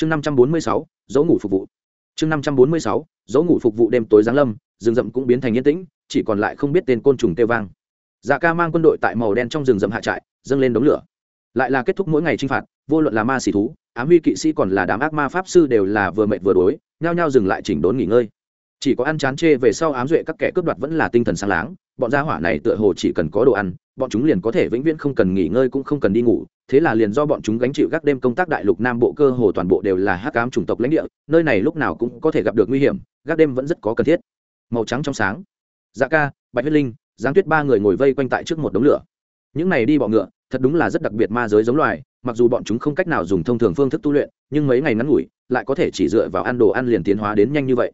chương năm trăm bốn mươi sáu, dấu ngủ phục vụ. Chương năm trăm bốn mươi sáu, dấu ngủ phục vụ đêm tối giáng lâm, rừng rậm cũng biến thành yên tĩnh, chỉ còn lại không biết tên côn trùng kêu vang. Dạ ca mang quân đội tại màu đen trong rừng rậm hạ trại, dâng lên đống lửa. Lại là kết thúc mỗi ngày chinh phạt, vô luận là ma xỉ thú, ám huy kỵ sĩ còn là đám ác ma pháp sư đều là vừa mệt vừa đuối, nhao nhao dừng lại chỉnh đốn nghỉ ngơi. Chỉ có ăn chán chê về sau ám duệ các kẻ cướp đoạt vẫn là tinh thần sáng láng, bọn gia hỏa này tựa hồ chỉ cần có đồ ăn bọn chúng liền có thể vĩnh viễn không cần nghỉ ngơi cũng không cần đi ngủ, thế là liền do bọn chúng gánh chịu các đêm công tác đại lục nam bộ cơ hồ toàn bộ đều là hắc ám chủng tộc lãnh địa, nơi này lúc nào cũng có thể gặp được nguy hiểm các đêm vẫn rất có cần thiết. Màu trắng trong sáng. Dạ ca, bạch huyết linh giáng tuyết ba người ngồi vây quanh tại trước một đống lửa. Những này đi bọ ngựa, thật đúng là rất đặc biệt ma giới giống loài, mặc dù bọn chúng không cách nào dùng thông thường phương thức tu luyện, nhưng mấy ngày ngắn ngủi, lại có thể chỉ dựa vào ăn đồ ăn liền tiến hóa đến nhanh như vậy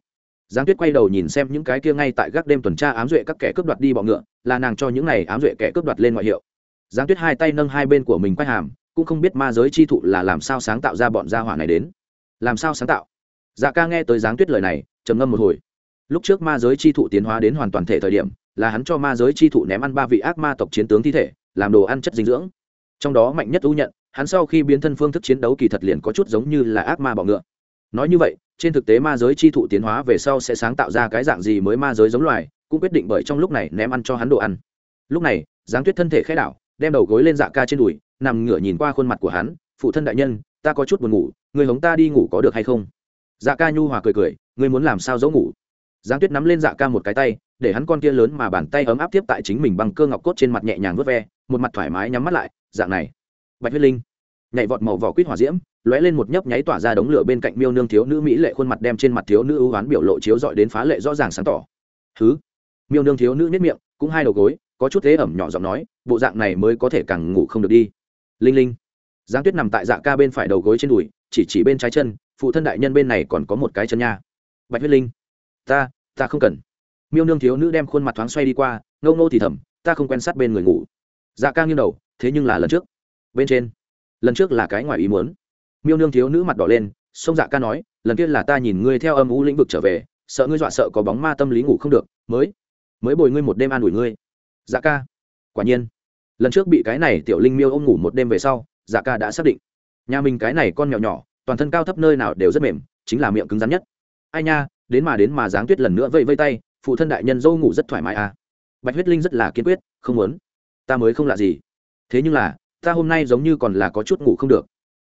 giáng tuyết quay đầu nhìn xem những cái kia ngay tại gác đêm tuần tra ám duệ các kẻ cướp đoạt đi bọ ngựa, là nàng cho những này ám duệ kẻ cướp đoạt lên ngoại hiệu. Giáng tuyết hai tay nâng hai bên của mình quay hàm, cũng không biết ma giới chi thụ là làm sao sáng tạo ra bọn gia hỏa này đến. Làm sao sáng tạo? Dạ ca nghe tới giáng tuyết lời này, trầm ngâm một hồi. Lúc trước ma giới chi thụ tiến hóa đến hoàn toàn thể thời điểm, là hắn cho ma giới chi thụ ném ăn ba vị ác ma tộc chiến tướng thi thể, làm đồ ăn chất dinh dưỡng. Trong đó mạnh nhất ưu nhận, hắn sau khi biến thân phương thức chiến đấu kỳ thật liền có chút giống như là ác ma bọ ngựa. Nói như vậy trên thực tế ma giới chi thụ tiến hóa về sau sẽ sáng tạo ra cái dạng gì mới ma giới giống loài, cũng quyết định bởi trong lúc này ném ăn cho hắn đồ ăn. Lúc này, giáng tuyết thân thể khẽ đảo, đem đầu gối lên dạ ca trên đùi, nằm ngửa nhìn qua khuôn mặt của hắn, phụ thân đại nhân, ta có chút buồn ngủ, người hống ta đi ngủ có được hay không? Dạ ca nhu hòa cười cười, ngươi muốn làm sao giấu ngủ? Giáng tuyết nắm lên dạ ca một cái tay, để hắn con kia lớn mà bàn tay ấm áp tiếp tại chính mình bằng cơ ngọc cốt trên mặt nhẹ nhàng vớt ve, một mặt thoải mái nhắm mắt lại, dạng này. Bạch huyết linh nhảy vọt màu vỏ quýt hỏa diễm lóe lên một nhấp nháy tỏa ra đống lửa bên cạnh miêu nương thiếu nữ mỹ lệ khuôn mặt đem trên mặt thiếu nữ ưu oán biểu lộ chiếu dọi đến phá lệ rõ ràng sáng tỏ. Thứ miêu nương thiếu nữ nhất miệng, cũng hai đầu gối, có chút thế ẩm nhỏ giọng nói, bộ dạng này mới có thể càng ngủ không được đi. Linh linh. Giáng tuyết nằm tại dạ ca bên phải đầu gối trên đùi, chỉ chỉ bên trái chân, phụ thân đại nhân bên này còn có một cái chân nha. Bạch huyết linh. Ta ta không cần. Miêu nương thiếu nữ đem khuôn mặt thoáng xoay đi qua, ngâu ngô thì thầm, ta không quen sát bên người ngủ. Dạ ca nghiêng đầu, thế nhưng là lần trước. Bên trên. Lần trước là cái ngoài ý muốn miêu nương thiếu nữ mặt đỏ lên, sông dạ ca nói, lần kia là ta nhìn ngươi theo âm u lĩnh vực trở về, sợ ngươi dọa sợ có bóng ma tâm lý ngủ không được, mới mới bồi ngươi một đêm an ủi ngươi. Dạ ca. Quả nhiên. Lần trước bị cái này tiểu linh miêu ôm ngủ một đêm về sau dạ ca đã xác định. Nhà mình cái này con mèo nhỏ, toàn thân cao thấp nơi nào đều rất mềm, chính là miệng cứng rắn nhất. Ai nha, đến mà đến mà giáng tuyết lần nữa vây vây tay, phụ thân đại nhân dâu ngủ rất thoải mái à. Bạch huyết linh rất là kiên quyết, không muốn. Ta mới không lạ gì. Thế nhưng là, ta hôm nay giống như còn là có chút ngủ không được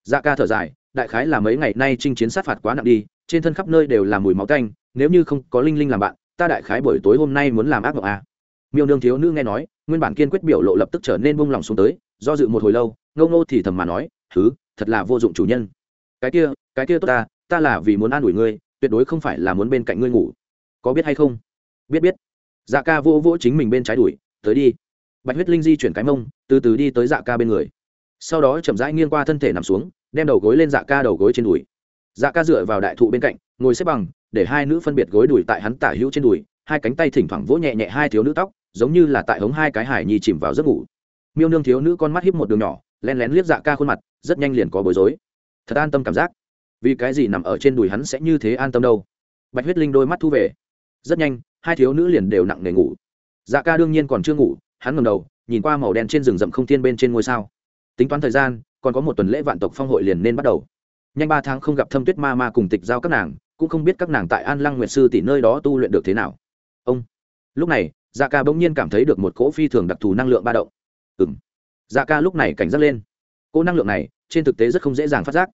dạ ca thở dài, đại khái là mấy ngày nay chinh chiến sát phạt quá nặng đi, trên thân khắp nơi đều là mùi máu canh nếu như không có linh linh làm bạn, ta đại khái buổi tối hôm nay muốn làm ác mộng à. miêu nương thiếu nữ nghe nói, nguyên bản kiên quyết biểu lộ lập tức trở nên buông lỏng xuống tới, do dự một hồi lâu ngâu ngô thì thầm mà nói, thứ, thật là vô dụng chủ nhân. Cái kia cái kia tốt ta ta là vì muốn an ủi ngươi, tuyệt đối không phải là muốn bên cạnh ngươi ngủ. Có biết hay không? Biết biết. Dạ ca vô vỗ chính mình bên trái đuổi, tới đi. Bạch huyết linh di chuyển cái mông, từ từ đi tới dạ ca bên người sau đó chậm rãi nghiêng qua thân thể nằm xuống, đem đầu gối lên dạ ca đầu gối trên đùi. Dạ ca dựa vào đại thụ bên cạnh, ngồi xếp bằng, để hai nữ phân biệt gối đùi tại hắn tả hữu trên đùi, hai cánh tay thỉnh thoảng vỗ nhẹ nhẹ hai thiếu nữ tóc, giống như là tại hống hai cái hải nhi chìm vào giấc ngủ. Miêu nương thiếu nữ con mắt hiếp một đường nhỏ len lén liếc dạ ca khuôn mặt, rất nhanh liền có bối rối. Thật an tâm cảm giác. Vì cái gì nằm ở trên đùi hắn sẽ như thế an tâm đâu? Bạch huyết linh đôi mắt thu về. Rất nhanh, hai thiếu nữ liền đều nặng nề ngủ. Dạ ca đương nhiên còn chưa ngủ, hắn ngầm đầu, nhìn qua màu đen trên rừng rậm không thiên bên trên ngôi sao tính toán thời gian, còn có một tuần lễ vạn tộc phong hội liền nên bắt đầu. Nhanh ba tháng không gặp thâm tuyết ma ma cùng tịch giao các nàng, cũng không biết các nàng tại an lăng nguyệt sư tỷ nơi đó tu luyện được thế nào. Ông. Lúc này dạ ca bỗng nhiên cảm thấy được một cỗ phi thường đặc thù năng lượng ba động. Ừng dạ ca lúc này cảnh giác lên. Cỗ năng lượng này, trên thực tế rất không dễ dàng phát giác.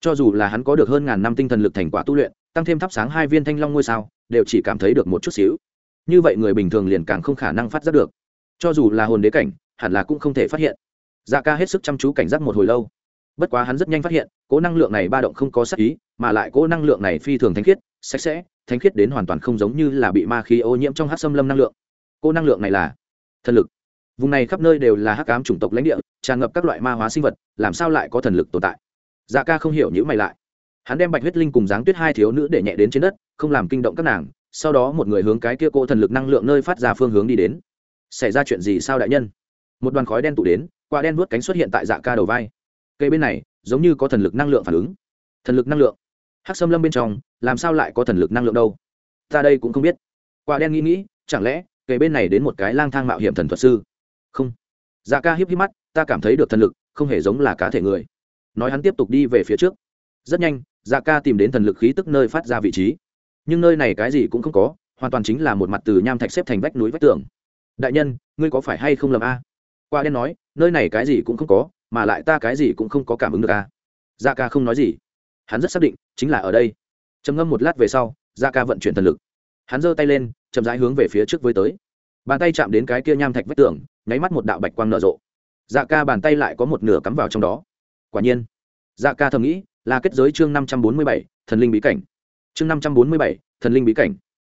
Cho dù là hắn có được hơn ngàn năm tinh thần lực thành quả tu luyện, tăng thêm thắp sáng hai viên thanh long ngôi sao, đều chỉ cảm thấy được một chút xíu. Như vậy người bình thường liền càng không khả năng phát giác được. Cho dù là hồn đế cảnh, hẳn là cũng không thể phát hiện dạ ca hết sức chăm chú cảnh giác một hồi lâu. Bất quá hắn rất nhanh phát hiện, cố năng lượng này ba động không có sắc ý, mà lại cố năng lượng này phi thường thanh khiết, sạch sẽ thanh khiết đến hoàn toàn không giống như là bị ma khí ô nhiễm trong hát xâm lâm năng lượng. Cô năng lượng này là thần lực. Vùng này khắp nơi đều là hắc cám chủng tộc lãnh địa, tràn ngập các loại ma hóa sinh vật, làm sao lại có thần lực tồn tại? Dạ ca không hiểu những mày lại. Hắn đem bạch huyết linh cùng dáng tuyết hai thiếu nữ để nhẹ đến trên đất, không làm kinh động các nàng, sau đó một người hướng cái kia cô thần lực năng lượng nơi phát ra phương hướng đi đến. Xảy ra chuyện gì sao đại nhân? Một đoàn khói đen tụ đến quả đen vuốt cánh xuất hiện tại dạ ca đầu vai. Cây bên này, giống như có thần lực năng lượng phản ứng. Thần lực năng lượng. Hắc xâm lâm bên trong, làm sao lại có thần lực năng lượng đâu? Ta đây cũng không biết. Quả đen nghĩ nghĩ, chẳng lẽ, cây bên này đến một cái lang thang mạo hiểm thần thuật sư? Không. Dạ ca hiếp hiếp mắt, ta cảm thấy được thần lực, không hề giống là cá thể người. Nói hắn tiếp tục đi về phía trước. Rất nhanh dạ ca tìm đến thần lực khí tức nơi phát ra vị trí. Nhưng nơi này cái gì cũng không có, hoàn toàn chính là một mặt từ nham thạch xếp thành vách núi vách tường. Đại nhân, ngươi có phải hay không lầm a? Qua đen nói nơi này cái gì cũng không có, mà lại ta cái gì cũng không có cảm ứng được a dạ ca không nói gì. Hắn rất xác định, chính là ở đây. Trầm ngâm một lát về sau dạ ca vận chuyển thần lực. Hắn giơ tay lên, chậm rãi hướng về phía trước với tới. Bàn tay chạm đến cái kia nham thạch vách tường, nháy mắt một đạo bạch quang nở rộ. Dạ ca bàn tay lại có một nửa cắm vào trong đó. Quả nhiên dạ ca thầm nghĩ, là kết giới chương năm trăm bốn mươi bảy, thần linh bí cảnh. Chương năm trăm bốn mươi bảy, thần linh bí cảnh.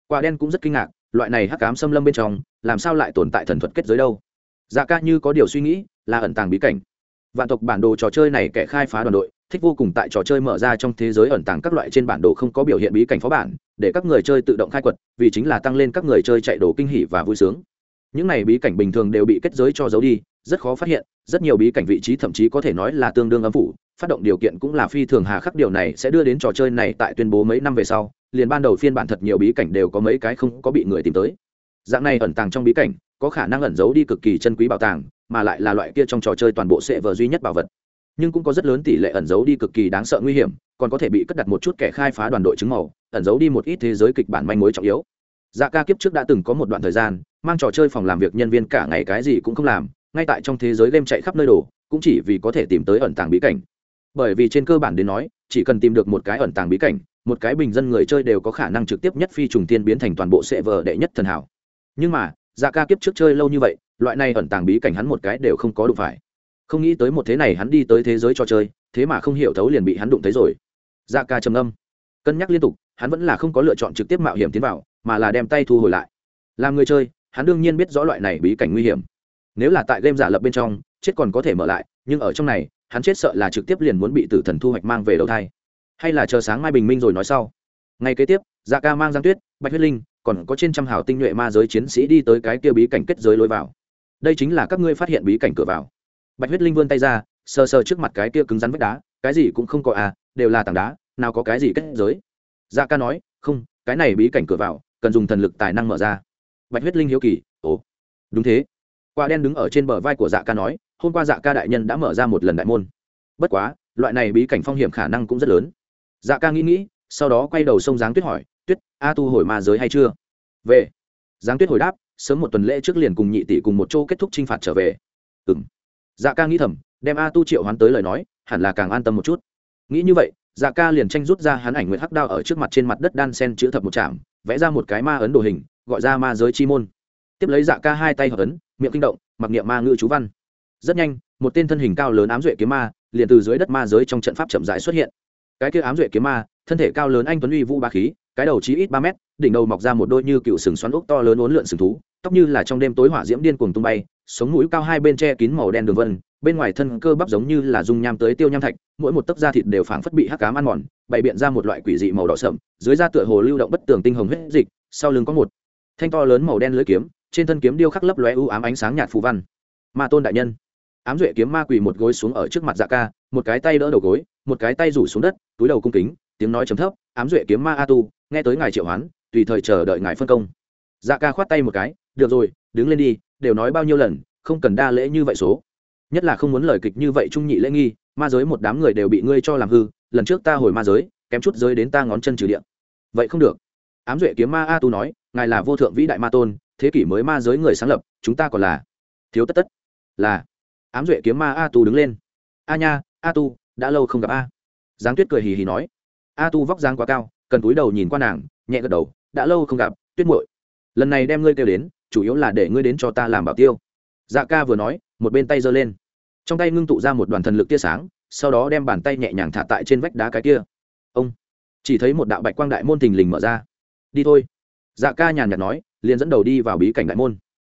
Quả đen cũng rất kinh ngạc, loại này hắc cám xâm lâm bên trong, làm sao lại tồn tại thần thuật kết giới đâu? Dạ ca như có điều suy nghĩ, là ẩn tàng bí cảnh. Vạn tộc bản đồ trò chơi này kẻ khai phá đoàn đội, thích vô cùng tại trò chơi mở ra trong thế giới ẩn tàng các loại trên bản đồ không có biểu hiện bí cảnh phó bản, để các người chơi tự động khai quật, vì chính là tăng lên các người chơi chạy đồ kinh hỉ và vui sướng. Những này bí cảnh bình thường đều bị kết giới cho giấu đi, rất khó phát hiện, rất nhiều bí cảnh vị trí thậm chí có thể nói là tương đương âm phủ, phát động điều kiện cũng là phi thường hà khắc điều này sẽ đưa đến trò chơi này tại tuyên bố mấy năm về sau, liền ban đầu phiên bản thật nhiều bí cảnh đều có mấy cái không có bị người tìm tới. Dạng này ẩn tàng trong bí cảnh có khả năng ẩn giấu đi cực kỳ chân quý bảo tàng, mà lại là loại kia trong trò chơi toàn bộ sệ vờ duy nhất bảo vật. Nhưng cũng có rất lớn tỷ lệ ẩn giấu đi cực kỳ đáng sợ nguy hiểm, còn có thể bị cất đặt một chút kẻ khai phá đoàn đội chứng màu, ẩn giấu đi một ít thế giới kịch bản manh mối trọng yếu. Dạ ca kiếp trước đã từng có một đoạn thời gian, mang trò chơi phòng làm việc nhân viên cả ngày cái gì cũng không làm, ngay tại trong thế giới game chạy khắp nơi đồ, cũng chỉ vì có thể tìm tới ẩn tàng bí cảnh. Bởi vì trên cơ bản đến nói, chỉ cần tìm được một cái ẩn tàng bí cảnh, một cái bình dân người chơi đều có khả năng trực tiếp nhất phi trùng tiên biến thành toàn bộ sệ vờ đệ nhất thần hảo. Nhưng mà dạ ca kiếp trước chơi lâu như vậy, loại này ẩn tàng bí cảnh hắn một cái đều không có đụng phải. Không nghĩ tới một thế này hắn đi tới thế giới trò chơi, thế mà không hiểu thấu liền bị hắn đụng thấy rồi. Dạ ca trầm âm cân nhắc liên tục, hắn vẫn là không có lựa chọn trực tiếp mạo hiểm tiến vào, mà là đem tay thu hồi lại. Làm người chơi, hắn đương nhiên biết rõ loại này bí cảnh nguy hiểm. Nếu là tại game giả lập bên trong, chết còn có thể mở lại, nhưng ở trong này, hắn chết sợ là trực tiếp liền muốn bị tử thần thu hoạch mang về đầu thai. Hay là chờ sáng mai bình minh rồi nói sau. Ngay kế tiếp dạ ca mang giang tuyết, bạch huyết linh còn có trên trăm hào tinh nhuệ ma giới chiến sĩ đi tới cái kia bí cảnh kết giới lối vào. Đây chính là các ngươi phát hiện bí cảnh cửa vào. Bạch huyết linh vươn tay ra, sờ sờ trước mặt cái kia cứng rắn vách đá, cái gì cũng không có à đều là tảng đá, nào có cái gì kết giới. Dạ ca nói, không, cái này bí cảnh cửa vào, cần dùng thần lực tài năng mở ra. Bạch huyết linh hiếu kỳ, ồ, đúng thế. Quả đen đứng ở trên bờ vai của dạ ca nói, hôm qua dạ ca đại nhân đã mở ra một lần đại môn. Bất quá, loại này bí cảnh phong hiểm khả năng cũng rất lớn. Dạ ca nghĩ nghĩ, sau đó quay đầu sông giáng tuyết hỏi tuyết, a tu hồi ma giới hay chưa? Về. Giáng tuyết hồi đáp, sớm một tuần lễ trước liền cùng nhị tỷ cùng một chỗ kết thúc t r i n h phạt trở về. Ừ m dạ ca nghĩ thầm, đem a tu triệu hoán tới lời nói, hẳn là càng an tâm một chút. Nghĩ như vậy dạ ca liền tranh rút ra hắn ảnh nguyện hắc đao ở trước mặt trên mặt đất đan sen chữ thập một chạm vẽ ra một cái ma ấn đồ hình, gọi ra ma giới chi môn. Tiếp lấy dạ ca hai tay hợp ấn, miệng kinh động, mặc niệm ma ngữ chú văn. Rất nhanh, một tên thân hình cao lớn ám duệ kiếm ma, liền từ dưới đất ma giới trong trận pháp chậm rãi xuất hiện. Cái kia ám duệ kiếm ma, thân thể cao lớn anh tuấn uy vũ ba khí cái đầu chí ít ba mét, đỉnh đầu mọc ra một đôi như cựu sừng xoắn ốc to lớn uốn lượn sừng thú, tóc như là trong đêm tối hỏa diễm điên cuồng tung bay, sống mũi cao hai bên che kín màu đen đường vân, bên ngoài thân cơ bắp giống như là dung nham tới tiêu nham thạch, mỗi một tấc da thịt đều phảng phất bị hắc cám ăn mòn, bày biện ra một loại quỷ dị màu đỏ sậm, dưới da tựa hồ lưu động bất tường tinh hồng huyết dịch, sau lưng có một thanh to lớn màu đen lưỡi kiếm, trên thân kiếm điêu khắc lấp lóe u ám ánh sáng nhạt phù văn. Ma tôn đại nhân. Ám duệ kiếm ma quỳ một gối xuống ở trước mặt dạ ca, một cái tay đỡ đầu gối, một cái tay rủ xuống đất, túi đầu cung kính, tiếng nói chấm thấp, ám duệ kiếm ma a tu nghe tới ngài triệu hoán, tùy thời chờ đợi ngài phân công. Dạ ca khoát tay một cái, được rồi, đứng lên đi, đều nói bao nhiêu lần, không cần đa lễ như vậy số. Nhất là không muốn lời kịch như vậy trung nhị lễ nghi, ma giới một đám người đều bị ngươi cho làm hư, lần trước ta hồi ma giới, kém chút giới đến ta ngón chân trừ điện vậy không được. Ám duệ kiếm ma a tu nói, ngài là vô thượng vĩ đại ma tôn, thế kỷ mới ma giới người sáng lập, chúng ta còn là thiếu tất tất. Là. Ám duệ kiếm ma a tu đứng lên. A nha, a tu, đã lâu không gặp a. Giáng tuyết cười hì hì nói. A tu vóc dáng quá cao cần túi đầu nhìn qua nàng, nhẹ gật đầu, đã lâu không gặp, tuyết muội. Lần này đem ngươi kêu đến, chủ yếu là để ngươi đến cho ta làm bảo tiêu. Dạ ca vừa nói, một bên tay giơ lên. Trong tay ngưng tụ ra một đoàn thần lực tia sáng, sau đó đem bàn tay nhẹ nhàng thả tại trên vách đá cái kia. Ông. Chỉ thấy một đạo bạch quang đại môn thình lình mở ra. Đi thôi. Dạ ca nhàn nhạt nói, liền dẫn đầu đi vào bí cảnh đại môn.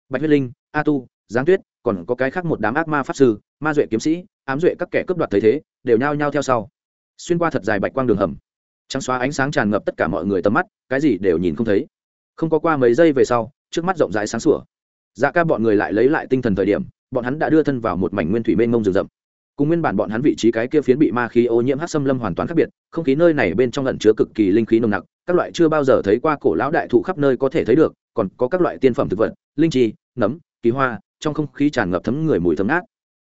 Bạch huyết linh, a tu, giáng tuyết, còn có cái khác một đám ác ma pháp sư, ma duệ kiếm sĩ, ám duệ các kẻ cướp đoạt thấy thế, đều nhao nhao theo sau. Xuyên qua thật dài bạch quang đường hầm trắng xóa ánh sáng tràn ngập tất cả mọi người tầm mắt, cái gì đều nhìn không thấy. Không có qua mấy giây về sau, trước mắt rộng rãi sáng sủa. Dạ ca bọn người lại lấy lại tinh thần thời điểm, bọn hắn đã đưa thân vào một mảnh nguyên thủy mênh mông rừng rậm. Cùng nguyên bản bọn hắn vị trí cái kia phiến bị ma khí ô nhiễm hát xâm lâm hoàn toàn khác biệt, không khí nơi này bên trong lẩn chứa cực kỳ linh khí nồng nặc, các loại chưa bao giờ thấy qua cổ lão đại thụ khắp nơi có thể thấy được, còn có các loại tiên phẩm thực vật, linh chi, nấm, kỳ hoa, trong không khí tràn ngập thấm người mùi thấm ác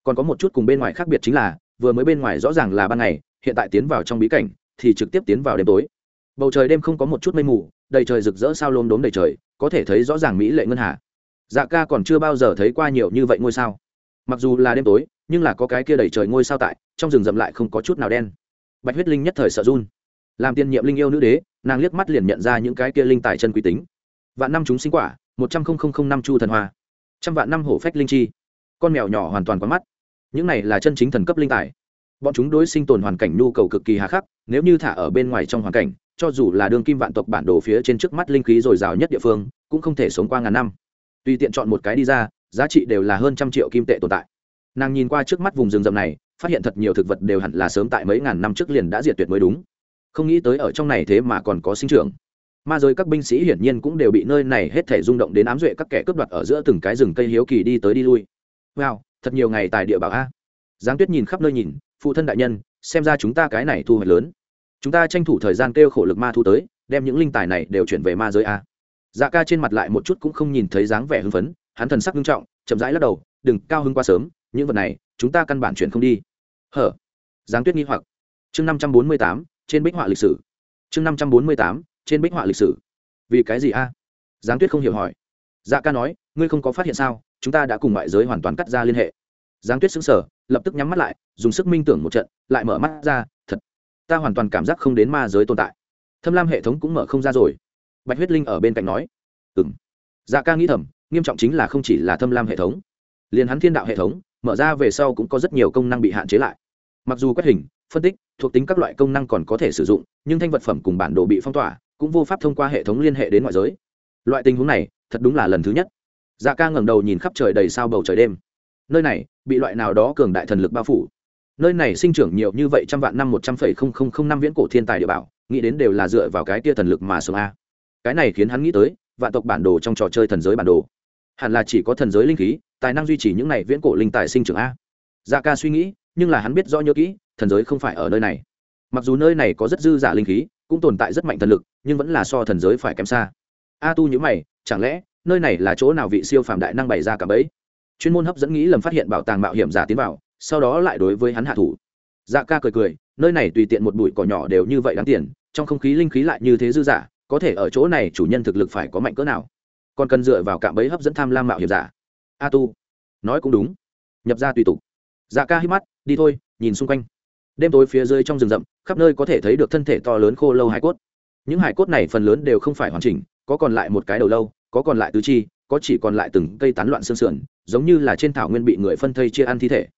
còn có một chút cùng bên ngoài khác biệt chính là, vừa mới bên ngoài rõ ràng là ban ngày, hiện tại tiến vào trong bí cảnh thì trực tiếp tiến vào đêm tối. Bầu trời đêm không có một chút mây mù, đầy trời rực rỡ sao lốm đốm đầy trời, có thể thấy rõ ràng mỹ lệ ngân hà. Dạ ca còn chưa bao giờ thấy qua nhiều như vậy ngôi sao. Mặc dù là đêm tối, nhưng là có cái kia đầy trời ngôi sao tại, trong rừng rậm lại không có chút nào đen. Bạch huyết linh nhất thời sợ run. Làm tiên nhiệm linh yêu nữ đế, nàng liếc mắt liền nhận ra những cái kia linh tài chân quý tính. Vạn năm chúng sinh quả, một trăm linh năm chu thần hoa. Trăm vạn năm hổ phách linh chi. Con mèo nhỏ hoàn toàn quá mắt. Những này là chân chính thần cấp linh tài bọn chúng đối sinh tồn hoàn cảnh nhu cầu cực kỳ hà khắc, nếu như thả ở bên ngoài trong hoàn cảnh, cho dù là đương kim vạn tộc bản đồ phía trên trước mắt linh khí dồi dào nhất địa phương, cũng không thể sống qua ngàn năm. Tùy tiện chọn một cái đi ra, giá trị đều là hơn trăm triệu kim tệ tồn tại. Nàng nhìn qua trước mắt vùng rừng rậm này, phát hiện thật nhiều thực vật đều hẳn là sớm tại mấy ngàn năm trước liền đã diệt tuyệt mới đúng. Không nghĩ tới ở trong này thế mà còn có sinh trưởng. Ma rồi các binh sĩ hiển nhiên cũng đều bị nơi này hết thể rung động đến ám duệ các kẻ cướp đoạt ở giữa từng cái rừng cây hiếu kỳ đi tới đi lui. Wow, thật nhiều ngày tại địa bảo a. Giáng tuyết nhìn khắp nơi nhìn phụ thân đại nhân, xem ra chúng ta cái này thu hoạch lớn. Chúng ta tranh thủ thời gian kêu khổ lực ma thu tới, đem những linh tài này đều chuyển về ma giới a. Dạ ca trên mặt lại một chút cũng không nhìn thấy dáng vẻ hưng phấn, hắn thần sắc nghiêm trọng, chậm rãi lắc đầu, đừng, cao hưng quá sớm, những vật này, chúng ta căn bản chuyển không đi. Hở? Giáng tuyết nghi hoặc. Chương năm trăm bốn mươi tám, trên bích họa lịch sử. Chương năm trăm bốn mươi tám, trên bích họa lịch sử. Vì cái gì a? Giáng tuyết không hiểu hỏi. Dạ ca nói, ngươi không có phát hiện sao? Chúng ta đã cùng ngoại giới hoàn toàn cắt ra liên hệ. Giáng tuyết xứng sở lập tức nhắm mắt lại, dùng sức minh tưởng một trận, lại mở mắt ra, thật, ta hoàn toàn cảm giác không đến ma giới tồn tại. Thâm lam hệ thống cũng mở không ra rồi. Bạch huyết linh ở bên cạnh nói ừ m dạ ca nghĩ thầm, nghiêm trọng chính là không chỉ là thâm lam hệ thống. Liền hắn thiên đạo hệ thống, mở ra về sau cũng có rất nhiều công năng bị hạn chế lại. Mặc dù quét hình, phân tích, thuộc tính các loại công năng còn có thể sử dụng, nhưng thanh vật phẩm cùng bản đồ bị phong tỏa, cũng vô pháp thông qua hệ thống liên hệ đến ngoại giới. Loại tình huống này, thật đúng là lần thứ nhất. Dạ ca ngẩng đầu nhìn khắp trời đầy sao bầu trời đêm nơi này bị loại nào đó cường đại thần lực bao phủ. Nơi này sinh trưởng nhiều như vậy trăm vạn năm một trăm phẩy không không không năm viễn cổ thiên tài địa bảo, nghĩ đến đều là dựa vào cái tia thần lực mà sống a. Cái này khiến hắn nghĩ tới, vạn tộc bản đồ trong trò chơi thần giới bản đồ. Hẳn là chỉ có thần giới linh khí, tài năng duy trì những này viễn cổ linh tài sinh trưởng a. Dạ ca suy nghĩ, nhưng là hắn biết rõ nhớ kỹ, thần giới không phải ở nơi này. Mặc dù nơi này có rất dư giả linh khí, cũng tồn tại rất mạnh thần lực, nhưng vẫn là so thần giới phải kém xa. A tu nhữ mày, chẳng lẽ, nơi này là chỗ nào vị siêu phàm đại năng bày ra cả bấy chuyên môn hấp dẫn nghĩ lầm phát hiện bảo tàng mạo hiểm giả tiến vào, sau đó lại đối với hắn hạ thủ. Dạ ca cười cười, nơi này tùy tiện một bụi cỏ nhỏ đều như vậy đáng tiền, trong không khí linh khí lại như thế dư giả có thể ở chỗ này chủ nhân thực lực phải có mạnh cỡ nào. Còn cần dựa vào cạm bẫy hấp dẫn tham lam mạo hiểm giả. A tu, nói cũng đúng. Nhập ra tùy tục. Dạ ca hít mắt, đi thôi, nhìn xung quanh. Đêm tối phía dưới trong rừng rậm, khắp nơi có thể thấy được thân thể to lớn khô lâu hải cốt. Những hải cốt này phần lớn đều không phải hoàn chỉnh, có còn lại một cái đầu lâu, có còn lại tứ chi, có chỉ còn lại từng cây tán loạn xương sườn giống như là trên thảo nguyên bị người phân thây chia ăn thi thể.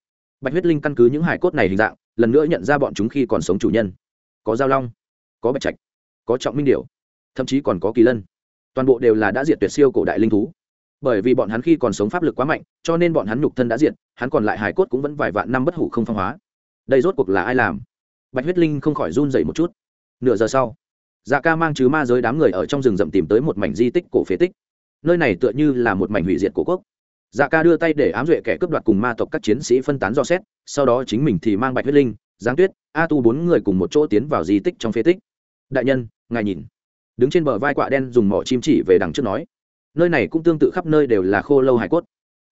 Bạch huyết linh căn cứ những hải cốt này hình dạng, lần nữa nhận ra bọn chúng khi còn sống chủ nhân. Có giao long, có bạch trạch, có trọng minh điểu, thậm chí còn có kỳ lân. Toàn bộ đều là đã diệt tuyệt siêu cổ đại linh thú. Bởi vì bọn hắn khi còn sống pháp lực quá mạnh, cho nên bọn hắn nhục thân đã diệt, hắn còn lại hải cốt cũng vẫn vài vạn năm bất hủ không phong hóa. Đây rốt cuộc là ai làm? Bạch huyết linh không khỏi run dậy một chút. Nửa giờ sau dạ ca mang chứ ma giới đám người ở trong rừng rậm tìm tới một mảnh di tích cổ phế tích. Nơi này tựa như là một mảnh hủy diệt cổ quốc dạ ca đưa tay để ám duệ kẻ cướp đoạt cùng ma tộc các chiến sĩ phân tán dò xét, sau đó chính mình thì mang bạch huyết linh giáng tuyết, a tu bốn người cùng một chỗ tiến vào di tích trong phế tích. Đại nhân, ngài nhìn. Đứng trên bờ vai quạ đen dùng mỏ chim chỉ về đằng trước nói, nơi này cũng tương tự khắp nơi đều là khô lâu hải cốt.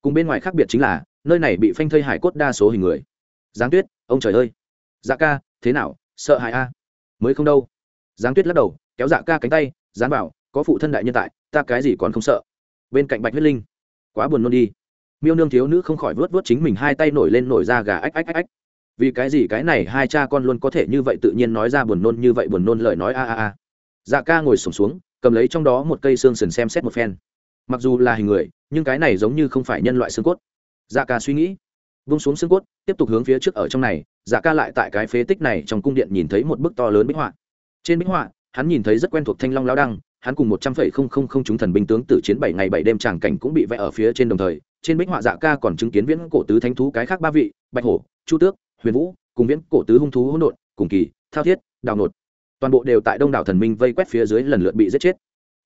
Cùng bên ngoài khác biệt chính là, nơi này bị phanh thây hải cốt đa số hình người. Giáng tuyết, ông trời ơi! Dạ ca, thế nào? Sợ hãi a? Mới không đâu. Giáng tuyết lắc đầu, kéo dạ ca cánh tay, dán vào, có phụ thân đại nhân tại, ta cái gì còn không sợ. Bên cạnh bạch huyết linh quá buồn nôn đi. Miêu nương thiếu nữ không khỏi vớt vớt chính mình hai tay nổi lên nổi ra gà ách ách ách ách. Vì cái gì cái này hai cha con luôn có thể như vậy tự nhiên nói ra buồn nôn như vậy buồn nôn lời nói a a a. Dạ ca ngồi sổm xuống, cầm lấy trong đó một cây xương sần xem xét một phen. Mặc dù là hình người, nhưng cái này giống như không phải nhân loại xương cốt. Dạ ca suy nghĩ, vung xuống xương cốt, tiếp tục hướng phía trước ở trong này. Dạ ca lại tại cái phế tích này trong cung điện nhìn thấy một bức to lớn bích họa. Trên bích họa, hắn nhìn thấy rất quen thuộc thanh long lao đăng hắn cùng một trăm phẩy không không không chúng thần binh tướng tử chiến bảy ngày bảy đêm tràng cảnh cũng bị vẽ ở phía trên đồng thời, trên bích họa dạ ca còn chứng kiến viễn cổ tứ thánh thú cái khác ba vị, bạch hổ, chu tước, huyền vũ, cùng viễn cổ tứ hung thú hỗn độn, cùng kỳ, thao thiết, đào nột. Toàn bộ đều tại đông đảo thần minh vây quét phía dưới lần lượt bị giết chết.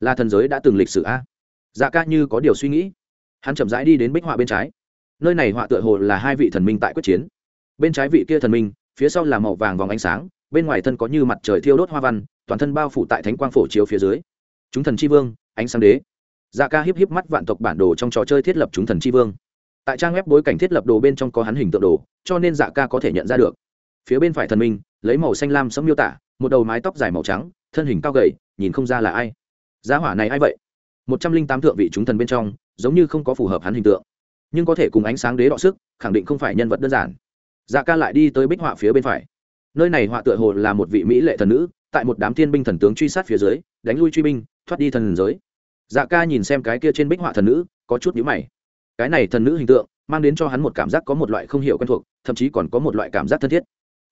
Là thần giới đã từng lịch sử a. Dạ ca như có điều suy nghĩ. Hắn chậm rãi đi đến bích họa bên trái. Nơi này họa tựa hồ là hai vị thần minh tại quyết chiến. Bên trái vị kia thần minh, phía sau là màu vàng vòng ánh sáng, bên ngoài thân có như mặt trời thiêu đốt hoa văn, toàn thân bao phủ tại thánh quang phổ chiếu phía dưới chúng thần tri vương, ánh sáng đế. Dạ ca hiếp hiếp mắt vạn tộc bản đồ trong trò chơi thiết lập chúng thần tri vương. Tại trang web bối cảnh thiết lập đồ bên trong có hắn hình tượng đồ, cho nên dạ ca có thể nhận ra được. Phía bên phải thần minh, lấy màu xanh lam sẫm miêu tả, một đầu mái tóc dài màu trắng, thân hình cao gầy, nhìn không ra là ai. Giá hỏa này ai vậy? Một trăm linh tám thượng vị chúng thần bên trong, giống như không có phù hợp hắn hình tượng. Nhưng có thể cùng ánh sáng đế đọ sức, khẳng định không phải nhân vật đơn giản. Dạ ca lại đi tới bích họa phía bên phải. Nơi này họa tựa hồ là một vị mỹ lệ thần nữ, tại một đám thiên binh thần tướng truy sát phía dưới, đánh lui truy binh thoát đi thần giới. Dạ ca nhìn xem cái kia trên bích họa thần nữ, có chút nhữ mày. Cái này thần nữ hình tượng, mang đến cho hắn một cảm giác có một loại không hiểu quen thuộc, thậm chí còn có một loại cảm giác thân thiết.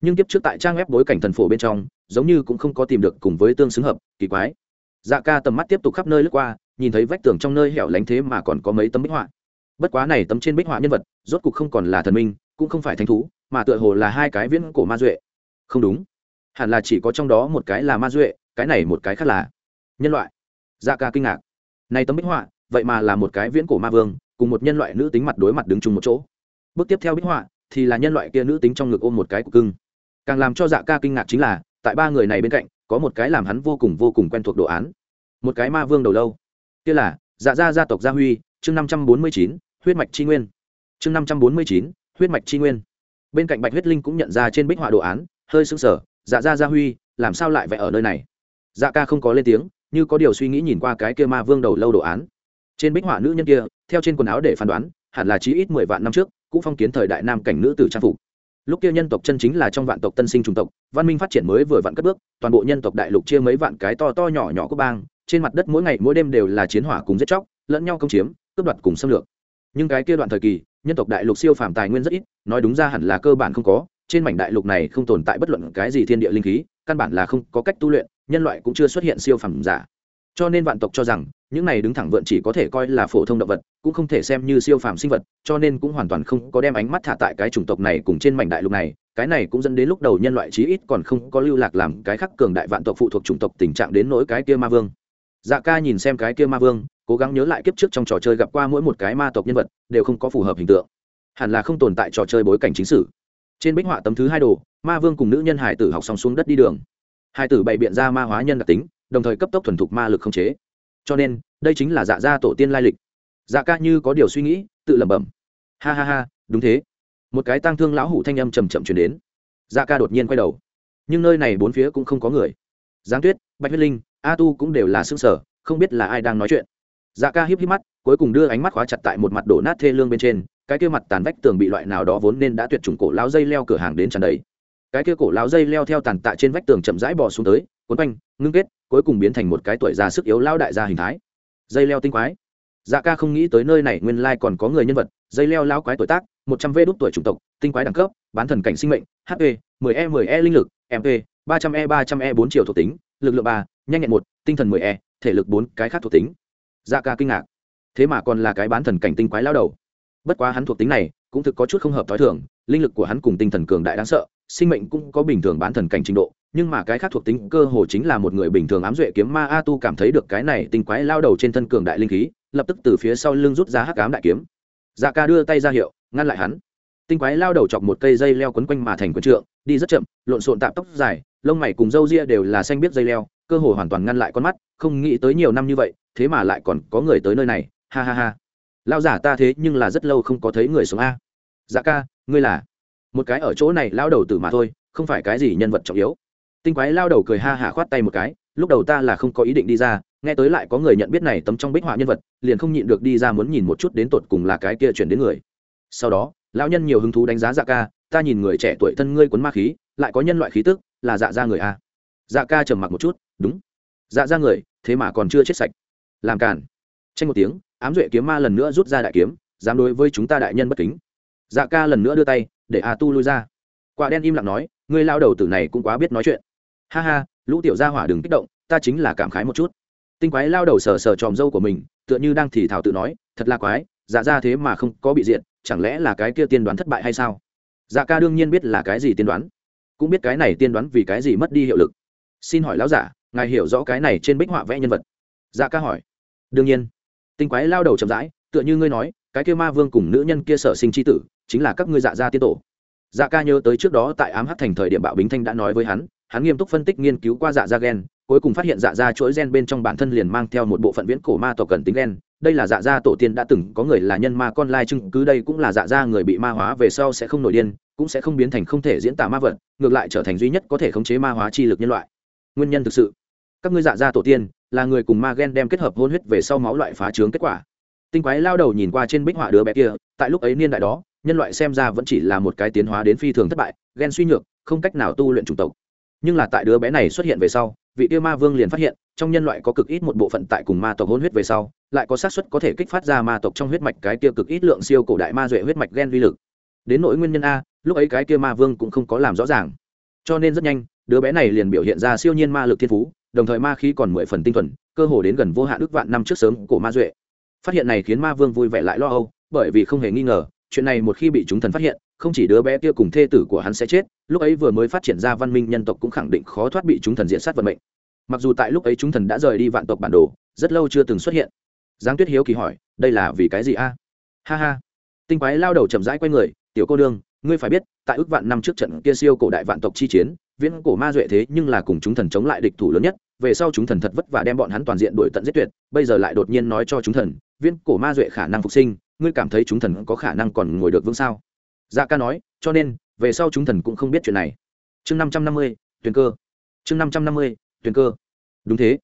Nhưng tiếp trước tại trang web bối cảnh thần phổ bên trong, giống như cũng không có tìm được cùng với tương xứng hợp, kỳ quái. Dạ ca tầm mắt tiếp tục khắp nơi lướt qua, nhìn thấy vách tường trong nơi hẻo lánh thế mà còn có mấy tấm bích họa. Bất quá này tấm trên bích họa nhân vật, rốt cục không còn là thần minh, cũng không phải thánh thú, mà tựa hồ là hai cái viễn cổ ma duệ. Không đúng. Hẳn là chỉ có trong đó một cái là ma duệ, cái này một cái khác là nhân loại dạ ca kinh ngạc. Này tấm bích họa, vậy mà là một cái viễn cổ ma vương, cùng một nhân loại nữ tính mặt đối mặt đứng chung một chỗ. Bước tiếp theo bích họa, thì là nhân loại kia nữ tính trong ngực ôm một cái của cưng. Càng làm cho dạ ca kinh ngạc chính là, tại ba người này bên cạnh, có một cái làm hắn vô cùng vô cùng quen thuộc đồ án. Một cái ma vương đầu lâu. Kia là dạ gia gia tộc gia huy, chương năm trăm bốn mươi chín, huyết mạch tri nguyên. Chương năm trăm bốn mươi chín, huyết mạch tri nguyên. Bên cạnh bạch huyết linh cũng nhận ra trên bích họa đồ án, hơi sững sờ dạ gia gia huy, làm sao lại vẽ ở nơi này? Dạ ca không có lên tiếng như có điều suy nghĩ nhìn qua cái kia ma vương đầu lâu đồ án. Trên bích họa nữ nhân kia, theo trên quần áo để phán đoán, hẳn là chí ít mười vạn năm trước, cũng phong kiến thời đại nam cảnh nữ tử trang phục. Lúc kia nhân tộc chân chính là trong vạn tộc tân sinh trung tộc, văn minh phát triển mới vừa vặn cất bước, toàn bộ nhân tộc đại lục chia mấy vạn cái to to nhỏ nhỏ của bang, trên mặt đất mỗi ngày mỗi đêm đều là chiến hỏa cùng giết chóc, lẫn nhau công chiếm, cướp đoạt cùng xâm lược. Nhưng cái kia đoạn thời kỳ, nhân tộc đại lục siêu phàm tài nguyên rất ít, nói đúng ra hẳn là cơ bản không có trên mảnh đại lục này không tồn tại bất luận cái gì thiên địa linh khí, căn bản là không có cách tu luyện, nhân loại cũng chưa xuất hiện siêu phẩm giả. Cho nên vạn tộc cho rằng, những này đứng thẳng vượn chỉ có thể coi là phổ thông động vật, cũng không thể xem như siêu phàm sinh vật, cho nên cũng hoàn toàn không có đem ánh mắt thả tại cái chủng tộc này cùng trên mảnh đại lục này, cái này cũng dẫn đến lúc đầu nhân loại chí ít còn không có lưu lạc làm cái khắc cường đại vạn tộc phụ thuộc chủng tộc tình trạng đến nỗi cái kia ma vương. Dạ ca nhìn xem cái kia ma vương, cố gắng nhớ lại kiếp trước trong trò chơi gặp qua mỗi một cái ma tộc nhân vật, đều không có phù hợp hình tượng. Hẳn là không tồn tại trò chơi bối cảnh chính sử trên bích họa tấm thứ hai đồ, ma vương cùng nữ nhân hải tử học xong xuống đất đi đường. Hải tử bày biện ra ma hóa nhân đặc tính, đồng thời cấp tốc thuần thục ma lực không chế. Cho nên, đây chính là dạ gia tổ tiên lai lịch. Dạ ca như có điều suy nghĩ, tự lẩm bẩm. Ha ha ha, đúng thế. Một cái tang thương lão hủ thanh âm chầm chậm chuyển đến. Dạ ca đột nhiên quay đầu. Nhưng nơi này bốn phía cũng không có người. Giáng tuyết, bạch huyết linh, a tu cũng đều là xương sở không biết là ai đang nói chuyện. Dạ ca híp híp mắt, cuối cùng đưa ánh mắt khóa chặt tại một mặt đổ nát thê lương bên trên cái kia mặt tàn vách tường bị loại nào đó vốn nên đã tuyệt chủng cổ lão dây leo cửa hàng đến tràn đầy. Cái kia cổ lão dây leo theo tàn tạ trên vách tường chậm rãi bò xuống tới, cuốn quanh, ngưng kết, cuối cùng biến thành một cái tuổi già sức yếu lao đại gia hình thái. Dây leo tinh quái. Dạ ca không nghĩ tới nơi này nguyên lai còn có người nhân vật, dây leo lao quái tuổi tác, một trăm v đốt tuổi chủng tộc, tinh quái đẳng cấp, bán thần cảnh sinh mệnh hp 10 e 10 e linh lực mp ba trăm e ba trăm e bốn triệu thuộc tính, lực lượng ba, nhanh nhẹn một, tinh thần 10 e thể lực bốn, cái khác thuộc tính. Dạ ca kinh ngạc. Thế mà còn là cái bán thần cảnh tinh quái lao đầu bất quá hắn thuộc tính này, cũng thực có chút không hợp t h ó i thường, linh lực của hắn cùng tinh thần cường đại đáng sợ, sinh mệnh cũng có bình thường bán thần cảnh trình độ, nhưng mà cái khác thuộc tính cơ hồ chính là một người bình thường ám duệ kiếm ma a tu cảm thấy được cái này tinh quái lao đầu trên thân cường đại linh khí, lập tức từ phía sau lưng rút ra hắc ám đại kiếm. Dạ ca đưa tay ra hiệu, ngăn lại hắn. Tinh quái lao đầu chọc một cây dây leo quấn quanh mà thành quần trượng, đi rất chậm, lộn xộn tạm tóc dài, lông mày cùng râu ria đều là xanh biết dây leo, cơ hồ hoàn toàn ngăn lại con mắt, không nghĩ tới nhiều năm như vậy, thế mà lại còn có người tới nơi này, ha ha ha lao giả ta thế nhưng là rất lâu không có thấy người sống a. Dạ ca, ngươi là? Một cái ở chỗ này lao đầu tử mà thôi, không phải cái gì nhân vật trọng yếu. Tinh quái lao đầu cười ha hả khoát tay một cái, lúc đầu ta là không có ý định đi ra, nghe tới lại có người nhận biết này tấm trong bích họa nhân vật, liền không nhịn được đi ra muốn nhìn một chút đến tột cùng là cái kia chuyển đến người. Sau đó, lão nhân nhiều hứng thú đánh giá dạ ca, ta nhìn người trẻ tuổi thân ngươi quấn ma khí, lại có nhân loại khí tức, là dạ ra người a. Dạ ca trầm mặc một chút, đúng. Dạ ra người, thế mà còn chưa chết sạch. Làm cản tranh một tiếng ám duệ kiếm ma lần nữa rút ra đại kiếm, dám đối với chúng ta đại nhân bất kính. Dạ ca lần nữa đưa tay, để a tu lui ra. Quả đen im lặng nói, ngươi lao đầu tử này cũng quá biết nói chuyện. Ha ha, lũ tiểu gia hỏa đừng kích động, ta chính là cảm khái một chút. Tinh quái lao đầu sờ sờ tròm dâu của mình, tựa như đang thì thảo tự nói, thật là quái dạ ra thế mà không có bị diện chẳng lẽ là cái kia tiên đoán thất bại hay sao? Dạ ca đương nhiên biết là cái gì tiên đoán, cũng biết cái này tiên đoán vì cái gì mất đi hiệu lực. Xin hỏi lão giả, ngài hiểu rõ cái này trên bích họa vẽ nhân vật? Dạ ca hỏi. Đương nhiên tinh quái lao đầu chậm rãi, tựa như ngươi nói, cái kia ma vương cùng nữ nhân kia sở sinh c h i tử, chính là các ngươi dạ gia tiên tổ. Dạ ca nhớ tới trước đó tại ám hắc thành thời điểm bạo bính thanh đã nói với hắn hắn nghiêm túc phân tích nghiên cứu qua dạ gia gen, cuối cùng phát hiện dạ gia chuỗi gen bên trong bản thân liền mang theo một bộ phận viễn cổ ma tộc cần tính gen. Đây là dạ gia tổ tiên đã từng có người là nhân ma con lai chứng, cứ đây cũng là dạ gia người bị ma hóa về sau sẽ không nổi điên, cũng sẽ không biến thành không thể diễn tả ma vật, ngược lại trở thành duy nhất có thể khống chế ma hóa chi lực nhân loại. Nguyên nhân thực sự, các ngươi dạ gia tổ tiên là người cùng ma gen đem kết hợp hôn huyết về sau máu loại phá trướng kết quả. Tinh quái lao đầu nhìn qua trên bích họa đứa bé kia, tại lúc ấy niên đại đó, nhân loại xem ra vẫn chỉ là một cái tiến hóa đến phi thường thất bại, gen suy nhược, không cách nào tu luyện chủng tộc. Nhưng là tại đứa bé này xuất hiện về sau, vị tiêu ma vương liền phát hiện, trong nhân loại có cực ít một bộ phận tại cùng ma tộc hôn huyết về sau, lại có xác suất có thể kích phát ra ma tộc trong huyết mạch cái kia cực ít lượng siêu cổ đại ma duệ huyết mạch gen vi lực. Đến nỗi nguyên nhân a, lúc ấy cái kia ma vương cũng không có làm rõ ràng. Cho nên rất nhanh, đứa bé này liền biểu hiện ra siêu nhiên ma lực thiên phú đồng thời ma khí còn mười phần tinh thuần, cơ hồ đến gần vô hạn ước vạn năm trước sớm của ma duệ. Phát hiện này khiến ma vương vui vẻ lại lo âu, bởi vì không hề nghi ngờ, chuyện này một khi bị chúng thần phát hiện, không chỉ đứa bé kia cùng thê tử của hắn sẽ chết, lúc ấy vừa mới phát triển ra văn minh nhân tộc cũng khẳng định khó thoát bị chúng thần diện sát vận mệnh. Mặc dù tại lúc ấy chúng thần đã rời đi vạn tộc bản đồ, rất lâu chưa từng xuất hiện. Giáng tuyết hiếu kỳ hỏi, đây là vì cái gì a? Ha ha. Tinh quái lao đầu chậm rãi q u a y người, tiểu cô đương ngươi phải biết, tại ước vạn năm trước trận kia siêu cổ đại vạn tộc chi chiến, viễn cổ ma duệ thế nhưng là cùng chúng thần chống lại địch thủ lớn nhất về sau chúng thần thật vất vả đem bọn hắn toàn diện đổi tận giết tuyệt, bây giờ lại đột nhiên nói cho chúng thần, viên cổ ma duệ khả năng phục sinh, ngươi cảm thấy chúng thần có khả năng còn ngồi được vững sao? Dạ ca nói, cho nên, về sau chúng thần cũng không biết chuyện này. Chương năm trăm năm mươi tuyền cơ. Chương năm trăm năm mươi tuyền cơ. Đúng thế.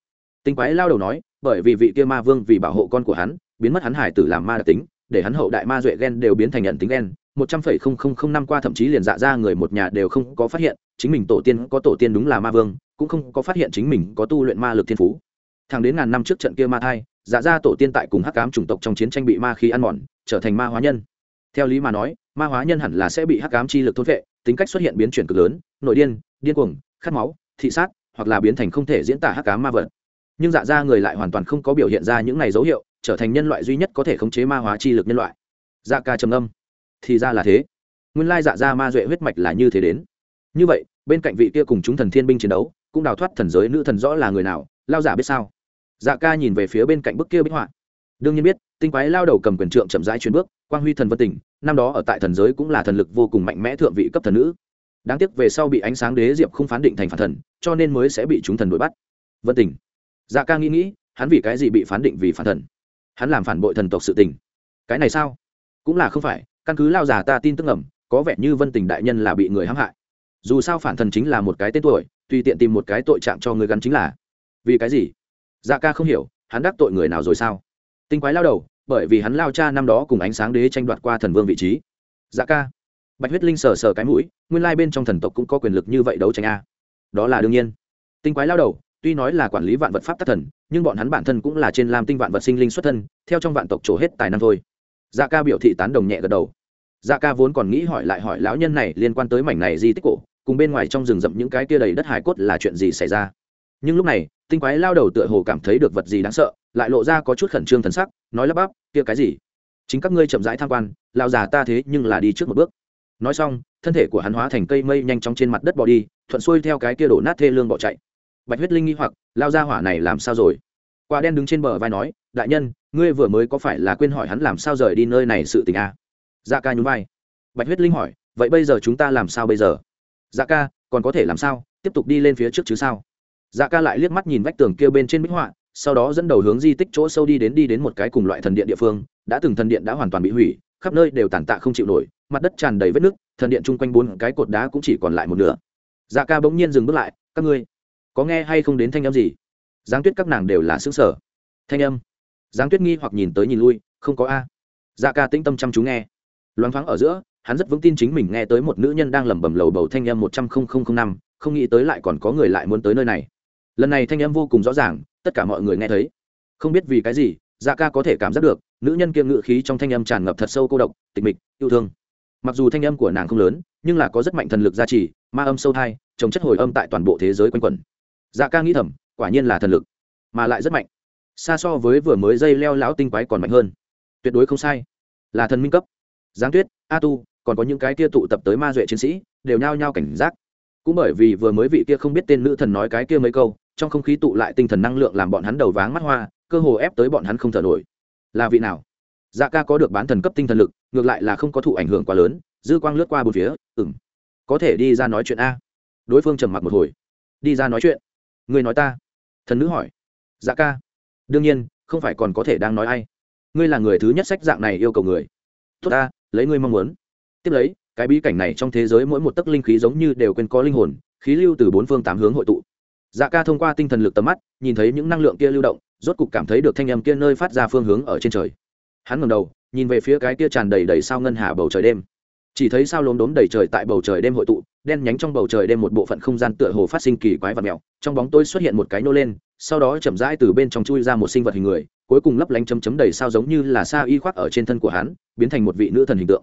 Tinh quái lao đầu nói, bởi vì vị kia ma vương vì bảo hộ con của hắn, biến mất hắn hải tử làm ma đặc tính, để hắn hậu đại ma duệ gen đều biến thành nhận tính gen, một trăm phẩy không không không năm qua thậm chí liền dạ ra người một nhà đều không có phát hiện, chính mình tổ tiên có tổ tiên đúng là ma vương cũng không có phát hiện chính mình có tu luyện ma lực thiên phú. Thẳng đến ngàn năm trước trận kia ma thai dạ ra tổ tiên tại cùng hắc cám chủng tộc trong chiến tranh bị ma khí ăn mòn, trở thành ma hóa nhân. Theo lý mà nói, ma hóa nhân hẳn là sẽ bị hắc cám chi lực thôn vệ, tính cách xuất hiện biến chuyển cực lớn, nội điên điên cuồng, khát máu, thị sát, hoặc là biến thành không thể diễn tả hắc cám ma vật. Nhưng dạ ra người lại hoàn toàn không có biểu hiện ra những này dấu hiệu, trở thành nhân loại duy nhất có thể khống chế ma hóa chi lực nhân loại. Dạ ca trầm âm thì ra là thế. Nguyên lai dạ ra ma duệ huyết mạch là như thế đến. Như vậy, bên cạnh vị kia cùng chúng thần thiên binh chiến đấu cũng đào thoát thần giới nữ thần rõ là người nào, lao giả biết sao? Dạ ca nhìn về phía bên cạnh bức kia bích họa. Đương nhiên biết, tinh quái lao đầu cầm quyền trượng chậm rãi chuyển bước, quang huy thần vân tỉnh, năm đó ở tại thần giới cũng là thần lực vô cùng mạnh mẽ thượng vị cấp thần nữ. Đáng tiếc về sau bị ánh sáng đế diệp không phán định thành phản thần, cho nên mới sẽ bị chúng thần đuổi bắt. Vân tỉnh. Dạ ca nghĩ nghĩ, hắn vì cái gì bị phán định vì phản thần? Hắn làm phản bội thần tộc sự tình. Cái này sao? Cũng là không phải, căn cứ lao già ta tin tức ẩm có vẻ như vân tình đại nhân là bị người hãm hại. Dù sao phản thần chính là một cái tên tuổi tùy tiện tìm một cái tội trạng cho người gắn chính là. Vì cái gì? Dạ ca không hiểu, hắn đắc tội người nào rồi sao? Tinh quái lao đầu, bởi vì hắn lao cha năm đó cùng ánh sáng đế tranh đoạt qua thần vương vị trí. Dạ ca. Bạch huyết linh sờ sờ cái mũi, nguyên lai bên trong thần tộc cũng có quyền lực như vậy đấu tranh a. Đó là đương nhiên. Tinh quái lao đầu, tuy nói là quản lý vạn vật pháp tác thần, nhưng bọn hắn bản thân cũng là trên làm tinh vạn vật sinh linh xuất thân, theo trong vạn tộc trổ hết tài năng thôi. Dạ ca biểu thị tán đồng nhẹ gật đầu. Dạ ca vốn còn nghĩ hỏi lại hỏi lão nhân này liên quan tới mảnh này di tích cổ cùng bên ngoài trong rừng rậm những cái kia đầy đất hải cốt là chuyện gì xảy ra. Nhưng lúc này, tinh quái lao đầu tựa hồ cảm thấy được vật gì đáng sợ, lại lộ ra có chút khẩn trương thần sắc, nói lắp bắp, kia cái gì? Chính các ngươi chậm rãi tham quan, lao già ta thế nhưng là đi trước một bước. Nói xong, thân thể của hắn hóa thành cây mây nhanh chóng trên mặt đất bỏ đi, thuận xuôi theo cái kia đổ nát thê lương bỏ chạy. Bạch huyết linh nghi hoặc, lao ra hỏa này làm sao rồi? Quả đen đứng trên bờ vai nói, đại nhân, ngươi vừa mới có phải là quên hỏi hắn làm sao rời đi nơi này sự tình à? dạ ca nhún vai. Bạch huyết linh hỏi, vậy bây giờ chúng ta làm sao bây giờ? Dạ ca, còn có thể làm sao? Tiếp tục đi lên phía trước chứ sao? Dạ ca lại liếc mắt nhìn vách tường kia bên trên bích họa, sau đó dẫn đầu hướng di tích chỗ sâu đi đến đi đến một cái cùng loại thần điện địa phương, đã từng thần điện đã hoàn toàn bị hủy, khắp nơi đều tàn tạ không chịu nổi, mặt đất tràn đầy vết nứt, thần điện chung quanh bốn cái cột đá cũng chỉ còn lại một nửa. Dạ ca bỗng nhiên dừng bước lại, các ngươi, có nghe hay không đến thanh âm gì? Giáng tuyết các nàng đều là xứng sở thanh âm. Giáng tuyết nghi hoặc nhìn tới nhìn lui, không có a. Dạ ca tĩnh tâm chăm chú nghe. Loáng thoáng ở giữa hắn rất vững tin chính mình nghe tới một nữ nhân đang lẩm bẩm lầu bầu thanh âm một trăm linh năm, không nghĩ tới lại còn có người lại muốn tới nơi này. Lần này thanh âm vô cùng rõ ràng, tất cả mọi người nghe thấy. Không biết vì cái gì dạ ca có thể cảm giác được, nữ nhân kiêm ngự khí trong thanh âm tràn ngập thật sâu cô độc, tịch mịch, yêu thương. Mặc dù thanh âm của nàng không lớn, nhưng là có rất mạnh thần lực gia trì, ma âm sâu thai, chống chất hồi âm tại toàn bộ thế giới quanh quẩn. Dạ ca nghĩ thầm, quả nhiên là thần lực, mà lại rất mạnh. Xa so với vừa mới dây leo lão tinh quái còn mạnh hơn. Tuyệt đối không sai. Là thần minh cấp. Giáng tuyết, a tu còn có những cái kia tụ tập tới ma duệ chiến sĩ, đều nhao nhao cảnh giác. Cũng bởi vì vừa mới vị kia không biết tên nữ thần nói cái kia mấy câu, trong không khí tụ lại tinh thần năng lượng làm bọn hắn đầu váng mắt hoa, cơ hồ ép tới bọn hắn không thở nổi. Là vị nào? Dạ ca có được bán thần cấp tinh thần lực, ngược lại là không có thụ ảnh hưởng quá lớn, dư quang lướt qua một phía ừng có thể đi ra nói chuyện a. Đối phương trầm mặc một hồi. Đi ra nói chuyện. Người nói ta. Thần nữ hỏi. Dạ ca. Đương nhiên, không phải còn có thể đang nói ai. Ngươi là người thứ nhất sách dạng này yêu cầu người. Tốt ta, lấy ngươi mong muốn tiếp lấy, cái bí cảnh này trong thế giới mỗi một tấc linh khí giống như đều quên có linh hồn, khí lưu từ bốn phương tám hướng hội tụ. Dạ ca thông qua tinh thần lực tầm mắt, nhìn thấy những năng lượng kia lưu động, rốt cục cảm thấy được thanh âm kia nơi phát ra phương hướng ở trên trời. Hắn ngẩng đầu, nhìn về phía cái kia tràn đầy đầy sao ngân hà bầu trời đêm. Chỉ thấy sao lốm đốm đầy trời tại bầu trời đêm hội tụ, đen nhánh trong bầu trời đêm một bộ phận không gian tựa hồ phát sinh kỳ quái và mèo, trong bóng tôi xuất hiện một cái nô lên, sau đó chậm rãi từ bên trong chui ra một sinh vật hình người, cuối cùng lấp lánh chấm chấm đầy sao giống như là sa y khoác ở trên thân của hắn, biến thành một vị nữ thần hình tượng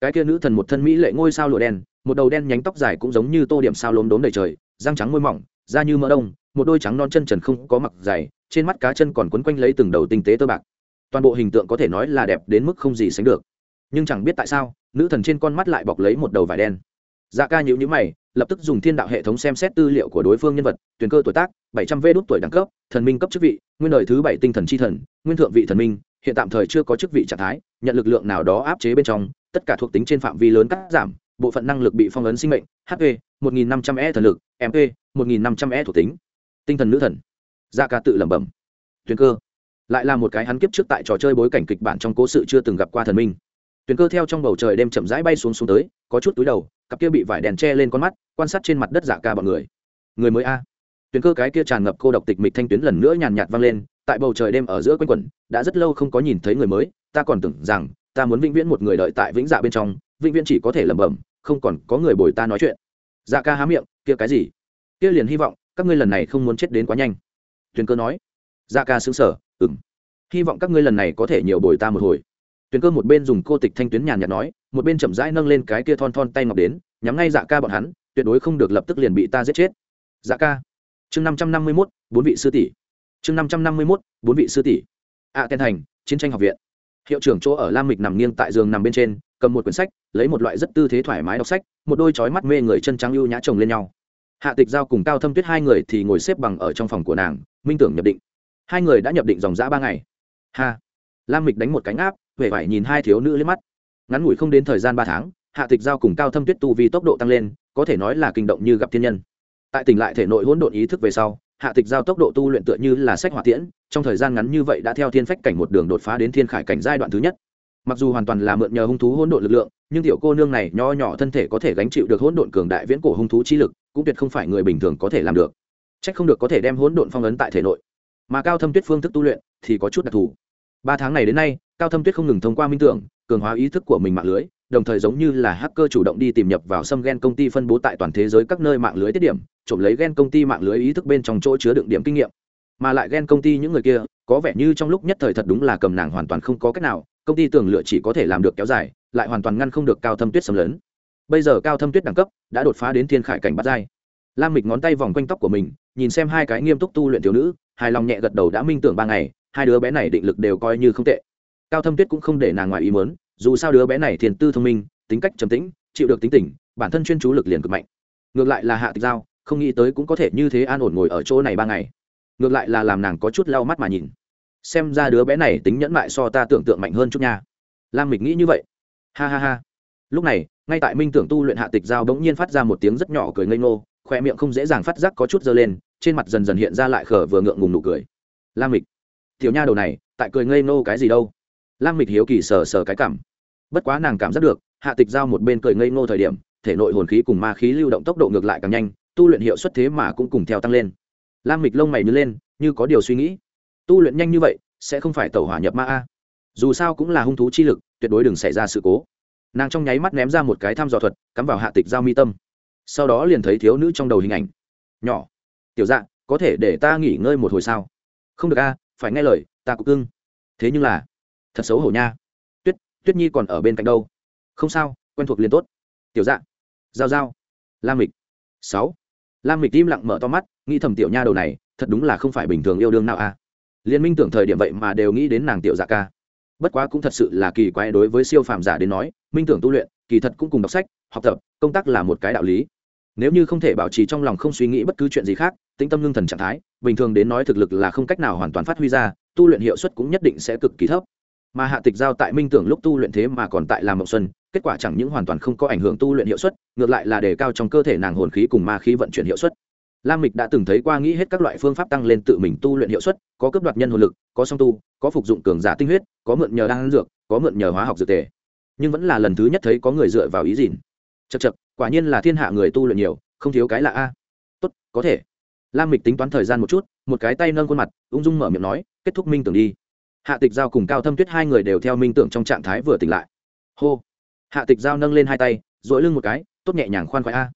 cái kia nữ thần một thân mỹ lệ ngôi sao lụa đen, một đầu đen nhánh tóc dài cũng giống như tô điểm sao lốm đốm đầy trời, răng trắng môi mỏng, da như mỡ đông, một đôi trắng non chân trần không có mặc dày, trên mắt cá chân còn quấn quanh lấy từng đầu tinh tế tơ bạc. Toàn bộ hình tượng có thể nói là đẹp đến mức không gì sánh được. Nhưng chẳng biết tại sao, nữ thần trên con mắt lại bọc lấy một đầu vải đen. Dạ ca nhữ nhữ mày, lập tức dùng thiên đạo hệ thống xem xét tư liệu của đối phương nhân vật, tuyển cơ tuổi tác, bảy trăm v đốt tuổi đẳng cấp, thần minh cấp chức vị, nguyên đời thứ bảy tinh thần c h i thần, nguyên thượng vị thần minh, hiện tạm thời chưa có chức vị trạng thái, nhận lực lượng nào đó áp chế bên trong tất cả thuộc tính trên phạm vi lớn cắt giảm, bộ phận năng lực bị phong ấn sinh mệnh hp một nghìn năm trăm e thần lực mp một nghìn năm trăm e thuộc tính. Tinh thần nữ thần. Da ca tự lẩm bẩm. Tuyền cơ. Lại là một cái hắn kiếp trước tại trò chơi bối cảnh kịch bản trong cố sự chưa từng gặp qua thần minh. Tuyền cơ theo trong bầu trời đêm chậm rãi bay xuống xuống tới, có chút túi đầu, cặp kia bị vải đèn che lên con mắt, quan sát trên mặt đất dạ ca bọn người. Người mới a. Tuyền cơ cái kia tràn ngập cô độc tịch mịch thanh tuyến lần nữa nhàn nhạt vang lên, tại bầu trời đêm ở giữa quanh quẩn, đã rất lâu không có nhìn thấy người mới, ta còn tưởng rằng ta muốn vĩnh viễn một người đợi tại vĩnh dạ bên trong vĩnh viễn chỉ có thể lẩm bẩm không còn có người bồi ta nói chuyện. Dạ ca há miệng kia cái gì? Kia liền hy vọng các ngươi lần này không muốn chết đến quá nhanh. Tuyền cơ nói. Dạ ca xứng sở ừng hy vọng các ngươi lần này có thể nhiều bồi ta một hồi. Tuyền cơ một bên dùng cô tịch thanh tuyến nhàn nhạt nói một bên chậm rãi nâng lên cái kia thon thon tay ngọc đến nhắm ngay dạ ca bọn hắn tuyệt đối không được lập tức liền bị ta giết chết. Dạ ca. Chương năm trăm năm mươi mốt bốn vị sư tỷ. Chương năm trăm năm mươi mốt bốn vị sư tỷ. A à, tên thành chiến tranh học viện hiệu trưởng chỗ ở lam mịch nằm nghiêng tại giường nằm bên trên, cầm một quyển sách, lấy một loại rất tư thế thoải mái đọc sách, một đôi chói mắt mê người chân trắng ưu nhã chồng lên nhau. Hạ tịch giao cùng cao thâm tuyết hai người thì ngồi xếp bằng ở trong phòng của nàng, minh tưởng nhập định. Hai người đã nhập định dòng dã ba ngày. Ha! Lam mịch đánh một cánh áp huệ vải nhìn hai thiếu nữ lên mắt. Ngắn ngủi không đến thời gian ba tháng, hạ tịch giao cùng cao thâm tuyết tu vì tốc độ tăng lên, có thể nói là kinh động như gặp thiên nhân. Tại tỉnh lại thể nội hỗn độn ý thức về sau hạ tịch giao tốc độ tu luyện tựa như là sách hỏa tiễn, trong thời gian ngắn như vậy đã theo thiên phách cảnh một đường đột phá đến thiên khải cảnh giai đoạn thứ nhất. Mặc dù hoàn toàn là mượn nhờ hung thú hỗn độn lực lượng, nhưng tiểu cô nương này nho nhỏ thân thể có thể gánh chịu được hỗn độn cường đại viễn cổ hung thú chi lực, cũng tuyệt không phải người bình thường có thể làm được. C không được có thể đem hỗn độn phong ấn tại thể nội. Mà cao thâm tuyết phương thức tu luyện thì có chút đặc thù. Ba tháng này đến nay, cao thâm tuyết không ngừng thông qua minh tưởng, cường hóa ý thức của mình mạng lưới đồng thời giống như là hacker chủ động đi tìm nhập vào xâm gen công ty phân bố tại toàn thế giới các nơi mạng lưới tiết điểm, trộm lấy gen công ty mạng lưới ý thức bên trong chỗ chứa đựng điểm kinh nghiệm. Mà lại gen công ty những người kia, có vẻ như trong lúc nhất thời thật đúng là cầm nàng hoàn toàn không có cách nào, công ty tưởng lựa chỉ có thể làm được kéo dài, lại hoàn toàn ngăn không được cao thâm tuyết xâm lấn. Bây giờ cao thâm tuyết đẳng cấp đã đột phá đến thiên khải cảnh bắt giai. Lam mịch ngón tay vòng quanh tóc của mình, nhìn xem hai cái nghiêm túc tu luyện thiếu nữ, hài lòng nhẹ gật đầu đã minh tưởng ba ngày, hai đứa bé này định lực đều coi như không tệ. Cao thâm tuyết cũng không để nàng ngoài ý mớn dù sao đứa bé này thiền tư thông minh, tính cách trầm tĩnh, chịu được tính tình, bản thân chuyên chú lực liền cực mạnh. Ngược lại là hạ tịch giao, không nghĩ tới cũng có thể như thế an ổn ngồi ở chỗ này ba ngày. Ngược lại là làm nàng có chút lau mắt mà nhìn. Xem ra đứa bé này tính nhẫn mại so ta tưởng tượng mạnh hơn chút nha. Lam mịch nghĩ như vậy. Ha ha ha. Lúc này, ngay tại minh tưởng tu luyện hạ tịch giao bỗng nhiên phát ra một tiếng rất nhỏ cười ngây ngô khoe miệng không dễ dàng phát giác có chút dơ lên, trên mặt dần dần hiện ra lại khở vừa ngượng ngùng nụ cười. Lam mịch, tiểu nha đầu này, tại cười ngây ngô cái gì đâu? Lam mịch hiếu kỳ sờ sờ cái cảm bất quá nàng cảm giác được hạ tịch giao một bên cười ngây ngô thời điểm thể nội hồn khí cùng ma khí lưu động tốc độ ngược lại càng nhanh tu luyện hiệu suất thế mà cũng cùng theo tăng lên. Lam mịch lông mày nhớ lên như có điều suy nghĩ. Tu luyện nhanh như vậy sẽ không phải tẩu hỏa nhập ma a. Dù sao cũng là hung thú chi lực tuyệt đối đừng xảy ra sự cố. Nàng trong nháy mắt ném ra một cái thăm dò thuật cắm vào hạ tịch giao mi tâm. Sau đó liền thấy thiếu nữ trong đầu hình ảnh. Nhỏ tiểu dạng, có thể để ta nghỉ ngơi một hồi sao? Không được a phải nghe lời ta cũng cưng. Thế nhưng là thật xấu hổ nha tuyết nhi còn ở bên cạnh đâu? Không sao, quen thuộc liền tốt. Tiểu dạ. Giao giao. Lam mịch. Sáu. Lam mịch im lặng mở to mắt, nghĩ thầm tiểu nha đầu này, thật đúng là không phải bình thường yêu đương nào a liên minh tưởng thời điểm vậy mà đều nghĩ đến nàng tiểu dạ ca. Bất quá cũng thật sự là kỳ quái đối với siêu phàm giả đến nói, minh tưởng tu luyện, kỳ thật cũng cùng đọc sách, học tập, công tác là một cái đạo lý. Nếu như không thể bảo trì trong lòng không suy nghĩ bất cứ chuyện gì khác, tĩnh tâm ngưng thần trạng thái, bình thường đến nói thực lực là không cách nào hoàn toàn phát huy ra, tu luyện hiệu suất cũng nhất định sẽ cực kỳ thấp mà hạ tịch giao tại minh tưởng lúc tu luyện thế mà còn tại làm mộng xuân, kết quả chẳng những hoàn toàn không có ảnh hưởng tu luyện hiệu suất, ngược lại là đề cao trong cơ thể nàng hồn khí cùng ma khí vận chuyển hiệu suất. Lam mịch đã từng thấy qua nghĩ hết các loại phương pháp tăng lên tự mình tu luyện hiệu suất, có cấp đoạt nhân hồn lực, có song tu, có phục dụng cường giả tinh huyết, có mượn nhờ đan dược, có mượn nhờ hóa học dược tề. Nhưng vẫn là lần thứ nhất thấy có người dựa vào ý dìn chật chật quả nhiên là thiên hạ người tu luyện nhiều, không thiếu cái là a. Tốt, có thể. Lam mịch tính toán thời gian một chút, một cái tay nâng khuôn mặt, ung dung mở miệng nói, kết thúc minh tưởng đi hạ tịch giao cùng cao thâm tuyết hai người đều theo minh tưởng trong trạng thái vừa tỉnh lại. Hô. Hạ tịch giao nâng lên hai tay dội lưng một cái, tốt nhẹ nhàng khoan khoái a.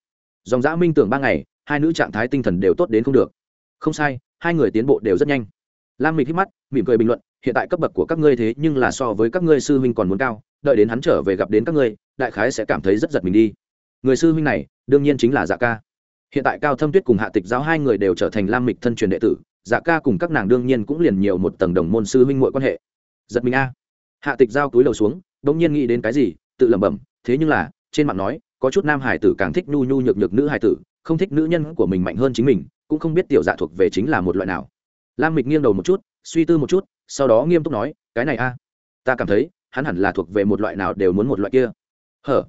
Dòng dã minh tưởng ba ngày, hai nữ trạng thái tinh thần đều tốt đến không được. Không sai, hai người tiến bộ đều rất nhanh. Lam mịch hít mắt, mỉm cười bình luận, hiện tại cấp bậc của các ngươi thế nhưng là so với các ngươi sư huynh còn muốn cao, đợi đến hắn trở về gặp đến các ngươi, đại khái sẽ cảm thấy rất giật mình đi. Người sư huynh này, đương nhiên chính là dạ ca. Hiện tại cao thâm tuyết cùng hạ tịch giáo hai người đều trở thành lam mịch thân truyền đệ tử dạ ca cùng các nàng đương nhiên cũng liền nhiều một tầng đồng môn sư huynh muội quan hệ. Giật mình a. Hạ tịch giao túi đầu xuống đ ỗ n g nhiên nghĩ đến cái gì, tự lẩm bẩm, thế nhưng là, trên mạng nói, có chút nam hải tử càng thích nhu nhu nhược nhược nữ hải tử, không thích nữ nhân của mình mạnh hơn chính mình, cũng không biết tiểu dạ thuộc về chính là một loại nào. Lam mịch nghiêng đầu một chút, suy tư một chút, sau đó nghiêm túc nói, cái này a, ta cảm thấy, hắn hẳn là thuộc về một loại nào đều muốn một loại kia. Hở?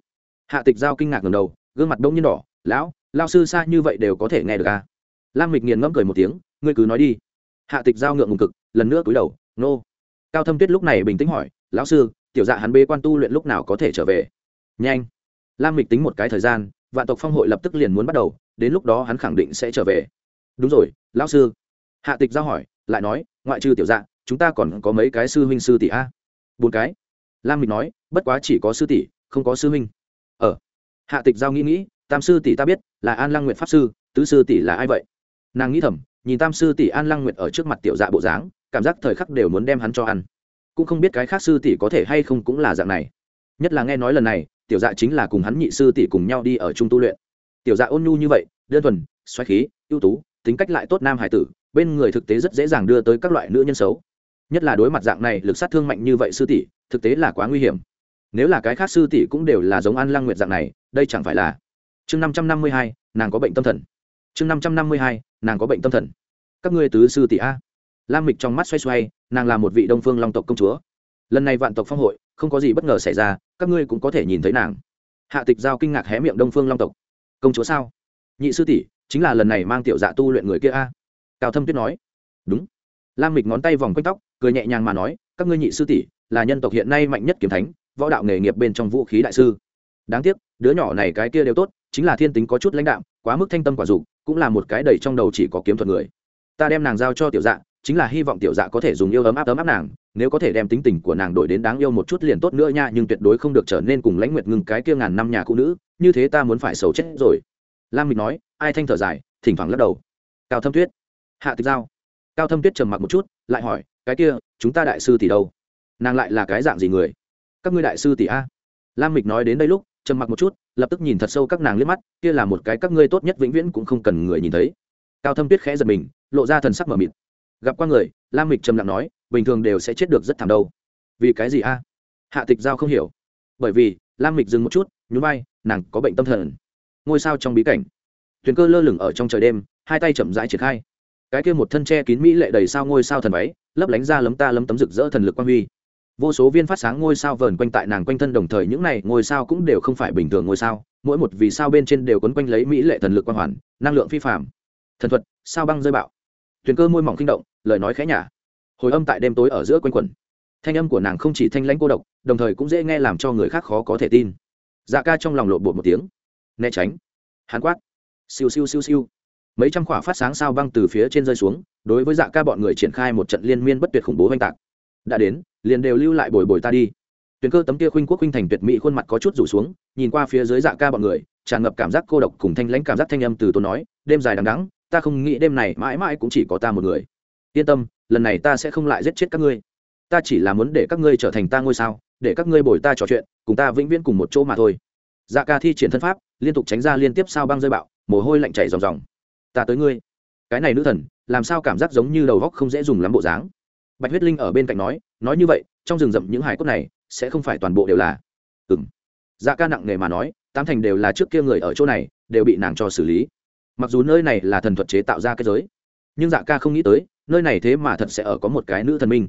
Hạ tịch giao kinh ngạc ngầm đầu, gương mặt đông nhiên đỏ, lão lao sư xa như vậy đều có thể nghe được a. Lam mịch nghiền ngẫm cười một tiếng ngươi cứ nói đi. Hạ tịch giao ngượng ngùng cực, lần nữa cúi đầu, nô. Cao thâm tuyết lúc này bình tĩnh hỏi, lão sư, tiểu dạ hắn bê quan tu luyện lúc nào có thể trở về? Nhanh. Lam mịch tính một cái thời gian, vạn tộc phong hội lập tức liền muốn bắt đầu, đến lúc đó hắn khẳng định sẽ trở về. Đúng rồi, lão sư. Hạ tịch giao hỏi, lại nói, ngoại trừ tiểu dạ chúng ta còn có mấy cái sư huynh sư tỷ a? Bốn cái. Lam mịch nói, bất quá chỉ có sư tỷ, không có sư huynh. Ờ. Hạ tịch giao nghĩ nghĩ, tam sư tỷ ta biết, là an lăng nguyện pháp sư, tứ sư tỷ là ai vậy? Nàng nghĩ thầm nhìn tam sư tỷ an lăng nguyệt ở trước mặt tiểu dạ bộ dáng, cảm giác thời khắc đều muốn đem hắn cho ăn. Cũng không biết cái khác sư tỷ có thể hay không cũng là dạng này. Nhất là nghe nói lần này, tiểu dạ chính là cùng hắn nhị sư tỷ cùng nhau đi ở trung tu luyện. Tiểu dạ ôn nhu như vậy, đơn thuần, xoáy khí, ưu tú, tính cách lại tốt nam hải tử, bên người thực tế rất dễ dàng đưa tới các loại nữ nhân xấu. Nhất là đối mặt dạng này lực sát thương mạnh như vậy sư tỷ, thực tế là quá nguy hiểm. Nếu là cái khác sư tỷ cũng đều là giống an lăng nguyệt dạng này, đây chẳng phải là chương năm trăm năm mươi hai, nàng có bệnh tâm thần chương năm trăm năm mươi hai, nàng có bệnh tâm thần. Các ngươi tứ sư tỷ a. Lam mịch trong mắt xoay xoay, nàng là một vị đông phương long tộc công chúa. Lần này vạn tộc phong hội, không có gì bất ngờ xảy ra, các ngươi cũng có thể nhìn thấy nàng. Hạ tịch giao kinh ngạc hé miệng đông phương long tộc. Công chúa sao? Nhị sư tỷ, chính là lần này mang tiểu dạ tu luyện người kia a. Cao thâm tuyết nói. Đúng. Lam mịch ngón tay vòng quanh tóc, cười nhẹ nhàng mà nói, các ngươi nhị sư tỷ, là nhân tộc hiện nay mạnh nhất kiếm thánh, võ đạo nghề nghiệp bên trong vũ khí đại sư. Đáng tiếc, đứa nhỏ này cái kia đều tốt, chính là thiên tính có chút lãnh đạm, quá mức thanh tâm quả dục cũng là một cái đầy trong đầu chỉ có kiếm thuật người. Ta đem nàng giao cho tiểu dạ chính là hy vọng tiểu dạ có thể dùng yêu ấm áp ấm áp nàng, nếu có thể đem tính tình của nàng đổi đến đáng yêu một chút liền tốt nữa nha, nhưng tuyệt đối không được trở nên cùng lãnh nguyệt ngừng cái kia ngàn năm nhà cụ nữ, như thế ta muốn phải xấu chết rồi. Lam mịch nói, ai thanh thở dài, thỉnh thoảng lắc đầu. Cao thâm tuyết, hạ tịch giao. Cao thâm tuyết trầm mặc một chút, lại hỏi, cái kia, chúng ta đại sư tỷ đâu? Nàng lại là cái dạng gì người? Các ngươi đại sư tỷ a? Lam mịch nói đến đây lúc, trầm mặc một chút lập tức nhìn thật sâu các nàng liếc mắt, kia là một cái các ngươi tốt nhất vĩnh viễn cũng không cần người nhìn thấy. Cao thâm tuyết khẽ giật mình, lộ ra thần sắc mờ mịt. Gặp qua người, lam mịch trầm lặng nói, bình thường đều sẽ chết được rất thảm đâu. Vì cái gì a? Hạ tịch giao không hiểu. Bởi vì, lam mịch dừng một chút, nhún vai, nàng có bệnh tâm thần. Ngôi sao trong bí cảnh. Thuyền cơ lơ lửng ở trong trời đêm, hai tay chậm rãi triển khai. Cái kia một thân tre kín mỹ lệ đầy sao ngôi sao thần váy, lấp lánh ra lấm ta lấm tấm rực rỡ thần lực quang huy vô số viên phát sáng ngôi sao vờn quanh tại nàng quanh thân đồng thời, những này ngôi sao cũng đều không phải bình thường ngôi sao, mỗi một vì sao bên trên đều quấn quanh lấy mỹ lệ thần lực quang hoàn, năng lượng phi phạm thần thuật, sao băng rơi bạo. Thuyền cơ môi mỏng kinh động, lời nói khẽ nhả. Hồi âm tại đêm tối ở giữa quanh quẩn. Thanh âm của nàng không chỉ thanh lãnh cô độc, đồng thời cũng dễ nghe làm cho người khác khó có thể tin. Dạ ca trong lòng lộn bột một tiếng. Né tránh. Hán quát. Siêu siêu siêu siêu. Mấy trăm khỏa phát sáng sao băng từ phía trên rơi xuống, đối với dạ ca bọn người triển khai một trận liên miên bất tuyệt khủng bố oanh tạc. Đã đến liền đều lưu lại bồi bồi ta đi. Tuyền cơ tấm kia khuynh quốc khuynh thành tuyệt mỹ khuôn mặt có chút rủ xuống, nhìn qua phía dưới dạ ca bọn người, tràn ngập cảm giác cô độc cùng thanh lãnh cảm giác thanh âm từ tôi nói, đêm dài đằng đắng ta không nghĩ đêm này mãi mãi cũng chỉ có ta một người. Yên tâm, lần này ta sẽ không lại giết chết các ngươi. Ta chỉ là muốn để các ngươi trở thành ta ngôi sao, để các ngươi bồi ta trò chuyện, cùng ta vĩnh viễn cùng một chỗ mà thôi. Dạ ca thi triển thân pháp, liên tục tránh ra liên tiếp sao băng rơi bạo, mồ hôi lạnh chảy ròng ròng. Ta tới ngươi. Cái này nữ thần, làm sao cảm giác giống như đầu góc không dễ dùng lắm bộ dáng. Bạch huyết linh ở bên cạnh nói nói như vậy trong rừng rậm những hải cốt này sẽ không phải toàn bộ đều là. Ừ m dạ ca nặng nề mà nói tám thành đều là trước kia người ở chỗ này đều bị nàng cho xử lý. Mặc dù nơi này là thần thuật chế tạo ra cái giới nhưng dạ ca không nghĩ tới nơi này thế mà thật sẽ ở có một cái nữ thần minh.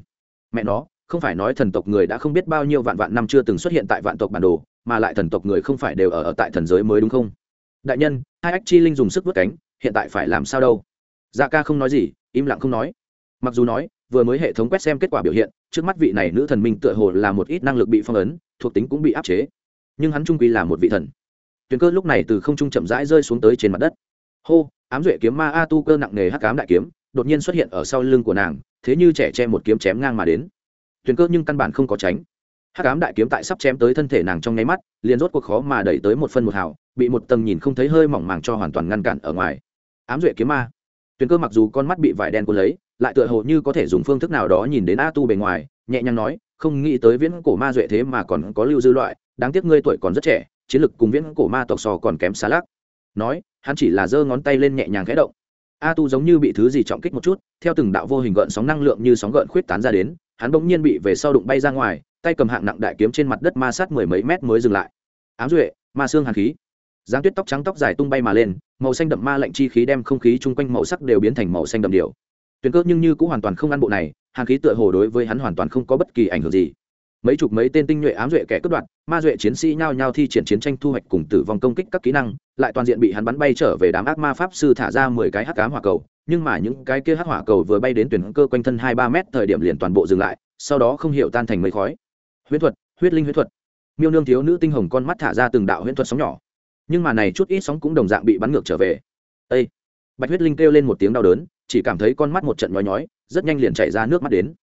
Mẹ nó không phải nói thần tộc người đã không biết bao nhiêu vạn vạn năm chưa từng xuất hiện tại vạn tộc bản đồ mà lại thần tộc người không phải đều ở, ở tại thần giới mới đúng không? Đại nhân hai ách chi linh dùng sức vớt cánh hiện tại phải làm sao đâu? Dạ ca không nói gì im lặng không nói mặc dù nói, vừa mới hệ thống quét xem kết quả biểu hiện, trước mắt vị này nữ thần minh tựa hồ là một ít năng lực bị phong ấn, thuộc tính cũng bị áp chế. Nhưng hắn trung quy là một vị thần. Tuyền cơ lúc này từ không trung chậm rãi rơi xuống tới trên mặt đất. Hô, ám duệ kiếm ma a tu cơ nặng nề hắc ám đại kiếm, đột nhiên xuất hiện ở sau lưng của nàng, thế như trẻ che một kiếm chém ngang mà đến. Tuyền cơ nhưng căn bản không có tránh. Hắc ám đại kiếm tại sắp chém tới thân thể nàng trong nháy mắt, liền rốt cuộc khó mà đẩy tới một phân một hào, bị một tầng nhìn không thấy hơi mỏng màng cho hoàn toàn ngăn cản ở ngoài. Ám duệ kiếm ma. Tuyền cơ mặc dù con mắt bị vải đen cuốn lấy lại tựa hồ như có thể dùng phương thức nào đó nhìn đến a tu bề ngoài, nhẹ nhàng nói, không nghĩ tới viễn cổ ma duệ thế mà còn có lưu dư loại, đáng tiếc ngươi tuổi còn rất trẻ, chiến lực cùng viễn cổ ma tộc sò còn kém xa lắc. Nói, hắn chỉ là giơ ngón tay lên nhẹ nhàng khẽ động. A tu giống như bị thứ gì trọng kích một chút, theo từng đạo vô hình gợn sóng năng lượng như sóng gợn khuyết tán ra đến, hắn bỗng nhiên bị về sau đụng bay ra ngoài, tay cầm hạng nặng đại kiếm trên mặt đất ma sát mười mấy mét mới dừng lại. Ám duệ, ma xương hàn khí. Giáng tuyết tóc trắng tóc dài tung bay mà lên, màu xanh đậm ma lạnh chi khí đem không khí chung quanh màu sắc đều biến thành màu xanh đậm điều tuyền cơ nhưng như cũng hoàn toàn không ăn bộ này, hàng khí tựa hồ đối với hắn hoàn toàn không có bất kỳ ảnh hưởng gì. Mấy chục mấy tên tinh nhuệ ám duệ kẻ cướp đoạt, ma duệ chiến sĩ nhao nhao thi triển chiến tranh thu hoạch cùng tử vong công kích các kỹ năng, lại toàn diện bị hắn bắn bay trở về đám ác ma pháp sư thả ra mười cái hắc cám hỏa cầu. Nhưng mà những cái kia hắc hỏa cầu vừa bay đến tuyển cơ quanh thân hai ba mét, thời điểm liền toàn bộ dừng lại, sau đó không hiểu tan thành mấy khói. Huyễn thuật, huyết linh huyễn thuật. Miêu nương thiếu nữ tinh hồng con mắt thả ra từng đạo huyễn thuật sóng nhỏ. Nhưng mà này chút ít sóng cũng đồng dạng bị bắn ngược trở về. Ê! bạch huyết linh kêu lên một tiếng đau đớn chỉ cảm thấy con mắt một trận nhói nhói, rất nhanh liền chảy ra nước mắt đến.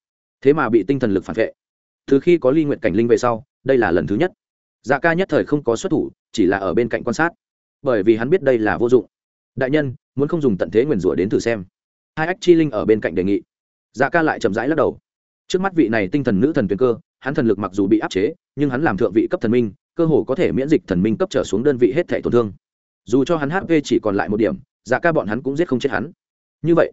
Thế mà bị tinh thần lực phản vệ. Từ khi có ly nguyện cảnh linh về sau, đây là lần thứ nhất. Dạ ca nhất thời không có xuất thủ, chỉ là ở bên cạnh quan sát. Bởi vì hắn biết đây là vô dụng. Đại nhân, muốn không dùng tận thế nguyền rủa đến thử xem. Hai ách chi linh ở bên cạnh đề nghị. Dạ ca lại chậm rãi lắc đầu. Trước mắt vị này tinh thần nữ thần tuyền cơ, hắn thần lực mặc dù bị áp chế, nhưng hắn làm thượng vị cấp thần minh, cơ hồ có thể miễn dịch thần minh cấp trở xuống đơn vị hết thể tổn thương. Dù cho hắn hp chỉ còn lại một điểm dạ ca bọn hắn cũng giết không chết hắn như vậy,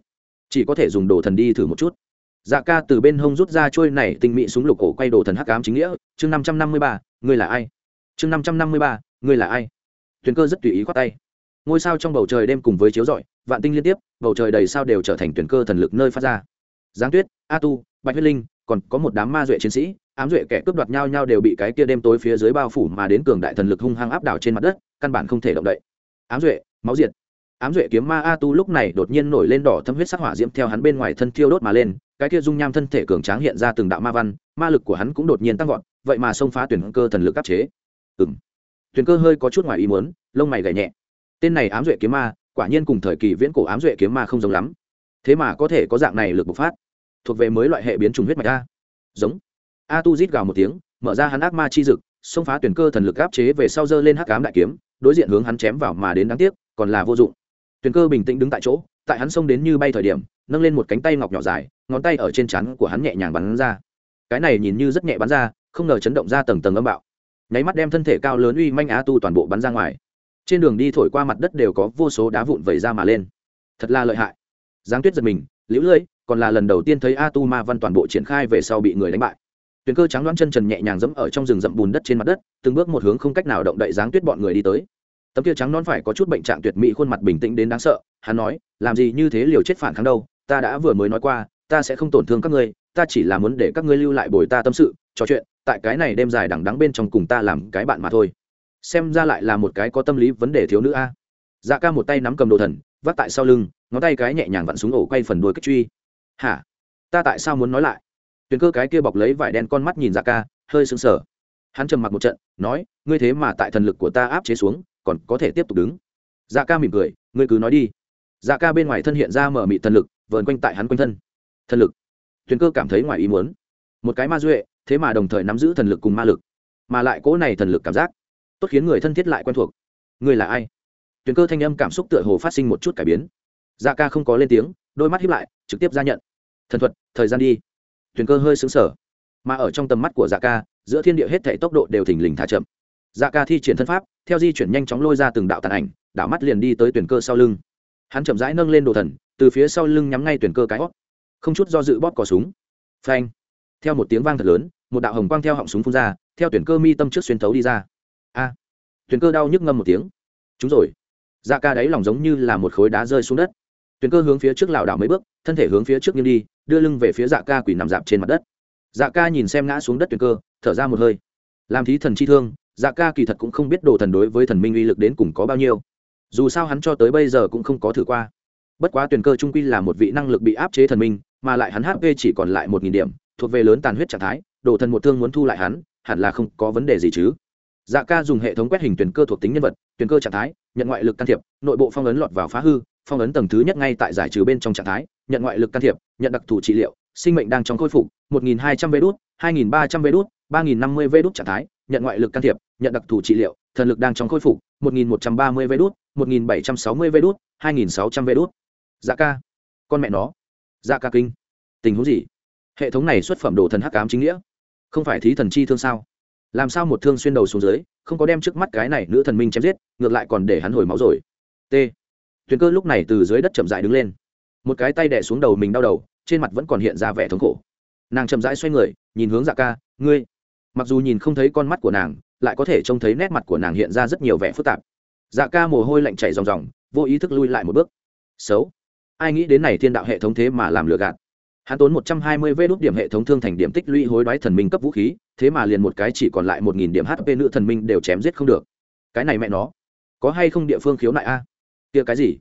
chỉ có thể dùng đồ thần đi thử một chút. Dạ ca từ bên hông rút ra trôi này tinh mỹ súng lục cổ quay đồ thần hắc ám chính nghĩa. Chương năm trăm năm mươi ba, ngươi là ai? Chương năm trăm năm mươi ba, ngươi là ai? Tuyền cơ rất tùy ý khoát tay. Ngôi sao trong bầu trời đêm cùng với chiếu rọi, vạn tinh liên tiếp, bầu trời đầy sao đều trở thành tuyển cơ thần lực nơi phát ra. Giáng tuyết, a tu, bạch huyết linh, còn có một đám ma duệ chiến sĩ, ám duệ kẻ cướp đoạt nhau nhau đều bị cái kia đêm tối phía dưới bao phủ mà đến cường đại thần lực hung hăng áp đảo trên mặt đất, căn bản không thể động đậy. Ám duệ, máu diệt ám duệ kiếm ma a tu lúc này đột nhiên nổi lên đỏ thâm huyết sắc hỏa diễm theo hắn bên ngoài thân thiêu đốt mà lên, cái kia dung nham thân thể cường tráng hiện ra từng đạo ma văn, ma lực của hắn cũng đột nhiên tăng vọt, vậy mà xông phá tuyển cơ thần lực áp chế. Ừng tuyển cơ hơi có chút ngoài ý muốn, lông mày gảy nhẹ. Tên này ám duệ kiếm ma, quả nhiên cùng thời kỳ viễn cổ ám duệ kiếm ma không giống lắm. Thế mà có thể có dạng này lực bộc phát. Thuộc về mới loại hệ biến trùng huyết mạch a. Giống. A tu rít gào một tiếng, mở ra hắn ác ma chi dực, xông phá tuyển cơ thần lực áp chế về sau dơ lên hắc ám đại kiếm, đối diện hướng hắn chém vào mà đến đáng tiếc, còn là vô dụng tuyền cơ bình tĩnh đứng tại chỗ, tại hắn xông đến như bay thời điểm, nâng lên một cánh tay ngọc nhỏ dài, ngón tay ở trên chắn của hắn nhẹ nhàng bắn ra. Cái này nhìn như rất nhẹ bắn ra, không ngờ chấn động ra tầng tầng âm bạo. Nháy mắt đem thân thể cao lớn uy manh á tu toàn bộ bắn ra ngoài. Trên đường đi thổi qua mặt đất đều có vô số đá vụn vẩy ra mà lên. Thật là lợi hại. Giáng tuyết giật mình, liễu lưỡi, còn là lần đầu tiên thấy a tu ma văn toàn bộ triển khai về sau bị người đánh bại. Tuyền cơ trắng đoán chân trần nhẹ nhàng dẫm ở trong rừng rậm bùn đất trên mặt đất, từng bước một hướng không cách nào động đậy giáng tuyết bọn người đi tới tấm kia trắng non phải có chút bệnh trạng tuyệt mỹ, khuôn mặt bình tĩnh đến đáng sợ. Hắn nói, làm gì như thế liều chết phản kháng đâu? Ta đã vừa mới nói qua, ta sẽ không tổn thương các ngươi. Ta chỉ là muốn để các ngươi lưu lại bồi ta tâm sự, trò chuyện. Tại cái này đêm dài đằng đắng bên trong cùng ta làm cái bạn mà thôi. Xem ra lại là một cái có tâm lý vấn đề thiếu nữ a. Dạ ca một tay nắm cầm đồ thần vác tại sau lưng, ngón tay cái nhẹ nhàng vặn súng ổ quay phần đuôi kích truy. Hả? Ta tại sao muốn nói lại? Tuyền cơ cái kia bọc lấy vải đen con mắt nhìn dạ ca, hơi sững sờ. Hắn trầm mặc một trận, nói, ngươi thế mà tại thần lực của ta áp chế xuống còn có thể tiếp tục đứng. Dạ ca mỉm cười, ngươi cứ nói đi. Dạ ca bên ngoài thân hiện ra mở mị thần lực, vờn quanh tại hắn quanh thân. Thần lực. Tuyền cơ cảm thấy ngoài ý muốn. Một cái ma duệ, thế mà đồng thời nắm giữ thần lực cùng ma lực. Mà lại cỗ này thần lực cảm giác, tốt khiến người thân thiết lại quen thuộc. Ngươi là ai? Tuyền cơ thanh âm cảm xúc tựa hồ phát sinh một chút cải biến. Dạ ca không có lên tiếng, đôi mắt hiếp lại, trực tiếp ra nhận. Thần thuật, thời gian đi. Tuyền cơ hơi xứng sở mà ở trong tầm mắt của dạ ca, giữa thiên địa hết thể tốc độ đều thình lình thả chậm. Dạ ca thi triển thân pháp theo di chuyển nhanh chóng lôi ra từng đạo tàn ảnh, đảo mắt liền đi tới tuyển cơ sau lưng. Hắn chậm rãi nâng lên đồ thần, từ phía sau lưng nhắm ngay tuyển cơ cái hót. Không chút do dự bóp cò súng. Phanh. Theo một tiếng vang thật lớn, một đạo hồng quang theo họng súng phun ra, theo tuyển cơ mi tâm trước xuyên thấu đi ra. A. Tuyển cơ đau nhức ngâm một tiếng. Chúng rồi. Dạ ca đáy lòng giống như là một khối đá rơi xuống đất. Tuyển cơ hướng phía trước lảo đảo mấy bước, thân thể hướng phía trước nghiêng đi, đưa lưng về phía dạ ca quỷ nằm dạp trên mặt đất. Dạ ca nhìn xem ngã xuống đất tuyển cơ, thở ra một hơi. Làm thí thần chi thương dạ ca kỳ thật cũng không biết đồ thần đối với thần minh uy lực đến cùng có bao nhiêu. Dù sao hắn cho tới bây giờ cũng không có thử qua. Bất quá tuyền cơ trung quy là một vị năng lực bị áp chế thần minh, mà lại hắn hp chỉ còn lại một nghìn điểm, thuộc về lớn tàn huyết trạng thái, đồ thần một thương muốn thu lại hắn, hẳn là không có vấn đề gì chứ. Dạ ca dùng hệ thống quét hình tuyển cơ thuộc tính nhân vật, tuyển cơ trạng thái, nhận ngoại lực can thiệp, nội bộ phong ấn lọt vào phá hư, phong ấn tầng thứ nhất ngay tại giải trừ bên trong trạng thái, nhận ngoại lực can thiệp, nhận đặc thù trị liệu sinh mệnh đang trong khôi phục 1.200 vê đốt 2.300 vê 3.050 vê trạng thái, nhận ngoại lực can thiệp, nhận đặc thù trị liệu, thần lực đang trong khôi phục 1.130 vê đốt 1.760 vê 2.600 vê dạ ca. Con mẹ nó. Dạ ca kinh. Tình huống gì? Hệ thống này xuất phẩm đồ thần hắc ám chính nghĩa. Không phải thí thần chi thương sao? Làm sao một thương xuyên đầu xuống dưới, không có đem trước mắt cái này nữ thần minh chém giết, ngược lại còn để hắn hồi máu rồi? T. Tuyền cơ lúc này từ dưới đất chậm dại đứng lên. Một cái tay đẻ xuống đầu mình đau đầu trên mặt vẫn còn hiện ra vẻ thống khổ. Nàng chậm rãi xoay người, nhìn hướng dạ ca, ngươi. Mặc dù nhìn không thấy con mắt của nàng, lại có thể trông thấy nét mặt của nàng hiện ra rất nhiều vẻ phức tạp. Dạ ca mồ hôi lạnh chảy ròng ròng, vô ý thức lui lại một bước. Xấu. Ai nghĩ đến này thiên đạo hệ thống thế mà làm lừa gạt. Hắn tốn một trăm hai mươi vê đốt điểm hệ thống thương thành điểm tích lũy hối đoái thần minh cấp vũ khí, thế mà liền một cái chỉ còn lại một nghìn điểm hp nữ thần minh đều chém giết không được. Cái này mẹ nó, có hay không địa phương khiếu nại a? À? kia cái gì?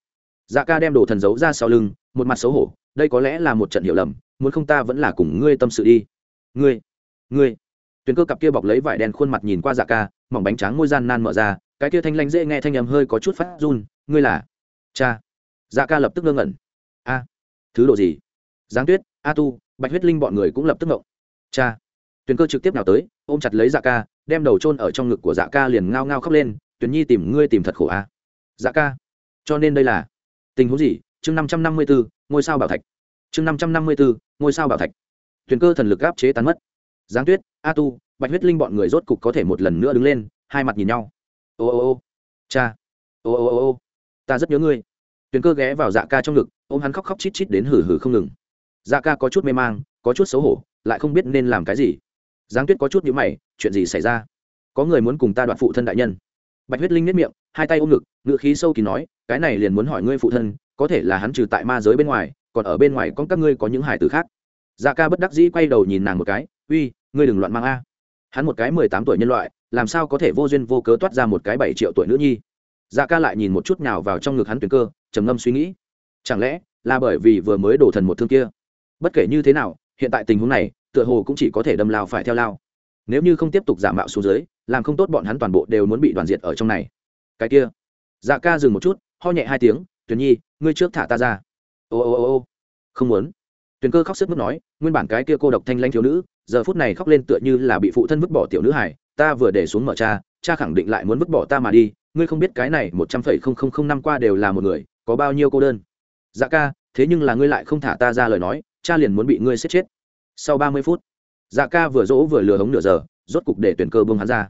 Dạ ca đem đồ thần giấu ra sau lưng, một mặt xấu hổ đây có lẽ là một trận hiểu lầm, muốn không ta vẫn là cùng ngươi tâm sự đi. Ngươi ngươi. Tuyền cơ cặp kia bọc lấy vải đen khuôn mặt nhìn qua dạ ca, mỏng bánh trắng môi gian nan mở ra, cái kia thanh lanh dễ nghe thanh âm hơi có chút phát run, ngươi là cha. Dạ ca lập tức ngơ ngẩn. A, thứ độ gì? Giáng tuyết, a tu, bạch huyết linh bọn người cũng lập tức ngộng. Cha. Tuyền cơ trực tiếp nào tới, ôm chặt lấy dạ ca, đem đầu trôn ở trong ngực của dạ ca liền ngao ngao khóc lên, tuyền nhi tìm ngươi tìm thật khổ a dạ ca. Cho nên đây là tình huống gì? Chương năm trăm năm mươi bốn ngôi sao bảo thạch. Chương năm trăm năm mươi bốn ngôi sao bảo thạch. Tuyền cơ thần lực áp chế tán mất. Giáng tuyết, a tu, bạch huyết linh bọn người rốt cục có thể một lần nữa đứng lên, hai mặt nhìn nhau. Ô ô ô cha. Ô ô ô ô. Ta rất nhớ ngươi. Tuyền cơ ghé vào dạ ca trong ngực, ôm hắn khóc khóc chít chít đến hử hử không ngừng. Dạ ca có chút mê mang, có chút xấu hổ, lại không biết nên làm cái gì. Giáng tuyết có chút nhữ mày, chuyện gì xảy ra? Có người muốn cùng ta đoạt phụ thân đại nhân. Bạch huyết linh nếp miệng, hai tay ôm ngực ngự khí sâu kỳ nói, cái này liền muốn hỏi ngươi phụ thân có thể là hắn trừ tại ma giới bên ngoài, còn ở bên ngoài con các ngươi có những hải tử khác. Dạ ca bất đắc dĩ quay đầu nhìn nàng một cái, uy, ngươi đừng loạn mang a. Hắn một cái mười tám tuổi nhân loại, làm sao có thể vô duyên vô cớ toát ra một cái bảy triệu tuổi nữ nhi? Dạ ca lại nhìn một chút nào vào trong ngực hắn tuyền cơ, trầm ngâm suy nghĩ. Chẳng lẽ là bởi vì vừa mới đổ thần một thương kia? Bất kể như thế nào, hiện tại tình huống này, tựa hồ cũng chỉ có thể đâm lao phải theo lao. Nếu như không tiếp tục giả mạo xuống dưới, làm không tốt bọn hắn toàn bộ đều muốn bị đoàn diệt ở trong này. Cái kia. Dạ ca dừng một chút, ho nhẹ hai tiếng, tuyền nhi ngươi trước thả ta ra. Ô ô ô ô. Không muốn. Tuyền cơ khóc sức mức nói, nguyên bản cái kia cô độc thanh lanh thiếu nữ, giờ phút này khóc lên tựa như là bị phụ thân vứt bỏ tiểu nữ hải ta vừa để xuống mở cha cha khẳng định lại muốn vứt bỏ ta mà đi, ngươi không biết cái này một trăm phẩy không không không năm qua đều là một người, có bao nhiêu cô đơn. Dạ ca, thế nhưng là ngươi lại không thả ta ra lời nói, cha liền muốn bị ngươi xếp chết. Sau ba mươi phút dạ ca vừa dỗ vừa lừa hống nửa giờ, rốt cục để tuyển cơ bông hắn ra.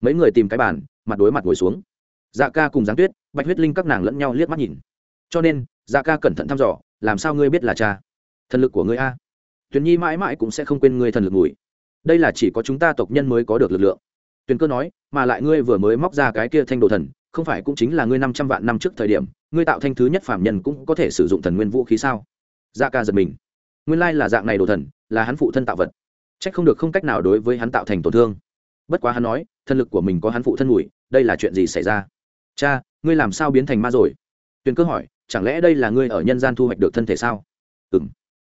Mấy người tìm cái bàn, mặt đối mặt ngồi xuống. Dạ ca cùng giáng tuyết, bạch huyết linh các nàng lẫn nhau liếc mắt nhìn cho nên dạ ca cẩn thận thăm dò, làm sao ngươi biết là cha? Thần lực của ngươi a. Tuyền nhi mãi mãi cũng sẽ không quên ngươi thần lực mùi đây là chỉ có chúng ta tộc nhân mới có được lực lượng. Tuyền cơ nói, mà lại ngươi vừa mới móc ra cái kia thanh đồ thần, không phải cũng chính là ngươi năm trăm vạn năm trước thời điểm, ngươi tạo thanh thứ nhất phạm nhân cũng có thể sử dụng thần nguyên vũ khí sao? Dạ ca giật mình. Nguyên lai là dạng này đồ thần, là hắn phụ thân tạo vật. C h ắ c không được không cách nào đối với hắn tạo thành tổn thương. Bất quá hắn nói thân lực của mình có hắn phụ thân mùi đây là chuyện gì xảy ra? Cha, ngươi làm sao biến thành ma rồi? Tuyền cơ hỏi chẳng lẽ đây là ngươi ở nhân gian thu hoạch được thân thể sao? Ừ m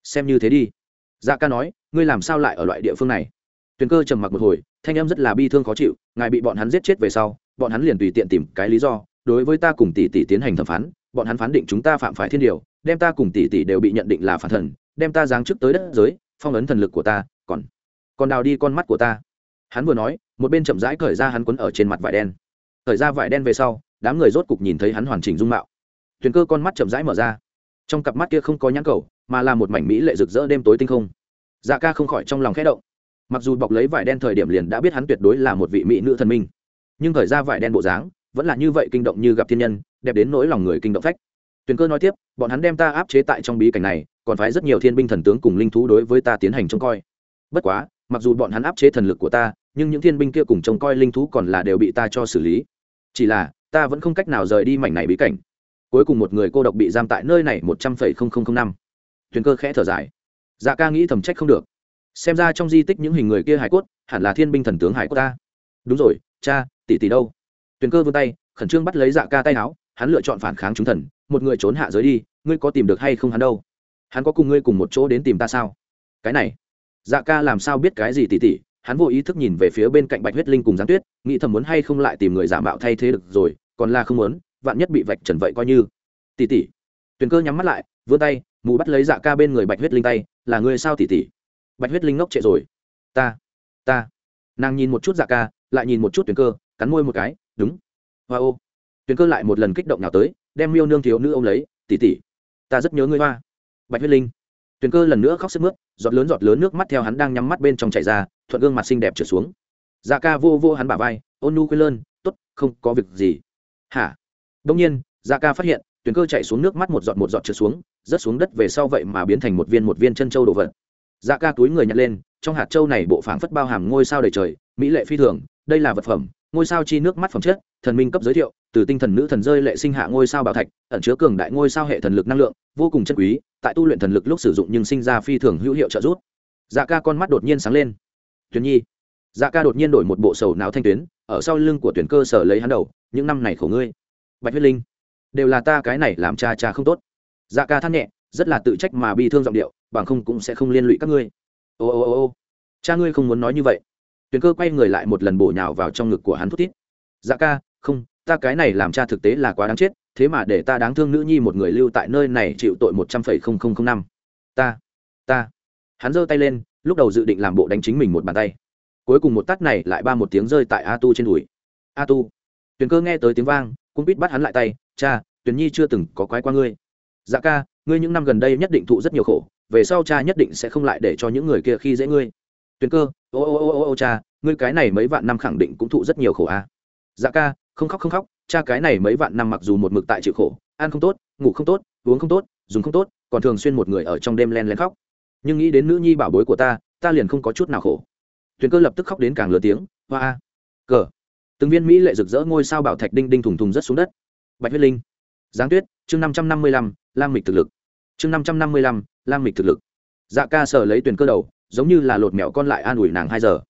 xem như thế đi. Dạ ca nói, ngươi làm sao lại ở loại địa phương này? Tuyền cơ trầm mặc một hồi, thanh em rất là bi thương khó chịu, ngài bị bọn hắn giết chết về sau, bọn hắn liền tùy tiện tìm cái lý do, đối với ta cùng tỷ tỷ tiến hành thẩm phán, bọn hắn phán định chúng ta phạm phải thiên điều, đem ta cùng tỷ tỷ đều bị nhận định là phản thần, đem ta giáng chức tới đất giới, phong ấn thần lực của ta, còn còn đào đi con mắt của ta. Hắn vừa nói, một bên chậm rãi cởi ra hắn quấn ở trên mặt vải đen. Cởi ra vải đen về sau, đám người rốt cục nhìn thấy hắn hoàn chỉnh dung mạo thuyền cơ con mắt chậm rãi mở ra. Trong cặp mắt kia không có nhãn cầu, mà là một mảnh mỹ lệ rực rỡ đêm tối tinh không. Dạ ca không khỏi trong lòng khẽ động. Mặc dù bọc lấy vải đen thời điểm liền đã biết hắn tuyệt đối là một vị mỹ nữ thần minh, nhưng thời ra vải đen bộ dáng vẫn là như vậy kinh động như gặp thiên nhân, đẹp đến nỗi lòng người kinh động phách. Tuyền cơ nói tiếp, bọn hắn đem ta áp chế tại trong bí cảnh này, còn phái rất nhiều thiên binh thần tướng cùng linh thú đối với ta tiến hành trông coi. Bất quá, mặc dù bọn hắn áp chế thần lực của ta, nhưng những thiên binh kia cùng trông coi linh thú còn là đều bị ta cho xử lý. Chỉ là, ta vẫn không cách nào rời đi mảnh này bí cảnh cuối cùng một người cô độc bị giam tại nơi này một trăm phẩy không không không năm. Thuyền cơ khẽ thở dài. Dạ ca nghĩ thầm trách không được. Xem ra trong di tích những hình người kia hải cốt, hẳn là thiên binh thần tướng hải cốt ta. Đúng rồi, cha, tỷ tỷ đâu? Tuyền cơ vươn tay, khẩn trương bắt lấy dạ ca tay áo, hắn lựa chọn phản kháng chúng thần, một người trốn hạ giới đi, ngươi có tìm được hay không hắn đâu? Hắn có cùng ngươi cùng một chỗ đến tìm ta sao? Cái này dạ ca làm sao biết cái gì tỉ tỉ hắn vô ý thức nhìn về phía bên cạnh bạch huyết linh cùng giáng tuyết, nghĩ thầm muốn hay không lại tìm người giả mạo thay thế được rồi, còn là không muốn vạn nhất bị vạch trần vậy coi như. Tỷ tỷ. Tuyền cơ nhắm mắt lại, vươn tay, mù bắt lấy dạ ca bên người bạch huyết linh tay, là ngươi sao tỷ tỷ? Bạch huyết linh ngốc trệ rồi. Ta ta. Nàng nhìn một chút dạ ca, lại nhìn một chút tuyền cơ, cắn môi một cái, đúng. Hoa ô. Tuyền cơ lại một lần kích động nào tới, đem miêu nương thiếu nữ ô m lấy tỉ tỉ ta rất nhớ ngươi hoa. Bạch huyết linh. Tuyền cơ lần nữa khóc sức mướt, giọt lớn giọt lớn nước mắt theo hắn đang nhắm mắt bên trong chảy ra, thuận gương mặt xinh đẹp trở xuống. Dạ ca vô vô hắn bả vai, ôn nu quê lơn t ố t không có việc gì. Hả? Đông nhiên dạ ca phát hiện tuyền cơ chạy xuống nước mắt một giọt một giọt trượt xuống, rớt xuống đất về sau vậy mà biến thành một viên một viên chân châu đồ vật. Dạ ca túi người nhặt lên, trong hạt châu này bộ phảng phất bao hàm ngôi sao đầy trời, mỹ lệ phi thường, đây là vật phẩm, ngôi sao chi nước mắt phẩm chất, thần minh cấp giới thiệu, từ tinh thần nữ thần rơi lệ sinh hạ ngôi sao bảo thạch, ẩn chứa cường đại ngôi sao hệ thần lực năng lượng, vô cùng chân quý, tại tu luyện thần lực lúc sử dụng nhưng sinh ra phi thường hữu hiệu trợ giúp. Dạ ca con mắt đột nhiên sáng lên. Tuyền nhi. Dạ ca đột nhiên đổi một bộ sầu não thanh tuyến, ở sau lưng của tuyển cơ sở lấy hắn đầu, những năm này khổ ngươi bạch huyết linh. Đều là ta cái này làm cha cha không tốt. Dạ ca than nhẹ, rất là tự trách mà bi thương giọng điệu, bằng không cũng sẽ không liên lụy các ngươi. Ô ô ô ô. Cha ngươi không muốn nói như vậy. Tuyền cơ quay người lại một lần bổ nhào vào trong ngực của hắn thút thít. Dạ ca, không, ta cái này làm cha thực tế là quá đáng chết, thế mà để ta đáng thương nữ nhi một người lưu tại nơi này chịu tội một trăm phẩy không không không năm. Ta ta. Hắn giơ tay lên, lúc đầu dự định làm bộ đánh chính mình một bàn tay. Cuối cùng một tắt này lại ba một tiếng rơi tại a tu trên đùi. A tu. Tuyền cơ nghe tới tiếng vang cũng biết bắt hắn lại tay, cha, tuyền nhi chưa từng có quái qua ngươi. Dạ ca, ngươi những năm gần đây nhất định thụ rất nhiều khổ, về sau cha nhất định sẽ không lại để cho những người kia khi dễ ngươi. Tuyền cơ, ô ô ô ô ô cha, ngươi cái này mấy vạn năm khẳng định cũng thụ rất nhiều khổ à. dạ ca, không khóc không khóc, cha cái này mấy vạn năm mặc dù một mực tại chịu khổ, ăn không tốt, ngủ không tốt, uống không tốt, dùng không tốt, còn thường xuyên một người ở trong đêm len len khóc. Nhưng nghĩ đến nữ nhi bảo bối của ta ta liền không có chút nào khổ. Tuyền cơ lập tức khóc đến càng lửa tiếng, hoa a, cờ từng viên mỹ lệ rực rỡ ngôi sao bảo thạch đinh đinh thùng thùng rất xuống đất. Bạch huyết linh. Giáng tuyết, chương năm trăm năm mươi lăm, lam mịch thực lực. Chương năm trăm năm mươi lăm, lam mịch thực lực. Dạ ca sở lấy tuyển cơ đầu, giống như là lột mẹo con lại an ủi nàng hai giờ.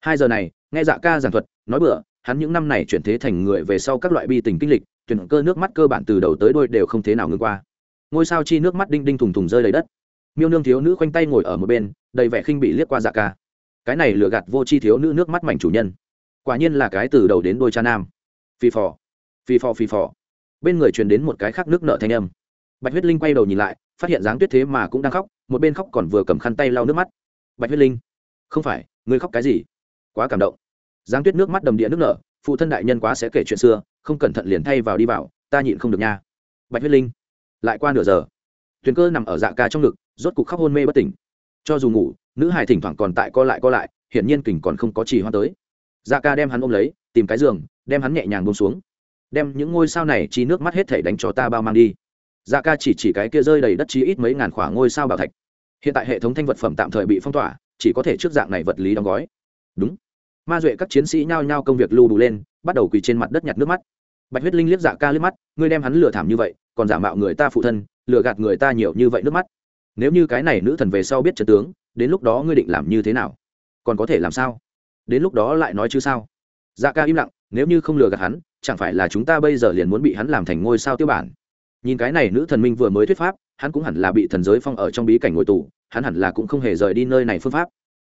Hai giờ này, nghe dạ ca giảng thuật, nói bữa hắn những năm này chuyển thế thành người về sau các loại bi tình kinh lịch, tuyển cơ nước mắt cơ bản từ đầu tới đôi đều không thế nào ngưng qua. Ngôi sao chi nước mắt đinh đinh thùng thùng rơi lấy đất. Miêu nương thiếu nữ khoanh tay ngồi ở một bên, đầy vẻ khinh bị liếc qua dạ ca. Cái này lừa gạt vô chi thiếu nữ nước mắt mảnh chủ nhân quả nhiên là cái từ đầu đến đôi cha nam. Phi phò phi phò phi phò. Bên người truyền đến một cái khác nước nợ thanh âm. Bạch huyết linh quay đầu nhìn lại, phát hiện dáng tuyết thế mà cũng đang khóc, một bên khóc còn vừa cầm khăn tay lau nước mắt. Bạch huyết linh, không phải, ngươi khóc cái gì? Quá cảm động. Giáng tuyết nước mắt đầm địa nước nở, phụ thân đại nhân quá sẽ kể chuyện xưa, không cẩn thận liền thay vào đi vào, ta nhịn không được nha. Bạch huyết linh, lại qua nửa giờ. Thuyền cơ nằm ở dạ ca trong ngực, rốt cục khóc hôn mê bất tỉnh. Cho dù ngủ, nữ hải thỉnh thoảng còn tại co lại co lại, hiển nhiên kình còn không có trì hoa tới dạ ca đem hắn ôm lấy, tìm cái giường, đem hắn nhẹ nhàng bông xuống. Đem những ngôi sao này chi nước mắt hết thể đánh cho ta bao mang đi. Dạ ca chỉ chỉ cái kia rơi đầy đất chi ít mấy ngàn khoảng ngôi sao bảo thạch. Hiện tại hệ thống thanh vật phẩm tạm thời bị phong tỏa, chỉ có thể trước dạng này vật lý đóng gói. Đúng. Ma duệ các chiến sĩ nhao nhao công việc lưu đủ lên, bắt đầu quỳ trên mặt đất nhặt nước mắt. Bạch huyết linh liếc dạ ca liếc mắt, ngươi đem hắn lừa thảm như vậy, còn giả mạo người ta phụ thân, lừa gạt người ta nhiều như vậy nước mắt. Nếu như cái này nữ thần về sau biết trật tướng, đến lúc đó ngươi định làm như thế nào? Còn có thể làm sao? Đến lúc đó lại nói chứ sao? Dạ ca im lặng, nếu như không lừa gạt hắn, chẳng phải là chúng ta bây giờ liền muốn bị hắn làm thành ngôi sao tiêu bản? Nhìn cái này nữ thần minh vừa mới thuyết pháp, hắn cũng hẳn là bị thần giới phong ở trong bí cảnh ngồi tù, hắn hẳn là cũng không hề rời đi nơi này phương pháp.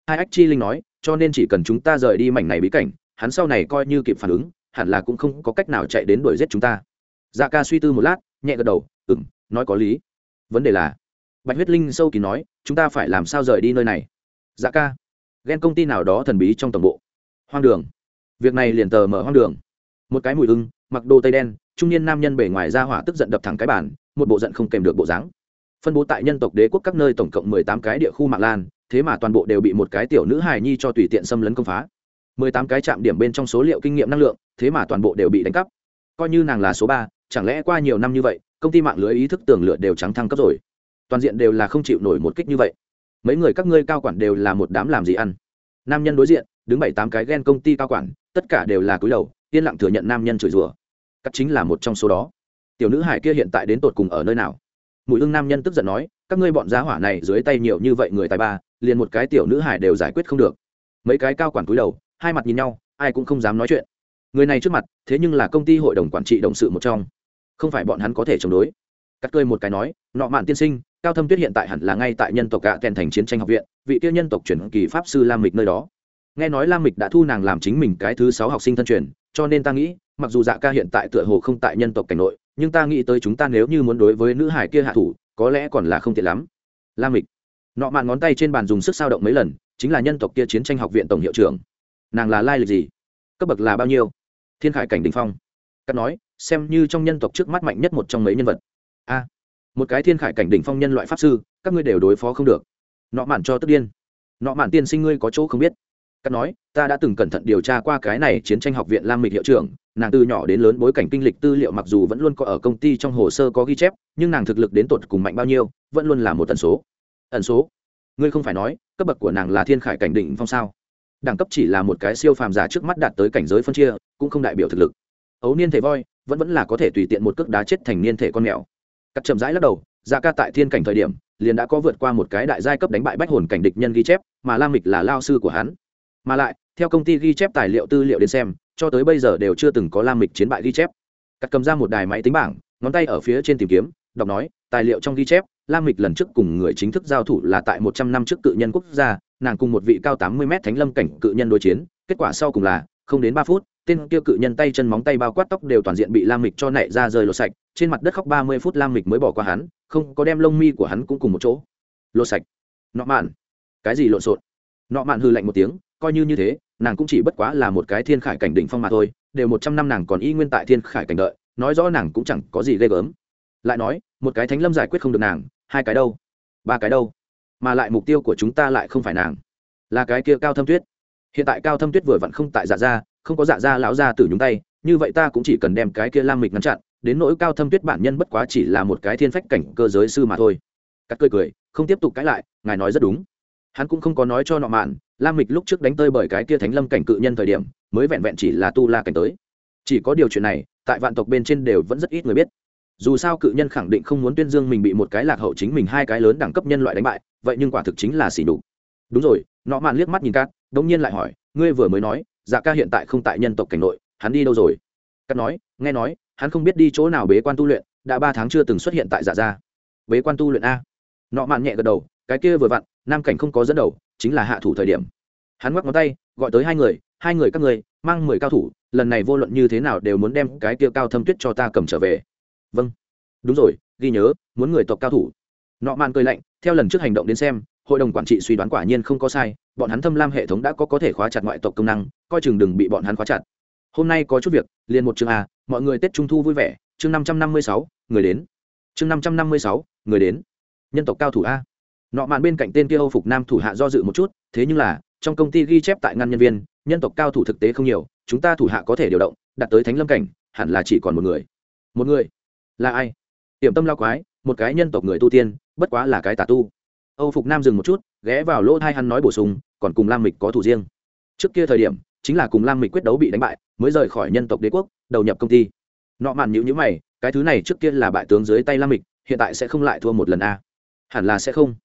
Hai ách chi linh nói, cho nên chỉ cần chúng ta rời đi mảnh này bí cảnh, hắn sau này coi như kịp phản ứng, hẳn là cũng không có cách nào chạy đến đuổi giết chúng ta. Dạ ca suy tư một lát, nhẹ gật đầu ừng nói có lý. Vấn đề là, bạch huyết linh sâu kỳ nói, chúng ta phải làm sao rời đi nơi này? Dạ ca ghen công ty nào đó thần bí trong tổng bộ. Hoang đường. Việc này liền tờ mở hoang đường. Một cái mùi ưng mặc đồ tây đen, trung niên nam nhân bề ngoài ra hỏa tức giận đập thẳng cái bản một bộ giận không kèm được bộ dáng. Phân bố tại nhân tộc đế quốc các nơi tổng cộng mười tám cái địa khu mạng lan, thế mà toàn bộ đều bị một cái tiểu nữ hài nhi cho tùy tiện xâm lấn công phá. mười tám cái chạm điểm bên trong số liệu kinh nghiệm năng lượng, thế mà toàn bộ đều bị đánh cắp. Coi như nàng là số ba, chẳng lẽ qua nhiều năm như vậy, công ty mạng lưới ý thức tường lửa đều trắng thăng cấp rồi? Toàn diện đều là không chịu nổi một kích như vậy mấy người các ngươi cao quản đều là một đám làm gì ăn? Nam nhân đối diện, đứng bảy tám cái ghen công ty cao quản, tất cả đều là cúi đầu, yên lặng thừa nhận nam nhân chửi rủa. Cắt chính là một trong số đó. Tiểu nữ hải kia hiện tại đến tột cùng ở nơi nào? Mùi hương nam nhân tức giận nói, các ngươi bọn giá hỏa này dưới tay nhiều như vậy người tài ba, liền một cái tiểu nữ hải đều giải quyết không được. Mấy cái cao quản cúi đầu, hai mặt nhìn nhau, ai cũng không dám nói chuyện. Người này trước mặt, thế nhưng là công ty hội đồng quản trị đồng sự một trong. Không phải bọn hắn có thể chống đối. Cắt cười một cái nói, nọ mạn tiên sinh cao thâm tuyết hiện tại hẳn là ngay tại nhân tộc gạ kèn thành chiến tranh học viện, vị tiêu nhân tộc chuyển kỳ pháp sư lam mịch nơi đó. Nghe nói lam mịch đã thu nàng làm chính mình cái thứ sáu học sinh thân truyền, cho nên ta nghĩ, mặc dù dạ ca hiện tại tựa hồ không tại nhân tộc cảnh nội, nhưng ta nghĩ tới chúng ta nếu như muốn đối với nữ hải kia hạ thủ, có lẽ còn là không tiện lắm. Lam mịch, nọ mạn ngón tay trên bàn dùng sức sao động mấy lần, chính là nhân tộc kia chiến tranh học viện tổng hiệu trưởng. Nàng là lai lịch gì? Cấp bậc là bao nhiêu? Thiên khải cảnh đình phong. Cắt nói, xem như trong nhân tộc trước mắt mạnh nhất một trong mấy nhân vật. A một cái thiên khải cảnh đỉnh phong nhân loại pháp sư, các ngươi đều đối phó không được. Nọ mạn cho tức điên. Nọ mạn tiên sinh ngươi có chỗ không biết. Cắt nói, ta đã từng cẩn thận điều tra qua cái này chiến tranh học viện lam mịch hiệu trưởng, nàng từ nhỏ đến lớn bối cảnh kinh lịch tư liệu mặc dù vẫn luôn có ở công ty trong hồ sơ có ghi chép, nhưng nàng thực lực đến tột cùng mạnh bao nhiêu, vẫn luôn là một tần số. Ẩn số? Ngươi không phải nói, cấp bậc của nàng là thiên khải cảnh đỉnh phong sao? Đẳng cấp chỉ là một cái siêu phàm giả trước mắt đạt tới cảnh giới phân chia, cũng không đại biểu thực lực. Ấu niên thể voi, vẫn vẫn là có thể tùy tiện một cước đá chết thành niên thể con mèo cắt chậm rãi lắc đầu dạ ca tại thiên cảnh thời điểm, liền đã có vượt qua một cái đại giai cấp đánh bại bách hồn cảnh địch nhân ghi chép, mà lam mịch là lao sư của hắn. Mà lại, theo công ty ghi chép tài liệu tư liệu đến xem, cho tới bây giờ đều chưa từng có lam mịch chiến bại ghi chép. Cắt cầm ra một đài máy tính bảng, ngón tay ở phía trên tìm kiếm, đọc nói, tài liệu trong ghi chép, lam mịch lần trước cùng người chính thức giao thủ là tại một trăm năm trước cự nhân quốc gia, nàng cùng một vị cao tám mươi m thánh lâm cảnh cự nhân đối chiến, kết quả sau cùng là không đến ba phút, tên kia cự nhân tay chân móng tay bao quát tóc đều toàn diện bị lam mịch cho nảy ra rơi lột sạch trên mặt đất khóc ba mươi phút lam mịch mới bỏ qua hắn, không có đem lông mi của hắn cũng cùng một chỗ. Lột sạch. Nọ mạn. Cái gì lộn xộn? Nọ mạn hư lạnh một tiếng, coi như như thế, nàng cũng chỉ bất quá là một cái thiên khải cảnh đỉnh phong mà thôi, đều một trăm năm nàng còn y nguyên tại thiên khải cảnh đợi, nói rõ nàng cũng chẳng có gì ghê gớm. Lại nói, một cái thánh lâm giải quyết không được nàng, hai cái đâu? Ba cái đâu? Mà lại mục tiêu của chúng ta lại không phải nàng. Là cái kia cao thâm tuyết. Hiện tại cao thâm tuyết vừa vặn không tại dạ gia, không có dạ gia lão gia tử nhúng tay, như vậy ta cũng chỉ cần đem cái kia lam mịch ngăn chặn đến nỗi cao thâm tuyết bản nhân bất quá chỉ là một cái thiên phách cảnh cơ giới sư mà thôi. Cắt cười cười, không tiếp tục cãi lại, ngài nói rất đúng. Hắn cũng không có nói cho nọ mạn, lam mịch lúc trước đánh tơi bởi cái kia thánh lâm cảnh cự nhân thời điểm, mới vẹn vẹn chỉ là tu la cảnh tới. Chỉ có điều chuyện này, tại vạn tộc bên trên đều vẫn rất ít người biết. Dù sao cự nhân khẳng định không muốn tuyên dương mình bị một cái lạc hậu chính mình hai cái lớn đẳng cấp nhân loại đánh bại, vậy nhưng quả thực chính là xỉ đục đúng rồi, nọ mạn liếc mắt nhìn cát, đống nhiên lại hỏi, ngươi vừa mới nói dạ ca hiện tại không tại nhân tộc cảnh nội, hắn đi đâu rồi? Cát nói, nghe nói hắn không biết đi chỗ nào bế quan tu luyện, đã ba tháng chưa từng xuất hiện tại giả gia. Bế quan tu luyện a. Nọ mạn nhẹ gật đầu, cái kia vừa vặn, nam cảnh không có dẫn đầu, chính là hạ thủ thời điểm. Hắn ngoắc ngón tay, gọi tới hai người hai người các người, mang mười cao thủ, lần này vô luận như thế nào đều muốn đem cái kia cao thâm tuyết cho ta cầm trở về. Vâng. Đúng rồi, ghi nhớ, muốn người tộc cao thủ. Nọ mạn cười lạnh, theo lần trước hành động đến xem, hội đồng quản trị suy đoán quả nhiên không có sai, bọn hắn thâm lam hệ thống đã có có thể khóa chặt ngoại tộc công năng, coi chừng đừng bị bọn hắn khóa chặt hôm nay có chút việc, liền một chương a mọi người tết trung thu vui vẻ, chương năm trăm năm mươi sáu, người đến. Chương năm trăm năm mươi sáu, người đến. Nhân tộc cao thủ a. Nọ mạn bên cạnh tên kia âu phục nam thủ hạ do dự một chút, thế nhưng là, trong công ty ghi chép tại ngăn nhân viên, nhân tộc cao thủ thực tế không nhiều, chúng ta thủ hạ có thể điều động đặt tới thánh lâm cảnh, hẳn là chỉ còn một người. Một người? Là ai? Tiệm tâm lao quái, một cái nhân tộc người tu tiên, bất quá là cái tà tu. Âu phục nam dừng một chút, ghé vào lỗ thai hắn nói bổ sung, còn cùng lam mịch có thủ riêng. Trước kia thời điểm, chính là cùng lam mịch quyết đấu bị đánh bại mới rời khỏi nhân tộc đế quốc, đầu nhập công ty. Nọ mạn nhữ nhữ mày, cái thứ này trước kia là bại tướng dưới tay lam mịch, hiện tại sẽ không lại thua một lần a. Hẳn là sẽ không.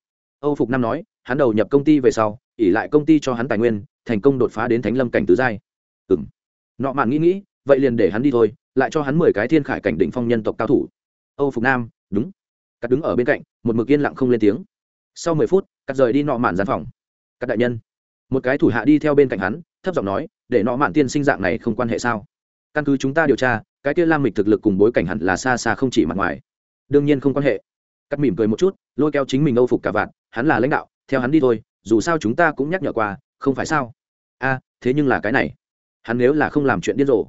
Âu phục nam nói, hắn đầu nhập công ty về sau ỉ lại công ty cho hắn tài nguyên, thành công đột phá đến thánh lâm cảnh tứ giai. Ừ m nọ mạn nghĩ nghĩ, vậy liền để hắn đi thôi, lại cho hắn mười cái thiên khải cảnh định phong nhân tộc cao thủ. Âu phục nam, đúng. Cắt đứng ở bên cạnh, một mực yên lặng không lên tiếng. Sau mười phút, cắt rời đi nọ mạn gian phòng. Cắt đại nhân. Một cái thủ hạ đi theo bên cạnh hắn thấp giọng nói, để nọ mạn tiên sinh dạng này không quan hệ sao? Căn cứ chúng ta điều tra, cái kia lam mịch thực lực cùng bối cảnh hẳn là xa xa không chỉ mặt ngoài. Đương nhiên không quan hệ. Cắt mỉm cười một chút, lôi kéo chính mình âu phục cả vạn, hắn là lãnh đạo, theo hắn đi thôi, dù sao chúng ta cũng nhắc nhở qua, không phải sao? A, thế nhưng là cái này. Hắn nếu là không làm chuyện điên rồ.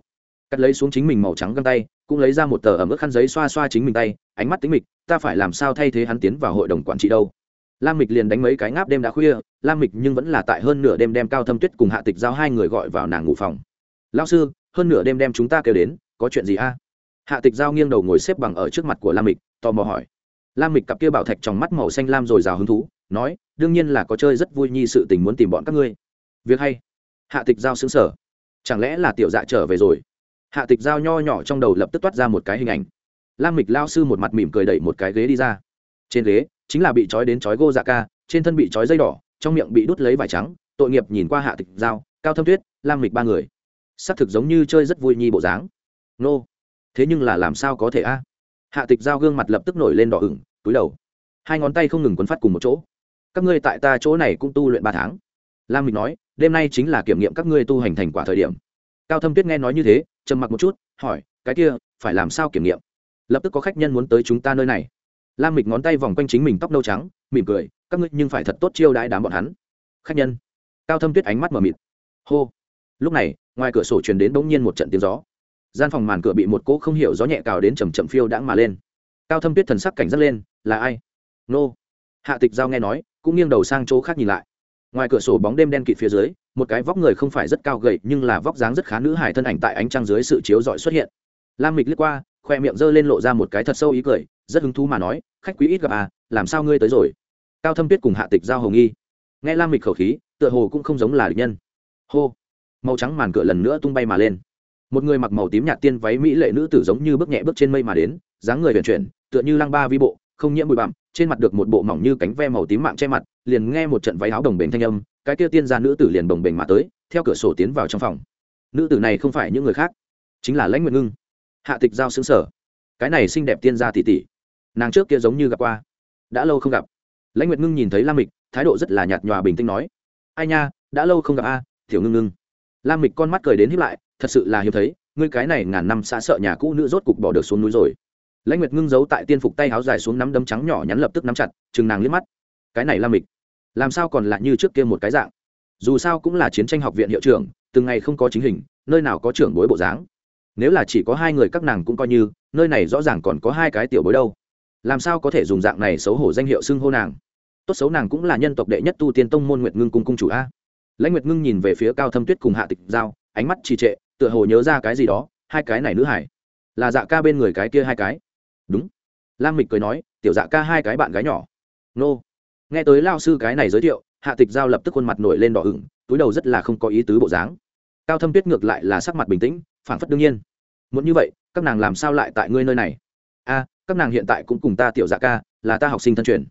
Cắt lấy xuống chính mình màu trắng găng tay, cũng lấy ra một tờ ẩm ướt khăn giấy xoa xoa chính mình tay, ánh mắt tính mịch, ta phải làm sao thay thế hắn tiến vào hội đồng quản trị đâu? Lam mịch liền đánh mấy cái ngáp đêm đã khuya, lam mịch nhưng vẫn là tại hơn nửa đêm đem cao thâm tuyết cùng hạ tịch giao hai người gọi vào nàng ngủ phòng. Lao sư, hơn nửa đêm đem chúng ta kêu đến, có chuyện gì a? Hạ tịch giao nghiêng đầu ngồi xếp bằng ở trước mặt của lam mịch, tò mò hỏi. Lam mịch cặp kia bảo thạch trong mắt màu xanh lam rồi rào hứng thú, nói, đương nhiên là có chơi rất vui nhi sự tình muốn tìm bọn các ngươi. Việc hay. Hạ tịch giao xứng sở chẳng lẽ là tiểu dạ trở về rồi? Hạ tịch giao nho nhỏ trong đầu lập tức toát ra một cái hình ảnh. Lam mịch lao sư một mặt mỉm cười đẩy một cái ghế đi ra. Trên ghế chính là bị trói đến trói gô dạ ca, trên thân bị trói dây đỏ, trong miệng bị đút lấy vải trắng, tội nghiệp nhìn qua hạ tịch giao, cao thâm tuyết, lam mịch ba người. Xác thực giống như chơi rất vui nhi bộ dáng. Nô, thế nhưng là làm sao có thể a? Hạ tịch giao gương mặt lập tức nổi lên đỏ ửng, túi đầu. Hai ngón tay không ngừng quấn phát cùng một chỗ. Các ngươi tại ta chỗ này cũng tu luyện ba tháng. Lam mịch nói, đêm nay chính là kiểm nghiệm các ngươi tu hành thành quả thời điểm. Cao thâm tuyết nghe nói như thế, trầm mặc một chút, hỏi, cái kia, phải làm sao kiểm nghiệm? Lập tức có khách nhân muốn tới chúng ta nơi này lam mịch ngón tay vòng quanh chính mình tóc nâu trắng, mỉm cười, các ngươi nhưng phải thật tốt chiêu đãi đám bọn hắn. Khách nhân. Cao thâm tuyết ánh mắt mờ mịt. Hô. Lúc này, ngoài cửa sổ truyền đến bỗng nhiên một trận tiếng gió. Gian phòng màn cửa bị một cỗ không hiểu gió nhẹ cào đến chầm chậm phiêu đãng mà lên. Cao thâm tuyết thần sắc cảnh giác lên, là ai? Nô. Hạ tịch giao nghe nói, cũng nghiêng đầu sang chỗ khác nhìn lại. Ngoài cửa sổ bóng đêm đen kịt phía dưới, một cái vóc người không phải rất cao gầy, nhưng là vóc dáng rất khá nữ hải thân ảnh tại ánh trăng dưới sự chiếu rọi xuất hiện. Lam mịch lướt qua khoe miệng giơ lên lộ ra một cái thật sâu ý cười, rất hứng thú mà nói, khách quý ít gặp à làm sao ngươi tới rồi? Cao thâm tuyết cùng hạ tịch giao hồng nghi. Nghe lam mịch khẩu khí, tựa hồ cũng không giống là địch nhân. Hô. Màu trắng màn cửa lần nữa tung bay mà lên. Một người mặc màu tím nhạt tiên váy mỹ lệ nữ tử giống như bước nhẹ bước trên mây mà đến, dáng người vận chuyển, tựa như lăng ba vi bộ, không nhiễm bụi bặm, trên mặt được một bộ mỏng như cánh ve màu tím mạng che mặt, liền nghe một trận váy áo đồng bền thanh âm, cái kia tiên gia nữ tử liền đồng bền mà tới, theo cửa sổ tiến vào trong phòng. Nữ tử này không phải những người khác, chính là lãnh nguyệt ngưng hạ tịch giao xứng sở. Cái này xinh đẹp tiên gia tỷ tỷ. Nàng trước kia giống như gặp qua. Đã lâu không gặp. Lãnh nguyệt ngưng nhìn thấy lam mịch thái độ rất là nhạt nhòa bình tĩnh nói ai nha đã lâu không gặp a à, thiểu ngưng ngưng. Lam mịch con mắt cười đến hiếp lại thật sự là hiếm thấy ngươi cái này ngàn năm xa sợ nhà cũ nữ rốt cục bỏ được xuống núi rồi. Lãnh nguyệt ngưng giấu tại tiên phục tay áo dài xuống nắm đấm trắng nhỏ nhắn lập tức nắm chặt chừng nàng liếc mắt. Cái này lam mịch làm sao còn lại như trước kia một cái dạng? Dù sao cũng là chiến tranh học viện hiệu trưởng từng ngày không có chính hình nơi nào có trưởng bối bộ dáng? Nếu là chỉ có hai người các nàng cũng coi như, nơi này rõ ràng còn có hai cái tiểu bối đâu. Làm sao có thể dùng dạng này xấu hổ danh hiệu xưng hô nàng? Tốt xấu nàng cũng là nhân tộc đệ nhất tu tiên tông môn nguyệt ngưng cung cung chủ a. Lãnh nguyệt ngưng nhìn về phía cao thâm tuyết cùng hạ tịch giao, ánh mắt trì trệ, tựa hồ nhớ ra cái gì đó, hai cái này nữ hải. Là dạ ca bên người cái kia hai cái. Đúng. Lam mịch cười nói, tiểu dạ ca hai cái bạn gái nhỏ. Nô. Nghe tới lao sư cái này giới thiệu, hạ tịch giao lập tức khuôn mặt nổi lên đỏ ửng, túi đầu rất là không có ý tứ bộ dáng cao thâm tuyết ngược lại là sắc mặt bình tĩnh phản phất đương nhiên. Muốn như vậy, các nàng làm sao lại tại ngươi nơi này? A, các nàng hiện tại cũng cùng ta tiểu dạ ca, là ta học sinh thân truyền.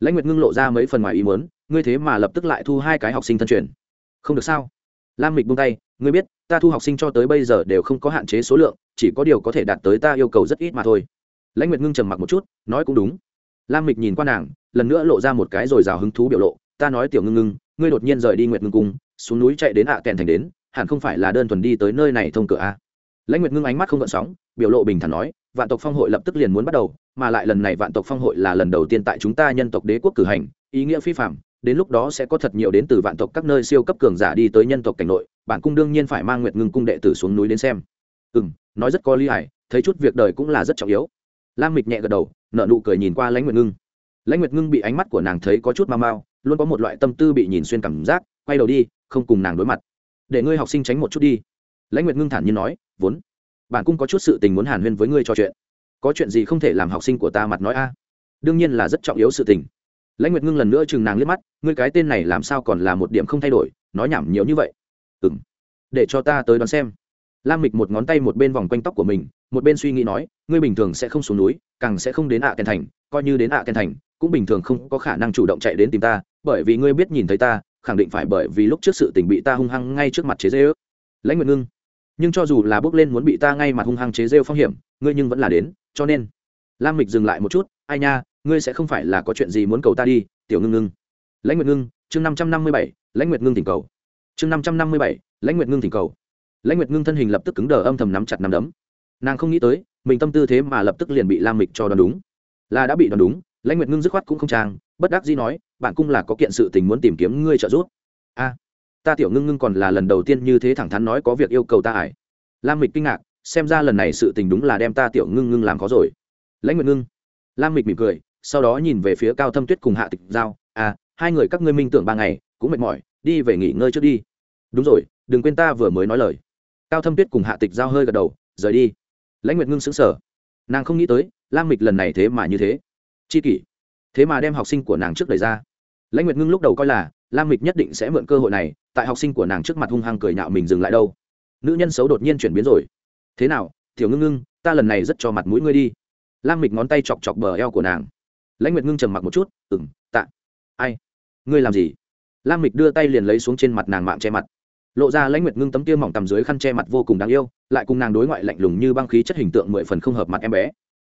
Lãnh nguyệt ngưng lộ ra mấy phần ngoài ý muốn, ngươi thế mà lập tức lại thu hai cái học sinh thân truyền. Không được sao? Lam mịch buông tay, ngươi biết, ta thu học sinh cho tới bây giờ đều không có hạn chế số lượng, chỉ có điều có thể đạt tới ta yêu cầu rất ít mà thôi. Lãnh nguyệt ngưng trầm mặc một chút, nói cũng đúng. Lam mịch nhìn qua nàng, lần nữa lộ ra một cái rồi rào hứng thú biểu lộ, ta nói tiểu ngưng ngưng, ngươi đột nhiên rời đi nguyệt ngưng cung, xuống núi chạy đến ạ à kèn thành đến hẳn không phải là đơn thuần đi tới nơi này thông cửa a. Lãnh nguyệt ngưng ánh mắt không gợn sóng, biểu lộ bình thản nói, vạn tộc phong hội lập tức liền muốn bắt đầu, mà lại lần này vạn tộc phong hội là lần đầu tiên tại chúng ta nhân tộc đế quốc cử hành, ý nghĩa phi phạm đến lúc đó sẽ có thật nhiều đến từ vạn tộc các nơi siêu cấp cường giả đi tới nhân tộc cảnh nội, bản cung đương nhiên phải mang nguyệt ngưng cung đệ tử xuống núi đến xem. Ừ m nói rất có lý hải thấy chút việc đời cũng là rất trọng yếu. Lam mịch nhẹ gật đầu nợ nụ cười nhìn qua lãnh nguyệt ngưng. Lãnh nguyệt ngưng bị ánh mắt của nàng thấy có chút mau mau, luôn có một loại tâm tư bị nhìn xuyên cảm giác, quay đầu đi, không cùng nàng đối mặt để ngươi học sinh tránh một chút đi. Lãnh nguyệt ngưng thản nhiên nói, vốn, bản cung có chút sự tình muốn hàn huyên với ngươi trò chuyện. Có chuyện gì không thể làm học sinh của ta mặt nói a? Đương nhiên là rất trọng yếu sự tình. Lãnh nguyệt ngưng lần nữa chừng nàng liếc mắt, ngươi cái tên này làm sao còn là một điểm không thay đổi, nói nhảm nhiều như vậy. Ừ m để cho ta tới đón xem. Lam mịch một ngón tay một bên vòng quanh tóc của mình, một bên suy nghĩ nói, ngươi bình thường sẽ không xuống núi, càng sẽ không đến ạ à kèn thành, coi như đến ạ à kèn thành, cũng bình thường không có khả năng chủ động chạy đến tìm ta, bởi vì ngươi biết nhìn thấy ta khẳng định phải bởi vì lúc trước sự tình bị ta hung hăng ngay trước mặt chế dê ước lãnh nguyệt ngưng. Nhưng cho dù là bước lên muốn bị ta ngay mặt hung hăng chế rêu phong hiểm, ngươi nhưng vẫn là đến, cho nên. Lam mịch dừng lại một chút, ai nha, ngươi sẽ không phải là có chuyện gì muốn cầu ta đi, tiểu ngưng ngưng. Lãnh nguyệt ngưng, chương năm trăm năm mươi bảy, lãnh nguyệt ngưng thỉnh cầu. Chương năm trăm năm mươi bảy, lãnh nguyệt ngưng thỉnh cầu. Lãnh nguyệt ngưng thân hình lập tức cứng đờ âm thầm nắm chặt nắm đấm. Nàng không nghĩ tới, mình tâm tư thế mà lập tức liền bị lam mịch cho đoán đúng. Là đã bị đoán đúng, lãnh nguyệt ngưng dứt khoát cũng không trang, bất đắc dĩ nói bạn cung là có kiện sự tình muốn tìm kiếm ngươi trợ giúp. A, ta tiểu ngưng ngưng còn là lần đầu tiên như thế thẳng thắn nói có việc yêu cầu ta ải. Lam mịch kinh ngạc, xem ra lần này sự tình đúng là đem ta tiểu ngưng ngưng làm khó rồi. Lãnh nguyệt ngưng. Lam mịch mỉm cười, sau đó nhìn về phía cao thâm tuyết cùng hạ tịch giao. À hai người các ngươi minh tưởng ba ngày, cũng mệt mỏi, đi về nghỉ ngơi trước đi. Đúng rồi, đừng quên ta vừa mới nói lời. Cao thâm tuyết cùng hạ tịch giao hơi gật đầu, rời đi. Lãnh nguyệt ngưng sững sờ. Nàng không nghĩ tới, lam mịch lần này thế mà như thế. Chi kỷ. Thế mà đem học sinh của nàng trước đẩy ra lãnh nguyệt ngưng lúc đầu coi là, lam mịch nhất định sẽ mượn cơ hội này, tại học sinh của nàng trước mặt hung hăng cười nhạo mình dừng lại đâu. Nữ nhân xấu đột nhiên chuyển biến rồi. Thế nào thiểu ngưng ngưng, ta lần này rất cho mặt mũi ngươi đi. Lam mịch ngón tay chọc chọc bờ eo của nàng. Lãnh nguyệt ngưng trầm mặc một chút ừng tạ. Ai? Ngươi làm gì? Lam mịch đưa tay liền lấy xuống trên mặt nàng mạng che mặt. Lộ ra lãnh nguyệt ngưng tấm kia mỏng tầm dưới khăn che mặt vô cùng đáng yêu, lại cùng nàng đối ngoại lạnh lùng như băng khí chất hình tượng mười phần không hợp mặt em bé.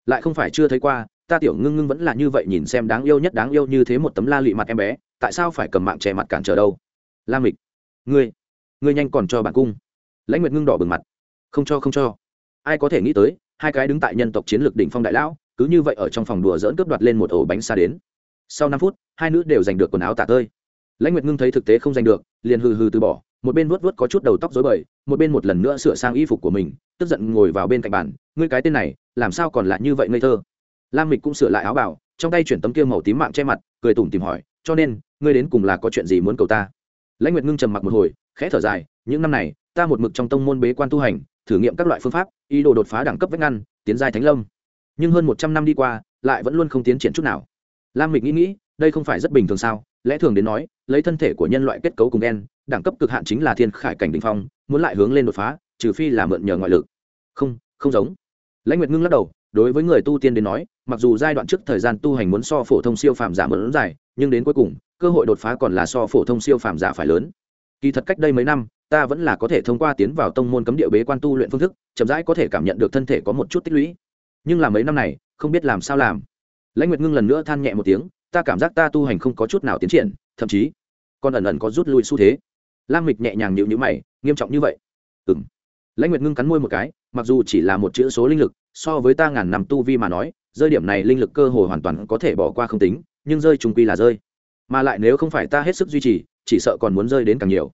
Lại không phải chưa thấy qua ta tiểu ngưng ngưng vẫn là như vậy nhìn xem đáng yêu nhất đáng yêu như thế một tấm la lụy mặt em bé, tại sao phải cầm mạng che mặt cản trở đâu? La mịch, ngươi ngươi nhanh còn cho bản cung. Lãnh nguyệt ngưng đỏ bừng mặt. Không cho không cho. Ai có thể nghĩ tới, hai cái đứng tại nhân tộc chiến lược đỉnh phong đại lão, cứ như vậy ở trong phòng đùa dỡn cướp đoạt lên một ổ bánh xa đến. Sau năm phút, hai nữ đều giành được quần áo tả tơi. Lãnh nguyệt ngưng thấy thực tế không giành được, liền hừ hừ từ bỏ, một bên vuốt vuốt có chút đầu tóc rối bời, một bên một lần nữa sửa sang y phục của mình, tức giận ngồi vào bên cạnh bàn, ngươi cái tên này, làm sao còn lại như vậy ngây thơ? Lam mịch cũng sửa lại áo bảo, trong tay chuyển tấm kia màu tím mạng che mặt, cười tủm tìm hỏi, cho nên, ngươi đến cùng là có chuyện gì muốn cầu ta? Lãnh nguyệt ngưng trầm mặc một hồi, khẽ thở dài, những năm này, ta một mực trong tông môn bế quan tu hành, thử nghiệm các loại phương pháp, ý đồ đột phá đẳng cấp vách ngăn, tiến giai thánh lâm. Nhưng hơn một trăm năm đi qua, lại vẫn luôn không tiến triển chút nào. Lam mịch nghĩ nghĩ, đây không phải rất bình thường sao? Lẽ thường đến nói, lấy thân thể của nhân loại kết cấu cùng đen đẳng cấp cực hạn chính là thiên khải cảnh đình phong, muốn lại hướng lên đột phá, trừ phi là mượn nhờ ngoại lực. Không không giống. Lãnh nguyệt ngưng lắc đầu, đối với người tu tiên đến nói mặc dù giai đoạn trước thời gian tu hành muốn so phổ thông siêu phàm giả muốn dài, nhưng đến cuối cùng, cơ hội đột phá còn là so phổ thông siêu phàm giả phải lớn. Kỳ thật cách đây mấy năm, ta vẫn là có thể thông qua tiến vào tông môn cấm địa bế quan tu luyện phương thức, chậm rãi có thể cảm nhận được thân thể có một chút tích lũy. Nhưng là mấy năm này, không biết làm sao làm. Lãnh nguyệt ngưng lần nữa than nhẹ một tiếng, ta cảm giác ta tu hành không có chút nào tiến triển, thậm chí còn ẩn ẩn có rút lui xu thế. Lam mịch nhẹ nhàng nhịu nhữ mày, nghiêm trọng như vậy? Ừ m lãnh nguyệt ngưng cắn môi một cái, mặc dù chỉ là một chữ số linh lực, so với ta ngàn năm tu vi mà nói rơi điểm này linh lực cơ hồ hoàn toàn có thể bỏ qua không tính, nhưng rơi trùng quy là rơi. Mà lại nếu không phải ta hết sức duy trì, chỉ sợ còn muốn rơi đến càng nhiều.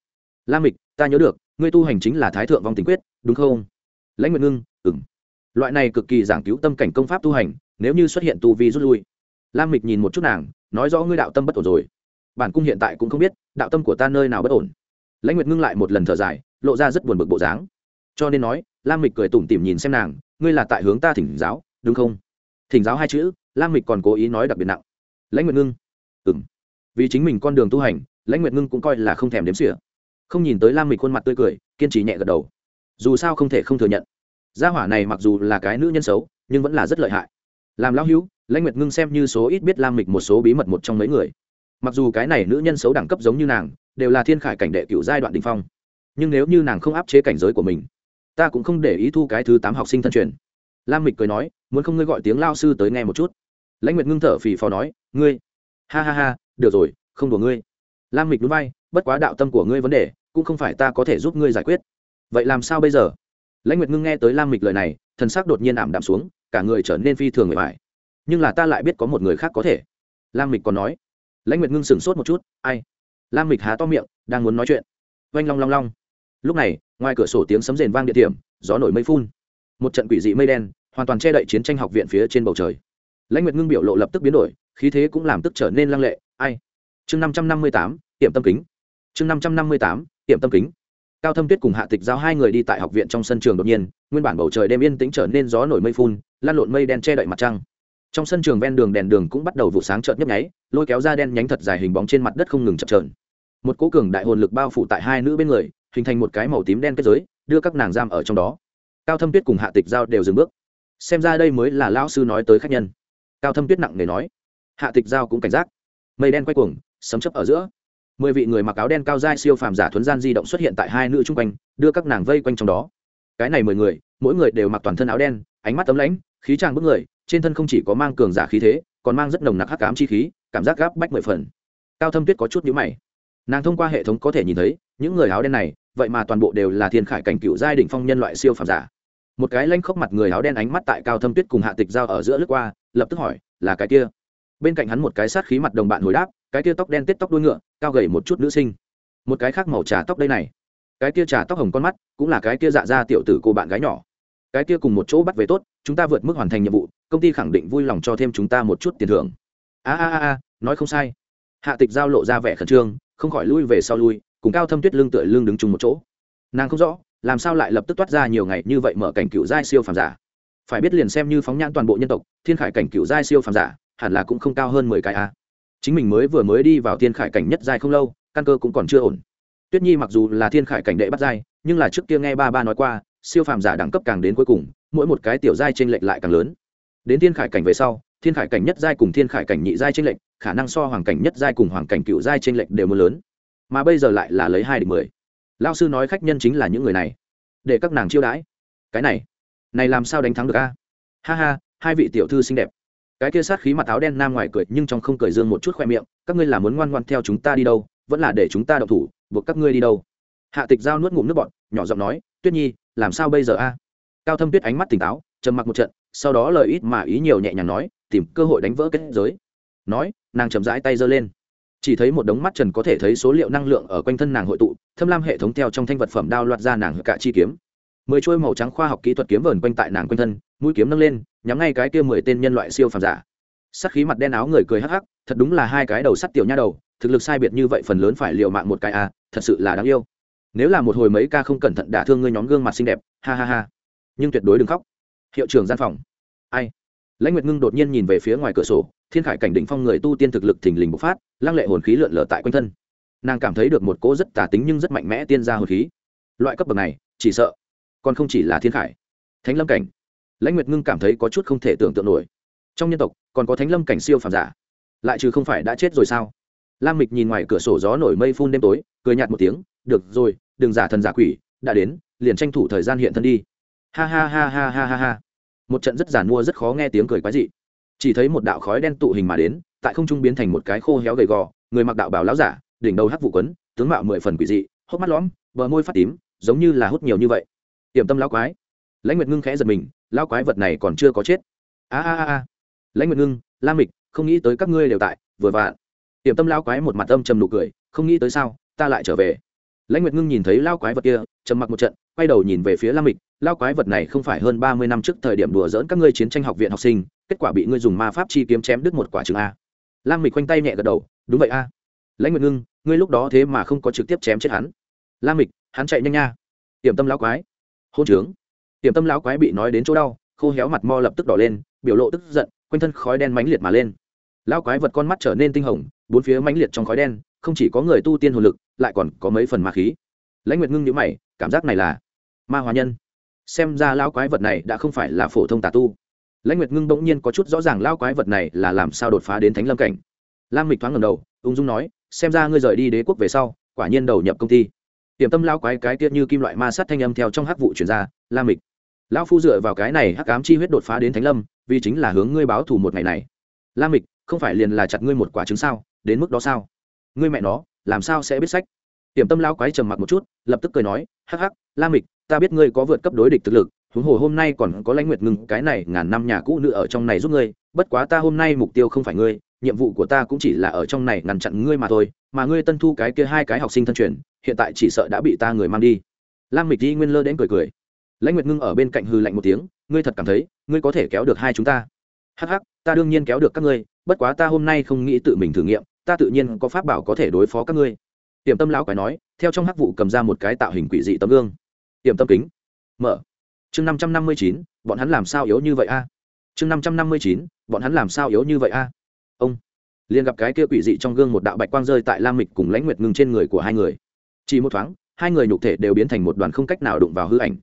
Lam mịch, ta nhớ được, ngươi tu hành chính là thái thượng vong tình quyết, đúng không? Lãnh nguyệt ngưng ừng loại này cực kỳ giảng cứu tâm cảnh công pháp tu hành, nếu như xuất hiện tu vi rút lui. Lam mịch nhìn một chút nàng, nói rõ ngươi đạo tâm bất ổn rồi. Bản cung hiện tại cũng không biết, đạo tâm của ta nơi nào bất ổn. Lãnh nguyệt ngưng lại một lần thở dài, lộ ra rất buồn bực bộ dáng. Cho nên nói, lam mịch cười tủm tỉm nhìn xem nàng, ngươi là tại hướng ta thỉnh giáo, đúng không? Thỉnh giáo hai chữ, lam mịch còn cố ý nói đặc biệt nặng. Lãnh nguyệt ngưng. Ừng vì chính mình con đường tu hành, lãnh nguyệt ngưng cũng coi là không thèm đếm xỉa. Không nhìn tới lam mịch khuôn mặt tươi cười, kiên trì nhẹ gật đầu. Dù sao không thể không thừa nhận. Gia hỏa này mặc dù là cái nữ nhân xấu, nhưng vẫn là rất lợi hại. Làm lão hữu, lãnh nguyệt ngưng xem như số ít biết lam mịch một số bí mật một trong mấy người. Mặc dù cái này nữ nhân xấu đẳng cấp giống như nàng, đều là thiên khải cảnh đệ cựu giai đoạn đình phong. Nhưng nếu như nàng không áp chế cảnh giới của mình, ta cũng không để ý thu cái thứ tám học sinh thân truyền lam mịch cười nói, muốn không ngươi gọi tiếng lao sư tới nghe một chút? Lãnh nguyệt ngưng thở phì phò nói, ngươi. Ha ha ha, được rồi, không đùa ngươi. Lam mịch núi bay, bất quá đạo tâm của ngươi vấn đề, cũng không phải ta có thể giúp ngươi giải quyết. Vậy làm sao bây giờ? Lãnh nguyệt ngưng nghe tới lam mịch lời này, thần sắc đột nhiên ảm đạm xuống, cả người trở nên phi thường người phải nhưng là ta lại biết có một người khác có thể. Lam mịch còn nói. Lãnh nguyệt ngưng sửng sốt một chút, ai? Lam mịch há to miệng, đang muốn nói chuyện. Oanh long long long. Lúc này, ngoài cửa sổ tiếng sấm rền vang địa điểm, gió nổi mây phun. Một trận quỷ dị mây đen hoàn toàn che đậy chiến tranh học viện phía trên bầu trời. Lãnh nguyệt ngưng biểu lộ lập tức biến đổi, khí thế cũng làm tức trở nên lăng lệ. Ai? Chương năm trăm năm mươi tám, tiệm tâm kính. Chương năm trăm năm mươi tám, tiệm tâm kính. Cao thâm tuyết cùng hạ tịch giao hai người đi tại học viện trong sân trường đột nhiên, nguyên bản bầu trời đêm yên tĩnh trở nên gió nổi mây phun, lan lộn mây đen che đậy mặt trăng. Trong sân trường ven đường đèn đường cũng bắt đầu vụ sáng trợn nhấp nháy, lôi kéo ra đen nhánh thật dài hình bóng trên mặt đất không ngừng chập trờn một cố cường đại hồn lực bao phủ tại hai nữ bên người, hình thành một cái màu tím đen kết giới, đưa các nàng giam ở trong đó. Cao thâm tuyết cùng hạ tịch giao đều dừng bước xem ra đây mới là lão sư nói tới khách nhân. Cao thâm tuyết nặng nề nói. Hạ tịch giao cũng cảnh giác. Mây đen quay cuồng, sấm chấp ở giữa. Mười vị người mặc áo đen cao dai siêu phàm giả thuấn gian di động xuất hiện tại hai nữ chung quanh, đưa các nàng vây quanh trong đó. Cái này mười người, mỗi người đều mặc toàn thân áo đen, ánh mắt tấm lãnh, khí tràng bức người, trên thân không chỉ có mang cường giả khí thế, còn mang rất nồng nặc hắc cám chi khí, cảm giác gáp bách mười phần. Cao thâm tuyết có chút nhữ mày. Nàng thông qua hệ thống có thể nhìn thấy, những người áo đen này, vậy mà toàn bộ đều là thiên khải cảnh cựu giai đ ỉ n h phong nhân loại siêu phàm giả một cái lanh khóc mặt người áo đen ánh mắt tại cao thâm tuyết cùng hạ tịch giao ở giữa lướt qua, lập tức hỏi, là cái kia? Bên cạnh hắn một cái sát khí mặt đồng bạn hồi đáp, cái kia tóc đen tết tóc đuôi ngựa, cao gầy một chút nữ sinh. Một cái khác màu trà tóc đây này. Cái kia trà tóc hồng con mắt, cũng là cái kia dạ ra tiểu tử cô bạn gái nhỏ. Cái kia cùng một chỗ bắt về tốt, chúng ta vượt mức hoàn thành nhiệm vụ, công ty khẳng định vui lòng cho thêm chúng ta một chút tiền thưởng. A a a a, nói không sai. Hạ tịch giao lộ ra vẻ khẩn trương, không khỏi lui về sau lui, cùng cao thâm tuyết lưng tựa lưng đứng chung một chỗ. Nàng không rõ làm sao lại lập tức toát ra nhiều ngày như vậy mở cảnh cựu giai siêu phàm giả? Phải biết liền xem như phóng nhãn toàn bộ nhân tộc, thiên khải cảnh cựu giai siêu phàm giả, hẳn là cũng không cao hơn mười cái a. Chính mình mới vừa mới đi vào thiên khải cảnh nhất giai không lâu, căn cơ cũng còn chưa ổn. Tuyết nhi mặc dù là thiên khải cảnh đệ bắt giai, nhưng là trước kia nghe ba ba nói qua, siêu phàm giả đẳng cấp càng đến cuối cùng, mỗi một cái tiểu giai t r ê n lệch lại càng lớn. Đến thiên khải cảnh về sau, thiên khải cảnh nhất giai cùng thiên khải cảnh nhị giai t r ê n lệch, khả năng so hoàng cảnh nhất giai cùng hoàng cảnh cựu giai t r ê n lệch đều mưa lớn. Mà bây giờ lại là lấy hai địch mười lao sư nói khách nhân chính là những người này. Để các nàng chiêu đãi. Cái này này làm sao đánh thắng được a? Ha ha, hai vị tiểu thư xinh đẹp. Cái kia sát khí mặt áo đen nam ngoài cười, nhưng trong không cười dương một chút khoe miệng, các ngươi là muốn ngoan ngoan theo chúng ta đi đâu, vẫn là để chúng ta đậu thủ, buộc các ngươi đi đâu? Hạ tịch giao nuốt ngụm nước bọt, nhỏ giọng nói, tuyết nhi, làm sao bây giờ a? Cao thâm tuyết ánh mắt tỉnh táo, trầm mặc một trận, sau đó lời ít mà ý nhiều nhẹ nhàng nói, tìm cơ hội đánh vỡ kết giới. Nói, nàng chậm rãi tay giơ lên chỉ thấy một đống mắt trần có thể thấy số liệu năng lượng ở quanh thân nàng hội tụ thâm lam hệ thống theo trong thanh vật phẩm đao loạt ra nàng cả chi kiếm. Mười chuôi màu trắng khoa học kỹ thuật kiếm vờn quanh tại nàng quanh thân mũi kiếm nâng lên nhắm ngay cái kia mười tên nhân loại siêu phàm giả. Sắc khí mặt đen áo người cười hắc hắc thật đúng là hai cái đầu sắt tiểu nha đầu thực lực sai biệt như vậy phần lớn phải liều mạng một cái à, thật sự là đáng yêu. Nếu là một hồi mấy ca không cẩn thận đả thương ngươi nhóm gương mặt xinh đẹp ha ha ha. Nhưng tuyệt đối đừng khóc. Hiệu trưởng gian phòng. Ai? Lãnh nguyệt ngưng đột nhiên nhìn về phía ngoài cửa sổ thiên khải cảnh đỉnh phong người tu tiên thực lực thình lình bộc phát, lăng lệ hồn khí lượn lờ tại quanh thân. Nàng cảm thấy được một cỗ rất tà tính nhưng rất mạnh mẽ tiên gia hồn khí. Loại cấp bậc này, chỉ sợ còn không chỉ là thiên khải. Thánh lâm cảnh. Lãnh nguyệt ngưng cảm thấy có chút không thể tưởng tượng nổi. Trong nhân tộc, còn có thánh lâm cảnh siêu phàm giả. Lại trừ không phải đã chết rồi sao? Lam mịch nhìn ngoài cửa sổ gió nổi mây phun đêm tối, cười nhạt một tiếng, được rồi, đừng giả thần giả quỷ, đã đến, liền tranh thủ thời gian hiện thân đi. Ha ha ha ha ha ha ha. Một trận rất giản mua rất khó nghe tiếng cười quái dị chỉ thấy một đạo khói đen tụ hình mà đến, tại không trung biến thành một cái khô héo gầy gò, người mặc đạo bào láo giả, đỉnh đầu hắc vụ quấn, tướng mạo mười phần quỷ dị, hốc mắt lõm, bờ môi phát tím, giống như là hút nhiều như vậy. Tiềm tâm lão quái. Lãnh nguyệt ngưng khẽ giật mình, lão quái vật này còn chưa có chết. A a a lãnh nguyệt ngưng, la mịch, không nghĩ tới các ngươi đều tại, vừa vặn. Tiềm tâm lão quái một mặt âm trầm nụ cười, không nghĩ tới sao, ta lại trở về. Lãnh nguyệt ngưng nhìn thấy lao quái vật kia, trầm mặc một trận, quay đầu nhìn về phía la mịch lao quái vật này không phải hơn ba mươi năm trước thời điểm đùa dỡn các ngươi chiến tranh học viện học sinh kết quả bị ngươi dùng ma pháp chi kiếm chém đứt một quả trứng a. Lam mịch khoanh tay nhẹ gật đầu, đúng vậy a. Lãnh nguyệt ngưng, ngươi lúc đó thế mà không có trực tiếp chém chết hắn. Lam mịch, hắn chạy nhanh nha. Tiềm tâm lão quái. Hôn trướng. Tiềm tâm lão quái bị nói đến chỗ đau, khô héo mặt mo lập tức đỏ lên, biểu lộ tức giận, quanh thân khói đen mãnh liệt mà lên. Lão quái vật con mắt trở nên tinh hồng, bốn phía mãnh liệt trong khói đen, không chỉ có người tu tiên hồn lực, lại còn có mấy phần ma khí. Lãnh nguyệt ngưng nhíu mày, cảm giác này là ma hóa nhân. Xem ra lão quái vật này đã không phải là phổ thông tà tu lãnh nguyệt ngưng bỗng nhiên có chút rõ ràng lao quái vật này là làm sao đột phá đến thánh lâm cảnh. Lam mịch thoáng ngầm đầu, ung dung nói, xem ra ngươi rời đi đế quốc về sau, quả nhiên đầu nhập công ty. Tiềm tâm lao quái cái tiết như kim loại ma sát thanh âm theo trong hắc vụ chuyển ra, lam mịch. Lão phu dựa vào cái này hắc ám chi huyết đột phá đến thánh lâm, vì chính là hướng ngươi báo thù một ngày này. Lam mịch, không phải liền là chặt ngươi một quả trứng sao, đến mức đó sao? Ngươi mẹ nó, làm sao sẽ biết sách? Tiềm tâm lao quái trầm mặc một chút, lập tức cười nói, hắc hắc, lam mịch, ta biết ngươi có vượt cấp đối địch thực lực huống hồ, hôm nay còn có lãnh nguyệt ngừng cái này ngàn năm nhà cũ nữ ở trong này giúp ngươi, bất quá ta hôm nay mục tiêu không phải ngươi, nhiệm vụ của ta cũng chỉ là ở trong này ngăn chặn ngươi mà thôi, mà ngươi tân thu cái kia hai cái học sinh thân truyền, hiện tại chỉ sợ đã bị ta người mang đi. Lam mịch đi nguyên lơ đến cười cười. Lãnh nguyệt ngưng ở bên cạnh hư lạnh một tiếng, ngươi thật cảm thấy, ngươi có thể kéo được hai chúng ta? Hắc hắc, ta đương nhiên kéo được các ngươi, bất quá ta hôm nay không nghĩ tự mình thử nghiệm, ta tự nhiên có pháp bảo có thể đối phó các ngươi. Tiềm tâm lão quái nói, theo trong hắc vụ cầm ra một cái tạo hình quỷ dị tấm gương. Tiềm tâm kính, mở chương năm trăm năm mươi chín, bọn hắn làm sao yếu như vậy a? chương năm trăm năm mươi chín, bọn hắn làm sao yếu như vậy a? ông liền gặp cái kia quỷ dị trong gương một đạo bạch quang rơi tại lam mịch cùng lãnh nguyệt ngưng trên người của hai người. chỉ một thoáng, hai người nhục thể đều biến thành một đoàn không cách nào đụng vào hư ảnh.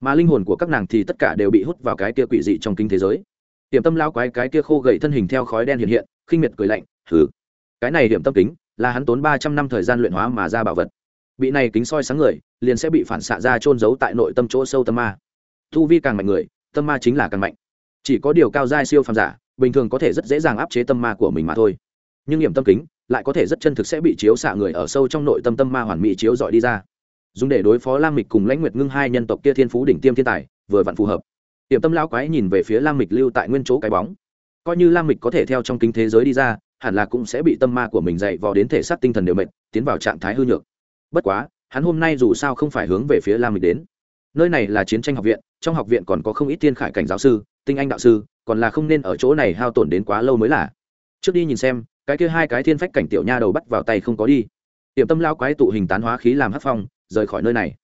mà linh hồn của các nàng thì tất cả đều bị hút vào cái kia quỷ dị trong kinh thế giới. điểm tâm lao quái cái kia khô gậy thân hình theo khói đen hiện hiện, khinh miệt cười lạnh thử cái này điểm tâm kính là hắn tốn ba trăm năm thời gian luyện hóa mà ra bảo vật. bị này kính soi sáng người, liền sẽ bị phản xạ ra trôn giấu tại nội tâm chỗ sâu tâm ma thu vi càng mạnh người, tâm ma chính là càng mạnh. Chỉ có điều cao giai siêu phàm giả, bình thường có thể rất dễ dàng áp chế tâm ma của mình mà thôi. Nhưng điểm tâm kính, lại có thể rất chân thực sẽ bị chiếu xạ người ở sâu trong nội tâm tâm ma hoàn mỹ chiếu dọi đi ra. Dùng để đối phó lam mịch cùng lãnh nguyệt ngưng hai nhân tộc kia thiên phú đỉnh tiêm thiên tài, vừa vặn phù hợp. Điểm tâm lao quái nhìn về phía lam mịch lưu tại nguyên chỗ cái bóng. Coi như lam mịch có thể theo trong kính thế giới đi ra, hẳn là cũng sẽ bị tâm ma của mình dạy vò đến thể xác tinh thần đều mệt, tiến vào trạng thái hư nhược. Bất quá, hắn hôm nay dù sao không phải hướng về phía lam mịch đến. Nơi này là chiến tranh học viện trong học viện còn có không ít tiên khải cảnh giáo sư, tinh anh đạo sư, còn là không nên ở chỗ này hao tổn đến quá lâu mới là. Trước đi nhìn xem, cái kia hai cái thiên phách cảnh tiểu nha đầu bắt vào tay không có đi. Tiệm tâm lao quái tụ hình tán hóa khí làm hắc phong, rời khỏi nơi này.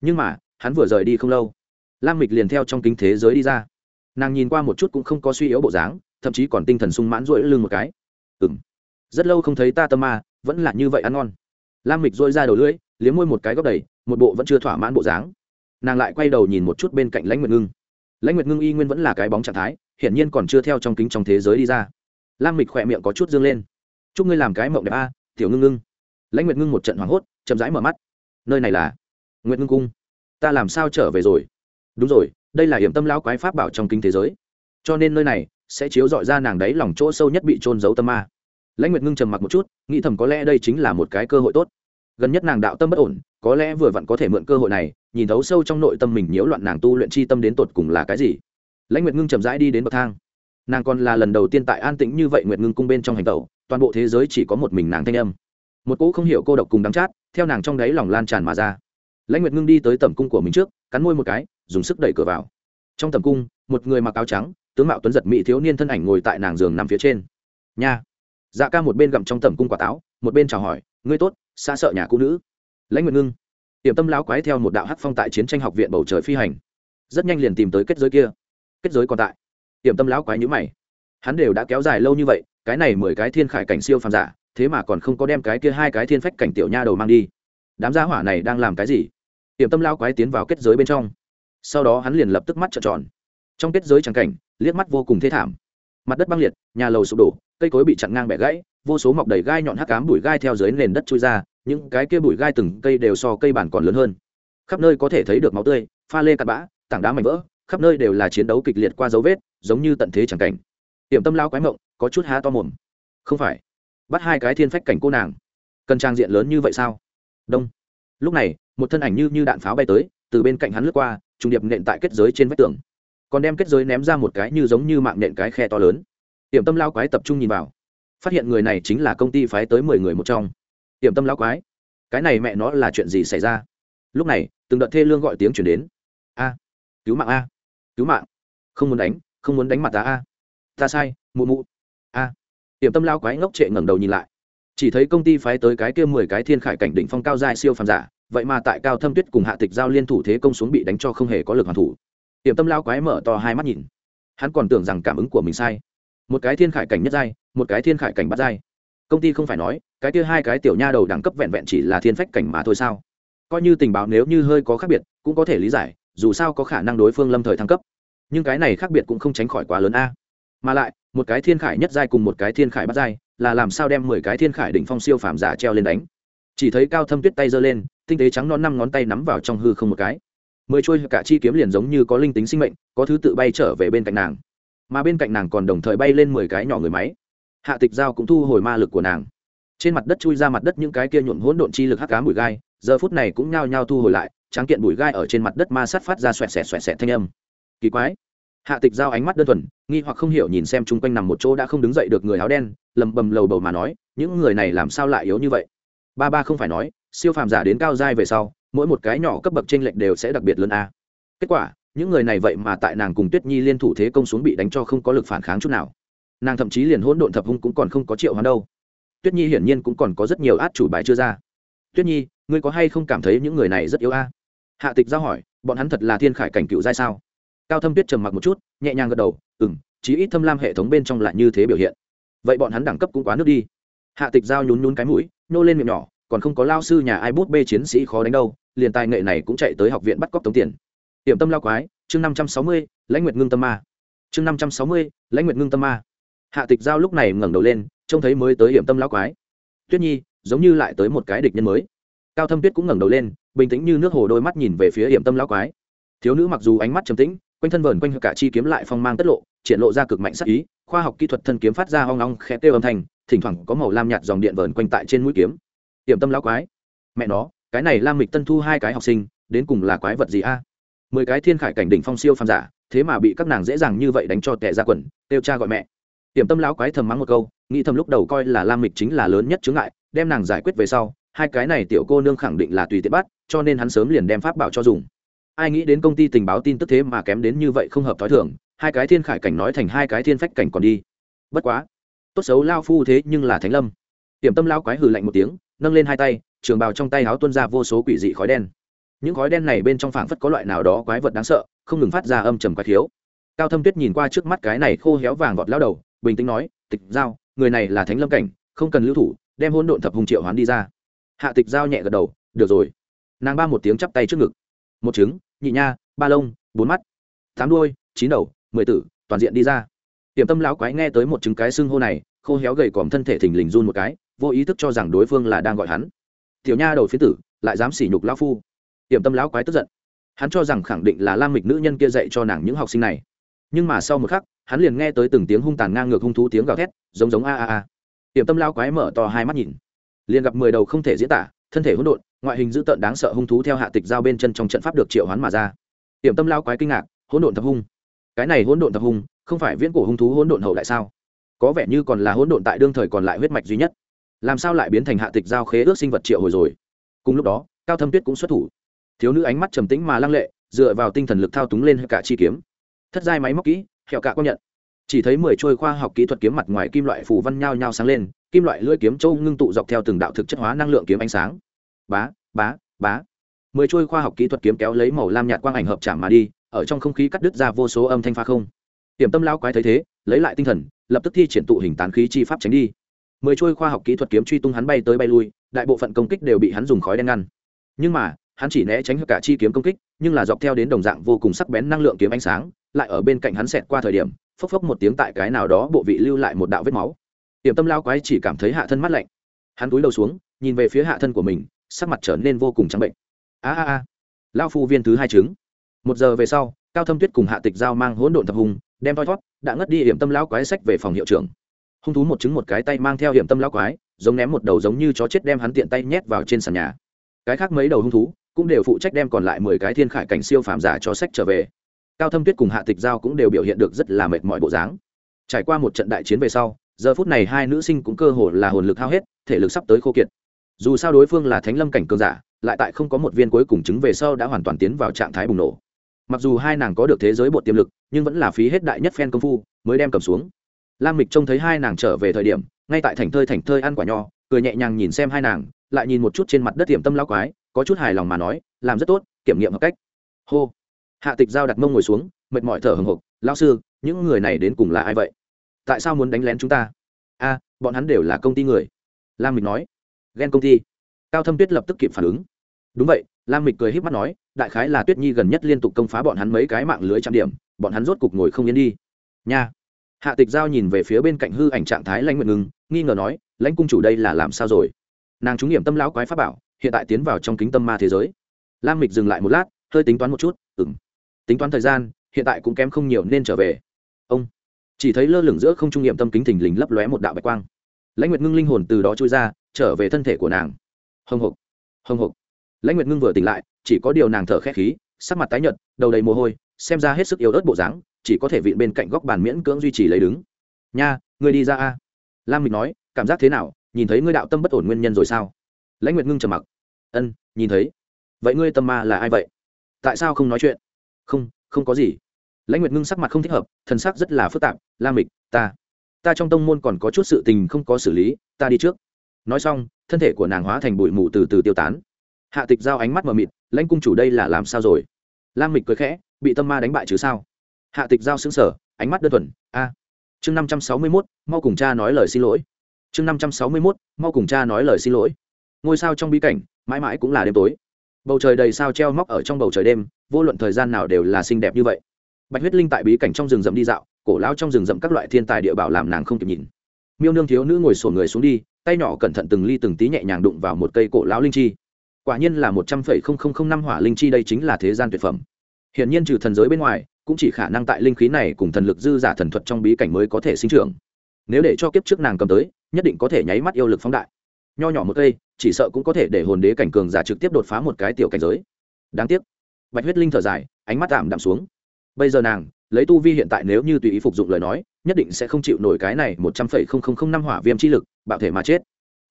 Nhưng mà, hắn vừa rời đi không lâu, lam mịch liền theo trong kính thế giới đi ra. Nàng nhìn qua một chút cũng không có suy yếu bộ dáng, thậm chí còn tinh thần sung mãn rỗi lưng một cái. Ừng rất lâu không thấy ta tâm ma, vẫn là như vậy ăn ngon. Lam mịch dội ra đầu lưỡi, liếm môi một cái góc đầy, một bộ vẫn chưa thỏa mãn bộ dáng nàng lại quay đầu nhìn một chút bên cạnh lãnh nguyệt ngưng lãnh nguyệt ngưng y nguyên vẫn là cái bóng trạng thái hiển nhiên còn chưa theo trong kính trong thế giới đi ra lam mịch khỏe miệng có chút dương lên chúc ngươi làm cái mộng đẹp a tiểu ngưng ngưng lãnh nguyệt ngưng một trận hoảng hốt chậm rãi mở mắt nơi này là nguyệt ngưng cung ta làm sao trở về rồi đúng rồi đây là hiểm tâm lão quái pháp bảo trong kinh thế giới cho nên nơi này sẽ chiếu dọi ra nàng đấy lòng chỗ sâu nhất bị trôn giấu tâm ma lãnh nguyệt ngưng trầm mặc một chút nghĩ thầm có lẽ đây chính là một cái cơ hội tốt gần nhất nàng đạo tâm bất ổn có lẽ vừa vặn có thể mượn cơ hội này nhìn thấu sâu trong nội tâm mình nhiễu loạn nàng tu luyện chi tâm đến tột cùng là cái gì. Lãnh nguyệt ngưng chậm rãi đi đến bậc thang. Nàng còn là lần đầu tiên tại an tĩnh như vậy nguyệt ngưng cung bên trong hành tẩu, toàn bộ thế giới chỉ có một mình nàng thanh âm. Một cỗ không hiểu cô độc cùng đắng chát, theo nàng trong đáy lòng lan tràn mà ra. Lãnh nguyệt ngưng đi tới tầm cung của mình trước, cắn môi một cái, dùng sức đẩy cửa vào. Trong tầm cung, một người mặc áo trắng, tướng mạo tuấn giật mỹ thiếu niên thân ảnh ngồi tại nàng giường nằm phía trên. Nha. Dạ ca một bên gặm trong tầm cung quả táo, một bên chào hỏi, ngươi tốt xa sợ nhà cũ nữ. Lãnh nguyệt ngưng tiềm tâm lão quái theo một đạo hắc phong tại chiến tranh học viện bầu trời phi hành. Rất nhanh liền tìm tới kết giới kia. Kết giới còn tại. Tiềm tâm lão quái nhữ mày. Hắn đều đã kéo dài lâu như vậy, cái này mười cái thiên khải cảnh siêu phàm giả, thế mà còn không có đem cái kia hai cái thiên phách cảnh tiểu nha đầu mang đi. Đám gia hỏa này đang làm cái gì? Tiềm tâm lão quái tiến vào kết giới bên trong. Sau đó hắn liền lập tức mắt trợn tròn. Trong kết giới trắng cảnh, liếc mắt vô cùng thê thảm. Mặt đất băng liệt, nhà lầu sụp đổ, cây cối bị chặn ngang bẻ gãy, vô số mọc đầy gai nhọn hắc cám bụi gai theo dưới nền đất trôi ra những cái kia bụi gai từng cây đều so cây bản còn lớn hơn. Khắp nơi có thể thấy được máu tươi, pha lê cặn bã, tảng đá mảnh vỡ, khắp nơi đều là chiến đấu kịch liệt qua dấu vết, giống như tận thế chẳng cảnh. Tiệm tâm lao quái mộng, có chút há to mồm. Không phải. Bắt hai cái thiên phách cảnh cô nàng. Cần trang diện lớn như vậy sao? Đông. Lúc này, một thân ảnh như như đạn pháo bay tới, từ bên cạnh hắn lướt qua, trùng điệp nện tại kết giới trên vách tường. Còn đem kết giới ném ra một cái như giống như mạng nện cái khe to lớn. Tiệm tâm lao quái tập trung nhìn vào. Phát hiện người này chính là công ty phái tới mười người một trong tiệm tâm lão quái. Cái này mẹ nó là chuyện gì xảy ra? Lúc này, từng đợt thê lương gọi tiếng chuyển đến. A, cứu mạng a, cứu mạng. Không muốn đánh, không muốn đánh mặt ta a. Ta sai, mụ mụ. A tiệm tâm lao quái ngốc trệ ngẩng đầu nhìn lại. Chỉ thấy công ty phái tới cái kia mười cái thiên khải cảnh đỉnh phong cao dài siêu phàm giả, vậy mà tại cao thâm tuyết cùng hạ tịch giao liên thủ thế công xuống bị đánh cho không hề có lực hoàn thủ. Tiệm tâm lao quái mở to hai mắt nhìn. Hắn còn tưởng rằng cảm ứng của mình sai. Một cái thiên khải cảnh nhất giai, một cái thiên khải cảnh bắt giai công ty không phải nói, cái kia hai cái tiểu nha đầu đẳng cấp vẹn vẹn chỉ là thiên phách cảnh mà thôi sao? Coi như tình báo nếu như hơi có khác biệt, cũng có thể lý giải, dù sao có khả năng đối phương lâm thời thăng cấp. Nhưng cái này khác biệt cũng không tránh khỏi quá lớn a. Mà lại, một cái thiên khải nhất giai cùng một cái thiên khải bắt giai, là làm sao đem mười cái thiên khải đỉnh phong siêu phàm giả treo lên đánh? Chỉ thấy cao thâm tuyết tay giơ lên, tinh tế trắng non năm ngón tay nắm vào trong hư không một cái. Mười trôi cả chi kiếm liền giống như có linh tính sinh mệnh, có thứ tự bay trở về bên cạnh nàng. Mà bên cạnh nàng còn đồng thời bay lên mười cái nhỏ người máy hạ tịch giao cũng thu hồi ma lực của nàng. Trên mặt đất chui ra mặt đất những cái kia nhuộm hỗn độn chi lực hắc cá bụi gai, giờ phút này cũng nhao nhao thu hồi lại, tráng kiện bụi gai ở trên mặt đất ma sát phát ra xoẹt xẹt xoẹt xẹt thanh âm. Kỳ quái. Hạ tịch giao ánh mắt đơn thuần, nghi hoặc không hiểu nhìn xem chung quanh nằm một chỗ đã không đứng dậy được người áo đen, lầm bầm lầu bầu mà nói, những người này làm sao lại yếu như vậy? Ba ba không phải nói, siêu phàm giả đến cao giai về sau, mỗi một cái nhỏ cấp bậc trên lệch đều sẽ đặc biệt lớn a. Kết quả, những người này vậy mà tại nàng cùng tuyết nhi liên thủ thế công xuống bị đánh cho không có lực phản kháng chút nào nàng thậm chí liền hỗn độn thập hung cũng còn không có triệu hoán đâu. Tuyết nhi hiển nhiên cũng còn có rất nhiều át chủ bài chưa ra. Tuyết nhi, ngươi có hay không cảm thấy những người này rất yếu a? Hạ tịch giao hỏi, bọn hắn thật là thiên khải cảnh cựu giai sao? Cao thâm tuyết trầm mặc một chút, nhẹ nhàng gật đầu ừ m chí ít thâm lam hệ thống bên trong lại như thế biểu hiện. Vậy bọn hắn đẳng cấp cũng quá nước đi. Hạ tịch giao nhún nhún cái mũi nô lên miệng nhỏ, còn không có lao sư nhà ai bút bê chiến sĩ khó đánh đâu, liền tài nghệ này cũng chạy tới học viện bắt cóc tống tiền. Tiệm tâm lao quái, chương năm trăm sáu mươi, lãnh nguyệt ngưng tâm ma. Chương năm trăm sáu mươi, lãnh nguyệt ngưng tâm ma hạ tịch giao lúc này ngẩng đầu lên, trông thấy mới tới hiểm tâm lão quái. Tuyết nhi, giống như lại tới một cái địch nhân mới. Cao thâm tuyết cũng ngẩng đầu lên, bình tĩnh như nước hồ đôi mắt nhìn về phía hiểm tâm lão quái. Thiếu nữ mặc dù ánh mắt trầm tĩnh, quanh thân vờn quanh cả chi kiếm lại phong mang tất lộ, triển lộ ra cực mạnh sắc ý, khoa học kỹ thuật thân kiếm phát ra hoang long khẽ kêu âm thanh, thỉnh thoảng có màu lam nhạt dòng điện vờn quanh tại trên mũi kiếm. Hiểm tâm lão quái. Mẹ nó, cái này lam mịch tân thu hai cái học sinh, đến cùng là quái vật gì a? Mười cái thiên khải cảnh đỉnh phong siêu phàm giả, thế mà bị các nàng dễ dàng như vậy đánh cho tẻ ra quần, kêu cha gọi mẹ tiềm tâm lão quái thầm mắng một câu, nghĩ thầm lúc đầu coi là lam mịch chính là lớn nhất chướng ngại, đem nàng giải quyết về sau, hai cái này tiểu cô nương khẳng định là tùy tiện bắt, cho nên hắn sớm liền đem pháp bảo cho dùng. Ai nghĩ đến công ty tình báo tin tức thế mà kém đến như vậy không hợp t h ó i thường, hai cái thiên khải cảnh nói thành hai cái thiên phách cảnh còn đi. Bất quá, tốt xấu lao phu thế nhưng là thánh lâm. Tiềm tâm lao quái hừ lạnh một tiếng, nâng lên hai tay, trường bào trong tay áo tuân ra vô số quỷ dị khói đen. Những khói đen này bên trong phảng phất có loại nào đó quái vật đáng sợ, không ngừng phát ra âm trầm quái thiếu cao thâm tuyết nhìn qua trước mắt cái này khô héo vàng vọt lao đầu bình tĩnh nói, tịch giao, người này là thánh lâm cảnh, không cần lưu thủ, đem hôn độn thập hùng triệu hoán đi ra. Hạ tịch giao nhẹ gật đầu, được rồi. Nàng ba một tiếng chắp tay trước ngực. Một trứng, nhị nha, ba lông, bốn mắt, tám đuôi, chín đầu, mười tử, toàn diện đi ra. Tiềm tâm lão quái nghe tới một trứng cái xưng hô này, khô héo gầy còm thân thể thình lình run một cái, vô ý thức cho rằng đối phương là đang gọi hắn. Tiểu nha đầu phía tử, lại dám sỉ nhục lão phu. Tiềm tâm lão quái tức giận. Hắn cho rằng khẳng định là lam mịch nữ nhân kia dạy cho nàng những học sinh này. Nhưng mà sau một khắc hắn liền nghe tới từng tiếng hung tàn ngang ngược hung thú tiếng gào thét, giống giống a a a. Tiệm tâm lao quái mở to hai mắt nhìn. Liền gặp mười đầu không thể diễn tả, thân thể hỗn độn, ngoại hình dữ tợn đáng sợ hung thú theo hạ tịch giao bên chân trong trận pháp được triệu hoán mà ra. Tiệm tâm lao quái kinh ngạc, hỗn độn thập hung. Cái này hỗn độn thập hung, không phải viễn cổ hung thú hỗn độn hậu đại sao? Có vẻ như còn là hỗn độn tại đương thời còn lại huyết mạch duy nhất. Làm sao lại biến thành hạ tịch giao khế ước sinh vật triệu hồi rồi? Cùng lúc đó, cao thâm tuyết cũng xuất thủ. Thiếu nữ ánh mắt trầm tĩnh mà lăng lệ, dựa vào tinh thần lực thao túng lên cả chi kiếm. Thất giai máy móc kỹ hẹo cả công nhận. Chỉ thấy mười trôi khoa học kỹ thuật kiếm mặt ngoài kim loại phù văn nhao nhao sáng lên, kim loại lưỡi kiếm châu ngưng tụ dọc theo từng đạo thực chất hóa năng lượng kiếm ánh sáng. Bá bá bá. Mười trôi khoa học kỹ thuật kiếm kéo lấy màu lam nhạt quang ảnh hợp chạm mà đi, ở trong không khí cắt đứt ra vô số âm thanh pha không. Tiềm tâm lao quái thấy thế, lấy lại tinh thần, lập tức thi triển tụ hình tán khí chi pháp tránh đi. Mười trôi khoa học kỹ thuật kiếm truy tung hắn bay tới bay lui, đại bộ phận công kích đều bị hắn dùng khói đen ngăn. Nhưng mà hắn chỉ né tránh cả chi kiếm công kích, nhưng là dọc theo đến đồng dạng vô cùng sắc bén năng lượng kiếm ánh sáng, lại ở bên cạnh hắn xẹt qua thời điểm, phốc phốc một tiếng tại cái nào đó bộ vị lưu lại một đạo vết máu. Tiềm tâm lao quái chỉ cảm thấy hạ thân mắt lạnh. Hắn túi đầu xuống, nhìn về phía hạ thân của mình, sắc mặt trở nên vô cùng trắng bệnh. A a a. Lao phu viên thứ hai trứng. Một giờ về sau, cao thâm tuyết cùng hạ tịch giao mang hỗn độn thập hùng, đem voi thoát đã ngất đi hiểm tâm lao quái sách về phòng hiệu trưởng. Hung thú một trứng một cái tay mang theo hiểm tâm lao quái, giống ném một đầu giống như chó chết đem hắn tiện tay nhét vào trên sàn nhà. Cái khác mấy đầu hung thú cũng đều phụ trách đem còn lại mười cái thiên khải cảnh siêu phàm giả cho sách trở về. Cao thâm tuyết cùng hạ tịch giao cũng đều biểu hiện được rất là mệt mỏi bộ dáng. Trải qua một trận đại chiến về sau, giờ phút này hai nữ sinh cũng cơ hồ là hồn lực hao hết, thể lực sắp tới khô kiệt. Dù sao đối phương là thánh lâm cảnh cường giả, lại tại không có một viên cuối cùng chứng về sau đã hoàn toàn tiến vào trạng thái bùng nổ. Mặc dù hai nàng có được thế giới bột tiềm lực, nhưng vẫn là phí hết đại nhất phen công phu, mới đem cầm xuống. Lam mịch trông thấy hai nàng trở về thời điểm, ngay tại thành thơi thành thơi ăn quả nho, cười nhẹ nhàng nhìn xem hai nàng lại nhìn một chút trên mặt đất tiềm tâm lao quái, có chút hài lòng mà nói, làm rất tốt, kiểm nghiệm hợp cách. Hô. Hạ tịch giao đặt mông ngồi xuống, mệt mỏi thở hừng hực lao sư, những người này đến cùng là ai vậy? Tại sao muốn đánh lén chúng ta? A, bọn hắn đều là công ty người. Lam mịch nói. Ghen công ty. Cao thâm tuyết lập tức kịp phản ứng. Đúng vậy, lam mịch cười h í p mắt nói, đại khái là tuyết nhi gần nhất liên tục công phá bọn hắn mấy cái mạng lưới trạm điểm, bọn hắn rốt cục ngồi không yên đi. Nha. Hạ tịch giao nhìn về phía bên cạnh hư ảnh trạng thái lãnh nguyện ngừng nghi ngờ nói, lãnh cung chủ đây là làm sao rồi? Nàng trúng nghiệm tâm lão quái pháp bảo, hiện tại tiến vào trong kính tâm ma thế giới. Lam mịch dừng lại một lát, hơi tính toán một chút ừng tính toán thời gian, hiện tại cũng kém không nhiều nên trở về. Ông. Chỉ thấy lơ lửng giữa không trung nghiệm tâm kính thình lình lấp lóe một đạo bạch quang. Lãnh nguyệt ngưng linh hồn từ đó trôi ra, trở về thân thể của nàng. Hồng hộc. Hồng hộc. Lãnh nguyệt ngưng vừa tỉnh lại, chỉ có điều nàng thở khét khí, sắc mặt tái nhợt, đầu đầy mồ hôi, xem ra hết sức yếu ớt bộ dáng, chỉ có thể vịn bên cạnh góc bàn miễn cưỡng duy trì lấy đứng. Nha người đi ra a. Lam mịch nói, cảm giác thế nào? Nhìn thấy ngươi đạo tâm bất ổn nguyên nhân rồi sao? Lãnh nguyệt ngưng trầm mặc. Ân, nhìn thấy. Vậy ngươi tâm ma là ai vậy? Tại sao không nói chuyện? Không không có gì. Lãnh nguyệt ngưng sắc mặt không thích hợp, thần sắc rất là phức tạp. La mịch, ta ta trong tông môn còn có chút sự tình không có xử lý, ta đi trước. Nói xong, thân thể của nàng hóa thành bụi mù từ từ tiêu tán. Hạ tịch giao ánh mắt mờ mịt, lãnh cung chủ đây là làm sao rồi? Lam mịch cười khẽ, bị tâm ma đánh bại chứ sao? Hạ tịch giao xứng sở ánh mắt đơn thuần, a, chương năm trăm sáu mươi mốt, mau cùng cha nói lời xin lỗi chương năm trăm sáu mươi mốt, mau cùng cha nói lời xin lỗi. Ngôi sao trong bí cảnh, mãi mãi cũng là đêm tối. Bầu trời đầy sao treo móc ở trong bầu trời đêm, vô luận thời gian nào đều là xinh đẹp như vậy. Bạch huyết linh tại bí cảnh trong rừng rậm đi dạo, cổ lao trong rừng rậm các loại thiên tài địa bảo làm nàng không kịp nhìn. Miêu nương thiếu nữ ngồi sổ người xuống đi, tay nhỏ cẩn thận từng ly từng tí nhẹ nhàng đụng vào một cây cổ lão linh chi. Quả nhiên là một trăm phẩy không không không năm hỏa linh chi đây chính là thế gian tuyệt phẩm. Hiển nhiên trừ thần giới bên ngoài, cũng chỉ khả năng tại linh khí này cùng thần lực dư giả thần thuật trong bí cảnh mới có thể sinh trưởng nếu để cho kiếp trước nàng cầm tới, nhất định có thể nháy mắt yêu lực phóng đại. Nho nhỏ một cây, chỉ sợ cũng có thể để hồn đế cảnh cường giả trực tiếp đột phá một cái tiểu cảnh giới. Đáng tiếc. Bạch huyết linh thở dài, ánh mắt tạm đạm xuống. Bây giờ nàng, lấy tu vi hiện tại nếu như tùy ý phục dụng lời nói, nhất định sẽ không chịu nổi cái này một trăm phẩy không không không năm hỏa viêm chi lực, bạo thể mà chết.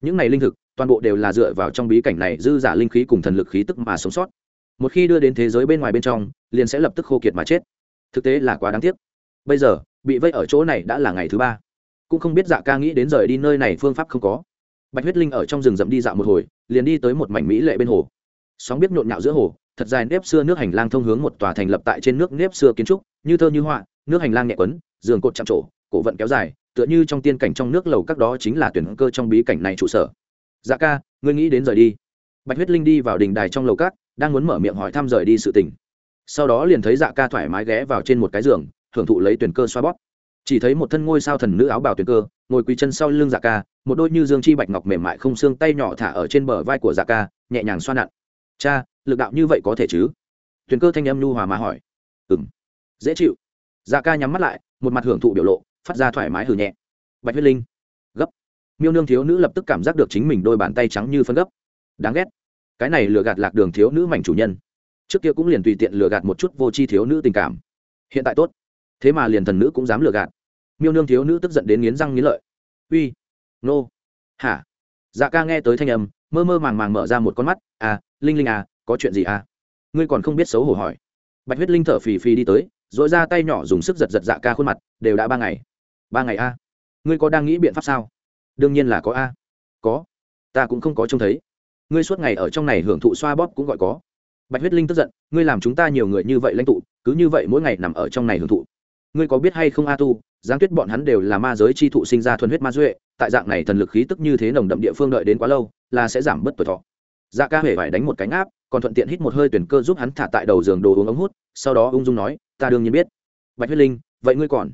Những này linh thực, toàn bộ đều là dựa vào trong bí cảnh này dư giả linh khí cùng thần lực khí tức mà sống sót. Một khi đưa đến thế giới bên ngoài bên trong, liền sẽ lập tức khô kiệt mà chết. Thực tế là quá đáng tiếc. Bây giờ, bị vây ở chỗ này đã là ngày thứ ba cũng không biết dạ ca nghĩ đến rời đi nơi này phương pháp không có. Bạch huyết linh ở trong rừng rậm đi dạo một hồi, liền đi tới một mảnh mỹ lệ bên hồ. Sóng biết nhộn nhạo giữa hồ, thật dài nếp xưa nước hành lang thông hướng một tòa thành lập tại trên nước nếp xưa kiến trúc, như thơ như họa, nước hành lang nhẹ quấn, giường cột chạm trổ, cổ vận kéo dài, tựa như trong tiên cảnh trong nước lầu các đó chính là tuyển cơ trong bí cảnh này trụ sở. Dạ ca, ngươi nghĩ đến rời đi. Bạch huyết linh đi vào đình đài trong lầu các, đang muốn mở miệng hỏi thăm rời đi sự tình. Sau đó liền thấy dạ ca thoải mái ghé vào trên một cái giường, hưởng thụ lấy tuyển cơ xoa bóp chỉ thấy một thân ngôi sao thần nữ áo bào tuyệt cơ, ngồi quỳ chân sau lưng dạ ca, một đôi như dương chi bạch ngọc mềm mại không xương tay nhỏ thả ở trên bờ vai của dạ ca, nhẹ nhàng xoa nặn. Cha, lực đạo như vậy có thể chứ? Tuyền cơ thanh âm nhu hòa mà hỏi. Ừng dễ chịu. Dạ ca nhắm mắt lại, một mặt hưởng thụ biểu lộ, phát ra thoải mái hử nhẹ. Bạch huyết linh, gấp. Miêu nương thiếu nữ lập tức cảm giác được chính mình đôi bàn tay trắng như phân gấp. Đáng ghét. Cái này lừa gạt lạc đường thiếu nữ mảnh chủ nhân. Trước kia cũng liền tùy tiện lừa gạt một chút vô tri thiếu nữ tình cảm. Hiện tại tốt thế mà liền thần nữ cũng dám lừa gạt. Miêu nương thiếu nữ tức giận đến nghiến răng nghiến lợi. Uy, nô, hả? Dạ ca nghe tới thanh âm, mơ mơ màng màng mở ra một con mắt. À linh linh à có chuyện gì à? Ngươi còn không biết xấu hổ hỏi. Bạch huyết linh thở phì phì đi tới dội ra tay nhỏ dùng sức giật giật dạ ca khuôn mặt, đều đã ba ngày. Ba ngày a? À? ngươi có đang nghĩ biện pháp sao? Đương nhiên là có a. Có. Ta cũng không có trông thấy. Ngươi suốt ngày ở trong này hưởng thụ xoa bóp cũng gọi có. Bạch huyết linh tức giận, ngươi làm chúng ta nhiều người như vậy lãnh tụ, cứ như vậy mỗi ngày nằm ở trong này hưởng thụ ngươi có biết hay không a tu giáng tuyết bọn hắn đều là ma giới chi thụ sinh ra thuần huyết ma duệ, tại dạng này thần lực khí tức như thế nồng đậm địa phương đợi đến quá lâu, là sẽ giảm bớt tuổi thọ. Dạ ca hề phải đánh một cánh áp, còn thuận tiện hít một hơi tuyển cơ giúp hắn thả tại đầu giường đồ uống ống hút, sau đó ung dung nói, ta đương nhiên biết. Bạch huyết linh, vậy ngươi còn?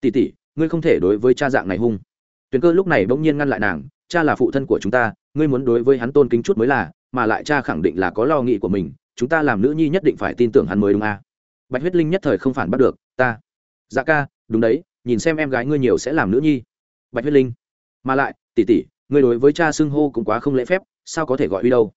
Tỉ tỉ ngươi không thể đối với cha dạng này hung. Tuyển cơ lúc này bỗng nhiên ngăn lại nàng, cha là phụ thân của chúng ta, ngươi muốn đối với hắn tôn kính chút mới là, mà lại cha khẳng định là có lo nghĩ của mình, chúng ta làm nữ nhi nhất định phải tin tưởng hắn mới đúng à. bạch huyết linh nhất thời không phản bắt được, ta dạ ca, đúng đấy, nhìn xem em gái ngươi nhiều sẽ làm nữ nhi. Bạch huyết linh. Mà lại, tỷ tỷ, ngươi đối với cha xưng hô cũng quá không lễ phép, sao có thể gọi uy đâu?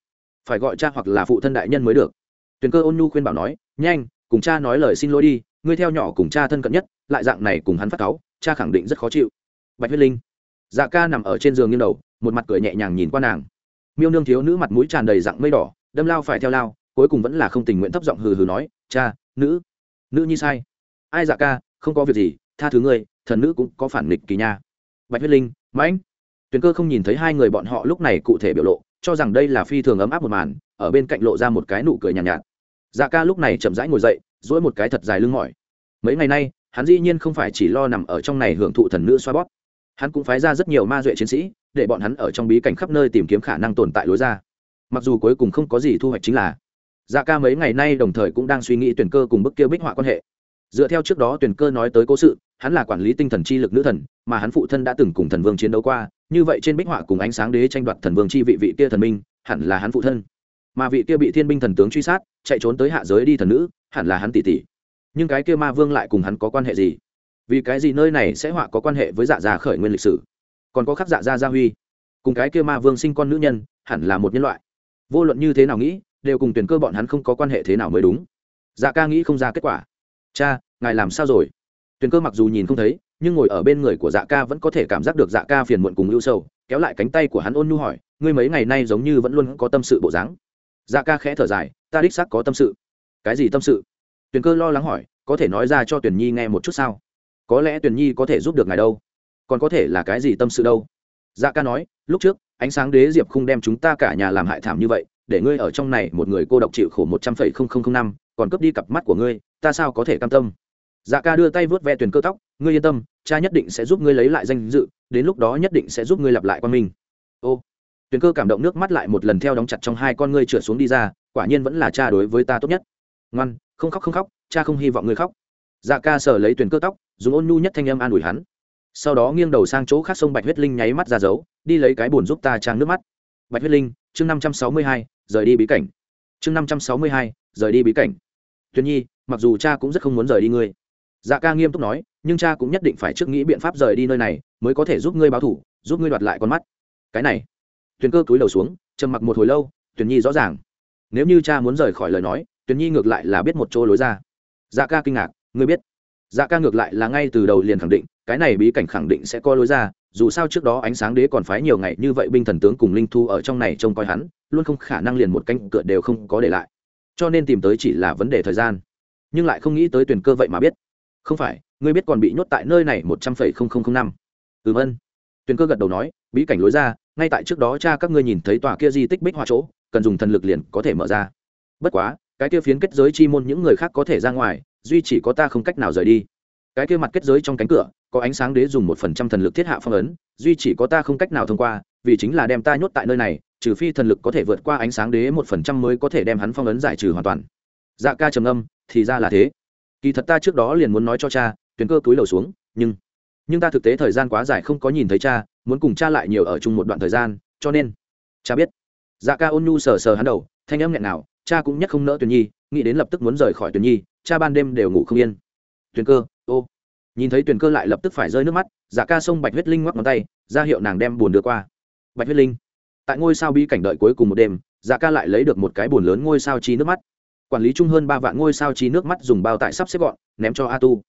Phải gọi cha hoặc là phụ thân đại nhân mới được. Tuyền cơ ôn nhu khuyên bảo nói, nhanh, cùng cha nói lời xin lỗi đi, ngươi theo nhỏ cùng cha thân cận nhất, lại dạng này cùng hắn phát cáu, cha khẳng định rất khó chịu. Bạch huyết linh. Dạ ca nằm ở trên giường nghiêng đầu, một mặt cười nhẹ nhàng nhìn qua nàng. Miêu nương thiếu nữ mặt mũi tràn đầy dạng mây đỏ, đâm lao phải theo lao, cuối cùng vẫn là không tình nguyện thấp giọng hừ hừ nói, cha, nữ nữ nhi sai. Ai dạ ca không có việc gì tha thứ ngươi thần nữ cũng có phản nghịch kỳ nha. Bạch huyết linh mãnh. Tuyền cơ không nhìn thấy hai người bọn họ lúc này cụ thể biểu lộ cho rằng đây là phi thường ấm áp một màn ở bên cạnh lộ ra một cái nụ cười nhàn nhạt, nhạt. Dạ ca lúc này chậm rãi ngồi dậy dỗi một cái thật dài lưng mỏi. Mấy ngày nay hắn dĩ nhiên không phải chỉ lo nằm ở trong này hưởng thụ thần nữ xoa bóp. Hắn cũng phái ra rất nhiều ma duệ chiến sĩ để bọn hắn ở trong bí cảnh khắp nơi tìm kiếm khả năng tồn tại lối ra. Mặc dù cuối cùng không có gì thu hoạch chính là dạ ca mấy ngày nay đồng thời cũng đang suy nghĩ tuyển cơ cùng bức kia bích họa quan hệ dựa theo trước đó tuyển cơ nói tới cố sự, hắn là quản lý tinh thần chi lực nữ thần, mà hắn phụ thân đã từng cùng thần vương chiến đấu qua, như vậy trên bích họa cùng ánh sáng đế tranh đoạt thần vương chi vị vị kia thần minh, hẳn là hắn phụ thân. Mà vị kia bị thiên binh thần tướng truy sát, chạy trốn tới hạ giới đi thần nữ, hẳn là hắn tỷ tỷ. Nhưng cái kia ma vương lại cùng hắn có quan hệ gì? Vì cái gì nơi này sẽ họa có quan hệ với dạ gia khởi nguyên lịch sử? Còn có khắc dạ gia gia huy. Cùng cái kia ma vương sinh con nữ nhân, hẳn là một nhân loại. Vô luận như thế nào nghĩ, đều cùng tuyển cơ bọn hắn không có quan hệ thế nào mới đúng. Dạ ca nghĩ không ra kết quả cha, ngài làm sao rồi? Tuyền cơ mặc dù nhìn không thấy, nhưng ngồi ở bên người của dạ ca vẫn có thể cảm giác được dạ ca phiền muộn cùng ưu sầu. kéo lại cánh tay của hắn ôn nhu hỏi, ngươi mấy ngày nay giống như vẫn luôn có tâm sự bộ dáng? Dạ ca khẽ thở dài, ta đích xác có tâm sự. Cái gì tâm sự? Tuyền cơ lo lắng hỏi, có thể nói ra cho tuyền nhi nghe một chút sao? Có lẽ tuyền nhi có thể giúp được ngài đâu. Còn có thể là cái gì tâm sự đâu? Dạ ca nói, lúc trước, ánh sáng đế diệp không đem chúng ta cả nhà làm hại thảm như vậy, để ngươi ở trong này một người cô độc chịu khổ một trăm phẩy không không không năm, còn cướp đi cặp mắt của ngươi ta sao có thể cam tâm? Dạ ca đưa tay vớt ve tuyển cơ tóc, ngươi yên tâm, cha nhất định sẽ giúp ngươi lấy lại danh dự, đến lúc đó nhất định sẽ giúp ngươi lặp lại quan minh ô tuyển cơ cảm động nước mắt lại một lần theo đóng chặt trong hai con ngươi trượt xuống đi ra, quả nhiên vẫn là cha đối với ta tốt nhất. Ngoan, không khóc không khóc, cha không hy vọng ngươi khóc. Dạ ca sờ lấy tuyển cơ tóc, dùng ôn nhu nhất thanh âm an ủi hắn. Sau đó nghiêng đầu sang chỗ khác sông bạch huyết linh nháy mắt ra giấu đi lấy cái bồn giúp ta trang nước mắt. Bạch huyết linh, chương năm trăm sáu mươi hai, rời đi bí cảnh. Chương năm trăm sáu mươi hai, rời đi bí cảnh. Tuyền nhi mặc dù cha cũng rất không muốn rời đi ngươi. Dạ ca nghiêm túc nói, nhưng cha cũng nhất định phải trước nghĩ biện pháp rời đi nơi này, mới có thể giúp ngươi báo thủ, giúp ngươi đoạt lại con mắt. Cái này, tuyền cơ cúi đầu xuống, trầm mặc một hồi lâu, tuyền nhi rõ ràng. Nếu như cha muốn rời khỏi lời nói, tuyền nhi ngược lại là biết một chỗ lối ra. Dạ ca kinh ngạc, ngươi biết. Dạ ca ngược lại là ngay từ đầu liền khẳng định, cái này bí cảnh khẳng định sẽ có lối ra, dù sao trước đó ánh sáng đế còn phái nhiều ngày như vậy binh thần tướng cùng linh thu ở trong này trông coi hắn, luôn không khả năng liền một cánh cửa đều không có để lại. Cho nên tìm tới chỉ là vấn đề thời gian nhưng lại không nghĩ tới tuyển cơ vậy mà biết. Không phải, ngươi biết còn bị nhốt tại nơi này một trăm phẩy không không không năm. Ừm ân. Tuyển cơ gật đầu nói, bí cảnh lối ra, ngay tại trước đó cha các ngươi nhìn thấy tòa kia di tích bích hoa chỗ, cần dùng thần lực liền có thể mở ra. Bất quá, cái kia phiến kết giới chi môn những người khác có thể ra ngoài, duy chỉ có ta không cách nào rời đi. Cái kia mặt kết giới trong cánh cửa, có ánh sáng đế dùng một phần trăm thần lực thiết hạ phong ấn, duy chỉ có ta không cách nào thông qua, vì chính là đem ta nhốt tại nơi này, trừ phi thần lực có thể vượt qua ánh sáng đế một phần trăm mới có thể đem hắn phong ấn giải trừ hoàn toàn dạ ca trầm âm thì ra là thế. Kỳ thật ta trước đó liền muốn nói cho cha tuyến cơ túi lầu xuống, nhưng nhưng ta thực tế thời gian quá dài không có nhìn thấy cha, muốn cùng cha lại nhiều ở chung một đoạn thời gian, cho nên, cha biết. Dạ ca ôn nhu sờ sờ hắn đầu, thanh âm nghẹn nào cha cũng nhất không nỡ tuyền nhi, nghĩ đến lập tức muốn rời khỏi tuyền nhi, cha ban đêm đều ngủ không yên. Tuyền cơ, ô. Nhìn thấy tuyền cơ lại lập tức phải rơi nước mắt dạ ca xông bạch huyết linh ngoắc ngón tay, ra hiệu nàng đem buồn đưa qua. Bạch huyết linh, tại ngôi sao bi cảnh đợi cuối cùng một đêm dạ ca lại lấy được một cái buồn lớn ngôi sao chi nước mắt quản lý chung hơn ba vạn ngôi sao chi nước mắt dùng bao tải sắp xếp gọn, ném cho a tu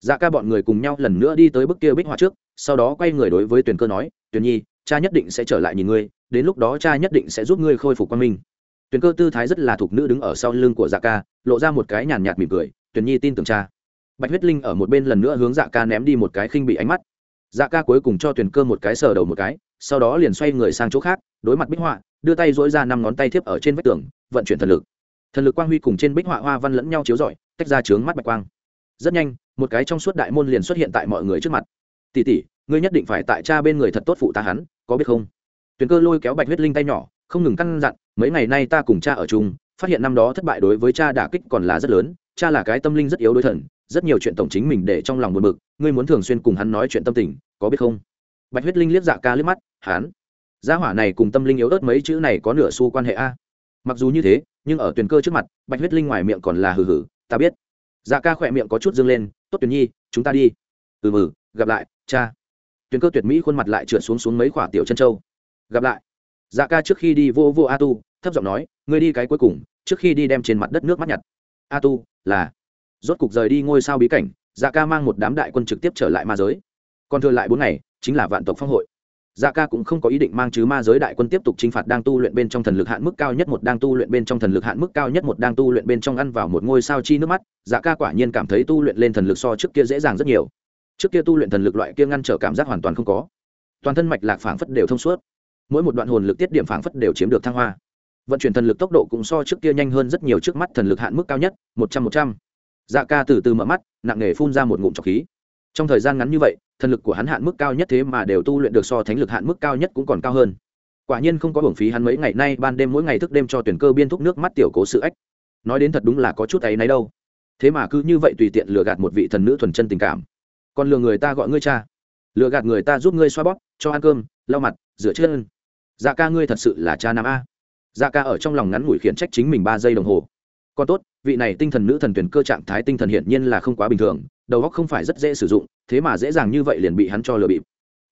dạ ca bọn người cùng nhau lần nữa đi tới bức kia bích họa trước, sau đó quay người đối với tuyền cơ nói, tuyền nhi, cha nhất định sẽ trở lại nhìn ngươi, đến lúc đó cha nhất định sẽ giúp ngươi khôi phục quan minh. Tuyền cơ tư thái rất là thục nữ đứng ở sau lưng của dạ ca, lộ ra một cái nhàn nhạt mỉm cười, tuyền nhi tin tưởng cha. Bạch huyết linh ở một bên lần nữa hướng dạ ca ném đi một cái khinh bị ánh mắt. Dạ ca cuối cùng cho tuyền cơ một cái sờ đầu một cái, sau đó liền xoay người sang chỗ khác, đối mặt bích họa, đưa tay dỗi ra năm ngón tay thiếp ở trên vách tường, vận chuyển thần lực thần lực quang huy cùng trên bích họa hoa văn lẫn nhau chiếu rọi, tách ra trướng mắt bạch quang. Rất nhanh, một cái trong suốt đại môn liền xuất hiện tại mọi người trước mặt. Tỷ tỷ, ngươi nhất định phải tại cha bên người thật tốt phụ ta hắn, có biết không? Tuyền cơ lôi kéo bạch huyết linh tay nhỏ, không ngừng căn dặn, mấy ngày nay ta cùng cha ở chung, phát hiện năm đó thất bại đối với cha đả kích còn là rất lớn, cha là cái tâm linh rất yếu đối thần, rất nhiều chuyện tổng chính mình để trong lòng buồn bực, ngươi muốn thường xuyên cùng hắn nói chuyện tâm tình, có biết không? Bạch huyết linh liếc dạ ca liếc mắt, hắn, gia hỏa này cùng tâm linh yếu ớt mấy chữ này có nửa xu quan hệ a? Mặc dù như thế nhưng ở tuyển cơ trước mặt, bạch huyết linh ngoài miệng còn là hừ hừ, ta biết. Dạ ca khỏe miệng có chút dâng lên, tốt tuyển nhi, chúng ta đi. Ừ mừ gặp lại, cha. Tuyển cơ tuyệt mỹ khuôn mặt lại trượt xuống xuống mấy khoả tiểu chân châu. Gặp lại. Dạ ca trước khi đi vô vô a tu, thấp giọng nói, ngươi đi cái cuối cùng, trước khi đi đem trên mặt đất nước mắt nhặt. A tu, là. Rốt cục rời đi ngôi sao bí cảnh dạ ca mang một đám đại quân trực tiếp trở lại ma giới. Còn thừa lại bốn ngày, chính là vạn tộc phong hội dạ ca cũng không có ý định mang chứ ma giới đại quân tiếp tục chinh phạt đang tu luyện bên trong thần lực hạn mức cao nhất một đang tu luyện bên trong thần lực hạn mức cao nhất một đang tu luyện bên trong ăn vào một ngôi sao chi nước mắt. Dạ ca quả nhiên cảm thấy tu luyện lên thần lực so trước kia dễ dàng rất nhiều. Trước kia tu luyện thần lực loại kia ngăn trở cảm giác hoàn toàn không có. Toàn thân mạch lạc phảng phất đều thông suốt. Mỗi một đoạn hồn lực tiết điểm phảng phất đều chiếm được thăng hoa. Vận chuyển thần lực tốc độ cũng so trước kia nhanh hơn rất nhiều trước mắt thần lực hạn mức cao nhất, một trăm một trăm. Dạ ca từ từ mở mắt, nặng nề phun ra một ngụm trọc khí. Trong thời gian ngắn như vậy thần lực của hắn hạn mức cao nhất thế mà đều tu luyện được so thánh lực hạn mức cao nhất cũng còn cao hơn. Quả nhiên không có hưởng phí hắn mấy ngày nay, ban đêm mỗi ngày thức đêm cho tuyển cơ biên thúc nước mắt tiểu cố sự ếch nói đến thật đúng là có chút ấy nấy đâu. Thế mà cứ như vậy tùy tiện lừa gạt một vị thần nữ thuần chân tình cảm. Còn lừa người ta gọi ngươi cha. Lừa gạt người ta giúp ngươi xoa bóp, cho ăn cơm, lau mặt, rửa chân. Dạ ca ngươi thật sự là cha nam a. Dạ ca ở trong lòng ngắn ngủi khiển trách chính mình ba giây đồng hồ. Còn tốt, vị này tinh thần nữ thần tuyển cơ trạng thái tinh thần hiển nhiên là không quá bình thường, đầu óc không phải rất dễ sử dụng thế mà dễ dàng như vậy liền bị hắn cho lừa bịp.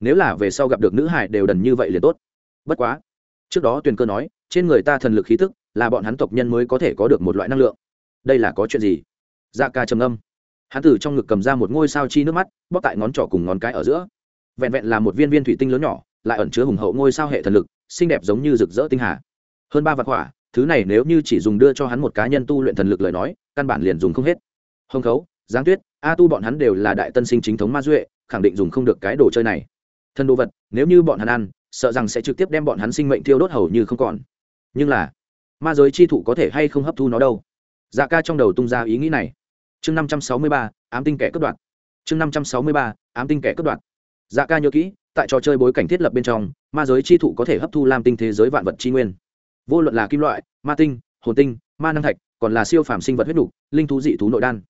Nếu là về sau gặp được nữ hải đều đần như vậy liền tốt. Bất quá, trước đó tuyền cơ nói, trên người ta thần lực khí tức, là bọn hắn tộc nhân mới có thể có được một loại năng lượng. Đây là có chuyện gì? Dạ ca trầm âm hắn từ trong ngực cầm ra một ngôi sao chi nước mắt bóc tại ngón trỏ cùng ngón cái ở giữa. Vẹn vẹn là một viên viên thủy tinh lớn nhỏ, lại ẩn chứa hùng hậu ngôi sao hệ thần lực, xinh đẹp giống như rực rỡ tinh hà. Hơn ba vạn hỏa thứ này nếu như chỉ dùng đưa cho hắn một cá nhân tu luyện thần lực lời nói, căn bản liền dùng không hết. Hông khấu giáng tuyết a tu bọn hắn đều là đại tân sinh chính thống ma duệ khẳng định dùng không được cái đồ chơi này. Thân đồ vật nếu như bọn hắn ăn sợ rằng sẽ trực tiếp đem bọn hắn sinh mệnh thiêu đốt hầu như không còn. Nhưng là ma giới chi thụ có thể hay không hấp thu nó đâu? Dạ ca trong đầu tung ra ý nghĩ này. Chương năm trăm sáu mươi ba ám tinh kẻ cướp đoạt. Chương năm trăm sáu mươi ba ám tinh kẻ cướp đoạt. Dạ ca nhớ kỹ tại trò chơi bối cảnh thiết lập bên trong ma giới chi thụ có thể hấp thu lam tinh thế giới vạn vật chi nguyên. Vô luận là kim loại ma tinh hồn tinh ma năng thạch còn là siêu phàm sinh vật huyết đủ, linh thú dị thú nội đan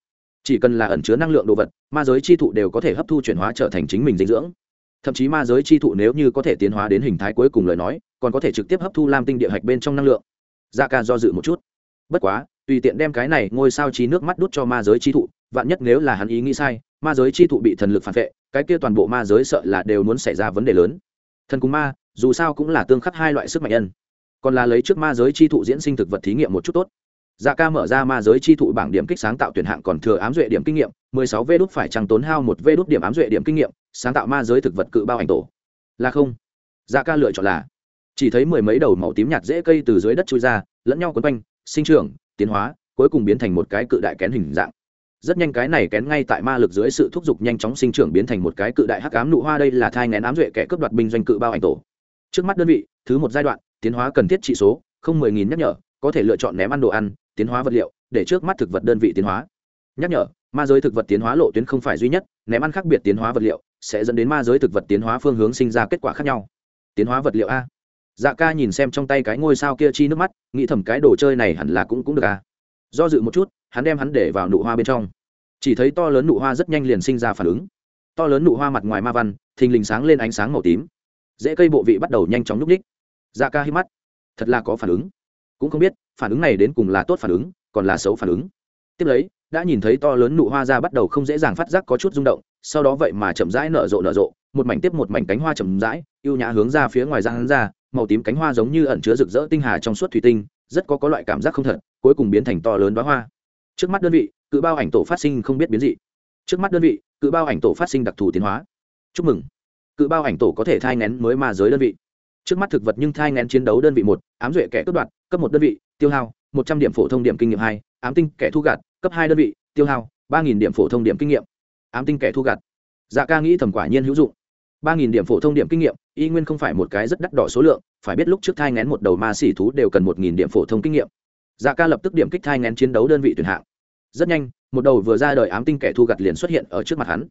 chỉ cần là ẩn chứa năng lượng đồ vật, ma giới chi thụ đều có thể hấp thu chuyển hóa trở thành chính mình dinh dưỡng. Thậm chí ma giới chi thụ nếu như có thể tiến hóa đến hình thái cuối cùng lời nói, còn có thể trực tiếp hấp thu lam tinh địa hạch bên trong năng lượng. Da ca do dự một chút. Bất quá, tùy tiện đem cái này ngôi sao trí nước mắt đút cho ma giới chi thụ, vạn nhất nếu là hắn ý nghĩ sai, ma giới chi thụ bị thần lực phản vệ, cái kia toàn bộ ma giới sợ là đều muốn xảy ra vấn đề lớn. Thần cùng ma, dù sao cũng là tương khắc hai loại sức mạnh nhân. Còn là lấy trước ma giới chi thụ diễn sinh thực vật thí nghiệm một chút tốt dạ ca mở ra ma giới chi thụ bảng điểm kích sáng tạo tuyển hạng còn thừa ám duệ điểm kinh nghiệm, mười sáu vê đốt phải trăng tốn hao một vê đốt điểm ám duệ điểm kinh nghiệm, sáng tạo ma giới thực vật cự bao ảnh tổ. Là không. Dạ ca lựa chọn là, chỉ thấy mười mấy đầu màu tím nhạt dễ cây từ dưới đất trôi ra, lẫn nhau quấn quanh, sinh trưởng, tiến hóa, cuối cùng biến thành một cái cự đại kén hình dạng. Rất nhanh cái này kén ngay tại ma lực dưới sự thúc giục nhanh chóng sinh trưởng biến thành một cái cự đại hắc ám nụ hoa, đây là thai ngén ám duệ kẻ cướp đoạt binh doanh cự bao ảnh tổ. Trước mắt đơn vị, thứ một giai đoạn, tiến hóa cần thiết trị số, không mười nghìn nhắc nhở, có thể lựa chọn ném ăn đồ ăn tiến hóa vật liệu, để trước mắt thực vật đơn vị tiến hóa. Nhắc nhở, ma giới thực vật tiến hóa lộ tuyến không phải duy nhất, ném ăn khác biệt tiến hóa vật liệu, sẽ dẫn đến ma giới thực vật tiến hóa phương hướng sinh ra kết quả khác nhau. Tiến hóa vật liệu a. Dạ ca nhìn xem trong tay cái ngôi sao kia chi nước mắt, nghĩ thầm cái đồ chơi này hẳn là cũng cũng được a. Do dự một chút, hắn đem hắn để vào nụ hoa bên trong. Chỉ thấy to lớn nụ hoa rất nhanh liền sinh ra phản ứng. To lớn nụ hoa mặt ngoài ma văn, thình lình sáng lên ánh sáng màu tím. Dễ cây bộ vị bắt đầu nhanh chóng núp ních dạ ca hít mắt. Thật là có phản ứng cũng không biết, phản ứng này đến cùng là tốt phản ứng, còn là xấu phản ứng. Tiếp lấy, đã nhìn thấy to lớn nụ hoa ra bắt đầu không dễ dàng phát giác có chút rung động, sau đó vậy mà chậm rãi nở rộ nở rộ, một mảnh tiếp một mảnh cánh hoa chậm rãi, ưu nhã hướng ra phía ngoài ra hắn ra, màu tím cánh hoa giống như ẩn chứa rực rỡ tinh hà trong suốt thủy tinh, rất có có loại cảm giác không thật, cuối cùng biến thành to lớn đoá hoa. Trước mắt đơn vị, cự bao ảnh tổ phát sinh không biết biến dị. Trước mắt đơn vị, cự bao ảnh tổ phát sinh đặc thù tiến hóa. Chúc mừng. Cự bao ảnh tổ có thể thai ngén mới ma giới đơn vị. Trước mắt thực vật nhưng thai ngén chiến đấu đơn vị một, ám duệ kẻ cướp đoạt cấp một đơn vị, tiêu hao, một trăm điểm phổ thông điểm kinh nghiệm hai, ám tinh kẻ thu gạt, cấp hai đơn vị, tiêu hao, ba nghìn điểm phổ thông điểm kinh nghiệm. Ám tinh kẻ thu gạt. Dạ ca nghĩ thầm quả nhiên hữu dụng. Ba nghìn điểm phổ thông điểm kinh nghiệm, y nguyên không phải một cái rất đắt đỏ số lượng, phải biết lúc trước thai ngén một đầu ma xỉ thú đều cần một nghìn điểm phổ thông kinh nghiệm. Dạ ca lập tức điểm kích thai ngén chiến đấu đơn vị tuyển hạng. Rất nhanh, một đầu vừa ra đời ám tinh kẻ thu gặt liền xuất hiện ở trước mặt hắn.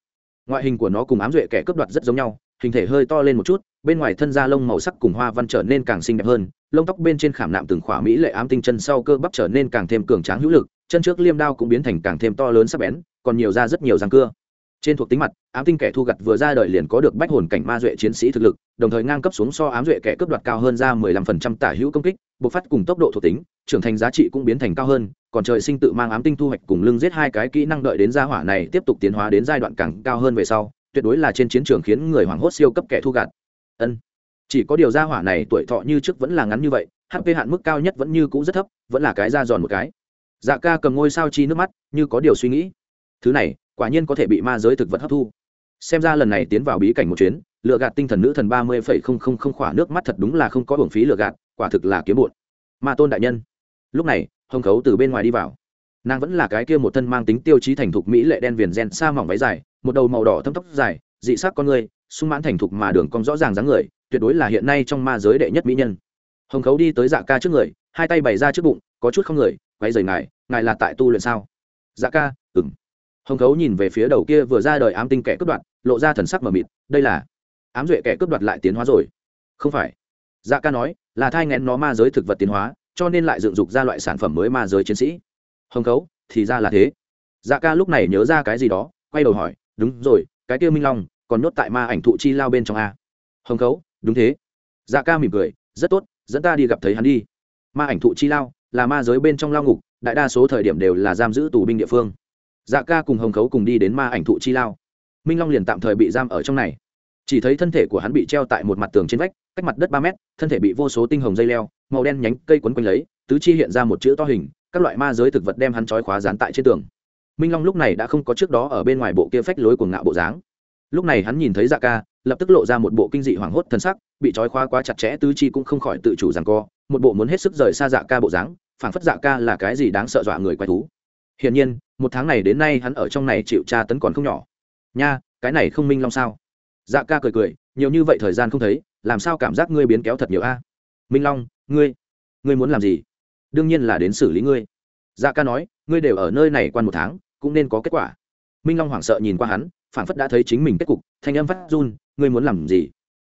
Ngoại hình của nó cùng ám duệ kẻ cướp đoạt rất giống nhau hình thể hơi to lên một chút, bên ngoài thân da lông màu sắc cùng hoa văn trở nên càng xinh đẹp hơn, lông tóc bên trên khảm nạm từng khỏa mỹ lệ ám tinh chân sau cơ bắp trở nên càng thêm cường tráng hữu lực, chân trước liêm đao cũng biến thành càng thêm to lớn sắc bén, còn nhiều ra rất nhiều răng cưa. Trên thuộc tính mặt, ám tinh kẻ thu gặt vừa ra đời liền có được bách hồn cảnh ma duệ chiến sĩ thực lực, đồng thời ngang cấp xuống so ám duệ kẻ cướp đoạt cao hơn ra 15% tả hữu công kích, bộc phát cùng tốc độ thuộc tính, trưởng thành giá trị cũng biến thành cao hơn, còn trời sinh tự mang ám tinh thu hoạch cùng lưng giết hai cái kỹ năng đợi đến gia hỏa này tiếp tục tiến hóa đến giai đoạn càng cao hơn về sau tuyệt đối là trên chiến trường khiến người hoảng hốt siêu cấp kẻ thu gạt. Ân, chỉ có điều gia hỏa này tuổi thọ như trước vẫn là ngắn như vậy hp hạn mức cao nhất vẫn như cũ rất thấp, vẫn là cái da giòn một cái. Dạ ca cầm ngôi sao chi nước mắt, như có điều suy nghĩ. Thứ này, quả nhiên có thể bị ma giới thực vật hấp thu. Xem ra lần này tiến vào bí cảnh một chuyến lựa gạt tinh thần nữ thần ba mươi phẩy không không không khỏa nước mắt thật đúng là không có hưởng phí lựa gạt, quả thực là kiếm bụn ma tôn đại nhân, lúc này, hồng khấu từ bên ngoài đi vào nàng vẫn là cái kia một thân mang tính tiêu chí thành thục mỹ lệ đen viền gen xa mỏng váy dài, một đầu màu đỏ thâm tóc dài, dị sắc con người, sung mãn thành thục mà đường cong rõ ràng dáng người, tuyệt đối là hiện nay trong ma giới đệ nhất mỹ nhân. Hồng khấu đi tới dạ ca trước người, hai tay bày ra trước bụng, có chút không người, quay rời ngài ngài là tại tu luyện sao? Dạ ca ừng hồng khấu nhìn về phía đầu kia vừa ra đời ám tinh kẻ cướp đoạt, lộ ra thần sắc mờ mịt, đây là ám duệ kẻ cướp đoạt lại tiến hóa rồi. Không phải. Dạ ca nói, là thai ngén nó ma giới thực vật tiến hóa, cho nên lại dựng dục ra loại sản phẩm mới ma giới chiến sĩ hồng khấu, thì ra là thế. Dạ ca lúc này nhớ ra cái gì đó, quay đầu hỏi, đúng rồi, cái kia minh long, còn nhốt tại ma ảnh thụ chi lao bên trong a? Hồng khấu, đúng thế. Dạ ca mỉm cười, rất tốt, dẫn ta đi gặp thấy hắn đi. Ma ảnh thụ chi lao, là ma giới bên trong lao ngục, đại đa số thời điểm đều là giam giữ tù binh địa phương. Dạ ca cùng hồng khấu cùng đi đến ma ảnh thụ chi lao. Minh long liền tạm thời bị giam ở trong này. Chỉ thấy thân thể của hắn bị treo tại một mặt tường trên vách, cách mặt đất ba mét, thân thể bị vô số tinh hồng dây leo, màu đen nhánh cây quấn quanh lấy, tứ chi hiện ra một chữ to hình các loại ma giới thực vật đem hắn trói khóa dán tại trên tường. Minh long lúc này đã không có trước đó ở bên ngoài bộ kia phách lối của ngạo bộ dáng. Lúc này hắn nhìn thấy dạ ca, lập tức lộ ra một bộ kinh dị hoảng hốt thân sắc, bị trói khóa quá chặt chẽ tứ chi cũng không khỏi tự chủ rằng co, một bộ muốn hết sức rời xa dạ ca bộ dáng, phảng phất dạ ca là cái gì đáng sợ dọa người quái thú. Hiển nhiên, một tháng này đến nay hắn ở trong này chịu tra tấn còn không nhỏ. Nha, cái này không minh long sao? Dạ ca cười cười, nhiều như vậy thời gian không thấy, làm sao cảm giác ngươi biến kéo thật nhiều a? Minh long, ngươi ngươi muốn làm gì? Đương nhiên là đến xử lý ngươi. Dạ ca nói, ngươi đều ở nơi này quan một tháng, cũng nên có kết quả. Minh long hoảng sợ nhìn qua hắn phản phất đã thấy chính mình kết cục, thanh âm phát run, ngươi muốn làm gì?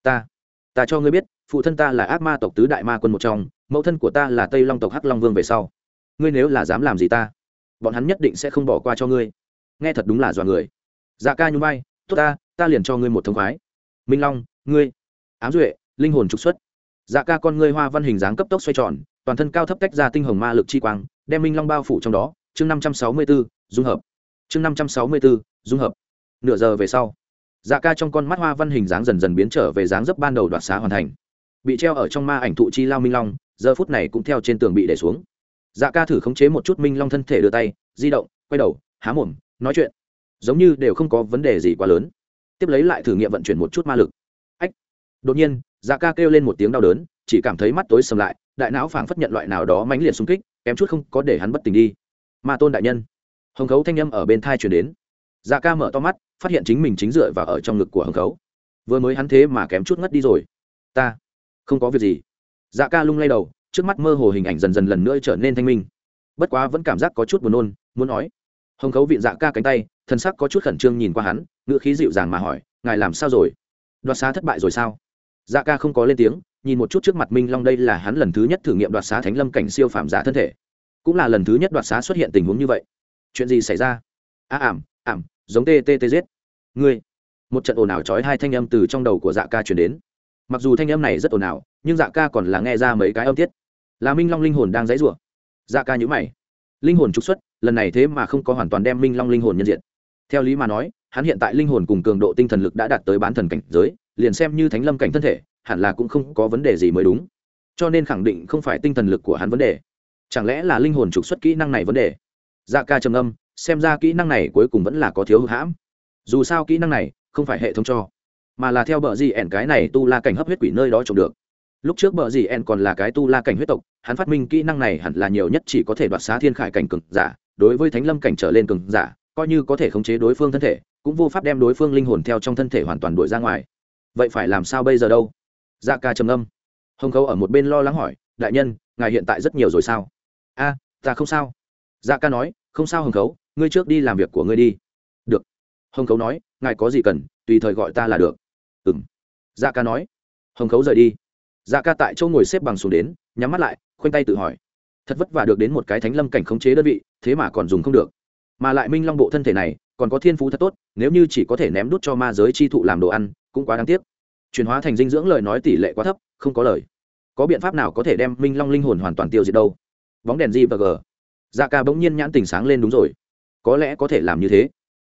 Ta ta cho ngươi biết, phụ thân ta là ác ma tộc tứ đại ma quân một trong, mẫu thân của ta là tây long tộc hắc long vương về sau. Ngươi nếu là dám làm gì ta, bọn hắn nhất định sẽ không bỏ qua cho ngươi. Nghe thật đúng là dọa người. Dạ ca nhún vai, tốt ta ta liền cho ngươi một thông khoái. Minh long, ngươi, ám duệ, linh hồn trục xuất. Dạ ca con ngươi hoa văn hình dáng cấp tốc xoay tròn toàn thân cao thấp tách ra tinh hồng ma lực chi quang, đem minh long bao phủ trong đó. Chương năm trăm sáu mươi b ố dung hợp. Chương năm trăm sáu mươi b ố dung hợp. Nửa giờ về sau dạ ca trong con mắt hoa văn hình dáng dần dần biến trở về dáng dấp ban đầu đoạt xá hoàn thành. Bị treo ở trong ma ảnh thụ chi lao minh long, giờ phút này cũng theo trên tường bị để xuống. Dạ ca thử khống chế một chút minh long thân thể đưa tay, di động, quay đầu, há mồm, nói chuyện. Giống như đều không có vấn đề gì quá lớn. Tiếp lấy lại thử nghiệm vận chuyển một chút ma lực. Ách. Đột nhiên dạ ca kêu lên một tiếng đau đớn, chỉ cảm thấy mắt tối sầm lại đại não phảng phất nhận loại nào đó mãnh liệt xung kích, kém chút không có để hắn bất tỉnh đi. Ma tôn đại nhân. Hồng khấu thanh â m ở bên thai chuyển đến. Dạ ca mở to mắt, phát hiện chính mình chính dựa vào ở trong ngực của hồng khấu. Vừa mới hắn thế mà kém chút ngất đi rồi. Ta, không có việc gì. Dạ ca lung lay đầu, trước mắt mơ hồ hình ảnh dần dần lần nữa trở nên thanh minh. Bất quá vẫn cảm giác có chút buồn nôn, muốn nói. Hồng khấu viện dạ ca cánh tay thân sắc có chút khẩn trương nhìn qua hắn ngựa khí dịu dàng mà hỏi, ngài làm sao rồi? Đoạt xá thất bại rồi sao? Dạ ca không có lên tiếng nhìn một chút trước mặt minh long đây là hắn lần thứ nhất thử nghiệm đoạt xá thánh lâm cảnh siêu phàm giả thân thể. Cũng là lần thứ nhất đoạt xá xuất hiện tình huống như vậy. Chuyện gì xảy ra? A, ảm ảm, giống tê tê tê giết. Ngươi. Một trận ồn ào trói hai thanh âm từ trong đầu của dạ ca chuyển đến. Mặc dù thanh âm này rất ồn ào, nhưng dạ ca còn là nghe ra mấy cái âm tiết. Là minh long linh hồn đang dãy rủa. Dạ ca nhữ mày. Linh hồn trục xuất, lần này thế mà không có hoàn toàn đem minh long linh hồn nhân diện theo lý mà nói, hắn hiện tại linh hồn cùng cường độ tinh thần lực đã đạt tới bán thần cảnh giới, liền xem như thánh lâm cảnh thân thể hẳn là cũng không có vấn đề gì mới đúng. Cho nên khẳng định không phải tinh thần lực của hắn vấn đề. Chẳng lẽ là linh hồn trục xuất kỹ năng này vấn đề? Dạ ca trầm âm xem ra kỹ năng này cuối cùng vẫn là có thiếu hụt hãm. Dù sao kỹ năng này không phải hệ thống cho, mà là theo bờ gì ẻn cái này tu la cảnh hấp huyết quỷ nơi đó trồng được. Lúc trước bờ gì ẻn còn là cái tu la cảnh huyết tộc, hắn phát minh kỹ năng này hẳn là nhiều nhất chỉ có thể đoạt xá thiên khải cảnh cường giả, đối với thánh lâm cảnh trở lên cường giả, coi như có thể khống chế đối phương thân thể, cũng vô pháp đem đối phương linh hồn theo trong thân thể hoàn toàn đuổi ra ngoài. Vậy phải làm sao bây giờ đâu? Dạ ca trầm âm hồng khâu ở một bên lo lắng hỏi, đại nhân, ngài hiện tại rất nhiều rồi sao? A, ta không sao. Dạ ca nói, không sao hồng khấu ngươi trước đi làm việc của ngươi đi. Được. Hồng khấu nói, ngài có gì cần, tùy thời gọi ta là được. Ừ m dạ ca nói. Hồng khấu rời đi. Dạ ca tại chỗ ngồi xếp bằng xuống đến, nhắm mắt lại, khoanh tay tự hỏi. Thật vất vả được đến một cái thánh lâm cảnh khống chế đơn vị, thế mà còn dùng không được. Mà lại minh long bộ thân thể này, còn có thiên phú thật tốt, nếu như chỉ có thể ném đút cho ma giới chi thụ làm đồ ăn, cũng quá đáng tiếc chuyển hóa thành dinh dưỡng lời nói tỷ lệ quá thấp, không có lời. Có biện pháp nào có thể đem minh long linh hồn hoàn toàn tiêu diệt đâu? Bóng đèn gì và g. Dạ ca bỗng nhiên nhãn tình sáng lên đúng rồi. Có lẽ có thể làm như thế.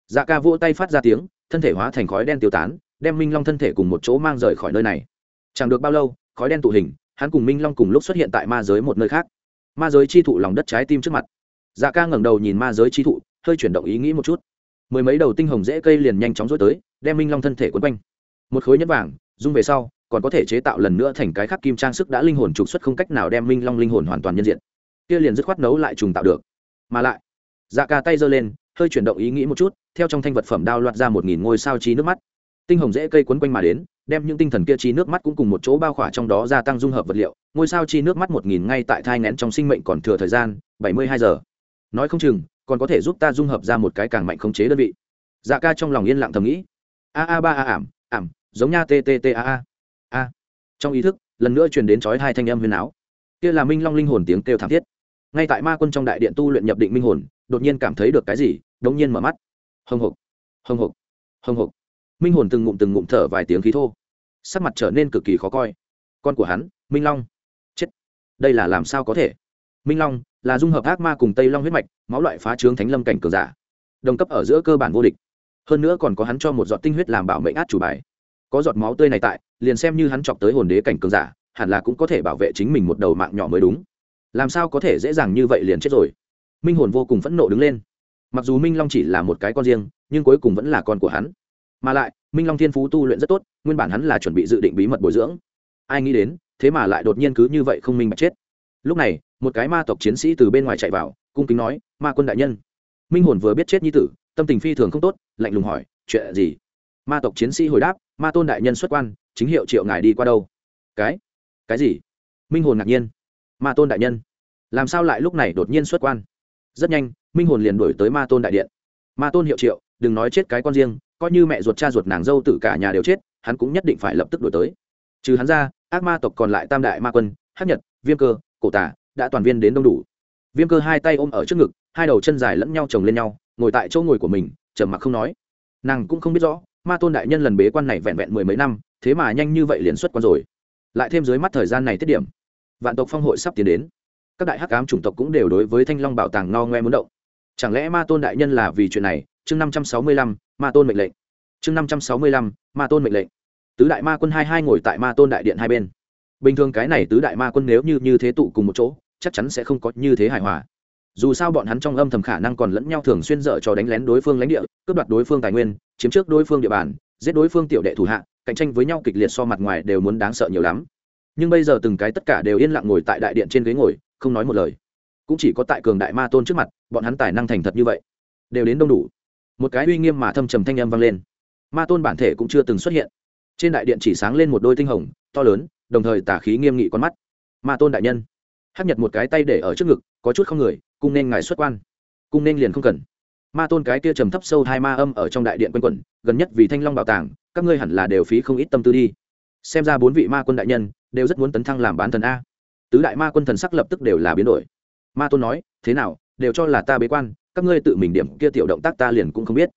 Dạ ca vỗ tay phát ra tiếng, thân thể hóa thành khói đen tiêu tán, đem minh long thân thể cùng một chỗ mang rời khỏi nơi này. Chẳng được bao lâu, khói đen tụ hình, hắn cùng minh long cùng lúc xuất hiện tại ma giới một nơi khác. Ma giới chi thụ lòng đất trái tim trước mặt. Dạ ca ngẩng đầu nhìn ma giới chi thụ, hơi chuyển động ý nghĩ một chút. Mười mấy đầu tinh hồng dễ cây liền nhanh chóng rối tới, đem minh long thân thể quấn quanh. Một khối nhẫn vàng dung về sau, còn có thể chế tạo lần nữa thành cái khắc kim trang sức đã linh hồn trục xuất không cách nào đem minh long linh hồn hoàn toàn nhân diện. Kia liền dứt khoát nấu lại trùng tạo được. Mà lại dạ ca tay giơ lên, hơi chuyển động ý nghĩ một chút, theo trong thanh vật phẩm đao loạt ra một nghìn ngôi sao chi nước mắt. Tinh hồng dễ cây quấn quanh mà đến, đem những tinh thần kia chi nước mắt cũng cùng một chỗ bao khỏa trong đó gia tăng dung hợp vật liệu. Ngôi sao chi nước mắt một nghìn ngay tại thai ngén trong sinh mệnh còn thừa thời gian, bảy mươi hai giờ. Nói không chừng, còn có thể giúp ta dung hợp ra một cái càng mạnh khống chế đơn vị. Dạ ca trong lòng yên lặng thầm nghĩ. A a ba a ảm ảm giống nha t t t a a. A. Trong ý thức, lần nữa truyền đến chói hai thanh âm huyền áo kia là minh long linh hồn tiếng kêu thảm thiết. Ngay tại ma quân trong đại điện tu luyện nhập định minh hồn, đột nhiên cảm thấy được cái gì đột nhiên mở mắt. Hồng hộc hồng hộc hồng hộc. Minh hồn từng ngụm từng ngụm thở vài tiếng khí thô. Sắc mặt trở nên cực kỳ khó coi. Con của hắn, minh long. Chết. Đây là làm sao có thể? Minh long là dung hợp ác ma cùng tây long huyết mạch, máu loại phá trướng thánh lâm cảnh cường giả. Đồng cấp ở giữa cơ bản vô địch. Hơn nữa còn có hắn cho một giọt tinh huyết làm bảo mệnh át chủ bài có giọt máu tươi này tại, liền xem như hắn chọc tới hồn đế cảnh cường giả, hẳn là cũng có thể bảo vệ chính mình một đầu mạng nhỏ mới đúng. Làm sao có thể dễ dàng như vậy liền chết rồi? Minh hồn vô cùng phẫn nộ đứng lên. Mặc dù minh long chỉ là một cái con riêng, nhưng cuối cùng vẫn là con của hắn. Mà lại, minh long thiên phú tu luyện rất tốt, nguyên bản hắn là chuẩn bị dự định bí mật bồi dưỡng. Ai nghĩ đến, thế mà lại đột nhiên cứ như vậy không minh bạch chết. Lúc này, một cái ma tộc chiến sĩ từ bên ngoài chạy vào, cung kính nói, ma quân đại nhân. Minh hồn vừa biết chết nhi tử, tâm tình phi thường không tốt, lạnh lùng hỏi, chuyện gì? Ma tộc chiến sĩ hồi đáp, ma tôn đại nhân xuất quan, chính hiệu triệu ngài đi qua đâu? Cái? Cái gì? Minh hồn ngạc nhiên. Ma tôn đại nhân, làm sao lại lúc này đột nhiên xuất quan? Rất nhanh, minh hồn liền đổi tới ma tôn đại điện. Ma tôn hiệu triệu, đừng nói chết cái con riêng, coi như mẹ ruột cha ruột nàng dâu tử cả nhà đều chết, hắn cũng nhất định phải lập tức đổi tới. Trừ hắn ra, ác ma tộc còn lại tam đại ma quân hát nhật, viêm cơ, cổ tả đã toàn viên đến đông đủ. Viêm cơ hai tay ôm ở trước ngực, hai đầu chân dài lẫn nhau chồng lên nhau, ngồi tại chỗ ngồi của mình, trầm mặc không nói. Nàng cũng không biết rõ ma tôn đại nhân lần bế quan này vẹn vẹn mười mấy năm, thế mà nhanh như vậy liền xuất quan rồi. Lại thêm dưới mắt thời gian này tiết điểm, vạn tộc phong hội sắp tiến đến. Các đại hắc ám chủng tộc cũng đều đối với thanh long bảo tàng no ngoe muốn động. Chẳng lẽ ma tôn đại nhân là vì chuyện này? Chương năm trăm sáu mươi lăm, ma tôn mệnh lệnh. Chương năm trăm sáu mươi lăm, ma tôn mệnh lệnh. Tứ đại ma quân hai hai ngồi tại ma tôn đại điện hai bên. Bình thường cái này tứ đại ma quân nếu như như thế tụ cùng một chỗ, chắc chắn sẽ không có như thế hài hòa dù sao bọn hắn trong âm thầm khả năng còn lẫn nhau thường xuyên dở cho đánh lén đối phương lãnh địa, cướp đoạt đối phương tài nguyên, chiếm trước đối phương địa bàn, giết đối phương tiểu đệ thủ hạ, cạnh tranh với nhau kịch liệt so mặt ngoài đều muốn đáng sợ nhiều lắm. Nhưng bây giờ từng cái tất cả đều yên lặng ngồi tại đại điện trên ghế ngồi, không nói một lời. Cũng chỉ có tại cường đại ma tôn trước mặt, bọn hắn tài năng thành thật như vậy, đều đến đông đủ. Một cái uy nghiêm mà thâm trầm thanh âm vang lên. Ma tôn bản thể cũng chưa từng xuất hiện. Trên đại điện chỉ sáng lên một đôi tinh hồng, to lớn, đồng thời tả khí nghiêm nghị con mắt. Ma tôn đại nhân hắc nhật một cái tay để ở trước ngực, có chút không người cung nên ngài xuất quan. Cung nên liền không cần. Ma tôn cái kia trầm thấp sâu hai ma âm ở trong đại điện quanh quẩn, gần nhất vì thanh long bảo tàng, các ngươi hẳn là đều phí không ít tâm tư đi. Xem ra bốn vị ma quân đại nhân, đều rất muốn tấn thăng làm bán thần a. Tứ đại ma quân thần sắc lập tức đều là biến đổi. Ma tôn nói, thế nào, đều cho là ta bế quan, các ngươi tự mình điểm kia tiểu động tác ta liền cũng không biết.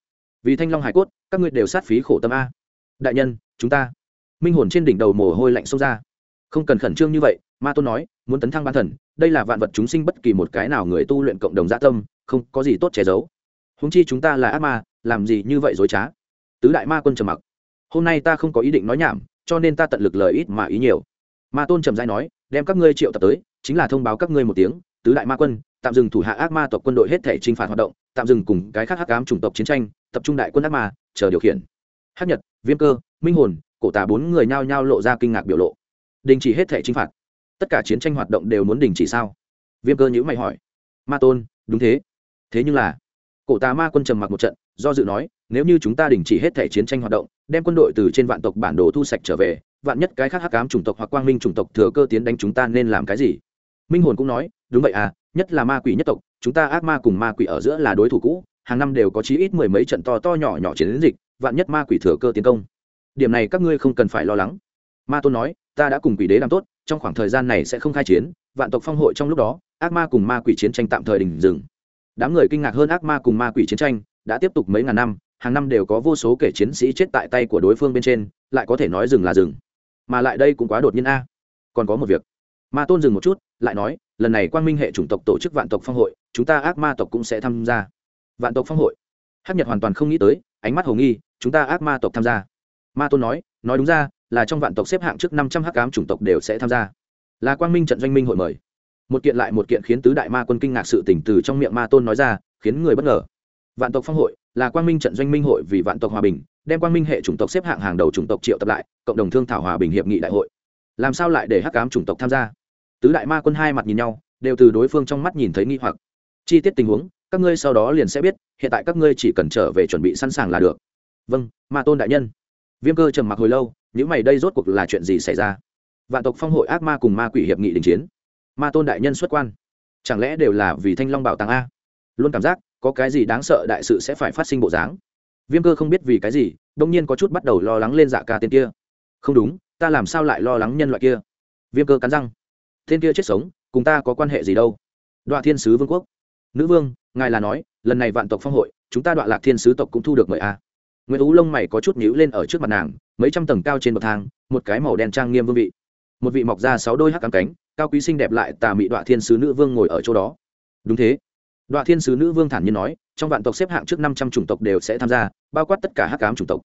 Vì thanh long hải cốt, các ngươi đều sát phí khổ tâm a. Đại nhân, chúng ta. Minh hồn trên đỉnh đầu mồ hôi lạnh xông ra không cần khẩn trương như vậy, ma tôn nói, muốn tấn thăng ban thần, đây là vạn vật chúng sinh bất kỳ một cái nào người tu luyện cộng đồng gia tâm, không có gì tốt che giấu. Húng chi chúng ta là ác ma, làm gì như vậy dối trá? Tứ đại ma quân trầm mặc. Hôm nay ta không có ý định nói nhảm, cho nên ta tận lực lời ít mà ý nhiều. Ma tôn trầm dai nói, đem các ngươi triệu tập tới, chính là thông báo các ngươi một tiếng, tứ đại ma quân, tạm dừng thủ hạ ác ma tộc quân đội hết thể t r i n h phạt hoạt động, tạm dừng cùng cái khác hắc ám chủng tộc chiến tranh, tập trung đại quân ác ma, chờ điều khiển. Hắc nhật, viêm cơ, minh hồn, cổ tả bốn người nhao nhao lộ ra kinh ngạc biểu lộ đình chỉ hết thể chinh phạt. Tất cả chiến tranh hoạt động đều muốn đình chỉ sao? Viêm cơ nhữ mày hỏi. Ma tôn, đúng thế. Thế nhưng là, cổ tà ma quân trầm mặc một trận, do dự nói, nếu như chúng ta đình chỉ hết thể chiến tranh hoạt động, đem quân đội từ trên vạn tộc bản đồ thu sạch trở về, vạn nhất cái khác hắc ám chủng tộc hoặc quang minh chủng tộc thừa cơ tiến đánh chúng ta nên làm cái gì? Minh hồn cũng nói, đúng vậy à nhất là ma quỷ nhất tộc, chúng ta ác ma cùng ma quỷ ở giữa là đối thủ cũ, hàng năm đều có chí ít mười mấy trận to to nhỏ nhỏ chiến dịch, vạn nhất ma quỷ thừa cơ tiến công. Điểm này các ngươi không cần phải lo lắng. Ma tôn nói ta đã cùng quỷ đế làm tốt, trong khoảng thời gian này sẽ không khai chiến, vạn tộc phong hội trong lúc đó, ác ma cùng ma quỷ chiến tranh tạm thời đình dừng. Đám người kinh ngạc hơn ác ma cùng ma quỷ chiến tranh, đã tiếp tục mấy ngàn năm, hàng năm đều có vô số kể chiến sĩ chết tại tay của đối phương bên trên, lại có thể nói dừng là dừng. Mà lại đây cũng quá đột nhiên a. Còn có một việc. Ma tôn dừng một chút, lại nói, lần này quan minh hệ chủng tộc tổ chức vạn tộc phong hội, chúng ta ác ma tộc cũng sẽ tham gia. Vạn tộc phong hội. Hắc nhật hoàn toàn không nghĩ tới, ánh mắt hồ nghi, chúng ta ác ma tộc tham gia. Ma tôn nói nói đúng ra là trong vạn tộc xếp hạng trước năm trăm hắc cám chủng tộc đều sẽ tham gia. Là quang minh trận doanh minh hội mời. Một kiện lại một kiện khiến tứ đại ma quân kinh ngạc sự tỉnh từ trong miệng ma tôn nói ra, khiến người bất ngờ. Vạn tộc phong hội, là quang minh trận doanh minh hội vì vạn tộc hòa bình, đem quang minh hệ chủng tộc xếp hạng hàng đầu chủng tộc triệu tập lại, cộng đồng thương thảo hòa bình hiệp nghị đại hội. Làm sao lại để hắc cám chủng tộc tham gia? Tứ đại ma quân hai mặt nhìn nhau, đều từ đối phương trong mắt nhìn thấy nghi hoặc. Chi tiết tình huống, các ngươi sau đó liền sẽ biết, hiện tại các ngươi chỉ cần trở về chuẩn bị sẵn sàng là được. Vâng ma tôn đại nhân. Viêm cơ trầm mặc hồi lâu những mày đây rốt cuộc là chuyện gì xảy ra? Vạn tộc phong hội ác ma cùng ma quỷ hiệp nghị đình chiến. Ma tôn đại nhân xuất quan. Chẳng lẽ đều là vì thanh long bảo tàng a? Luôn cảm giác, có cái gì đáng sợ đại sự sẽ phải phát sinh bộ dáng. Viêm cơ không biết vì cái gì đông nhiên có chút bắt đầu lo lắng lên dạ ca tên kia. Không đúng, ta làm sao lại lo lắng nhân loại kia? Viêm cơ cắn răng. Tên kia chết sống, cùng ta có quan hệ gì đâu? Đoạn thiên sứ vương quốc. Nữ vương, ngài là nói, lần này vạn tộc phong hội, chúng ta đoạn lạc thiên sứ tộc cũng thu được mời a nguyễn tú lông mày có chút nhíu lên ở trước mặt nàng, mấy trăm tầng cao trên bậc thang, một cái màu đen trang nghiêm vương vị. Một vị mọc ra sáu đôi hắc cám cánh, cao quý xinh đẹp lại tà mị đoạn thiên sứ nữ vương ngồi ở chỗ đó. Đúng thế. Đoạn thiên sứ nữ vương thản nhiên nói, trong vạn tộc xếp hạng trước năm trăm chủng tộc đều sẽ tham gia, bao quát tất cả hắc cám chủng tộc.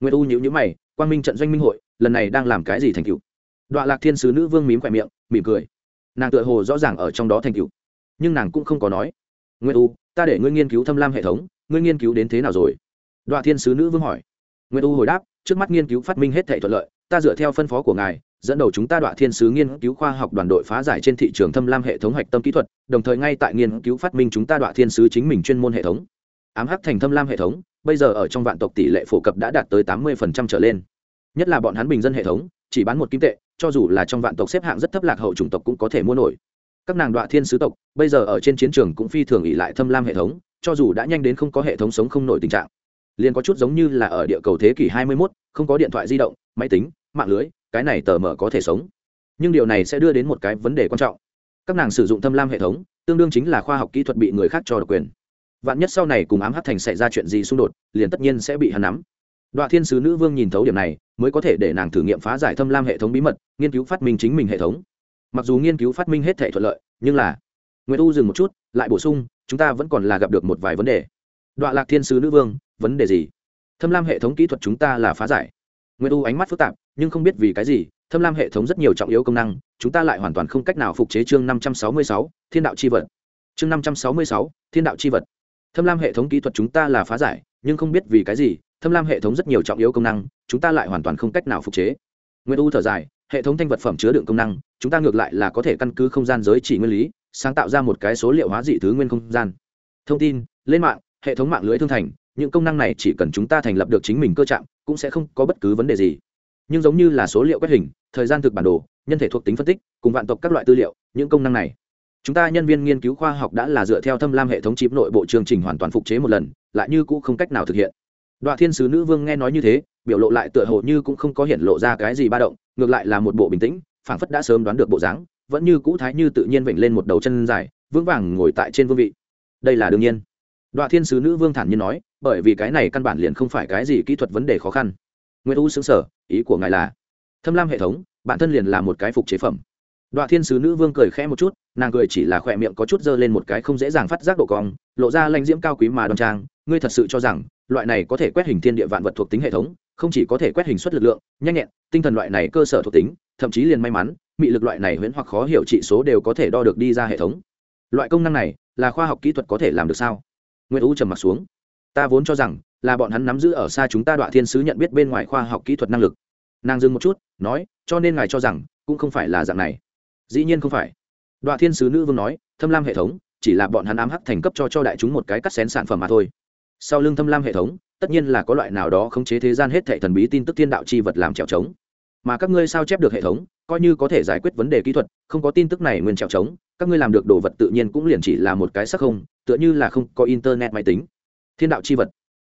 Nguyễn u nhữ nhữ mày, quang minh trận doanh minh hội, lần này đang làm cái gì thành cựu đoạn lạc thiên sứ nữ vương mím khỏe miệng, mỉm cười. Nàng tựa hồ rõ ràng ở trong đó thành cựu nhưng nàng cũng không có nói. Nguyễn u ta để ngươi nghiên cứu thâm lam hệ thống, ngươi nghiên cứu đến thế nào rồi? Đoạ thiên sứ nữ vương hỏi. Nguyễn u hồi đáp, trước mắt nghiên cứu phát minh hết thể thuận lợi, ta dựa theo phân phó của ngài, dẫn đầu chúng ta đoạ thiên sứ nghiên cứu khoa học đoàn đội phá giải trên thị trường thâm lam hệ thống hạch tâm kỹ thuật, đồng thời ngay tại nghiên cứu phát minh chúng ta đoạ thiên sứ chính mình chuyên môn hệ thống. Ám hắc thành thâm lam hệ thống, bây giờ ở trong vạn tộc tỷ lệ phổ cập đã đạt tới tám mươi trở lên. Nhất là bọn hắn bình dân hệ thống, chỉ bán một kim tệ, cho dù là trong vạn tộc xếp hạng rất thấp lạc hậu chủng tộc cũng có thể mua nổi. Các nàng đoạ thiên sứ tộc, bây giờ ở trên chiến trường cũng phi thường ỉ lại thâm lam hệ thống, cho dù đã nhanh đến không có hệ thống sống không nổi tình trạng liền có chút giống như là ở địa cầu thế kỷ 21, không có điện thoại di động máy tính mạng lưới cái này tờ mở có thể sống. Nhưng điều này sẽ đưa đến một cái vấn đề quan trọng. Các nàng sử dụng thâm lam hệ thống tương đương chính là khoa học kỹ thuật bị người khác cho độc quyền. Vạn nhất sau này cùng ám hắc thành xảy ra chuyện gì xung đột liền tất nhiên sẽ bị hắn nắm. Đoạn thiên sứ nữ vương nhìn thấu điểm này mới có thể để nàng thử nghiệm phá giải thâm lam hệ thống bí mật nghiên cứu phát minh chính mình hệ thống. Mặc dù nghiên cứu phát minh hết thể thuận lợi nhưng là nguyễn u dừng một chút lại bổ sung chúng ta vẫn còn là gặp được một vài vấn đề đoạn lạc thiên sứ nữ vương, vấn đề gì? Thâm lam hệ thống kỹ thuật chúng ta là phá giải. Nguyễn u ánh mắt phức tạp, nhưng không biết vì cái gì, thâm lam hệ thống rất nhiều trọng yếu công năng, chúng ta lại hoàn toàn không cách nào phục chế chương năm trăm sáu mươi sáu, thiên đạo c h i vật. Chương năm trăm sáu mươi sáu, thiên đạo c h i vật. Thâm lam hệ thống kỹ thuật chúng ta là phá giải, nhưng không biết vì cái gì, thâm lam hệ thống rất nhiều trọng yếu công năng, chúng ta lại hoàn toàn không cách nào phục chế. Nguyễn u thở dài, hệ thống thanh vật phẩm chứa đựng công năng, chúng ta ngược lại là có thể căn cứ không gian giới chỉ nguyên lý, sáng tạo ra một cái số liệu hóa dị thứ nguyên không gian. Thông tin, lên mạng hệ thống mạng lưới thương thành, những công năng này chỉ cần chúng ta thành lập được chính mình cơ trạng cũng sẽ không có bất cứ vấn đề gì. Nhưng giống như là số liệu quét hình, thời gian thực bản đồ, nhân thể thuộc tính phân tích, cùng vạn tộc các loại tư liệu, những công năng này, chúng ta nhân viên nghiên cứu khoa học đã là dựa theo thâm lam hệ thống chip nội bộ chương trình hoàn toàn phục chế một lần, lại như cũ không cách nào thực hiện. Đoạn thiên sứ nữ vương nghe nói như thế, biểu lộ lại tựa hồ như cũng không có hiện lộ ra cái gì ba động, ngược lại là một bộ bình tĩnh, phảng phất đã sớm đoán được bộ dáng, vẫn như cũ thái như tự nhiên vểnh lên một đầu chân dài, vững vàng ngồi tại trên vương vị. Đây là đương nhiên đoạn thiên sứ nữ vương thản nhiên nói, bởi vì cái này căn bản liền không phải cái gì kỹ thuật vấn đề khó khăn. Nguyễn u xứng sở ý của ngài là, thâm lam hệ thống, bản thân liền là một cái phục chế phẩm. Đoạn thiên sứ nữ vương cười khẽ một chút, nàng cười chỉ là khỏe miệng có chút dơ lên một cái không dễ dàng phát giác độ cong, lộ ra lãnh diễm cao quý mà đoan trang. Ngươi thật sự cho rằng, loại này có thể quét hình thiên địa vạn vật thuộc tính hệ thống, không chỉ có thể quét hình suất lực lượng, nhanh nhẹn, tinh thần loại này cơ sở thuộc tính, thậm chí liền may mắn, mị lực loại này huyễn hoặc khó hiểu trị số đều có thể đo được đi ra hệ thống. Loại công năng này, là khoa học kỹ thuật có thể làm được sao? Nguyễn u trầm mặt xuống. Ta vốn cho rằng là bọn hắn nắm giữ ở xa chúng ta đoạn thiên sứ nhận biết bên ngoài khoa học kỹ thuật năng lực. Nàng dừng một chút, nói, cho nên ngài cho rằng cũng không phải là dạng này. Dĩ nhiên không phải. Đoạn thiên sứ nữ vương nói, thâm lam hệ thống, chỉ là bọn hắn ám hắc thành cấp cho cho đại chúng một cái cắt xén sản phẩm mà thôi. Sau lưng thâm lam hệ thống, tất nhiên là có loại nào đó khống chế thế gian hết thệ thần bí tin tức thiên đạo chi vật làm trèo trống. Mà các ngươi sao chép được hệ thống, coi như có thể giải quyết vấn đề kỹ thuật, không có tin tức này nguyên trèo trống các ngươi làm được đồ vật tự nhiên cũng liền chỉ là một cái sắc không, tựa như là không có internet máy tính. Thiên đạo chi vật.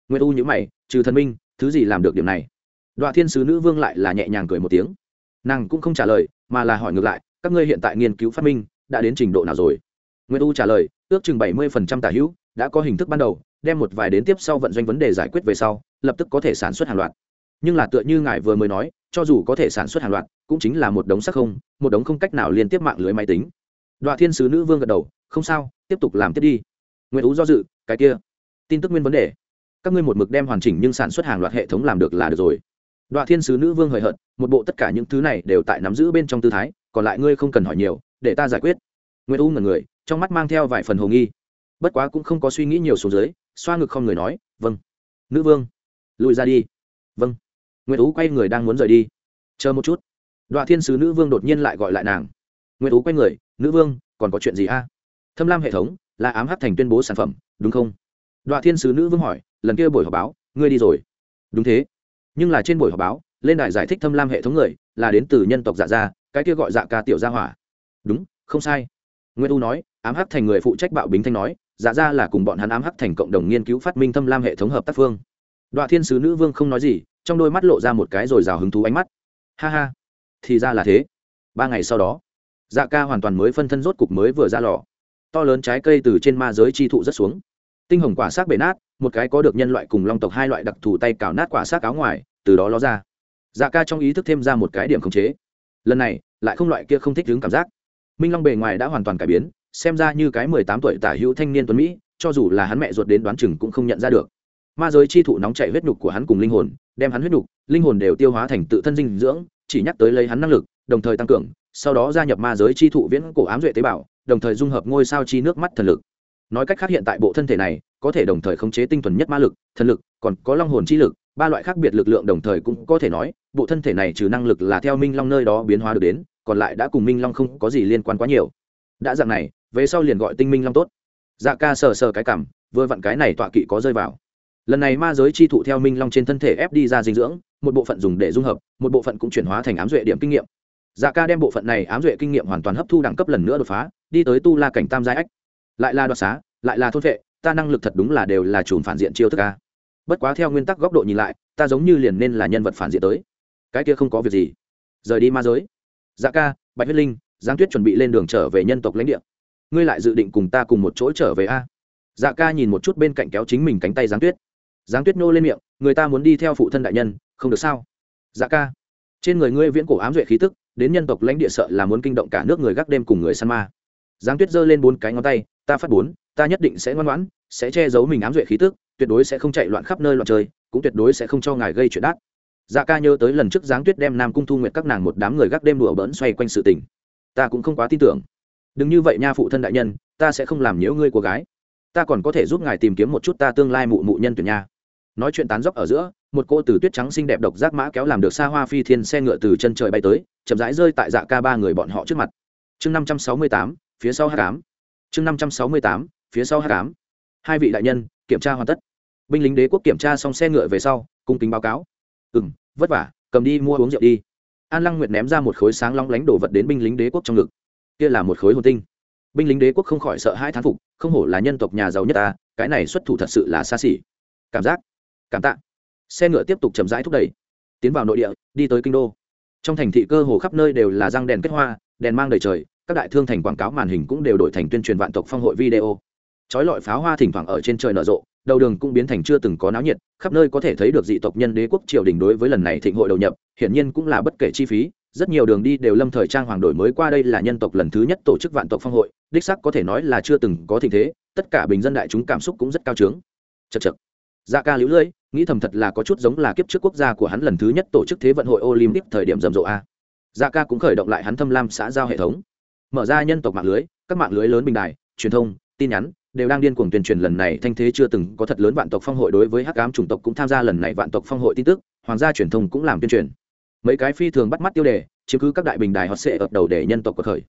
Nguyễn u nhữ mày, trừ thần minh, thứ gì làm được điểm này? Đoạn thiên sứ nữ vương lại là nhẹ nhàng cười một tiếng. Nàng cũng không trả lời, mà là hỏi ngược lại, các ngươi hiện tại nghiên cứu phát minh, đã đến trình độ nào rồi? Nguyễn u trả lời, ước chừng bảy mươi tả hữu, đã có hình thức ban đầu, đem một vài đến tiếp sau vận doanh vấn đề giải quyết về sau, lập tức có thể sản xuất hàng loạt. Nhưng là tựa như ngài vừa mới nói, cho dù có thể sản xuất hàng loạt, cũng chính là một đống sắc không, một đống không cách nào liên tiếp mạng lưới máy tính đoạn thiên sứ nữ vương gật đầu, không sao, tiếp tục làm tiếp đi. Nguyễn ú do dự, cái kia, tin tức nguyên vấn đề. Các ngươi một mực đem hoàn chỉnh nhưng sản xuất hàng loạt hệ thống làm được là được rồi. Đoạn thiên sứ nữ vương hời hợt, một bộ tất cả những thứ này đều tại nắm giữ bên trong tư thái, còn lại ngươi không cần hỏi nhiều, để ta giải quyết. Nguyễn u ngần người, trong mắt mang theo vài phần hồ nghi. Bất quá cũng không có suy nghĩ nhiều xuống dưới, xoa ngực không người nói vâng. Nữ vương, lùi ra đi. Vâng. Nguyễn tú quay người đang muốn rời đi. Chờ một chút. Đoạn thiên sứ nữ vương đột nhiên lại gọi lại nàng. Nguyễn tú quay người nữ vương, còn có chuyện gì a? Thâm lam hệ thống là ám hát thành tuyên bố sản phẩm, đúng không? Đoạn thiên sứ nữ vương hỏi, lần kia buổi họp báo, ngươi đi rồi. Đúng thế. Nhưng là trên buổi họp báo, lên đài giải thích thâm lam hệ thống người, là đến từ nhân tộc dạ gia, cái kia gọi dạ ca tiểu gia hỏa. Đúng, không sai. Nguyễn u nói, ám hắc thành người phụ trách bạo bính thanh nói dạ gia là cùng bọn hắn ám hắc thành cộng đồng nghiên cứu phát minh thâm lam hệ thống hợp tác phương. Đoạn thiên sứ nữ vương không nói gì, trong đôi mắt lộ ra một cái rồi rào hứng thú ánh mắt. Ha ha, thì ra là thế. Ba ngày sau đó dạ ca hoàn toàn mới phân thân rốt cục mới vừa ra lò. To lớn trái cây từ trên ma giới chi thụ rất xuống. Tinh hồng quả xác bể nát, một cái có được nhân loại cùng long tộc hai loại đặc thù tay cào nát quả xác áo ngoài, từ đó ló ra. Dạ ca trong ý thức thêm ra một cái điểm khống chế. Lần này, lại không loại kia không thích đứng cảm giác. Minh long bề ngoài đã hoàn toàn cải biến, xem ra như cái mười tám tuổi tả hữu thanh niên tuấn mỹ, cho dù là hắn mẹ ruột đến đoán chừng cũng không nhận ra được. Ma giới chi thụ nóng chảy huyết nhục của hắn cùng linh hồn, đem hắn huyết nhục, linh hồn đều tiêu hóa thành tự thân dinh dưỡng, chỉ nhắc tới lấy hắn năng lực, đồng thời tăng cường sau đó gia nhập ma giới chi thụ viễn cổ ám duệ tế bào, đồng thời dung hợp ngôi sao chi nước mắt thần lực. Nói cách khác hiện tại bộ thân thể này có thể đồng thời khống chế tinh thuần nhất ma lực, thần lực, còn có long hồn chi lực, ba loại khác biệt lực lượng đồng thời cũng có thể nói, bộ thân thể này trừ năng lực là theo minh long nơi đó biến hóa được đến, còn lại đã cùng minh long không có gì liên quan quá nhiều. Đã dạng này, về sau liền gọi tinh minh long tốt. Dạ ca sờ sờ cái cảm, vừa vặn cái này tọa kỵ có rơi vào. Lần này ma giới chi thụ theo minh long trên thân thể ép đi ra dinh dưỡng, một bộ phận dùng để dung hợp, một bộ phận cũng chuyển hóa thành ám duệ điểm kinh nghiệm dạ ca đem bộ phận này ám duệ kinh nghiệm hoàn toàn hấp thu đẳng cấp lần nữa đột phá, đi tới tu la cảnh tam giai ách. Lại là đoạt xá, lại là thôn vệ, ta năng lực thật đúng là đều là chùm phản diện chiêu thức ca bất quá theo nguyên tắc góc độ nhìn lại, ta giống như liền nên là nhân vật phản diện tới. Cái kia không có việc gì. Rời đi ma giới. Dạ ca, bạch huyết linh Giáng tuyết chuẩn bị lên đường trở về nhân tộc lãnh địa. Ngươi lại dự định cùng ta cùng một chỗ trở về a? Dạ ca nhìn một chút bên cạnh kéo chính mình cánh tay giáng tuyết. Giáng tuyết nô lên miệng, người ta muốn đi theo phụ thân đại nhân, không được sao? Dạ ca, trên người ngươi viễn cổ ám duệ khí tức đến nhân tộc lãnh địa sợ là muốn kinh động cả nước người gác đêm cùng người săn ma. Giáng tuyết giơ lên bốn cái ngón tay, ta phát bốn, ta nhất định sẽ ngoan ngoãn, sẽ che giấu mình ám duệ khí tức, tuyệt đối sẽ không chạy loạn khắp nơi loạn chơi cũng tuyệt đối sẽ không cho ngài gây chuyện đắt dạ ca nhớ tới lần trước giáng tuyết đem nam cung thu nguyệt các nàng một đám người gác đêm đùa bỡn xoay quanh sự tình. Ta cũng không quá tin tưởng. Đừng như vậy nha phụ thân đại nhân, ta sẽ không làm nhiễu ngươi của gái. Ta còn có thể giúp ngài tìm kiếm một chút ta tương lai mụ mụ nhân tuyển nha nói chuyện tán dốc ở giữa, một cô từ tuyết trắng xinh đẹp độc giác mã kéo làm được xa hoa phi thiên xe ngựa từ chân trời bay tới, chậm rãi rơi tại dạ ca ba người bọn họ trước mặt. Chương năm trăm sáu mươi tám, phía sau h tám chương năm trăm sáu mươi tám, phía sau h tám hai vị đại nhân, kiểm tra hoàn tất. Binh lính đế quốc kiểm tra xong xe ngựa về sau, cung kính báo cáo. Ừ m vất vả, cầm đi mua uống rượu đi. An lăng nguyệt ném ra một khối sáng long lánh đổ vật đến binh lính đế quốc trong ngực. Kia là một khối hồn tinh. Binh lính đế quốc không khỏi sợ hai thán phục, không hổ là nhân tộc nhà giàu nhất ta, cái này xuất thủ thật sự là xa xỉ. Cảm giác cảm tạ. Xe ngựa tiếp tục chậm rãi thúc đẩy, tiến vào nội địa, đi tới kinh đô. Trong thành thị cơ hồ khắp nơi đều là răng đèn kết hoa, đèn mang đầy trời, các đại thương thành quảng cáo màn hình cũng đều đổi thành tuyên truyền vạn tộc phong hội video. Chói lọi pháo hoa thỉnh thoảng ở trên trời nở rộ, đầu đường cũng biến thành chưa từng có náo nhiệt, khắp nơi có thể thấy được dị tộc nhân đế quốc triều đình đối với lần này thịnh hội đầu nhập, hiển nhiên cũng là bất kể chi phí, rất nhiều đường đi đều lâm thời trang hoàng đổi mới qua đây là nhân tộc lần thứ nhất tổ chức vạn tộc phong hội, đích sắc có thể nói là chưa từng có tình thế, tất cả bình dân đại chúng cảm xúc cũng rất cao trướng. Chật chật dạ ca lũ lưỡi nghĩ thầm thật là có chút giống là kiếp trước quốc gia của hắn lần thứ nhất tổ chức thế vận hội olympic thời điểm rầm rộ a. Dạ ca cũng khởi động lại hắn thâm lam xã giao hệ thống. Mở ra nhân tộc mạng lưới, các mạng lưới lớn bình đài, truyền thông, tin nhắn, đều đang điên cuồng tuyên truyền lần này thanh thế chưa từng có thật lớn vạn tộc phong hội đối với hắc ám chủng tộc cũng tham gia lần này vạn tộc phong hội tin tức, hoàng gia truyền thông cũng làm tuyên truyền. Mấy cái phi thường bắt mắt tiêu đề, chiếm cứ các đại bình đài họ sẽ ập đầu để nhân tộc cuộc khởi.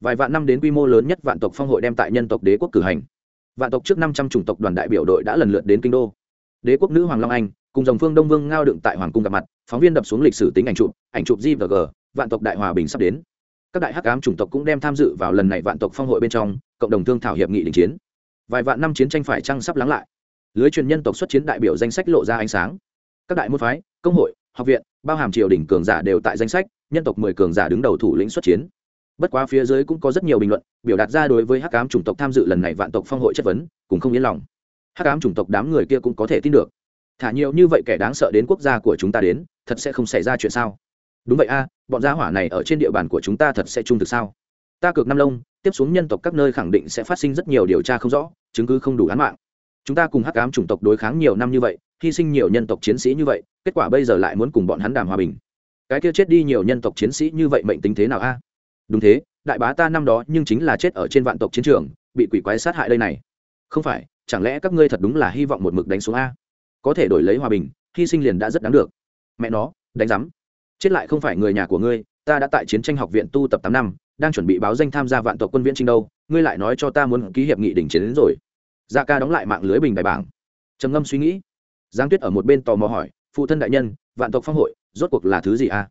Vài vạn năm đến quy mô lớn nhất vạn tộc phong hội đem tại nhân tộc đế quốc cử hành. Vạn tộc trước năm trăm chủng tộc đoàn đại biểu đội đã lần lượt đến kinh đô đế quốc nữ hoàng long anh, cùng dòng phương đông vương ngao đựng tại hoàng cung gặp mặt, phóng viên đập xuống lịch sử tính ảnh chụp ảnh chụp g và g, vạn tộc đại hòa bình sắp đến. Các đại hắc ám chủng tộc cũng đem tham dự vào lần này vạn tộc phong hội bên trong, cộng đồng thương thảo hiệp nghị đình chiến. Vài vạn năm chiến tranh phải trăng sắp lắng lại? Lưới truyền nhân tộc xuất chiến đại biểu danh sách lộ ra ánh sáng. Các đại môn phái, công hội, học viện, bao hàm triều đình cường giả đều tại danh sách, nhân tộc mười cường giả đứng đầu thủ lĩnh xuất chiến. Bất quá phía dưới cũng có rất nhiều bình luận, biểu đạt ra đối với hắc ám chủng tộc tham dự lần này vạn tộc phong hội chất vấn, cũng không yên lòng hắc ám chủng tộc đám người kia cũng có thể tin được. Thả nhiều như vậy kẻ đáng sợ đến quốc gia của chúng ta đến, thật sẽ không xảy ra chuyện sao? Đúng vậy a, bọn gia hỏa này ở trên địa bàn của chúng ta thật sẽ trung thực sao? Ta cược năm lông, tiếp xuống nhân tộc các nơi khẳng định sẽ phát sinh rất nhiều điều tra không rõ, chứng cứ không đủ án mạng. Chúng ta cùng hắc ám chủng tộc đối kháng nhiều năm như vậy, hy sinh nhiều nhân tộc chiến sĩ như vậy, kết quả bây giờ lại muốn cùng bọn hắn đàm hòa bình. Cái kia chết đi nhiều nhân tộc chiến sĩ như vậy mệnh tính thế nào a? Đúng thế, đại bá ta năm đó nhưng chính là chết ở trên vạn tộc chiến trường, bị quỷ quái sát hại đây này. Không phải chẳng lẽ các ngươi thật đúng là hy vọng một mực đánh xuống a? Có thể đổi lấy hòa bình, hy sinh liền đã rất đáng được. Mẹ nó, đánh rắm chết lại không phải người nhà của ngươi, ta đã tại chiến tranh học viện tu tập tám năm, đang chuẩn bị báo danh tham gia vạn tộc quân viễn trinh đâu, ngươi lại nói cho ta muốn ký hiệp nghị đình chiến đến rồi. Dạ ca đóng lại mạng lưới bình đại bảng. Trầm ngâm suy nghĩ. Giang tuyết ở một bên tò mò hỏi, phụ thân đại nhân, vạn tộc phong hội, rốt cuộc là thứ gì a?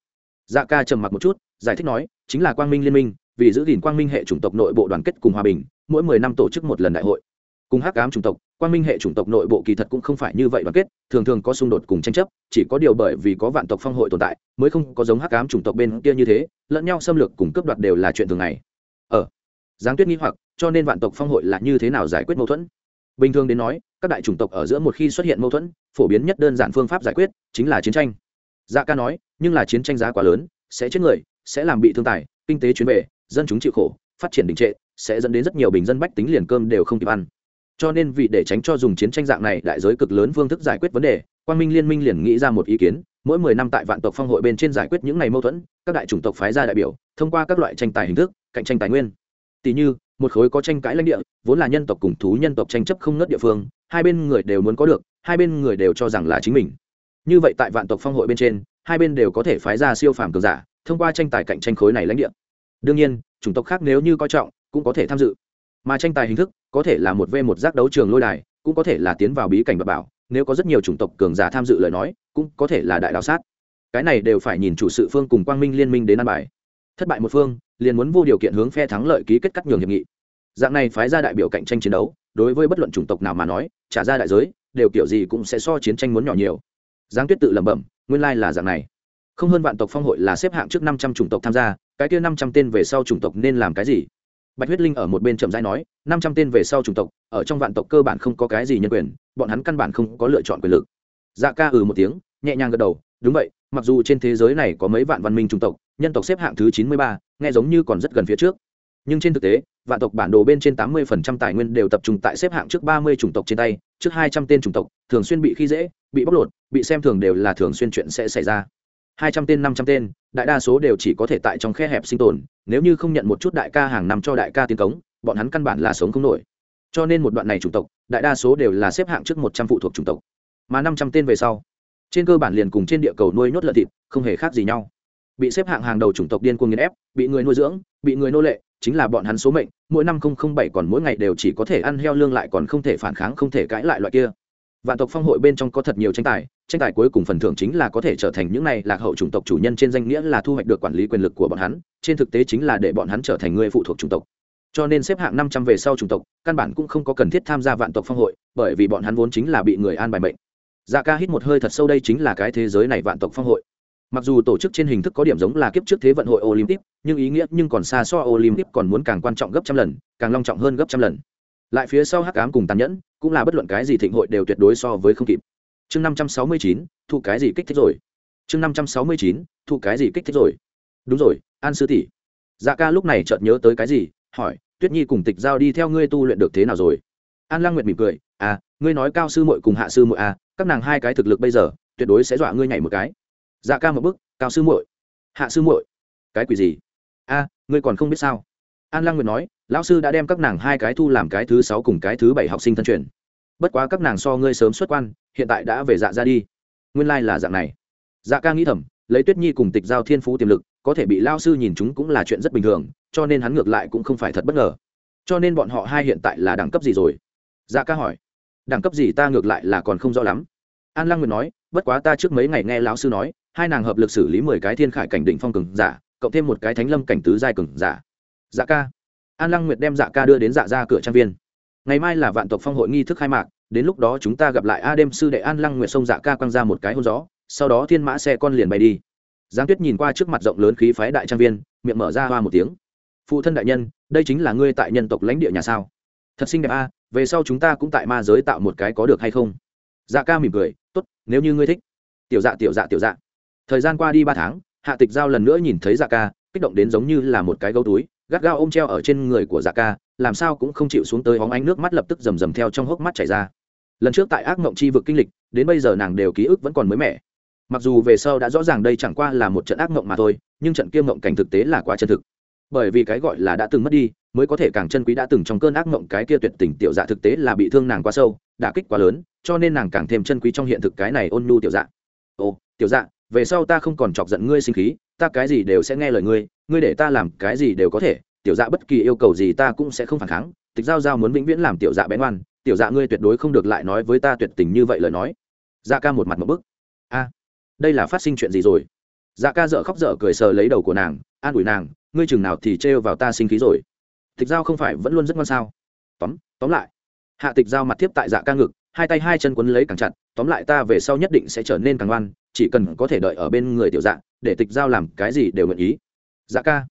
Dạ ca trầm mặc một chút, giải thích nói, chính là quang minh liên minh, vì giữ gìn quang minh hệ chủng tộc nội bộ đoàn kết cùng hòa bình, mỗi mười năm tổ chức một lần đại hội cùng hắc ám chủng tộc Quan minh hệ chủng tộc nội bộ kỳ thật cũng không phải như vậy đoàn kết, thường thường có xung đột cùng tranh chấp, chỉ có điều bởi vì có vạn tộc phong hội tồn tại, mới không có giống hắc ám chủng tộc bên kia như thế, lẫn nhau xâm lược cùng cướp đoạt đều là chuyện thường ngày. Ở giáng tuyết nghi hoặc, cho nên vạn tộc phong hội là như thế nào giải quyết mâu thuẫn? Bình thường đến nói, các đại chủng tộc ở giữa một khi xuất hiện mâu thuẫn, phổ biến nhất đơn giản phương pháp giải quyết chính là chiến tranh. Dạ ca nói, nhưng là chiến tranh giá quá lớn, sẽ chết người, sẽ làm bị thương tài, kinh tế chuyến về, dân chúng chịu khổ, phát triển đình trệ, sẽ dẫn đến rất nhiều bình dân bách tính liền cơm đều không kịp ăn cho nên vì để tránh cho dùng chiến tranh dạng này đại giới cực lớn phương thức giải quyết vấn đề quan minh liên minh liền nghĩ ra một ý kiến, mỗi mười năm tại vạn tộc phong hội bên trên giải quyết những ngày mâu thuẫn, các đại chủng tộc phái ra đại biểu, thông qua các loại tranh tài hình thức, cạnh tranh tài nguyên. Tỷ như, một khối có tranh cãi lãnh địa, vốn là nhân tộc cùng thú nhân tộc tranh chấp không ngớt địa phương, hai bên người đều muốn có được, hai bên người đều cho rằng là chính mình. Như vậy tại vạn tộc phong hội bên trên, hai bên đều có thể phái ra siêu phàm cường giả, thông qua tranh tài cạnh tranh khối này lãnh địa. Đương nhiên, chủng tộc khác nếu như coi trọng, cũng có thể tham dự mà tranh tài hình thức có thể là một v một giác đấu trường lôi đài, cũng có thể là tiến vào bí cảnh và bảo, nếu có rất nhiều chủng tộc cường giả tham dự lời nói, cũng có thể là đại đạo sát. Cái này đều phải nhìn chủ sự phương cùng quang minh liên minh đến ăn bài. Thất bại một phương, liền muốn vô điều kiện hướng phe thắng lợi ký kết cắt nhường hiệp nghị. Dạng này phái ra đại biểu cạnh tranh chiến đấu, đối với bất luận chủng tộc nào mà nói, trả ra đại giới, đều kiểu gì cũng sẽ so chiến tranh muốn nhỏ nhiều. Giáng tuyết tự lẩm bẩm, nguyên lai là dạng này. Không hơn vạn tộc phong hội là xếp hạng trước năm trăm chủng tộc tham gia, cái kia năm trăm tên về sau chủng tộc nên làm cái gì? Bạch huyết linh ở một bên chậm rãi nói, năm trăm tên về sau chủng tộc, ở trong vạn tộc cơ bản không có cái gì nhân quyền, bọn hắn căn bản không có lựa chọn quyền lực. Dạ ca ừ một tiếng, nhẹ nhàng gật đầu, đúng vậy, mặc dù trên thế giới này có mấy vạn văn minh chủng tộc, nhân tộc xếp hạng thứ chín mươi ba, nghe giống như còn rất gần phía trước. Nhưng trên thực tế, vạn tộc bản đồ bên trên tám mươi phần trăm tài nguyên đều tập trung tại xếp hạng trước ba mươi chủng tộc trên tay, trước hai trăm tên chủng tộc, thường xuyên bị khi dễ, bị bóc lột, bị xem thường đều là thường xuyên chuyện sẽ xảy ra hai trăm tên, năm trăm tên, đại đa số đều chỉ có thể tại trong khe hẹp sinh tồn, nếu như không nhận một chút đại ca hàng năm cho đại ca tiến cống, bọn hắn căn bản là sống không nổi. Cho nên một đoạn này chủng tộc, đại đa số đều là xếp hạng trước một trăm phụ thuộc chủng tộc. Mà năm trăm tên về sau, trên cơ bản liền cùng trên địa cầu nuôi nhốt lợn thịt, không hề khác gì nhau. Bị xếp hạng hàng đầu chủng tộc điên cuồng nghiền ép, bị người nuôi dưỡng, bị người nô lệ, chính là bọn hắn số mệnh, mỗi năm không không bảy còn mỗi ngày đều chỉ có thể ăn heo lương lại còn không thể phản kháng, không thể cãi lại loại kia vạn tộc phong hội bên trong có thật nhiều tranh tài tranh tài cuối cùng phần thưởng chính là có thể trở thành những này lạc hậu chủng tộc chủ nhân trên danh nghĩa là thu hoạch được quản lý quyền lực của bọn hắn, trên thực tế chính là để bọn hắn trở thành người phụ thuộc chủng tộc. Cho nên xếp hạng năm trăm về sau chủng tộc, căn bản cũng không có cần thiết tham gia vạn tộc phong hội, bởi vì bọn hắn vốn chính là bị người an bài mệnh. Dạ ca hít một hơi thật sâu đây chính là cái thế giới này vạn tộc phong hội. Mặc dù tổ chức trên hình thức có điểm giống là kiếp trước thế vận hội olympic, nhưng ý nghĩa nhưng còn xa so olympic còn muốn càng quan trọng gấp trăm lần, càng long trọng hơn gấp trăm lần lại phía sau hắc ám cùng tàn nhẫn, cũng là bất luận cái gì thịnh hội đều tuyệt đối so với không kịp. Chương năm trăm sáu mươi chín, thụ cái gì kích thích rồi? Chương năm trăm sáu mươi chín, thụ cái gì kích thích rồi? Đúng rồi, an sư tỷ. Dạ ca lúc này chợt nhớ tới cái gì, hỏi, tuyết nhi cùng tịch giao đi theo ngươi tu luyện được thế nào rồi? An lang nguyệt mỉm cười à ngươi nói cao sư muội cùng hạ sư muội à các nàng hai cái thực lực bây giờ, tuyệt đối sẽ dọa ngươi nhảy một cái. Dạ ca một bức cao sư muội. Hạ sư muội. Cái quỷ gì? A ngươi còn không biết sao? An lăng nguyệt nói, lão sư đã đem các nàng hai cái thu làm cái thứ sáu cùng cái thứ bảy học sinh thân truyền. Bất quá các nàng so ngươi sớm xuất quan, hiện tại đã về dạ ra đi. Nguyên lai、like、là dạng này. Dạ ca nghĩ thầm, lấy tuyết nhi cùng tịch giao thiên phú tiềm lực, có thể bị lao sư nhìn chúng cũng là chuyện rất bình thường, cho nên hắn ngược lại cũng không phải thật bất ngờ. Cho nên bọn họ hai hiện tại là đẳng cấp gì rồi? Dạ ca hỏi. Đẳng cấp gì ta ngược lại là còn không rõ lắm. An lăng nguyệt nói, bất quá ta trước mấy ngày nghe lão sư nói, hai nàng hợp lực xử lý mười cái thiên khải cảnh định phong cường giả, cộng thêm một cái thánh lâm cảnh tứ giai cường giả dạ ca. An lăng nguyệt đem dạ ca đưa đến dạ ra cửa trang viên. Ngày mai là vạn tộc phong hội nghi thức khai mạc, đến lúc đó chúng ta gặp lại a đêm sư đệ an lăng nguyệt sông dạ ca quăng ra một cái hôn gió, sau đó thiên mã xe con liền bay đi. Giáng tuyết nhìn qua trước mặt rộng lớn khí phái đại trang viên, miệng mở ra hoa một tiếng. Phụ thân đại nhân, đây chính là ngươi tại nhân tộc lãnh địa nhà sao? Thật xinh đẹp a, về sau chúng ta cũng tại ma giới tạo một cái có được hay không? Dạ ca mỉm cười, tốt, nếu như ngươi thích. Tiểu dạ tiểu dạ tiểu dạ. Thời gian qua đi ba tháng, hạ tịch giao lần nữa nhìn thấy dạ ca, kích động đến giống như là một cái gấu túi gắt gao ôm treo ở trên người của dạ ca làm sao cũng không chịu xuống tới hóng ánh nước mắt lập tức rầm rầm theo trong hốc mắt chảy ra. Lần trước tại ác mộng chi vực kinh lịch đến bây giờ nàng đều ký ức vẫn còn mới mẻ. Mặc dù về sau đã rõ ràng đây chẳng qua là một trận ác mộng mà thôi nhưng trận kia mộng cảnh thực tế là quá chân thực. Bởi vì cái gọi là đã từng mất đi mới có thể càng chân quý đã từng trong cơn ác mộng cái kia tuyệt tình tiểu dạ thực tế là bị thương nàng quá sâu đả kích quá lớn cho nên nàng càng thêm chân quý trong hiện thực cái này ôn nhu tiểu dạ. Ô, tiểu dạ về sau ta không còn chọc giận ngươi sinh khí ta cái gì đều sẽ nghe lời ngươi ngươi để ta làm cái gì đều có thể, tiểu dạ bất kỳ yêu cầu gì ta cũng sẽ không phản kháng, tịch giao giao muốn vĩnh viễn làm tiểu dạ bén oan tiểu dạ ngươi tuyệt đối không được lại nói với ta tuyệt tình như vậy lời nói. Dạ ca một mặt một bức. A, đây là phát sinh chuyện gì rồi? Dạ ca dợ khóc dở cười sờ lấy đầu của nàng, an ủi nàng, ngươi chừng nào thì trêu vào ta sinh khí rồi. Tịch giao không phải vẫn luôn rất ngon sao? Tóm tóm lại. Hạ tịch giao mặt tiếp tại dạ ca ngực, hai tay hai chân quấn lấy càng chặt, tóm lại ta về sau nhất định sẽ trở nên càng ngoan, chỉ cần có thể đợi ở bên người tiểu dạ để tịch giao làm cái gì đều nguyện ý dạ ca.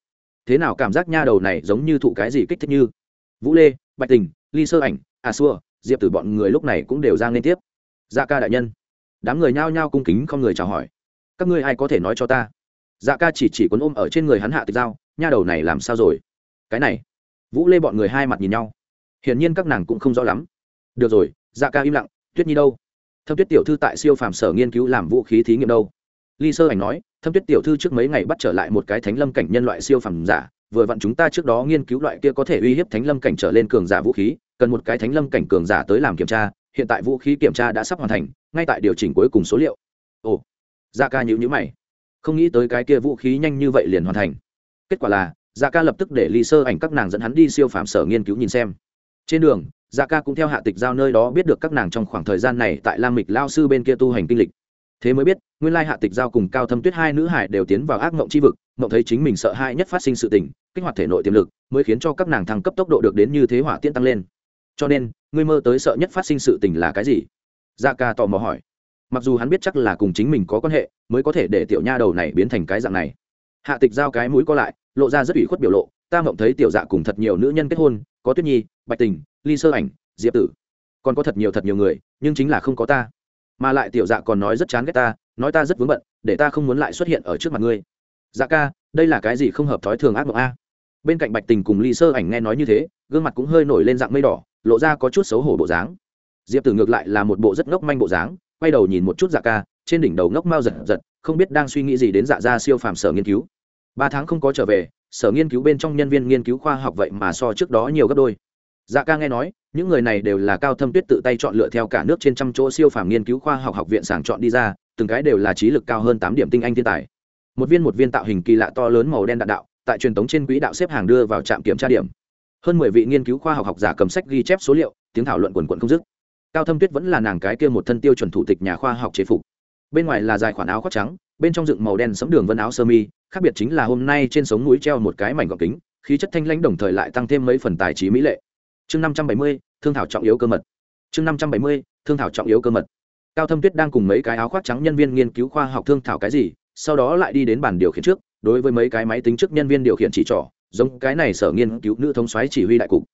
Thế nào cảm giác nha đầu này giống như thụ cái gì kích thích như? Vũ lê bạch tình ly sơ ảnh à xua diệp Tử bọn người lúc này cũng đều ra liên tiếp. Dạ ca đại nhân. Đám người nhao nhao cung kính không người chào hỏi. Các ngươi ai có thể nói cho ta? Dạ ca chỉ chỉ cuốn ôm ở trên người hắn hạ tịch dao, nha đầu này làm sao rồi? Cái này. Vũ lê bọn người hai mặt nhìn nhau. Hiển nhiên các nàng cũng không rõ lắm. Được rồi dạ ca im lặng tuyết nhi đâu? Thâm tuyết tiểu thư tại siêu phàm sở nghiên cứu làm vũ khí thí nghiệm đâu? Ly sơ ảnh nói, thâm tuyết tiểu thư trước mấy ngày bắt trở lại một cái thánh lâm cảnh nhân loại siêu phẩm giả, vừa vặn chúng ta trước đó nghiên cứu loại kia có thể uy hiếp thánh lâm cảnh trở lên cường giả vũ khí, cần một cái thánh lâm cảnh cường giả tới làm kiểm tra, hiện tại vũ khí kiểm tra đã sắp hoàn thành, ngay tại điều chỉnh cuối cùng số liệu. Ồ dạ ca nhữ nhữ mày. Không nghĩ tới cái kia vũ khí nhanh như vậy liền hoàn thành. Kết quả là dạ ca lập tức để ly sơ ảnh các nàng dẫn hắn đi siêu phẩm sở nghiên cứu nhìn xem. Trên đường dạ ca cũng theo hạ tịch giao nơi đó biết được các nàng trong khoảng thời gian này tại lam mịch lao sư bên kia tu hành kinh lịch thế mới biết, nguyên lai hạ tịch giao cùng cao thâm tuyết hai nữ hải đều tiến vào ác mộng c h i vực, mộng thấy chính mình sợ hãi nhất phát sinh sự tình, kích hoạt thể nội tiềm lực, mới khiến cho các nàng thăng cấp tốc độ được đến như thế hỏa tiễn tăng lên. Cho nên, ngươi mơ tới sợ nhất phát sinh sự tình là cái gì? Gia ca tò mò hỏi. Mặc dù hắn biết chắc là cùng chính mình có quan hệ, mới có thể để tiểu nha đầu này biến thành cái dạng này. Hạ tịch giao cái mũi co lại, lộ ra rất ủy khuất biểu lộ, ta mộng thấy tiểu dạ cùng thật nhiều nữ nhân kết hôn, có tuyết nhi, bạch tình, ly sơ ảnh, diệp tử. Còn có thật nhiều thật nhiều người, nhưng chính là không có ta mà lại tiểu dạ còn nói rất chán ghét ta, nói ta rất vướng bận, để ta không muốn lại xuất hiện ở trước mặt ngươi. Dạ ca, đây là cái gì không hợp thói thường ác mộng a? Bên cạnh bạch tình cùng ly sơ ảnh nghe nói như thế, gương mặt cũng hơi nổi lên dạng mây đỏ, lộ ra có chút xấu hổ bộ dáng. Diệp tử ngược lại là một bộ rất ngốc manh bộ dáng, quay đầu nhìn một chút dạ ca, trên đỉnh đầu ngốc mau giật giật, không biết đang suy nghĩ gì đến dạ ra siêu phàm sở nghiên cứu. Ba tháng không có trở về, sở nghiên cứu bên trong nhân viên nghiên cứu khoa học vậy mà so trước đó nhiều gấp đôi. Dạ ca nghe nói những người này đều là cao thâm tuyết tự tay chọn lựa theo cả nước trên trăm chỗ siêu phàm nghiên cứu khoa học học viện sàng chọn đi ra, từng cái đều là trí lực cao hơn tám điểm tinh anh thiên tài. Một viên một viên tạo hình kỳ lạ to lớn màu đen đạn đạo, tại truyền thống trên quỹ đạo xếp hàng đưa vào trạm kiểm tra điểm. Hơn mười vị nghiên cứu khoa học học giả cầm sách ghi chép số liệu, tiếng thảo luận quần quận không dứt. Cao thâm tuyết vẫn là nàng cái kia một thân tiêu chuẩn thủ tịch nhà khoa học chế phục. Bên ngoài là dài khoản áo khoác trắng, bên trong dựng màu đen sấm đường vân áo sơ mi, khác biệt chính là hôm nay trên sống núi treo một cái mảnh gọng kính, khí chất thanh lãnh đồng thời lại tăng thêm mấy phần tài trí mỹ lệ chương năm trăm bảy mươi, thương thảo trọng yếu cơ mật. Chương năm trăm bảy mươi, thương thảo trọng yếu cơ mật. Cao thâm tuyết đang cùng mấy cái áo khoác trắng nhân viên nghiên cứu khoa học thương thảo cái gì, sau đó lại đi đến bàn điều khiển trước, đối với mấy cái máy tính trước nhân viên điều khiển chỉ trỏ, giống cái này sở nghiên cứu nữ thống xoáy chỉ huy đại cục.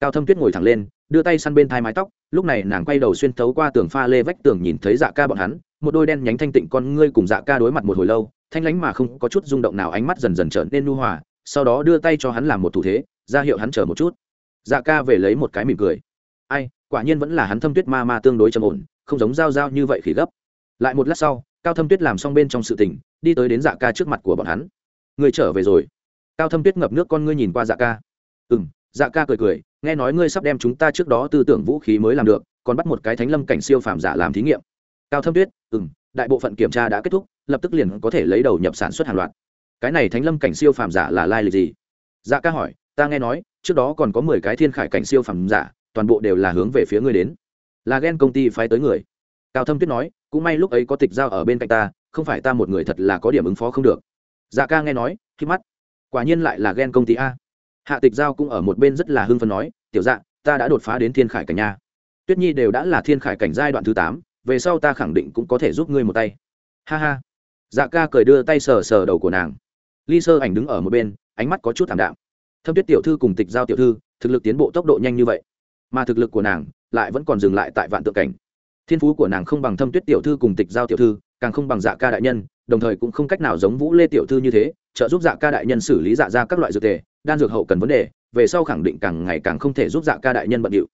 Cao thâm tuyết ngồi thẳng lên, đưa tay săn bên thai mái tóc, lúc này nàng quay đầu xuyên thấu qua tường pha lê vách tường nhìn thấy dạ ca bọn hắn, một đôi đen nhánh thanh tịnh con ngươi cùng dạ ca đối mặt một hồi lâu, thanh lánh mà không có chút rung động nào ánh mắt dần dần trở nên nu hòa, sau đó đưa tay cho hắn làm một thủ thế, ra hiệu hắn chờ một chút dạ ca về lấy một cái mỉm cười. Ai, quả nhiên vẫn là hắn thâm tuyết ma ma tương đối trầm ổn, không giống dao dao như vậy khỉ gấp. Lại một lát sau, cao thâm tuyết làm xong bên trong sự tình, đi tới đến dạ ca trước mặt của bọn hắn. Ngươi trở về rồi. Cao thâm tuyết ngập nước con ngươi nhìn qua dạ ca. Ừ m dạ ca cười cười, nghe nói ngươi sắp đem chúng ta trước đó tư tưởng vũ khí mới làm được, còn bắt một cái thánh lâm cảnh siêu phàm giả làm thí nghiệm. Cao thâm tuyết ừ m đại bộ phận kiểm tra đã kết thúc, lập tức liền có thể lấy đầu nhập sản xuất hàng loạt. Cái này thánh lâm cảnh siêu phàm giả là lai lịch gì? Dạ ca hỏi ta nghe nói, trước đó còn có mười cái thiên khải cảnh siêu phẩm giả, toàn bộ đều là hướng về phía ngươi đến. Là ghen công ty phái tới người. Cao thâm tuyết nói, cũng may lúc ấy có tịch giao ở bên cạnh ta, không phải ta một người thật là có điểm ứng phó không được. Dạ ca nghe nói khi mắt. Quả nhiên lại là ghen công ty a. Hạ tịch giao cũng ở một bên rất là hưng phấn nói, tiểu dạ ta đã đột phá đến thiên khải cảnh nha tuyết nhi đều đã là thiên khải cảnh giai đoạn thứ tám, về sau ta khẳng định cũng có thể giúp ngươi một tay. Ha ha. Dạ ca cười đưa tay sờ sờ đầu của nàng. Ly sơ ảnh đứng ở một bên, ánh mắt có chút thảm đạm thâm tuyết tiểu thư cùng tịch giao tiểu thư, thực lực tiến bộ tốc độ nhanh như vậy, mà thực lực của nàng lại vẫn còn dừng lại tại vạn tượng cảnh. Thiên phú của nàng không bằng thâm tuyết tiểu thư cùng tịch giao tiểu thư, càng không bằng dạ ca đại nhân, đồng thời cũng không cách nào giống vũ lê tiểu thư như thế, trợ giúp dạ ca đại nhân xử lý dạ ra các loại dược tề, đan dược hậu cần vấn đề, về sau khẳng định càng ngày càng không thể giúp dạ ca đại nhân bận điệu.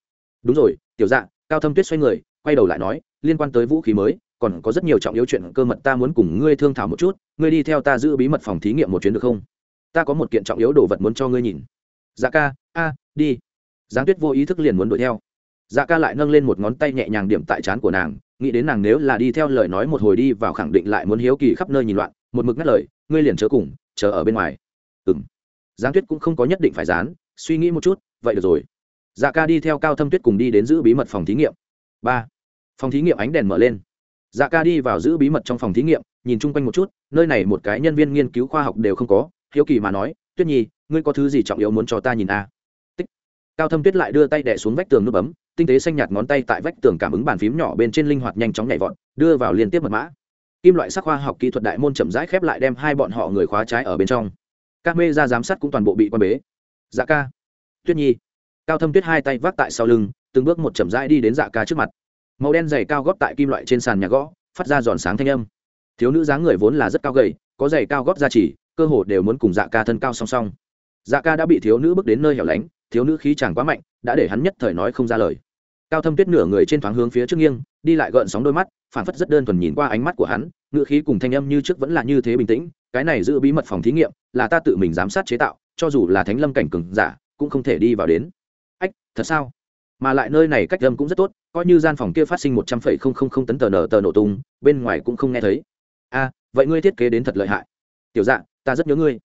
Đúng rồi, tiểu dạ cao thâm tuyết xoay người, quay đầu lại nói, liên quan tới vũ khí mới, còn có rất nhiều trọng yếu chuyện cơ mật ta muốn cùng ngươi thương thảo một chút, ngươi đi theo ta giữ bí mật phòng thí nghiệm một chuyến được không? Ta có một kiện trọng yếu đồ vật muốn cho ngươi nhìn. Dạ ca, a, đi. Giáng tuyết vô ý thức liền muốn đuổi theo. Dạ ca lại nâng lên một ngón tay nhẹ nhàng điểm tại trán của nàng, nghĩ đến nàng nếu là đi theo lời nói một hồi đi vào khẳng định lại muốn hiếu kỳ khắp nơi nhìn loạn, một mực ngắt lời, ngươi liền chớ cùng, chờ ở bên ngoài. Ừng giáng tuyết cũng không có nhất định phải dán suy nghĩ một chút, vậy được rồi. Dạ ca đi theo cao thâm tuyết cùng đi đến giữ bí mật phòng thí nghiệm. Ba. Phòng thí nghiệm ánh đèn mở lên. Dạ ca đi vào giữ bí mật trong phòng thí nghiệm, nhìn chung quanh một chút, nơi này một cái nhân viên nghiên cứu khoa học đều không có hiếu kỳ mà nói, tuyết nhi, ngươi có thứ gì trọng yếu muốn cho ta nhìn a à? tích. Cao thâm tuyết lại đưa tay đẻ xuống vách tường nút bấm, tinh tế xanh nhạt ngón tay tại vách tường cảm ứng bàn phím nhỏ bên trên linh hoạt nhanh chóng nhảy vọt, đưa vào liên tiếp mật mã. Kim loại sắc khoa học kỹ thuật đại môn chậm rãi khép lại đem hai bọn họ người khóa trái ở bên trong. Các mê ra giám sát cũng toàn bộ bị quan bế. Dạ ca. Tuyết nhi. Cao thâm tuyết hai tay vác tại sau lưng, từng bước một chậm rãi đi đến dạ ca trước mặt. Màu đen dày cao góp tại kim loại trên sàn nhà gõ, phát ra giòn sáng thanh âm. Thiếu nữ dáng người vốn là rất cao gầy, có giày cao góp ra chỉ cơ hồ đều muốn cùng dạ ca thân cao song song. Dạ ca đã bị thiếu nữ bước đến nơi hẻo lánh, thiếu nữ khí chàng quá mạnh, đã để hắn nhất thời nói không ra lời. Cao thâm tuyết nửa người trên thoáng hướng phía trước nghiêng, đi lại gợn sóng đôi mắt phản phất rất đơn thuần nhìn qua ánh mắt của hắn ngựa khí cùng thanh âm như trước vẫn là như thế bình tĩnh, cái này giữ bí mật phòng thí nghiệm, là ta tự mình giám sát chế tạo, cho dù là thánh lâm cảnh cừng giả, cũng không thể đi vào đến. Ách, thật sao? Mà lại nơi này cách âm cũng rất tốt, coi như gian phòng kia phát sinh một trăm phẩy không không không tấn tờ nở tờ nổ tung, bên ngoài cũng không nghe thấy. A, vậy ngươi thiết kế đến thật lợi hại. Tiểu dạng ta rất nhớ ngươi.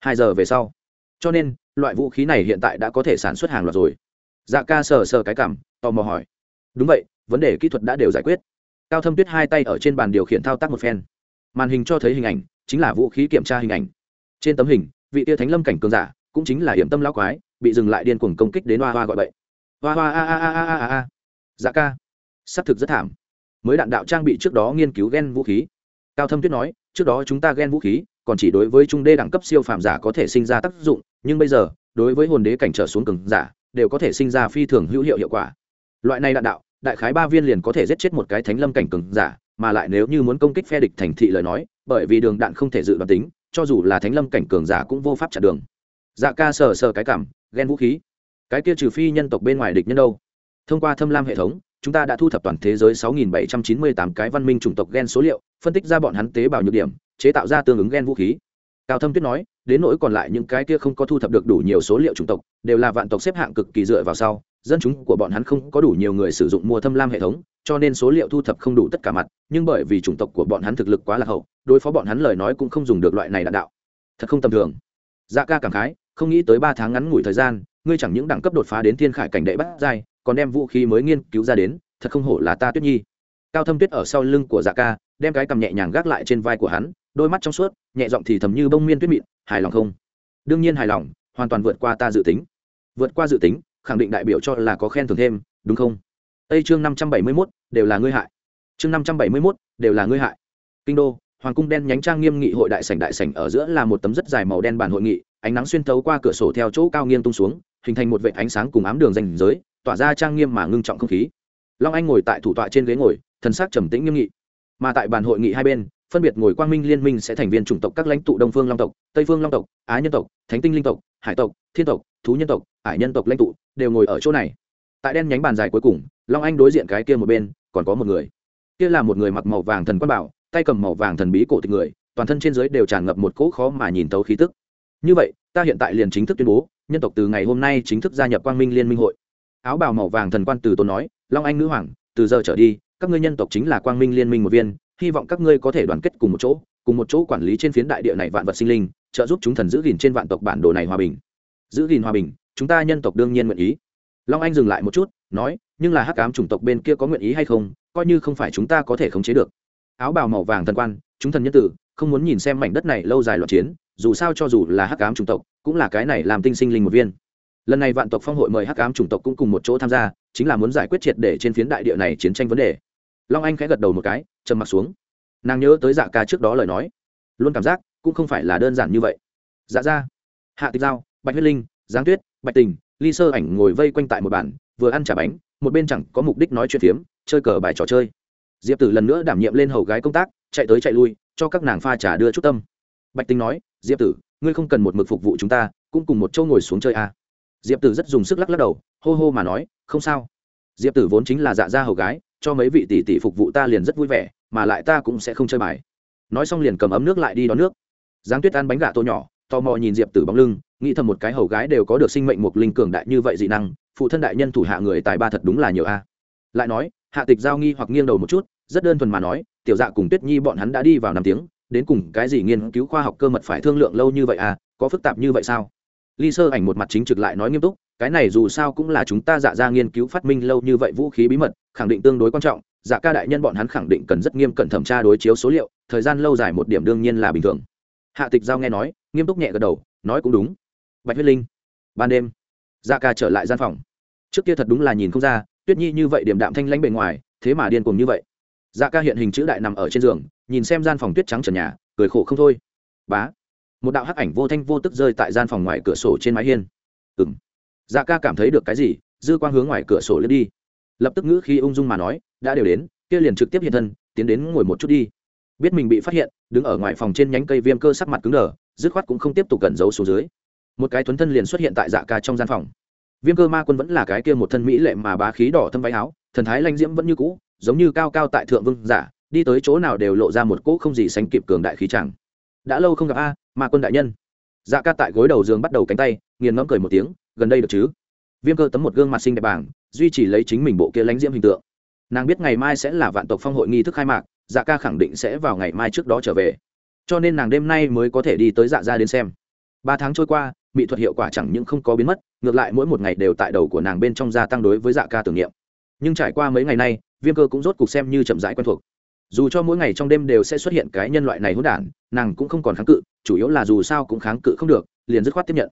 Hai giờ về sau. Cho nên, loại vũ khí này hiện tại đã có thể sản xuất hàng loạt rồi. Dạ ca sờ sờ cái cảm, tò mò hỏi. Đúng vậy, vấn đề kỹ thuật đã đều giải quyết. Cao thâm tuyết hai tay ở trên bàn điều khiển thao tác một phen. Màn hình cho thấy hình ảnh, chính là vũ khí kiểm tra hình ảnh. Trên tấm hình, vị tia thánh lâm cảnh cường giả, cũng chính là hiểm tâm lão quái, bị dừng lại điên cuồng công kích đến hoa hoa gọi bậy. Hoa hoa a a a a a a dạ ca. Xác thực rất thảm. Mới đạn đạo trang bị trước đó nghiên cứu g vũ khí. Cao thâm tuyết nói, trước đó chúng ta g vũ khí còn chỉ đối với trung đê đẳng cấp siêu phàm giả có thể sinh ra tác dụng, nhưng bây giờ, đối với hồn đế cảnh trở xuống cường giả, đều có thể sinh ra phi thường hữu hiệu hiệu quả. Loại này đạn đạo, đại khái ba viên liền có thể giết chết một cái thánh lâm cảnh cường giả, mà lại nếu như muốn công kích phe địch thành thị lời nói, bởi vì đường đạn không thể dự đoán tính, cho dù là thánh lâm cảnh cường giả cũng vô pháp chặn đường. Dạ ca sờ sờ cái cảm, ghen vũ khí. Cái kia trừ phi nhân tộc bên ngoài địch nhân đâu? Thông qua thâm lam hệ thống, chúng ta đã thu thập toàn thế giới 6.798 cái văn minh chủng tộc gen số liệu, phân tích ra bọn hắn tế bào nhược điểm chế tạo ra tương ứng gen vũ khí. Cao thâm tuyết nói, đến nỗi còn lại những cái kia không có thu thập được đủ nhiều số liệu chủng tộc, đều là vạn tộc xếp hạng cực kỳ dựa vào sau, dân chúng của bọn hắn không có đủ nhiều người sử dụng mua thâm lam hệ thống, cho nên số liệu thu thập không đủ tất cả mặt, nhưng bởi vì chủng tộc của bọn hắn thực lực quá là hậu, đối phó bọn hắn lời nói cũng không dùng được loại này đạn đạo. Thật không tầm thường. Dạ ca cảm khái, không nghĩ tới ba tháng ngắn ngủi thời gian, ngươi chẳng những đẳng cấp đột phá đến thiên khải cảnh đệ bắt giai, còn đem vũ khí mới nghiên cứu ra đến, thật không hổ là ta tuyết nhi. Cao thâm tuyết ở sau lưng của dạ ca, đem cái cầm nhẹ nhàng gác lại trên vai của hắn đôi mắt trong suốt, nhẹ giọng thì thầm như bông miên tuyết mịn, hài lòng không? Đương nhiên hài lòng, hoàn toàn vượt qua ta dự tính. Vượt qua dự tính, khẳng định đại biểu cho là có khen thưởng thêm, đúng không? Tây chương năm trăm bảy mươi mốt, đều là ngươi hại. Chương năm trăm bảy mươi mốt, đều là ngươi hại. Kinh đô, hoàng cung đen nhánh trang nghiêm nghị hội đại sảnh đại sảnh ở giữa là một tấm rất dài màu đen bản hội nghị, ánh nắng xuyên thấu qua cửa sổ theo chỗ cao nghiêng tung xuống, hình thành một vệ ánh sáng cùng ám đường danh giới, tỏa ra trang nghiêm mà ngưng trọng không khí. Long anh ngồi tại thủ tọa trên ghế ngồi, thần sắc trầm tĩnh nghiêm nghị. Mà tại bàn hội nghị hai bên phân biệt ngồi quang minh liên minh sẽ thành viên chủng tộc các lãnh tụ đông phương long tộc, tây phương long tộc, á nhân tộc, thánh tinh linh tộc, hải tộc, thiên tộc, thú nhân tộc, hải nhân tộc lãnh tụ đều ngồi ở chỗ này. Tại đen nhánh bàn dài cuối cùng, long anh đối diện cái kia một bên, còn có một người. Kia là một người mặc màu vàng thần quan bảo, tay cầm màu vàng thần bí cổ tịch người, toàn thân trên dưới đều tràn ngập một cỗ khó mà nhìn tấu khí tức. Như vậy, ta hiện tại liền chính thức tuyên bố, nhân tộc từ ngày hôm nay chính thức gia nhập quang minh liên minh hội. Áo bào màu vàng thần quan từ tôn nói, long anh nữ hoàng, từ giờ trở đi, các ngươi nhân tộc chính là quang minh liên minh một viên hy vọng các ngươi có thể đoàn kết cùng một chỗ, cùng một chỗ quản lý trên phiến đại địa này vạn vật sinh linh, trợ giúp chúng thần giữ gìn trên vạn tộc bản đồ này hòa bình. Giữ gìn hòa bình, chúng ta nhân tộc đương nhiên nguyện ý. Long anh dừng lại một chút, nói, nhưng là hắc ám chủng tộc bên kia có nguyện ý hay không, coi như không phải chúng ta có thể khống chế được. Áo bào màu vàng thần quan, chúng thần nhân tử, không muốn nhìn xem mảnh đất này lâu dài loạn chiến, dù sao cho dù là hắc ám chủng tộc, cũng là cái này làm tinh sinh linh một viên. Lần này vạn tộc phong hội mời hắc ám chủng tộc cũng cùng một chỗ tham gia, chính là muốn giải quyết triệt để trên phiến đại địa này chiến tranh vấn đề long anh khẽ gật đầu một cái, trầm mặc xuống. Nàng nhớ tới dạ ca trước đó lời nói. Luôn cảm giác, cũng không phải là đơn giản như vậy. Dạ ra. Hạ tịch giao, bạch huyết linh, giáng tuyết, bạch tình, ly sơ ảnh ngồi vây quanh tại một bản vừa ăn trả bánh, một bên chẳng có mục đích nói chuyện phiếm, chơi cờ bài trò chơi. Diệp tử lần nữa đảm nhiệm lên hầu gái công tác, chạy tới chạy lui, cho các nàng pha trà đưa chút tâm. Bạch tình nói, diệp tử, ngươi không cần một mực phục vụ chúng ta, cũng cùng một châu ngồi xuống chơi à. diệp tử rất dùng sức lắc lắc đầu, hô hô mà nói, không sao. Diệp tử vốn chính là dạ gia hầu gái cho mấy vị tỷ tỷ phục vụ ta liền rất vui vẻ, mà lại ta cũng sẽ không chơi bài. Nói xong liền cầm ấm nước lại đi đón nước. Giáng tuyết ăn bánh gà tô nhỏ, tò mò nhìn diệp tử bóng lưng, nghĩ thầm một cái hầu gái đều có được sinh mệnh một linh cường đại như vậy dị năng, phụ thân đại nhân thủ hạ người tài ba thật đúng là nhiều a. Lại nói, hạ tịch giao nghi hoặc nghiêng đầu một chút, rất đơn thuần mà nói, tiểu dạ cùng tuyết nhi bọn hắn đã đi vào năm tiếng, đến cùng cái gì nghiên cứu khoa học cơ mật phải thương lượng lâu như vậy à có phức tạp như vậy sao? Ly sơ ảnh một mặt chính trực lại nói nghiêm túc, cái này dù sao cũng là chúng ta dạ ra nghiên cứu phát minh lâu như vậy vũ khí bí mật, khẳng định tương đối quan trọng dạ ca đại nhân bọn hắn khẳng định cần rất nghiêm cẩn thẩm tra đối chiếu số liệu, thời gian lâu dài một điểm đương nhiên là bình thường. Hạ tịch giao nghe nói, nghiêm túc nhẹ gật đầu, nói cũng đúng. Bạch huyết linh, ban đêm dạ ca trở lại gian phòng. Trước kia thật đúng là nhìn không ra, tuyết nhi như vậy điểm đạm thanh lãnh bề ngoài, thế mà điên cuồng như vậy. Dạ ca hiện hình chữ đại nằm ở trên giường, nhìn xem gian phòng tuyết trắng trần nhà, cười khổ không thôi. Bá một đạo hắc ảnh vô thanh vô tức rơi tại gian phòng ngoài cửa sổ trên mái hiên. Ừng dạ ca cảm thấy được cái gì, dư quang hướng ngoài cửa sổ lên đi. Lập tức ngữ khi ung dung mà nói, đã đều đến, kia liền trực tiếp hiện thân, tiến đến ngồi một chút đi. Biết mình bị phát hiện, đứng ở ngoài phòng trên nhánh cây viêm cơ sắc mặt cứng đờ, dứt khoát cũng không tiếp tục cẩn giấu xuống dưới. Một cái thuấn thân liền xuất hiện tại dạ ca trong gian phòng. Viêm cơ ma quân vẫn là cái kia một thân mỹ lệ mà bá khí đỏ thâm váy áo, thần thái lanh diễm vẫn như cũ, giống như cao cao tại thượng vương giả, đi tới chỗ nào đều lộ ra một cỗ không gì sánh kịp cường đại khí chẳng. Đã lâu không gặp a ma quân đại nhân. Dạ ca tại gối đầu giường bắt đầu cánh tay, nghiền ngẫm cười một tiếng, gần đây được chứ? Viêm cơ tấm một gương mặt xinh đẹp bảng, duy trì lấy chính mình bộ kia lánh diễm hình tượng. Nàng biết ngày mai sẽ là vạn tộc phong hội nghi thức khai mạc dạ ca khẳng định sẽ vào ngày mai trước đó trở về. Cho nên nàng đêm nay mới có thể đi tới dạ ra đến xem. Ba tháng trôi qua, mỹ thuật hiệu quả chẳng những không có biến mất, ngược lại mỗi một ngày đều tại đầu của nàng bên trong gia tăng đối với dạ ca tưởng niệm. Nhưng trải qua mấy ngày nay, viêm cơ cũng rốt cuộc xem như chậm rãi quen thuộc. Dù cho mỗi ngày trong đêm đều sẽ xuất hiện cái nhân loại này hỗn đản, nàng cũng không còn kháng cự chủ yếu là dù sao cũng kháng cự không được, liền dứt khoát tiếp nhận.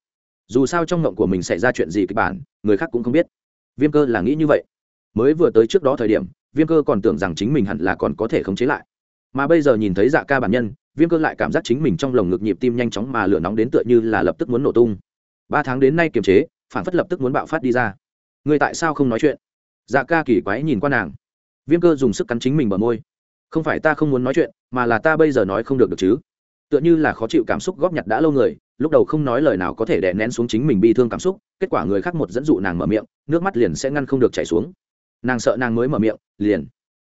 Dù sao trong ngộng của mình xảy ra chuyện gì kịch bản, người khác cũng không biết. Viêm cơ là nghĩ như vậy. Mới vừa tới trước đó thời điểm, viêm cơ còn tưởng rằng chính mình hẳn là còn có thể khống chế lại. Mà bây giờ nhìn thấy dạ ca bản nhân, viêm cơ lại cảm giác chính mình trong lồng ngực nhịp tim nhanh chóng mà lửa nóng đến tựa như là lập tức muốn nổ tung. Ba tháng đến nay kiềm chế, phản phất lập tức muốn bạo phát đi ra. Người tại sao không nói chuyện? Dạ ca kỳ quái nhìn qua nàng. Viêm cơ dùng sức cắn chính mình bờ môi. Không phải ta không muốn nói chuyện, mà là ta bây giờ nói không được được chứ tựa như là khó chịu cảm xúc góp nhặt đã lâu người, lúc đầu không nói lời nào có thể đè nén xuống chính mình bi thương cảm xúc, kết quả người khác một dẫn dụ nàng mở miệng, nước mắt liền sẽ ngăn không được chảy xuống. Nàng sợ nàng mới mở miệng, liền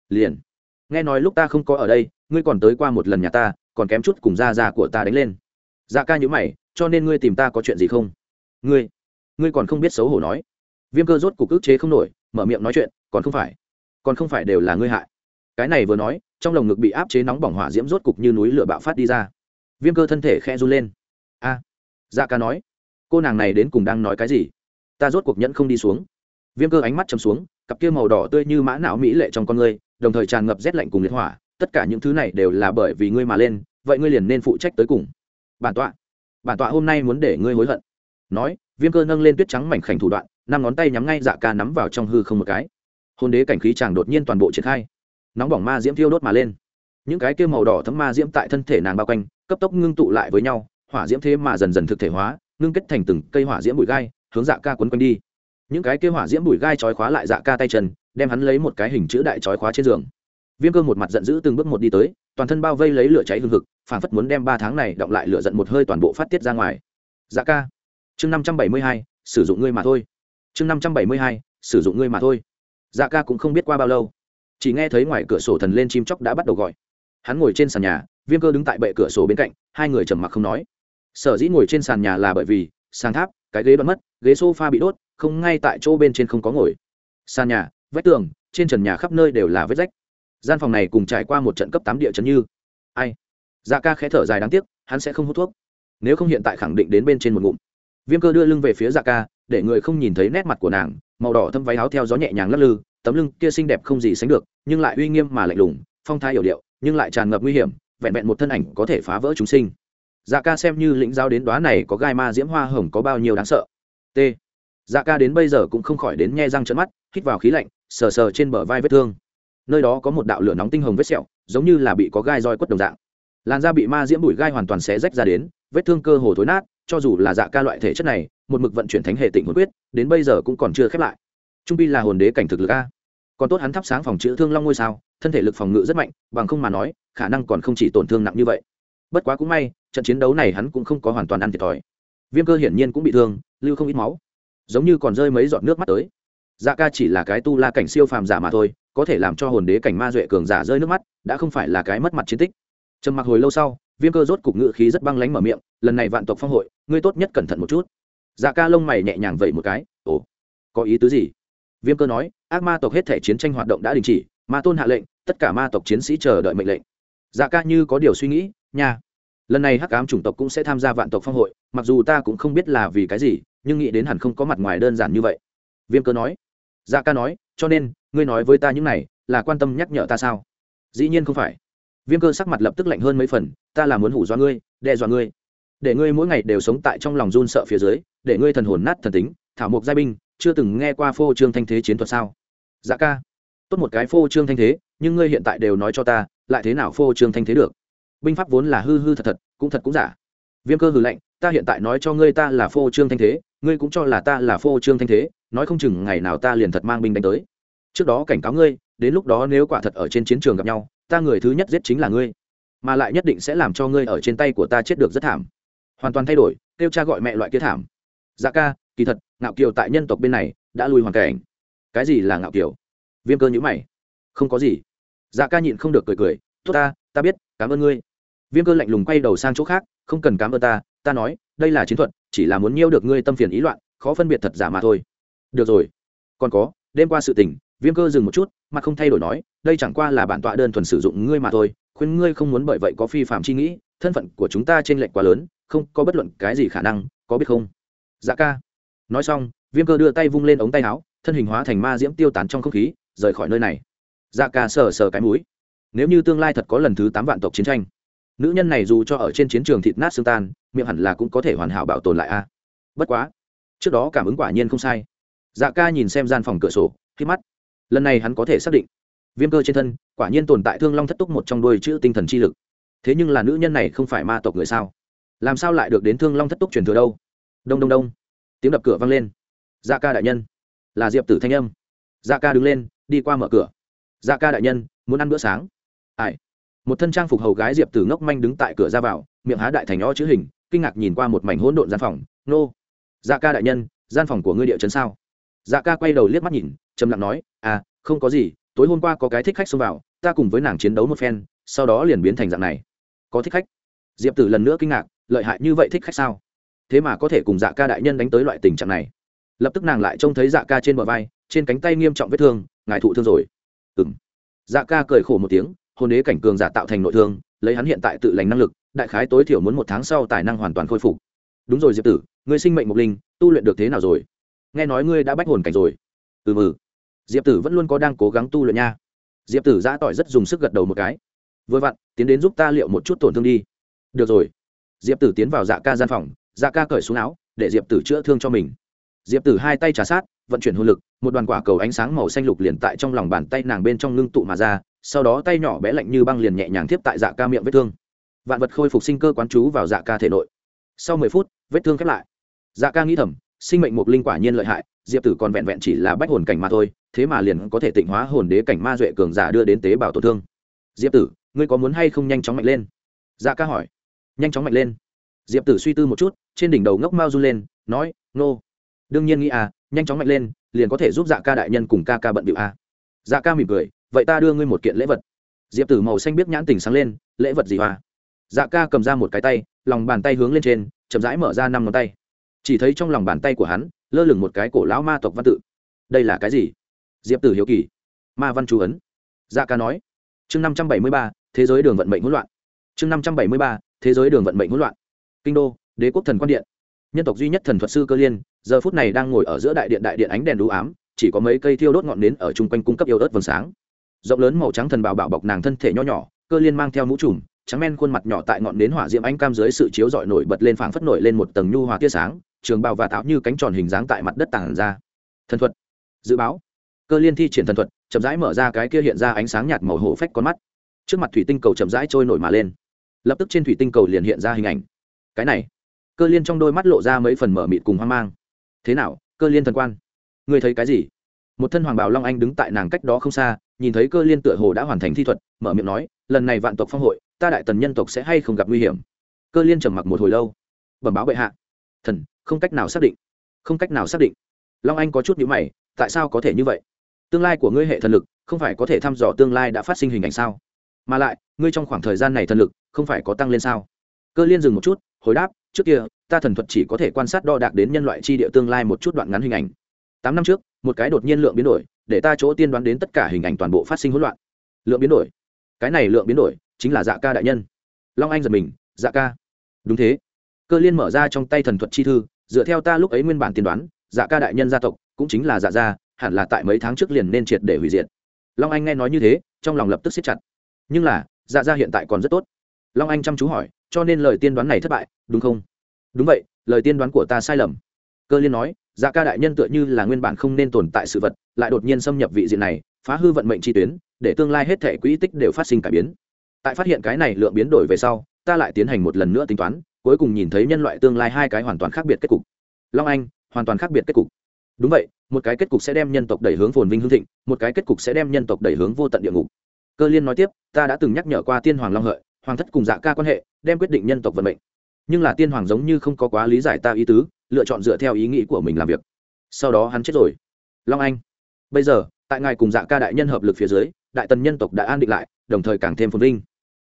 liền. Nghe nói lúc ta không có ở đây, ngươi còn tới qua một lần nhà ta, còn kém chút cùng da da của ta đánh lên. Dạ ca nhữ mày, cho nên ngươi tìm ta có chuyện gì không? Ngươi ngươi còn không biết xấu hổ nói. Viêm cơ rốt cục ức chế không nổi, mở miệng nói chuyện, còn không phải, còn không phải đều là ngươi hại. Cái này vừa nói, trong lồng ngực bị áp chế nóng bỏng hỏa diễm rốt cục như núi lửa bạo phát đi ra viêm cơ thân thể khe run lên. A dạ ca nói, cô nàng này đến cùng đang nói cái gì? Ta rốt cuộc nhẫn không đi xuống. Viêm cơ ánh mắt chầm xuống, cặp kia màu đỏ tươi như mã não mỹ lệ trong con ngươi, đồng thời tràn ngập rét lạnh cùng liệt hỏa, tất cả những thứ này đều là bởi vì ngươi mà lên, vậy ngươi liền nên phụ trách tới cùng. Bản tọa bản tọa hôm nay muốn để ngươi hối hận. Nói, viêm cơ nâng lên tuyết trắng mảnh khảnh thủ đoạn, năm ngón tay nhắm ngay dạ ca nắm vào trong hư không một cái. Hôn đế cảnh khí chàng đột nhiên toàn bộ triển khai. Nóng bỏng ma diễm thiêu đốt mà lên. Những cái kia màu đỏ thấm ma diễm tại thân thể nàng bao quanh cấp tốc ngưng tụ lại với nhau, hỏa diễm thế mà dần dần thực thể hóa, ngưng kết thành từng cây hỏa diễm bụi gai, hướng dạ ca quấn quanh đi. Những cái kia hỏa diễm bụi gai trói khóa lại dạ ca tay chân, đem hắn lấy một cái hình chữ đại trói khóa trên giường. Viêm cơ một mặt giận dữ từng bước một đi tới, toàn thân bao vây lấy lửa cháy hương thực phản phất muốn đem ba tháng này động lại lửa giận một hơi toàn bộ phát tiết ra ngoài. Dạ ca, chương năm trăm bảy mươi hai, sử dụng ngươi mà thôi. Chương năm trăm bảy mươi hai, sử dụng ngươi mà thôi. Dạ ca cũng không biết qua bao lâu, chỉ nghe thấy ngoài cửa sổ thần lên chim chóc đã bắt đầu gọi. Hắn ngồi trên sàn nhà viêm cơ đứng tại bệ cửa sổ bên cạnh, hai người trầm mặc không nói. Sở dĩ ngồi trên sàn nhà là bởi vì, sàn tháp, cái ghế bắn mất, ghế s o f a bị đốt, không ngay tại chỗ bên trên không có ngồi. Sàn nhà, vách tường, trên trần nhà khắp nơi đều là vết rách. Gian phòng này cùng trải qua một trận cấp tám địa chấn như. Ai? Dạ ca khẽ thở dài đáng tiếc, hắn sẽ không hút thuốc. Nếu không hiện tại khẳng định đến bên trên một ngụm. Viêm cơ đưa lưng về phía dạ ca, để người không nhìn thấy nét mặt của nàng, màu đỏ thâm váy áo theo gió nhẹ nhàng lắc lư, tấm lưng kia xinh đẹp không gì sánh được, nhưng lại uy nghiêm mà lạnh lùng, phong thái hiểu điệu, nhưng lại tràn ngập nguy hiểm vẹn vẹn một thân ảnh có thể phá vỡ chúng sinh. Dạ ca xem như lĩnh giáo đến đoá này có gai ma diễm hoa hồng có bao nhiêu đáng sợ. T. Dạ ca đến bây giờ cũng không khỏi đến nghe răng trận mắt, hít vào khí lạnh, sờ sờ trên bờ vai vết thương. Nơi đó có một đạo lửa nóng tinh hồng vết sẹo, giống như là bị có gai roi quất đồng dạng. Làn da bị ma diễm bụi gai hoàn toàn xé rách ra đến, vết thương cơ hồ thối nát, cho dù là dạ ca loại thể chất này, một mực vận chuyển thánh hệ tịnh hồn quyết, đến bây giờ cũng còn chưa khép lại. Trung bi là hồn đế cảnh thực lực a còn tốt hắn thắp sáng phòng chữ thương long ngôi sao, thân thể lực phòng ngự rất mạnh, bằng không mà nói, khả năng còn không chỉ tổn thương nặng như vậy. Bất quá cũng may, trận chiến đấu này hắn cũng không có hoàn toàn ăn thiệt thòi. Viêm cơ hiển nhiên cũng bị thương, lưu không ít máu. Giống như còn rơi mấy giọt nước mắt tới. Dạ ca chỉ là cái tu la cảnh siêu phàm giả mà thôi, có thể làm cho hồn đế cảnh ma duệ cường giả rơi nước mắt, đã không phải là cái mất mặt chiến tích. Trầm mặc hồi lâu sau, viêm cơ rốt cục ngự khí rất băng lánh mở miệng, lần này vạn tộc phong hội, ngươi tốt nhất cẩn thận một chút. Dạ ca lông mày nhẹ nhàng vậy một cái, ồ, có ý tứ gì? Viêm cơ nói ác ma tộc hết thể chiến tranh hoạt động đã đình chỉ, ma tôn hạ lệnh, tất cả ma tộc chiến sĩ chờ đợi mệnh lệnh. Dạ ca như có điều suy nghĩ, nha. Lần này hắc ám chủng tộc cũng sẽ tham gia vạn tộc phong hội, mặc dù ta cũng không biết là vì cái gì, nhưng nghĩ đến hẳn không có mặt ngoài đơn giản như vậy. Viêm cơ nói. Dạ ca nói, cho nên, ngươi nói với ta những này, là quan tâm nhắc nhở ta sao? Dĩ nhiên không phải. Viêm cơ sắc mặt lập tức lạnh hơn mấy phần, ta là muốn hủ dọa ngươi, đe dọa ngươi. Để ngươi mỗi ngày đều sống tại trong lòng run sợ phía dưới, để ngươi thần hồn nát thần tính, thảo mộc giai binh chưa từng nghe qua phô trương thanh thế chiến thuật sao? Dạ ca, tốt một cái phô trương thanh thế, nhưng ngươi hiện tại đều nói cho ta, lại thế nào phô trương thanh thế được? Binh pháp vốn là hư hư thật thật, cũng thật cũng giả. Viêm cơ hư lệnh ta hiện tại nói cho ngươi ta là phô trương thanh thế, ngươi cũng cho là ta là phô trương thanh thế, nói không chừng ngày nào ta liền thật mang binh đánh tới. Trước đó cảnh cáo ngươi, đến lúc đó nếu quả thật ở trên chiến trường gặp nhau, ta người thứ nhất giết chính là ngươi. Mà lại nhất định sẽ làm cho ngươi ở trên tay của ta chết được rất thảm. Hoàn toàn thay đổi, kêu cha gọi mẹ loại kia thảm. Dạ ca kỳ thật, ngạo kiều tại nhân tộc bên này đã lùi hoàn cảnh. Cái gì là ngạo kiều? Viêm cơ nhữ mày. Không có gì. Dạ ca nhịn không được cười cười. Tốt ta ta biết, cảm ơn ngươi. Viêm cơ lạnh lùng quay đầu sang chỗ khác, không cần cảm ơn ta ta nói, đây là chiến thuật, chỉ là muốn nhiêu được ngươi tâm phiền ý loạn, khó phân biệt thật giả mà thôi. Được rồi. Còn có, đêm qua sự tình, viêm cơ dừng một chút mà không thay đổi nói, đây chẳng qua là bản tọa đơn thuần sử dụng ngươi mà thôi, khuyên ngươi không muốn bởi vậy có phi phạm chi nghĩ, thân phận của chúng ta trên lệnh quá lớn, không có bất luận cái gì khả năng, có biết không? Dạ ca nói xong, viêm cơ đưa tay vung lên ống tay áo, thân hình hóa thành ma diễm tiêu tán trong không khí, rời khỏi nơi này. Dạ ca sờ sờ cái mũi. Nếu như tương lai thật có lần thứ tám vạn tộc chiến tranh, nữ nhân này dù cho ở trên chiến trường thịt nát xương tan, miệng hẳn là cũng có thể hoàn hảo bảo tồn lại a. Bất quá, trước đó cảm ứng quả nhiên không sai. Dạ ca nhìn xem gian phòng cửa sổ, khi mắt. Lần này hắn có thể xác định, viêm cơ trên thân, quả nhiên tồn tại thương long thất túc một trong đôi chữ tinh thần chi lực. Thế nhưng là nữ nhân này không phải ma tộc người sao? Làm sao lại được đến thương long thất túc truyền thừa đâu? Đông đông đông tiếng đập cửa vang lên. Dạ ca đại nhân. Là diệp tử thanh âm. Dạ ca đứng lên, đi qua mở cửa. Dạ ca đại nhân, muốn ăn bữa sáng. Ai? Một thân trang phục hầu gái diệp tử ngốc manh đứng tại cửa ra vào, miệng há đại thành o chữ hình, kinh ngạc nhìn qua một mảnh hỗn độn gian phòng. Nô. Dạ ca đại nhân, gian phòng của ngươi địa chấn sao? Dạ ca quay đầu liếc mắt nhìn, trầm lặng nói à không có gì, tối hôm qua có cái thích khách xông vào, ta cùng với nàng chiến đấu một phen, sau đó liền biến thành dạng này. Có thích khách? Diệp tử lần nữa kinh ngạc, lợi hại như vậy thích khách sao? Thế mà có thể cùng dạ ca đại nhân đánh tới loại tình trạng này. Lập tức nàng lại trông thấy dạ ca trên bờ vai, trên cánh tay nghiêm trọng vết thương, ngài thụ thương rồi. Ừng dạ ca cười khổ một tiếng, hôn đế cảnh cường giả tạo thành nội thương, lấy hắn hiện tại tự lành năng lực, đại khái tối thiểu muốn một tháng sau tài năng hoàn toàn khôi phục. Đúng rồi diệp tử, ngươi sinh mệnh mộc linh, tu luyện được thế nào rồi? Nghe nói ngươi đã bách hồn cảnh rồi. Ừ mừ. Diệp tử vẫn luôn có đang cố gắng tu luyện nha. Diệp tử giã tỏi rất dùng sức gật đầu một cái. Vừa vặn, tiến đến giúp ta liệu một chút tổn thương đi. Được rồi. Diệp tử tiến vào dạ ca gian phòng dạ ca cởi xuống áo, để diệp tử chữa thương cho mình. Diệp tử hai tay trả sát, vận chuyển hồn lực, một đoàn quả cầu ánh sáng màu xanh lục liền tại trong lòng bàn tay nàng bên trong ngưng tụ mà ra, sau đó tay nhỏ bé lạnh như băng liền nhẹ nhàng tiếp tại dạ ca miệng vết thương. Vạn vật khôi phục sinh cơ quán chú vào dạ ca thể nội. Sau mười phút, vết thương khép lại. Dạ ca nghĩ thầm, sinh mệnh mục linh quả nhiên lợi hại, diệp tử còn vẹn vẹn chỉ là bách hồn cảnh mà thôi, thế mà liền có thể tịnh hóa hồn đế cảnh ma duệ cường giả đưa đến tế bào tổn thương. Diệp tử, ngươi có muốn hay không nhanh chóng mạnh lên? Dạ ca hỏi. Nhanh chóng mạnh lên diệp tử suy tư một chút, trên đỉnh đầu ngốc mao run lên, nói, nô、no. đương nhiên nghĩ à nhanh chóng mạnh lên, liền có thể giúp dạ ca đại nhân cùng ca ca bận bịu à. dạ ca mỉm cười, vậy ta đưa ngươi một kiện lễ vật. Diệp tử màu xanh biết nhãn tình sáng lên, lễ vật gì hoa dạ ca cầm ra một cái tay, lòng bàn tay hướng lên trên, chậm rãi mở ra năm ngón tay. Chỉ thấy trong lòng bàn tay của hắn, lơ lửng một cái cổ lão ma tộc văn tự. Đây là cái gì? Diệp tử hiếu kỳ. Ma văn chú ấn. Dạ ca nói. Chương năm trăm bảy mươi ba, thế giới đường vận mệnh hỗn loạn. Chương năm trăm bảy mươi ba, thế giới đường vận mệnh hỗn loạn kinh đô, đế quốc thần quan điện. Nhân tộc duy nhất thần thuật sư cơ liên, giờ phút này đang ngồi ở giữa đại điện đại điện ánh đèn đũ ám, chỉ có mấy cây thiêu đốt ngọn nến ở chung quanh cung cấp yêu ớt vầng sáng. Rộng lớn màu trắng thần bào bảo bọc nàng thân thể nho nhỏ, cơ liên mang theo mũ trùm, trắng men khuôn mặt nhỏ tại ngọn nến hỏa diễm ánh cam dưới sự chiếu rọi nổi bật lên phảng phất nổi lên một tầng nhu hòa tia sáng, trường bào và tạo như cánh tròn hình dáng tại mặt đất tàng ra. Thần thuật. Dự báo. Cơ liên thi triển thần thuật, chậm rãi mở ra cái kia hiện ra ánh sáng nhạt màu hổ phách con mắt. Trước mặt thủy tinh cầu chậm rãi trôi nổi mà lên. Lập tức trên thủy tinh cầu liền hiện ra hình ảnh cái này. Cơ liên trong đôi mắt lộ ra mấy phần mở mịt cùng hoang mang. Thế nào, cơ liên thần quan? Ngươi thấy cái gì? Một thân hoàng bảo long anh đứng tại nàng cách đó không xa, nhìn thấy cơ liên tựa hồ đã hoàn thành thi thuật, mở miệng nói, lần này vạn tộc phong hội, ta đại tần nhân tộc sẽ hay không gặp nguy hiểm? Cơ liên trầm mặc một hồi lâu. Bẩm báo bệ hạ. Thần, không cách nào xác định. Không cách nào xác định. Long anh có chút nhữ mày, tại sao có thể như vậy? Tương lai của ngươi hệ thần lực, không phải có thể thăm dò tương lai đã phát sinh hình ảnh sao? Mà lại, ngươi trong khoảng thời gian này thần lực, không phải có tăng lên sao? Cơ liên dừng một chút hồi đáp, trước kia, ta thần thuật chỉ có thể quan sát đo đạc đến nhân loại chi địa tương lai một chút đoạn ngắn hình ảnh. Tám năm trước, một cái đột nhiên lượng biến đổi, để ta chỗ tiên đoán đến tất cả hình ảnh toàn bộ phát sinh hỗn loạn. Lượng biến đổi? Cái này lượng biến đổi chính là dạ ca đại nhân. Long anh giật mình dạ ca. Đúng thế. Cơ liên mở ra trong tay thần thuật chi thư, dựa theo ta lúc ấy nguyên bản tiên đoán dạ ca đại nhân gia tộc cũng chính là dạ gia, hẳn là tại mấy tháng trước liền nên triệt để hủy diệt. Long anh nghe nói như thế, trong lòng lập tức siết chặt. Nhưng là dạ gia hiện tại còn rất tốt long anh chăm chú hỏi, cho nên lời tiên đoán này thất bại, đúng không? Đúng vậy, lời tiên đoán của ta sai lầm. Cơ liên nói dạ ca đại nhân tựa như là nguyên bản không nên tồn tại sự vật, lại đột nhiên xâm nhập vị diện này, phá hư vận mệnh chi tuyến, để tương lai hết thể quỹ tích đều phát sinh cải biến. Tại phát hiện cái này lượng biến đổi về sau, ta lại tiến hành một lần nữa tính toán, cuối cùng nhìn thấy nhân loại tương lai hai cái hoàn toàn khác biệt kết cục. Long anh, hoàn toàn khác biệt kết cục. Đúng vậy, một cái kết cục sẽ đem nhân tộc đẩy hướng phồn vinh hương thịnh, một cái kết cục sẽ đem nhân tộc đẩy hướng vô tận địa ngục. Cơ liên nói tiếp, ta đã từng nhắc nhở qua tiên hoàng long hợi hoàng thất cùng dạ ca quan hệ, đem quyết định nhân tộc vận mệnh. Nhưng là tiên hoàng giống như không có quá lý giải ta ý tứ, lựa chọn dựa theo ý nghĩ của mình làm việc. Sau đó hắn chết rồi. Long anh. Bây giờ, tại ngài cùng dạ ca đại nhân hợp lực phía dưới, đại tần nhân tộc đã an định lại, đồng thời càng thêm phồn vinh.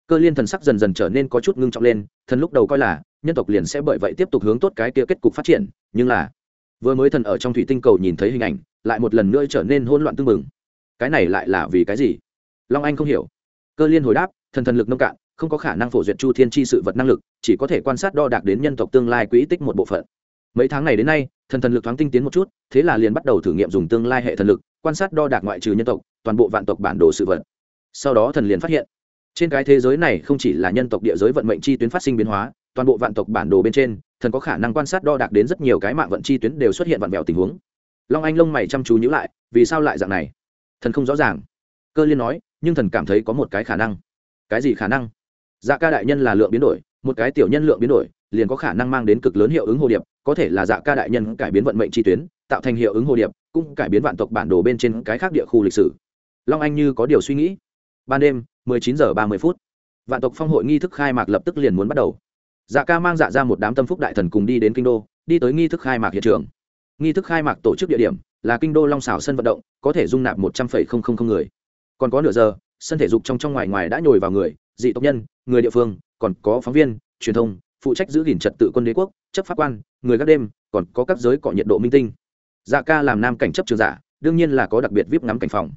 Cơ liên thần sắc dần dần trở nên có chút ngưng trọng lên, thần lúc đầu coi là, nhân tộc liền sẽ bởi vậy tiếp tục hướng tốt cái kia kết cục phát triển, nhưng là, vừa mới thần ở trong thủy tinh cầu nhìn thấy hình ảnh, lại một lần nữa trở nên hỗn loạn tưng bừng. Cái này lại là vì cái gì? Long anh không hiểu. Cơ liên hồi đáp, thần thần lực nông cạn không có khả năng phổ duyệt chu thiên tri sự vật năng lực, chỉ có thể quan sát đo đạc đến nhân tộc tương lai quỹ tích một bộ phận. Mấy tháng này đến nay, thần thần lực thoáng tinh tiến một chút, thế là liền bắt đầu thử nghiệm dùng tương lai hệ thần lực, quan sát đo đạc ngoại trừ nhân tộc, toàn bộ vạn tộc bản đồ sự vật. Sau đó thần liền phát hiện, trên cái thế giới này không chỉ là nhân tộc địa giới vận mệnh chi tuyến phát sinh biến hóa, toàn bộ vạn tộc bản đồ bên trên, thần có khả năng quan sát đo đạc đến rất nhiều cái mạng vận chi tuyến đều xuất hiện vạn vẹo tình huống. Long anh lông mày chăm chú nhữ lại, vì sao lại dạng này? Thần không rõ ràng. Cơ liên nói, nhưng thần cảm thấy có một cái khả năng. Cái gì khả năng? Dạ ca đại nhân là lượng biến đổi, một cái tiểu nhân lượng biến đổi, liền có khả năng mang đến cực lớn hiệu ứng hồ điệp, có thể là dạ ca đại nhân cải biến vận mệnh chi tuyến, tạo thành hiệu ứng hồ điệp, cũng cải biến vạn tộc bản đồ bên trên cái khác địa khu lịch sử. Long anh như có điều suy nghĩ. Ban đêm 19 giờ 30 phút, vạn tộc phong hội nghi thức khai mạc lập tức liền muốn bắt đầu. Dạ ca mang dạ ra một đám tâm phúc đại thần cùng đi đến kinh đô, đi tới nghi thức khai mạc hiện trường. Nghi thức khai mạc tổ chức địa điểm là kinh đô long xảo sân vận động, có thể dung nạp một trăm linh người. Còn có nửa giờ, sân thể dục trong trong ngoài ngoài đã nhồi vào người dị tộc nhân, người địa phương, còn có phóng viên, truyền thông, phụ trách giữ gìn trật tự quân đế quốc, chấp pháp quan, người gác đêm, còn có các giới cọ nhiệt độ minh tinh. Dạ ca làm nam cảnh chấp trường giả, đương nhiên là có đặc biệt vip ngắm cảnh phòng.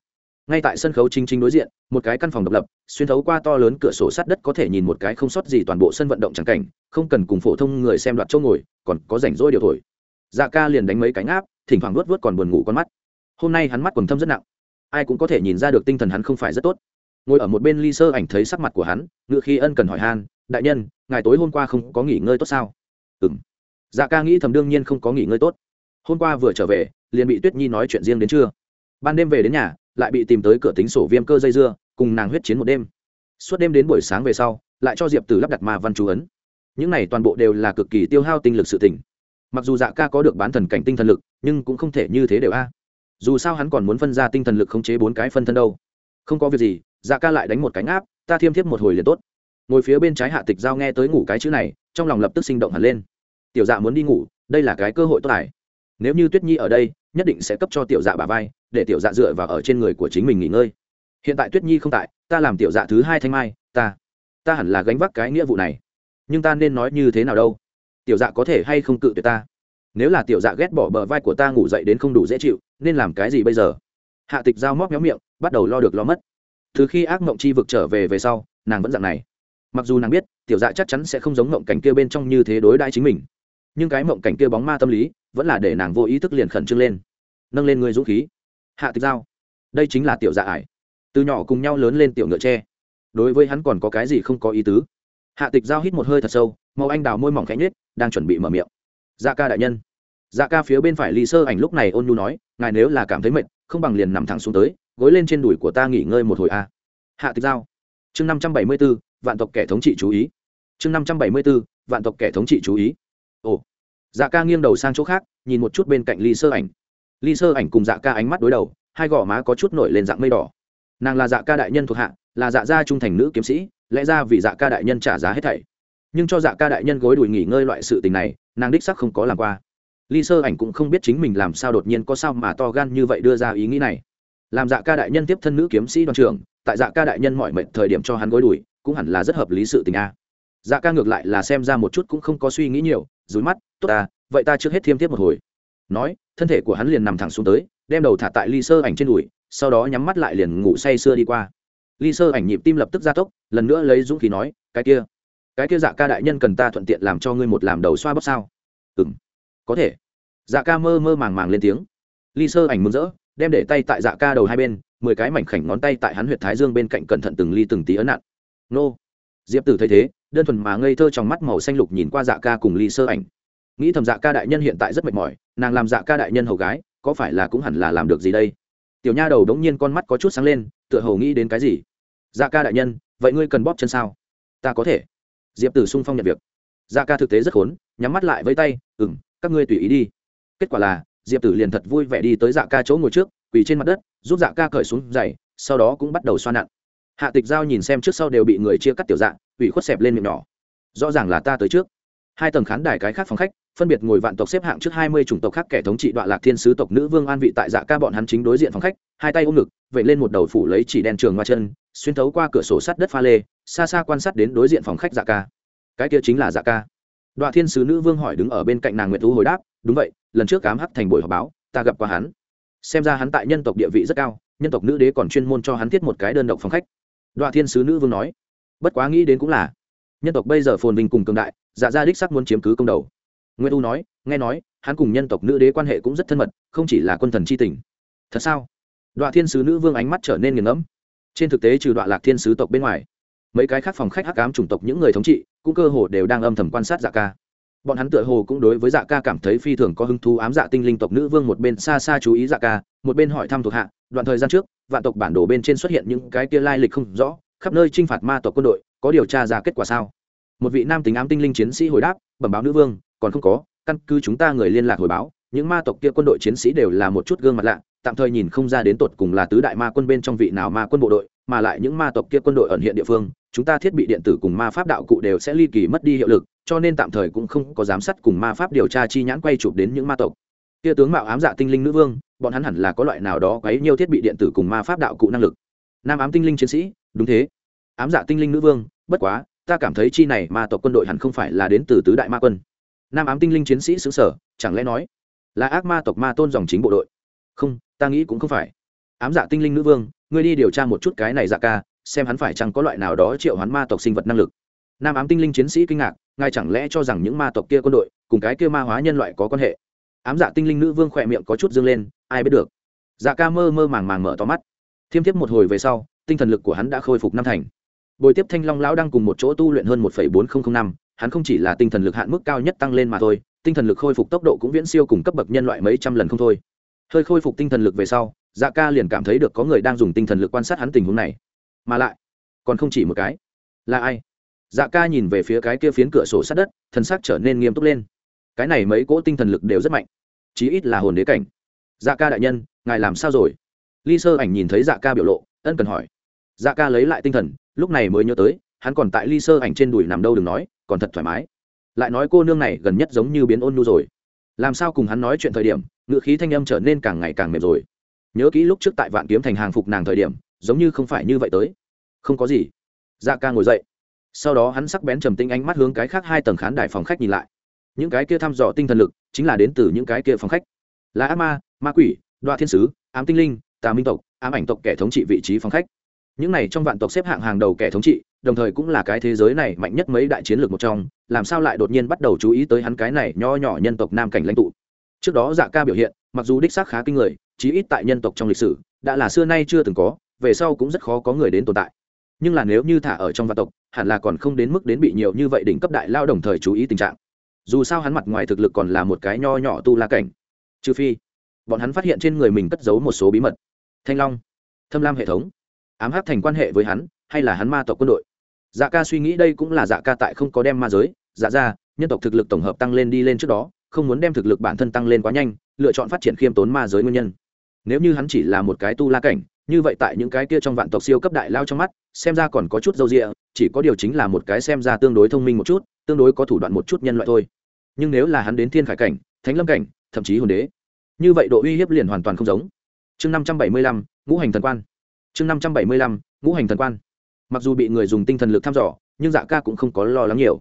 Ngay tại sân khấu chính chính đối diện, một cái căn phòng độc lập, xuyên thấu qua to lớn cửa sổ sát đất có thể nhìn một cái không sót gì toàn bộ sân vận động trắng cảnh, không cần cùng phổ thông người xem đoạt chỗ ngồi, còn có rảnh rỗi điều thổi. Dạ ca liền đánh mấy cánh áp thỉnh thoảng luốt vớt còn buồn ngủ con mắt. Hôm nay hắn mắt quần thâm rất nặng. Ai cũng có thể nhìn ra được tinh thần hắn không phải rất tốt ngồi ở một bên ly sơ ảnh thấy sắc mặt của hắn, ngựa khi ân cần hỏi han, đại nhân, ngài tối hôm qua không có nghỉ ngơi tốt sao? Ừ m dạ ca nghĩ thầm đương nhiên không có nghỉ ngơi tốt. Hôm qua vừa trở về, liền bị tuyết nhi nói chuyện riêng đến trưa. Ban đêm về đến nhà, lại bị tìm tới cửa tính sổ viêm cơ dây dưa, cùng nàng huyết chiến một đêm. Suốt đêm đến buổi sáng về sau, lại cho diệp tử lắp đặt ma văn chú ấn. Những này toàn bộ đều là cực kỳ tiêu hao tinh lực sự tỉnh mặc dù dạ ca có được bán thần cảnh tinh thần lực, nhưng cũng không thể như thế đều a. Dù sao hắn còn muốn phân ra tinh thần lực khống chế bốn cái phân thân đâu. Không có việc gì dạ ca lại đánh một cánh áp ta thiêm thiếp một hồi liền tốt. Ngồi phía bên trái hạ tịch giao nghe tới ngủ cái chữ này, trong lòng lập tức sinh động hẳn lên. Tiểu dạ muốn đi ngủ, đây là cái cơ hội tốt tài. Nếu như tuyết nhi ở đây, nhất định sẽ cấp cho tiểu dạ bà vai, để tiểu dạ dựa vào ở trên người của chính mình nghỉ ngơi. Hiện tại tuyết nhi không tại, ta làm tiểu dạ thứ hai thanh mai, ta ta hẳn là gánh vác cái nghĩa vụ này. Nhưng ta nên nói như thế nào đâu? Tiểu dạ có thể hay không cự tuyệt ta? Nếu là tiểu dạ ghét bỏ bờ vai của ta ngủ dậy đến không đủ dễ chịu, nên làm cái gì bây giờ? Hạ tịch giao móc méo miệng, bắt đầu lo được lo mất từ khi ác mộng chi vực trở về về sau, nàng vẫn dạng này. Mặc dù nàng biết, tiểu dạ chắc chắn sẽ không giống mộng cảnh kia bên trong như thế đối đãi chính mình. Nhưng cái mộng cảnh kia bóng ma tâm lý, vẫn là để nàng vô ý thức liền khẩn trương lên. Nâng lên người dũng khí. Hạ tịch giao. Đây chính là tiểu dạ ải. Từ nhỏ cùng nhau lớn lên tiểu ngựa tre. Đối với hắn còn có cái gì không có ý tứ? Hạ tịch giao hít một hơi thật sâu, màu anh đào môi mỏng khẽ nhết đang chuẩn bị mở miệng. Dạ ca đại nhân. Dạ ca phía bên phải ly sơ ảnh lúc này ôn nhu nói, ngài nếu là cảm thấy mệt, không bằng liền nằm thẳng xuống tới gối lên trên đùi của ta nghỉ ngơi một hồi a hạ tịch giao. Chương năm trăm bảy mươi b ố vạn tộc kẻ thống trị chú ý. Chương năm trăm bảy mươi b ố vạn tộc kẻ thống trị chú ý. Ồ. Dạ ca nghiêng đầu sang chỗ khác, nhìn một chút bên cạnh ly sơ ảnh. Ly sơ ảnh cùng dạ ca ánh mắt đối đầu, hai gò má có chút nổi lên dạng mây đỏ. Nàng là dạ ca đại nhân thuộc hạ, là dạ gia trung thành nữ kiếm sĩ, lẽ ra vì dạ ca đại nhân trả giá hết thảy. Nhưng cho dạ ca đại nhân gối đùi nghỉ ngơi loại sự tình này, nàng đích sắc không có làm qua. Ly sơ ảnh cũng không biết chính mình làm sao đột nhiên có sao mà to gan như vậy đưa ra ý nghĩ này làm dạ ca đại nhân tiếp thân nữ kiếm sĩ đoàn trưởng, tại dạ ca đại nhân mọi mệnh thời điểm cho hắn gối đùi, cũng hẳn là rất hợp lý sự tình a. Dạ ca ngược lại là xem ra một chút cũng không có suy nghĩ nhiều dúi mắt, tốt ta, vậy ta trước hết thiêm tiếp một hồi. Nói, thân thể của hắn liền nằm thẳng xuống tới, đem đầu thả tại ly sơ ảnh trên đùi, sau đó nhắm mắt lại liền ngủ say sưa đi qua. Ly sơ ảnh nhịp tim lập tức gia tốc, lần nữa lấy dũng khí nói, cái kia cái kia dạ ca đại nhân cần ta thuận tiện làm cho ngươi một làm đầu xoa bóp sao? Ừ m có thể. Dạ ca mơ mơ màng màng lên tiếng. Ly sơ ảnh mừng rỡ đem để tay tại dạ ca đầu hai bên, mười cái mảnh khảnh ngón tay tại hắn huyệt thái dương bên cạnh cẩn thận từng ly từng tí ấn nặn nô. Diệp tử thấy thế, đơn thuần mà ngây thơ trong mắt màu xanh lục nhìn qua dạ ca cùng ly sơ ảnh. Nghĩ thầm dạ ca đại nhân hiện tại rất mệt mỏi, nàng làm dạ ca đại nhân hầu gái, có phải là cũng hẳn là làm được gì đây? Tiểu nha đầu đống nhiên con mắt có chút sáng lên, tựa hồ nghĩ đến cái gì? Dạ ca đại nhân, vậy ngươi cần bóp chân sao? Ta có thể. Diệp tử sung phong nhận việc. Dạ ca thực tế rất khốn, nhắm mắt lại với tay ừ m các ngươi tùy ý đi. Kết quả là diệp tử liền thật vui vẻ đi tới dạ ca chỗ ngồi trước, quỳ trên mặt đất, giúp dạ ca cởi xuống giày, sau đó cũng bắt đầu xoa nặn. Hạ tịch giao nhìn xem trước sau đều bị người chia cắt tiểu dạ ủy khuất xẹp lên miệng nhỏ. Rõ ràng là ta tới trước. Hai tầng khán đài cái khác phòng khách, phân biệt ngồi vạn tộc xếp hạng trước hai mươi chủng tộc khác kẻ thống trị đoạn lạc thiên sứ tộc nữ vương an vị tại dạ ca bọn hắn chính đối diện phòng khách, hai tay ôm ngực vậy lên một đầu phủ lấy chỉ đèn trường qua chân, xuyên thấu qua cửa sổ sắt đất pha lê, xa xa quan sát đến đối diện phòng khách dạ ca. Cái kia chính là dạ ca. Đoạn thiên sứ nữ vương hỏi đứng ở bên cạnh nàng nguyện thú hồi đáp đúng vậy, lần trước cám hắc thành buổi họp báo, ta gặp qua hắn. Xem ra hắn tại nhân tộc địa vị rất cao, nhân tộc nữ đế còn chuyên môn cho hắn thiết một cái đơn độc phòng khách. Đoạ thiên sứ nữ vương nói. Bất quá nghĩ đến cũng là, nhân tộc bây giờ phồn vinh cùng cường đại dạ gia đích sắc muốn chiếm cứ công đầu. Nguyễn u nói, nghe nói, hắn cùng nhân tộc nữ đế quan hệ cũng rất thân mật, không chỉ là quân thần c h i tình. Thật sao? Đoạ thiên sứ nữ vương ánh mắt trở nên nghiền ngẫm. Trên thực tế trừ đoạ lạc thiên sứ tộc bên ngoài, mấy cái khác phòng khách hắc cám chủng tộc những người thống trị, cũng cơ hồ đều đang âm thầm quan sát dạ ca bọn hắn tựa hồ cũng đối với dạ ca cảm thấy phi thường có hứng thú ám dạ tinh linh tộc nữ vương một bên xa xa chú ý dạ ca, một bên hỏi thăm thuộc hạ, đoạn thời gian trước, vạn tộc bản đồ bên trên xuất hiện những cái kia lai lịch không rõ, khắp nơi t r i n h phạt ma tộc quân đội, có điều tra ra kết quả sao? Một vị nam tính ám tinh linh chiến sĩ hồi đáp, bẩm báo nữ vương, còn không có, căn cứ chúng ta người liên lạc hồi báo, những ma tộc kia quân đội chiến sĩ đều là một chút gương mặt lạ, tạm thời nhìn không ra đến tột cùng là tứ đại ma quân bên trong vị nào ma quân bộ đội, mà lại những ma tộc kia quân đội ẩn hiện địa phương, chúng ta thiết bị điện tử cùng ma pháp đạo cụ đều sẽ ly kỳ mất đi hiệu lực cho nên tạm thời cũng không có giám sát cùng ma pháp điều tra chi nhãn quay chụp đến những ma tộc. Kia tướng mạo ám dạ tinh linh nữ vương, bọn hắn hẳn là có loại nào đó quấy nhiều thiết bị điện tử cùng ma pháp đạo cụ năng lực. Nam ám tinh linh chiến sĩ, đúng thế. Ám dạ tinh linh nữ vương, bất quá, ta cảm thấy chi này ma tộc quân đội hẳn không phải là đến từ tứ đại ma quân. Nam ám tinh linh chiến sĩ xứ sở chẳng lẽ nói là ác ma tộc ma tôn dòng chính bộ đội? Không, ta nghĩ cũng không phải. Ám dạ tinh linh nữ vương, ngươi đi điều tra một chút cái này dạ ca, xem hắn phải chăng có loại nào đó triệu hắn ma tộc sinh vật năng lực nam ám tinh linh chiến sĩ kinh ngạc, ngài chẳng lẽ cho rằng những ma tộc kia quân đội, cùng cái kia ma hóa nhân loại có quan hệ? Ám dạ tinh linh nữ vương khỏe miệng có chút dương lên, ai biết được. Dạ ca mơ mơ màng màng mở to mắt. Thiêm thiếp một hồi về sau, tinh thần lực của hắn đã khôi phục năm thành. Bồi tiếp thanh long lão đang cùng một chỗ tu luyện hơn một bốn nghìn năm, hắn không chỉ là tinh thần lực hạn mức cao nhất tăng lên mà thôi, tinh thần lực khôi phục tốc độ cũng viễn siêu cùng cấp bậc nhân loại mấy trăm lần không thôi. Hơi khôi phục tinh thần lực về sau dạ ca liền cảm thấy được có người đang dùng tinh thần lực quan sát hắn tình huống này. Mà lại, còn không chỉ một cái. Là ai? Dạ ca nhìn về phía cái kia phiến cửa sổ sát đất thân xác trở nên nghiêm túc lên. Cái này mấy cỗ tinh thần lực đều rất mạnh, chí ít là hồn đế cảnh. Dạ ca đại nhân, ngài làm sao rồi? Ly sơ ảnh nhìn thấy dạ ca biểu lộ, ân cần hỏi. Dạ ca lấy lại tinh thần, lúc này mới nhớ tới, hắn còn tại ly sơ ảnh trên đùi nằm đâu đừng nói, còn thật thoải mái. Lại nói cô nương này gần nhất giống như biến ôn nu rồi. Làm sao cùng hắn nói chuyện thời điểm, ngựa khí thanh âm trở nên càng ngày càng mềm rồi. Nhớ kỹ lúc trước tại vạn kiếm thành hàng phục nàng thời điểm, giống như không phải như vậy tới. Không có gì. Dạ ca ngồi dậy sau đó hắn sắc bén trầm tinh ánh mắt hướng cái khác hai tầng khán đài phòng khách nhìn lại. Những cái kia thăm dò tinh thần lực chính là đến từ những cái kia phòng khách. Là ác ma ma quỷ, đoạ thiên sứ, ám tinh linh, tà minh tộc, ám ảnh tộc kẻ thống trị vị trí phòng khách. Những này trong vạn tộc xếp hạng hàng đầu kẻ thống trị, đồng thời cũng là cái thế giới này mạnh nhất mấy đại chiến lược một trong, làm sao lại đột nhiên bắt đầu chú ý tới hắn cái này nho nhỏ nhân tộc nam cảnh lãnh tụ. Trước đó dạ ca biểu hiện, mặc dù đích xác khá kinh người, chí ít tại nhân tộc trong lịch sử, đã là xưa nay chưa từng có, về sau cũng rất khó có người đến tồn tại nhưng là nếu như thả ở trong vạn tộc, hẳn là còn không đến mức đến bị nhiều như vậy đỉnh cấp đại lao đồng thời chú ý tình trạng. Dù sao hắn mặt ngoài thực lực còn là một cái nho nhỏ tu la cảnh. Trừ phi, bọn hắn phát hiện trên người mình cất giấu một số bí mật. Thanh long, thâm lam hệ thống, ám hắc thành quan hệ với hắn, hay là hắn ma tộc quân đội? Dạ ca suy nghĩ đây cũng là dạ ca tại không có đem ma giới dạ ra nhân tộc thực lực tổng hợp tăng lên đi lên trước đó, không muốn đem thực lực bản thân tăng lên quá nhanh, lựa chọn phát triển khiêm tốn ma giới nguyên nhân. Nếu như hắn chỉ là một cái tu la cảnh như vậy tại những cái kia trong vạn tộc siêu cấp đại lao trong mắt, xem ra còn có chút dâu rịa chỉ có điều chính là một cái xem ra tương đối thông minh một chút, tương đối có thủ đoạn một chút nhân loại thôi. Nhưng nếu là hắn đến thiên khải cảnh, thánh lâm cảnh, thậm chí hồn đế, như vậy độ uy hiếp liền hoàn toàn không giống. Chương năm trăm bảy mươi lăm, ngũ hành thần quan. Chương năm trăm bảy mươi lăm, ngũ hành thần quan. Mặc dù bị người dùng tinh thần lực thăm dò, nhưng dạ ca cũng không có lo lắng nhiều.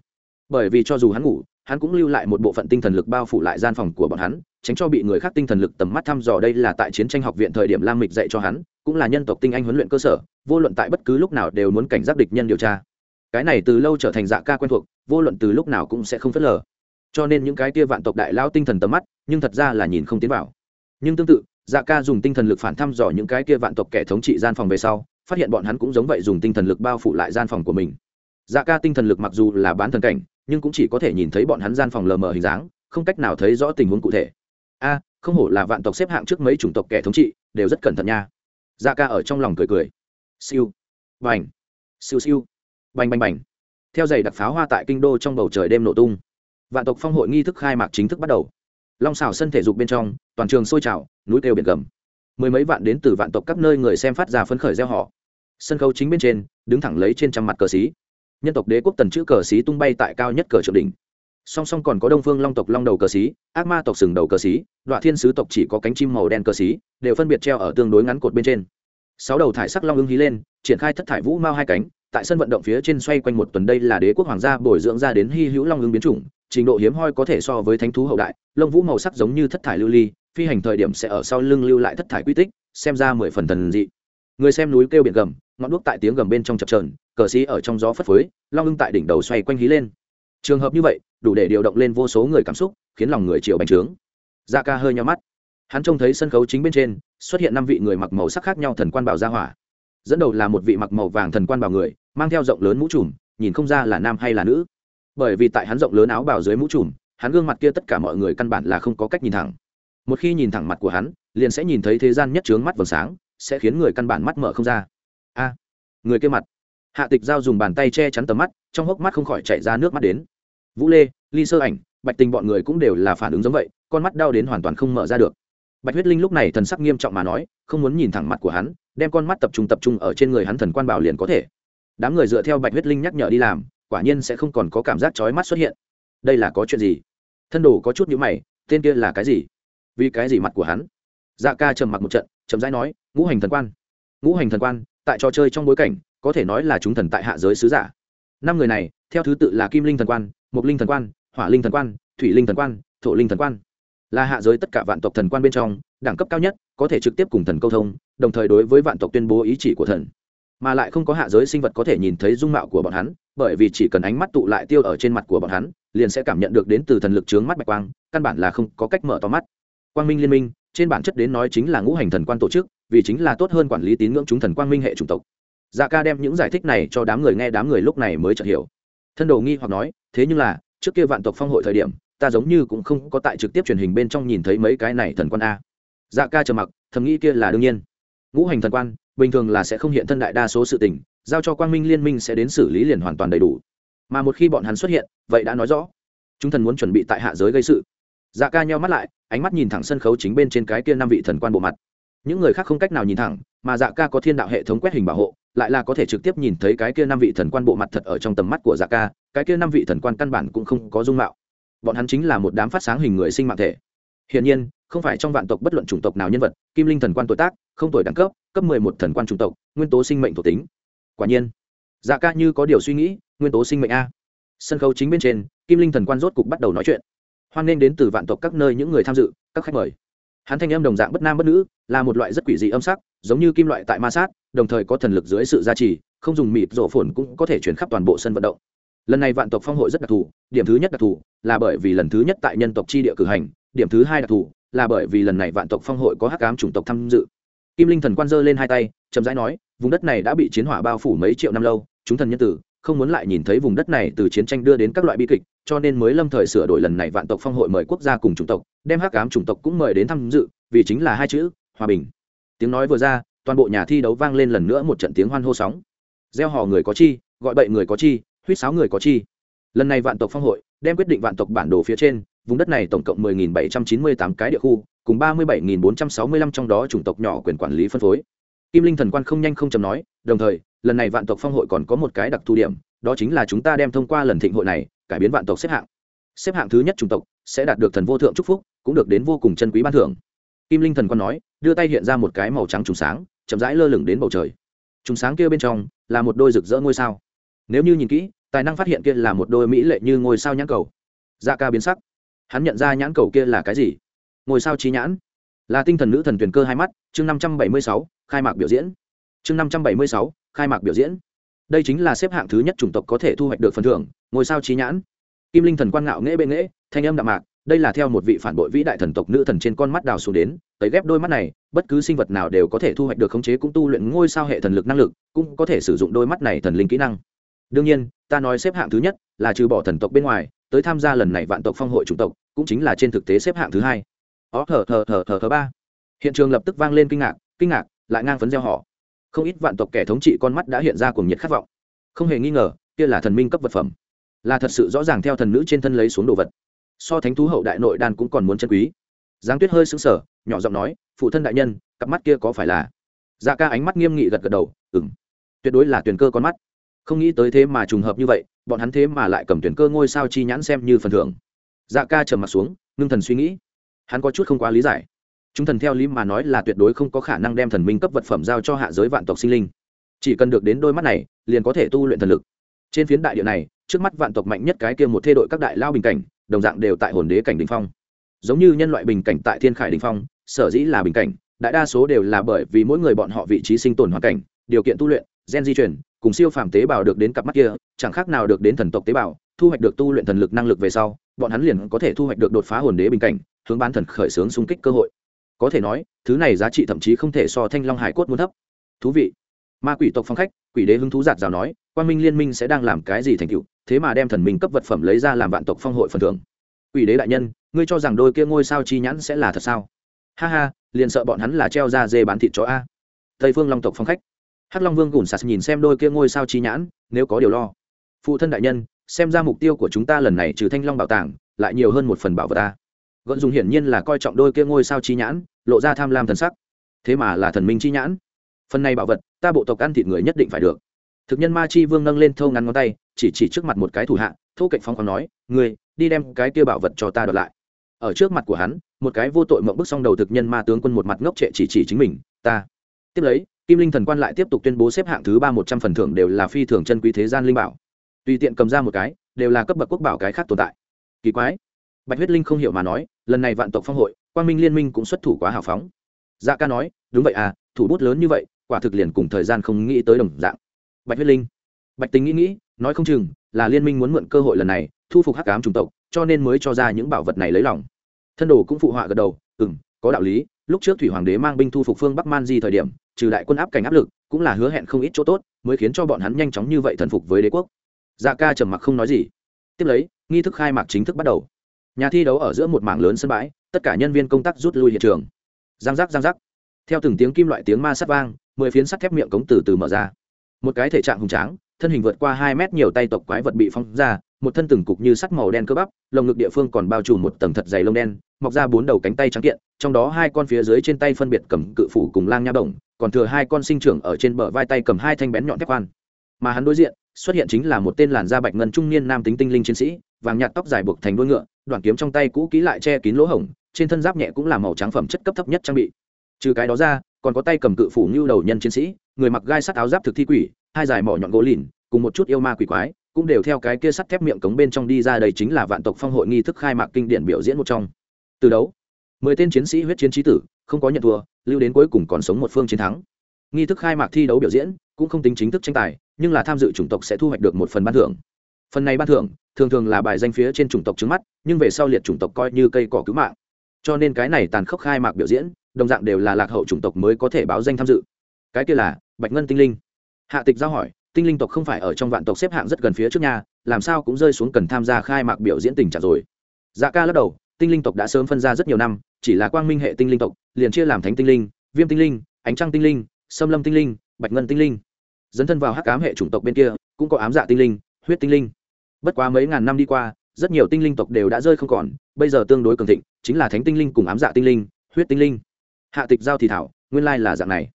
Bởi vì cho dù hắn ngủ hắn cũng lưu lại một bộ phận tinh thần lực bao phủ lại gian phòng của bọn hắn, tránh cho bị người khác tinh thần lực tầm mắt thăm dò. Đây là tại chiến tranh học viện thời điểm lam mịch dạy cho hắn, cũng là nhân tộc tinh anh huấn luyện cơ sở, vô luận tại bất cứ lúc nào đều muốn cảnh giác địch nhân điều tra. Cái này từ lâu trở thành dạ ca quen thuộc, vô luận từ lúc nào cũng sẽ không phớt lờ. Cho nên những cái kia vạn tộc đại lao tinh thần tầm mắt, nhưng thật ra là nhìn không tiến vào. Nhưng tương tự dạ ca dùng tinh thần lực phản thăm dò những cái kia vạn tộc kẻ thống trị gian phòng về sau, phát hiện bọn hắn cũng giống vậy dùng tinh thần lực bao phủ lại gian phòng của mình. Dạ ca tinh thần lực mặc dù là bán thần cảnh nhưng cũng chỉ có thể nhìn thấy bọn hắn gian phòng lờ mờ hình dáng, không cách nào thấy rõ tình huống cụ thể. A, không hổ là vạn tộc xếp hạng trước mấy chủng tộc kẻ thống trị, đều rất cẩn thận nha. Da ca ở trong lòng cười cười. Siêu. Vành siêu siêu. Bành bành bành. Theo giày đặc pháo hoa tại kinh đô trong bầu trời đêm nổ tung, vạn tộc phong hội nghi thức khai mạc chính thức bắt đầu. Long xào sân thể dục bên trong, toàn trường sôi trào, núi kêu biển gầm. Mười mấy vạn đến từ vạn tộc các nơi người xem phát ra phấn khởi gieo họ sân khấu chính bên trên, đứng thẳng lấy trên trăm mặt cờ xí nhân tộc đế quốc tần chữ cờ xí tung bay tại cao nhất cờ trượng đỉnh. Song song còn có đông phương long tộc long đầu cờ xí, ác ma tộc sừng đầu cờ xí đoạn thiên sứ tộc chỉ có cánh chim màu đen cờ xí, đều phân biệt treo ở tương đối ngắn cột bên trên. Sáu đầu thải sắc long ưng hí lên, triển khai thất thải vũ mao hai cánh, tại sân vận động phía trên xoay quanh một tuần đây là đế quốc hoàng gia bồi dưỡng ra đến hy hữu long ưng biến chủng, trình độ hiếm hoi có thể so với thánh thú hậu đại, lông vũ màu sắc giống như thất thải lưu ly, phi hành thời điểm sẽ ở sau lưng lưu lại thất thải quy tích, xem ra mười phần thần dị. Người xem núi kêu biển gầm, ngọn đuốc tại tiếng gầm bên trong chập trờn cờ sĩ ở trong gió phất phới, long ưng tại đỉnh đầu xoay quanh hí lên. Trường hợp như vậy, đủ để điều động lên vô số người cảm xúc, khiến lòng người chịu bành trướng. Da ca hơi nhau mắt. Hắn trông thấy sân khấu chính bên trên, xuất hiện năm vị người mặc màu sắc khác nhau thần quan bảo gia hỏa. Dẫn đầu là một vị mặc màu vàng thần quan bảo người, mang theo rộng lớn mũ trùm, nhìn không ra là nam hay là nữ. Bởi vì tại hắn rộng lớn áo bào dưới mũ trùm, hắn gương mặt kia tất cả mọi người căn bản là không có cách nhìn thẳng. Một khi nhìn thẳng mặt của hắn, liền sẽ nhìn thấy thế gian nhất trướng mắt vầng sáng, sẽ khiến người căn bản mắt mở không ra. A, người kia mặt hạ tịch giao dùng bàn tay che chắn tầm mắt, trong hốc mắt không khỏi chạy ra nước mắt đến. Vũ lê, ly sơ ảnh, bạch tình bọn người cũng đều là phản ứng giống vậy, con mắt đau đến hoàn toàn không mở ra được. Bạch huyết linh lúc này thần sắc nghiêm trọng mà nói, không muốn nhìn thẳng mặt của hắn, đem con mắt tập trung tập trung ở trên người hắn thần quan bảo liền có thể. Đám người dựa theo bạch huyết linh nhắc nhở đi làm, quả nhiên sẽ không còn có cảm giác chói mắt xuất hiện. Đây là có chuyện gì? Thân đồ có chút nhữ mày, tên kia là cái gì? Vì cái gì mặt của hắn? Dạ ca trầm mặc một trận, chậm rãi nói, ngũ hành thần quan, ngũ hành thần quan tại trò chơi trong bối cảnh, có thể nói là chúng thần tại hạ giới sứ giả. Năm người này, theo thứ tự là kim linh thần quan mục linh thần quan, hỏa linh thần quan, thủy linh thần quan, thổ linh thần quan. Là hạ giới tất cả vạn tộc thần quan bên trong, đẳng cấp cao nhất, có thể trực tiếp cùng thần câu thông, đồng thời đối với vạn tộc tuyên bố ý chỉ của thần. Mà lại không có hạ giới sinh vật có thể nhìn thấy dung mạo của bọn hắn, bởi vì chỉ cần ánh mắt tụ lại tiêu ở trên mặt của bọn hắn, liền sẽ cảm nhận được đến từ thần lực trướng mắt bạch quang, căn bản là không có cách mở to mắt. Quang minh liên minh, trên bản chất đến nói chính là ngũ hành thần quan tổ chức vì chính là tốt hơn quản lý tín ngưỡng chúng thần quang minh hệ chủng tộc. Dạ ca đem những giải thích này cho đám người nghe, đám người lúc này mới chợt hiểu. Thân đồ nghi hoặc nói, thế nhưng là, trước kia vạn tộc phong hội thời điểm, ta giống như cũng không có tại trực tiếp truyền hình bên trong nhìn thấy mấy cái này thần quan a. Dạ ca trầm mặc, thầm nghĩ kia là đương nhiên. Ngũ hành thần quan, bình thường là sẽ không hiện thân đại đa số sự tình, giao cho quang minh liên minh sẽ đến xử lý liền hoàn toàn đầy đủ. Mà một khi bọn hắn xuất hiện, vậy đã nói rõ. Chúng thần muốn chuẩn bị tại hạ giới gây sự. Dạ ca nheo mắt lại, ánh mắt nhìn thẳng sân khấu chính bên trên cái kia năm vị thần quan bộ mặt những người khác không cách nào nhìn thẳng, mà dạ ca có thiên đạo hệ thống quét hình bảo hộ, lại là có thể trực tiếp nhìn thấy cái kia năm vị thần quan bộ mặt thật ở trong tầm mắt của dạ ca, cái kia năm vị thần quan căn bản cũng không có dung mạo. Bọn hắn chính là một đám phát sáng hình người sinh mạng thể. Hiển nhiên, không phải trong vạn tộc bất luận chủng tộc nào nhân vật, kim linh thần quan tuổi tác, không tuổi đẳng cấp cấp mười một thần quan chủng tộc, nguyên tố sinh mệnh thuộc tính. Quả nhiên dạ ca như có điều suy nghĩ, nguyên tố sinh mệnh a. Sân khấu chính bên trên, kim linh thần quan rốt cục bắt đầu nói chuyện. Hoan nghênh đến từ vạn tộc các nơi những người tham dự, các khách mời hắn thanh âm đồng dạng bất nam bất nữ, là một loại rất quỷ dị âm sắc, giống như kim loại tại ma sát, đồng thời có thần lực dưới sự gia trì, không dùng mịt rổ phồn cũng có thể chuyển khắp toàn bộ sân vận động. Lần này vạn tộc phong hội rất đặc thù, điểm thứ nhất đặc thù là bởi vì lần thứ nhất tại nhân tộc chi địa cử hành, điểm thứ hai đặc thù là bởi vì lần này vạn tộc phong hội có hắc ám chủng tộc tham dự. Kim linh thần quan giơ lên hai tay, chậm rãi nói, vùng đất này đã bị chiến hỏa bao phủ mấy triệu năm lâu, chúng thần nhân tử không muốn lại nhìn thấy vùng đất này từ chiến tranh đưa đến các loại bi kịch, cho nên mới lâm thời sửa đổi lần này vạn tộc phong hội mời quốc gia cùng chủng tộc, đem hắc ám chủng tộc cũng mời đến tham dự, vì chính là hai chữ, hòa bình. Tiếng nói vừa ra, toàn bộ nhà thi đấu vang lên lần nữa một trận tiếng hoan hô sóng. Gieo hò người có chi, gọi bậy người có chi huýt sáo người có chi. Lần này vạn tộc phong hội đem quyết định vạn tộc bản đồ phía trên, vùng đất này tổng cộng 10.798 cái địa khu, cùng 37.465 trong đó chủng tộc nhỏ quyền quản lý phân phối kim linh thần quan không nhanh không chầm nói, đồng thời, lần này vạn tộc phong hội còn có một cái đặc thù điểm, đó chính là chúng ta đem thông qua lần thịnh hội này, cải biến vạn tộc xếp hạng. Xếp hạng thứ nhất chủng tộc, sẽ đạt được thần vô thượng chúc phúc, cũng được đến vô cùng chân quý ban thưởng. Kim linh thần quan nói, đưa tay hiện ra một cái màu trắng trùng sáng, chậm rãi lơ lửng đến bầu trời. Trùng sáng kia bên trong, là một đôi rực rỡ ngôi sao. Nếu như nhìn kỹ, tài năng phát hiện kia là một đôi mỹ lệ như ngôi sao nhãn cầu. Da dạ ca biến sắc. Hắn nhận ra nhãn cầu kia là cái gì? Ngôi sao trí nhãn? Là tinh thần nữ thần tuyển cơ hai mắt, chương năm trăm bảy mươi sáu, khai mạc biểu diễn. Chương năm trăm bảy mươi sáu, khai mạc biểu diễn. Đây chính là xếp hạng thứ nhất chủng tộc có thể thu hoạch được phần thưởng, ngôi sao trí nhãn. Kim linh thần quan ngạo nghễ bệ nghễ, thanh âm đạm mạc, đây là theo một vị phản bội vĩ đại thần tộc nữ thần trên con mắt đào xuống đến tới ghép đôi mắt này, bất cứ sinh vật nào đều có thể thu hoạch được khống chế cũng tu luyện ngôi sao hệ thần lực năng lực, cũng có thể sử dụng đôi mắt này thần linh kỹ năng. Đương nhiên, ta nói xếp hạng thứ nhất là trừ bỏ thần tộc bên ngoài, tới tham gia lần này vạn tộc phong hội chủng tộc, cũng chính là trên thực tế xếp hạng thứ hai ó, thở thở thở thở thở ba. Hiện trường lập tức vang lên kinh ngạc kinh ngạc, lại ngang phấn gieo họ. Không ít vạn tộc kẻ thống trị con mắt đã hiện ra cùng nhiệt khát vọng. Không hề nghi ngờ, kia là thần minh cấp vật phẩm. Là thật sự rõ ràng theo thần nữ trên thân lấy xuống đồ vật. So thánh thú hậu đại nội đan cũng còn muốn chân quý. Giáng tuyết hơi sững sờ, nhỏ giọng nói, phụ thân đại nhân, cặp mắt kia có phải là? Dạ ca ánh mắt nghiêm nghị gật gật đầu ừng tuyệt đối là tuyển cơ con mắt. Không nghĩ tới thế mà trùng hợp như vậy, bọn hắn thế mà lại cầm tuyển cơ ngôi sao chi nhãn xem như phần thưởng. Dạ ca trầm mặt xuống, ngưng thần suy nghĩ hắn có chút không quá lý giải. Chúng thần theo lý mà nói là tuyệt đối không có khả năng đem thần minh cấp vật phẩm giao cho hạ giới vạn tộc sinh linh. Chỉ cần được đến đôi mắt này, liền có thể tu luyện thần lực. Trên phiến đại địa này, trước mắt vạn tộc mạnh nhất cái kia một thê đội các đại lao bình cảnh, đồng dạng đều tại hồn đế cảnh đình phong. Giống như nhân loại bình cảnh tại thiên khải đình phong, sở dĩ là bình cảnh, đại đa số đều là bởi vì mỗi người bọn họ vị trí sinh tồn hoàn cảnh, điều kiện tu luyện, gen di chuyển cùng siêu phàm tế bào được đến cặp mắt kia, chẳng khác nào được đến thần tộc tế bào thu hoạch được tu luyện thần lực năng lực về sau, bọn hắn liền có thể thu hoạch được đột phá hồn đế bình cảnh, hướng bán thần khởi xướng xung kích cơ hội. Có thể nói, thứ này giá trị thậm chí không thể so thanh long hải cốt muốn thấp. Thú vị. Ma quỷ tộc phong khách, quỷ đế hứng thú giạt rào nói quan minh liên minh sẽ đang làm cái gì thành cựu thế mà đem thần minh cấp vật phẩm lấy ra làm vạn tộc phong hội phần thưởng. Quỷ đế đại nhân, ngươi cho rằng đôi kia ngôi sao chi nhãn sẽ là thật sao? Ha ha, liền sợ bọn hắn là treo ra dê bán thịt chó a. Tây phương long tộc phong khách. Hắc long vương gùn sạt nhìn xem đôi kia ngôi sao chi nhãn, nếu có điều lo. Phụ thân đại nhân xem ra mục tiêu của chúng ta lần này trừ thanh long bảo tàng, lại nhiều hơn một phần bảo vật ta. Gợn dùng hiển nhiên là coi trọng đôi kia ngôi sao chi nhãn, lộ ra tham lam thần sắc. Thế mà là thần minh chi nhãn. Phần này bảo vật, ta bộ tộc ăn thịt người nhất định phải được. Thực nhân ma chi vương nâng lên thâu ngắn ngón tay, chỉ chỉ trước mặt một cái thủ hạ, thô cạnh phong còn nói người đi đem cái kia bảo vật cho ta đoạt lại. Ở trước mặt của hắn, một cái vô tội mộng bức xong đầu thực nhân ma tướng quân một mặt ngốc trệ chỉ chỉ chính mình, ta. Tiếp lấy, kim linh thần quan lại tiếp tục tuyên bố xếp hạng thứ ba một trăm phần thưởng đều là phi thường chân quý thế gian linh bảo tùy tiện cầm ra một cái, đều là cấp bậc quốc bảo cái khác tồn tại. Kỳ quái. Bạch huyết linh không hiểu mà nói, lần này vạn tộc phong hội, quang minh liên minh cũng xuất thủ quá hào phóng. Dạ ca nói, đúng vậy à thủ bút lớn như vậy, quả thực liền cùng thời gian không nghĩ tới đồng dạng. Bạch huyết linh. Bạch tính nghĩ nghĩ, nói không chừng là liên minh muốn mượn cơ hội lần này, thu phục hắc cám chủng tộc, cho nên mới cho ra những bảo vật này lấy lòng. Thân đồ cũng phụ họa gật đầu ừ m có đạo lý, lúc trước thủy hoàng đế mang binh thu phục phương bắc man di thời điểm, trừ đại quân áp cảnh áp lực, cũng là hứa hẹn không ít chỗ tốt, mới khiến cho bọn hắn nhanh chóng như vậy thần phục với đế quốc dạ ca trầm mặc không nói gì. Tiếp lấy, nghi thức khai mạc chính thức bắt đầu. Nhà thi đấu ở giữa một mảng lớn sân bãi, tất cả nhân viên công tác rút lui hiện trường. Giang giác giang giác. Theo từng tiếng kim loại tiếng ma sắt vang, mười phiến sắt thép miệng cống từ từ mở ra. Một cái thể trạng hùng tráng, thân hình vượt qua hai mét nhiều tay tộc quái vật bị phong ra, một thân từng cục như sắt màu đen cơ bắp, lồng ngực địa phương còn bao trùm một tầng thật dày lông đen, mọc ra bốn đầu cánh tay trắng kiện, trong đó hai con phía dưới trên tay phân biệt cầm cự phủ cùng lang nha đồng còn thừa hai con sinh trưởng ở trên bờ vai tay cầm hai thanh bén nhọn thép khoan mà hắn đối diện, xuất hiện chính là một tên làn da bạch ngân trung niên nam tính tinh linh chiến sĩ, vàng nhạt tóc dài buộc thành đuôi ngựa, đoạn kiếm trong tay cũ kỹ lại che kín lỗ hổng, trên thân giáp nhẹ cũng là màu trắng phẩm chất cấp thấp nhất trang bị. Trừ cái đó ra, còn có tay cầm cự phủ như đầu nhân chiến sĩ, người mặc gai sắt áo giáp thực thi quỷ, hai dài mỏ nhọn gỗ lìn, cùng một chút yêu ma quỷ quái, cũng đều theo cái kia sắt thép miệng cống bên trong đi ra đây chính là vạn tộc phong hội nghi thức khai mạc kinh điển biểu diễn một trong. Từ đấu, mười tên chiến sĩ huyết chiến trí tử, không có nhận thua, lưu đến cuối cùng còn sống một phương chiến thắng. Nghi thức khai mạc thi đấu biểu diễn cũng không tính chính thức tranh tài, nhưng là tham dự chủng tộc sẽ thu hoạch được một phần ban thưởng. Phần này ban thưởng, thường thường là bài danh phía trên chủng tộc trước mắt, nhưng về sau liệt chủng tộc coi như cây cỏ cứu mạng. Cho nên cái này tàn khốc khai mạc biểu diễn, đồng dạng đều là lạc hậu chủng tộc mới có thể báo danh tham dự. Cái kia là bạch ngân tinh linh. Hạ tịch giao hỏi, tinh linh tộc không phải ở trong vạn tộc xếp hạng rất gần phía trước nhà làm sao cũng rơi xuống cần tham gia khai mạc biểu diễn tình trạng rồi. Dạ ca lắc đầu, tinh linh tộc đã sớm phân ra rất nhiều năm, chỉ là quang minh hệ tinh linh tộc, liền chia làm thánh tinh linh, viêm tinh linh, ánh trăng tinh linh, xâm lâm tinh linh bạch ngân tinh linh. Dấn thân vào hắc cám hệ chủng tộc bên kia, cũng có ám dạ tinh linh, huyết tinh linh. Bất quá mấy ngàn năm đi qua, rất nhiều tinh linh tộc đều đã rơi không còn, bây giờ tương đối cường thịnh, chính là thánh tinh linh cùng ám dạ tinh linh, huyết tinh linh. Hạ tịch giao thì thảo, nguyên lai là dạng này.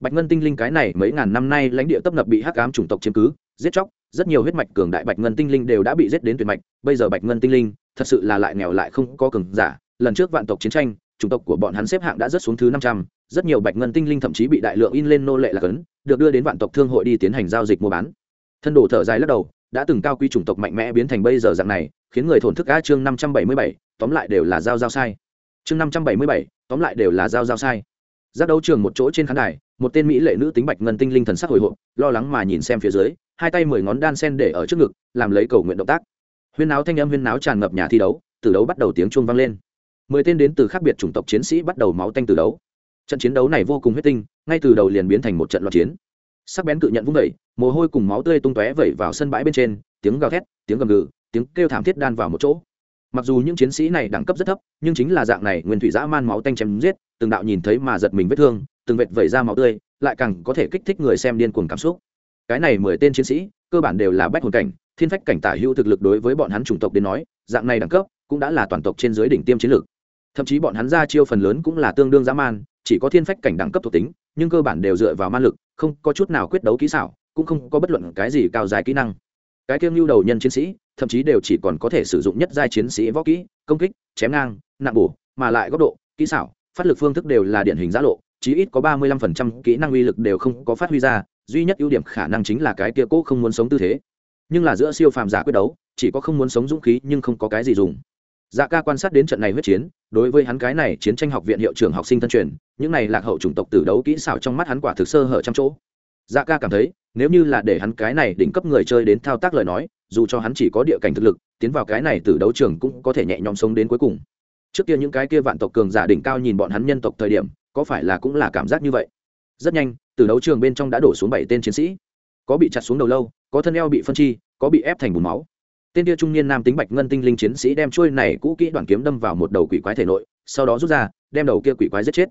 Bạch ngân tinh linh cái này mấy ngàn năm nay lãnh địa tấp nập bị hắc ám chủng tộc chiếm cứ, giết chóc, rất nhiều huyết mạch cường đại bạch ngân tinh linh đều đã bị giết đến tuyệt mạch, bây giờ bạch ngân tinh linh thật sự là lại nghèo lại không có cường giả. Lần trước vạn tộc chiến tranh, chủng tộc của bọn hắn xếp hạng đã rớt xuống thứ năm trăm rất nhiều bạch ngân tinh linh thậm chí bị đại lượng in lên nô lệ là cấn, được đưa đến vạn tộc thương hội đi tiến hành giao dịch mua bán. Thân đồ thở dài lắc đầu, đã từng cao quy chủng tộc mạnh mẽ biến thành bây giờ dạng này, khiến người thổn thức a chương năm trăm bảy mươi bảy, tóm lại đều là giao giao sai. Chương năm trăm bảy mươi bảy, tóm lại đều là giao giao sai. Giác đấu trường một chỗ trên khán đài, một tên mỹ lệ nữ tính bạch ngân tinh linh thần sắc hồi hộp, lo lắng mà nhìn xem phía dưới, hai tay mười ngón đan sen để ở trước ngực, làm lấy cầu nguyện động tác. Huyên náo thanh âm huyên náo tràn ngập nhà thi đấu, từ đấu bắt đầu tiếng chuông vang lên. Mười tên đến từ khác biệt chủng tộc chiến sĩ bắt đầu máu tanh từ đấu trận chiến đấu này vô cùng huyết tinh, ngay từ đầu liền biến thành một trận loạt chiến. Sắc bén cự nhận vung vẩy mồ hôi cùng máu tươi tung tóe vẩy vào sân bãi bên trên, tiếng gào thét, tiếng gầm gừ, tiếng kêu thảm thiết đan vào một chỗ. Mặc dù những chiến sĩ này đẳng cấp rất thấp, nhưng chính là dạng này, nguyên thủy dã man máu tanh chém giết, từng đạo nhìn thấy mà giật mình vết thương, từng vệt vẩy ra máu tươi, lại càng có thể kích thích người xem điên cuồng cảm xúc. Cái này mười tên chiến sĩ, cơ bản đều là bách hồn cảnh, thiên phách cảnh tả hữu thực lực đối với bọn hắn chủng tộc đến nói, dạng này đẳng cấp cũng đã là toàn tộc trên dưới đỉnh tiêm chiến lược. Thậm chí bọn hắn ra chiêu phần lớn cũng là tương đương dã man chỉ có thiên phách cảnh đẳng cấp thuộc tính, nhưng cơ bản đều dựa vào man lực, không có chút nào quyết đấu kỹ xảo, cũng không có bất luận cái gì cao dài kỹ năng. Cái kiêng lưu đầu nhân chiến sĩ, thậm chí đều chỉ còn có thể sử dụng nhất giai chiến sĩ võ kỹ, công kích, chém ngang, nặng bổ, mà lại góc độ, kỹ xảo, phát lực phương thức đều là điển hình giã lộ, chí ít có ba mươi lăm phần trăm kỹ năng uy lực đều không có phát huy ra, duy nhất ưu điểm khả năng chính là cái kia cố không muốn sống tư thế. Nhưng là giữa siêu phàm giả quyết đấu, chỉ có không muốn sống dũng khí nhưng không có cái gì dùng dạ ca quan sát đến trận này huyết chiến, đối với hắn cái này chiến tranh học viện hiệu trưởng học sinh thân truyền, những này lạc hậu chủng tộc tử đấu kỹ xảo trong mắt hắn quả thực sơ hở trăm chỗ. Dạ ca cảm thấy, nếu như là để hắn cái này đỉnh cấp người chơi đến thao tác lời nói, dù cho hắn chỉ có địa cảnh thực lực, tiến vào cái này từ đấu trường cũng có thể nhẹ nhõm sống đến cuối cùng. Trước kia những cái kia vạn tộc cường giả đỉnh cao nhìn bọn hắn nhân tộc thời điểm, có phải là cũng là cảm giác như vậy? Rất nhanh từ đấu trường bên trong đã đổ xuống bảy tên chiến sĩ. Có bị chặt xuống đầu lâu, có thân eo bị phân chi, có bị ép thành bùn máu tên kia trung niên nam tính bạch ngân tinh linh chiến sĩ đem trôi này cũ kỹ đoàn kiếm đâm vào một đầu quỷ quái thể nội, sau đó rút ra, đem đầu kia quỷ quái giết chết.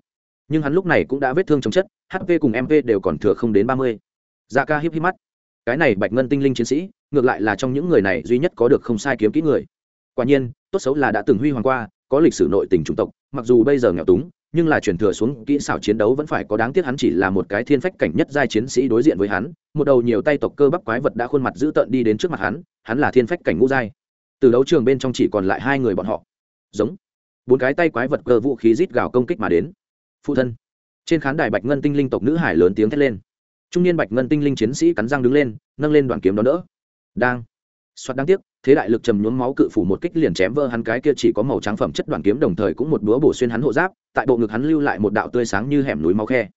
Nhưng hắn lúc này cũng đã vết thương chống chất hp cùng mp đều còn thừa không đến ba mươi. Da ca híp híp mắt. Cái này bạch ngân tinh linh chiến sĩ, ngược lại là trong những người này duy nhất có được không sai kiếm kỹ người. Quả nhiên, tốt xấu là đã từng huy hoàng qua, có lịch sử nội tình chủng tộc, mặc dù bây giờ nghèo túng nhưng là truyền thừa xuống kỹ xảo chiến đấu vẫn phải có đáng tiếc hắn chỉ là một cái thiên phách cảnh nhất giai chiến sĩ đối diện với hắn, một đầu nhiều tay tộc cơ bắp quái vật đã khuôn mặt dữ tợn đi đến trước mặt hắn hắn là thiên phách cảnh ngũ giai. Từ đấu trường bên trong chỉ còn lại hai người bọn họ. Giống. Bốn cái tay quái vật cơ vũ khí rít gào công kích mà đến. Phụ thân. Trên khán đài bạch ngân tinh linh tộc nữ hải lớn tiếng thét lên. Trung niên bạch ngân tinh linh chiến sĩ cắn răng đứng lên, nâng lên đoàn kiếm đó đỡ. Đang. Soát đáng tiếc thế đại lực trầm nhuốm máu cự phủ một kích liền chém vỡ hắn cái kia chỉ có màu trắng phẩm chất đoàn kiếm đồng thời cũng một búa bổ xuyên hắn hộ giáp, tại bộ ngực hắn lưu lại một đạo tươi sáng như hẻm núi máu khe.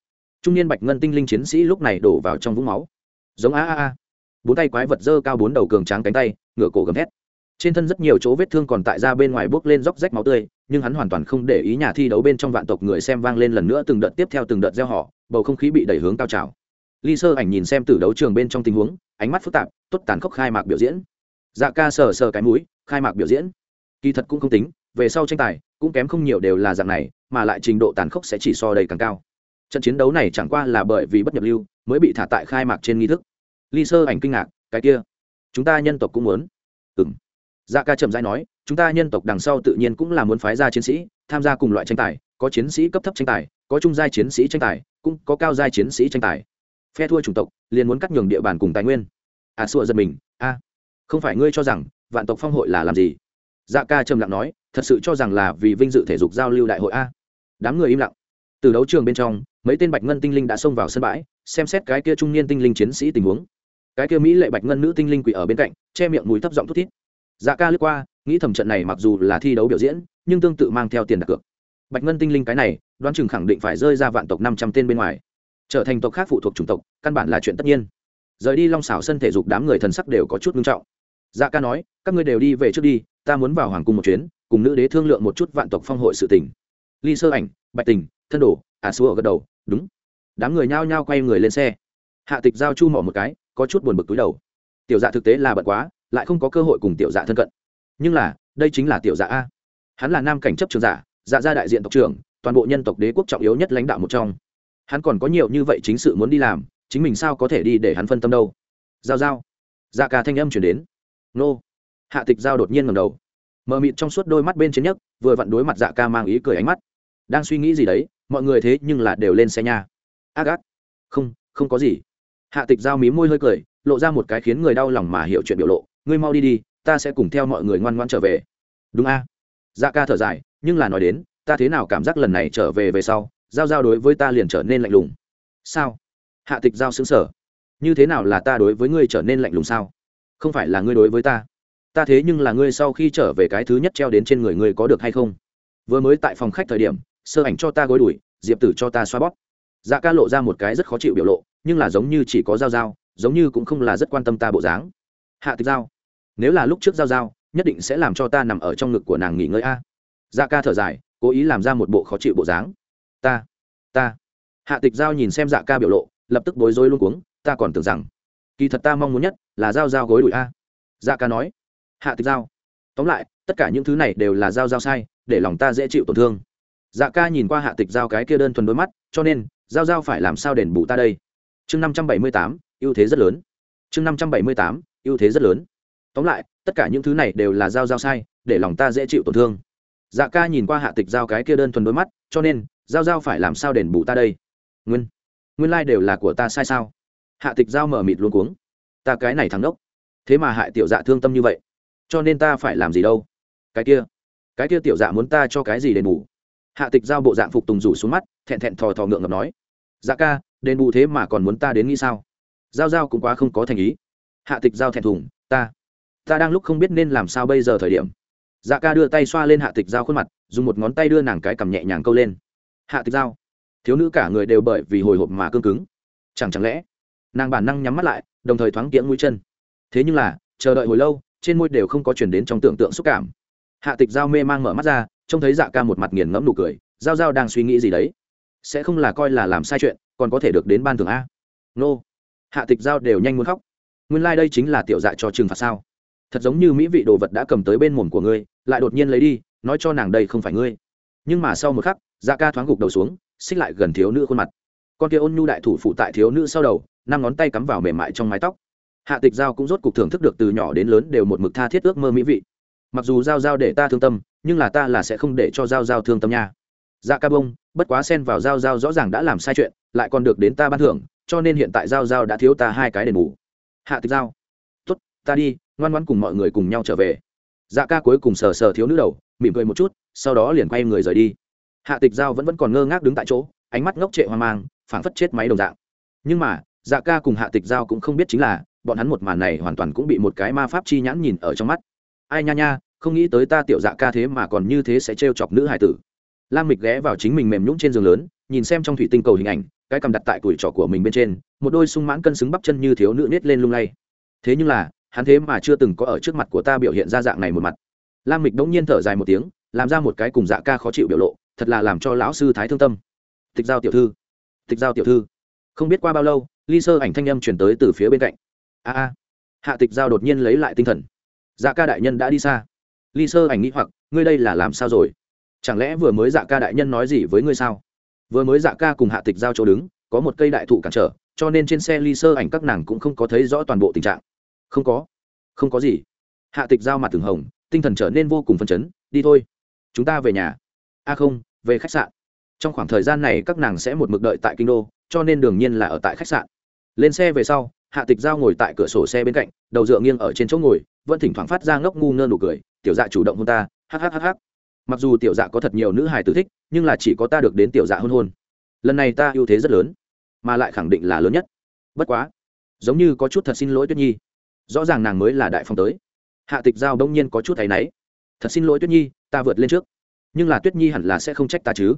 Trung niên bạch ngân tinh linh chiến sĩ lúc này đổ vào trong vũng máu. Giống a a a. Bốn tay quái vật dơ cao bốn đầu cường tráng cánh tay, ngửa cổ gầm thét. Trên thân rất nhiều chỗ vết thương còn tại ra bên ngoài bước lên róc rách máu tươi, nhưng hắn hoàn toàn không để ý nhà thi đấu bên trong vạn tộc người xem vang lên lần nữa từng đợt tiếp theo từng đợt gieo họ, bầu không khí bị đẩy hướng cao trào. Ly sơ ảnh nhìn xem từ đấu trường bên trong tình huống, ánh mắt phức tạp, tốt tàn khốc khai mạc biểu diễn dạ ca sờ sờ cái mũi, khai mạc biểu diễn. Kỳ thật cũng không tính, về sau tranh tài, cũng kém không nhiều đều là dạng này, mà lại trình độ tàn khốc sẽ chỉ so đầy càng cao. Trận chiến đấu này chẳng qua là bởi vì bất nhập lưu, mới bị thả tại khai mạc trên nghi thức. Ly sơ ảnh kinh ngạc, cái kia, chúng ta nhân tộc cũng muốn. Ừng dạ ca chậm rãi nói, chúng ta nhân tộc đằng sau tự nhiên cũng là muốn phái ra chiến sĩ, tham gia cùng loại tranh tài, có chiến sĩ cấp thấp tranh tài, có trung giai chiến sĩ tranh tài, cũng có cao giai chiến sĩ tranh tài. Phe thua chủng tộc, liền muốn cắt nhường địa bàn cùng tài nguyên. À sụa giật mình, a không phải ngươi cho rằng, vạn tộc phong hội là làm gì? Dạ ca trầm lặng nói, thật sự cho rằng là vì vinh dự thể dục giao lưu đại hội a. Đám người im lặng. Từ đấu trường bên trong, mấy tên bạch ngân tinh linh đã xông vào sân bãi, xem xét cái kia trung niên tinh linh chiến sĩ tình huống. Cái kia mỹ lệ bạch ngân nữ tinh linh quỷ ở bên cạnh, che miệng mùi thấp giọng thút thít. Dạ ca lướt qua, nghĩ thầm trận này mặc dù là thi đấu biểu diễn, nhưng tương tự mang theo tiền đặt cược. Bạch ngân tinh linh cái này, đoán chừng khẳng định phải rơi ra vạn tộc năm trăm tên bên ngoài. Trở thành tộc khác phụ thuộc chủng tộc, căn bản là chuyện tất nhiên. Rời đi long xảo sân thể dục đám người thần sắc đều có chút nghiêm trọng dạ ca nói, các ngươi đều đi về trước đi, ta muốn vào hoàng cung một chuyến, cùng nữ đế thương lượng một chút vạn tộc phong hội sự tình. Ly sơ ảnh, bạch tình, thân đổ ả à xua ở gật đầu, đúng. Đám người nhao nhao quay người lên xe. Hạ tịch giao chu mỏ một cái, có chút buồn bực túi đầu. Tiểu dạ thực tế là bận quá, lại không có cơ hội cùng tiểu dạ thân cận. Nhưng là, đây chính là tiểu dạ a. Hắn là nam cảnh chấp trường giả dạ gia đại diện tộc trưởng, toàn bộ nhân tộc đế quốc trọng yếu nhất lãnh đạo một trong. Hắn còn có nhiều như vậy chính sự muốn đi làm, chính mình sao có thể đi để hắn phân tâm đâu. Giao giao. Dạ ca thanh âm chuyển đến nô. Hạ tịch giao đột nhiên ngầm đầu. Mờ mịt trong suốt đôi mắt bên trên nhất vừa vặn đối mặt dạ ca mang ý cười ánh mắt. Đang suy nghĩ gì đấy, mọi người thế nhưng là đều lên xe nha. Ác ác. Không không có gì. Hạ tịch giao mí môi hơi cười, lộ ra một cái khiến người đau lòng mà hiểu chuyện biểu lộ. Ngươi mau đi đi, ta sẽ cùng theo mọi người ngoan ngoan trở về. Đúng a. Dạ ca thở dài, nhưng là nói đến, ta thế nào cảm giác lần này trở về về sau, giao giao đối với ta liền trở nên lạnh lùng. Sao? Hạ tịch giao xứng sở như thế nào là ta đối với ngươi trở nên lạnh lùng sao? Không phải là ngươi đối với ta. Ta thế nhưng là ngươi sau khi trở về cái thứ nhất treo đến trên người ngươi có được hay không? Vừa mới tại phòng khách thời điểm, sơ ảnh cho ta gối đuổi diệp tử cho ta xoa bóp. Dạ ca lộ ra một cái rất khó chịu biểu lộ, nhưng là giống như chỉ có giao giao, giống như cũng không là rất quan tâm ta bộ dáng. Hạ tịch giao, nếu là lúc trước giao giao, nhất định sẽ làm cho ta nằm ở trong ngực của nàng nghỉ ngơi a. Dạ ca thở dài, cố ý làm ra một bộ khó chịu bộ dáng. Ta ta. Hạ tịch giao nhìn xem dạ ca biểu lộ, lập tức bối rối luôn cuống, ta còn tưởng rằng kỳ thật ta mong muốn nhất là giao giao gối đuổi a. Dạ ca nói. Hạ tịch giao. Tóm lại, tất cả những thứ này đều là giao giao sai, để lòng ta dễ chịu tổn thương. Dạ ca nhìn qua hạ tịch giao cái kia đơn thuần đôi mắt, cho nên, giao giao phải làm sao đền bù ta đây? Chương năm trăm bảy mươi tám, ưu thế rất lớn. Chương năm trăm bảy mươi tám, ưu thế rất lớn. Tóm lại, tất cả những thứ này đều là giao giao sai, để lòng ta dễ chịu tổn thương. Dạ ca nhìn qua hạ tịch giao cái kia đơn thuần đôi mắt, cho nên, giao giao phải làm sao đền bù ta đây? Nguyên. Nguyên lai、like、đều là của ta sai sao? Hạ tịch giao mở mịt luôn cuống. Ta cái này thắng đốc thế mà hại tiểu dạ thương tâm như vậy. Cho nên ta phải làm gì đâu? Cái kia. Cái kia tiểu dạ muốn ta cho cái gì đền bù? Hạ tịch giao bộ dạng phục tùng rủ xuống mắt, thẹn thẹn thò thò ngượng ngập nói. Dạ ca, đền bù thế mà còn muốn ta đến nghĩ sao? Giao giao cũng quá không có thành ý. Hạ tịch giao thẹn thùng, ta. Ta đang lúc không biết nên làm sao bây giờ thời điểm. Dạ ca đưa tay xoa lên hạ tịch giao khuôn mặt, dùng một ngón tay đưa nàng cái cầm nhẹ nhàng câu lên. Hạ tịch giao. Thiếu nữ cả người đều bởi vì hồi hộp mà cương cứng. Chẳng chẳng lẽ nàng bản năng nhắm mắt lại, đồng thời thoáng kiễng mũi chân. Thế nhưng là, chờ đợi hồi lâu, trên môi đều không có chuyển đến trong tưởng tượng xúc cảm. Hạ tịch giao mê mang mở mắt ra, trông thấy dạ ca một mặt nghiền ngẫm nụ cười, giao giao đang suy nghĩ gì đấy? Sẽ không là coi là làm sai chuyện, còn có thể được đến ban thường a? Nô. Hạ tịch giao đều nhanh muốn khóc. Nguyên lai、like、đây chính là tiểu dạ cho trừng phạt sao? Thật giống như mỹ vị đồ vật đã cầm tới bên mồm của ngươi, lại đột nhiên lấy đi, nói cho nàng đây không phải ngươi. Nhưng mà sau một khắc dạ ca thoáng gục đầu xuống, xích lại gần thiếu nữ khuôn mặt. Con kia ôn nhu đại thủ phụ tại thiếu nữ sau đầu năm ngón tay cắm vào mềm mại trong mái tóc. Hạ tịch giao cũng rốt cục thưởng thức được từ nhỏ đến lớn đều một mực tha thiết ước mơ mỹ vị. Mặc dù giao giao để ta thương tâm, nhưng là ta là sẽ không để cho giao giao thương tâm nha. Dạ ca bông, bất quá xen vào giao giao rõ ràng đã làm sai chuyện, lại còn được đến ta ban thưởng, cho nên hiện tại giao giao đã thiếu ta hai cái đền bù. Hạ tịch giao tốt, ta đi, ngoan ngoan cùng mọi người cùng nhau trở về. Dạ ca cuối cùng sờ sờ thiếu nữ đầu, mỉm cười một chút, sau đó liền quay người rời đi. Hạ tịch giao vẫn vẫn còn ngơ ngác đứng tại chỗ, ánh mắt ngốc trệ hoang mang, phảng phất chết máy đồng dạng. Nhưng mà dạ ca cùng hạ tịch giao cũng không biết chính là, bọn hắn một màn này hoàn toàn cũng bị một cái ma pháp chi nhãn nhìn ở trong mắt. Ai nha nha, không nghĩ tới ta tiểu dạ ca thế mà còn như thế sẽ trêu chọc nữ hải tử. Lam mịch ghé vào chính mình mềm nhũng trên giường lớn, nhìn xem trong thủy tinh cầu hình ảnh, cái cầm đặt tại tuổi trỏ của mình bên trên, một đôi sung mãn cân xứng bắp chân như thiếu nữ nết lên lung lay. Thế nhưng là, hắn thế mà chưa từng có ở trước mặt của ta biểu hiện ra dạng này một mặt. Lam mịch đống nhiên thở dài một tiếng, làm ra một cái cùng dạ ca khó chịu biểu lộ, thật là làm cho lão sư thái thương tâm. Tịch giao tiểu thư, tịch giao tiểu thư, không biết qua bao lâu ly sơ ảnh thanh âm chuyển tới từ phía bên cạnh. A a. Hạ tịch giao đột nhiên lấy lại tinh thần. Dạ ca đại nhân đã đi xa. Ly sơ ảnh nghĩ hoặc, ngươi đây là làm sao rồi? Chẳng lẽ vừa mới dạ ca đại nhân nói gì với ngươi sao? Vừa mới dạ ca cùng hạ tịch giao chỗ đứng, có một cây đại thụ cản trở, cho nên trên xe ly sơ ảnh các nàng cũng không có thấy rõ toàn bộ tình trạng. Không có. Không có gì. Hạ tịch giao mặt thường hồng, tinh thần trở nên vô cùng phấn chấn, đi thôi. Chúng ta về nhà. A không, về khách sạn. Trong khoảng thời gian này các nàng sẽ một mực đợi tại kinh đô, cho nên đương nhiên là ở tại khách sạn lên xe về sau, hạ tịch giao ngồi tại cửa sổ xe bên cạnh, đầu dựa nghiêng ở trên chỗ ngồi, vẫn thỉnh thoảng phát ra ngốc ngu ngơ nụ cười, tiểu dạ chủ động hôn ta hhhh mặc dù tiểu dạ có thật nhiều nữ hài tử thích, nhưng là chỉ có ta được đến tiểu dạ hôn hôn. Lần này ta ưu thế rất lớn, mà lại khẳng định là lớn nhất. Bất quá, giống như có chút thật xin lỗi tuyết nhi. Rõ ràng nàng mới là đại phong tới. Hạ tịch giao đông nhiên có chút thấy náy. Thật xin lỗi tuyết nhi, ta vượt lên trước. Nhưng là tuyết nhi hẳn là sẽ không trách ta chứ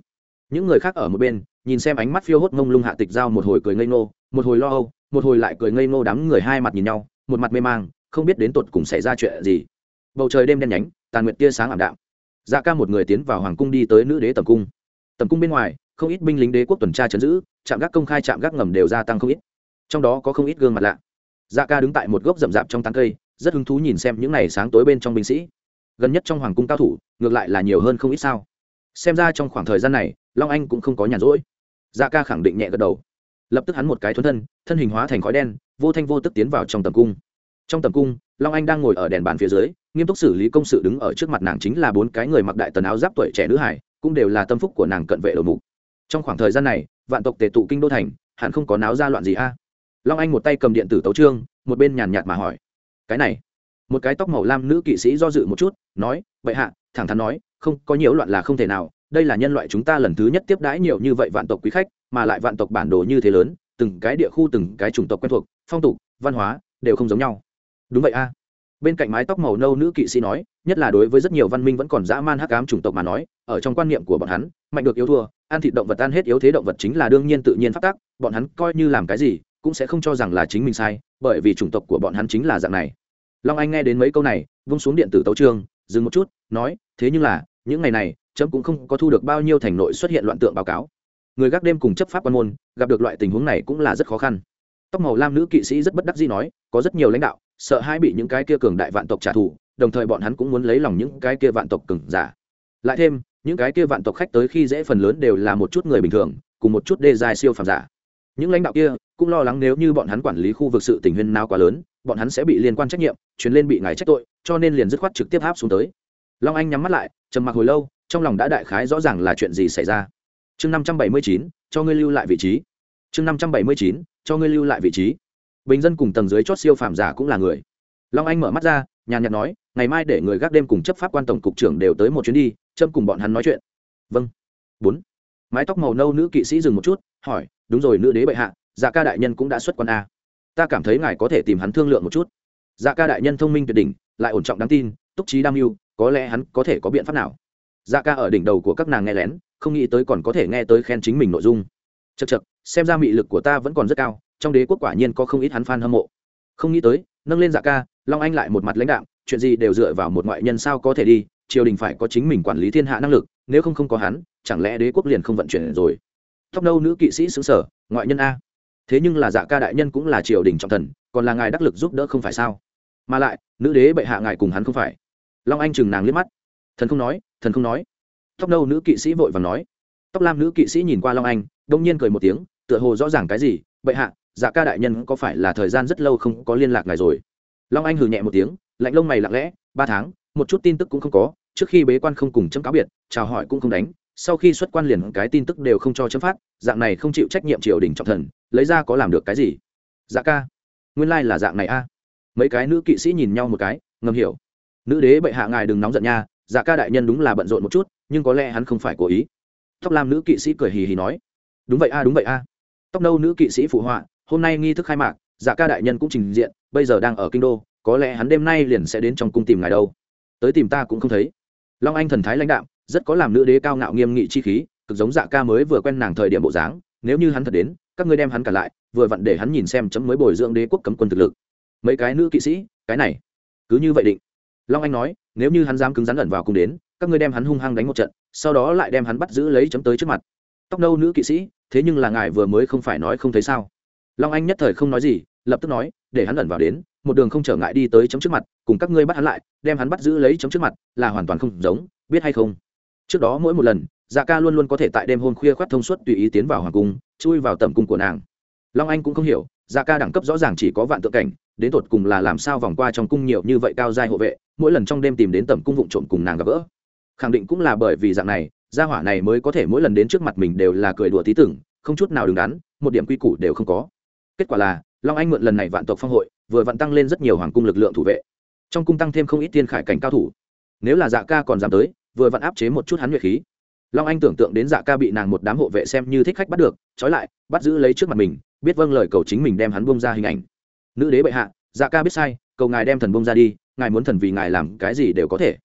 những người khác ở một bên, nhìn xem ánh mắt phiêu hốt mông lung hạ tịch giao một hồi cười ngây ngô, một hồi lo âu, một hồi lại cười ngây ngô đám người hai mặt nhìn nhau, một mặt mê mang, không biết đến tột cùng xảy ra chuyện gì. Bầu trời đêm đen nhánh, tàn nguyện tia sáng ảm đạm. Dạ ca một người tiến vào hoàng cung đi tới nữ đế tầm cung. Tầm cung bên ngoài, không ít binh lính đế quốc tuần tra chấn giữ, trạm gác công khai, trạm gác ngầm đều gia tăng không ít. Trong đó có không ít gương mặt lạ. Dạ ca đứng tại một gốc rậm rạp trong tán cây, rất hứng thú nhìn xem những n à y sáng tối bên trong binh sĩ. Gần nhất trong hoàng cung cao thủ, ngược lại là nhiều hơn không ít sao. Xem ra trong khoảng thời gian này long anh cũng không có nhàn rỗi. Dạ ca khẳng định nhẹ gật đầu. Lập tức hắn một cái thuấn thân thân hình hóa thành khói đen, vô thanh vô tức tiến vào trong tầm cung. Trong tầm cung, long anh đang ngồi ở đèn bàn phía dưới, nghiêm túc xử lý công sự đứng ở trước mặt nàng chính là bốn cái người mặc đại tần áo giáp tuổi trẻ nữ hải, cũng đều là tâm phúc của nàng cận vệ đầu mục. Trong khoảng thời gian này, vạn tộc tề tụ kinh đô thành, hẳn không có náo ra loạn gì a. Long anh một tay cầm điện tử tấu trương một bên nhàn nhạt mà hỏi, cái này? Một cái tóc màu lam nữ kỵ sĩ do dự một chút, nói vậy hạ, thẳng thắn nói, không, có nhiều loạn là không thể nào đây là nhân loại chúng ta lần thứ nhất tiếp đãi nhiều như vậy vạn tộc quý khách, mà lại vạn tộc bản đồ như thế lớn, từng cái địa khu từng cái chủng tộc quen thuộc, phong tục, văn hóa, đều không giống nhau. Đúng vậy a. Bên cạnh mái tóc màu nâu nữ kỵ sĩ nói, nhất là đối với rất nhiều văn minh vẫn còn dã man hắc ám chủng tộc mà nói, ở trong quan niệm của bọn hắn, mạnh được yếu thua, ăn thịt động vật ăn hết yếu thế động vật chính là đương nhiên tự nhiên phát tác, bọn hắn coi như làm cái gì, cũng sẽ không cho rằng là chính mình sai, bởi vì chủng tộc của bọn hắn chính là dạng này. Long anh nghe đến mấy câu này, vung xuống điện tử tấu trương dừng một chút, nói, thế nhưng là, những ngày này chấm cũng không có thu được bao nhiêu thành nội xuất hiện loạn tượng báo cáo. Người gác đêm cùng chấp pháp quan môn, gặp được loại tình huống này cũng là rất khó khăn. Tóc màu lam nữ kỵ sĩ rất bất đắc dĩ nói, có rất nhiều lãnh đạo, sợ hai bị những cái kia cường đại vạn tộc trả thù, đồng thời bọn hắn cũng muốn lấy lòng những cái kia vạn tộc cường giả. Lại thêm, những cái kia vạn tộc khách tới khi dễ phần lớn đều là một chút người bình thường, cùng một chút đê dài siêu phàm giả. Những lãnh đạo kia cũng lo lắng nếu như bọn hắn quản lý khu vực sự tình huyên nào quá lớn, bọn hắn sẽ bị liên quan trách nhiệm chuyển lên bị ngài trách tội, cho nên liền dứt khoát trực tiếp áp xuống tới. Long anh nhắm mắt lại, trầm mặc hồi lâu trong lòng đã đại khái rõ ràng là chuyện gì xảy ra. Chương năm trăm bảy mươi chín, cho ngươi lưu lại vị trí. Chương năm trăm bảy mươi chín, cho ngươi lưu lại vị trí. Bình dân cùng tầng dưới chót siêu phàm giả cũng là người. Long anh mở mắt ra, nhàn nhạt nói, ngày mai để người gác đêm cùng chấp pháp quan tổng cục trưởng đều tới một chuyến đi, châm cùng bọn hắn nói chuyện. Vâng. Bốn. Mái tóc màu nâu nữ kỵ sĩ dừng một chút, hỏi, đúng rồi nữ đế bệ hạ dạ ca đại nhân cũng đã xuất quan a. Ta cảm thấy ngài có thể tìm hắn thương lượng một chút. Dạ ca đại nhân thông minh tuyệt đỉnh, lại ổn trọng đáng tin, túc trí đam mưu, có lẽ hắn có thể có biện pháp nào? Dạ ca ở đỉnh đầu của các nàng nghe lén, không nghĩ tới còn có thể nghe tới khen chính mình nội dung. Chật chật xem ra mị lực của ta vẫn còn rất cao, trong đế quốc quả nhiên có không ít hắn fan hâm mộ. Không nghĩ tới, nâng lên dạ ca, long anh lại một mặt lãnh đạo chuyện gì đều dựa vào một ngoại nhân sao có thể đi, triều đình phải có chính mình quản lý thiên hạ năng lực, nếu không không có hắn, chẳng lẽ đế quốc liền không vận chuyển rồi? Tóc nâu nữ kỵ sĩ xứng sở ngoại nhân a. Thế nhưng là dạ ca đại nhân cũng là triều đình trọng thần, còn là ngài đắc lực giúp đỡ không phải sao? Mà lại, nữ đế bệ hạ ngài cùng hắn không phải. Long anh chừng nàng liếc mắt. Thần không nói thần không nói. Tóc nâu nữ kỵ sĩ vội và nói. Tóc lam nữ kỵ sĩ nhìn qua long anh, đông nhiên cười một tiếng, tựa hồ rõ ràng cái gì, bệ hạ dạ ca đại nhân có phải là thời gian rất lâu không có liên lạc ngài rồi? Long anh hừ nhẹ một tiếng, lạnh lông mày lặng lẽ, ba tháng, một chút tin tức cũng không có, trước khi bế quan không cùng chấm cáo biệt, chào hỏi cũng không đánh, sau khi xuất quan liền cái tin tức đều không cho chấm phát, dạng này không chịu trách nhiệm triều đình trọng thần, lấy ra có làm được cái gì? Dạ ca, nguyên lai là dạng này a. Mấy cái nữ kỵ sĩ nhìn nhau một cái, ngầm hiểu. Nữ đế bệ hạ ngài đừng nóng giận nha dạ ca đại nhân đúng là bận rộn một chút, nhưng có lẽ hắn không phải cố ý. Tóc lam nữ kỵ sĩ cười hì hì nói. Đúng vậy a, đúng vậy a. Tóc nâu nữ kỵ sĩ phụ họa, hôm nay nghi thức khai mạc dạ ca đại nhân cũng trình diện, bây giờ đang ở kinh đô, có lẽ hắn đêm nay liền sẽ đến trong cung tìm ngài đâu. Tới tìm ta cũng không thấy. Long anh thần thái lãnh đạo rất có làm nữ đế cao ngạo nghiêm nghị chi khí, cực giống dạ ca mới vừa quen nàng thời điểm bộ dáng, nếu như hắn thật đến, các ngươi đem hắn cả lại, vừa vặn để hắn nhìn xem chấm mới bồi dưỡng đế quốc cấm quân thực lực. Mấy cái nữ kỵ sĩ, cái này, cứ như vậy định long anh nói, nếu như hắn dám cứng rắn ẩn vào cùng đến, các ngươi đem hắn hung hăng đánh một trận, sau đó lại đem hắn bắt giữ lấy chấm tới trước mặt. Tóc nâu nữ kỵ sĩ, thế nhưng là ngài vừa mới không phải nói không thấy sao? Long anh nhất thời không nói gì, lập tức nói, để hắn ẩn vào đến, một đường không trở ngại đi tới chấm trước mặt, cùng các ngươi bắt hắn lại, đem hắn bắt giữ lấy chấm trước mặt, là hoàn toàn không giống, biết hay không? Trước đó mỗi một lần dạ ca luôn luôn có thể tại đêm hôm khuya khoát thông suốt tùy ý tiến vào hoàng cung, chui vào tầm cung của nàng. Long anh cũng không hiểu dạ ca đẳng cấp rõ ràng chỉ có vạn tượng cảnh đến tột cùng là làm sao vòng qua trong cung nhiều như vậy cao giai hộ vệ, mỗi lần trong đêm tìm đến tầm cung vụn trộm cùng nàng gặp gỡ. Khẳng định cũng là bởi vì dạng này, gia hỏa này mới có thể mỗi lần đến trước mặt mình đều là cười đùa tí tưởng, không chút nào đứng đắn, một điểm quy củ đều không có. Kết quả là, long anh mượn lần này vạn tộc phong hội, vừa vặn tăng lên rất nhiều hoàng cung lực lượng thủ vệ. Trong cung tăng thêm không ít tiên khải cảnh cao thủ. Nếu là dạ ca còn dám tới, vừa vặn áp chế một chút hắn nhuệ khí. Long anh tưởng tượng đến dạ ca bị nàng một đám hộ vệ xem như thích khách bắt được, trói lại, bắt giữ lấy trước mặt mình, biết vâng lời cầu chính mình đem hắn bông ra hình ảnh nữ đế bệ hạ dạ ca biết sai, cầu ngài đem thần bông ra đi, ngài muốn thần vì ngài làm cái gì đều có thể.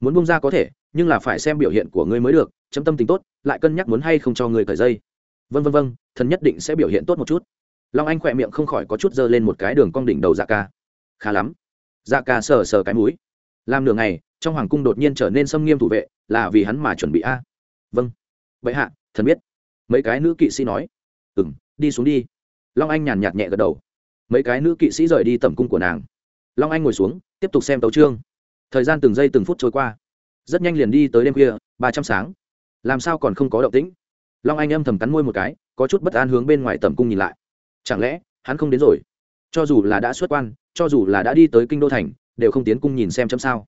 Muốn bông ra có thể, nhưng là phải xem biểu hiện của ngươi mới được, chấm tâm tính tốt, lại cân nhắc muốn hay không cho người cởi dây. Vân vân vân, thần nhất định sẽ biểu hiện tốt một chút. Long anh khỏe miệng không khỏi có chút dơ lên một cái đường cong đỉnh đầu dạ ca. Khá lắm. Dạ ca sờ sờ cái mũi. Làm nửa ngày, trong hoàng cung đột nhiên trở nên xâm nghiêm thủ vệ, là vì hắn mà chuẩn bị a. Vâng. Vậy hạ, thần biết. Mấy cái nữ kỵ sĩ nói. Ừ m đi xuống đi. Long anh nhàn nhạt nhẹ gật đầu mấy cái nữ kỵ sĩ rời đi tầm cung của nàng. Long anh ngồi xuống, tiếp tục xem tấu trương thời gian từng giây từng phút trôi qua. Rất nhanh liền đi tới đêm khuya, ba trăm sáng. Làm sao còn không có động tĩnh? Long anh âm thầm cắn môi một cái, có chút bất an hướng bên ngoài tầm cung nhìn lại. Chẳng lẽ, hắn không đến rồi? Cho dù là đã xuất quan, cho dù là đã đi tới kinh đô thành, đều không tiến cung nhìn xem chấm sao.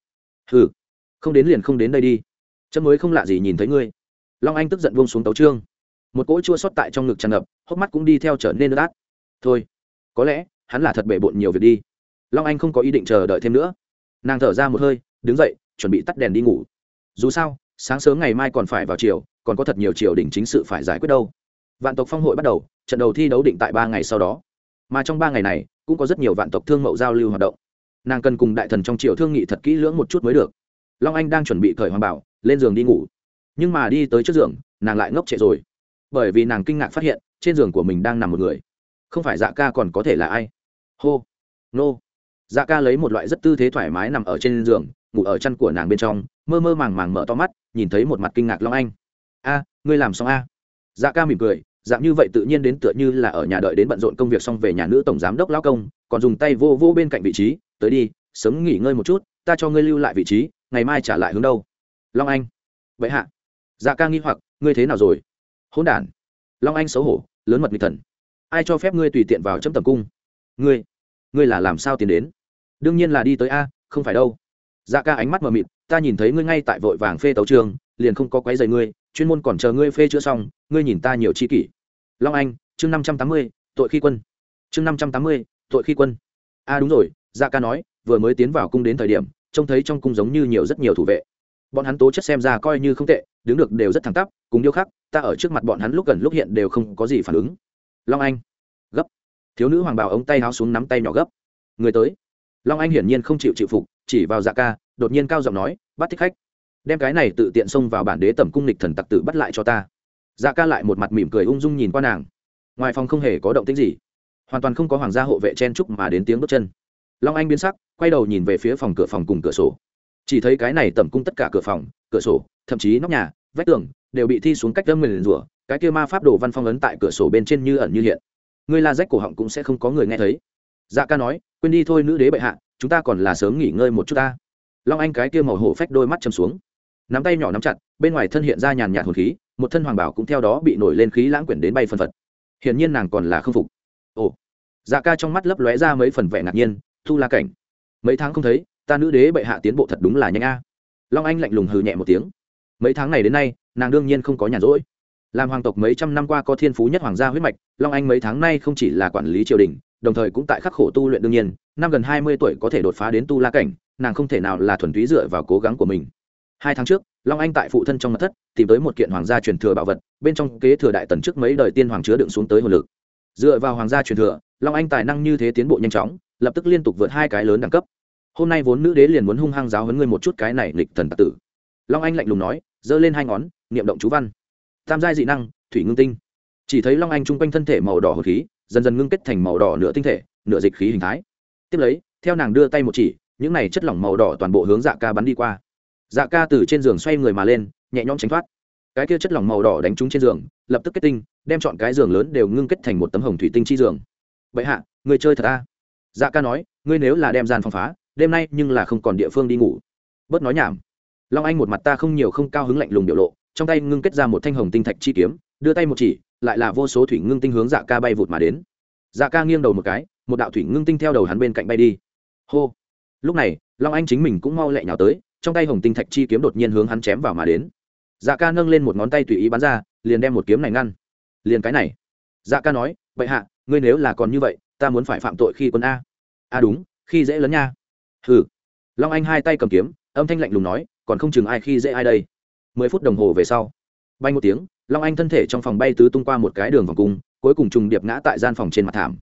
Ừ không đến liền không đến đây đi. Chấm mới không lạ gì nhìn thấy ngươi. Long anh tức giận vông xuống tấu trương một cỗ chua xót tại trong ngực tràn ngập, hốc mắt cũng đi theo trở nên ướt át thôi có lẽ hắn là thật bể bộn nhiều việc đi. Long anh không có ý định chờ đợi thêm nữa. Nàng thở ra một hơi, đứng dậy, chuẩn bị tắt đèn đi ngủ. Dù sao, sáng sớm ngày mai còn phải vào chiều còn có thật nhiều triều đình chính sự phải giải quyết đâu. Vạn tộc phong hội bắt đầu, trận đầu thi đấu định tại ba ngày sau đó. Mà trong ba ngày này, cũng có rất nhiều vạn tộc thương mậu giao lưu hoạt động. Nàng cần cùng đại thần trong triều thương nghị thật kỹ lưỡng một chút mới được. Long anh đang chuẩn bị cởi hoàng bảo, lên giường đi ngủ. Nhưng mà đi tới trước giường, nàng lại ngốc trệ rồi. Bởi vì nàng kinh ngạc phát hiện, trên giường của mình đang nằm một người không phải dạ ca còn có thể là ai? Hô, nô. Dạ ca lấy một loại rất tư thế thoải mái nằm ở trên giường, ngủ ở chăn của nàng bên trong, mơ mơ màng màng mở to mắt, nhìn thấy một mặt kinh ngạc long anh. A, ngươi làm xong a? Dạ ca mỉm cười, dạng như vậy tự nhiên đến tựa như là ở nhà đợi đến bận rộn công việc xong về nhà nữ tổng giám đốc lao công, còn dùng tay vô vô bên cạnh vị trí, tới đi, sớm nghỉ ngơi một chút, ta cho ngươi lưu lại vị trí, ngày mai trả lại hướng đâu? Long anh. Vậy hạ. Dạ ca nghi hoặc, ngươi thế nào rồi? Hôn đản. Long anh xấu hổ, lớn mật nghịch thần ai cho phép ngươi tùy tiện vào chấm tầm cung? Ngươi ngươi là làm sao tiến đến? Đương nhiên là đi tới a, không phải đâu. Dạ ca ánh mắt mờ mịt, ta nhìn thấy ngươi ngay tại vội vàng phê tấu trường, liền không có quấy giày ngươi, chuyên môn còn chờ ngươi phê chữa xong, ngươi nhìn ta nhiều chi kỷ. Long anh, chương năm trăm tám mươi, tội khi quân. Chương năm trăm tám mươi, tội khi quân. A đúng rồi dạ ca nói, vừa mới tiến vào cung đến thời điểm, trông thấy trong cung giống như nhiều rất nhiều thủ vệ. Bọn hắn tố chất xem ra coi như không tệ, đứng được đều rất thẳng tắp, cùng điêu khắc, ta ở trước mặt bọn hắn lúc gần lúc hiện đều không có gì phản ứng long anh. Gấp. Thiếu nữ hoàng bào ống tay háo xuống nắm tay nhỏ gấp. Người tới. Long anh hiển nhiên không chịu chịu phục, chỉ vào dạ ca, đột nhiên cao giọng nói, bắt thích khách. Đem cái này tự tiện xông vào bản đế tầm cung lịch thần tặc tử bắt lại cho ta. Dạ ca lại một mặt mỉm cười ung dung nhìn qua nàng. Ngoài phòng không hề có động tĩnh gì. Hoàn toàn không có hoàng gia hộ vệ chen trúc mà đến tiếng bước chân. Long anh biến sắc, quay đầu nhìn về phía phòng cửa phòng cùng cửa sổ. Chỉ thấy cái này tầm cung tất cả cửa phòng, cửa sổ, thậm chí nóc nhà, vách tường đều bị thi xuống cách đâm mình rủa cái kia ma pháp đồ văn phong ấn tại cửa sổ bên trên như ẩn như hiện. Ngươi la rách cổ họng cũng sẽ không có người nghe thấy. Dạ ca nói, quên đi thôi nữ đế bệ hạ, chúng ta còn là sớm nghỉ ngơi một chút ta. Long anh cái kia màu hổ phách đôi mắt chầm xuống. Nắm tay nhỏ nắm chặt, bên ngoài thân hiện ra nhàn nhạt hồn khí, một thân hoàng bảo cũng theo đó bị nổi lên khí lãng quyển đến bay phân phật. Hiển nhiên nàng còn là k phục. Ồ. Dạ ca trong mắt lấp lóe ra mấy phần vẻ ngạc nhiên, thu la cảnh. Mấy tháng không thấy, ta nữ đế bệ hạ tiến bộ thật đúng là nhanh a. Long anh lạnh lùng hừ nhẹ một tiếng. Mấy tháng này đến nay, nàng đương nhiên không có nhàn rỗi làm hoàng tộc mấy trăm năm qua có thiên phú nhất hoàng gia huyết mạch, long anh mấy tháng nay không chỉ là quản lý triều đình, đồng thời cũng tại khắc khổ tu luyện đương nhiên, năm gần hai mươi tuổi có thể đột phá đến tu la cảnh, nàng không thể nào là thuần túy dựa vào cố gắng của mình. Hai tháng trước, long anh tại phụ thân trong mặt thất, tìm tới một kiện hoàng gia truyền thừa bảo vật, bên trong kế thừa đại tần trước mấy đời tiên hoàng chứa đựng xuống tới hồn lực. Dựa vào hoàng gia truyền thừa, long anh tài năng như thế tiến bộ nhanh chóng, lập tức liên tục vượt hai cái lớn đẳng cấp. Hôm nay vốn nữ đế liền muốn hung hăng giáo hấn ngươi một chút cái này lịch thần tạc tử. Long anh lạnh lùng nói, giơ lên hai ngón, niệm động chú văn tam giai dị năng, thủy ngưng tinh. Chỉ thấy long anh chung quanh thân thể màu đỏ hột khí, dần dần ngưng kết thành màu đỏ nửa tinh thể, nửa dịch khí hình thái. Tiếp lấy, theo nàng đưa tay một chỉ, những này chất lỏng màu đỏ toàn bộ hướng dạ ca bắn đi qua. Dạ ca từ trên giường xoay người mà lên, nhẹ nhõm tránh thoát. Cái kia chất lỏng màu đỏ đánh trúng trên giường, lập tức kết tinh, đem chọn cái giường lớn đều ngưng kết thành một tấm hồng thủy tinh chi giường. Vậy hạ, người chơi thật ta dạ ca nói, ngươi nếu là đem gian phòng phá, đêm nay nhưng là không còn địa phương đi ngủ. Bớt nói nhảm. Long anh một mặt ta không nhiều không cao hứng lạnh lùng biểu lộ trong tay ngưng kết ra một thanh hồng tinh thạch chi kiếm, đưa tay một chỉ, lại là vô số thủy ngưng tinh hướng dạ ca bay vụt mà đến. Dạ ca nghiêng đầu một cái, một đạo thủy ngưng tinh theo đầu hắn bên cạnh bay đi. Hô! Lúc này, long anh chính mình cũng mau lẹ nhào tới, trong tay hồng tinh thạch chi kiếm đột nhiên hướng hắn chém vào mà đến. Dạ ca nâng lên một ngón tay tùy ý bắn ra, liền đem một kiếm này ngăn. Liền cái này. Dạ ca nói vậy hạ, ngươi nếu là còn như vậy, ta muốn phải phạm tội khi quân a. A đúng, khi dễ lấn nha. Hừ. Long anh hai tay cầm kiếm, âm thanh lạnh lùng nói, còn không chừng ai khi dễ ai đây? Mười phút đồng hồ về sau. Bay một tiếng, long anh thân thể trong phòng bay tứ tung qua một cái đường vòng cung, cuối cùng trùng điệp ngã tại gian phòng trên mặt thảm.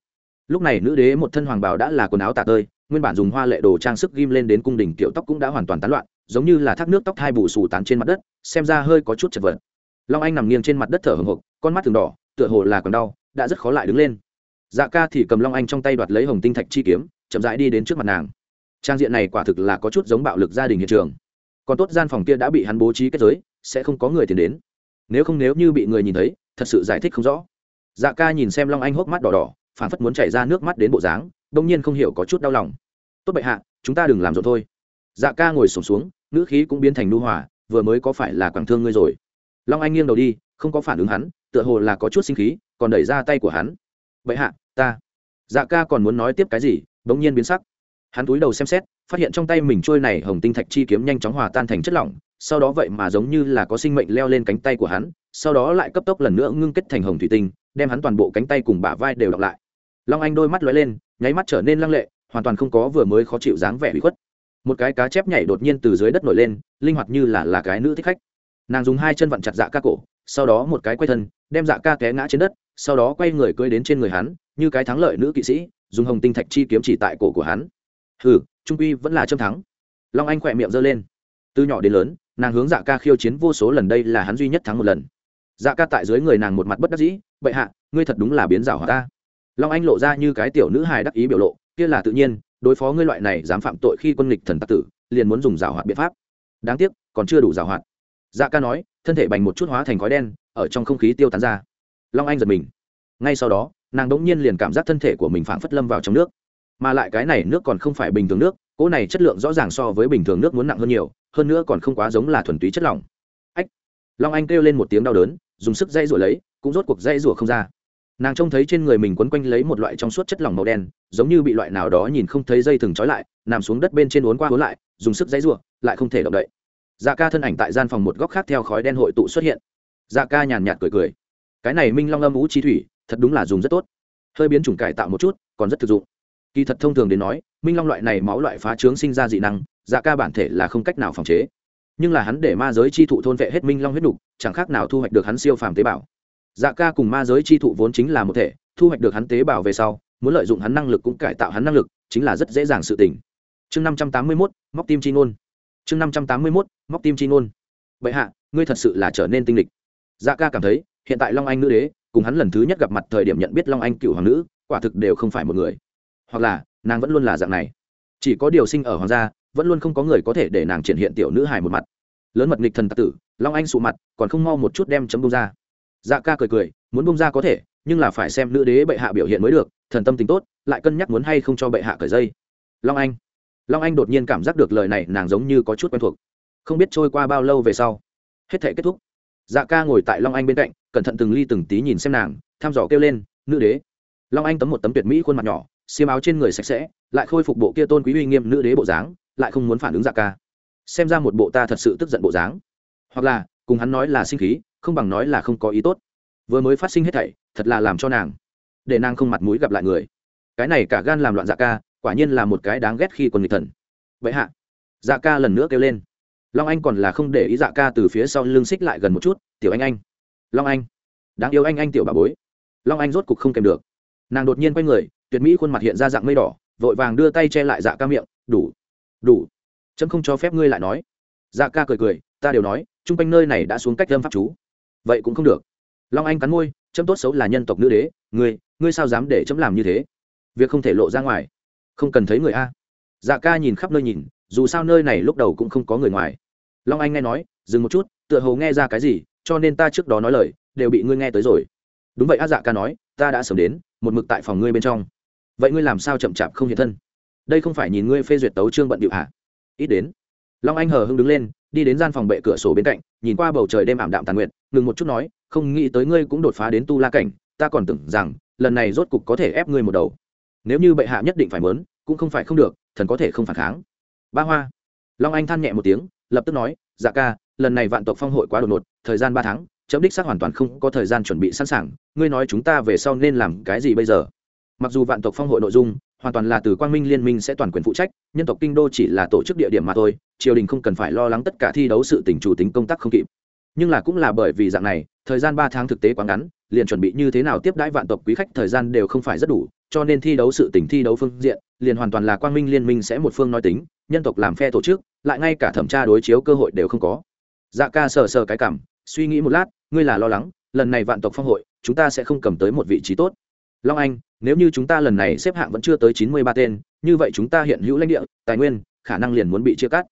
Lúc này nữ đế một thân hoàng bào đã là quần áo tả tơi, nguyên bản dùng hoa lệ đồ trang sức ghim lên đến cung đình kiểu tóc cũng đã hoàn toàn tán loạn, giống như là thác nước tóc hai bù xù tán trên mặt đất, xem ra hơi có chút chật vật. Long anh nằm nghiêng trên mặt đất thở hồng hộc, con mắt thường đỏ, tựa hồ là còn đau, đã rất khó lại đứng lên. Dạ ca thì cầm long anh trong tay đoạt lấy hồng tinh thạch chi kiếm, chậm rãi đi đến trước mặt nàng. Trang diện này quả thực là có chút giống bạo lực gia đình hiện trường còn tốt gian phòng kia đã bị hắn bố trí kết giới sẽ không có người tiến đến. Nếu không nếu như bị người nhìn thấy thật sự giải thích không rõ. Dạ ca nhìn xem long anh hốc mắt đỏ đỏ phản phất muốn chảy ra nước mắt đến bộ dáng đông nhiên không hiểu có chút đau lòng. Tốt bệ hạ chúng ta đừng làm rộn thôi. Dạ ca ngồi sổm xuống, xuống nữ khí cũng biến thành nu hòa vừa mới có phải là quảng thương ngươi rồi? Long anh nghiêng đầu đi không có phản ứng hắn tựa hồ là có chút sinh khí còn đẩy ra tay của hắn. Bệ hạ ta. Dạ ca còn muốn nói tiếp cái gì bỗng nhiên biến sắc. Hắn túi đầu xem xét phát hiện trong tay mình trôi này hồng tinh thạch chi kiếm nhanh chóng hòa tan thành chất lỏng, sau đó vậy mà giống như là có sinh mệnh leo lên cánh tay của hắn, sau đó lại cấp tốc lần nữa ngưng kết thành hồng thủy tinh, đem hắn toàn bộ cánh tay cùng bả vai đều đọc lại. Long anh đôi mắt lóe lên, nháy mắt trở nên lăng lệ, hoàn toàn không có vừa mới khó chịu dáng vẻ bị khuất. Một cái cá chép nhảy đột nhiên từ dưới đất nổi lên, linh hoạt như là là cái nữ thích khách. Nàng dùng hai chân vặn chặt dạ ca cổ, sau đó một cái quay thân, đem dạ ca té ngã trên đất, sau đó quay người cưới đến trên người hắn, như cái thắng lợi nữ kỵ sĩ, dùng hồng tinh thạch chi kiếm chỉ tại cổ của hắn. Hừ trung quy vẫn là châm thắng. Long anh khỏe miệng giơ lên. Từ nhỏ đến lớn, nàng hướng dạ ca khiêu chiến vô số lần, đây là hắn duy nhất thắng một lần. Dạ ca tại dưới người nàng một mặt bất đắc dĩ, bệ hạ, ngươi thật đúng là biến rào hỏa ta. Long anh lộ ra như cái tiểu nữ hài đắc ý biểu lộ, kia là tự nhiên, đối phó ngươi loại này dám phạm tội khi quân nghịch thần tạc tử, liền muốn dùng rào hoạt biện pháp. Đáng tiếc, còn chưa đủ rào hoạt. Dạ ca nói, thân thể bành một chút hóa thành khói đen, ở trong không khí tiêu tán ra. Long anh giật mình. Ngay sau đó, nàng đ ỗ n g nhiên liền cảm giác thân thể của mình phảng phất lâm vào trong nước mà lại cái này nước còn không phải bình thường nước, cỗ này chất lượng rõ ràng so với bình thường nước muốn nặng hơn nhiều, hơn nữa còn không quá giống là thuần túy chất lỏng. Ách, long anh kêu lên một tiếng đau đớn, dùng sức dây rủa lấy, cũng rốt cuộc dây rủa không ra. Nàng trông thấy trên người mình quấn quanh lấy một loại trong suốt chất lỏng màu đen, giống như bị loại nào đó nhìn không thấy dây thừng trói lại, nằm xuống đất bên trên uốn qua uốn lại, dùng sức dây rủa, lại không thể động đậy. Dạ ca thân ảnh tại gian phòng một góc khác theo khói đen hội tụ xuất hiện. Dạ ca nhàn nhạt cười cười. Cái này minh long âm ú chi thủy, thật đúng là dùng rất tốt. Hơi biến chủng cải tạo một chút, còn rất thực dụng kỳ thật thông thường đến nói, minh long loại này máu loại phá trướng sinh ra dị năng dạ ca bản thể là không cách nào phòng chế. Nhưng là hắn để ma giới chi thụ thôn vệ hết minh long huyết đục chẳng khác nào thu hoạch được hắn siêu phàm tế bào. Dạ ca cùng ma giới chi thụ vốn chính là một thể, thu hoạch được hắn tế bào về sau, muốn lợi dụng hắn năng lực cũng cải tạo hắn năng lực, chính là rất dễ dàng sự tình. Chương năm trăm tám mươi mốt, móc tim chi ngôn. Chương năm trăm tám mươi mốt, móc tim chi ngôn. Bệ hạ, ngươi thật sự là trở nên tinh lịch. Dạ ca cảm thấy, hiện tại long anh nữ đế, cùng hắn lần thứ nhất gặp mặt thời điểm nhận biết long anh cựu hoàng nữ, quả thực đều không phải một người hoặc là nàng vẫn luôn là dạng này. Chỉ có điều sinh ở hoàng gia, vẫn luôn không có người có thể để nàng triển hiện tiểu nữ hài một mặt. Lớn mật nghịch thần tạc tử, long anh sụ mặt, còn không mau một chút đem chấm bông ra. Dạ ca cười cười, muốn bông ra có thể, nhưng là phải xem nữ đế bệ hạ biểu hiện mới được, thần tâm tính tốt, lại cân nhắc muốn hay không cho bệ hạ cởi dây. Long anh. Long anh đột nhiên cảm giác được lời này nàng giống như có chút quen thuộc. Không biết trôi qua bao lâu về sau, hết thể kết thúc. Dạ ca ngồi tại long anh bên cạnh, cẩn thận từng ly từng tí nhìn xem nàng, thăm dò kêu lên, nữ đế. Long anh tấm một tấm tuyệt mỹ khuôn mặt nhỏ xiêm áo trên người sạch sẽ, lại khôi phục bộ kia tôn quý uy nghiêm nữ đế bộ dáng, lại không muốn phản ứng dạ ca. Xem ra một bộ ta thật sự tức giận bộ dáng. Hoặc là, cùng hắn nói là sinh khí, không bằng nói là không có ý tốt. Vừa mới phát sinh hết thảy, thật là làm cho nàng, để nàng không mặt mũi gặp lại người. Cái này cả gan làm loạn dạ ca, quả nhiên là một cái đáng ghét khi còn nghịch thần. Vậy hạ dạ ca lần nữa kêu lên. Long anh còn là không để ý dạ ca từ phía sau lưng xích lại gần một chút, tiểu anh anh, long anh, đáng yêu anh anh tiểu bà bối. Long anh rốt cục không kèm được. Nàng đột nhiên quay người tuyệt mỹ khuôn mặt hiện ra dạng mây đỏ, vội vàng đưa tay che lại dạ ca miệng, đủ đủ. Chấm không cho phép ngươi lại nói. Dạ ca cười cười, ta đều nói, chung quanh nơi này đã xuống cách lâm pháp chú. Vậy cũng không được. Long anh cắn môi, chấm tốt xấu là nhân tộc nữ đế, ngươi ngươi sao dám để chấm làm như thế? Việc không thể lộ ra ngoài. Không cần thấy người a. Dạ ca nhìn khắp nơi nhìn, dù sao nơi này lúc đầu cũng không có người ngoài. Long anh nghe nói, dừng một chút, tựa hồ nghe ra cái gì, cho nên ta trước đó nói lời, đều bị ngươi nghe tới rồi. Đúng vậy a dạ ca nói, ta đã sớm đến, một mực tại phòng ngươi bên trong vậy ngươi làm sao chậm chạp không hiện thân? Đây không phải nhìn ngươi phê duyệt tấu trương bận điệu hạ ít đến. Long anh hờ hưng đứng lên, đi đến gian phòng bệ cửa sổ bên cạnh, nhìn qua bầu trời đêm ảm đạm tàn nguyện, ngừng một chút nói, không nghĩ tới ngươi cũng đột phá đến tu la cảnh, ta còn tưởng rằng, lần này rốt cục có thể ép ngươi một đầu. Nếu như bệ hạ nhất định phải mớn, cũng không phải không được, thần có thể không phản kháng. Ba hoa. Long anh than nhẹ một tiếng, lập tức nói dạ ca, lần này vạn tộc phong hội quá đột ngột, thời gian ba tháng, chấm đích xác hoàn toàn không có thời gian chuẩn bị sẵn sàng, ngươi nói chúng ta về sau nên làm cái gì bây giờ? Mặc dù vạn tộc phong hội nội dung, hoàn toàn là từ quang minh liên minh sẽ toàn quyền phụ trách, nhân tộc kinh đô chỉ là tổ chức địa điểm mà thôi, triều đình không cần phải lo lắng tất cả thi đấu sự tỉnh chủ tính công tác không kịp. Nhưng là cũng là bởi vì dạng này, thời gian ba tháng thực tế quá ngắn, liền chuẩn bị như thế nào tiếp đãi vạn tộc quý khách thời gian đều không phải rất đủ, cho nên thi đấu sự tỉnh thi đấu phương diện, liền hoàn toàn là quang minh liên minh sẽ một phương nói tính, nhân tộc làm phe tổ chức, lại ngay cả thẩm tra đối chiếu cơ hội đều không có. Dạ ca sờ sờ cái cảm, suy nghĩ một lát, ngươi là lo lắng, lần này vạn tộc phong hội, chúng ta sẽ không cầm tới một vị trí tốt long anh, nếu như chúng ta lần này xếp hạng vẫn chưa tới chín mươi ba tên, như vậy chúng ta hiện hữu lãnh địa, tài nguyên, khả năng liền muốn bị chia cắt.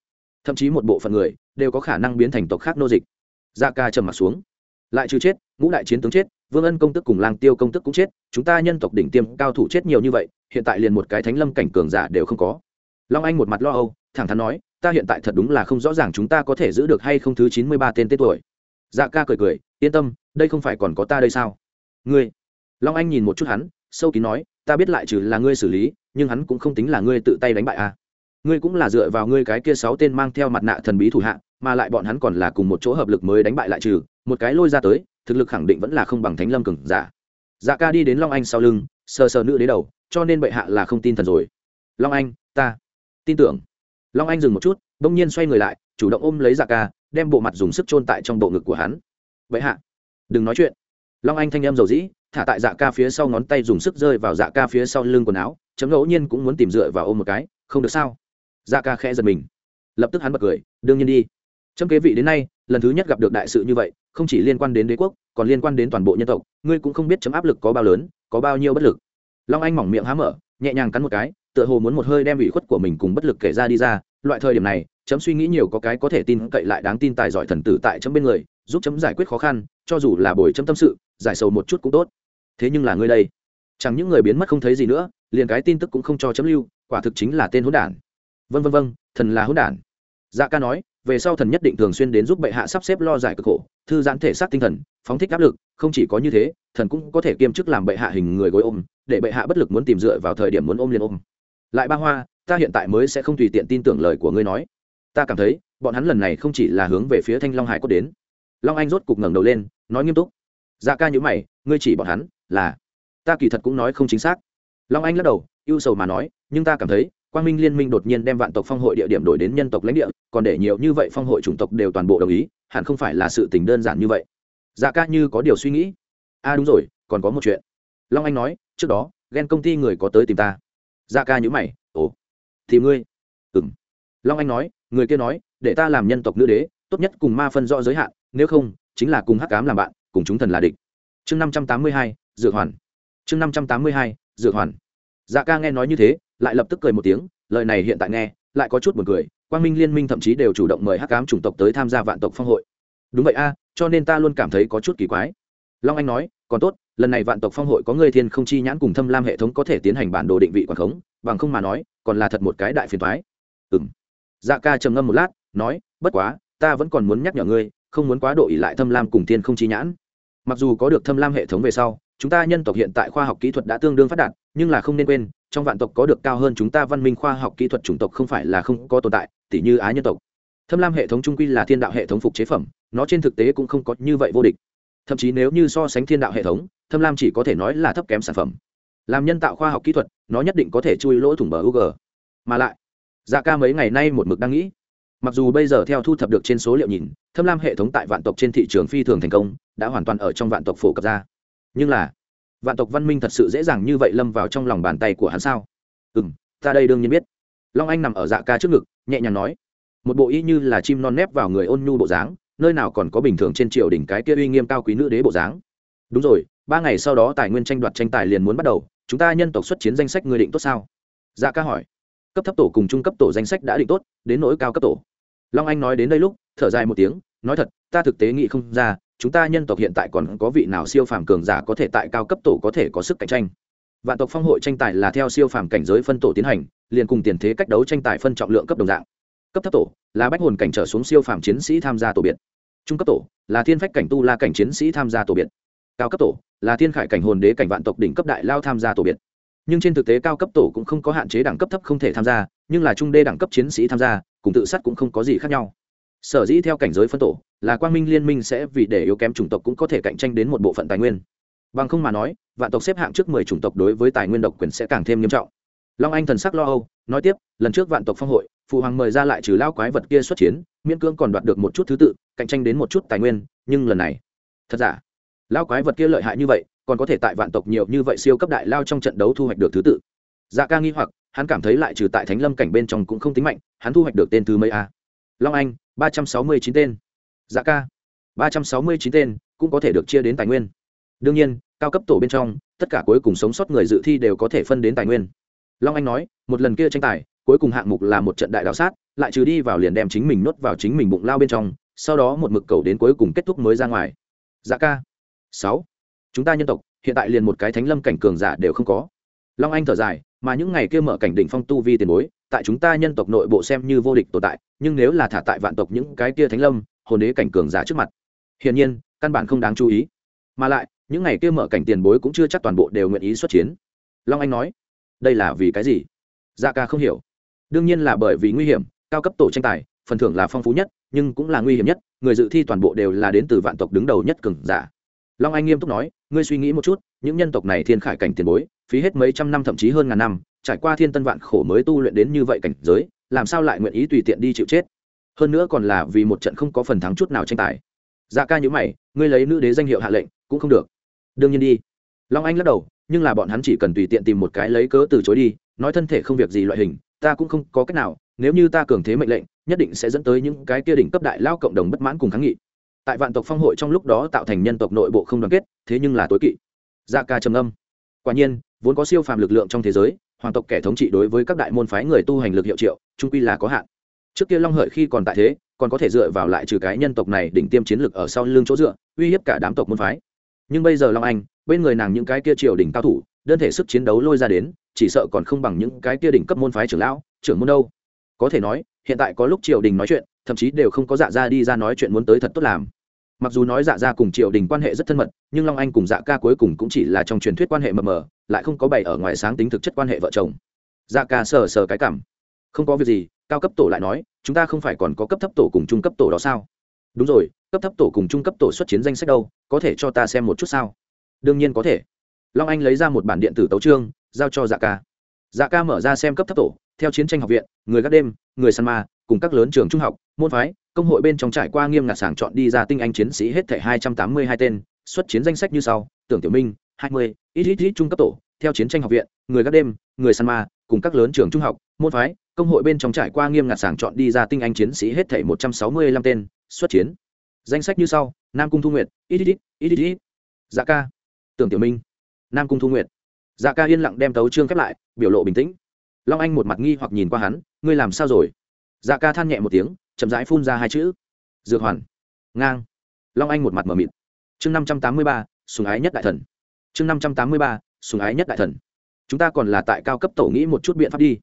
Thậm chí một bộ phận người đều có khả năng biến thành tộc khác nô dịch. Dạ ca trầm mặt xuống. Lại trừ chết, ngũ đại chiến tướng chết, vương ân công tức cùng lang tiêu công tức cũng chết, chúng ta nhân tộc đỉnh tiêm cao thủ chết nhiều như vậy, hiện tại liền một cái thánh lâm cảnh cường giả đều không có. Long anh một mặt lo âu, thẳng thắn nói, ta hiện tại thật đúng là không rõ ràng chúng ta có thể giữ được hay không thứ chín mươi ba tên tết tuổi. Dạ ca cười cười, yên tâm, đây không phải còn có ta đây sao? Ngươi long anh nhìn một chút hắn, sâu kín nói, ta biết lại trừ là ngươi xử lý, nhưng hắn cũng không tính là ngươi tự tay đánh bại à. ngươi cũng là dựa vào ngươi cái kia sáu tên mang theo mặt nạ thần bí thủ hạ, mà lại bọn hắn còn là cùng một chỗ hợp lực mới đánh bại lại trừ, một cái lôi ra tới, thực lực khẳng định vẫn là không bằng thánh lâm cường giả. Dạ ca đi đến long anh sau lưng, sờ sờ nữ đế đầu, cho nên bệ hạ là không tin thần rồi. Long anh, ta tin tưởng. Long anh dừng một chút đ ỗ n g nhiên xoay người lại, chủ động ôm lấy dạ ca, đem bộ mặt dùng sức chôn tại trong bộ ngực của hắn. Bệ hạ, đừng nói chuyện. Long anh thanh em dầu dĩ thả tại dạ ca phía sau ngón tay dùng sức rơi vào dạ ca phía sau lưng quần áo, chấm ngẫu nhiên cũng muốn tìm dựa vào ôm một cái, không được sao? Dạ ca khẽ giật mình. Lập tức hắn bật cười, đương nhiên đi. Chấm kế vị đến nay, lần thứ nhất gặp được đại sự như vậy, không chỉ liên quan đến đế quốc, còn liên quan đến toàn bộ nhân tộc, ngươi cũng không biết chấm áp lực có bao lớn, có bao nhiêu bất lực. Long anh mỏng miệng há mở, nhẹ nhàng cắn một cái, tựa hồ muốn một hơi đem ủy khuất của mình cùng bất lực kể ra đi ra. Loại thời điểm này, chấm suy nghĩ nhiều có cái có thể tin cậy lại đáng tin tài giỏi thần tử tại chấm bên người, giúp chấm giải quyết khó khăn, cho dù là bồi chấm tâm sự, giải sầu một chút cũng tốt thế nhưng là ngươi đây. Chẳng những người biến mất không thấy gì nữa, liền cái tin tức cũng không cho chấm lưu, quả thực chính là tên hỗn đản. Vân vân vân thần là hỗn đản. Dạ ca nói, về sau thần nhất định thường xuyên đến giúp bệ hạ sắp xếp lo giải cực khổ, thư giãn thể xác tinh thần, phóng thích áp lực, không chỉ có như thế, thần cũng có thể kiêm chức làm bệ hạ hình người gối ôm, để bệ hạ bất lực muốn tìm dựa vào thời điểm muốn ôm liền ôm. Lại ba hoa, ta hiện tại mới sẽ không tùy tiện tin tưởng lời của ngươi nói. Ta cảm thấy, bọn hắn lần này không chỉ là hướng về phía thanh long hải cốt đến. Long anh rốt cục ngẩng đầu lên, nói nghiêm túc. Dạ ca nhữ mày, ngươi chỉ bọn hắn là, ta kỳ thật cũng nói không chính xác. Long anh lắc đầu, ưu sầu mà nói, nhưng ta cảm thấy, quang minh liên minh đột nhiên đem vạn tộc phong hội địa điểm đổi đến nhân tộc lãnh địa, còn để nhiều như vậy phong hội chủng tộc đều toàn bộ đồng ý, hẳn không phải là sự tình đơn giản như vậy. Dạ ca như có điều suy nghĩ. A à đúng rồi, còn có một chuyện. Long anh nói, trước đó, ghen công ty người có tới tìm ta. Dạ ca nhữ mày, ồ, thì ngươi? Ừ m long anh nói, người kia nói, để ta làm nhân tộc nữ đế, tốt nhất cùng ma phân rõ giới hạn, nếu không, chính là cùng hắc cám làm bạn, cùng chúng thần là địch chương năm trăm tám mươi hai, dược hoàn. Chương năm trăm tám mươi hai, dược hoàn. Dạ ca nghe nói như thế, lại lập tức cười một tiếng, lời này hiện tại nghe, lại có chút buồn cười. Quang minh liên minh thậm chí đều chủ động mời hắc ám chủng tộc tới tham gia vạn tộc phong hội. Đúng vậy a, cho nên ta luôn cảm thấy có chút kỳ quái. Long anh nói, còn tốt, lần này vạn tộc phong hội có người thiên không chi nhãn cùng thâm lam hệ thống có thể tiến hành bản đồ định vị quảng khống, bằng không mà nói, còn là thật một cái đại phiền thoái ừng dạ ca trầm ngâm một lát, nói, bất quá, ta vẫn còn muốn nhắc nhở ngươi, không muốn quá độ ỉ lại thâm lam cùng thiên không chi nhãn mặc dù có được thâm lam hệ thống về sau, chúng ta nhân tộc hiện tại khoa học kỹ thuật đã tương đương phát đạt, nhưng là không nên quên, trong vạn tộc có được cao hơn chúng ta văn minh khoa học kỹ thuật chủng tộc không phải là không có tồn tại tỷ như á nhân tộc. Thâm lam hệ thống trung quy là thiên đạo hệ thống phục chế phẩm, nó trên thực tế cũng không có như vậy vô địch. Thậm chí nếu như so sánh thiên đạo hệ thống, thâm lam chỉ có thể nói là thấp kém sản phẩm. Làm nhân tạo khoa học kỹ thuật, nó nhất định có thể chui lỗ thủng bờ u g mà lại dạ ca mấy ngày nay một mực đang nghĩ mặc dù bây giờ theo thu thập được trên số liệu nhìn, thâm lam hệ thống tại vạn tộc trên thị trường phi thường thành công, đã hoàn toàn ở trong vạn tộc phổ cập ra. Nhưng là, vạn tộc văn minh thật sự dễ dàng như vậy lâm vào trong lòng bàn tay của hắn sao? Ừ m ta đây đương nhiên biết. Long anh nằm ở dạ ca trước ngực, nhẹ nhàng nói. Một bộ y như là chim non nép vào người ôn nhu bộ dáng, nơi nào còn có bình thường trên triều đỉnh cái kia uy nghiêm cao quý nữ đế bộ dáng. Đúng rồi, ba ngày sau đó tài nguyên tranh đoạt tranh tài liền muốn bắt đầu, chúng ta nhân tộc xuất chiến danh sách người định tốt sao? Dạ ca hỏi. Cấp thấp tổ cùng trung cấp tổ danh sách đã định tốt, đến nỗi cao cấp tổ long anh nói đến đây lúc, thở dài một tiếng, nói thật, ta thực tế nghĩ không ra, chúng ta nhân tộc hiện tại còn có vị nào siêu phàm cường giả có thể tại cao cấp tổ có thể có sức cạnh tranh. Vạn tộc phong hội tranh tài là theo siêu phàm cảnh giới phân tổ tiến hành, liền cùng tiền thế cách đấu tranh tài phân trọng lượng cấp đồng dạng. Cấp thấp tổ là bách hồn cảnh trở xuống siêu phàm chiến sĩ tham gia tổ biệt. Trung cấp tổ là thiên phách cảnh tu la cảnh chiến sĩ tham gia tổ biệt. Cao cấp tổ là thiên khải cảnh hồn đế cảnh vạn tộc đỉnh cấp đại lao tham gia tổ biệt nhưng trên thực tế cao cấp tổ cũng không có hạn chế đẳng cấp thấp không thể tham gia, nhưng là trung đê đẳng cấp chiến sĩ tham gia, cùng tự sát cũng không có gì khác nhau. Sở dĩ theo cảnh giới phân tổ, là quang minh liên minh sẽ vì để yếu kém chủng tộc cũng có thể cạnh tranh đến một bộ phận tài nguyên. Bằng không mà nói, vạn tộc xếp hạng trước mười chủng tộc đối với tài nguyên độc quyền sẽ càng thêm nghiêm trọng. Long anh thần sắc lo âu, nói tiếp, lần trước vạn tộc phong hội, phụ hoàng mời ra lại trừ lao quái vật kia xuất chiến, miễn cưỡng còn đoạt được một chút thứ tự, cạnh tranh đến một chút tài nguyên, nhưng lần này, thật giả? Lao quái vật kia lợi hại như vậy còn có thể tại vạn tộc nhiều như vậy siêu cấp đại lao trong trận đấu thu hoạch được thứ tự. Dạ ca nghi hoặc, hắn cảm thấy lại trừ tại thánh lâm cảnh bên trong cũng không tính mạnh, hắn thu hoạch được tên thứ mấy a? Long anh, ba trăm sáu mươi chín tên. Dạ ca, ba trăm sáu mươi chín tên, cũng có thể được chia đến tài nguyên. Đương nhiên, cao cấp tổ bên trong, tất cả cuối cùng sống sót người dự thi đều có thể phân đến tài nguyên. Long anh nói, một lần kia tranh tài, cuối cùng hạng mục là một trận đại đạo sát, lại trừ đi vào liền đem chính mình nuốt vào chính mình bụng lao bên trong, sau đó một mực cầu đến cuối cùng kết thúc mới ra ngoài. Dạ ca, sáu chúng ta nhân tộc, hiện tại liền một cái thánh lâm cảnh cường giả đều không có. Long anh thở dài, mà những ngày kia mở cảnh đỉnh phong tu vi tiền bối, tại chúng ta nhân tộc nội bộ xem như vô địch tồn tại, nhưng nếu là thả tại vạn tộc những cái kia thánh lâm, hồn đế cảnh cường giả trước mặt, hiển nhiên, căn bản không đáng chú ý. Mà lại, những ngày kia mở cảnh tiền bối cũng chưa chắc toàn bộ đều nguyện ý xuất chiến. Long anh nói, đây là vì cái gì? Dạ ca không hiểu. Đương nhiên là bởi vì nguy hiểm, cao cấp tổ tranh tài, phần thưởng là phong phú nhất, nhưng cũng là nguy hiểm nhất, người dự thi toàn bộ đều là đến từ vạn tộc đứng đầu nhất cường giả long anh nghiêm túc nói, ngươi suy nghĩ một chút, những nhân tộc này thiên khải cảnh tiền bối, phí hết mấy trăm năm thậm chí hơn ngàn năm, trải qua thiên tân vạn khổ mới tu luyện đến như vậy cảnh giới, làm sao lại nguyện ý tùy tiện đi chịu chết? Hơn nữa còn là vì một trận không có phần thắng chút nào tranh tài. Dạ ca nhữ mày, ngươi lấy nữ đế danh hiệu hạ lệnh, cũng không được. Đương nhiên đi. Long anh lắc đầu, nhưng là bọn hắn chỉ cần tùy tiện tìm một cái lấy cớ từ chối đi, nói thân thể không việc gì loại hình, ta cũng không có cách nào, nếu như ta cường thế mệnh lệnh, nhất định sẽ dẫn tới những cái kia đỉnh cấp đại lao cộng đồng bất mãn cùng kháng nghị tại vạn tộc phong hội trong lúc đó tạo thành nhân tộc nội bộ không đoàn kết, thế nhưng là tối kỵ. Dạ ca trầm âm quả nhiên, vốn có siêu phàm lực lượng trong thế giới, hoàng tộc kẻ thống trị đối với các đại môn phái người tu hành lực hiệu triệu, trung quy là có hạn. Trước kia long hợi khi còn tại thế, còn có thể dựa vào lại trừ cái nhân tộc này đỉnh tiêm chiến lực ở sau lưng chỗ dựa, uy hiếp cả đám tộc môn phái. Nhưng bây giờ long anh, bên người nàng những cái kia triều đỉnh cao thủ, đơn thể sức chiến đấu lôi ra đến, chỉ sợ còn không bằng những cái kia đỉnh cấp môn phái trưởng lão, trưởng môn đâu. Có thể nói hiện tại có lúc triều đình nói chuyện, thậm chí đều không có dạ ra đi ra nói chuyện muốn tới thật tốt làm. Mặc dù nói dạ ra cùng triều đình quan hệ rất thân mật, nhưng long anh cùng dạ ca cuối cùng cũng chỉ là trong truyền thuyết quan hệ mờ mờ, lại không có bày ở ngoài sáng tính thực chất quan hệ vợ chồng. Dạ ca sờ sờ cái cảm. Không có việc gì, cao cấp tổ lại nói, chúng ta không phải còn có cấp thấp tổ cùng trung cấp tổ đó sao? Đúng rồi, cấp thấp tổ cùng trung cấp tổ xuất chiến danh sách đâu, có thể cho ta xem một chút sao? Đương nhiên có thể. Long anh lấy ra một bản điện tử tấu trương giao cho dạ ca. Dạ ca mở ra xem cấp thấp tổ theo chiến tranh học viện, người gác đêm, người săn ma, cùng các lớn trường trung học, môn phái, công hội bên trong trải qua nghiêm ngặt sàng chọn đi ra tinh anh chiến sĩ hết thảy hai trăm tám mươi hai tên, xuất chiến danh sách như sau, tưởng tiểu minh, hai mươi ít ít ít trung cấp tổ, theo chiến tranh học viện, người gác đêm, người săn ma, cùng các lớn trường trung học, môn phái, công hội bên trong trải qua nghiêm ngặt sàng chọn đi ra tinh anh chiến sĩ hết thảy một trăm sáu mươi lăm tên, xuất chiến. Danh sách như sau, nam cung thu nguyệt ít ít ít ít ít dạ ca. Tưởng tiểu minh, nam cung thu nguyệt. Dạ ca yên lặng đem tấu trương khép lại, biểu lộ bình tĩnh long anh một mặt nghi hoặc nhìn qua hắn, ngươi làm sao rồi? Dạ ca than nhẹ một tiếng, chậm rãi phun ra hai chữ. Dược hoàn. Ngang. Long anh một mặt m ở mịt. Chương năm trăm tám mươi ba, sùng ái nhất đại thần. Chương năm trăm tám mươi ba, sùng ái nhất đại thần. Chúng ta còn là tại cao cấp tổ nghĩ một chút biện pháp đi.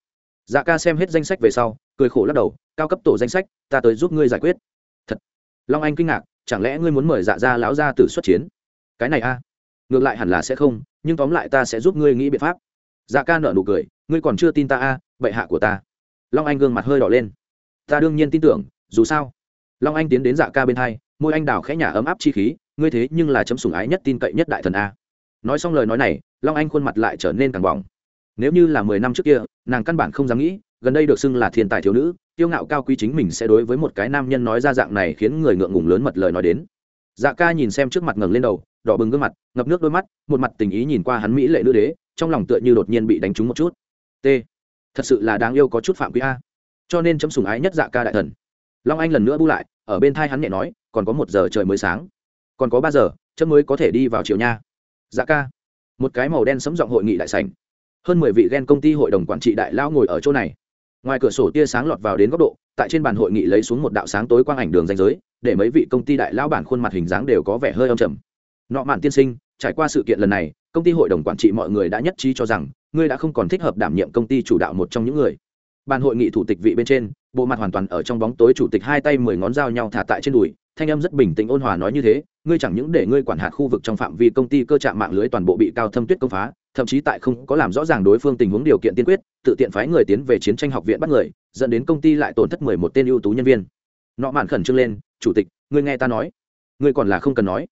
Dạ ca xem hết danh sách về sau, cười khổ lắc đầu, cao cấp tổ danh sách, ta tới giúp ngươi giải quyết. Thật. Long anh kinh ngạc, chẳng lẽ ngươi muốn mời dạ ra lão ra từ xuất chiến? Cái này a. Ngược lại hẳn là sẽ không, nhưng tóm lại ta sẽ giúp ngươi nghĩ biện pháp dạ ca nợ nụ cười, ngươi còn chưa tin ta a, bệ hạ của ta. Long anh gương mặt hơi đỏ lên. Ta đương nhiên tin tưởng, dù sao. Long anh tiến đến dạ ca bên hai, môi anh đào khẽ nhả ấm áp chi khí, ngươi thế nhưng là chấm sủng ái nhất tin cậy nhất đại thần a. Nói xong lời nói này, long anh khuôn mặt lại trở nên càng bỏng nếu như là mười năm trước kia, nàng căn bản không dám nghĩ, gần đây được xưng là thiên tài thiếu nữ tiêu ngạo cao quý chính mình sẽ đối với một cái nam nhân nói ra dạng này khiến người ngượng ngùng lớn mật lời nói đến. Dạ ca nhìn xem trước mặt ngẩng lên đầu, đỏ bừng gương mặt, ngập nước đôi mắt, một mặt tình ý nhìn qua hắn mỹ lệ nữ đế trong lòng tựa như đột nhiên bị đánh trúng một chút. T. Thật sự là đáng yêu có chút phạm quý a. Cho nên chấm sùng ái nhất dạ ca đại thần. Long anh lần nữa bu lại, ở bên thai hắn nhẹ nói, còn có một giờ trời mới sáng. Còn có ba giờ, chấm mới có thể đi vào chiều nha. Dạ ca. Một cái màu đen sấm giọng hội nghị đại sảnh. Hơn mười vị ghen công ty hội đồng quản trị đại lao ngồi ở chỗ này. Ngoài cửa sổ tia sáng lọt vào đến góc độ, tại trên bàn hội nghị lấy xuống một đạo sáng tối quang ảnh đường danh giới, để mấy vị công ty đại lao bản khuôn mặt hình dáng đều có vẻ hơi âm trầm. Nọ mạn tiên sinh, trải qua sự kiện lần này công ty hội đồng quản trị mọi người đã nhất trí cho rằng, ngươi đã không còn thích hợp đảm nhiệm công ty chủ đạo một trong những người. Bàn hội nghị thủ tịch vị bên trên, bộ mặt hoàn toàn ở trong bóng tối chủ tịch hai tay mười ngón dao nhau thả tại trên đùi, thanh âm rất bình tĩnh ôn hòa nói như thế, ngươi chẳng những để ngươi quản hạt khu vực trong phạm vi công ty cơ trạng mạng lưới toàn bộ bị cao thâm tuyết công phá, thậm chí tại không có làm rõ ràng đối phương tình huống điều kiện tiên quyết, tự tiện phái người tiến về chiến tranh học viện bắt người, dẫn đến công ty lại tổn thất mười một tên ưu tú nhân viên. Nọ mạn khẩn trương lên, chủ tịch, ngươi nghe ta nói. Ngươi còn là không cần nói.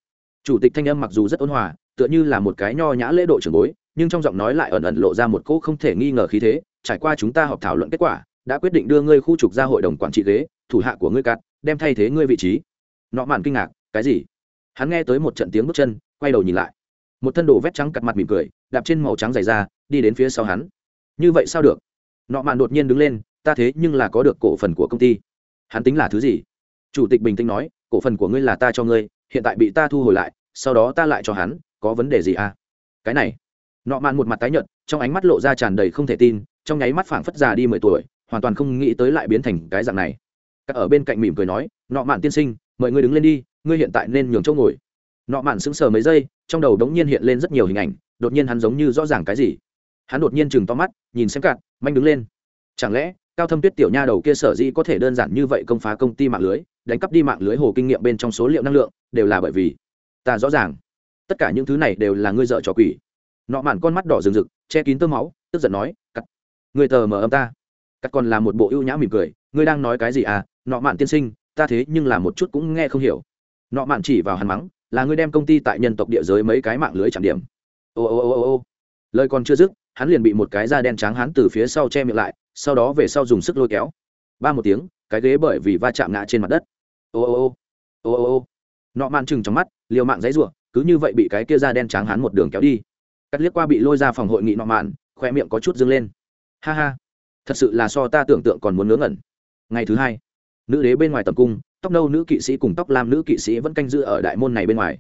Chủ tịch thanh âm mặc dù rất ôn hòa tựa như là một cái nho nhã lễ độ trưởng bối, nhưng trong giọng nói lại ẩn ẩn lộ ra một cỗ không thể nghi ngờ khí thế, trải qua chúng ta họp thảo luận kết quả, đã quyết định đưa ngươi khu trục ra hội đồng quản trị ghế, thủ hạ của ngươi cắt, đem thay thế ngươi vị trí. Nọ mạn kinh ngạc, cái gì? Hắn nghe tới một trận tiếng bước chân, quay đầu nhìn lại. Một thân đồ vét trắng cặt mặt mỉm cười, đạp trên màu trắng dày ra, đi đến phía sau hắn. Như vậy sao được? Nọ mạn đột nhiên đứng lên, ta thế nhưng là có được cổ phần của công ty. Hắn tính là thứ gì? Chủ tịch bình tĩnh nói, cổ phần của ngươi là ta cho ngươi, hiện tại bị ta thu hồi lại, sau đó ta lại cho hắn có vấn đề gì à? Cái này. Nọ mạn một mặt tái nhợt, trong ánh mắt lộ ra tràn đầy không thể tin, trong nháy mắt phảng phất già đi mười tuổi, hoàn toàn không nghĩ tới lại biến thành cái dạng này. Các ở bên cạnh mỉm cười nói, nọ mạn tiên sinh, mời ngươi đứng lên đi, ngươi hiện tại nên nhường chỗ ngồi. Nọ mạn sững sờ mấy giây, trong đầu đống nhiên hiện lên rất nhiều hình ảnh, đột nhiên hắn giống như rõ ràng cái gì. Hắn đột nhiên chừng to mắt, nhìn xem cạn, manh đứng lên. Chẳng lẽ, cao thâm tuyết tiểu nha đầu kia sở dĩ có thể đơn giản như vậy công phá công ty mạng lưới, đánh cắp đi mạng lưới hồ kinh nghiệm bên trong số liệu năng lượng, đều là bởi vì ta rõ ràng tất cả những thứ này đều là ngươi dợ trò quỷ. Nọ mạn con mắt đỏ rừng rực, che kín tơ máu, tức giận nói, cắt người tờ mở âm ta. Cắt còn là một bộ ưu nhã mỉm cười, ngươi đang nói cái gì à? Nọ mạn tiên sinh, ta thế nhưng là một chút cũng nghe không hiểu. Nọ mạn chỉ vào hắn mắng, là ngươi đem công ty tại nhân tộc địa giới mấy cái mạng lưới chẳng điểm. Ô ô ô ô ô. Lời còn chưa dứt, hắn liền bị một cái da đen trắng hắn từ phía sau che miệng lại, sau đó về sau dùng sức lôi kéo. Ba một tiếng, cái ghế bởi vì va chạm ngã trên mặt đất. Ô ô ô. Ô ô ô. Nọ mạn chừng trong mắt, liều mạng giấy ruộng cứ như vậy bị cái kia da đen trắng hắn một đường kéo đi. Cắt liếc qua bị lôi ra phòng hội nghị nọ mạn khoe miệng có chút dâng lên. Ha ha, thật sự là so ta tưởng tượng còn muốn ngớ ngẩn. Ngày thứ hai, nữ đế bên ngoài tầm cung, tóc nâu nữ kỵ sĩ cùng tóc lam nữ kỵ sĩ vẫn canh giữ ở đại môn này bên ngoài.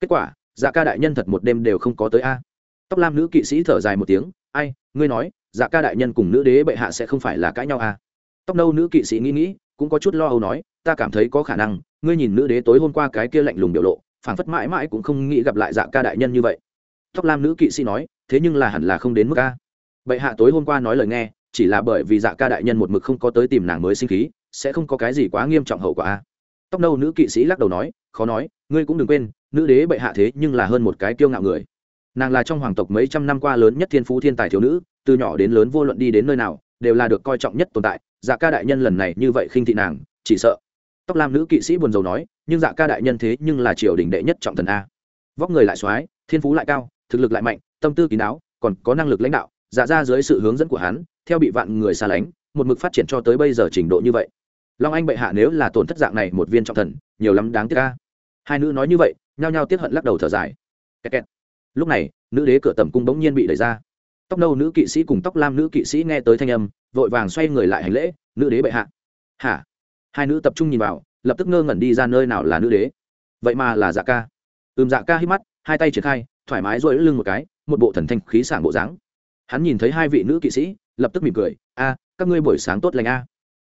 Kết quả dạ ca đại nhân thật một đêm đều không có tới a. Tóc lam nữ kỵ sĩ thở dài một tiếng, ai, ngươi nói dạ ca đại nhân cùng nữ đế bệ hạ sẽ không phải là cãi nhau a tóc nâu nữ kỵ sĩ nghĩ nghĩ, cũng có chút lo âu nói, ta cảm thấy có khả năng, ngươi nhìn nữ đế tối hôm qua cái kia lạnh lùng biểu lộ phảng phất mãi mãi cũng không nghĩ gặp lại dạ ca đại nhân như vậy. Tóc lam nữ kỵ sĩ nói, thế nhưng là hẳn là không đến mức ca. bệ hạ tối hôm qua nói lời nghe, chỉ là bởi vì dạ ca đại nhân một mực không có tới tìm nàng mới sinh khí, sẽ không có cái gì quá nghiêm trọng hậu quả tóc nâu nữ kỵ sĩ lắc đầu nói, khó nói, ngươi cũng đừng quên, nữ đế bệ hạ thế nhưng là hơn một cái kiêu ngạo người. Nàng là trong hoàng tộc mấy trăm năm qua lớn nhất thiên phú thiên tài thiếu nữ, từ nhỏ đến lớn vô luận đi đến nơi nào, đều là được coi trọng nhất tồn tại. Dạ ca đại nhân lần này như vậy khinh thị nàng, chỉ sợ tóc lam nữ kỵ sĩ buồn rầu nói, nhưng dạ ca đại nhân thế nhưng là triều đình đệ nhất trọng thần a. Vóc người lại soái thiên phú lại cao, thực lực lại mạnh, tâm tư kín đáo, còn có năng lực lãnh đạo dạ ra dưới sự hướng dẫn của hắn, theo bị vạn người xa lánh, một mực phát triển cho tới bây giờ trình độ như vậy. Long anh bệ hạ nếu là tổn thất dạng này một viên trọng thần, nhiều lắm đáng tiếc ca hai nữ nói như vậy, nhao nhao tiếp hận lắc đầu thở dài. Kẹt kẹt. lúc này, nữ đế cửa tầm cung bỗng nhiên bị đẩy ra. Tóc nâu nữ kỵ sĩ cùng tóc lam nữ kỵ sĩ nghe tới thanh âm, vội vàng xoay người lại hành lễ, nữ đế bệ hạ. Hả? Hai nữ tập trung nhìn vào, lập tức ngơ ngẩn đi ra nơi nào là nữ đế. Vậy mà là dạ ca. Ừm dạ ca hít mắt, hai tay triển khai, thoải mái rỗi lưng một cái, một bộ thần thanh khí sảng bộ dáng. Hắn nhìn thấy hai vị nữ kỵ sĩ, lập tức mỉm cười, a, các ngươi buổi sáng tốt lành a.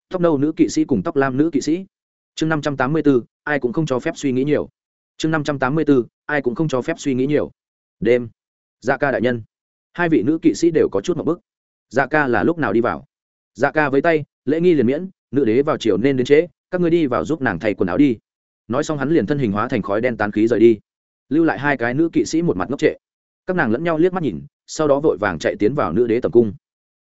Tóc nâu nữ kỵ sĩ cùng tóc lam nữ kỵ sĩ. Chương năm trăm tám mươi bốn ai cũng không cho phép suy nghĩ nhiều. Chương năm trăm tám mươi bốn ai cũng không cho phép suy nghĩ nhiều. Đêm. Dạ ca đại nhân. Hai vị nữ kỵ sĩ đều có chút một bức. Dạ ca là lúc nào đi vào? Dạ ca với tay, lễ nghi liền miễn nữ đế vào chiều nên đến trễ, các ngươi đi vào giúp nàng thay quần áo đi. Nói xong hắn liền thân hình hóa thành khói đen tán khí rời đi. Lưu lại hai cái nữ kỵ sĩ một mặt ngốc trệ. Các nàng lẫn nhau liếc mắt nhìn, sau đó vội vàng chạy tiến vào nữ đế tầm cung.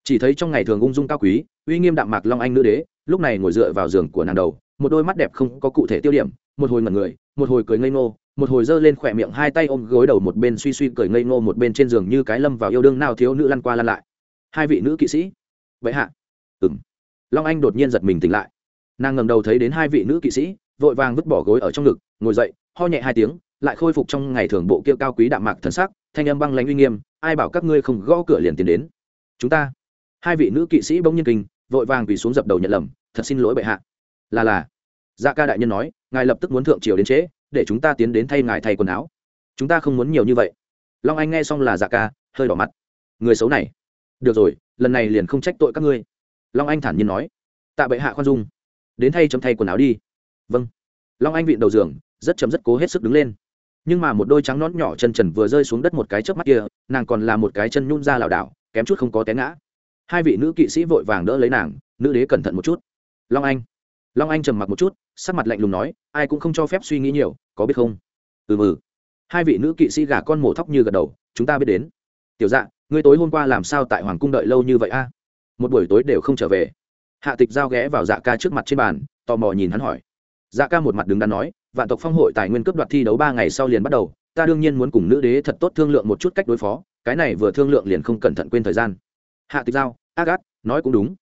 Chỉ thấy trong ngày thường ung dung cao quý, uy nghiêm đạm mạc long anh nữ đế, lúc này ngồi dựa vào giường của nàng đầu, một đôi mắt đẹp không có cụ thể tiêu điểm, một hồi ngẩn người, một hồi cười ngây ngô, một hồi giơ lên khỏe miệng hai tay ôm gối đầu một bên suy suy cười ngây ngô một bên trên giường như cái lâm vào yêu đương nào thiếu nữ lăn qua lăn lại. Hai vị nữ kỵ sĩ. Vậy hạ. Ừng long anh đột nhiên giật mình tỉnh lại. Nàng ngầm đầu thấy đến hai vị nữ kỵ sĩ, vội vàng vứt bỏ gối ở trong ngực, ngồi dậy, ho nhẹ hai tiếng, lại khôi phục trong ngày thường bộ kia cao quý đạm mạc thần sắc, thanh âm băng lãnh uy nghiêm, ai bảo các ngươi không gõ cửa liền tiến đến? Chúng ta. Hai vị nữ kỵ sĩ bỗng nhiên kinh, vội vàng quỳ xuống dập đầu nhận lầm, thật xin lỗi bệ hạ. Là là. Dạ ca đại nhân nói, ngài lập tức muốn thượng triều đến trễ, để chúng ta tiến đến thay ngài thay quần áo. Chúng ta không muốn nhiều như vậy. Long anh nghe xong là dạ ca, hơi đỏ mặt. Người xấu này. Được rồi, lần này liền không trách tội các ngươi long anh thản nhiên nói, tạ bệ hạ khoan dung, đến thay chấm thay quần áo đi. Vâng. Long anh vịn đầu giường, rất chấm rất cố hết sức đứng lên. Nhưng mà một đôi trắng nón nhỏ chân trần vừa rơi xuống đất một cái trước mắt kia, nàng còn là một cái chân nhún ra lảo đảo, kém chút không có té ngã. Hai vị nữ kỵ sĩ vội vàng đỡ lấy nàng, nữ đế cẩn thận một chút. Long anh. Long anh trầm mặc một chút, sắc mặt lạnh lùng nói, ai cũng không cho phép suy nghĩ nhiều, có biết không? Ừ mừ hai vị nữ kỵ sĩ gả con mổ thóc như gật đầu, chúng ta biết đến. Tiểu dạ ngươi tối hôm qua làm sao tại hoàng cung đợi lâu như vậy a? Một buổi tối đều không trở về. Hạ tịch giao ghé vào dạ ca trước mặt trên bàn, tò mò nhìn hắn hỏi. Dạ ca một mặt đứng đắn nói, vạn tộc phong hội tài nguyên cướp đoạt thi đấu ba ngày sau liền bắt đầu, ta đương nhiên muốn cùng nữ đế thật tốt thương lượng một chút cách đối phó, cái này vừa thương lượng liền không cẩn thận quên thời gian. Hạ tịch giao, ác ác, nói cũng đúng.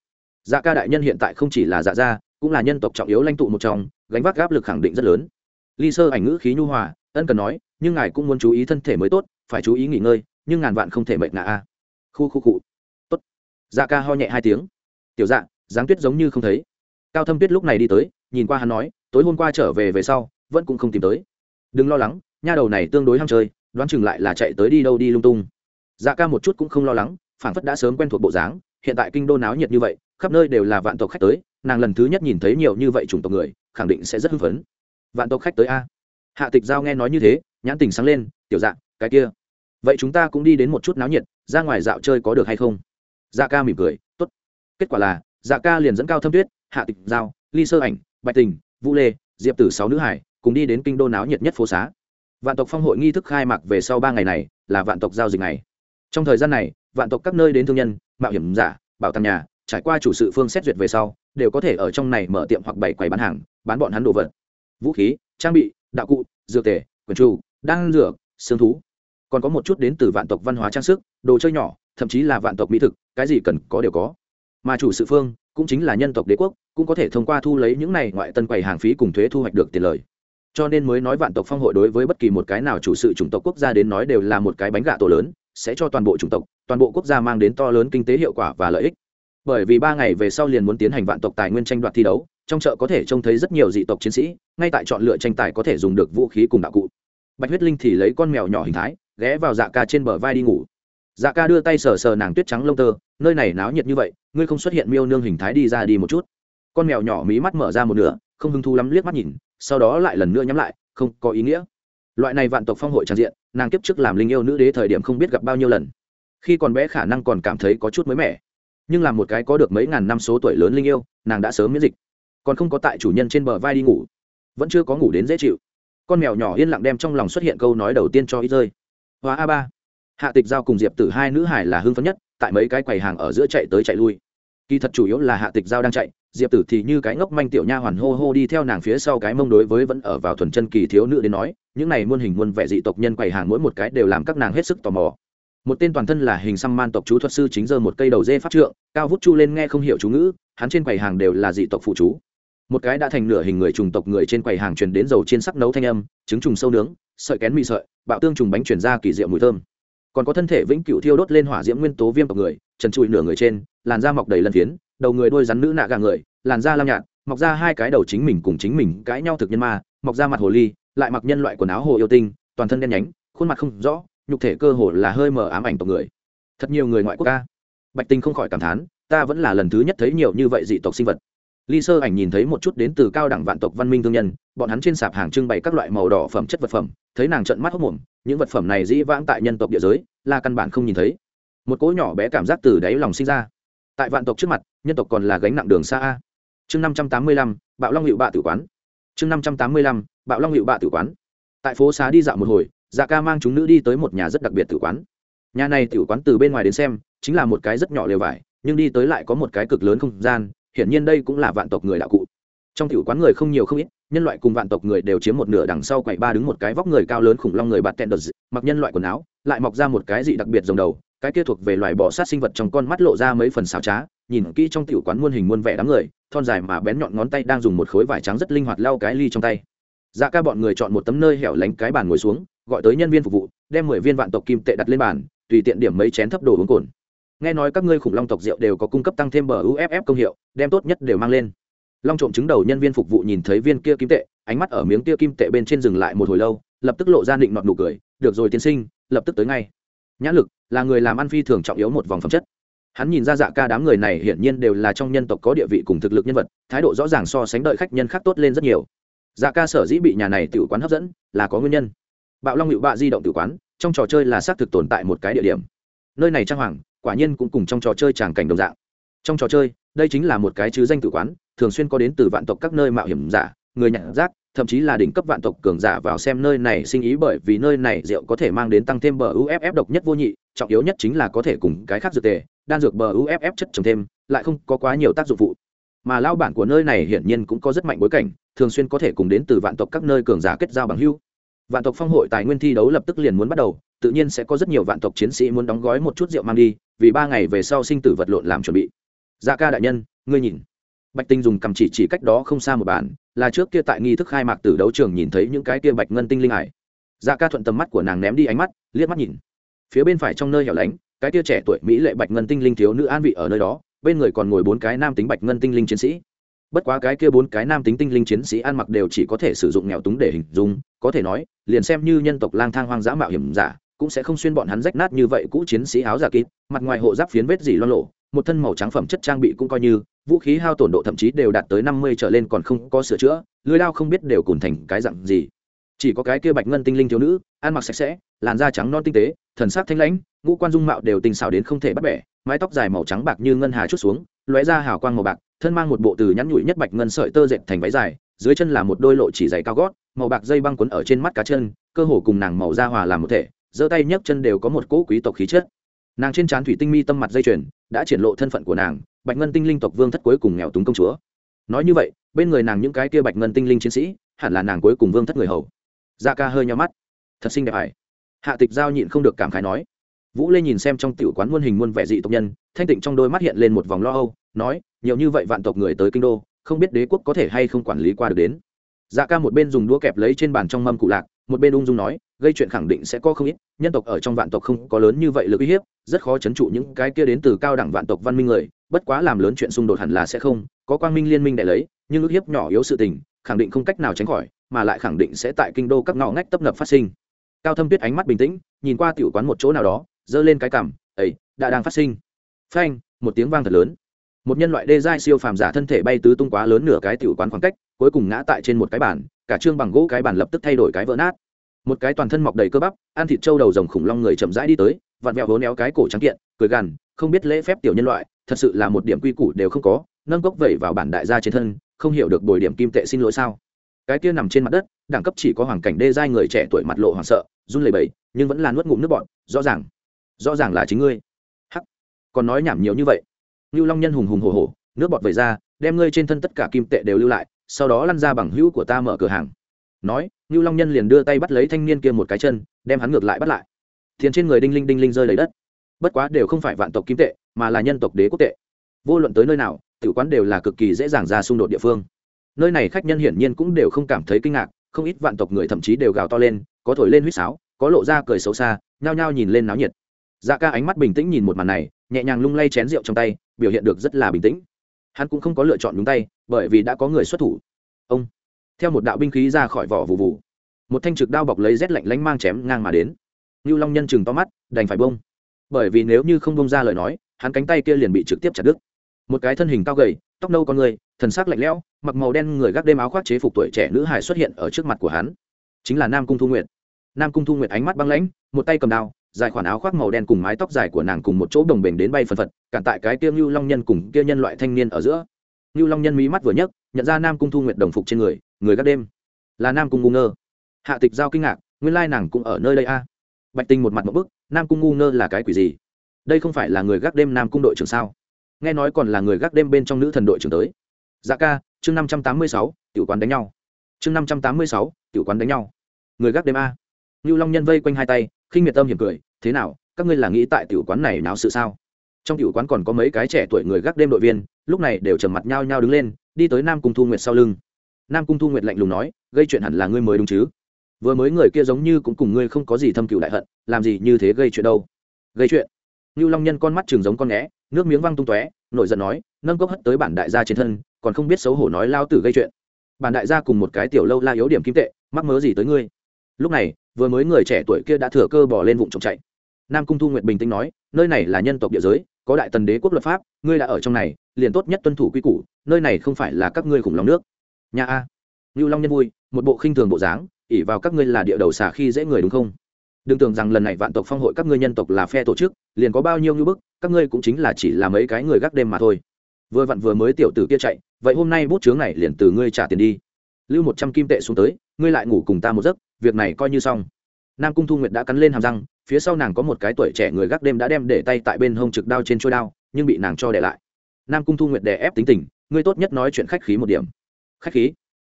Dạ ca đại nhân hiện tại không chỉ là dạ gia, cũng là nhân tộc trọng yếu lãnh tụ một trong, gánh vác áp lực khẳng định rất lớn. Ly sơ ảnh ngữ khí nhu hòa, ân cần nói, nhưng ngài cũng muốn chú ý thân thể mới tốt, phải chú ý nghỉ ngơi, nhưng ngàn vạn không thể mệt ngã a. Khu khu cụ dạ ca ho nhẹ hai tiếng. Tiểu dạ dáng tuyết giống như không thấy. Cao thâm tuyết lúc này đi tới nhìn qua hắn nói tối hôm qua trở về về sau vẫn cũng không tìm tới. Đừng lo lắng nha đầu này tương đối ham chơi đoán chừng lại là chạy tới đi đâu đi lung tung. Dạ ca một chút cũng không lo lắng phản phất đã sớm quen thuộc bộ dáng hiện tại kinh đô náo nhiệt như vậy khắp nơi đều là vạn tộc khách tới nàng lần thứ nhất nhìn thấy nhiều như vậy chủng tộc người khẳng định sẽ rất hưng phấn. Vạn tộc khách tới a? Hạ tịch giao nghe nói như thế nhãn tình sáng lên tiểu dạng, cái kia. Vậy chúng ta cũng đi đến một chút náo nhiệt ra ngoài dạo chơi có được hay không? Dạ ca mỉm cười t ố t kết quả là dạ ca liền dẫn cao thâm tuyết, hạ tịch giao, ly sơ ảnh, bạch tình, vũ lê, diệp tử sáu nữ hải cùng đi đến kinh đô náo nhiệt nhất phố xá. Vạn tộc phong hội nghi thức khai mạc về sau ba ngày này là vạn tộc giao dịch này trong thời gian này, vạn tộc các nơi đến thương nhân, mạo hiểm giả, bảo tàng nhà, trải qua chủ sự phương xét duyệt về sau, đều có thể ở trong này mở tiệm hoặc bày quầy bán hàng, bán bọn hắn đồ vật. Vũ khí, trang bị, đạo cụ, dược tể quần tru đan dược, xương thú. Còn có một chút đến từ vạn tộc văn hóa trang sức, đồ chơi nhỏ thậm chí là vạn tộc mỹ thực, cái gì cần có đều có. Mà chủ sự phương cũng chính là nhân tộc đế quốc, cũng có thể thông qua thu lấy những này ngoại tân quầy hàng phí cùng thuế thu hoạch được tiền lời. Cho nên mới nói vạn tộc phong hội đối với bất kỳ một cái nào chủ sự chủng tộc quốc gia đến nói đều là một cái bánh gạ tổ lớn, sẽ cho toàn bộ chủng tộc, toàn bộ quốc gia mang đến to lớn kinh tế hiệu quả và lợi ích. Bởi vì ba ngày về sau liền muốn tiến hành vạn tộc tài nguyên tranh đoạt thi đấu, trong chợ có thể trông thấy rất nhiều dị tộc chiến sĩ, ngay tại chọn lựa tranh tài có thể dùng được vũ khí cùng đạo cụ. Bạch huyết linh thì lấy con mèo nhỏ hình thái, ghé vào dạ ca trên bờ vai đi ngủ dạ ca đưa tay sờ sờ nàng tuyết trắng lông tơ, nơi này náo nhiệt như vậy, ngươi không xuất hiện miêu nương hình thái đi ra đi một chút. Con mèo nhỏ mí mắt mở ra một nửa, không hứng thú lắm liếc mắt nhìn, sau đó lại lần nữa nhắm lại, không có ý nghĩa. Loại này vạn tộc phong hội trang diện, nàng kiếp trước làm linh yêu nữ đế thời điểm không biết gặp bao nhiêu lần. Khi còn bé khả năng còn cảm thấy có chút mới mẻ. Nhưng làm một cái có được mấy ngàn năm số tuổi lớn linh yêu, nàng đã sớm miễn dịch. Còn không có tại chủ nhân trên bờ vai đi ngủ. Vẫn chưa có ngủ đến dễ chịu. Con mèo nhỏ yên lặng đem trong lòng xuất hiện câu nói đầu tiên cho ít rơi. Hóa a ba hạ tịch giao cùng diệp tử hai nữ hải là hưng phấn nhất, tại mấy cái quầy hàng ở giữa chạy tới chạy lui. Kỳ thật chủ yếu là hạ tịch giao đang chạy, diệp tử thì như cái ngốc manh tiểu nha hoàn hô hô đi theo nàng phía sau cái mông đối với vẫn ở vào thuần chân kỳ thiếu nữ đến nói, những này muôn hình muôn vẻ dị tộc nhân quầy hàng mỗi một cái đều làm các nàng hết sức tò mò. Một tên toàn thân là hình xăm man tộc chú thuật sư chính giờ một cây đầu dê phát trượng, cao vút chu lên nghe không hiểu chú ngữ, hắn trên quầy hàng đều là dị tộc phụ chú. Một cái đã thành nửa hình người trùng tộc người trên quầy hàng truyền đến dầu trên sắc nấu thanh âm, trứng trùng sâu nướng, sợi kén mì sợi, bạo tương trùng bánh chuyển ra kỳ diệu mùi thơm còn có thân thể vĩnh cửu thiêu đốt lên hỏa diễm nguyên tố viêm tộc người, trần trụi nửa người trên, làn da mọc đầy lân phiến, đầu người đôi rắn nữ nạ gà người, làn da lam nhạt, mọc ra hai cái đầu chính mình cùng chính mình cãi nhau thực nhân ma, mọc ra mặt hồ ly, lại mặc nhân loại quần áo hồ yêu tinh, toàn thân đen nhánh, khuôn mặt không rõ, nhục thể cơ hồ là hơi mờ ám ảnh tộc người. Thật nhiều người ngoại quốc ca. Bạch tinh không khỏi cảm thán, ta vẫn là lần thứ nhất thấy nhiều như vậy dị tộc sinh vật ly sơ ảnh nhìn thấy một chút đến từ cao đẳng vạn tộc văn minh thương nhân, bọn hắn trên sạp hàng trưng bày các loại màu đỏ phẩm chất vật phẩm, thấy nàng trận mắt hốc mồm, những vật phẩm này dĩ vãng tại nhân tộc địa giới, là căn bản không nhìn thấy. Một cỗ nhỏ bé cảm giác từ đáy lòng sinh ra. Tại vạn tộc trước mặt, nhân tộc còn là gánh nặng đường xa a. Chương năm trăm tám mươi lăm, bạo long hiệu bạ tử quán. Chương năm trăm tám mươi lăm, bạo long hiệu bạ tử quán. Tại phố xá đi dạo một hồi dạ ca mang chúng nữ đi tới một nhà rất đặc biệt tử quán. Nhà này tử quán từ bên ngoài đến xem, chính là một cái rất nhỏ lều vải, nhưng đi tới lại có một cái cực lớn không gian hiển nhiên đây cũng là vạn tộc người đạo cụ. Trong tiểu quán người không nhiều không ít, nhân loại cùng vạn tộc người đều chiếm một nửa đằng sau quầy ba đứng một cái vóc người cao lớn khủng long người bạt tẹn đợt mặc nhân loại quần áo, lại mọc ra một cái dị đặc biệt dòng đầu, cái kia thuộc về loài bò sát sinh vật trong con mắt lộ ra mấy phần xào trá, nhìn kỹ trong tiểu quán muôn hình muôn vẻ đám người, thon dài mà bén nhọn ngón tay đang dùng một khối vải trắng rất linh hoạt lau cái ly trong tay. Dạ ca bọn người chọn một tấm nơi hẻo lánh cái bàn ngồi xuống, gọi tới nhân viên phục vụ, đem mười viên vạn tộc kim tệ đặt lên bàn, tùy tiện điểm mấy chén thấp đồ uống cồn nghe nói các ngươi khủng long tộc rượu đều có cung cấp tăng thêm bờ uff công hiệu, đem tốt nhất đều mang lên. Long trộm chứng đầu nhân viên phục vụ nhìn thấy viên kia kim tệ, ánh mắt ở miếng kia kim tệ bên trên dừng lại một hồi lâu, lập tức lộ ra định nọt nụ cười, được rồi tiên sinh, lập tức tới ngay. Nhã lực, là người làm ăn phi thường trọng yếu một vòng phẩm chất. Hắn nhìn ra dạ ca đám người này hiển nhiên đều là trong nhân tộc có địa vị cùng thực lực nhân vật, thái độ rõ ràng so sánh đợi khách nhân khác tốt lên rất nhiều. Dạ ca sở dĩ bị nhà này tự quán hấp dẫn, là có nguyên nhân. Bạo long hiệu bạ di động tự quán, trong trò chơi là xác thực tồn tại một cái địa điểm. Nơi này trang hoàng quả nhiên cũng cùng trong trò chơi tràng cảnh đồng dạng. Trong trò chơi, đây chính là một cái chứ danh tự quán, thường xuyên có đến từ vạn tộc các nơi mạo hiểm giả, người nhặt rác, thậm chí là đỉnh cấp vạn tộc cường giả vào xem nơi này sinh ý bởi vì nơi này rượu có thể mang đến tăng thêm bờ uff độc nhất vô nhị, trọng yếu nhất chính là có thể cùng cái khác dược tề, đan dược bờ uff chất trồng thêm, lại không có quá nhiều tác dụng phụ. Mà lao bản của nơi này hiển nhiên cũng có rất mạnh bối cảnh, thường xuyên có thể cùng đến từ vạn tộc các nơi cường giả kết giao bằng hưu vạn tộc phong hội tài nguyên thi đấu lập tức liền muốn bắt đầu, tự nhiên sẽ có rất nhiều vạn tộc chiến sĩ muốn đóng gói một chút rượu mang đi vì ba ngày về sau sinh tử vật lộn làm chuẩn bị. Dạ ca đại nhân ngươi nhìn. Bạch tinh dùng cầm chỉ chỉ cách đó không xa một bàn, là trước kia tại nghi thức khai mạc từ đấu trường nhìn thấy những cái kia bạch ngân tinh linh hải. dạ ca thuận tầm mắt của nàng ném đi ánh mắt liếc mắt nhìn. Phía bên phải trong nơi hẻo lánh cái kia trẻ tuổi mỹ lệ bạch ngân tinh linh thiếu nữ an vị ở nơi đó bên người còn ngồi bốn cái nam tính bạch ngân tinh linh chiến sĩ. Bất quá cái kia bốn cái nam tính tinh linh chiến sĩ ăn mặc đều chỉ có thể sử dụng nghèo túng để hình dung có thể nói liền xem như nhân tộc lang thang hoang dã mạo hiểm giả cũng sẽ không xuyên bọn hắn rách nát như vậy cũ chiến sĩ áo giả kín mặt ngoài hộ giáp phiến vết dỉ loan lộ một thân màu trắng phẩm chất trang bị cũng coi như, vũ khí hao tổn độ thậm chí đều đạt tới năm mươi trở lên còn không có sửa chữa, lưới lao không biết đều cùn thành cái dặn gì. Chỉ có cái kia bạch ngân tinh linh thiếu nữ, ăn mặc sạch sẽ, làn da trắng non tinh tế, thần sắc thanh lãnh, ngũ quan dung mạo đều tinh xảo đến không thể bắt bẻ, mái tóc dài màu trắng bạc như ngân hà chút xuống, lóe ra hào quang màu bạc, thân mang một bộ từ nhắn nhủi nhất bạch ngân sợi tơ dệt thành váy dài, dưới chân là một đôi lộ chỉ giày cao gót, màu bạc dây băng quấn ở trên mắt cá chân, cơ hồ cùng nàng màu da hòa làm một thể giơ tay nhấc chân đều có một cỗ quý tộc khí chất. Nàng trên trán thủy tinh mi tâm mặt dây chuyền, đã triển lộ thân phận của nàng, bạch ngân tinh linh tộc vương thất cuối cùng nghèo túng công chúa. Nói như vậy, bên người nàng những cái kia bạch ngân tinh linh chiến sĩ, hẳn là nàng cuối cùng vương thất người hầu. Da ca hơi nhau mắt. Thật xinh đẹp hải hạ tịch giao nhịn không được cảm khái nói. Vũ lê nhìn xem trong tiểu quán muôn hình muôn vẻ dị tộc nhân, thanh tịnh trong đôi mắt hiện lên một vòng lo âu, nói, nhiều như vậy vạn tộc người tới kinh đô, không biết đế quốc có thể hay không quản lý qua được đến. Dạ ca một bên dùng đũa kẹp lấy trên bàn trong mâm cụ lạc, một bên ung dung nói gây chuyện khẳng định sẽ có không ít, nhân tộc ở trong vạn tộc không có lớn như vậy lực uy hiếp, rất khó chấn trụ những cái kia đến từ cao đẳng vạn tộc văn minh người, bất quá làm lớn chuyện xung đột hẳn là sẽ không, có quang minh liên minh để lấy, nhưng ước hiếp nhỏ yếu sự tình, khẳng định không cách nào tránh khỏi, mà lại khẳng định sẽ tại kinh đô các ngõ ngách tấp nập phát sinh. Cao thâm tuyết ánh mắt bình tĩnh, nhìn qua tiểu quán một chỗ nào đó, giơ lên cái cằm ấy đã đang phát sinh. Phanh, một tiếng vang thật lớn. Một nhân loại đê giai siêu phàm giả thân thể bay tứ tung quá lớn nửa cái tiểu quán khoảng cách, cuối cùng ngã tại trên một cái bàn, cả trương bằng gỗ cái bàn lập tức thay đổi cái vỡ nát một cái toàn thân mọc đầy cơ bắp ăn thịt trâu đầu rồng khủng long người chậm rãi đi tới vặn vẹo hố néo cái cổ trắng kiện cười gằn không biết lễ phép tiểu nhân loại thật sự là một điểm quy củ đều không có nâng cốc vẩy vào bản đại gia trên thân không hiểu được bồi điểm kim tệ xin lỗi sao. Cái kia nằm trên mặt đất đẳng cấp chỉ có hoàng cảnh đê giai người trẻ tuổi mặt lộ hoảng sợ run lẩy bẩy nhưng vẫn là nuốt ngụm nước bọn rõ ràng rõ ràng là chính ngươi. Hắc còn nói nhảm nhiều như vậy. Lưu Long Nhân hùng hùng hổ hổ, nước bọt vẩy ra, đem ngươi trên thân tất cả kim tệ đều lưu lại, sau đó lăn ra bằng hữu của ta mở cửa hàng. Nói, Ngưu Long Nhân liền đưa tay bắt lấy thanh niên kia một cái chân, đem hắn ngược lại bắt lại. Thiền trên người đinh linh đinh linh rơi lấy đất. Bất quá đều không phải vạn tộc kim tệ, mà là nhân tộc đế quốc tệ. Vô luận tới nơi nào, tiểu quán đều là cực kỳ dễ dàng ra xung đột địa phương. Nơi này khách nhân hiển nhiên cũng đều không cảm thấy kinh ngạc, không ít vạn tộc người thậm chí đều gào to lên, có thổi lên huýt sáo, có lộ ra cười xấu xa, nhao nhao nhìn lên náo nhiệt. Dạ ca ánh mắt bình tĩnh nhìn một màn này, nhẹ nhàng lung lay chén rượu trong tay, biểu hiện được rất là bình tĩnh hắn cũng không có lựa chọn nhúng tay bởi vì đã có người xuất thủ ông theo một đạo binh khí ra khỏi vỏ vụ vụ một thanh trực đao bọc lấy rét lạnh lánh mang chém ngang mà đến. Ngưu long nhân chừng to mắt, đành phải bông bởi vì nếu như không bông ra lời nói, hắn cánh tay kia liền bị trực tiếp chặt đứt. Một cái thân hình cao gầy, tóc nâu con người, thần sắc lạnh lẽo, mặc màu đen người gác đêm áo khoác chế phục tuổi trẻ nữ hải xuất hiện ở trước mặt của hắn. Chính là nam cung thu nguyệt. Nam cung thu nguyệt ánh mắt băng lãnh, một tay cầm đao, dài khoản áo khoác màu đen cùng mái tóc dài của nàng cùng một chỗ đồng bình đến bay phần phật, cản tại cái kia ngưu long nhân cùng kia nhân loại thanh niên ở giữa. Ngưu long nhân mí mắt vừa nhấc nhận ra nam cung thu nguyệt đồng phục trên người người gác đêm. Là nam cung ngu ngơ. Hạ tịch giao kinh ngạc, nguyên lai nàng cũng ở nơi đây a. À. bạch tinh một mặt một bức, nam cung ngu ngơ là cái quỷ gì? Đây không phải là người gác đêm nam cung đội trưởng sao? Nghe nói còn là người gác đêm bên trong nữ thần đội trưởng tới. Dạ ca, chương năm trăm tám mươi sáu, tiểu quán đánh nhau. Chương năm trăm tám mươi sáu, tiểu quán đánh nhau. Người gác đêm a. Ngưu long nhân vây quanh hai tay, khinh miệt tâm hiểm cười, thế nào, các ngươi là nghĩ tại tiểu quán này náo sự sao? Trong tiểu quán còn có mấy cái trẻ tuổi người gác đêm đội viên, lúc này đều trầm mặt nhau nhau đứng lên đi tới nam cung thu nguyệt sau lưng. Nam cung thu nguyệt lạnh lùng nói, gây chuyện hẳn là ngươi mới đúng chứ? Vừa mới người kia giống như cũng cùng ngươi không có gì thâm cựu đại hận, làm gì như thế gây chuyện đâu? Gây chuyện? Như long nhân con mắt trường giống con né nước miếng văng tung tóe, nổi giận nói, nâng cốc hất tới bản đại gia trên thân, còn không biết xấu hổ nói lao tử gây chuyện. Bản đại gia cùng một cái tiểu lâu la yếu điểm kim tệ, mắc mớ gì tới ngươi? Lúc này, vừa mới người trẻ tuổi kia đã thừa cơ bỏ lên vụ trộm chạy. Nam cung thu Nguyệt bình tĩnh nói, nơi này là nhân tộc địa giới, có đại tần đế quốc luật pháp, ngươi đã ở trong này liền tốt nhất tuân thủ quy củ, nơi này không phải là các ngươi khủng long nước. Nhà a. Ngưu long nhân vui, một bộ khinh thường bộ dáng ỉ vào các ngươi là địa đầu xả khi dễ người đúng không? Đừng tưởng rằng lần này vạn tộc phong hội các ngươi nhân tộc là phe tổ chức, liền có bao nhiêu ngưu bức, các ngươi cũng chính là chỉ là mấy cái người gác đêm mà thôi. Vừa vặn vừa mới tiểu tử kia chạy, vậy hôm nay bút chướng này liền từ ngươi trả tiền đi. Lưu một trăm kim tệ xuống tới, ngươi lại ngủ cùng ta một giấc, việc này coi như xong. Nam cung thu nguyệt đã cắn lên hàm răng, phía sau nàng có một cái tuổi trẻ người gác đêm đã đem để tay tại bên hông trực đao trên trôi đao, nhưng bị nàng cho để lại nam cung thu nguyệt đè ép tính tình, ngươi tốt nhất nói chuyện khách khí một điểm. Khách khí?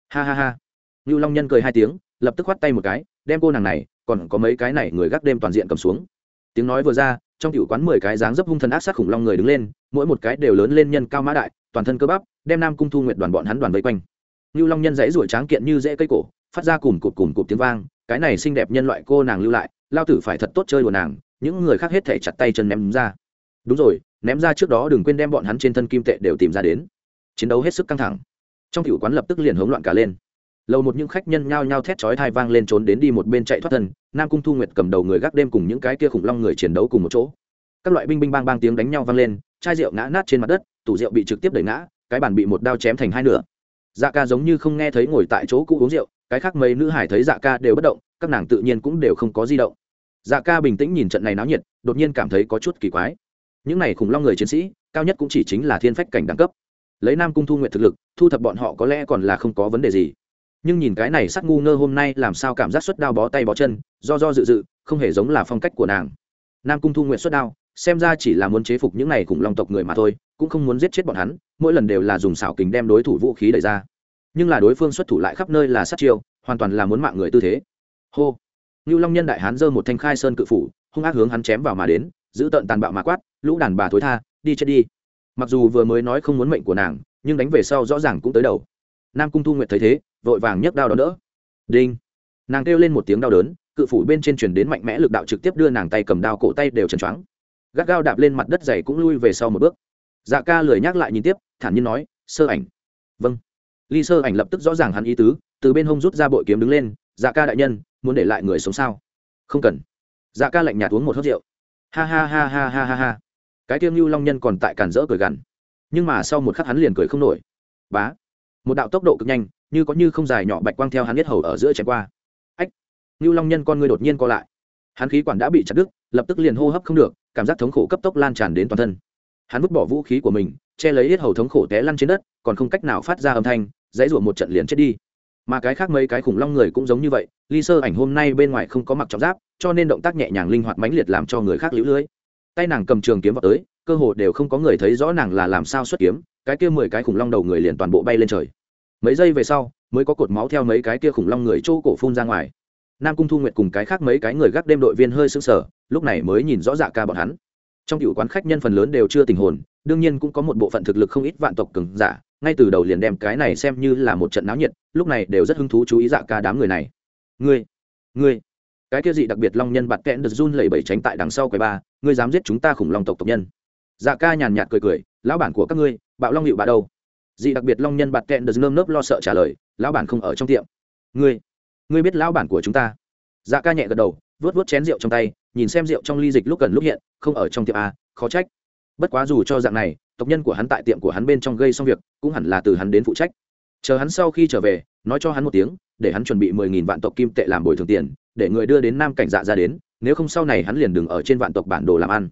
Ha ha ha. Ngưu long nhân cười hai tiếng, lập tức khoắt tay một cái, đem cô nàng này, còn có mấy cái này người gác đêm toàn diện cầm xuống. Tiếng nói vừa ra, trong tiểu quán mười cái dáng dấp hung thần ác sát khủng long người đứng lên, mỗi một cái đều lớn lên nhân cao mã đại, toàn thân cơ bắp, đem nam cung thu nguyệt đoàn bọn hắn đoàn vây quanh. Như long nhân dãy ruổi tráng kiện như dễ cây cổ, phát ra cùng cụt cùng cụt tiếng vang, cái này xinh đẹp nhân loại cô nàng lưu lại, lao tử phải thật tốt chơi đùa nàng, những người khác hết thể chặt tay chân ném ra đúng rồi, ném ra trước đó đừng quên đem bọn hắn trên thân kim tệ đều tìm ra đến. Chiến đấu hết sức căng thẳng. Trong tiểu quán lập tức liền hỗn loạn cả lên. Lầu một những khách nhân nhao nhao thét chói thai vang lên trốn đến đi một bên chạy thoát thân, nam cung thu nguyệt cầm đầu người gác đêm cùng những cái kia khủng long người chiến đấu cùng một chỗ. Các loại binh binh bang bang tiếng đánh nhau vang lên, chai rượu ngã nát trên mặt đất, tủ rượu bị trực tiếp đẩy ngã, cái bàn bị một đao chém thành hai nửa. Dạ ca giống như không nghe thấy ngồi tại chỗ cũ uống rượu, cái khác mấy nữ hải thấy dạ ca đều bất động, các nàng tự nhiên cũng đều không có di động. Dạ ca bình tĩnh nhìn trận này náo nhiệt, đột nhiên cảm thấy có chút kỳ quái những này khủng long người chiến sĩ, cao nhất cũng chỉ chính là thiên phách cảnh đẳng cấp. Lấy nam cung thu nguyện thực lực, thu thập bọn họ có lẽ còn là không có vấn đề gì. Nhưng nhìn cái này sắc ngu ngơ hôm nay làm sao cảm giác xuất đao bó tay bó chân, do do dự dự, không hề giống là phong cách của nàng. Nam cung thu nguyện xuất đao, xem ra chỉ là muốn chế phục những này khủng long tộc người mà thôi, cũng không muốn giết chết bọn hắn, mỗi lần đều là dùng xảo kính đem đối thủ vũ khí đẩy ra. Nhưng là đối phương xuất thủ lại khắp nơi là sát chiêu, hoàn toàn là muốn mạng người tư thế. Hô. Ngưu long nhân đại hán giơ một thanh khai sơn cự phủ, hung ác hướng hắn chém vào mà đến giữ tợn tàn bạo mà quát, lũ đàn bà thối tha, đi chết đi. Mặc dù vừa mới nói không muốn mệnh của nàng, nhưng đánh về sau rõ ràng cũng tới đầu. Nam cung thu nguyệt thấy thế, vội vàng nhấc đao đón đỡ. Đinh! Nàng kêu lên một tiếng đau đớn, cự phủ bên trên truyền đến mạnh mẽ lực đạo trực tiếp đưa nàng tay cầm đao cổ tay đều trần choáng. Gắt gao đạp lên mặt đất dày cũng lui về sau một bước. Dạ ca lười nhắc lại nhìn tiếp, thản nhiên nói, sơ ảnh. Vâng. Ly sơ ảnh lập tức rõ ràng hắn ý tứ, từ bên hông rút ra bội kiếm đứng lên dạ ca đại nhân, muốn để lại người sống sao? Không cần. Dạ ca lạnh nhạt uống một hớt rượu ha ha ha ha ha ha ha. Cái tiêm lưu long nhân còn tại cản rỡ cười gằn. Nhưng mà sau một khắc hắn liền cười không nổi. Bá. Một đạo tốc độ cực nhanh, như có như không dài nhỏ bạch quang theo hắn biết hầu ở giữa chạy qua. Ách. Lưu long nhân con người đột nhiên co lại. Hắn khí quản đã bị chặt đứt, lập tức liền hô hấp không được, cảm giác thống khổ cấp tốc lan tràn đến toàn thân. Hắn vứt bỏ vũ khí của mình, che lấy hết hầu thống khổ té lăn trên đất, còn không cách nào phát ra âm thanh, dãy rủa một trận liền chết đi. Mà cái khác mấy cái khủng long người cũng giống như vậy, ly sơ ảnh hôm nay bên ngoài không có mặc trọng giáp cho nên động tác nhẹ nhàng linh hoạt mãnh liệt làm cho người khác lũ lưới. Tay nàng cầm trường kiếm vào tới, cơ hồ đều không có người thấy rõ nàng là làm sao xuất kiếm, cái kia mười cái khủng long đầu người liền toàn bộ bay lên trời. Mấy giây về sau, mới có cột máu theo mấy cái kia khủng long người chỗ cổ phun ra ngoài. Nam cung thu nguyệt cùng cái khác mấy cái người gác đêm đội viên hơi sững sờ, lúc này mới nhìn rõ dạ ca bọn hắn. Trong cựu quán khách nhân phần lớn đều chưa tình hồn, đương nhiên cũng có một bộ phận thực lực không ít vạn tộc cường giả, ngay từ đầu liền đem cái này xem như là một trận náo nhiệt, lúc này đều rất hứng thú chú ý dạ ca đám người này. Ngươi ngươi cái kia dị đặc biệt long nhân bạt kẽn được run lẩy bẩy tránh tại đằng sau quầy ba, ngươi dám giết chúng ta khủng long tộc tộc nhân. Dạ ca nhàn nhạt cười cười, lão bản của các ngươi, bạo long hiệu bà đâu? Dị đặc biệt long nhân bạt kẽn được nơm nớp lo sợ trả lời, lão bản không ở trong tiệm. Ngươi ngươi biết lão bản của chúng ta? Dạ ca nhẹ gật đầu vớt vớt chén rượu trong tay, nhìn xem rượu trong ly dịch lúc gần lúc hiện, không ở trong tiệm a khó trách. Bất quá dù cho dạng này, tộc nhân của hắn tại tiệm của hắn bên trong gây xong việc, cũng hẳn là từ hắn đến phụ trách. Chờ hắn sau khi trở về, nói cho hắn một tiếng, để hắn chuẩn bị mười nghìn vạn tộc kim tệ làm bồi thường tiền để người đưa đến nam cảnh dạ ra đến, nếu không sau này hắn liền đừng ở trên vạn tộc bản đồ làm ăn.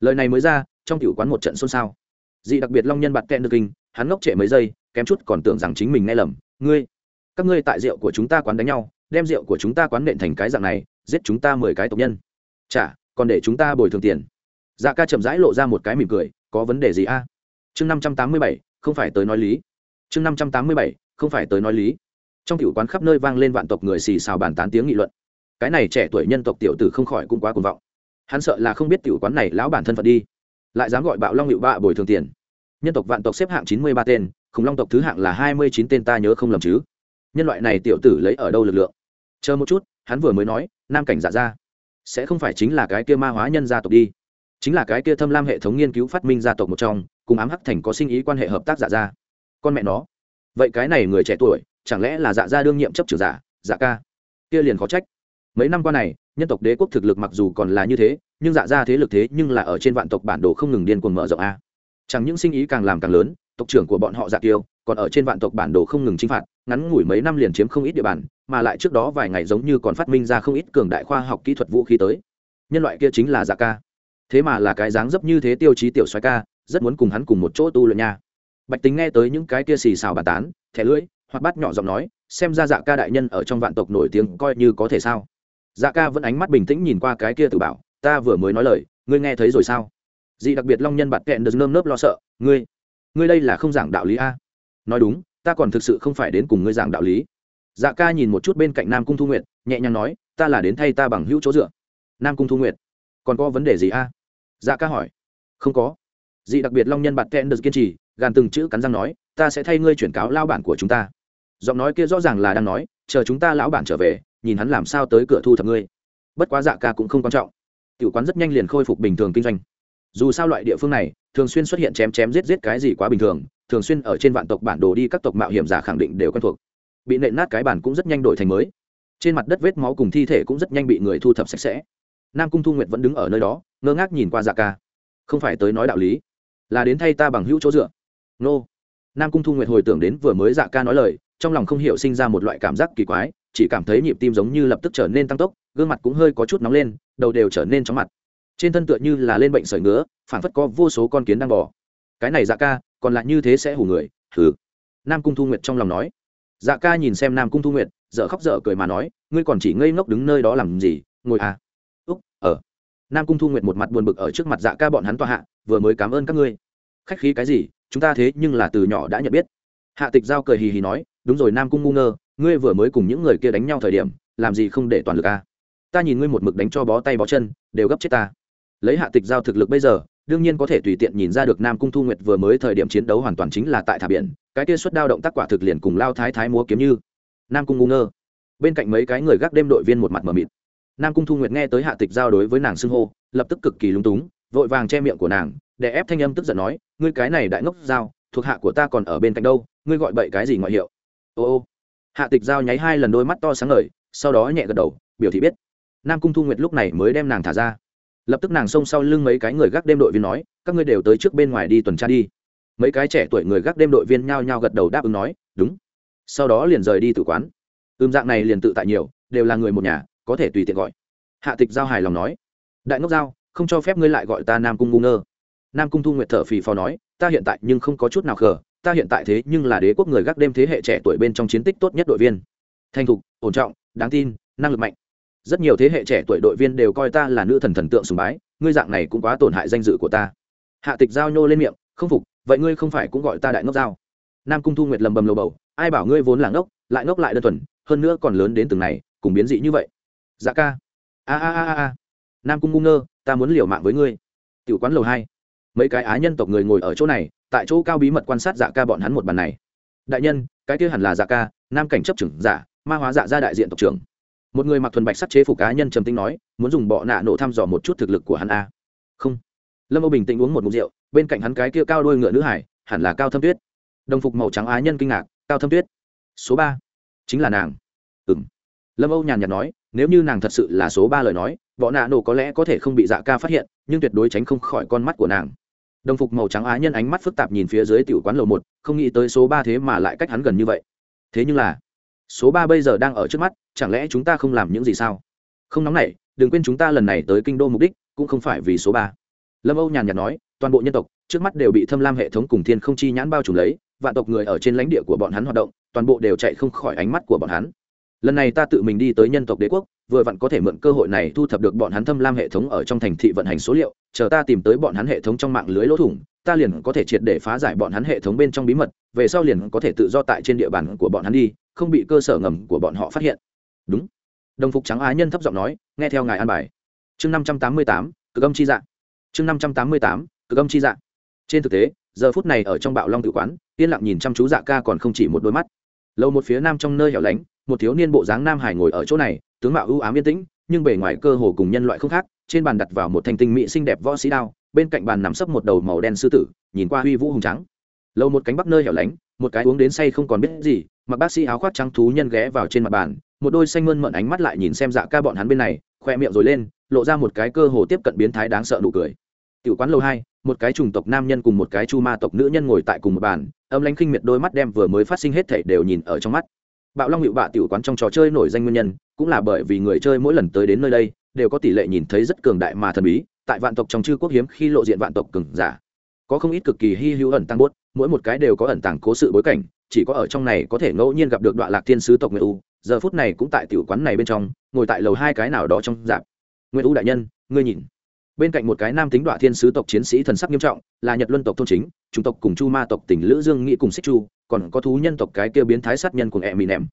Lời này mới ra, trong cựu quán một trận xôn xao. Dị đặc biệt long nhân bạt kẹn được kinh, hắn ngốc trệ mấy giây, kém chút còn tưởng rằng chính mình nghe lầm. Ngươi, các ngươi tại rượu của chúng ta quán đánh nhau, đem rượu của chúng ta quán nện thành cái dạng này, giết chúng ta mười cái tộc nhân. Chả, còn để chúng ta bồi thường tiền. Dạ ca chậm rãi lộ ra một cái mỉm cười, có vấn đề gì a? Chương năm trăm tám mươi bảy, không phải tới nói lý. Chương năm trăm tám mươi bảy, không phải tới nói lý. Trong cựu quán khắp nơi vang lên vạn tộc người xì xào bàn tán tiếng nghị luận cái này trẻ tuổi nhân tộc tiểu tử không khỏi cũng quá cuồng vọng. Hắn sợ là không biết tiểu quán này lão bản thân phận đi. Lại dám gọi bạo long hiệu bạ bồi thường tiền. Nhân tộc vạn tộc xếp hạng chín mươi ba tên, khủng long tộc thứ hạng là hai mươi chín tên ta nhớ không lầm chứ. Nhân loại này tiểu tử lấy ở đâu lực lượng? Chờ một chút, hắn vừa mới nói, nam cảnh giả ra. Sẽ không phải chính là cái kia ma hóa nhân gia tộc đi. Chính là cái kia thâm lam hệ thống nghiên cứu phát minh gia tộc một trong, cùng ám hắc thành có sinh ý quan hệ hợp tác giả ra. Con mẹ nó. Vậy cái này người trẻ tuổi, chẳng lẽ là dạ ra đương nhiệm chấp trưởng giả dạ ca? Kia liền khó trách mấy năm qua này, nhân tộc đế quốc thực lực mặc dù còn là như thế, nhưng dạ ra thế lực thế nhưng là ở trên vạn tộc bản đồ không ngừng điên cuồng mở rộng a. Chẳng những sinh ý càng làm càng lớn, tộc trưởng của bọn họ dạ tiêu còn ở trên vạn tộc bản đồ không ngừng chinh phạt, ngắn ngủi mấy năm liền chiếm không ít địa bàn, mà lại trước đó vài ngày giống như còn phát minh ra không ít cường đại khoa học kỹ thuật vũ khí tới. Nhân loại kia chính là dạ ca. Thế mà là cái dáng dấp như thế tiêu chí tiểu xoái ca, rất muốn cùng hắn cùng một chỗ tu luyện nha. Bạch tính nghe tới những cái kia xì xào bàn tán, thẻ lưỡi, hoặc bắt nhỏ giọng nói, xem ra dạ ca đại nhân ở trong vạn tộc nổi tiếng coi như có thể sao? Dạ ca vẫn ánh mắt bình tĩnh nhìn qua cái kia tự bảo, ta vừa mới nói lời, ngươi nghe thấy rồi sao? Dị đặc biệt long nhân bạt kẹn được nơm nớp lo sợ, ngươi ngươi đây là không giảng đạo lý a? Nói đúng, ta còn thực sự không phải đến cùng ngươi giảng đạo lý. Dạ ca nhìn một chút bên cạnh nam cung thu nguyện nhẹ nhàng nói, ta là đến thay ta bằng hữu chỗ dựa. Nam cung thu nguyện còn có vấn đề gì a? Dạ ca hỏi, không có. Dị đặc biệt long nhân bạt kẹn được kiên trì, gàn từng chữ cắn răng nói, ta sẽ thay ngươi chuyển cáo lao bản của chúng ta. Giọng nói kia rõ ràng là đang nói, chờ chúng ta lão bản trở về nhìn hắn làm sao tới cửa thu thập ngươi. Bất quá dạ ca cũng không quan trọng. Tiểu quán rất nhanh liền khôi phục bình thường kinh doanh. Dù sao loại địa phương này, thường xuyên xuất hiện chém chém giết giết cái gì quá bình thường thường xuyên ở trên vạn tộc bản đồ đi các tộc mạo hiểm giả khẳng định đều quen thuộc. Bị nện nát cái bản cũng rất nhanh đổi thành mới. Trên mặt đất vết máu cùng thi thể cũng rất nhanh bị người thu thập sạch sẽ. Nam cung thu nguyệt vẫn đứng ở nơi đó, ngơ ngác nhìn qua dạ ca. Không phải tới nói đạo lý, là đến thay ta bằng hữu chỗ dựa. Nô. Nam cung thu nguyệt hồi tưởng đến vừa mới dạ ca nói lời, trong lòng không hiểu sinh ra một loại cảm giác kỳ quái chỉ cảm thấy nhịp tim giống như lập tức trở nên tăng tốc, gương mặt cũng hơi có chút nóng lên, đầu đều trở nên chóng mặt. Trên thân tựa như là lên bệnh sởi ngứa phản phất có vô số con kiến đang bò. Cái này dạ ca, còn lại như thế sẽ hủ người thử nam cung thu nguyệt trong lòng nói. Dạ ca nhìn xem nam cung thu nguyệt dợ khóc dở cười mà nói, ngươi còn chỉ ngây ngốc đứng nơi đó làm gì, ngồi à. Úc, ở. Nam cung thu nguyệt một mặt buồn bực ở trước mặt dạ ca bọn hắn tòa hạ, vừa mới cảm ơn các ngươi. Khách khí cái gì, chúng ta thế nhưng là từ nhỏ đã nhận biết. Hạ tịch giao cười hì hì nói, đúng rồi nam cung ngu ngơ ngươi vừa mới cùng những người kia đánh nhau thời điểm, làm gì không để toàn lực à? ta nhìn ngươi một mực đánh cho bó tay bó chân, đều gấp chết ta. Lấy hạ tịch giao thực lực bây giờ, đương nhiên có thể tùy tiện nhìn ra được nam cung thu nguyệt vừa mới thời điểm chiến đấu hoàn toàn chính là tại thả biển, cái kia xuất đao động tác quả thực liền cùng lao thái thái múa kiếm như. Nam cung ngu ngơ. Bên cạnh mấy cái người gác đêm đội viên một mặt mờ mịt. Nam cung thu nguyệt nghe tới hạ tịch giao đối với nàng xưng hô, lập tức cực kỳ lúng túng, vội vàng che miệng của nàng, để ép thanh âm tức giận nói, ngươi cái này đại ngốc giao, thuộc hạ của ta còn ở bên cạnh đâu, ngươi gọi bậy cái gì ngoại hiệu? Ô ô hạ tịch giao nháy hai lần đôi mắt to sáng ngời, sau đó nhẹ gật đầu, biểu thị biết. Nam cung thu nguyệt lúc này mới đem nàng thả ra. Lập tức nàng xông sau lưng mấy cái người gác đêm đội viên nói, các ngươi đều tới trước bên ngoài đi tuần tra đi. Mấy cái trẻ tuổi người gác đêm đội viên nhao nhao gật đầu đáp ứng nói, đúng. Sau đó liền rời đi tự quán. Ưm dạng này liền tự tại nhiều, đều là người một nhà, có thể tùy tiện gọi. Hạ tịch giao hài lòng nói, đại ngốc giao, không cho phép ngươi lại gọi ta nam cung ngu ngơ. Nam cung thu nguyệt thở phì phò nói, ta hiện tại nhưng không có chút nào khờ ta hiện tại thế nhưng là đế quốc người gác đêm thế hệ trẻ tuổi bên trong chiến tích tốt nhất đội viên. Thành thục, ổn trọng, đáng tin, năng lực mạnh. Rất nhiều thế hệ trẻ tuổi đội viên đều coi ta là nữ thần thần tượng sùng bái, ngươi dạng này cũng quá tổn hại danh dự của ta. Hạ tịch giao nhô lên miệng, không phục, vậy ngươi không phải cũng gọi ta đại ngốc giao. Nam cung thu nguyệt lầm bầm lầu bầu, ai bảo ngươi vốn là ngốc, lại ngốc lại đơn thuần, hơn nữa còn lớn đến từng này, cùng biến dị như vậy. Dạ ca. A a a a nam cung ngu ngơ, ta muốn liều mạng với ngươi. Tiểu quán lầu hai mấy cái á nhân tộc người ngồi ở chỗ này, tại chỗ cao bí mật quan sát dạ ca bọn hắn một bàn này. Đại nhân, cái kia hẳn là dạ ca, nam cảnh chấp trưởng giả, ma hóa dạ ra đại diện tộc trưởng. Một người mặc thuần bạch sắc chế phục cá nhân trầm tính nói, muốn dùng bọ nạ nổ thăm dò một chút thực lực của hắn a. Không. Lâm âu bình tĩnh uống một mục rượu, bên cạnh hắn cái kia cao đôi ngựa nữ hải, hẳn là cao thâm tuyết. Đồng phục màu trắng á nhân kinh ngạc, cao thâm tuyết. Số ba. Chính là nàng. Ừ m lâm âu nhàn nhạt nói, nếu như nàng thật sự là số ba lời nói, bọ nạ nổ có lẽ có thể không bị dạ ca phát hiện, nhưng tuyệt đối tránh không khỏi con mắt của nàng đồng phục màu trắng á nhân ánh mắt phức tạp nhìn phía dưới tiểu quán lầu một, không nghĩ tới số ba thế mà lại cách hắn gần như vậy. Thế nhưng là, số ba bây giờ đang ở trước mắt, chẳng lẽ chúng ta không làm những gì sao? Không nóng nảy, đừng quên chúng ta lần này tới kinh đô mục đích, cũng không phải vì số ba. Lâm âu nhàn nhạt nói, toàn bộ nhân tộc, trước mắt đều bị thâm lam hệ thống cùng thiên không chi nhãn bao trùm lấy, vạn tộc người ở trên lãnh địa của bọn hắn hoạt động, toàn bộ đều chạy không khỏi ánh mắt của bọn hắn. Lần này ta tự mình đi tới nhân tộc đế quốc, vừa vặn có thể mượn cơ hội này thu thập được bọn hắn thâm lam hệ thống ở trong thành thị vận hành số liệu chờ ta tìm tới bọn hắn hệ thống trong mạng lưới lỗ thủng, ta liền có thể triệt để phá giải bọn hắn hệ thống bên trong bí mật, về sau liền có thể tự do tại trên địa bàn của bọn hắn đi, không bị cơ sở ngầm của bọn họ phát hiện. Đúng. Đồng phục trắng á nhân thấp giọng nói, nghe theo ngài an bài. Chương năm trăm tám mươi tám, cực âm chi dạng chương năm trăm tám mươi tám, cực âm chi dạng trên thực tế, giờ phút này ở trong bạo long tự quán, yên lặng nhìn chăm chú dạ ca còn không chỉ một đôi mắt. Lâu một phía nam trong nơi hẻo lánh, một thiếu niên bộ dáng nam hải ngồi ở chỗ này, tướng mạo ưu ám yên tĩnh, nhưng bề ngoài cơ hồ cùng nhân loại không khác trên bàn đặt vào một thanh tinh mỹ xinh đẹp võ sĩ đao, bên cạnh bàn nằm sấp một đầu màu đen sư tử, nhìn qua huy vũ hùng trắng lâu một cánh bắc nơi hẻo lánh, một cái uống đến say không còn biết gì, mặc bác sĩ áo khoác trắng thú nhân ghé vào trên mặt bàn, một đôi xanh mơn mận ánh mắt lại nhìn xem dạ ca bọn hắn bên này, khoe miệng rồi lên, lộ ra một cái cơ hồ tiếp cận biến thái đáng sợ nụ cười. Tiểu quán lâu hai, một cái chủng tộc nam nhân cùng một cái chu ma tộc nữ nhân ngồi tại cùng một bàn, âm lãnh khinh miệt đôi mắt đem vừa mới phát sinh hết thảy đều nhìn ở trong mắt. Bạo long hiệu bạ tiểu quán trong trò chơi nổi danh nguyên nhân, cũng là bởi vì người chơi mỗi lần tới đến nơi đây đều có tỷ lệ nhìn thấy rất cường đại mà thần bí, tại vạn tộc trong chư quốc hiếm khi lộ diện vạn tộc cường giả. Có không ít cực kỳ hy hữu ẩn tăng bốt mỗi một cái đều có ẩn tàng cố sự bối cảnh, chỉ có ở trong này có thể ngẫu nhiên gặp được đoạn lạc thiên sứ tộc nguyễn u, giờ phút này cũng tại tiểu quán này bên trong, ngồi tại lầu hai cái nào đó trong dạp. Nguyễn u đại nhân, ngươi nhìn. Bên cạnh một cái nam tính đoạn thiên sứ tộc chiến sĩ thần sắc nghiêm trọng, là nhật luân tộc thôn chính chủng tộc cùng chu ma tộc tỉnh lữ dương nghị cùng xích chu, còn có thú nhân tộc cái kia biến thái sát nhân cùng e mì nèm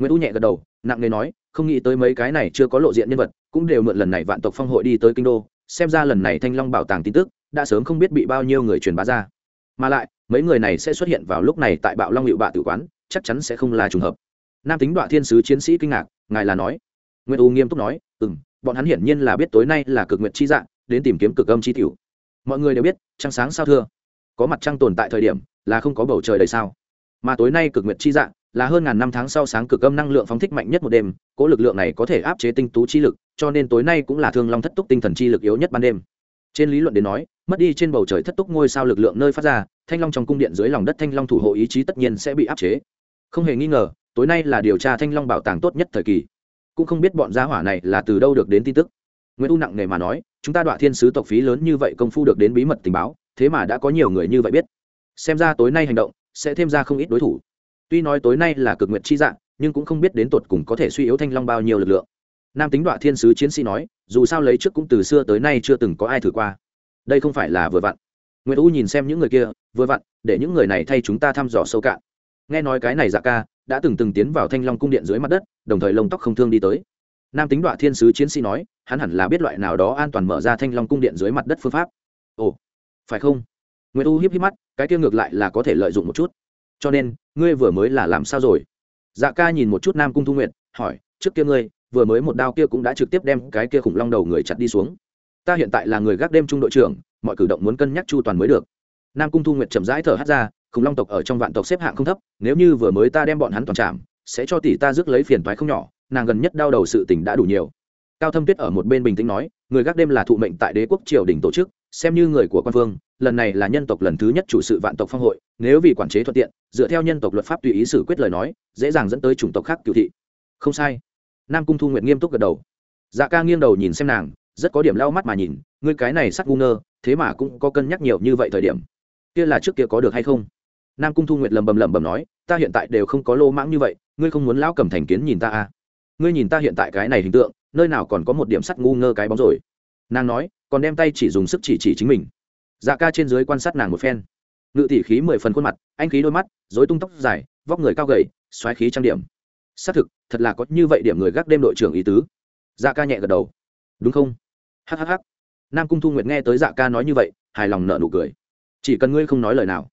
nguyễn u nhẹ gật đầu, nặng nề nói, không nghĩ tới mấy cái này chưa có lộ diện nhân vật, cũng đều mượn lần này vạn tộc phong hội đi tới kinh đô, xem ra lần này thanh long bảo tàng tin tức, đã sớm không biết bị bao nhiêu người truyền bá ra. Mà lại, mấy người này sẽ xuất hiện vào lúc này tại bạo long hiệu bạ tử quán, chắc chắn sẽ không là trùng hợp. Nam tính đoạn thiên sứ chiến sĩ kinh ngạc, ngài là nói. Nguyễn u nghiêm túc nói ừ m bọn hắn hiển nhiên là biết tối nay là cực nguyện chi dạng, đến tìm kiếm cực âm chi tiểu. Mọi người đều biết, trăng sáng sao thưa? Có mặt trăng tồn tại thời điểm, là không có bầu trời đầy sao. Mà tối nay cực nguyện chi dạng là hơn ngàn năm tháng sau sáng cực âm năng lượng phóng thích mạnh nhất một đêm, cỗ lực lượng này có thể áp chế tinh tú chi lực, cho nên tối nay cũng là thương long thất túc tinh thần chi lực yếu nhất ban đêm. Trên lý luận đến nói, mất đi trên bầu trời thất túc ngôi sao lực lượng nơi phát ra, thanh long trong cung điện dưới lòng đất thanh long thủ hộ ý chí tất nhiên sẽ bị áp chế. Không hề nghi ngờ, tối nay là điều tra thanh long bảo tàng tốt nhất thời kỳ. Cũng không biết bọn gia hỏa này là từ đâu được đến tin tức. Nguyễn u nặng nề mà nói, chúng ta đoạn thiên sứ tộc phí lớn như vậy công phu được đến bí mật tình báo, thế mà đã có nhiều người như vậy biết. Xem ra tối nay hành động sẽ thêm ra không ít đối thủ tuy nói tối nay là cực nguyện chi dạng, nhưng cũng không biết đến tột cùng có thể suy yếu thanh long bao nhiêu lực lượng. Nam tính đoạn thiên sứ chiến sĩ nói, dù sao lấy trước cũng từ xưa tới nay chưa từng có ai thử qua. Đây không phải là vừa vặn. Nguyễn u nhìn xem những người kia, vừa vặn, để những người này thay chúng ta thăm dò sâu cạn. Nghe nói cái này dạ ca, đã từng từng tiến vào thanh long cung điện dưới mặt đất, đồng thời lông tóc không thương đi tới. Nam tính đoạn thiên sứ chiến sĩ nói, hắn hẳn là biết loại nào đó an toàn mở ra thanh long cung điện dưới mặt đất phương pháp. Ồ, phải không? Nguyễn u hiếp hiếp mắt, cái kia ngược lại là có thể lợi dụng một chút. Cho nên ngươi vừa mới là làm sao rồi? Dạ ca nhìn một chút nam cung thu nguyện hỏi, trước kia ngươi, vừa mới một đao kia cũng đã trực tiếp đem cái kia khủng long đầu người chặt đi xuống. Ta hiện tại là người gác đêm trung đội trưởng, mọi cử động muốn cân nhắc chu toàn mới được. Nam cung thu nguyệt chậm rãi thở hát ra, khủng long tộc ở trong vạn tộc xếp hạng không thấp, nếu như vừa mới ta đem bọn hắn toàn trảm, sẽ cho tỷ ta rước lấy phiền toái không nhỏ, nàng gần nhất đau đầu sự tình đã đủ nhiều. Cao thâm tuyết ở một bên bình tĩnh nói, người gác đêm là thụ mệnh tại đế quốc triều đình tổ chức xem như người của quan vương lần này là nhân tộc lần thứ nhất chủ sự vạn tộc phong hội, nếu vì quản chế thuận tiện, dựa theo nhân tộc luật pháp tùy ý xử quyết lời nói, dễ dàng dẫn tới chủng tộc khác cựu thị. Không sai. Nam cung thu nguyện nghiêm túc gật đầu. Dạ ca nghiêng đầu nhìn xem nàng, rất có điểm lau mắt mà nhìn, ngươi cái này sắc ngu ngơ, thế mà cũng có cân nhắc nhiều như vậy thời điểm. Kia là trước kia có được hay không? Nam cung thu nguyệt lầm bầm lầm bầm nói, ta hiện tại đều không có lô mãng như vậy, ngươi không muốn lão cầm thành kiến nhìn ta à? Ngươi nhìn ta hiện tại cái này hình tượng, nơi nào còn có một điểm sắt ngu ngơ cái bóng rồi? Nàng nói còn đem tay chỉ dùng sức chỉ chỉ chính mình. Dạ ca trên dưới quan sát nàng một phen. Ngự tỷ khí mười phần khuôn mặt, anh khí đôi mắt dối tung tóc dài, vóc người cao gầy, xoáy khí trang điểm. Xác thực, thật là có như vậy điểm người gác đêm đội trưởng ý tứ. Dạ ca nhẹ gật đầu. Đúng không? Hhh nam cung thu nguyệt nghe tới dạ ca nói như vậy, hài lòng nợ nụ cười. Chỉ cần ngươi không nói lời nào.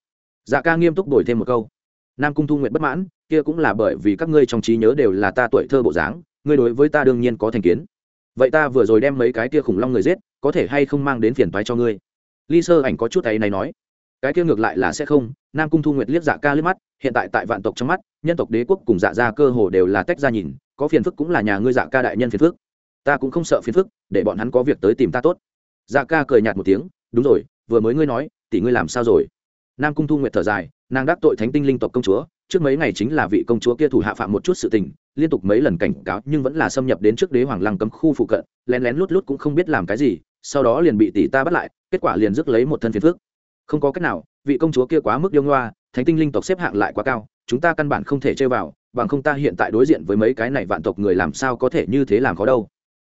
Dạ ca nghiêm túc đổi thêm một câu. Nam cung thu nguyệt bất mãn, kia cũng là bởi vì các ngươi trong trí nhớ đều là ta tuổi thơ bộ dáng, ngươi đối với ta đương nhiên có thành kiến vậy ta vừa rồi đem mấy cái kia khủng long người giết, có thể hay không mang đến phiền toái cho ngươi? Ly sơ ảnh có chút ấy này nói. Cái kia ngược lại là sẽ không, nam cung thu nguyệt liếc dạ ca liếc mắt, hiện tại tại vạn tộc trong mắt, nhân tộc đế quốc cùng dạ gia cơ hồ đều là tách ra nhìn, có phiền phức cũng là nhà ngươi dạ ca đại nhân phiền phức. Ta cũng không sợ phiền phức, để bọn hắn có việc tới tìm ta tốt. Dạ ca cười nhạt một tiếng, đúng rồi, vừa mới ngươi nói, tỷ ngươi làm sao rồi? Nam cung thu nguyệt thở dài, nàng đắc tội thánh tinh linh tộc công chúa trước mấy ngày chính là vị công chúa kia thủ hạ phạm một chút sự tình, liên tục mấy lần cảnh cáo nhưng vẫn là xâm nhập đến trước đế hoàng lăng cấm khu phụ cận, lén lén lút lút cũng không biết làm cái gì, sau đó liền bị tỷ ta bắt lại, kết quả liền rước lấy một thân phiền phước không có cách nào, vị công chúa kia quá mức yêu ngoa, thánh tinh linh tộc xếp hạng lại quá cao, chúng ta căn bản không thể chơi vào, bằng không ta hiện tại đối diện với mấy cái này vạn tộc người làm sao có thể như thế làm khó đâu.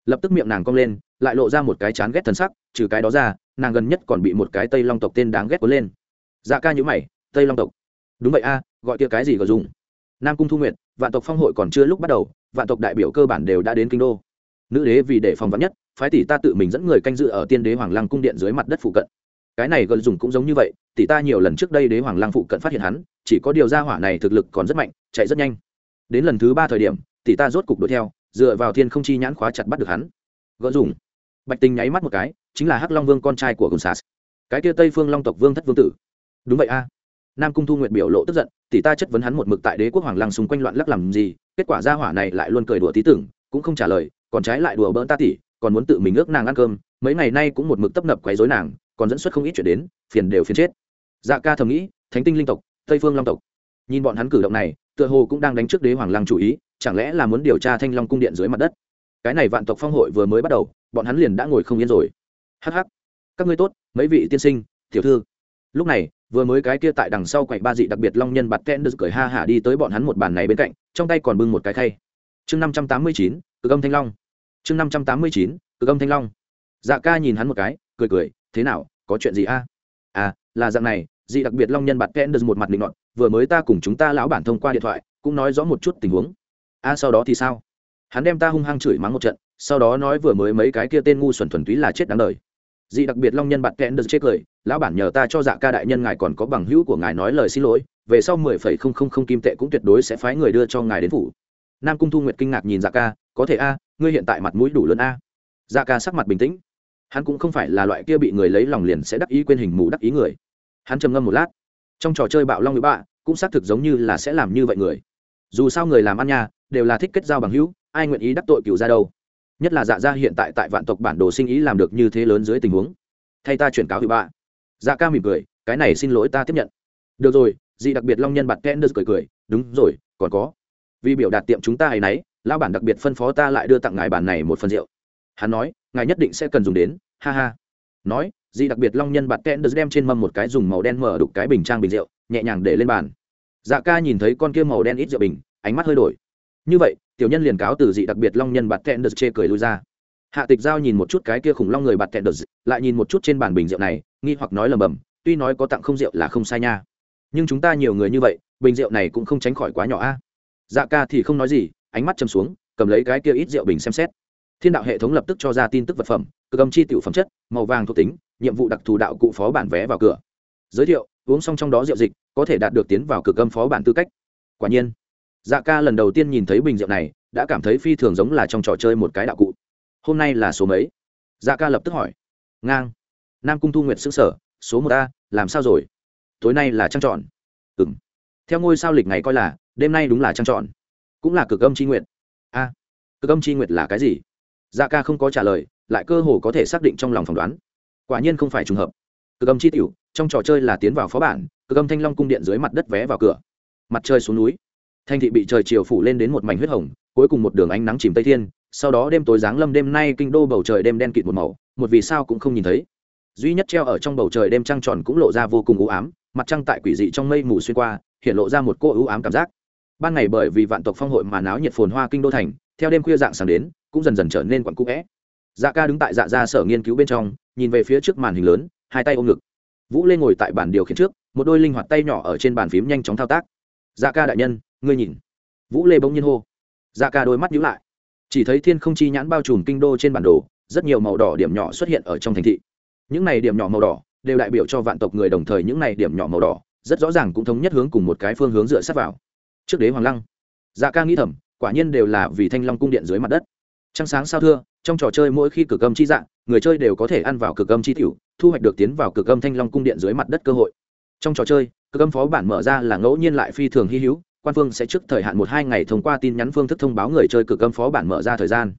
Lập tức miệng nàng cong lên, lại lộ ra một cái chán ghét thân sắc, trừ cái đó ra, nàng gần nhất còn bị một cái tây long tộc tên đáng ghét cuốn lên. Dạ ca nhữ mày, tây long tộc đúng vậy a, gọi kia cái gì có dùng? Nam cung thu nguyện vạn tộc phong hội còn chưa lúc bắt đầu, vạn tộc đại biểu cơ bản đều đã đến kinh đô. Nữ đế vì để phòng vắn nhất, phái tỷ ta tự mình dẫn người canh dự ở tiên đế hoàng lăng cung điện dưới mặt đất phụ cận. Cái này gần dùng cũng giống như vậy, tỷ ta nhiều lần trước đây đế hoàng lăng phụ cận phát hiện hắn, chỉ có điều ra hỏa này thực lực còn rất mạnh, chạy rất nhanh. Đến lần thứ ba thời điểm, tỷ ta rốt cục đuổi theo, dựa vào thiên không chi nhãn khóa chặt bắt được hắn. Gỡ dùng. Bạch tình nháy mắt một cái, chính là hắc long vương con trai của gồm sas cái kia tây phương long tộc vương thất vương tử. Đúng vậy a nam cung thu nguyệt biểu lộ tức giận, tỷ ta chất vấn hắn một mực tại đế quốc hoàng lăng xung quanh loạn lắc làm gì, kết quả ra hỏa này lại luôn cười đùa tí tưởng, cũng không trả lời, còn trái lại đùa bỡn ta tỷ, còn muốn tự mình ước nàng ăn cơm, mấy ngày nay cũng một mực tấp nập quấy rối nàng, còn dẫn xuất không ít chuyện đến, phiền đều phiền chết. Dạ ca thầm nghĩ, thánh tinh linh tộc, tây phương long tộc. Nhìn bọn hắn cử động này, tựa hồ cũng đang đánh trước đế hoàng lăng chủ ý, chẳng lẽ là muốn điều tra thanh long cung điện dưới mặt đất? Cái này vạn tộc phong hội vừa mới bắt đầu, bọn hắn liền đã ngồi không yên rồi. Hắc hắc. Các ngươi tốt, mấy vị tiên sinh, tiểu thư. Lúc này vừa mới cái kia tại đằng sau quạnh ba dị đặc biệt long nhân bạt kẽn được cười ha hả đi tới bọn hắn một bàn này bên cạnh, trong tay còn bưng một cái khay. Chương năm trăm tám mươi chín, cực âm thanh long. Chương năm trăm tám mươi chín, cực âm thanh long. Dạ ca nhìn hắn một cái, cười cười, thế nào, có chuyện gì a? À là dạng này, dị đặc biệt long nhân bạt kẽn được một mặt định luận vừa mới ta cùng chúng ta lão bản thông qua điện thoại, cũng nói rõ một chút tình huống. A, sau đó thì sao? Hắn đem ta hung hăng chửi mắng một trận, sau đó nói vừa mới mấy cái kia tên ngu xuẩn thuần túy là chết đáng đời dị đặc biệt long nhân bạn kẽn được chết cười, lão bản nhờ ta cho dạ ca đại nhân ngài còn có bằng hữu của ngài nói lời xin lỗi, về sau mười phẩy không không không kim tệ cũng tuyệt đối sẽ phái người đưa cho ngài đến phủ. Nam cung thu nguyệt kinh ngạc nhìn dạ ca, có thể a, ngươi hiện tại mặt mũi đủ lớn a. Dạ ca sắc mặt bình tĩnh. Hắn cũng không phải là loại kia bị người lấy lòng liền sẽ đắc ý quên hình mù đắc ý người. Hắn trầm ngâm một lát. Trong trò chơi bạo long ngữ bạ, cũng xác thực giống như là sẽ làm như vậy người. Dù sao người làm ăn nha, đều là thích kết giao bằng hữu, ai nguyện ý đắc tội cựu ra đâu nhất là dạ gia hiện tại tại vạn tộc bản đồ sinh ý làm được như thế lớn dưới tình huống. Thay ta chuyển cáo hữu bạ. Dạ ca mỉm cười, cái này xin lỗi ta tiếp nhận. Được rồi, dị đặc biệt long nhân bạt kenders cười cười, đúng rồi, còn có. Vì biểu đạt tiệm chúng ta hay nấy, lão bản đặc biệt phân phó ta lại đưa tặng ngài bản này một phần rượu. Hắn nói, ngài nhất định sẽ cần dùng đến, ha ha. Nói, dị đặc biệt long nhân bạt kenders đem trên mâm một cái dùng màu đen mở đục cái bình trang bình rượu, nhẹ nhàng để lên bàn. Dạ ca nhìn thấy con kia màu đen ít rượu bình, ánh mắt hơi đổi. Như vậy tiểu nhân liền cáo từ dị đặc biệt long nhân bạt tẹn kenders chê cười lui ra. Hạ tịch giao nhìn một chút cái kia khủng long người bạt tẹn kenders lại nhìn một chút trên bàn bình rượu này, nghi hoặc nói lầm bầm, tuy nói có tặng không rượu là không sai nha. Nhưng chúng ta nhiều người như vậy, bình rượu này cũng không tránh khỏi quá nhỏ a. Dạ ca thì không nói gì, ánh mắt châm xuống, cầm lấy cái kia ít rượu bình xem xét. Thiên đạo hệ thống lập tức cho ra tin tức vật phẩm cực âm chi tiểu phẩm chất, màu vàng thuộc tính, nhiệm vụ đặc thù đạo cụ phó bản vé vào cửa. Giới thiệu, uống xong trong đó rượu dịch, có thể đạt được tiến vào cực âm phó bản tư cách. Quả nhiên dạ ca lần đầu tiên nhìn thấy bình rượu này, đã cảm thấy phi thường giống là trong trò chơi một cái đạo cụ. Hôm nay là số mấy? Dạ ca lập tức hỏi. Ngang. Nam cung thu nguyệt xứ sở số một a, làm sao rồi? Tối nay là trăng trọn. M theo ngôi sao lịch ngày coi là, đêm nay đúng là trăng trọn. Cũng là cực âm c h i nguyện a. Cực âm c h i nguyện là cái gì? Dạ ca không có trả lời, lại cơ hồ có thể xác định trong lòng phỏng đoán. Quả nhiên không phải trùng hợp. Cực âm c h i tiểu, trong trò chơi là tiến vào phó bản, cực âm thanh long cung điện dưới mặt đất vé vào cửa. Mặt trời xuống núi thanh thị bị trời chiều phủ lên đến một mảnh huyết hồng, cuối cùng một đường ánh nắng chìm tây thiên, sau đó đêm tối giáng lâm, đêm nay kinh đô bầu trời đêm đen kịt một màu, một vì sao cũng không nhìn thấy. Duy nhất treo ở trong bầu trời đêm trăng tròn cũng lộ ra vô cùng u ám, mặt trăng tại quỷ dị trong mây mù xuyên qua, hiện lộ ra một cô ưu ám cảm giác. Ban ngày bởi vì vạn tộc phong hội mà náo nhiệt phồn hoa kinh đô thành, theo đêm khuya dạng sáng đến, cũng dần dần trở nên quặn cũ vẽ. Dạ ca đứng tại dạ ra sở nghiên cứu bên trong, nhìn về phía trước màn hình lớn, hai tay ôm ngực. Vũ lên ngồi tại bàn điều khiển trước, một đôi linh hoạt tay nhỏ ở trên bàn phím nhanh chóng thao tác. Dạ ca đại nhân ngươi nhìn. Vũ lê bỗng nhiên hô. Dạ ca đôi mắt nhíu lại. Chỉ thấy thiên không chi nhãn bao trùm kinh đô trên bản đồ, rất nhiều màu đỏ điểm nhỏ xuất hiện ở trong thành thị. Những này điểm nhỏ màu đỏ đều đại biểu cho vạn tộc người đồng thời những này điểm nhỏ màu đỏ rất rõ ràng cũng thống nhất hướng cùng một cái phương hướng dựa sát vào. Trước đế hoàng lăng dạ ca nghĩ thầm, quả nhiên đều là vì thanh long cung điện dưới mặt đất. Trăng sáng sao thưa, trong trò chơi mỗi khi cực âm chi dạng, người chơi đều có thể ăn vào cực âm chi tiểu, thu hoạch được tiến vào cực âm thanh long cung điện dưới mặt đất cơ hội. Trong trò chơi, cực âm phó bản mở ra là ngẫu nhiên lại phi thường hy hữu quan phương sẽ trước thời hạn một hai ngày thông qua tin nhắn phương thức thông báo người chơi cực âm phó bản mở ra thời gian.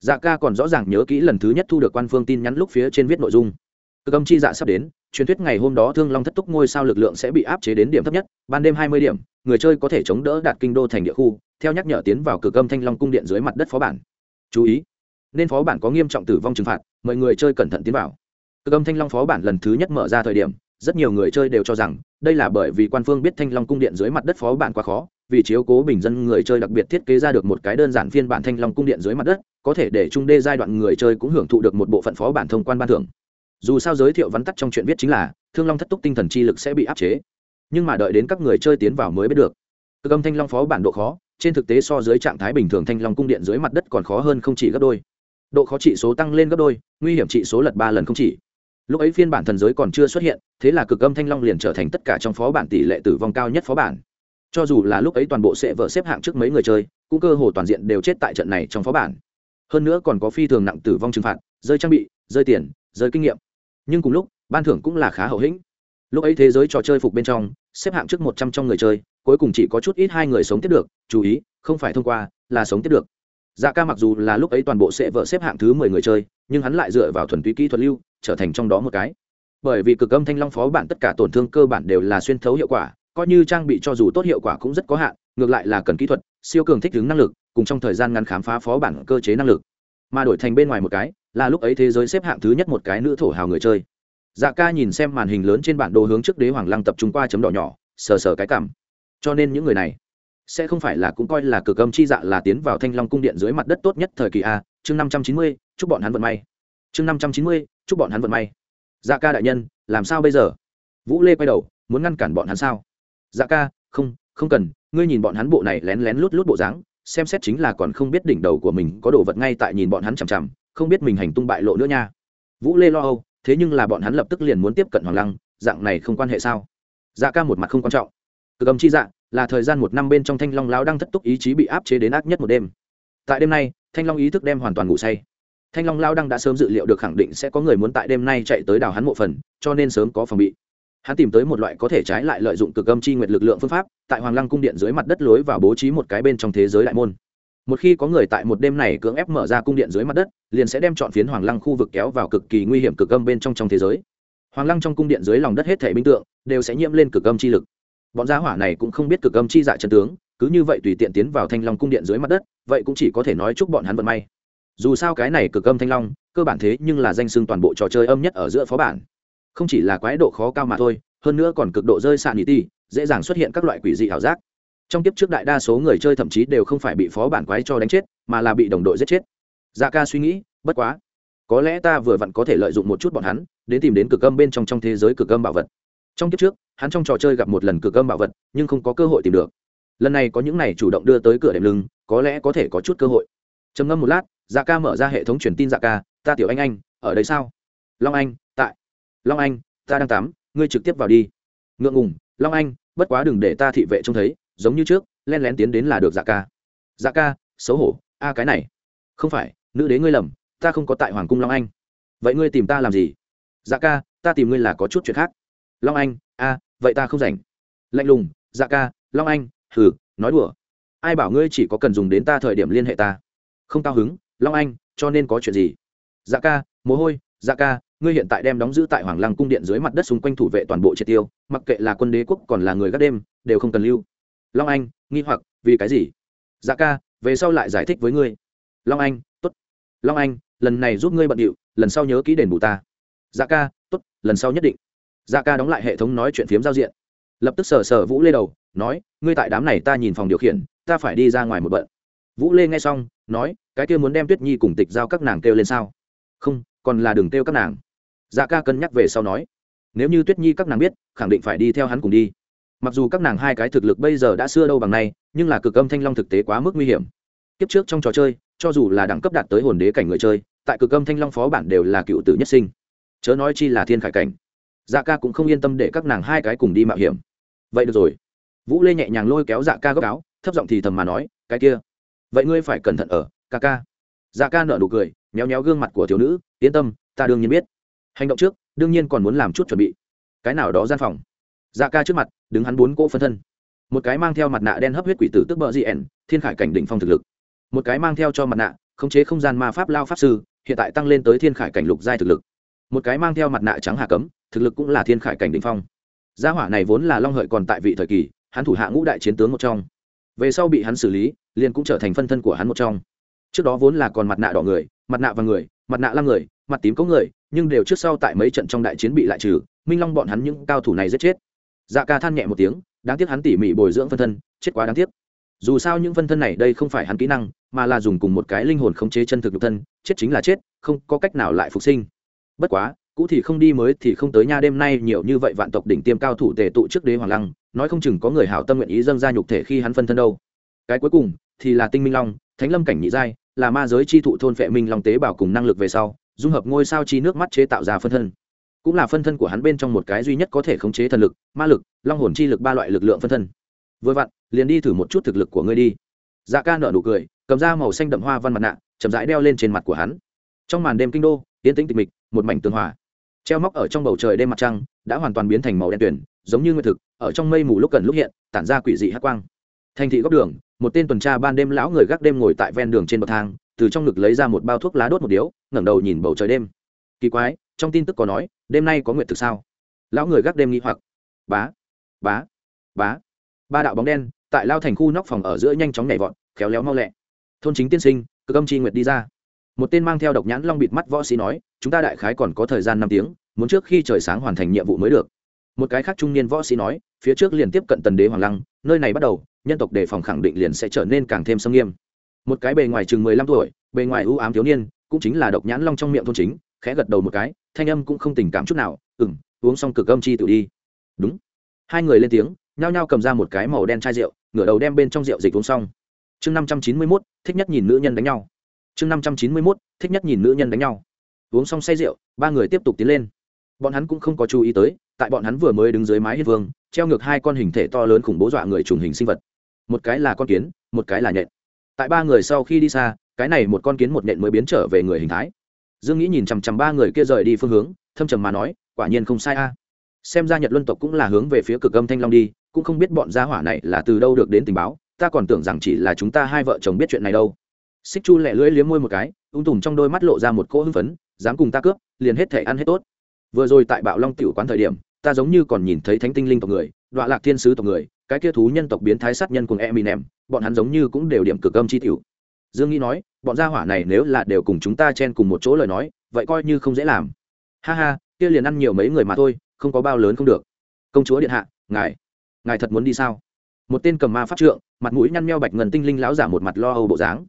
Dạ ca còn rõ ràng nhớ kỹ lần thứ nhất thu được quan phương tin nhắn lúc phía trên viết nội dung. Cực âm chi dạ sắp đến, truyền thuyết ngày hôm đó thương long thất túc ngôi sao lực lượng sẽ bị áp chế đến điểm thấp nhất, ban đêm hai mươi điểm, người chơi có thể chống đỡ đạt kinh đô thành địa khu, theo nhắc nhở tiến vào cực âm thanh long cung điện dưới mặt đất phó bản. Chú ý, nên phó bản có nghiêm trọng tử vong trừng phạt, mời người chơi cẩn thận tiến vào. Cực âm thanh long phó bản lần thứ nhất mở ra thời điểm rất nhiều người chơi đều cho rằng, đây là bởi vì quan phương biết thanh long cung điện dưới mặt đất phó bản quá khó, vì chiếu cố bình dân người chơi đặc biệt thiết kế ra được một cái đơn giản phiên bản thanh long cung điện dưới mặt đất, có thể để trung đê giai đoạn người chơi cũng hưởng thụ được một bộ phận phó bản thông quan ban thưởng. Dù sao giới thiệu vắn tắt trong chuyện viết chính là, thương long thất túc tinh thần chi lực sẽ bị áp chế. Nhưng mà đợi đến các người chơi tiến vào mới biết được. Cực âm thanh long phó bản độ khó, trên thực tế so dưới trạng thái bình thường thanh long cung điện dưới mặt đất còn khó hơn không chỉ gấp đôi. Độ khó trị số tăng lên gấp đôi, nguy hiểm trị số lật ba lần không chỉ lúc ấy phiên bản thần giới còn chưa xuất hiện, thế là cực âm thanh long liền trở thành tất cả trong phó bản tỷ lệ tử vong cao nhất phó bản. Cho dù là lúc ấy toàn bộ sẽ vợ xếp hạng trước mấy người chơi, cũng cơ hồ toàn diện đều chết tại trận này trong phó bản. Hơn nữa còn có phi thường nặng tử vong trừng phạt, rơi trang bị, rơi tiền, rơi kinh nghiệm. Nhưng cùng lúc, ban thưởng cũng là khá hậu hĩnh. Lúc ấy thế giới trò chơi phục bên trong, xếp hạng trước một trăm trong người chơi, cuối cùng chỉ có chút ít hai người sống tiếp được, chú ý, không phải thông qua, là sống tiếp được dạ ca mặc dù là lúc ấy toàn bộ sẽ vợ xếp hạng thứ mười người chơi, nhưng hắn lại dựa vào thuần túy kỹ thuật lưu, trở thành trong đó một cái. Bởi vì cực âm thanh long phó bản tất cả tổn thương cơ bản đều là xuyên thấu hiệu quả, coi như trang bị cho dù tốt hiệu quả cũng rất có hạn, ngược lại là cần kỹ thuật, siêu cường thích ứng năng lực, cùng trong thời gian ngắn khám phá phó bản cơ chế năng lực. Mà đổi thành bên ngoài một cái, là lúc ấy thế giới xếp hạng thứ nhất một cái nữ thổ hào người chơi. Dạ ca nhìn xem màn hình lớn trên bản đồ hướng trước đế hoàng lăng tập trung qua chấm đỏ nhỏ, sờ sờ cái cảm. Cho nên những người này sẽ không phải là cũng coi là cực âm chi dạ là tiến vào thanh long cung điện dưới mặt đất tốt nhất thời kỳ a, chương năm trăm chín mươi, chúc bọn hắn vận may. Chương năm trăm chín mươi, chúc bọn hắn vận may. Dạ ca đại nhân, làm sao bây giờ? Vũ lê quay đầu, muốn ngăn cản bọn hắn sao? Dạ ca, không không cần, ngươi nhìn bọn hắn bộ này lén lén lút lút bộ dáng, xem xét chính là còn không biết đỉnh đầu của mình có đồ vật ngay tại nhìn bọn hắn chằm chằm, không biết mình hành tung bại lộ nữa nha. Vũ lê lo âu, thế nhưng là bọn hắn lập tức liền muốn tiếp cận hoàng lăng, dạng này không quan hệ sao? Dạ ca một mặt không quan trọng. Cực âm chi dạ là thời gian một năm bên trong thanh long lão đang thất túc ý chí bị áp chế đến ác nhất một đêm. Tại đêm nay, thanh long ý thức đem hoàn toàn ngủ say. Thanh long lao đăng đã sớm dự liệu được khẳng định sẽ có người muốn tại đêm nay chạy tới đào hắn mộ phần, cho nên sớm có phòng bị. Hắn tìm tới một loại có thể trái lại lợi dụng cực âm chi nguyệt lực lượng phương pháp, tại hoàng lăng cung điện dưới mặt đất lối và bố trí một cái bên trong thế giới đại môn. Một khi có người tại một đêm này cưỡng ép mở ra cung điện dưới mặt đất, liền sẽ đem chọn phiến hoàng lăng khu vực kéo vào cực kỳ nguy hiểm cực âm bên trong trong thế giới. Hoàng lăng trong cung điện dưới lòng đất hết thể binh tượng, đều sẽ nhiễm lên cực âm chi lực bọn gia hỏa này cũng không biết cực âm chi dạ chân tướng, cứ như vậy tùy tiện tiến vào thanh long cung điện dưới mặt đất, vậy cũng chỉ có thể nói chúc bọn hắn vận may. Dù sao cái này cực âm thanh long, cơ bản thế nhưng là danh xưng toàn bộ trò chơi âm nhất ở giữa phó bản. Không chỉ là quái độ khó cao mà thôi, hơn nữa còn cực độ rơi sạn nhị ti, dễ dàng xuất hiện các loại quỷ dị ảo giác. Trong tiếp trước đại đa số người chơi thậm chí đều không phải bị phó bản quái cho đánh chết, mà là bị đồng đội giết chết. Dạ ca suy nghĩ, bất quá. Có lẽ ta vừa vặn có thể lợi dụng một chút bọn hắn, đến tìm đến cực âm bên trong trong thế giới cực âm bảo vật trong kiếp trước, hắn trong trò chơi gặp một lần cửa cơm bảo vật, nhưng không có cơ hội tìm được. Lần này có những này chủ động đưa tới cửa đệm lưng, có lẽ có thể có chút cơ hội. Trầm ngâm một lát dạ ca mở ra hệ thống truyền tin dạ ca, ta tiểu anh anh, ở đây sao? Long anh, tại. Long anh, ta đang tắm, ngươi trực tiếp vào đi. Ngượng ngùng, long anh, bất quá đừng để ta thị vệ trông thấy, giống như trước, len lén tiến đến là được dạ ca. Dạ ca, xấu hổ, a cái này. Không phải, nữ đế ngươi lầm, ta không có tại hoàng cung long anh. Vậy ngươi tìm ta làm gì? Dạ ca, ta tìm ngươi là có chút chuyện khác long anh, a, vậy ta không rảnh. Lạnh lùng dạ ca, long anh, hừ, nói đùa. Ai bảo ngươi chỉ có cần dùng đến ta thời điểm liên hệ ta? Không cao hứng, long anh, cho nên có chuyện gì? Dạ ca, mồ hôi dạ ca, ngươi hiện tại đem đóng giữ tại hoàng lăng cung điện dưới mặt đất xung quanh thủ vệ toàn bộ triệt tiêu, mặc kệ là quân đế quốc còn là người gác đêm, đều không cần lưu. Long anh, nghi hoặc, vì cái gì? Dạ ca, về sau lại giải thích với ngươi. Long anh t ố t long anh, lần này giúp ngươi bận điệu, lần sau nhớ ký đền bù ta. Dạ ca t ố t lần sau nhất định dạ ca đóng lại hệ thống nói chuyện phiếm giao diện. Lập tức sờ sờ vũ lê đầu, nói, ngươi tại đám này ta nhìn phòng điều khiển, ta phải đi ra ngoài một bận. Vũ lê nghe xong, nói, cái kia muốn đem tuyết nhi cùng tịch giao các nàng kêu lên sao? Không, còn là đừng kêu các nàng. Dạ ca cân nhắc về sau nói, nếu như tuyết nhi các nàng biết, khẳng định phải đi theo hắn cùng đi. Mặc dù các nàng hai cái thực lực bây giờ đã xưa đâu bằng nay, nhưng là cực âm thanh long thực tế quá mức nguy hiểm. Kiếp trước trong trò chơi, cho dù là đẳng cấp đạt tới hồn đế cảnh người chơi, tại cực âm thanh long phó bản đều là cựu tử nhất sinh. Chớ nói chi là thiên khải cảnh dạ ca cũng không yên tâm để các nàng hai cái cùng đi mạo hiểm. Vậy được rồi. Vũ lê nhẹ nhàng lôi kéo dạ ca góc áo, thấp giọng thì thầm mà nói, cái kia, vậy ngươi phải cẩn thận ở, ca ca. Dạ ca nợ nụ cười, méo méo gương mặt của thiếu nữ, yên tâm, ta đương nhiên biết. Hành động trước, đương nhiên còn muốn làm chút chuẩn bị. Cái nào đó gian phòng. Dạ ca trước mặt, đứng hắn bốn cỗ phân thân. Một cái mang theo mặt nạ đen hấp huyết quỷ tử tức bờ gn thiên khải cảnh đỉnh phong thực lực. Một cái mang theo cho mặt nạ, khống chế không gian ma pháp lao pháp sư, hiện tại tăng lên tới thiên khải cảnh lục giai thực lực. Một cái mang theo mặt nạ trắng hà cấm thực lực cũng là thiên khải cảnh đỉnh phong. Gia hỏa này vốn là long hợi còn tại vị thời kỳ, hắn thủ hạ ngũ đại chiến tướng một trong. Về sau bị hắn xử lý, liền cũng trở thành phân thân của hắn một trong. Trước đó vốn là còn mặt nạ đỏ người, mặt nạ và người, mặt nạ lăng người, mặt tím có người, nhưng đều trước sau tại mấy trận trong đại chiến bị lại trừ, minh long bọn hắn những cao thủ này giết chết. Dạ ca than nhẹ một tiếng, đáng tiếc hắn tỉ mỉ bồi dưỡng phân thân, chết quá đáng tiếc. Dù sao những phân thân này đây không phải hắn kỹ năng, mà là dùng cùng một cái linh hồn khống chế chân thực nhục thân, chết chính là chết, không có cách nào lại phục sinh. Bất quá cũ thì không đi, mới thì không tới nha. Đêm nay nhiều như vậy vạn tộc đỉnh tiêm cao thủ tề tụ trước đế hoàng lăng, nói không chừng có người hảo tâm nguyện ý dâng ra nhục thể khi hắn phân thân đâu. Cái cuối cùng thì là tinh minh long, thánh lâm cảnh nhị giai, là ma giới chi thụ thôn phệ minh long tế bảo cùng năng lực về sau, dung hợp ngôi sao chi nước mắt chế tạo ra phân thân. Cũng là phân thân của hắn bên trong một cái duy nhất có thể khống chế thần lực, ma lực, long hồn chi lực ba loại lực lượng phân thân. Vừa vặn, liền đi thử một chút thực lực của ngươi đi. Dạ ca nở nụ cười, cầm ra màu xanh đậm hoa văn mặt nạ, chậm rãi đeo lên trên mặt của hắn. Trong màn đêm kinh đô, yên tĩnh tịch mịch, một mảnh tường hòa treo móc ở trong bầu trời đêm mặt trăng, đã hoàn toàn biến thành màu đen tuyển giống như nguyên thực, ở trong mây mù lúc cần lúc hiện, tản ra quỷ dị hát quang. Thành thị góc đường, một tên tuần tra ban đêm lão người gác đêm ngồi tại ven đường trên bậc thang, từ trong ngực lấy ra một bao thuốc lá đốt một điếu, ngẩng đầu nhìn bầu trời đêm. Kỳ quái, trong tin tức có nói, đêm nay có nguyệt thực sao? Lão người gác đêm nghĩ hoặc. Bá bá bá. Ba đạo bóng đen, tại lao thành khu nóc phòng ở giữa nhanh chóng nhảy vọt, khéo léo mau lẹ. Thôn chính tiên sinh cơ công chi nguyệt đi ra một tên mang theo độc nhãn long bịt mắt võ sĩ nói, chúng ta đại khái còn có thời gian năm tiếng, muốn trước khi trời sáng hoàn thành nhiệm vụ mới được. Một cái khác trung niên võ sĩ nói, phía trước liền tiếp cận tần đế hoàng lăng, nơi này bắt đầu, nhân tộc đề phòng khẳng định liền sẽ trở nên càng thêm sâm nghiêm. Một cái bề ngoài chừng mười lăm tuổi, bề ngoài ưu ám thiếu niên, cũng chính là độc nhãn long trong miệng thôn chính, khẽ gật đầu một cái, thanh âm cũng không tình cảm chút nào ừng uống xong cực âm chi tự đi. Đúng. Hai người lên tiếng, nhao nhao cầm ra một cái màu đen chai rượu, ngửa đầu đem bên trong rượu dịch uống xong. Chương năm trăm chín mươi mốt, thích nhất nhìn nữ nhân đánh nhau chương năm trăm chín mươi mốt, thích nhất nhìn nữ nhân đánh nhau. Uống xong say rượu, ba người tiếp tục tiến lên. Bọn hắn cũng không có chú ý tới, tại bọn hắn vừa mới đứng dưới mái hiên vương, treo ngược hai con hình thể to lớn khủng bố dọa người trùng hình sinh vật. Một cái là con kiến, một cái là nhện. Tại ba người sau khi đi xa, cái này một con kiến một nhện mới biến trở về người hình thái. Dương nghĩ nhìn chằm chằm ba người kia rời đi phương hướng, thâm trầm mà nói, quả nhiên không sai a. Xem ra nhật luân tộc cũng là hướng về phía cực âm thanh long đi, cũng không biết bọn gia hỏa này là từ đâu được đến tình báo, ta còn tưởng rằng chỉ là chúng ta hai vợ chồng biết chuyện này đâu xích chu lẹ lưỡi liếm môi một cái, ung tùm trong đôi mắt lộ ra một cỗ hưng phấn, dám cùng ta cướp, liền hết thể ăn hết tốt. Vừa rồi tại bạo long tiểu quán thời điểm, ta giống như còn nhìn thấy thánh tinh linh tộc người đoạn lạc thiên sứ tộc người, cái kia thú nhân tộc biến thái sát nhân cùng eminem, bọn hắn giống như cũng đều điểm cực âm chi tiểu. Dương nghĩ nói, bọn gia hỏa này nếu là đều cùng chúng ta chen cùng một chỗ lời nói, vậy coi như không dễ làm. Ha ha, kia liền ăn nhiều mấy người mà thôi, không có bao lớn không được. Công chúa điện hạ, ngài ngài thật muốn đi sao? Một tên cầm ma pháp trượng, mặt mũi nhăn meo bạch ngần tinh linh lão giả một mặt lo âu bộ dáng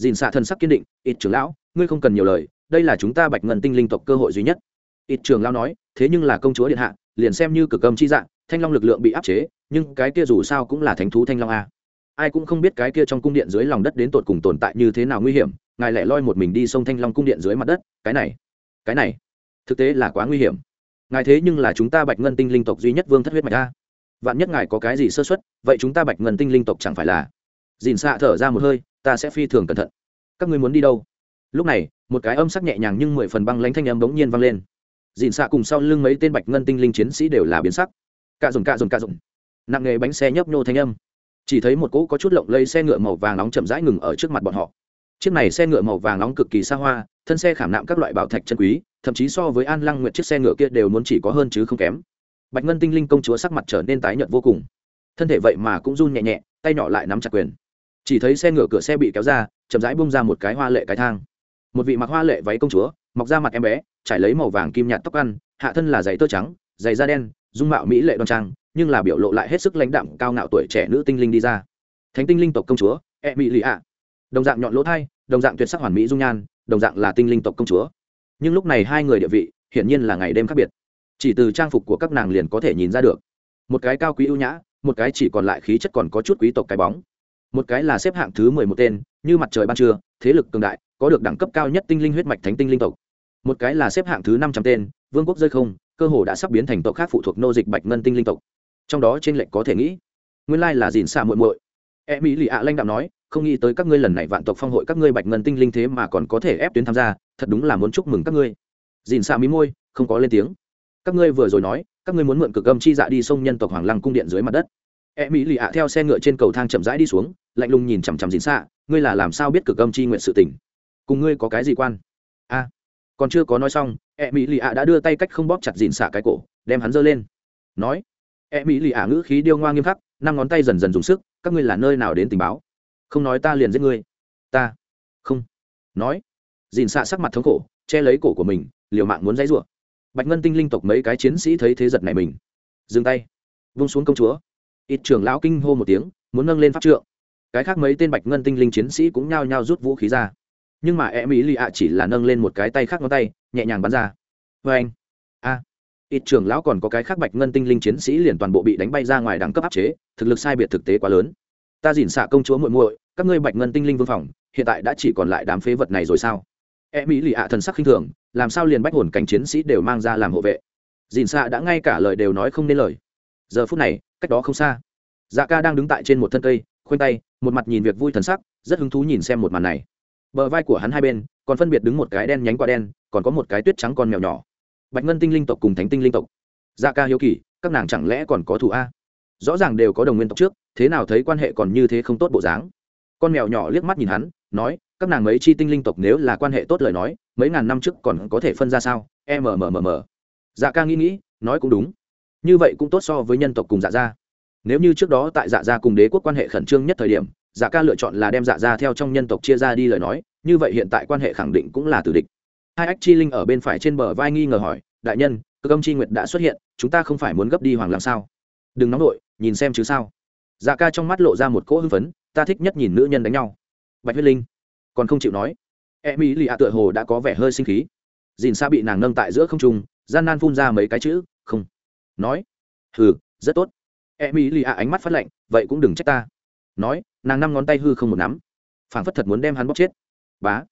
dìn xạ thần sắc kiên định, ít trưởng lão, ngươi không cần nhiều lời, đây là chúng ta bạch ngân tinh linh tộc cơ hội duy nhất. Ít trưởng lão nói, thế nhưng là công chúa điện hạ, liền xem như cực âm chi dạng, thanh long lực lượng bị áp chế, nhưng cái kia dù sao cũng là thánh thú thanh long a. Ai cũng không biết cái kia trong cung điện dưới lòng đất đến tột cùng tồn tại như thế nào nguy hiểm, ngài lại loi một mình đi sông thanh long cung điện dưới mặt đất, cái này cái này, thực tế là quá nguy hiểm. Ngài thế nhưng là chúng ta bạch ngân tinh linh tộc duy nhất vương thất huyết mạch a. Vạn nhất ngài có cái gì sơ xuất vậy chúng ta bạch ngân tinh linh tộc chẳng phải là? Dìn xạ thở ra một hơi ta sẽ phi thường cẩn thận. Các ngươi muốn đi đâu? Lúc này, một cái âm sắc nhẹ nhàng nhưng mười phần băng lánh thanh âm bỗng nhiên vang lên. Dìn xạ cùng sau lưng mấy tên bạch ngân tinh linh chiến sĩ đều là biến sắc. Cạ dùng cạ dùng cạ dùng nặng nghề bánh xe nhấp nhô thanh âm. Chỉ thấy một cỗ có chút lộng lây xe ngựa màu vàng nóng chậm rãi ngừng ở trước mặt bọn họ. Chiếc này xe ngựa màu vàng nóng cực kỳ xa hoa, thân xe khảm nạm các loại bảo thạch chân quý, thậm chí so với an lăng nguyện chiếc xe ngựa kia đều muốn chỉ có hơn chứ không kém. Bạch ngân tinh linh công chúa sắc mặt trở nên tái nhợt vô cùng. Thân thể vậy mà cũng run nhẹ nhẹ, tay nhỏ lại nắm chặt quyền chỉ thấy xe ngựa cửa xe bị kéo ra, chậm rãi bung ra một cái hoa lệ cái thang. Một vị mặc hoa lệ váy công chúa, mọc ra mặt em bé, trải lấy màu vàng kim nhạt tóc ăn, hạ thân là giày tơ trắng, giày da đen, dung mạo mỹ lệ đoan trang, nhưng là biểu lộ lại hết sức lãnh đạm cao ngạo tuổi trẻ nữ tinh linh đi ra. Thánh tinh linh tộc công chúa e mỹ lì ạ đồng dạng nhọn lỗ thai, đồng dạng tuyệt sắc hoàn mỹ dung nhan, đồng dạng là tinh linh tộc công chúa. Nhưng lúc này hai người địa vị, hiển nhiên là ngày đêm khác biệt. Chỉ từ trang phục của các nàng liền có thể nhìn ra được. Một cái cao quý ưu nhã, một cái chỉ còn lại khí chất còn có chút quý tộc cái bóng một cái là xếp hạng thứ mười một tên, như mặt trời ban trưa, thế lực cường đại, có được đẳng cấp cao nhất tinh linh huyết mạch thánh tinh linh tộc. Một cái là xếp hạng thứ năm trăm tên, vương quốc rơi không, cơ hồ đã sắp biến thành tộc khác phụ thuộc nô dịch bạch ngân tinh linh tộc. Trong đó trên lệnh có thể nghĩ, nguyên lai là dìn xạ muội muội. E mỹ lì ạ lanh đạo nói, không nghĩ tới các ngươi lần này vạn tộc phong hội các ngươi bạch ngân tinh linh thế mà còn có thể ép tuyến tham gia, thật đúng là muốn chúc mừng các ngươi. Dìn xạ mí môi, không có lên tiếng. Các ngươi vừa rồi nói, các ngươi muốn mượn cực âm chi dạ đi sông nhân tộc hoàng lăng cung điện dưới mặt đất. E mỹ lì ạ theo xe ngựa trên cầu thang chậm rãi đi xuống lạnh lùng nhìn chằm chằm Dịn xạ ngươi là làm sao biết cực âm chi nguyện sự tỉnh cùng ngươi có cái gì quan? A, còn chưa có nói xong e mỹ lì ạ đã đưa tay cách không bóp chặt dìn xạ cái cổ, đem hắn giơ lên. Nói e mỹ lì ạ ngữ khí điêu ngoa nghiêm khắc, năm ngón tay dần dần dùng sức, các ngươi là nơi nào đến tình báo? Không nói ta liền giết ngươi. Ta, không. Nói, dìn xạ sắc mặt thống khổ, che lấy cổ của mình, liều mạng muốn dãy rủa. Bạch ngân tinh linh tộc mấy cái chiến sĩ thấy thế giật này mình. Dừng tay, vung xuống công chúa. Ít trưởng lão kinh hô một tiếng, muốn nâng lên pháp trượng cái khác mấy tên bạch ngân tinh linh chiến sĩ cũng nhao nhao rút vũ khí ra. Nhưng mà e mỹ lì ạ chỉ là nâng lên một cái tay khác ngón tay, nhẹ nhàng bắn ra. Vê anh, a, ít trưởng lão còn có cái khác bạch ngân tinh linh chiến sĩ liền toàn bộ bị đánh bay ra ngoài đẳng cấp áp chế, thực lực sai biệt thực tế quá lớn. Ta dìn xạ công chúa muội muội, các ngươi bạch ngân tinh linh vương phòng, hiện tại đã chỉ còn lại đám phế vật này rồi sao? E mỹ lì ạ thần sắc khinh thường, làm sao liền bách hồn cảnh chiến sĩ đều mang ra làm hộ vệ? Dìn xạ đã ngay cả lời đều nói không nên lời. Giờ phút này, cách đó không xa. Dạ ca đang đứng tại trên một thân cây khoanh tay, một mặt nhìn việc vui thần sắc, rất hứng thú nhìn xem một màn này. Bờ vai của hắn hai bên, còn phân biệt đứng một cái đen nhánh quả đen, còn có một cái tuyết trắng con mèo nhỏ. Bạch ngân tinh linh tộc cùng thánh tinh linh tộc. Dạ ca hiếu kỳ, các nàng chẳng lẽ còn có thù a? Rõ ràng đều có đồng nguyên tộc trước, thế nào thấy quan hệ còn như thế không tốt bộ dáng? Con mèo nhỏ liếc mắt nhìn hắn, nói, các nàng mấy chi tinh linh tộc nếu là quan hệ tốt lời nói, mấy ngàn năm trước còn có thể phân ra sao? Mmmmm dạ ca nghĩ nghĩ, nói cũng đúng. Như vậy cũng tốt so với nhân tộc cùng dạ gia nếu như trước đó tại dạ gia cùng đế quốc quan hệ khẩn trương nhất thời điểm dạ ca lựa chọn là đem dạ gia theo trong nhân tộc chia ra đi lời nói, như vậy hiện tại quan hệ khẳng định cũng là tử địch. Hai ách chi linh ở bên phải trên bờ vai nghi ngờ hỏi, đại nhân, cơ công chi nguyệt đã xuất hiện, chúng ta không phải muốn gấp đi hoàng làm sao? Đừng nóng nổi nhìn xem chứ sao. Dạ ca trong mắt lộ ra một cỗ hưng phấn, ta thích nhất nhìn nữ nhân đánh nhau. Bạch huyết linh còn không chịu nói e mỹ lì ạ tựa hồ đã có vẻ hơi sinh khí. Dìn xa bị nàng nâng tại giữa không trung, gian nan phun ra mấy cái chữ, không. Nói, hừ, rất tốt e mỹ lì ạ ánh mắt phát lạnh, vậy cũng đừng trách ta. Nói, nàng năm ngón tay hư không một nắm. Phảng phất thật muốn đem hắn bóc chết. Bá.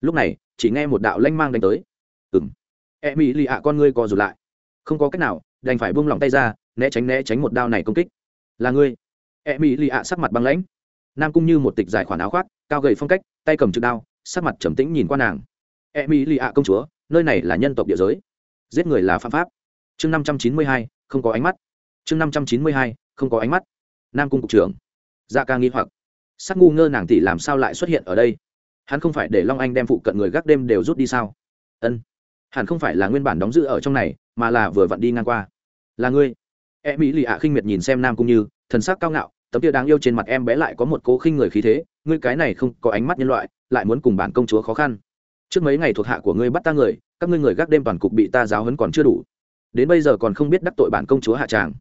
Lúc này, chỉ nghe một đạo lanh mang đánh tới. Ừng e mỹ lì ạ con ngươi co rụt lại. Không có cách nào, đành phải buông lỏng tay ra, né tránh né tránh một đao này công kích. Là ngươi. E mỹ lì ạ sắc mặt băng lãnh. Nam cung như một tịch dài khoản áo khoác, cao gầy phong cách, tay cầm trực đao, sắc mặt trầm tĩnh nhìn qua nàng. E mỹ lì ạ công chúa, nơi này là nhân tộc địa giới. Giết người là phạm pháp. Chương năm trăm chín mươi hai, không có ánh mắt chương năm trăm chín mươi hai, không có ánh mắt. Nam cung cục trưởng. Gia ca nghi hoặc. Sắc ngu ngơ nàng tỷ làm sao lại xuất hiện ở đây? Hắn không phải để long anh đem phụ cận người gác đêm đều rút đi sao? Ân. Hẳn không phải là nguyên bản đóng giữ ở trong này, mà là vừa vặn đi ngang qua. Là ngươi. E mỹ lì ạ khinh miệt nhìn xem nam cung như, thần sắc cao ngạo, tấm kia đáng yêu trên mặt em bé lại có một cố khinh người khí thế, ngươi cái này không có ánh mắt nhân loại, lại muốn cùng bản công chúa khó khăn. Trước mấy ngày thuộc hạ của ngươi bắt ta người, các ngươi người gác đêm toàn cục bị ta giáo hấn còn chưa đủ. Đến bây giờ còn không biết đắc tội bản công chúa hạ tràng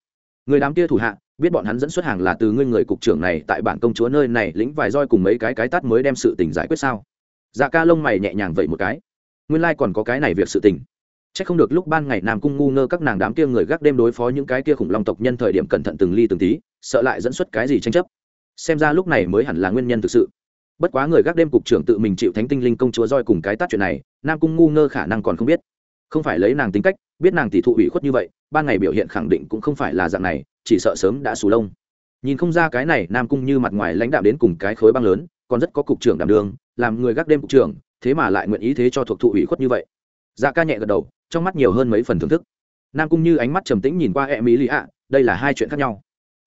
người đám kia thủ hạ, biết bọn hắn dẫn xuất hàng là từ ngươi người cục trưởng này tại bản công chúa nơi này lĩnh vài roi cùng mấy cái cái tát mới đem sự tình giải quyết sao? Dạ ca lông mày nhẹ nhàng vậy một cái. Nguyên lai、like、còn có cái này việc sự tình. C h ắ c không được lúc ban ngày nam cung ngu ngơ các nàng đám kia người gác đêm đối phó những cái kia khủng long tộc nhân thời điểm cẩn thận từng ly từng tí, sợ lại dẫn xuất cái gì tranh chấp. Xem ra lúc này mới hẳn là nguyên nhân thực sự. Bất quá người gác đêm cục trưởng tự mình chịu thánh tinh linh công chúa roi cùng cái tát chuyện này, nam cung ngu ngơ khả năng còn không biết. Không phải lấy nàng tính cách biết nàng tỷ thụ ủy khuất như vậy, ban ngày biểu hiện khẳng định cũng không phải là dạng này, chỉ sợ sớm đã sù lông. Nhìn không ra cái này nam cung như mặt ngoài lãnh đạo đến cùng cái khối băng lớn, còn rất có cục trưởng đảm đường làm người gác đêm cục trưởng, thế mà lại nguyện ý thế cho thuộc thụ ủy khuất như vậy. Dạ ca nhẹ gật đầu, trong mắt nhiều hơn mấy phần thưởng thức. Nam cung như ánh mắt trầm tĩnh nhìn qua e mỹ lì ạ, đây là hai chuyện khác nhau.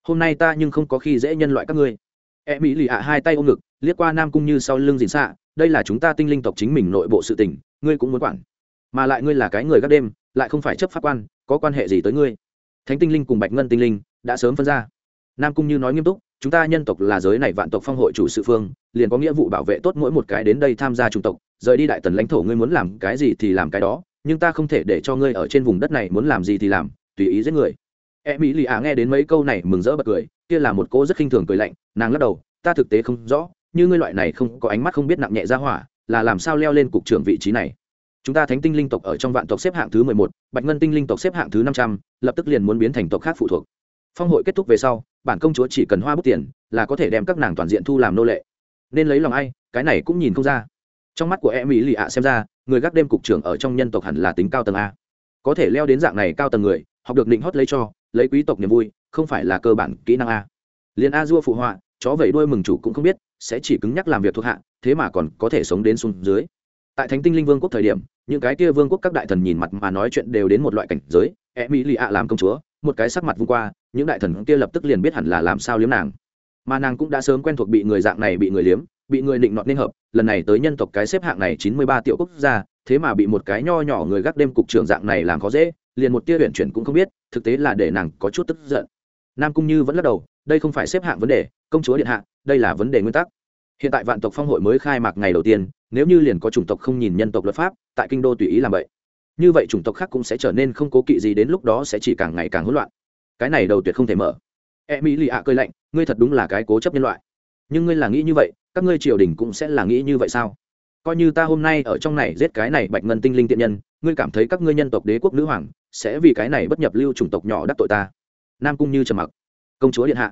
Hôm nay ta nhưng không có khi dễ nhân loại các ngươi. E mỹ lì ạ hai tay ôm ngực, liếc qua nam cung như sau lưng dìn xạ đây là chúng ta tinh linh tộc chính mình nội bộ sự tình, ngươi cũng muốn quản. Mà lại ngươi là cái người gác đêm lại không phải chấp pháp quan, có quan hệ gì tới ngươi? Thánh tinh linh cùng bạch ngân tinh linh đã sớm phân ra. Nam cung như nói nghiêm túc, chúng ta nhân tộc là giới này vạn tộc phong hội chủ sự phương, liền có nghĩa vụ bảo vệ tốt mỗi một cái đến đây tham gia chủng tộc, rời đi đại tần lãnh thổ ngươi muốn làm cái gì thì làm cái đó, nhưng ta không thể để cho ngươi ở trên vùng đất này muốn làm gì thì làm, tùy ý giết người. E mỹ lì ạ nghe đến mấy câu này mừng rỡ bật cười, kia là một cô rất khinh thường cười lạnh, nàng lắc đầu, ta thực tế không rõ, như ngươi loại này không có ánh mắt không biết nặng nhẹ ra hỏa, là làm sao leo lên cục trưởng vị trí này? Chúng ta thánh tinh linh tộc ở trong vạn tộc xếp hạng thứ mười một, bạch ngân tinh linh tộc xếp hạng thứ năm trăm, lập tức liền muốn biến thành tộc khác phụ thuộc. Phong hội kết thúc về sau, bản công chúa chỉ cần hoa bút tiền là có thể đem các nàng toàn diện thu làm nô lệ. Nên lấy lòng ai, cái này cũng nhìn không ra. Trong mắt của em mỹ lì ạ xem ra, người gác đêm cục trưởng ở trong nhân tộc hẳn là tính cao tầng a. Có thể leo đến dạng này cao tầng người, học được định hót lấy cho, lấy quý tộc niềm vui, không phải là cơ bản kỹ năng a. Liền a dua phụ họa, chó vẩy đuôi mừng chủ cũng không biết, sẽ chỉ cứng nhắc làm việc thuộc hạ, thế mà còn có thể sống đến xuống dưới tại thánh tinh linh vương quốc thời điểm, những cái kia vương quốc các đại thần nhìn mặt mà nói chuyện đều đến một loại cảnh giới e mỹ lì ạ làm công chúa. Một cái sắc mặt vung qua, những đại thần kia lập tức liền biết hẳn là làm sao liếm nàng. Mà nàng cũng đã sớm quen thuộc bị người dạng này bị người liếm, bị người định nọt nên hợp, lần này tới nhân tộc cái xếp hạng này chín mươi ba triệu quốc gia, thế mà bị một cái nho nhỏ người gác đêm cục trưởng dạng này làm khó dễ, liền một tia huyện chuyển cũng không biết, thực tế là để nàng có chút tức giận. Nam cung như vẫn lắc đầu, đây không phải xếp hạng vấn đề, công chúa điện hạ, đây là vấn đề nguyên tắc. Hiện tại vạn tộc phong hội mới khai mạc ngày đầu tiên nếu như liền có chủng tộc không nhìn nhân tộc luật pháp, tại kinh đô tùy ý làm vậy. Như vậy chủng tộc khác cũng sẽ trở nên không cố kỵ gì đến lúc đó sẽ chỉ càng ngày càng hỗn loạn. Cái này đầu tuyệt không thể mở. E mỹ lì ạ cơi lạnh, ngươi thật đúng là cái cố chấp nhân loại. Nhưng ngươi là nghĩ như vậy, các ngươi triều đình cũng sẽ là nghĩ như vậy sao? Coi như ta hôm nay ở trong này giết cái này bạch ngân tinh linh tiện nhân, ngươi cảm thấy các ngươi nhân tộc đế quốc nữ hoàng sẽ vì cái này bất nhập lưu chủng tộc nhỏ đắc tội ta? Nam cung như trầm mặc. Công chúa điện hạ.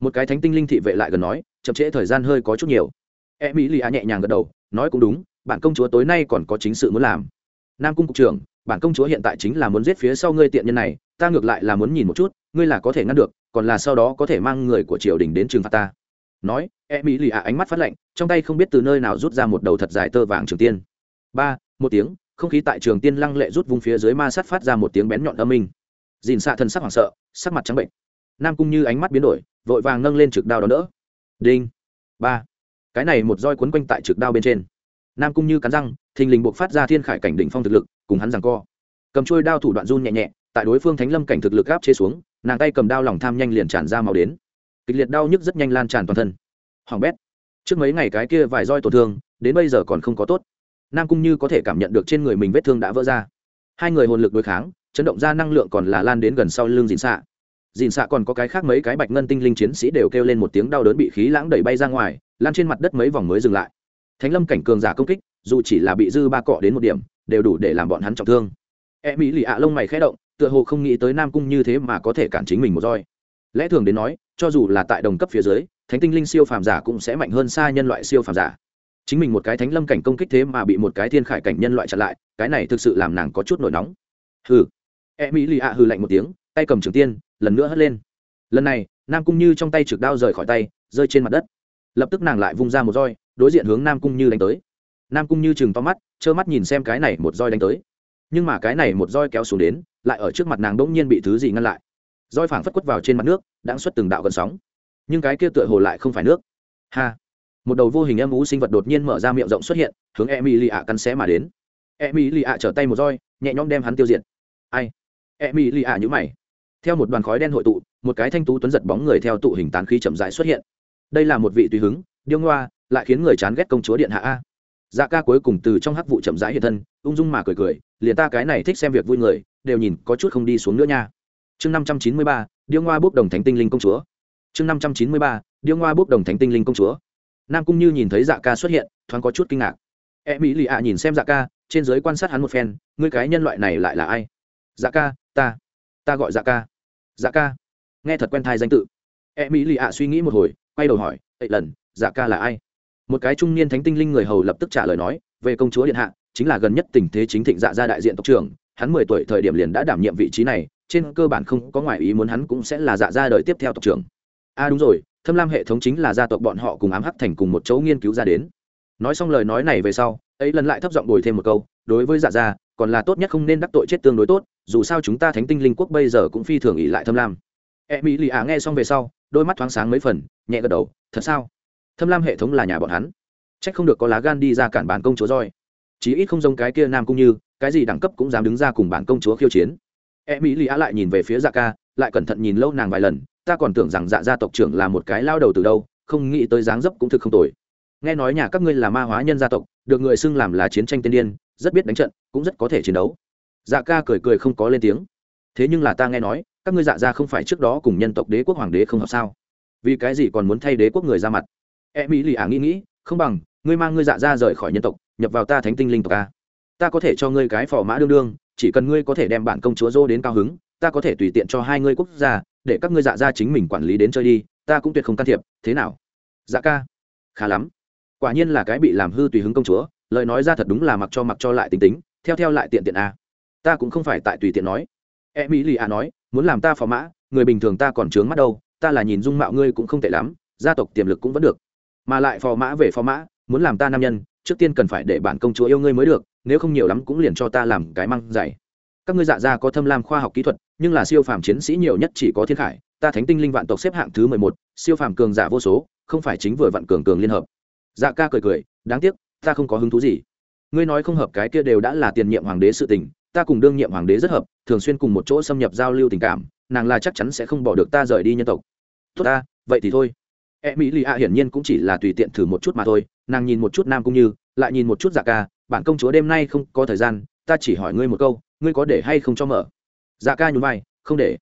Một cái thánh tinh linh thị vệ lại gần nói, chậm trễ thời gian hơi có chút nhiều. E mỹ lì ạ nhẹ nhàng gật đầu nói cũng đúng, bản công chúa tối nay còn có chính sự muốn làm. Nam cung cục trưởng, bản công chúa hiện tại chính là muốn giết phía sau ngươi tiện nhân này, ta ngược lại là muốn nhìn một chút, ngươi là có thể ngăn được, còn là sau đó có thể mang người của triều đình đến trừng phạt ta. Nói e mỹ lì ạ ánh mắt phát lạnh, trong tay không biết từ nơi nào rút ra một đầu thật dài tơ vàng trường tiên. Ba, một tiếng, không khí tại trường tiên lăng lệ rút vùng phía dưới ma sát phát ra một tiếng bén nhọn âm minh. Dìn xạ thân sắc hoảng sợ, sắc mặt trắng bệnh. Nam cung như ánh mắt biến đổi, vội vàng nâng lên trực đao đó nữa. đinh. Ba cái này một roi quấn quanh tại trực đao bên trên. Nam cung như cắn răng, thình lình buộc phát ra thiên khải cảnh đỉnh phong thực lực, cùng hắn rằng co. Cầm trôi đao thủ đoạn run nhẹ nhẹ, tại đối phương thánh lâm cảnh thực lực gáp chế xuống, nàng tay cầm đao lòng tham nhanh liền tràn ra màu đến. Kịch liệt đau nhức rất nhanh lan tràn toàn thân. Hoàng bét, trước mấy ngày cái kia vài roi tổn thương, đến bây giờ còn không có tốt. Nam cung như có thể cảm nhận được trên người mình vết thương đã vỡ ra. Hai người hồn lực đối kháng, chấn động ra năng lượng còn là lan đến gần sau lưng dìn xạ dìn xạ còn có cái khác mấy cái bạch ngân tinh linh chiến sĩ đều kêu lên một tiếng đau đớn bị khí lãng đẩy bay ra ngoài lan trên mặt đất mấy vòng mới dừng lại. Thánh lâm cảnh cường giả công kích, dù chỉ là bị dư ba cọ đến một điểm, đều đủ để làm bọn hắn trọng thương. E mỹ lì ạ lông mày khẽ động, tựa hồ không nghĩ tới nam cung như thế mà có thể cản chính mình một roi. Lẽ thường đến nói, cho dù là tại đồng cấp phía dưới, thánh tinh linh siêu phàm giả cũng sẽ mạnh hơn xa nhân loại siêu phàm giả. Chính mình một cái thánh lâm cảnh công kích thế mà bị một cái thiên khải cảnh nhân loại chặn lại, cái này thực sự làm nàng có chút nổi nóng. Hừ. E mỹ lì ạ hừ lạnh một tiếng, tay cầm trường tiên, lần nữa hất lên. Lần này, nam cung như trong tay trực đao rời khỏi tay, rơi trên mặt đất lập tức nàng lại vung ra một roi, đối diện hướng nam cung như đánh tới. Nam cung như chừng to mắt, trơ mắt nhìn xem cái này một roi đánh tới. Nhưng mà cái này một roi kéo xuống đến, lại ở trước mặt nàng đỗng nhiên bị thứ gì ngăn lại. Roi phảng phất quất vào trên mặt nước đã xuất từng đạo gần sóng. Nhưng cái kia tựa hồ lại không phải nước. Ha! Một đầu vô hình em ú sinh vật đột nhiên mở ra miệng rộng xuất hiện, hướng e mỹ lì ạ cắn xé mà đến. E mỹ lì ạ trở tay một roi, nhẹ nhõm đem hắn tiêu diệt. Ai? E mỹ lì ạ nhữ mày. Theo một đoàn khói đen hội tụ, một cái thanh tú tuấn giật bóng người theo tụ hình tán khí chậm rãi xuất hiện đây là một vị tùy hứng, điêu ngoa, lại khiến người chán ghét công chúa điện hạ a. Dạ ca cuối cùng từ trong hắc vụ chậm rãi hiện thân, ung dung mà cười cười, liền ta cái này thích xem việc vui người, đều nhìn có chút không đi xuống nữa nha. Chương năm trăm chín mươi ba, điêu ngoa bốc đồng thánh tinh linh công chúa. Chương năm trăm chín mươi ba, điêu ngoa bốc đồng thánh tinh linh công chúa. Nam cung như nhìn thấy dạ ca xuất hiện, thoáng có chút kinh ngạc. E mỹ lì ạ, nhìn xem dạ ca, trên giới quan sát hắn một phen, ngươi cái nhân loại này lại là ai? Dạ ca, ta ta gọi dạ ca. Dạ ca. Nghe thật quen thai danh tự. E mỹ lì ạ suy nghĩ một hồi quay đầu hỏi ấy lần dạ ca là ai? Một cái trung niên thánh tinh linh người hầu lập tức trả lời nói, về công chúa điện hạ, chính là gần nhất tình thế chính thịnh dạ gia đại diện tộc trưởng, hắn mười tuổi thời điểm liền đã đảm nhiệm vị trí này, trên cơ bản không có ngoại ý muốn hắn cũng sẽ là dạ gia đời tiếp theo tộc trưởng. A à đúng rồi, thâm lam hệ thống chính là gia tộc bọn họ cùng ám hắc thành cùng một chỗ nghiên cứu ra đến. Nói xong lời nói này về sau, ấy lần lại thấp giọng bồi thêm một câu, đối với dạ gia, còn là tốt nhất không nên đắc tội chết tương đối tốt, dù sao chúng ta thánh tinh linh quốc bây giờ cũng phi thường ỉ lại thâm lam e mỹ lì ạ nghe xong về sau, đôi mắt thoáng sáng mấy phần, nhẹ gật đầu, thật sao? Thâm lam hệ thống là nhà bọn hắn? C h ắ c không được có lá gan đi ra cản bản công chúa roi. Chí ít không giống cái kia nam cũng như, cái gì đẳng cấp cũng dám đứng ra cùng bản công chúa khiêu chiến. E mỹ lì ạ lại nhìn về phía dạ ca, lại cẩn thận nhìn lâu nàng vài lần, ta còn tưởng rằng dạ gia tộc trưởng là một cái lao đầu từ đâu, không nghĩ tới dáng dấp cũng thực không tồi. Nghe nói nhà các ngươi là ma hóa nhân gia tộc, được người xưng làm là chiến tranh tiên điên, rất biết đánh trận, cũng rất có thể chiến đấu. Dạ ca cười cười không có lên tiếng. Thế nhưng là ta nghe nói các ngươi dạ gia không phải trước đó cùng nhân tộc đế quốc hoàng đế không hợp sao? Vì cái gì còn muốn thay đế quốc người ra mặt? E mỹ lì ả nghĩ nghĩ, không bằng, ngươi mang ngươi dạ gia rời khỏi nhân tộc, nhập vào ta thánh tinh linh tộc a. Ta có thể cho ngươi cái phò mã đương đương, chỉ cần ngươi có thể đem bản công chúa dô đến cao hứng, ta có thể tùy tiện cho hai ngươi quốc gia, để các ngươi dạ gia chính mình quản lý đến chơi đi, ta cũng tuyệt không can thiệp, thế nào? Dạ ca. Khá lắm. Quả nhiên là cái bị làm hư tùy hứng công chúa, lời nói ra thật đúng là mặc cho mặc cho lại tính tính, theo theo lại tiện tiện a. Ta cũng không phải tại tùy tiện nói. E mỹ lì a nói muốn làm ta phò mã, người bình thường ta còn trướng mắt đâu, ta là nhìn dung mạo ngươi cũng không tệ lắm, gia tộc tiềm lực cũng vẫn được. Mà lại phò mã về phò mã, muốn làm ta nam nhân, trước tiên cần phải để bản công chúa yêu ngươi mới được, nếu không nhiều lắm cũng liền cho ta làm cái măng dày các ngươi dạ gia có thâm lam khoa học kỹ thuật, nhưng là siêu phàm chiến sĩ nhiều nhất chỉ có thiên khải, ta thánh tinh linh vạn tộc xếp hạng thứ mười một, siêu phàm cường giả vô số, không phải chính vừa vặn cường cường liên hợp. Dạ ca cười cười, đáng tiếc, ta không có hứng thú gì. Ngươi nói không hợp cái kia đều đã là tiền nhiệm hoàng đế sự tình ta cùng đương nhiệm hoàng đế rất hợp, thường xuyên cùng một chỗ xâm nhập giao lưu tình cảm, nàng là chắc chắn sẽ không bỏ được ta rời đi nhân tộc. Tốt ta, vậy thì thôi. E mỹ lì a hiển nhiên cũng chỉ là tùy tiện thử một chút mà thôi, nàng nhìn một chút nam cũng như, lại nhìn một chút dạ ca, bản công chúa đêm nay không có thời gian, ta chỉ hỏi ngươi một câu, ngươi có để hay không cho mở? Dạ ca nhún vai, không để.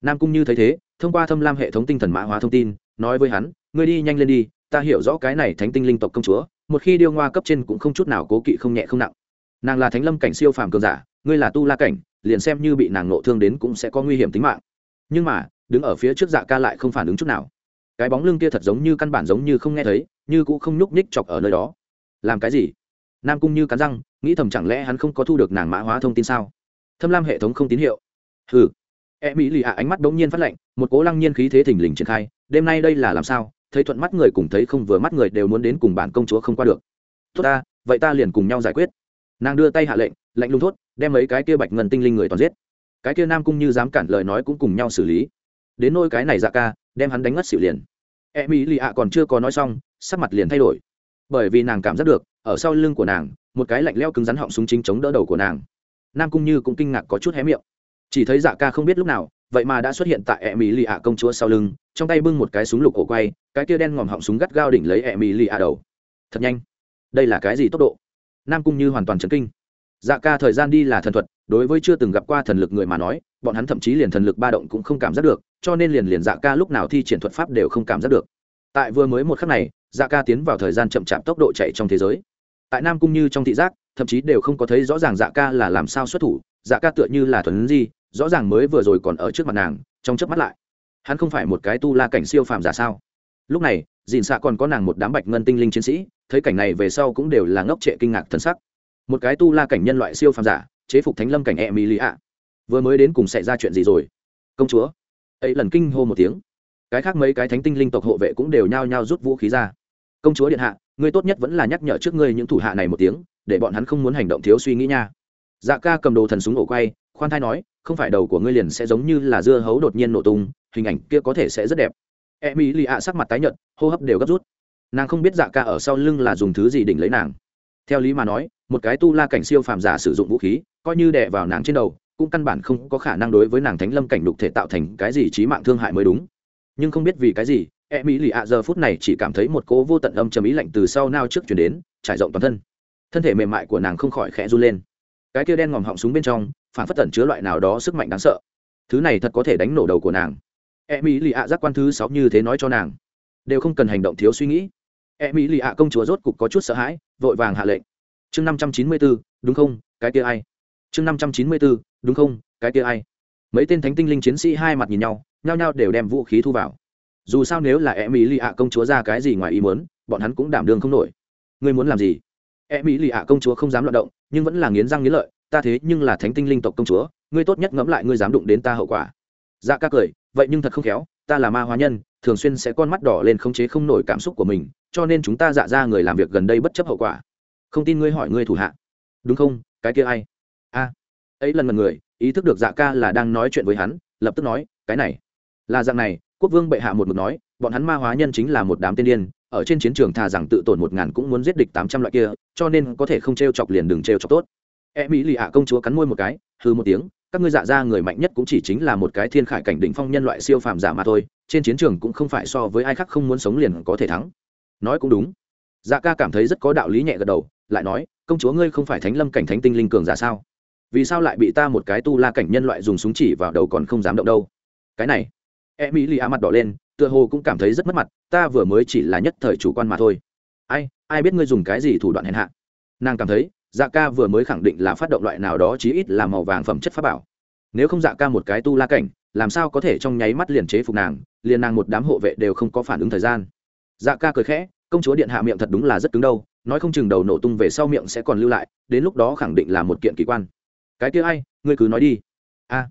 Nam cung như thấy thế, thông qua thâm lam hệ thống tinh thần mã hóa thông tin, nói với hắn, ngươi đi nhanh lên đi, ta hiểu rõ cái này thánh tinh linh tộc công chúa, một khi điêu ngoa cấp trên cũng không chút nào cố kỵ không nhẹ không nặng. Nàng là thánh lâm cảnh siêu phàm cường giả ngươi là tu la cảnh liền xem như bị nàng nộ thương đến cũng sẽ có nguy hiểm tính mạng. Nhưng mà đứng ở phía trước dạ ca lại không phản ứng chút nào. Cái bóng lưng kia thật giống như căn bản giống như không nghe thấy như cũng không nhúc nhích chọc ở nơi đó. Làm cái gì? Nam cung như cắn răng nghĩ thầm chẳng lẽ hắn không có thu được nàng mã hóa thông tin sao? Thâm lam hệ thống không tín hiệu. Hừ. E mỹ lì ạ ánh mắt đ ỗ n g nhiên phát lệnh, một cố lăng nhiên khí thế thình lình triển khai đêm nay đây là làm sao? Thấy thuận mắt người cùng thấy không vừa mắt người đều muốn đến cùng bản công chúa không qua được. Tốt ta vậy ta liền cùng nhau giải quyết. Nàng đưa tay hạ lệnh lạnh lùng thốt, đem mấy cái kia bạch ngân tinh linh người toàn giết. Cái kia nam cung như dám cản lời nói cũng cùng nhau xử lý. Đến nôi cái này dạ ca, đem hắn đánh ngất xỉu liền. E mỹ lì ạ còn chưa có nói xong, sắc mặt liền thay đổi. Bởi vì nàng cảm giác được, ở sau lưng của nàng, một cái lạnh leo cứng rắn họng súng chính chống đỡ đầu của nàng. Nam cung như cũng kinh ngạc có chút hé miệng. Chỉ thấy dạ ca không biết lúc nào, vậy mà đã xuất hiện tại e mỹ lì ạ công chúa sau lưng, trong tay bưng một cái súng lục cổ quay, cái kia đen ngòm họng súng gắt gao đỉnh lấy e mỹ lì ạ đầu. Thật nhanh. Đây là cái gì tốc độ? Nam cung như hoàn toàn chấn kinh dạ ca thời gian đi là thần thuật, đối với chưa từng gặp qua thần lực người mà nói, bọn hắn thậm chí liền thần lực ba động cũng không cảm giác được, cho nên liền liền dạ ca lúc nào thi triển thuật pháp đều không cảm giác được. Tại vừa mới một khắc này dạ ca tiến vào thời gian chậm chạp tốc độ chạy trong thế giới. Tại nam cung như trong thị giác, thậm chí đều không có thấy rõ ràng dạ ca là làm sao xuất thủ dạ ca tựa như là thuần di, rõ ràng mới vừa rồi còn ở trước mặt nàng, trong chớp mắt lại. Hắn không phải một cái tu la cảnh siêu phàm giả sao? Lúc này, dìn xạ còn có nàng một đám bạch ngân tinh linh chiến sĩ, thấy cảnh này về sau cũng đều là ngốc trệ kinh ngạc thân sắc một cái tu la cảnh nhân loại siêu phàm giả, chế phục thánh lâm cảnh e mỹ lì ạ vừa mới đến cùng xảy ra chuyện gì rồi? Công chúa. Ấy lần kinh hô một tiếng. Cái khác mấy cái thánh tinh linh tộc hộ vệ cũng đều nhao nhao rút vũ khí ra. Công chúa điện hạ ngươi tốt nhất vẫn là nhắc nhở trước ngươi những thủ hạ này một tiếng, để bọn hắn không muốn hành động thiếu suy nghĩ nha. Dạ ca cầm đồ thần súng ổ quay, khoan thai nói, không phải đầu của ngươi liền sẽ giống như là dưa hấu đột nhiên nổ tung, hình ảnh kia có thể sẽ rất đẹp. E mỹ lì ạ sắc mặt tái nhợt, hô hấp đều gấp rút. Nàng không biết dạ ca ở sau lưng là dùng thứ gì đỉnh lấy nàng. Theo lý mà nói một cái tu la cảnh siêu phàm giả sử dụng vũ khí, coi như đè vào nàng trên đầu, cũng căn bản không có khả năng đối với nàng thánh lâm cảnh đục thể tạo thành cái gì trí mạng thương hại mới đúng. Nhưng không biết vì cái gì e mỹ lì ạ giờ phút này chỉ cảm thấy một cố vô tận âm trầm ý lạnh từ sau nao trước chuyển đến, trải rộng toàn thân. Thân thể mềm mại của nàng không khỏi khẽ run lên. Cái kia đen ngòm họng súng bên trong, phản phất tẩn chứa loại nào đó sức mạnh đáng sợ. Thứ này thật có thể đánh nổ đầu của nàng. E mỹ lì ạ giác quan thứ sáu như thế nói cho nàng. Đều không cần hành động thiếu suy nghĩ. E mỹ lì ạ công chúa rốt cục có chút sợ hãi, vội vàng hạ lệnh chương năm trăm chín mươi bốn đúng không, cái kia ai? Chương năm trăm chín mươi bốn đúng không, cái kia ai? Mấy tên thánh tinh linh chiến sĩ hai mặt nhìn nhau, nhao nhao đều đem vũ khí thu vào. Dù sao nếu là e mỹ lì ạ công chúa ra cái gì ngoài ý muốn, bọn hắn cũng đảm đương không nổi. Ngươi muốn làm gì? E mỹ lì ạ công chúa không dám loạt động, nhưng vẫn là nghiến răng nghiến lợi, ta thế nhưng là thánh tinh linh tộc công chúa, ngươi tốt nhất ngẫm lại ngươi dám đụng đến ta hậu quả. Dạ ca cười, vậy nhưng thật không khéo, ta là ma hóa nhân, thường xuyên sẽ con mắt đỏ lên khống chế không nổi cảm xúc của mình, cho nên chúng ta dạ ra người làm việc gần đây bất chấp hậu quả không tin ngươi hỏi ngươi thủ hạ. Đúng không? Cái kia ai? A. Ấy lần mật người, ý thức được dạ ca là đang nói chuyện với hắn, lập tức nói, cái này. Là dạng này, quốc vương bệ hạ một mực nói, bọn hắn ma hóa nhân chính là một đám tiên điên, ở trên chiến trường thà rằng tự tổn một ngàn cũng muốn giết địch tám trăm loại kia, cho nên có thể không t r e o chọc liền đừng t r e o chọc tốt. E mỹ lì ạ công chúa cắn môi một cái hư một tiếng, các ngươi dạ ra người mạnh nhất cũng chỉ chính là một cái thiên khải cảnh đỉnh phong nhân loại siêu phàm giả mà thôi, trên chiến trường cũng không phải so với ai khác không muốn sống liền có thể thắng. Nói cũng đúng. Dạ ca cảm thấy rất có đạo lý nhẹ gật đầu lại nói, công chúa ngươi không phải thánh lâm cảnh thánh tinh linh cường giả sao? Vì sao lại bị ta một cái tu la cảnh nhân loại dùng súng chỉ vào đầu còn không dám động đâu? Cái này e mỹ lì a mặt đỏ lên, tựa hồ cũng cảm thấy rất mất mặt, ta vừa mới chỉ là nhất thời chủ quan mà thôi. Ai ai biết ngươi dùng cái gì thủ đoạn hèn hạ? Nàng cảm thấy dạ ca vừa mới khẳng định là phát động loại nào đó chí ít là màu vàng phẩm chất pháp bảo. Nếu không dạ ca một cái tu la cảnh, làm sao có thể trong nháy mắt liền chế phục nàng, liền nàng một đám hộ vệ đều không có phản ứng thời gian. Dạ ca cười khẽ, công chúa điện hạ miệng thật đúng là rất cứng đâu nói không chừng đầu nổ tung về sau miệng sẽ còn lưu lại, đến lúc đó khẳng định là một kiện kỳ quan. Cái kia ai, ngươi cứ nói đi. A,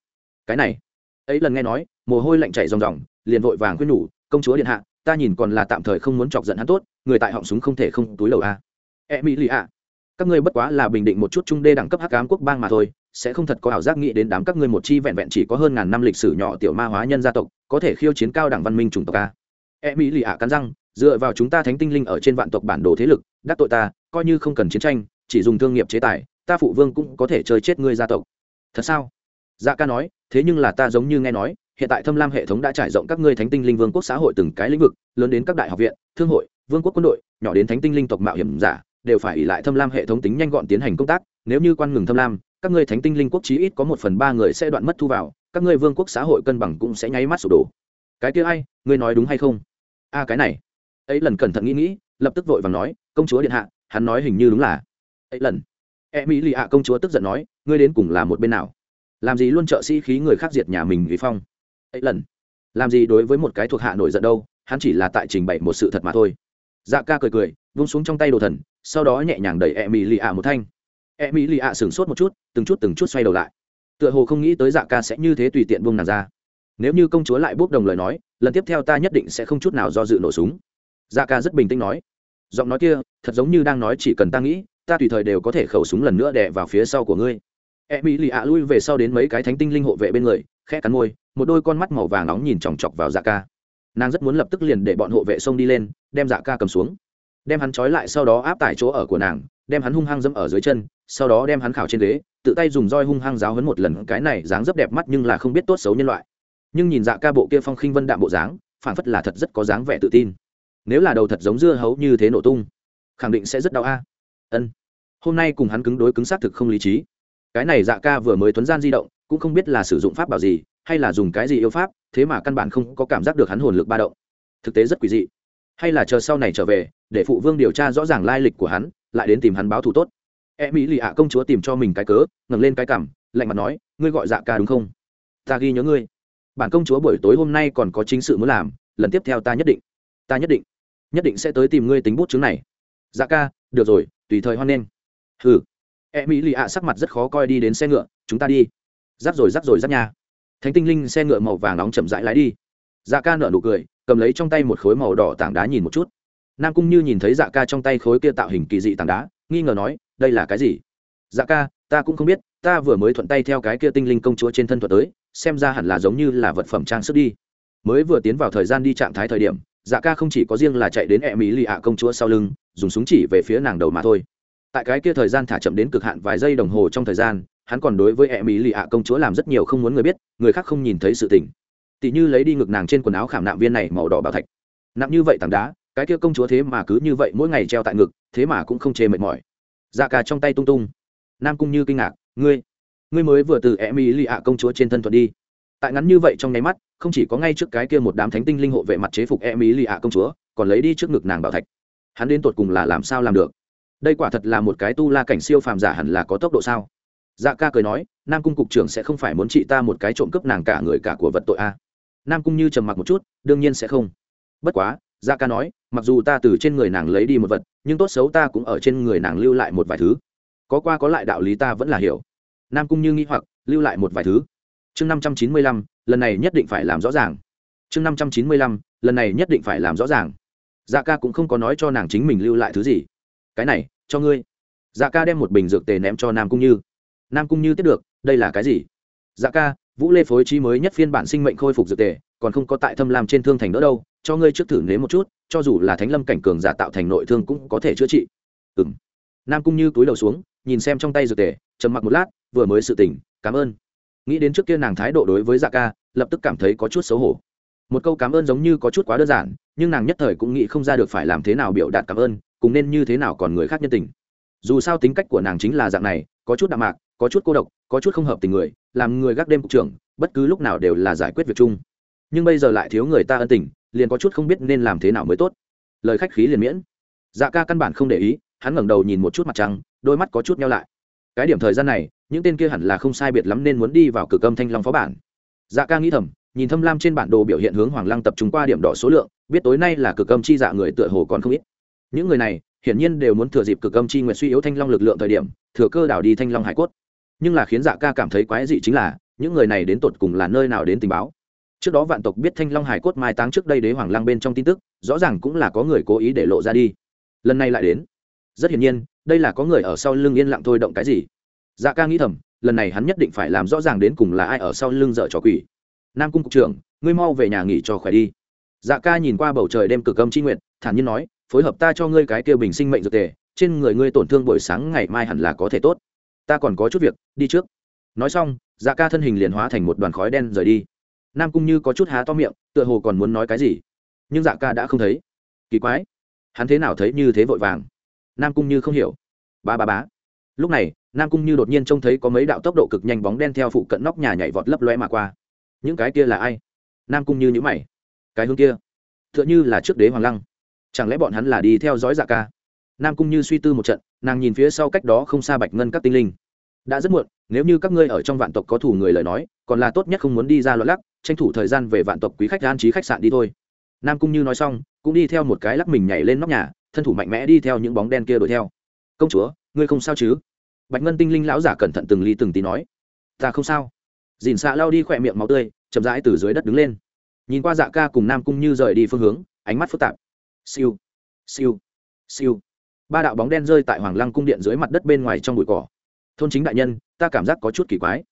cái này. Ấy lần nghe nói, mồ hôi lạnh chảy ròng ròng, liền vội vàng khuyên nhủ, công chúa điện hạ, ta nhìn còn là tạm thời không muốn chọc giận hắn tốt, người tại họng súng không thể không túi lầu a. E mỹ lì a các ngươi bất quá là bình định một chút trung đê đẳng cấp hắc ám quốc bang mà thôi, sẽ không thật có ảo giác nghĩ đến đám các ngươi một chi vẹn vẹn chỉ có hơn ngàn năm lịch sử nhỏ tiểu ma hóa nhân gia tộc, có thể khiêu chiến cao đẳng văn minh chủng tộc a. E mỹ lì ạ, cắn răng dựa vào chúng ta thánh tinh linh ở trên vạn tộc bản đồ thế lực, đắc tội ta, coi như không cần chiến tranh, chỉ dùng thương nghiệp chế tài, ta phụ vương cũng có thể chơi chết ngươi gia tộc. Thật sao? Dạ ca nói, thế nhưng là ta giống như nghe nói, hiện tại thâm lam hệ thống đã trải rộng các ngươi thánh tinh linh vương quốc xã hội từng cái lĩnh vực, lớn đến các đại học viện, thương hội, vương quốc quân đội, nhỏ đến thánh tinh linh tộc mạo hiểm giả, đều phải ỉ lại thâm lam hệ thống tính nhanh gọn tiến hành công tác, nếu như quan ngừng thâm lam, các ngươi thánh tinh linh quốc chí ít có một phần ba người sẽ đoạn mất thu vào, các ngươi vương quốc xã hội cân bằng cũng sẽ nháy mắt sụp đổ. Cái kia ai? Ngươi nói đúng hay không? A, cái này ấy lần cẩn thận nghĩ nghĩ, lập tức vội vàng nói, công chúa điện hạ, hắn nói hình như đúng là ấy lần. E mỹ lì ạ công chúa tức giận nói, ngươi đến cùng là một bên nào? Làm gì luôn trợ sĩ khí người khác diệt nhà mình vì phong? Ấy lần, làm gì đối với một cái thuộc hạ nổi giận đâu, hắn chỉ là tại trình bày một sự thật mà thôi. Dạ ca cười cười, vung xuống trong tay đồ thần, sau đó nhẹ nhàng đẩy e mỹ lì ạ một thanh. E mỹ lì ạ sửng sốt một chút, từng chút từng chút xoay đầu lại. Tựa hồ không nghĩ tới dạ ca sẽ như thế tùy tiện buông nàng ra. Nếu như công chúa lại bốc đồng lời nói, lần tiếp theo ta nhất định sẽ không chút nào do dự nổ súng dạ ca rất bình tĩnh nói. Giọng nói kia, thật giống như đang nói chỉ cần ta nghĩ, ta tùy thời đều có thể khẩu súng lần nữa đè vào phía sau của ngươi. E mỹ lì ạ lui về sau đến mấy cái thánh tinh linh hộ vệ bên người, khẽ cắn môi, một đôi con mắt màu vàng nóng nhìn chòng chọc vào dạ ca. Nàng rất muốn lập tức liền để bọn hộ vệ xông đi lên, đem dạ ca cầm xuống. Đem hắn trói lại sau đó áp tải chỗ ở của nàng, đem hắn hung hăng dẫm ở dưới chân, sau đó đem hắn khảo trên ghế, tự tay dùng roi hung hăng giáo hấn một lần, cái này dáng rất đẹp mắt nhưng là không biết tốt xấu nhân loại. Nhưng nhìn dạ ca bộ kia phong khinh vân đạm bộ dáng phản phất là thật rất có dáng vẻ tự tin nếu là đầu thật giống dưa hấu như thế nổ tung, khẳng định sẽ rất đau a. Ân. Hôm nay cùng hắn cứng đối cứng xác thực không lý trí. Cái này dạ ca vừa mới tuấn gian di động, cũng không biết là sử dụng pháp bảo gì, hay là dùng cái gì yêu pháp, thế mà căn bản không có cảm giác được hắn hồn lực ba động. Thực tế rất quỷ dị. Hay là chờ sau này trở về, để phụ vương điều tra rõ ràng lai lịch của hắn, lại đến tìm hắn báo thù tốt. E mỹ lì ạ công chúa tìm cho mình cái cớ, ngẩng lên cái cảm lạnh mặt nói, ngươi gọi dạ ca đúng không? Ta ghi nhớ ngươi. Bản công chúa buổi tối hôm nay còn có chính sự muốn làm, lần tiếp theo ta nhất định, ta nhất định nhất định sẽ tới tìm ngươi tính bút chứng này. Dạ ca, được rồi, tùy thời hoan nghênh. Hừ. E mỹ lì ạ sắc mặt rất khó coi đi đến xe ngựa, chúng ta đi. Rắc rồi rắc rồi, rắc nhà thánh tinh linh xe ngựa màu vàng nóng chậm rãi lái đi. Dạ ca nở nụ cười, cầm lấy trong tay một khối màu đỏ tảng đá nhìn một chút. Nam cung như nhìn thấy dạ ca trong tay khối kia tạo hình kỳ dị tảng đá, nghi ngờ nói, đây là cái gì? Dạ ca, ta cũng không biết, ta vừa mới thuận tay theo cái kia tinh linh công chúa trên thân thuật tới, xem ra hẳn là giống như là vật phẩm trang sức đi. Mới vừa tiến vào thời gian đi trạng thái thời điểm dạ ca không chỉ có riêng là chạy đến e mỹ lì ạ công chúa sau lưng, dùng súng chỉ về phía nàng đầu mà thôi. Tại cái kia thời gian thả chậm đến cực hạn vài giây đồng hồ trong thời gian, hắn còn đối với e mỹ lì ạ công chúa làm rất nhiều không muốn người biết, người khác không nhìn thấy sự tình. Tỷ như lấy đi ngực nàng trên quần áo khảm nạm viên này màu đỏ bảo thạch. Nặng như vậy tảng đá, cái kia công chúa thế mà cứ như vậy mỗi ngày treo tại ngực, thế mà cũng không chê mệt mỏi. Dạ ca trong tay tung tung. Nam cung như kinh ngạc, ngươi ngươi mới vừa từ e mỹ lì ạ công chúa trên thân thuận đi. Tại ngắn như vậy trong nháy mắt không chỉ có ngay trước cái kia một đám thánh tinh linh hộ vệ mặt chế phục e mỹ lì ạ công chúa, còn lấy đi trước ngực nàng bảo thạch. Hắn đến tột cùng là làm sao làm được? Đây quả thật là một cái tu la cảnh siêu phàm giả hẳn là có tốc độ sao? Dạ ca cười nói, nam cung cục trưởng sẽ không phải muốn trị ta một cái trộm cướp nàng cả người cả của vật tội a. Nam cung như trầm mặc một chút, đương nhiên sẽ không. Bất quá dạ ca nói, mặc dù ta từ trên người nàng lấy đi một vật, nhưng tốt xấu ta cũng ở trên người nàng lưu lại một vài thứ. Có qua có lại đạo lý ta vẫn là hiểu. Nam cung như nghĩ hoặc, lưu lại một vài thứ. Chương năm trăm chín mươi lăm lần này nhất định phải làm rõ ràng. Chương năm trăm chín mươi lăm, lần này nhất định phải làm rõ ràng. Dạ ca cũng không có nói cho nàng chính mình lưu lại thứ gì. Cái này, cho ngươi. Dạ ca đem một bình dược tề ném cho nam cung như. Nam cung như tiếp được, đây là cái gì? Dạ ca, vũ lê phối trí mới nhất phiên bản sinh mệnh khôi phục dược tề, còn không có tại thâm lam trên thương thành nữa đâu, cho ngươi trước thử nếm một chút, cho dù là thánh lâm cảnh cường giả tạo thành nội thương cũng có thể chữa trị. Ừ m nam cung như túi đầu xuống, nhìn xem trong tay dược tề, trầm mặc một lát, vừa mới sự tỉnh, cảm ơn. Nghĩ đến trước kia nàng thái độ đối với dạ ca lập tức cảm thấy có chút xấu hổ. Một câu cảm ơn giống như có chút quá đơn giản, nhưng nàng nhất thời cũng nghĩ không ra được phải làm thế nào biểu đạt cảm ơn, cùng nên như thế nào còn người khác nhân tình. Dù sao tính cách của nàng chính là dạng này, có chút đạm mạc, có chút cô độc, có chút không hợp tình người, làm người gác đêm cục trưởng, bất cứ lúc nào đều là giải quyết việc chung. Nhưng bây giờ lại thiếu người ta ân tình, liền có chút không biết nên làm thế nào mới tốt. Lời khách khí liền miễn. Dạ ca căn bản không để ý, hắn ngẩng đầu nhìn một chút mặt trăng, đôi mắt có chút nhau lại. Cái điểm thời gian này, những tên kia hẳn là không sai biệt lắm nên muốn đi vào cửa âm thanh long phó bản dạ ca nghĩ thầm, nhìn thâm lam trên bản đồ biểu hiện hướng hoàng lăng tập trung qua điểm đỏ số lượng, biết tối nay là cực âm chi dạ người tựa hồ còn không ít. Những người này, hiển nhiên đều muốn thừa dịp cực âm chi nguyệt suy yếu thanh long lực lượng thời điểm, thừa cơ đảo đi thanh long hải cốt. Nhưng là khiến dạ ca cảm thấy quái dị chính là, những người này đến tột cùng là nơi nào đến tình báo. Trước đó vạn tộc biết thanh long hải cốt mai táng trước đây đế hoàng lăng bên trong tin tức, rõ ràng cũng là có người cố ý để lộ ra đi. Lần này lại đến. Rất hiển nhiên, đây là có người ở sau lưng yên lặng thôi động cái gì. Dạ ca nghĩ thầm lần này hắn nhất định phải làm rõ ràng đến cùng là ai ở sau lưng dở trò quỷ. Nam cung cục trưởng, ngươi mau về nhà nghỉ cho khỏe đi. Dạ ca nhìn qua bầu trời đêm cực âm c nguyện thản nhiên nói, phối hợp ta cho ngươi cái kia bình sinh mệnh dược tề, trên người ngươi tổn thương buổi sáng ngày mai hẳn là có thể tốt. Ta còn có chút việc, đi trước. Nói xong dạ ca thân hình liền hóa thành một đoàn khói đen rời đi. Nam cung như có chút há to miệng, tựa hồ còn muốn nói cái gì. Nhưng dạ ca đã không thấy. Kỳ quái. Hắn thế nào thấy như thế vội vàng? Nam cung như không hiểu. Ba ba bá lúc này nam cung như đột nhiên trông thấy có mấy đạo tốc độ cực nhanh bóng đen theo phụ cận nóc nhà nhảy vọt lấp loe mà qua. Những cái kia là ai? Nam cung như nhữ mày. Cái hướng kia? T h ư ợ n h ư là trước đế hoàng lăng. Chẳng lẽ bọn hắn là đi theo dõi dạ ca? Nam cung như suy tư một trận, nàng nhìn phía sau cách đó không xa bạch ngân các tinh linh. Đã rất muộn, nếu như các ngươi ở trong vạn tộc có thủ người lời nói, còn là tốt nhất không muốn đi ra loạn lắc, tranh thủ thời gian về vạn tộc quý khách an trí khách sạn đi thôi. Nam cung như nói xong, cũng đi theo một cái lắc mình nhảy lên nóc nhà, thân thủ mạnh mẽ đi theo những bóng đen kia đuổi theo. Công chúa, ngươi không sao chứ? Bạch ngân tinh linh lão giả cẩn thận từng ly từng tí nói, ta không sao. Dìn xạ lao đi khỏe miệng máu tươi, chậm rãi từ dưới đất đứng lên. Nhìn qua dạ ca cùng nam cung như rời đi phương hướng, ánh mắt phức tạp. Siêu siêu siêu. Ba đạo bóng đen rơi tại hoàng lăng cung điện dưới mặt đất bên ngoài trong bụi cỏ. Thôn chính đại nhân, ta cảm giác có chút kỳ quái.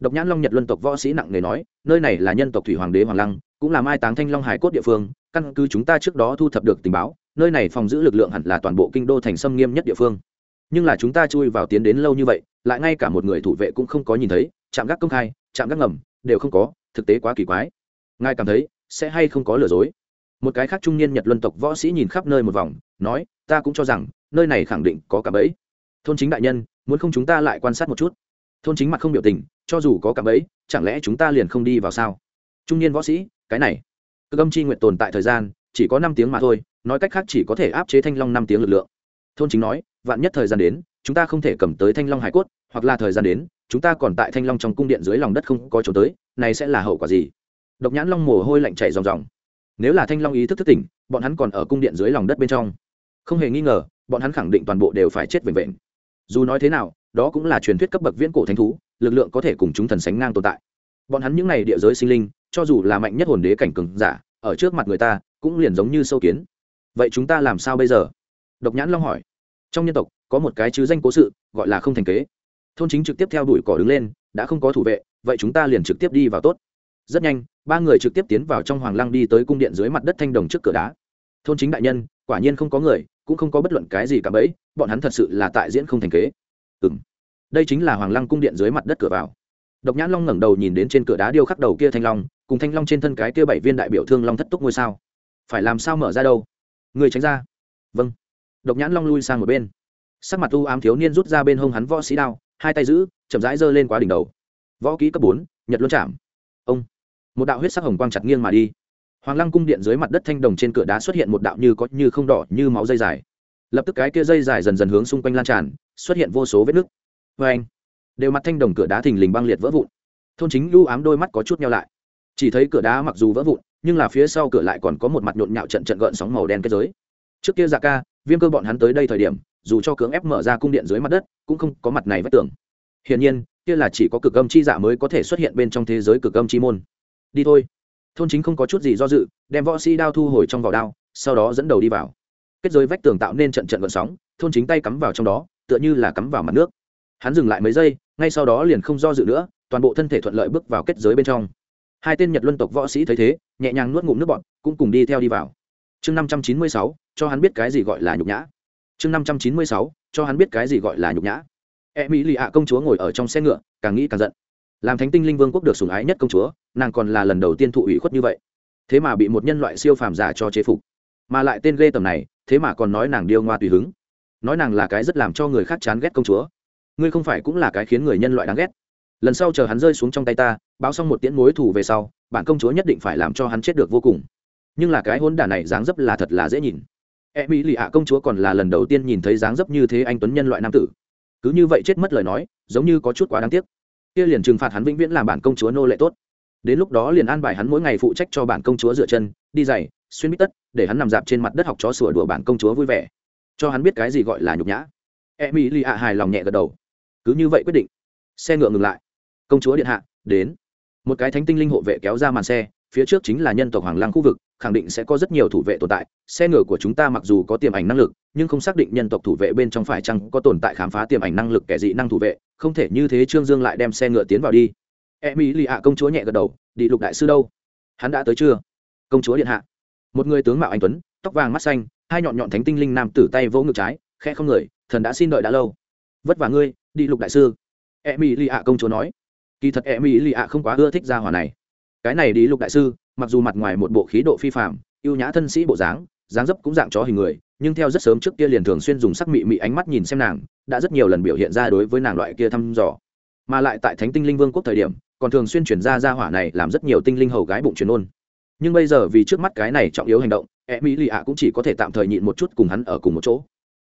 Độc nhãn long nhật luân tộc võ sĩ nặng nề nói, nơi này là nhân tộc thủy hoàng đế hoàng lăng, cũng là mai táng thanh long hải cốt địa phương, căn cứ chúng ta trước đó thu thập được tình báo, nơi này phòng giữ lực lượng hẳn là toàn bộ kinh đô thành sâm nghiêm nhất địa phương nhưng là chúng ta chui vào tiến đến lâu như vậy, lại ngay cả một người thủ vệ cũng không có nhìn thấy, chạm gác công khai, chạm gác ngầm, đều không có, thực tế quá kỳ quái. Ngài cảm thấy, sẽ hay không có lừa dối? Một cái khác trung niên nhật luân tộc võ sĩ nhìn khắp nơi một vòng, nói, ta cũng cho rằng, nơi này khẳng định có cả bẫy. Thôn chính đại nhân, muốn không chúng ta lại quan sát một chút? Thôn chính mặt không biểu tình, cho dù có cả bẫy, chẳng lẽ chúng ta liền không đi vào sao? Trung niên võ sĩ, cái này. Cơ âm chi nguyện tồn tại thời gian, chỉ có năm tiếng mà thôi, nói cách khác chỉ có thể áp chế thanh long năm tiếng lực lượng thôn chính nói, vạn nhất thời gian đến, chúng ta không thể cầm tới thanh long hải cốt, hoặc là thời gian đến, chúng ta còn tại thanh long trong cung điện dưới lòng đất không có chỗ tới, này sẽ là hậu quả gì? Độc nhãn long mồ hôi lạnh chảy ròng ròng. Nếu là thanh long ý thức thức tỉnh, bọn hắn còn ở cung điện dưới lòng đất bên trong. Không hề nghi ngờ, bọn hắn khẳng định toàn bộ đều phải chết vệnh vệnh dù nói thế nào, đó cũng là truyền thuyết cấp bậc viễn cổ thánh thú, lực lượng có thể cùng chúng thần sánh ngang tồn tại. Bọn hắn những n à y địa giới sinh linh, cho dù là mạnh nhất hồn đế cảnh cường giả, ở trước mặt người ta, cũng liền giống như sâu kiến. Vậy chúng ta làm sao bây giờ? Độc nhãn long hỏi. Trong nhân tộc, có một cái chứ danh cố sự, gọi là không thành kế. Thôn chính trực tiếp theo đuổi cỏ đứng lên, đã không có thủ vệ, vậy chúng ta liền trực tiếp đi vào tốt. Rất nhanh, ba người trực tiếp tiến vào trong hoàng lăng đi tới cung điện dưới mặt đất thanh đồng trước cửa đá. Thôn chính đại nhân, quả nhiên không có người, cũng không có bất luận cái gì cả bấy bọn hắn thật sự là tại diễn không thành kế. Ừ m đây chính là hoàng lăng cung điện dưới mặt đất cửa vào. Độc nhãn long ngẩng đầu nhìn đến trên cửa đá điêu khắc đầu kia thanh long, cùng thanh long trên thân cái kia bảy viên đại biểu thương long thất túc ngôi sao. Phải làm sao mở ra đâu? Người tránh ra. Vâng độc nhãn long lui sang một bên. Sắc mặt u ám thiếu niên rút ra bên hông hắn võ sĩ đao, hai tay giữ, chậm rãi giơ lên quá đỉnh đầu. Võ kỹ cấp bốn, nhật luân chạm ông. Một đạo huyết sắc hồng quang chặt nghiêng mà đi. Hoàng lăng cung điện dưới mặt đất thanh đồng trên cửa đá xuất hiện một đạo như có như không đỏ, như máu dây dài. Lập tức cái kia dây dài dần dần hướng xung quanh lan tràn, xuất hiện vô số vết nứt. Vê anh, đều mặt thanh đồng cửa đá thình lình băng liệt vỡ vụn. Thôn chính lưu ám đôi mắt có chút nhau lại. Chỉ thấy cửa đá mặc dù vỡ vụn, nhưng là phía sau cửa lại còn có một mặt nhộn nhạo trận trận gợn sóng màu đen kết giới. Trước kia dạ ca viêm cơ bọn hắn tới đây thời điểm, dù cho cưỡng ép mở ra cung điện dưới mặt đất, cũng không có mặt này vách tường. Hiển nhiên, kia là chỉ có cực âm chi dạ mới có thể xuất hiện bên trong thế giới cực âm chi môn. Đi thôi. Thôn chính không có chút gì do dự, đem võ sĩ đao thu hồi trong vỏ đao, sau đó dẫn đầu đi vào. Kết giới vách tường tạo nên trận trận gợn sóng, thôn chính tay cắm vào trong đó, tựa như là cắm vào mặt nước. Hắn dừng lại mấy giây, ngay sau đó liền không do dự nữa, toàn bộ thân thể thuận lợi bước vào kết giới bên trong. Hai tên nhật luân tộc võ sĩ thấy thế, nhẹ nhàng nuốt ngụm nước bọn cũng cùng đi theo đi vào chương năm trăm chín mươi sáu, cho hắn biết cái gì gọi là nhục nhã. Chương năm trăm chín mươi sáu, cho hắn biết cái gì gọi là nhục nhã. E mỹ lì ạ công chúa ngồi ở trong xe ngựa, càng nghĩ càng giận. Làm thánh tinh linh vương quốc được sủng ái nhất công chúa, nàng còn là lần đầu tiên thụ ủy khuất như vậy. Thế mà bị một nhân loại siêu phàm giả cho chế phục. Mà lại tên ghê tầm này, thế mà còn nói nàng điêu ngoa tùy hứng. Nói nàng là cái rất làm cho người khác chán ghét công chúa. Ngươi không phải cũng là cái khiến người nhân loại đáng ghét. Lần sau chờ hắn rơi xuống trong tay ta, báo xong một tiễn mối thủ về sau, bản công chúa nhất định phải làm cho hắn chết được vô cùng nhưng là cái hôn đả này dáng dấp là thật là dễ nhìn. E mỹ lì ạ công chúa còn là lần đầu tiên nhìn thấy dáng dấp như thế anh tuấn nhân loại nam tử. Cứ như vậy chết mất lời nói, giống như có chút quá đáng tiếc. Kia liền trừng phạt hắn vĩnh viễn làm bản công chúa nô lệ tốt. Đến lúc đó liền an bài hắn mỗi ngày phụ trách cho bản công chúa dựa chân, đi giày, xuyên bít tất, để hắn nằm dạp trên mặt đất học chó sửa đùa bản công chúa vui vẻ. Cho hắn biết cái gì gọi là nhục nhã. E mỹ lì ạ hài lòng nhẹ gật đầu. Cứ như vậy quyết định. Xe ngựa ngừng lại. Công chúa điện hạ, đến. Một cái thánh tinh linh hộ vệ kéo ra màn xe phía trước chính là nhân tộc hoàng lăng khu vực, khẳng định sẽ có rất nhiều thủ vệ tồn tại. Xe ngựa của chúng ta mặc dù có tiềm ảnh năng lực, nhưng không xác định nhân tộc thủ vệ bên trong phải chăng có tồn tại khám phá tiềm ảnh năng lực kẻ dị năng thủ vệ. Không thể như thế, trương dương lại đem xe ngựa tiến vào đi. E mỹ lì hạ công chúa nhẹ gật đầu, đi lục đại sư đâu? Hắn đã tới chưa? Công chúa điện hạ. Một người tướng mạo anh tuấn, tóc vàng mắt xanh, hai nhọn nhọn thánh tinh linh nam tử tay vỗ ngực trái khe không người, thần đã xin đợi đã lâu. Vất vả ngươi, đi lục đại sư. E mỹ lì hạ công chúa nói. Kỳ thật e mỹ lì hạ không quá ưa thích gia hỏa này cái này đi lục đại sư, mặc dù mặt ngoài một bộ khí độ phi phạm ưu nhã thân sĩ bộ dáng dáng dấp cũng dạng chó hình người, nhưng theo rất sớm trước kia liền thường xuyên dùng sắc mị mị ánh mắt nhìn xem nàng, đã rất nhiều lần biểu hiện ra đối với nàng loại kia thăm dò. Mà lại tại thánh tinh linh vương quốc thời điểm, còn thường xuyên chuyển ra ra hỏa này làm rất nhiều tinh linh hầu gái bụng truyền ôn. Nhưng bây giờ vì trước mắt cái này trọng yếu hành động e mỹ lì ạ cũng chỉ có thể tạm thời nhịn một chút cùng hắn ở cùng một chỗ.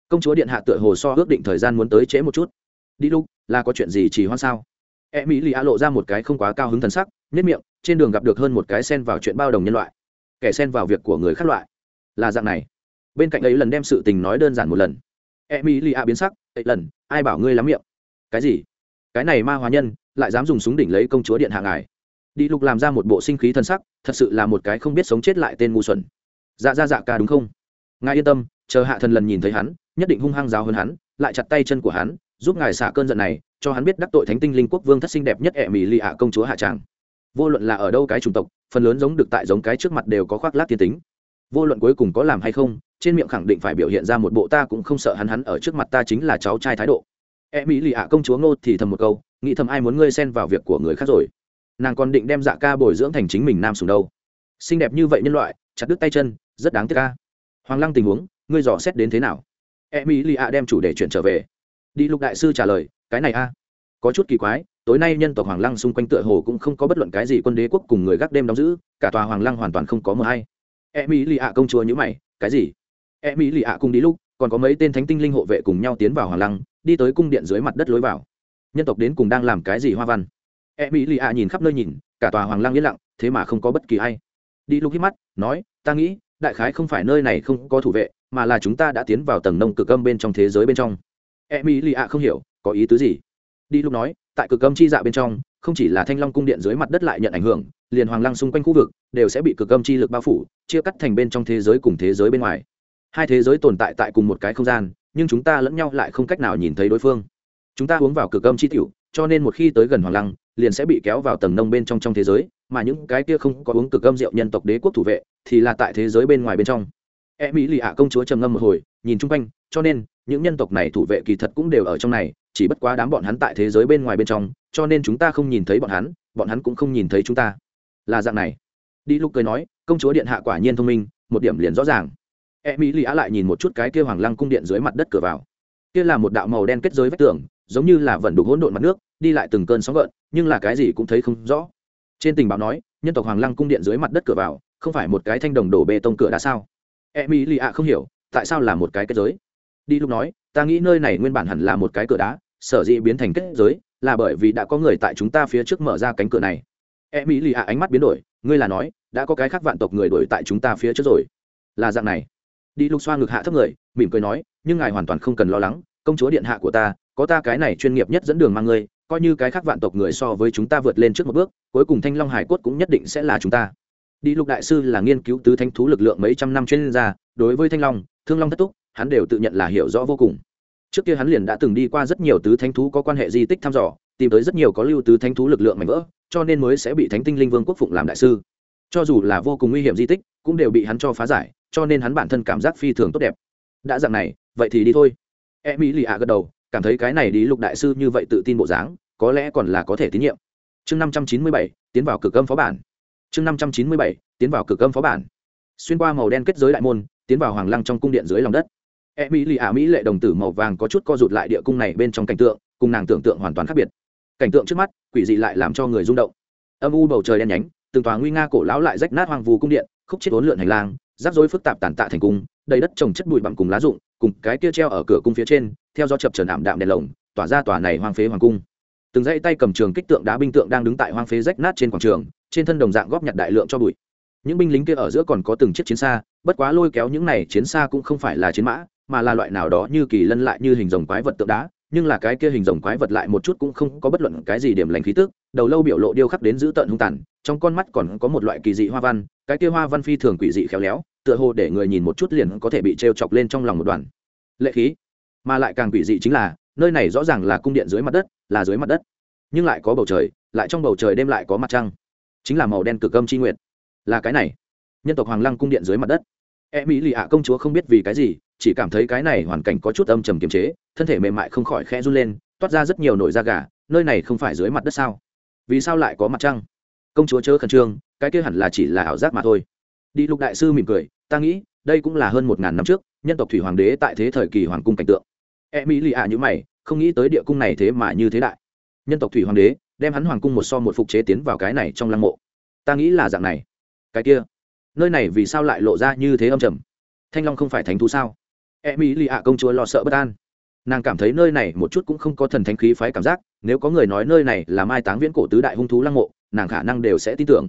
Công chúa điện hạ tựa hồ so ước định thời gian muốn tới trễ một chút. Đi lúc là có chuyện gì chỉ hoan sao? E mỹ lì ạ lộ ra một cái không quá cao hứng thần sắc nhất miệng, trên đường gặp được hơn một cái sen vào chuyện bao đồng nhân loại. Kẻ sen vào việc của người khác loại. Là dạng này. Bên cạnh ấy lần đem sự tình nói đơn giản một lần. E mỹ lì biến sắc, ấy lần, ai bảo ngươi lắm miệng? Cái gì? Cái này ma hóa nhân, lại dám dùng súng đỉnh lấy công chúa điện hạ ngài. Đi lục làm ra một bộ sinh khí thân sắc, thật sự là một cái không biết sống chết lại tên ngu xuẩn. Dạ dạ dạ ca đúng không? Ngài yên tâm, chờ hạ thần lần nhìn thấy hắn, nhất định hung hăng giáo hơn hắn, lại chặt tay chân của hắn, giúp ngài xả cơn giận này, cho hắn biết đắc tội thánh tinh linh quốc vương thất sinh đẹp nhất ẹ mỹ lì ạ công chúa hạ tràng vô luận là ở đâu cái chủng tộc, phần lớn giống được tại giống cái trước mặt đều có khoác lát tiên tính. Vô luận cuối cùng có làm hay không, trên miệng khẳng định phải biểu hiện ra một bộ ta cũng không sợ hắn hắn ở trước mặt ta chính là cháu trai thái độ. E mỹ lì ạ công chúa ngô thì thầm một câu, nghĩ thầm ai muốn ngươi xen vào việc của người khác rồi. Nàng còn định đem dạ ca bồi dưỡng thành chính mình nam sùng đâu. Xinh đẹp như vậy nhân loại, chặt đứt tay chân, rất đáng tiếc ca hoàng lăng tình huống, ngươi dò xét đến thế nào? E mỹ lì ạ đem chủ đề chuyển trở về. Đi lục đại sư trả lời, cái này a. Có chút kỳ quái tối nay nhân tộc hoàng lăng xung quanh tựa hồ cũng không có bất luận cái gì quân đế quốc cùng người gác đêm đóng giữ, cả tòa hoàng lăng hoàn toàn không có mờ hay. E mỹ lì ạ công chúa nhữ mày, cái gì? E mỹ lì ạ cùng đi lúc, còn có mấy tên thánh tinh linh hộ vệ cùng nhau tiến vào hoàng lăng, đi tới cung điện dưới mặt đất lối vào. Nhân tộc đến cùng đang làm cái gì hoa văn? E mỹ lì ạ nhìn khắp nơi nhìn, cả tòa hoàng lăng yên lặng, thế mà không có bất kỳ ai. Đi lúc hít mắt, nói, ta nghĩ, đại khái không phải nơi này không có thủ vệ, mà là chúng ta đã tiến vào tầng nông cực âm bên trong thế giới bên trong. E mỹ lì ạ không hiểu, có ý tứ gì? Đi lúc nói tại cực âm chi dạ bên trong, không chỉ là thanh long cung điện dưới mặt đất lại nhận ảnh hưởng, liền hoàng lăng xung quanh khu vực đều sẽ bị cực âm chi lực bao phủ, chia cắt thành bên trong thế giới cùng thế giới bên ngoài. Hai thế giới tồn tại tại cùng một cái không gian, nhưng chúng ta lẫn nhau lại không cách nào nhìn thấy đối phương. Chúng ta uống vào cực âm chi tiểu, cho nên một khi tới gần hoàng lăng, liền sẽ bị kéo vào tầng nông bên trong trong thế giới, mà những cái kia không có uống cực âm rượu nhân tộc đế quốc thủ vệ, thì là tại thế giới bên ngoài bên trong. E mỹ lì ạ công chúa trầm ngâm một hồi, nhìn chung quanh cho nên, những nhân tộc này thủ vệ kỳ thật cũng đều ở trong này, chỉ bất quá đám bọn hắn tại thế giới bên ngoài bên trong, cho nên chúng ta không nhìn thấy bọn hắn bọn hắn cũng không nhìn thấy chúng ta. Là dạng này. Đi lúc cười nói, công chúa điện hạ quả nhiên thông minh, một điểm liền rõ ràng. E mỹ lì lại nhìn một chút cái kia hoàng lăng cung điện dưới mặt đất cửa vào. Kia là một đạo màu đen kết giới vách tường, giống như là vẫn đục hỗn độn mặt nước, đi lại từng cơn sóng gợn, nhưng là cái gì cũng thấy không rõ. Trên tình báo nói, nhân tộc hoàng lăng cung điện dưới mặt đất cửa vào, không phải một cái thanh đồng đổ bê tông cửa đá sao? E mỹ lì ạ không hiểu, tại sao là một cái kết giới? Đi lúc nói, ta nghĩ nơi này nguyên bản hẳn là một cái cửa đá, sở dĩ biến thành kết giới, là bởi vì đã có người tại chúng ta phía trước mở ra cánh cửa này. E mỹ lì ạ ánh mắt biến đổi, ngươi là nói, đã có cái khác vạn tộc người đổi tại chúng ta phía trước rồi. Là dạng này. Đi lúc xoa ngực hạ thấp người, mỉm cười nói, nhưng ngài hoàn toàn không cần lo lắng, công chúa điện hạ của ta, có ta cái này chuyên nghiệp nhất dẫn đường mang ngươi, coi như cái khác vạn tộc người so với chúng ta vượt lên trước một bước, cuối cùng thanh long hải cốt cũng nhất định sẽ là chúng ta. Đi lục đại sư là nghiên cứu tứ thanh thú lực lượng mấy trăm năm chuyên gia, đối với thanh long, thương long thất túc hắn đều tự nhận là hiểu rõ vô cùng. Trước kia hắn liền đã từng đi qua rất nhiều tứ thanh thú có quan hệ di tích thăm dò, tìm tới rất nhiều có lưu tứ thanh thú lực lượng mạnh vỡ, cho nên mới sẽ bị thánh tinh linh vương quốc phụng làm đại sư. Cho dù là vô cùng nguy hiểm di tích, cũng đều bị hắn cho phá giải, cho nên hắn bản thân cảm giác phi thường tốt đẹp. Đã dạng này, vậy thì đi thôi. E mỹ lì ạ gật đầu, cảm thấy cái này đi lục đại sư như vậy tự tin bộ dáng, có lẽ còn là có thể tín nhiệm. Chương năm trăm chín mươi bảy, tiến vào cực âm phó bản. Chương năm trăm chín mươi bảy, tiến vào cực âm phó bản. Xuyên qua màu đen kết giới đại môn, tiến vào hoàng lăng trong cung điện dưới lòng đất e mỹ lì ả mỹ lệ đồng tử màu vàng có chút co rụt lại địa cung này bên trong cảnh tượng, cùng nàng tưởng tượng hoàn toàn khác biệt. Cảnh tượng trước mắt, quỷ dị lại làm cho người rung động. Âm u bầu trời đen nhánh, từng tòa nguy nga cổ lão lại rách nát hoang vù cung điện, khúc chết bốn lượn hành lang, rắc rối phức tạp tàn tạ thành cung, đầy đất trồng chất bụi bặm cùng lá rụng, cùng cái kia treo ở cửa cung phía trên, theo do chập trần ảm đạm đèn lồng, tỏa ra tòa này hoang phế hoàng cung. Từng dãy tay cầm trường kích tượng đá binh tượng đang đứng tại hoang phế rách nát trên quảng trường, trên thân đồng dạng góp nhặt đại lượng cho bụi. Những binh lính kia ở giữa còn có từng chiếc chiến xa, bất quá lôi kéo những này chiến xa cũng không phải là chiến mã mà là loại nào đó như kỳ lân lại như hình rồng quái vật tượng đá, nhưng là cái kia hình rồng quái vật lại một chút cũng không có bất luận cái gì điểm lành khí tức, đầu lâu biểu lộ điêu khắc đến dữ tợn hung tàn, trong con mắt còn có một loại kỳ dị hoa văn, cái kia hoa văn phi thường quỷ dị khéo léo, tựa hồ để người nhìn một chút liền có thể bị t chọc lên trong lòng một đoàn. Lệ khí, mà lại càng quỷ dị chính là, nơi này rõ ràng là cung điện dưới mặt đất, là dưới mặt đất, nhưng lại có bầu trời, lại trong bầu trời đêm lại có mặt trăng, chính là màu đen cực âm c h i nguyệt. Là cái này, nhân tộc hoàng lăng cung điện dưới mặt đất e mỹ lì ạ công chúa không biết vì cái gì, chỉ cảm thấy cái này hoàn cảnh có chút âm trầm kiềm chế, thân thể mềm mại không khỏi khẽ run lên, toát ra rất nhiều nổi da gà, nơi này không phải dưới mặt đất sao? Vì sao lại có mặt trăng? Công chúa chớ khẩn trương, cái kia hẳn là chỉ là ảo giác mà thôi. Đi lục đại sư mỉm cười, ta nghĩ, đây cũng là hơn một ngàn năm trước, nhân tộc thủy hoàng đế tại thế thời kỳ hoàng cung cảnh tượng. E mỹ lì ạ như mày, không nghĩ tới địa cung này thế mà như thế đại. Nhân tộc thủy hoàng đế, đem hắn hoàng cung một so một phục chế tiến vào cái này trong lăng mộ. Ta nghĩ là dạng này. Cái kia nơi này vì sao lại lộ ra như thế âm trầm? Thanh long không phải thánh thú sao? E mỹ lì ạ công chúa lo sợ bất an. Nàng cảm thấy nơi này một chút cũng không có thần thánh khí phái cảm giác, nếu có người nói nơi này là mai táng viễn cổ tứ đại hung thú lăng mộ, nàng khả năng đều sẽ tin tưởng.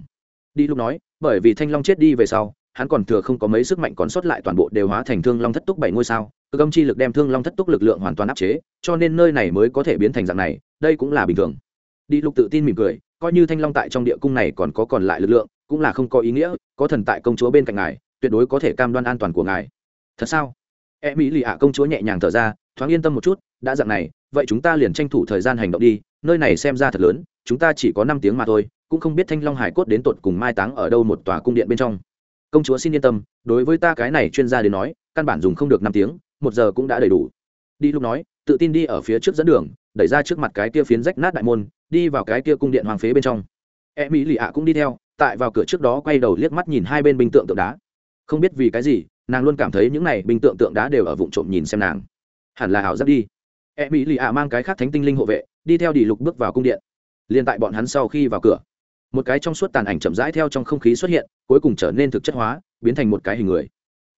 Đi lúc nói, bởi vì thanh long chết đi về sau, hắn còn thừa không có mấy sức mạnh còn sót lại toàn bộ đều hóa thành thương long thất túc bảy ngôi sao, cơ công chi lực đem thương long thất túc lực lượng hoàn toàn áp chế, cho nên nơi này mới có thể biến thành dạng này, đây cũng là bình thường. Đi lục tự tin mỉm cười, coi như thanh long tại trong địa cung này còn có còn lại lực lượng cũng là không có ý nghĩa, có thần tại công chúa bên cạnh ngài, tuyệt đối có thể cam đoan an toàn của ngài. Thật sao? E mỹ lì ạ công chúa nhẹ nhàng thở ra, thoáng yên tâm một chút, đã dặn này, vậy chúng ta liền tranh thủ thời gian hành động đi, nơi này xem ra thật lớn, chúng ta chỉ có năm tiếng mà thôi, cũng không biết thanh long hải cốt đến tột cùng mai táng ở đâu một tòa cung điện bên trong. Công chúa xin yên tâm, đối với ta cái này chuyên gia đến nói, căn bản dùng không được năm tiếng, một giờ cũng đã đầy đủ. Đi lúc nói, tự tin đi ở phía trước dẫn đường, đẩy ra trước mặt cái kia phiến rách nát đại môn, đi vào cái kia cung điện hoàng phế bên trong. E mỹ lì ạ cũng đi theo tại vào cửa trước đó quay đầu liếc mắt nhìn hai bên binh tượng tượng đá. Không biết vì cái gì, nàng luôn cảm thấy những này binh tượng tượng đá đều ở vụ trộm nhìn xem nàng. Hẳn là ảo giáp đi. E mỹ lì ạ mang cái khác thánh tinh linh hộ vệ, đi theo đi lục bước vào cung điện. Liền tại bọn hắn sau khi vào cửa, một cái trong suốt tàn ảnh chậm rãi theo trong không khí xuất hiện, cuối cùng trở nên thực chất hóa, biến thành một cái hình người.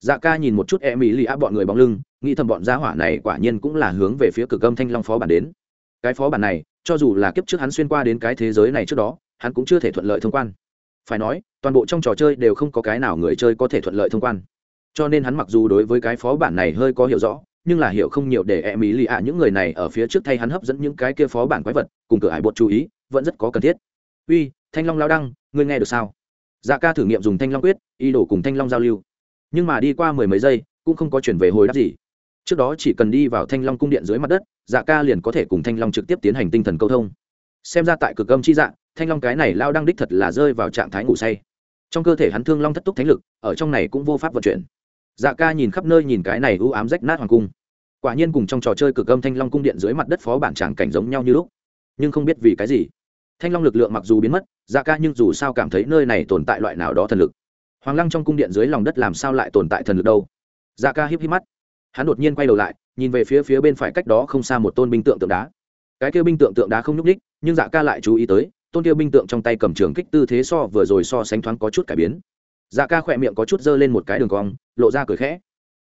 Dạ ca nhìn một chút e mỹ lì ạ bọn người bóng lưng, nghĩ thầm bọn gia hỏa này quả nhiên cũng là hướng về phía cực âm thanh long phó bản đến. Cái phó bản này, cho dù là kiếp trước hắn xuyên qua đến cái thế giới này trước đó, hắn cũng chưa thể thuận lợi thông quan phải nói, toàn bộ trong trò chơi đều không có cái nào người chơi có thể thuận lợi thông quan. Cho nên hắn mặc dù đối với cái phó bản này hơi có hiểu rõ, nhưng là hiểu không nhiều để e mỹ lì ạ những người này ở phía trước thay hắn hấp dẫn những cái kia phó bản quái vật, cùng cửa hải bột chú ý, vẫn rất có cần thiết. Uy, thanh long lao đăng, ngươi nghe được sao? Dạ ca thử nghiệm dùng thanh long quyết y đổ cùng thanh long giao lưu. Nhưng mà đi qua mười mấy giây, cũng không có chuyển về hồi đáp gì. Trước đó chỉ cần đi vào thanh long cung điện dưới mặt đất dạ ca liền có thể cùng thanh long trực tiếp tiến hành tinh thần câu thông. Xem ra tại cực âm chi dạ thanh long cái này lao đang đích thật là rơi vào trạng thái ngủ say. Trong cơ thể hắn thương long thất túc thánh lực, ở trong này cũng vô pháp vận chuyển. Dạ ca nhìn khắp nơi nhìn cái này ưu ám rách nát hoàng cung. Quả nhiên cùng trong trò chơi cực âm thanh long cung điện dưới mặt đất phó bản tràng cảnh giống nhau như lúc. Nhưng không biết vì cái gì, thanh long lực lượng mặc dù biến mất dạ ca nhưng dù sao cảm thấy nơi này tồn tại loại nào đó thần lực. Hoàng lăng trong cung điện dưới lòng đất làm sao lại tồn tại thần lực đâu? Dạ ca híp híp mắt. Hắn đột nhiên quay đầu lại, nhìn về phía phía bên phải cách đó không xa một tôn binh tượng tượng đá. Cái kia binh tượng tượng đá không nhúc ních nhưng dạ ca lại chú ý tới tôn kia binh tượng trong tay cầm trường kích tư thế so vừa rồi so sánh thoáng có chút cải biến. Dạ ca khỏe miệng có chút dơ lên một cái đường cong, lộ ra cười khẽ.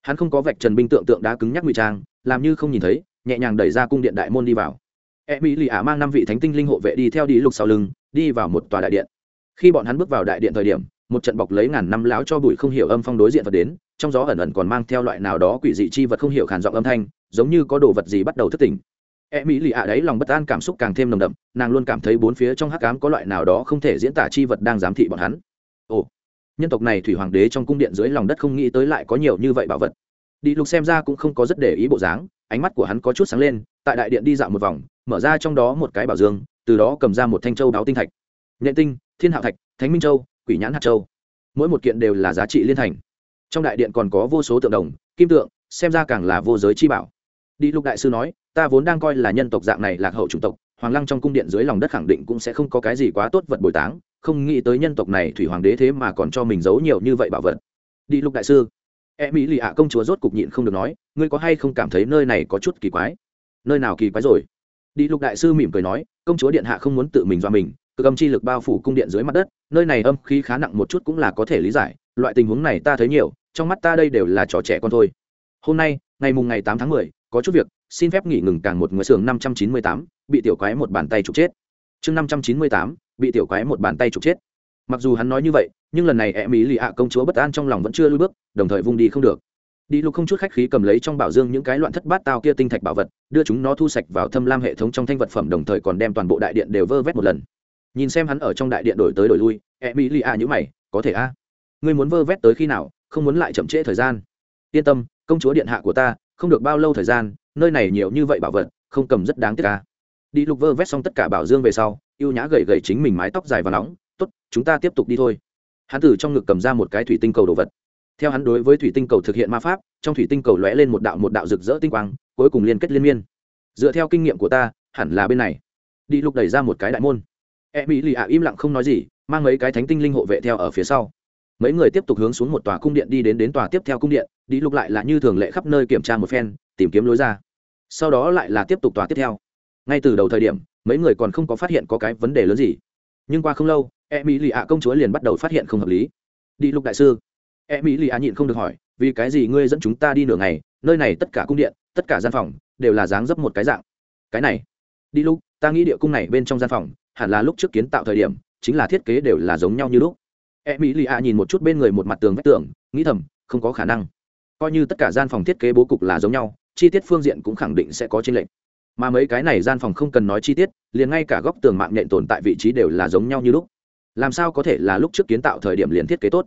Hắn không có vạch trần binh tượng tượng đá cứng nhắc ngụy trang, làm như không nhìn thấy, nhẹ nhàng đẩy ra cung điện đại môn đi vào. E mỹ lì ả mang năm vị thánh tinh linh hộ vệ đi theo đi lục sau lưng, đi vào một tòa đại điện. Khi bọn hắn bước vào đại điện thời điểm, một trận bọc lấy ngàn năm láo cho bụi không hiểu âm phong đối diện vật đến, trong gió ẩn ẩn còn mang theo loại nào đó quỷ dị chi vật không hiểu khàn giọng âm thanh, giống như có đồ vật gì bắt đầu thức tỉnh e mỹ lì ạ đấy lòng bất an cảm xúc càng thêm nồng đậm, nàng luôn cảm thấy bốn phía trong hắc cám có loại nào đó không thể diễn tả chi vật đang giám thị bọn hắn. Ồ, nhân tộc này thủy hoàng đế trong cung điện dưới lòng đất không nghĩ tới lại có nhiều như vậy bảo vật. Đi lục xem ra cũng không có rất để ý bộ dáng, ánh mắt của hắn có chút sáng lên, tại đại điện đi dạo một vòng, mở ra trong đó một cái bảo dương, từ đó cầm ra một thanh châu đáo tinh thạch. Nhện tinh, thiên hạo thạch, thánh minh châu, quỷ nhãn hạt châu. Mỗi một kiện đều là giá trị liên thành. Trong đại điện còn có vô số tượng đồng, kim tượng, xem ra càng là vô giới chi bảo đi lục đại sư nói, ta vốn đang coi là nhân tộc dạng này lạc hậu chủng tộc, hoàng lăng trong cung điện dưới lòng đất khẳng định cũng sẽ không có cái gì quá tốt vật bồi táng, không nghĩ tới nhân tộc này thủy hoàng đế thế mà còn cho mình giấu nhiều như vậy bảo vật. Đi lục đại sư e mỹ lì ạ công chúa rốt cục nhịn không được nói, ngươi có hay không cảm thấy nơi này có chút kỳ quái? Nơi nào kỳ quái rồi? Đi lục đại sư mỉm cười nói, công chúa điện hạ không muốn tự mình do mình cực âm chi lực bao phủ cung điện dưới mặt đất, nơi này âm khí khá nặng một chút cũng là có thể lý giải, loại tình huống này ta thấy nhiều, trong mắt ta đây đều là trò trẻ con thôi. Hôm nay, ngày mùng ngày tám tháng mười có chút việc, xin phép nghỉ ngừng càng một người sườn năm trăm chín mươi tám, bị tiểu quái một bàn tay trục chết. Chương năm trăm chín mươi tám, bị tiểu quái một bàn tay trục chết. Mặc dù hắn nói như vậy, nhưng lần này e mỹ lì ạ công chúa bất an trong lòng vẫn chưa lui bước, đồng thời vung đi không được. Đi lục không chút khách khí cầm lấy trong bảo dương những cái loạn thất bát tao kia tinh thạch bảo vật, đưa chúng nó thu sạch vào thâm lam hệ thống trong thanh vật phẩm đồng thời còn đem toàn bộ đại điện đều vơ vét một lần. Nhìn xem hắn ở trong đại điện đổi tới đổi lui e mỹ lì ạ nhữ mày, có thể a. Ngươi muốn vơ vét tới khi nào, không muốn lại chậm trễ thời gian. Yên tâm, công chúa điện hạ của ta không được bao lâu thời gian, nơi này nhiều như vậy bảo vật, không cầm rất đáng tiếc ca đi lục vơ vét xong tất cả bảo dương về sau y ê u nhã gầy gầy chính mình mái tóc dài và nóng t ố t chúng ta tiếp tục đi thôi. Hắn từ trong ngực cầm ra một cái thủy tinh cầu đồ vật. Theo hắn đối với thủy tinh cầu thực hiện ma pháp, trong thủy tinh cầu lóe lên một đạo một đạo rực rỡ tinh quang, cuối cùng liên kết liên miên. Dựa theo kinh nghiệm của ta, hẳn là bên này. Đi lục đẩy ra một cái đại môn. E mỹ lì ạ im lặng không nói gì, mang mấy cái thánh tinh linh hộ vệ theo ở phía sau. Mấy người tiếp tục hướng xuống một tòa cung điện đi đến đến tòa tiếp theo cung điện đi lục lại là như thường lệ khắp nơi kiểm tra một phen, tìm kiếm lối ra. Sau đó lại là tiếp tục tòa tiếp theo. Ngay từ đầu thời điểm, mấy người còn không có phát hiện có cái vấn đề lớn gì. Nhưng qua không lâu e mỹ lì ạ công chúa liền bắt đầu phát hiện không hợp lý. Đi lục đại sư e mỹ lì ạ nhịn không được hỏi, vì cái gì ngươi dẫn chúng ta đi nửa ngày, nơi này tất cả cung điện, tất cả gian phòng, đều là dáng dấp một cái dạng. Cái này đi lúc ta nghĩ địa cung này bên trong gian phòng, hẳn là lúc trước kiến tạo thời điểm, chính là thiết kế đều là giống nhau như lúc. E mỹ lì ạ nhìn một chút bên người một mặt tường vách tường, nghĩ thầm, không có khả năng coi như tất cả gian phòng thiết kế bố cục là giống nhau, chi tiết phương diện cũng khẳng định sẽ có trên lệnh mà mấy cái này gian phòng không cần nói chi tiết, liền ngay cả góc tường mạng nhện tồn tại vị trí đều là giống nhau như lúc. Làm sao có thể là lúc trước kiến tạo thời điểm liền thiết kế tốt?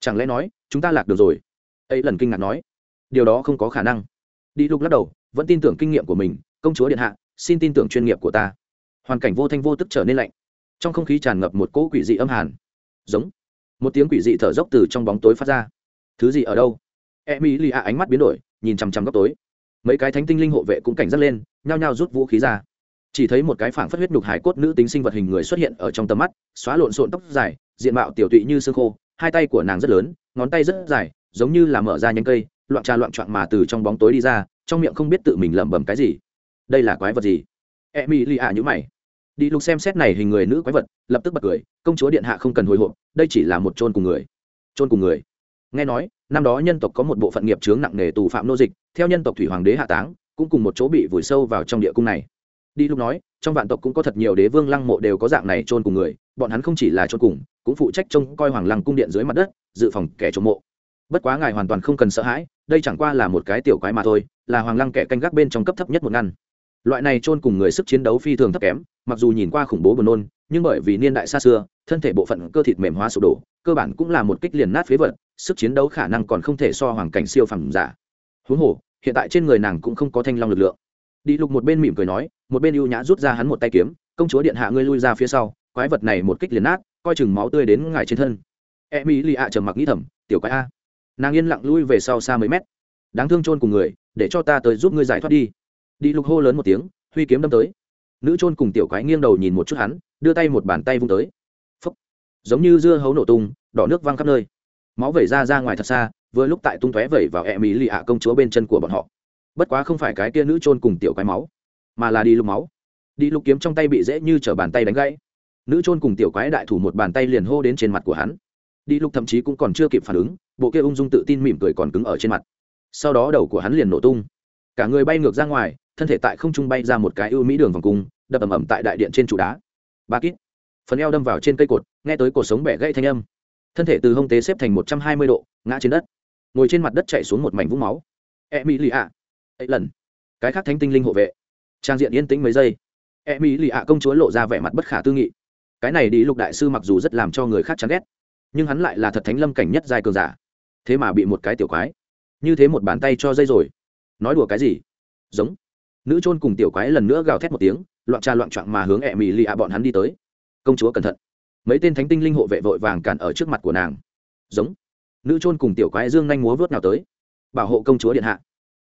Chẳng lẽ nói, chúng ta lạc được rồi? Ấy lần kinh ngạc nói. Điều đó không có khả năng. Đi lúc lắc đầu, vẫn tin tưởng kinh nghiệm của mình, công chúa điện hạ, xin tin tưởng chuyên nghiệp của ta. Hoàn cảnh vô thanh vô tức trở nên lạnh. Trong không khí tràn ngập một cỗ quỷ dị âm hàn. Giống. Một tiếng quỷ dị thở dốc từ trong bóng tối phát ra. Thứ gì ở đâu? E mỹ lì ạ ánh mắt biến đổi, nhìn chằm chằm góc tối. Mấy cái thánh tinh linh hộ vệ cũng cảnh giác lên, nhao nhao rút vũ khí ra. Chỉ thấy một cái phảng phất huyết nhục hải cốt nữ tính sinh vật hình người xuất hiện ở trong tầm mắt, xóa lộn xộn tóc dài, diện mạo tiểu tụy như xương khô, hai tay của nàng rất lớn, ngón tay rất dài, giống như là mở ra nhánh cây, loạn trà loạn trọn mà từ trong bóng tối đi ra, trong miệng không biết tự mình lẩm bẩm cái gì. Đây là quái vật gì? E mỹ lì ạ nhữ mày. Đi lục xem xét này hình người nữ quái vật, lập tức bật cười, công chúa điện hạ không cần hồi hộp, đây chỉ là một chôn cùng người. Chôn cùng người. Nghe nói năm đó nhân tộc có một bộ phận nghiệp chướng nặng nề tù phạm nô dịch, theo nhân tộc thủy hoàng đế hạ táng, cũng cùng một chỗ bị vùi sâu vào trong địa cung này. Đi lúc nói, trong vạn tộc cũng có thật nhiều đế vương lăng mộ đều có dạng này trôn cùng người, bọn hắn không chỉ là trôn cùng, cũng phụ trách trông coi hoàng lăng cung điện dưới mặt đất, dự phòng kẻ trộm mộ. Bất quá ngài hoàn toàn không cần sợ hãi, đây chẳng qua là một cái tiểu quái mà thôi, là hoàng lăng kẻ canh gác bên trong cấp thấp nhất một ngăn. Loại này trôn cùng người sức chiến đấu phi thường thấp kém, mặc dù nhìn qua khủng bố buồn nôn, nhưng bởi vì niên đại xa xưa, thân thể bộ phận cơ thịt mềm hóa sụp đổ, cơ bản cũng là một kích liền nát phế vật sức chiến đấu khả năng còn không thể so hoàng cảnh siêu phẩm giả. Huống hồ, hiện tại trên người nàng cũng không có thanh long lực lượng. Đi lục một bên mỉm cười nói, một bên ưu nhã rút ra hắn một tay kiếm, công chúa điện hạ ngươi lui ra phía sau, quái vật này một kích liền nát, coi chừng máu tươi đến ngài trên thân. E mỹ lì ạ trầm mặc nghĩ thầm, tiểu quái a. Nàng yên lặng lui về sau xa mấy mét. Đáng thương chôn cùng người, để cho ta tới giúp ngươi giải thoát đi. Đi lục hô lớn một tiếng, huy kiếm đâm tới. Nữ chôn cùng tiểu quái nghiêng đầu nhìn một chút hắn, đưa tay một bàn tay vung tới. Phúc. giống như dưa hấu nổ tung, đỏ nước văng khắp nơi máu vẩy ra ra ngoài thật xa, vừa lúc tại tung tóe vẩy vào e mỹ lì ạ công chúa bên chân của bọn họ. Bất quá không phải cái kia nữ trôn cùng tiểu quái máu, mà là đi lục máu. Đi lục kiếm trong tay bị dễ như t bàn tay đánh gãy. Nữ trôn cùng tiểu quái đại thủ một bàn tay liền hô đến trên mặt của hắn. Đi lục thậm chí cũng còn chưa kịp phản ứng, bộ kia ung dung tự tin mỉm cười còn cứng ở trên mặt. Sau đó đầu của hắn liền nổ tung. Cả người bay ngược ra ngoài, thân thể tại không trung bay ra một cái ưu mỹ đường vòng cung, đập ầm ầm tại đại điện trên trụ đá. Ba kít. Phần eo đâm vào trên cây cột, nghe tới cột sống bẻ gãy thanh âm thân thể từ hông tế xếp thành một trăm hai mươi độ, ngã trên đất. Ngồi trên mặt đất chạy xuống một mảnh vũng máu. E mỹ lì ạ ấy lần. Cái khác thánh tinh linh hộ vệ. Trang diện yên tĩnh mấy giây. E mỹ lì ạ công chúa lộ ra vẻ mặt bất khả tư nghị. Cái này đi lục đại sư mặc dù rất làm cho người khác chán ghét, nhưng hắn lại là thật thánh lâm cảnh nhất giai cường giả. Thế mà bị một cái tiểu quái. Như thế một bàn tay cho dây rồi. Nói đùa cái gì? Giống. Nữ chôn cùng tiểu quái lần nữa gào thét một tiếng, loạn trà loạn trạng mà hướng ẹ mì lì ạ bọn hắn đi tới. Công chúa cẩn thận mấy tên thánh tinh linh hộ vệ vội vàng cản ở trước mặt của nàng. Giống. Nữ chôn cùng tiểu quái dương nhanh múa vớt nào tới. Bảo hộ công chúa điện hạ.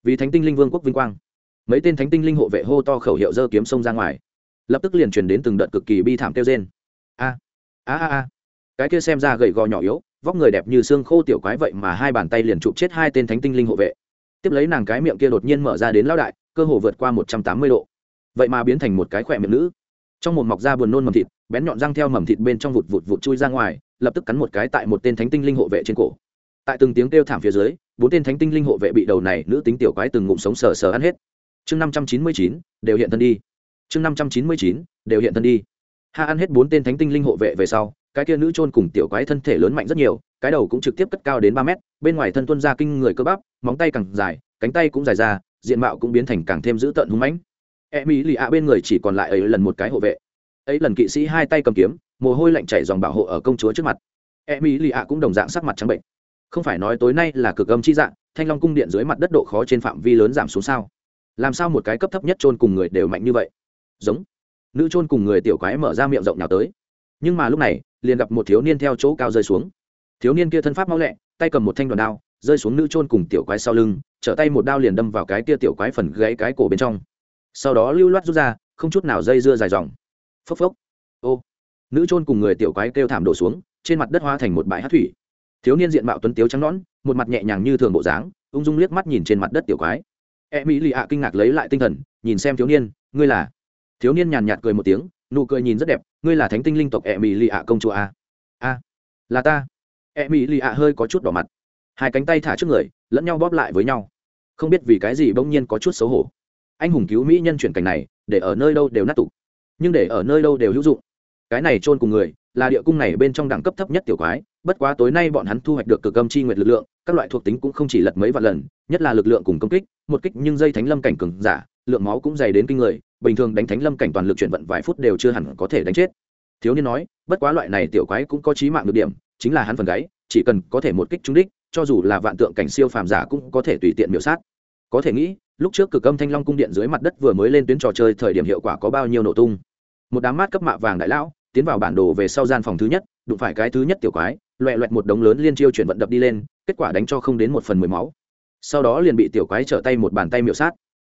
Vì thánh tinh linh vương quốc vinh quang. Mấy tên thánh tinh linh hộ vệ hô to khẩu hiệu dơ kiếm sông ra ngoài. Lập tức liền truyền đến từng đợt cực kỳ bi thảm kêu trên a. A a a. Cái kia xem ra gầy gò nhỏ yếu, vóc người đẹp như xương khô tiểu quái vậy mà hai bàn tay liền chụp chết hai tên thánh tinh linh hộ vệ. Tiếp lấy nàng cái miệng kia đột nhiên mở ra đến lao đại, cơ hồ vượt qua một trăm tám mươi độ. Vậy mà biến thành một cái khỏe miệng nữ. Trong một mọc da buồn nôn mầm thịt bén nhọn răng theo mầm thịt bên trong vụt vụt vụt chui ra ngoài, lập tức cắn một cái tại một tên thánh tinh linh hộ vệ trên cổ. Tại từng tiếng kêu thảm phía dưới, bốn tên thánh tinh linh hộ vệ bị đầu này nữ tính tiểu quái từng ngụm sống sờ sờ ăn hết. Chương năm trăm chín mươi chín, đều hiện thân đi. Chương năm trăm chín mươi chín, đều hiện thân đi. Ha ăn hết bốn tên thánh tinh linh hộ vệ về sau, cái kia nữ chôn cùng tiểu quái thân thể lớn mạnh rất nhiều, cái đầu cũng trực tiếp cất cao đến ba mét, bên ngoài thân tuân ra kinh người cơ bắp, móng tay càng dài, cánh tay cũng dài ra, diện mạo cũng biến thành càng thêm dữ tợn hung mãnh. E mỹ lì ạ bên người chỉ còn lại ấy lần một cái hộ vệ ấy lần kỵ sĩ hai tay cầm kiếm, mồ hôi lạnh chảy dòng bảo hộ ở công chúa trước mặt. E mỹ lì ạ cũng đồng dạng sắc mặt trắng bệnh. Không phải nói tối nay là cực âm chi dạng, thanh long cung điện dưới mặt đất độ khó trên phạm vi lớn giảm xuống sao? Làm sao một cái cấp thấp nhất chôn cùng người đều mạnh như vậy? Giống. Nữ chôn cùng người tiểu quái mở ra miệng rộng nào tới. Nhưng mà lúc này, liền gặp một thiếu niên theo chỗ cao rơi xuống. Thiếu niên kia thân pháp mau lẹ, tay cầm một thanh đoàn đao, rơi xuống nữ chôn cùng tiểu quái sau lưng, trở tay một đao liền đâm vào cái kia tiểu quái phần gãy cái cổ bên trong. Sau đó lưu loát rút ra, không chút nào dây dưa dài dòng phốc phốc. Ô. Nữ trôn cùng người tiểu quái kêu thảm đổ xuống, trên mặt đất hoa thành một bãi hát thủy. Thiếu niên diện mạo tuấn tiếu trắng nõn, một mặt nhẹ nhàng như thường bộ dáng, ung dung liếc mắt nhìn trên mặt đất tiểu quái. E mỹ lì ạ kinh ngạc lấy lại tinh thần, nhìn xem thiếu niên, ngươi là? Thiếu niên nhàn nhạt cười một tiếng, nụ cười nhìn rất đẹp, ngươi là thánh tinh linh tộc e mỹ lì ạ công chúa a a, là ta. E mỹ lì ạ hơi có chút đỏ mặt. Hai cánh tay thả trước người, lẫn nhau bóp lại với nhau. Không biết vì cái gì bỗng nhiên có chút xấu hổ. Anh hùng cứu mỹ nhân chuyển cảnh này, để ở nơi đâu đều nát tục nhưng để ở nơi đâu đều hữu dụng. Cái này chôn cùng người, là địa cung này bên trong đẳng cấp thấp nhất tiểu quái, bất quá tối nay bọn hắn thu hoạch được cực âm chi nguyệt lực lượng, các loại thuộc tính cũng không chỉ lật mấy vạn lần, nhất là lực lượng cùng công kích, một kích nhưng dây thánh lâm cảnh cường giả, lượng máu cũng dày đến kinh người, bình thường đánh thánh lâm cảnh toàn lực chuyển vận vài phút đều chưa hẳn có thể đánh chết. Thiếu niên nói, bất quá loại này tiểu quái cũng có trí mạng được điểm, chính là hắn phần gáy, chỉ cần có thể một kích trúng đích, cho dù là vạn tượng cảnh siêu phàm giả cũng có thể tùy tiện miểu sát. Có thể nghĩ lúc trước cực âm thanh long cung điện dưới mặt đất vừa mới lên tuyến trò chơi, thời điểm hiệu quả có bao nhiêu nổ tung? Một đám mát cấp mạ vàng đại lão tiến vào bản đồ về sau gian phòng thứ nhất, đụng phải cái thứ nhất tiểu quái, loẹ loẹt một đống lớn liên chiêu chuyển vận đập đi lên, kết quả đánh cho không đến một phần mười máu. Sau đó liền bị tiểu quái trở tay một bàn tay miệu sát.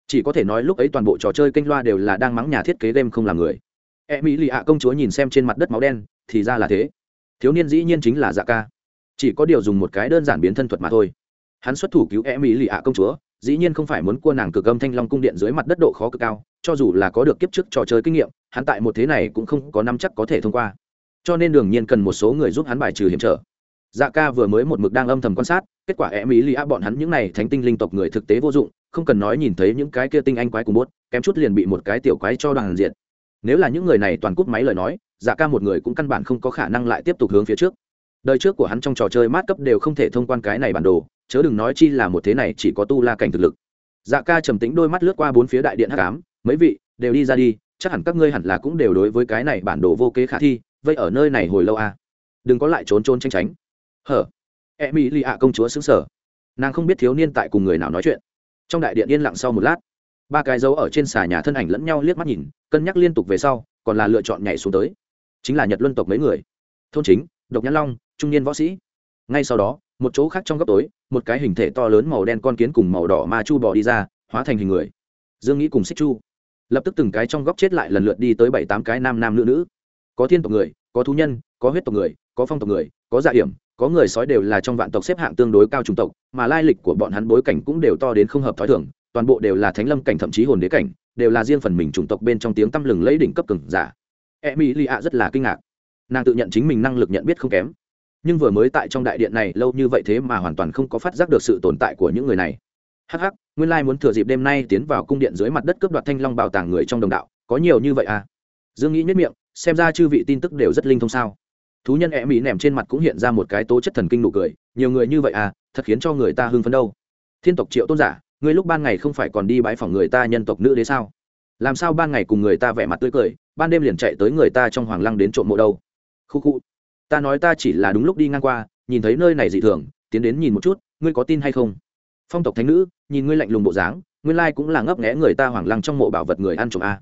Chỉ có thể nói lúc ấy toàn bộ trò chơi kênh loa đều là đang mắng nhà thiết kế game không làm người. E mỹ lì ạ công chúa nhìn xem trên mặt đất máu đen, thì ra là thế. Thiếu niên dĩ nhiên chính là dạ ca. Chỉ có điều dùng một cái đơn giản biến thân thuật mà thôi. Hắn xuất thủ cứu e mỹ lì ạ công chúa dĩ nhiên không phải muốn cua nàng cực âm thanh long cung điện dưới mặt đất độ khó cực cao, cho dù là có được kiếp trước trò chơi kinh nghiệm, hắn tại một thế này cũng không có năm chắc có thể thông qua. Cho nên đương nhiên cần một số người giúp hắn bài trừ hiểm trở. Dạ ca vừa mới một mực đang âm thầm quan sát, kết quả e ý lý á bọn hắn những n à y thánh tinh linh tộc người thực tế vô dụng, không cần nói nhìn thấy những cái kia tinh anh quái cùng bốt, kém chút liền bị một cái tiểu quái cho đoàn diện nếu là những người này toàn cúp máy lời nói dạ ca một người cũng căn bản không có khả năng lại tiếp tục hướng phía trước đời trước của hắn trong trò chơi mát cấp đều không thể thông quan cái này bản đồ, chớ đừng nói chi là một thế này chỉ có tu la cảnh thực lực. Dạ ca trầm tĩnh đôi mắt lướt qua bốn phía đại điện hắc ám, mấy vị, đều đi ra đi, chắc hẳn các ngươi hẳn là cũng đều đối với cái này bản đồ vô kế khả thi, vậy ở nơi này hồi lâu à. đừng có lại trốn trốn tranh tránh. Hở. E mỹ lì ạ công chúa xứng sở nàng không biết thiếu niên tại cùng người nào nói chuyện. Trong đại điện yên lặng sau một lát, ba cái dấu ở trên xà nhà thân ảnh lẫn nhau liếc mắt nhìn, cân nhắc liên tục về sau, còn là lựa chọn nhảy xuống tới. Chính là nhật luân tộc mấy người. Thôn chính, độc nhãn long trung niên võ sĩ. Ngay sau đó, một chỗ khác trong góc tối, một cái hình thể to lớn màu đen con kiến cùng màu đỏ ma chu bò đi ra, hóa thành hình người. Dương nghĩ cùng xích chu. Lập tức từng cái trong góc chết lại lần lượt đi tới bảy tám cái nam nam nữ nữ. Có thiên tộc người, có thú nhân, có huyết tộc người, có phong tộc người, có dạ hiểm, có người sói đều là trong vạn tộc xếp hạng tương đối cao chủng tộc, mà lai lịch của bọn hắn bối cảnh cũng đều to đến không hợp thói thường, toàn bộ đều là thánh lâm cảnh thậm chí hồn đế cảnh, đều là riêng phần mình chủng tộc bên trong tiếng tăm lừng lấy đỉnh cấp cường giả. E mỹ lì ạ rất là kinh ngạc. Nàng tự nhận chính mình năng lực nhận biết không kém nhưng vừa mới tại trong đại điện này, lâu như vậy thế mà hoàn toàn không có phát giác được sự tồn tại của những người này. Hắc hắc, nguyên lai muốn thừa dịp đêm nay tiến vào cung điện dưới mặt đất cướp đoạt thanh long bảo tàng người trong đồng đạo, có nhiều như vậy à? Dương nghĩ nhất miệng, xem ra chư vị tin tức đều rất linh thông sao? Thú nhân e mỹ nèm trên mặt cũng hiện ra một cái tố chất thần kinh nụ cười, nhiều người như vậy à thật khiến cho người ta hưng phấn đâu. Thiên tộc triệu tôn giả, ngươi lúc ban ngày không phải còn đi bãi phỏng người ta nhân tộc nữ đế sao? Làm sao ban ngày cùng người ta vẻ mặt tươi cười, ban đêm liền chạy tới người ta trong hoàng lăng đến trộm mộ đâu? Khu khu ta nói ta chỉ là đúng lúc đi ngang qua, nhìn thấy nơi này dị thường, tiến đến nhìn một chút, ngươi có tin hay không? Phong tộc thánh nữ, nhìn ngươi lạnh lùng bộ dáng, nguyên lai cũng là ngấp nghẽ người ta hoàng lăng trong mộ bảo vật người ăn trộm a.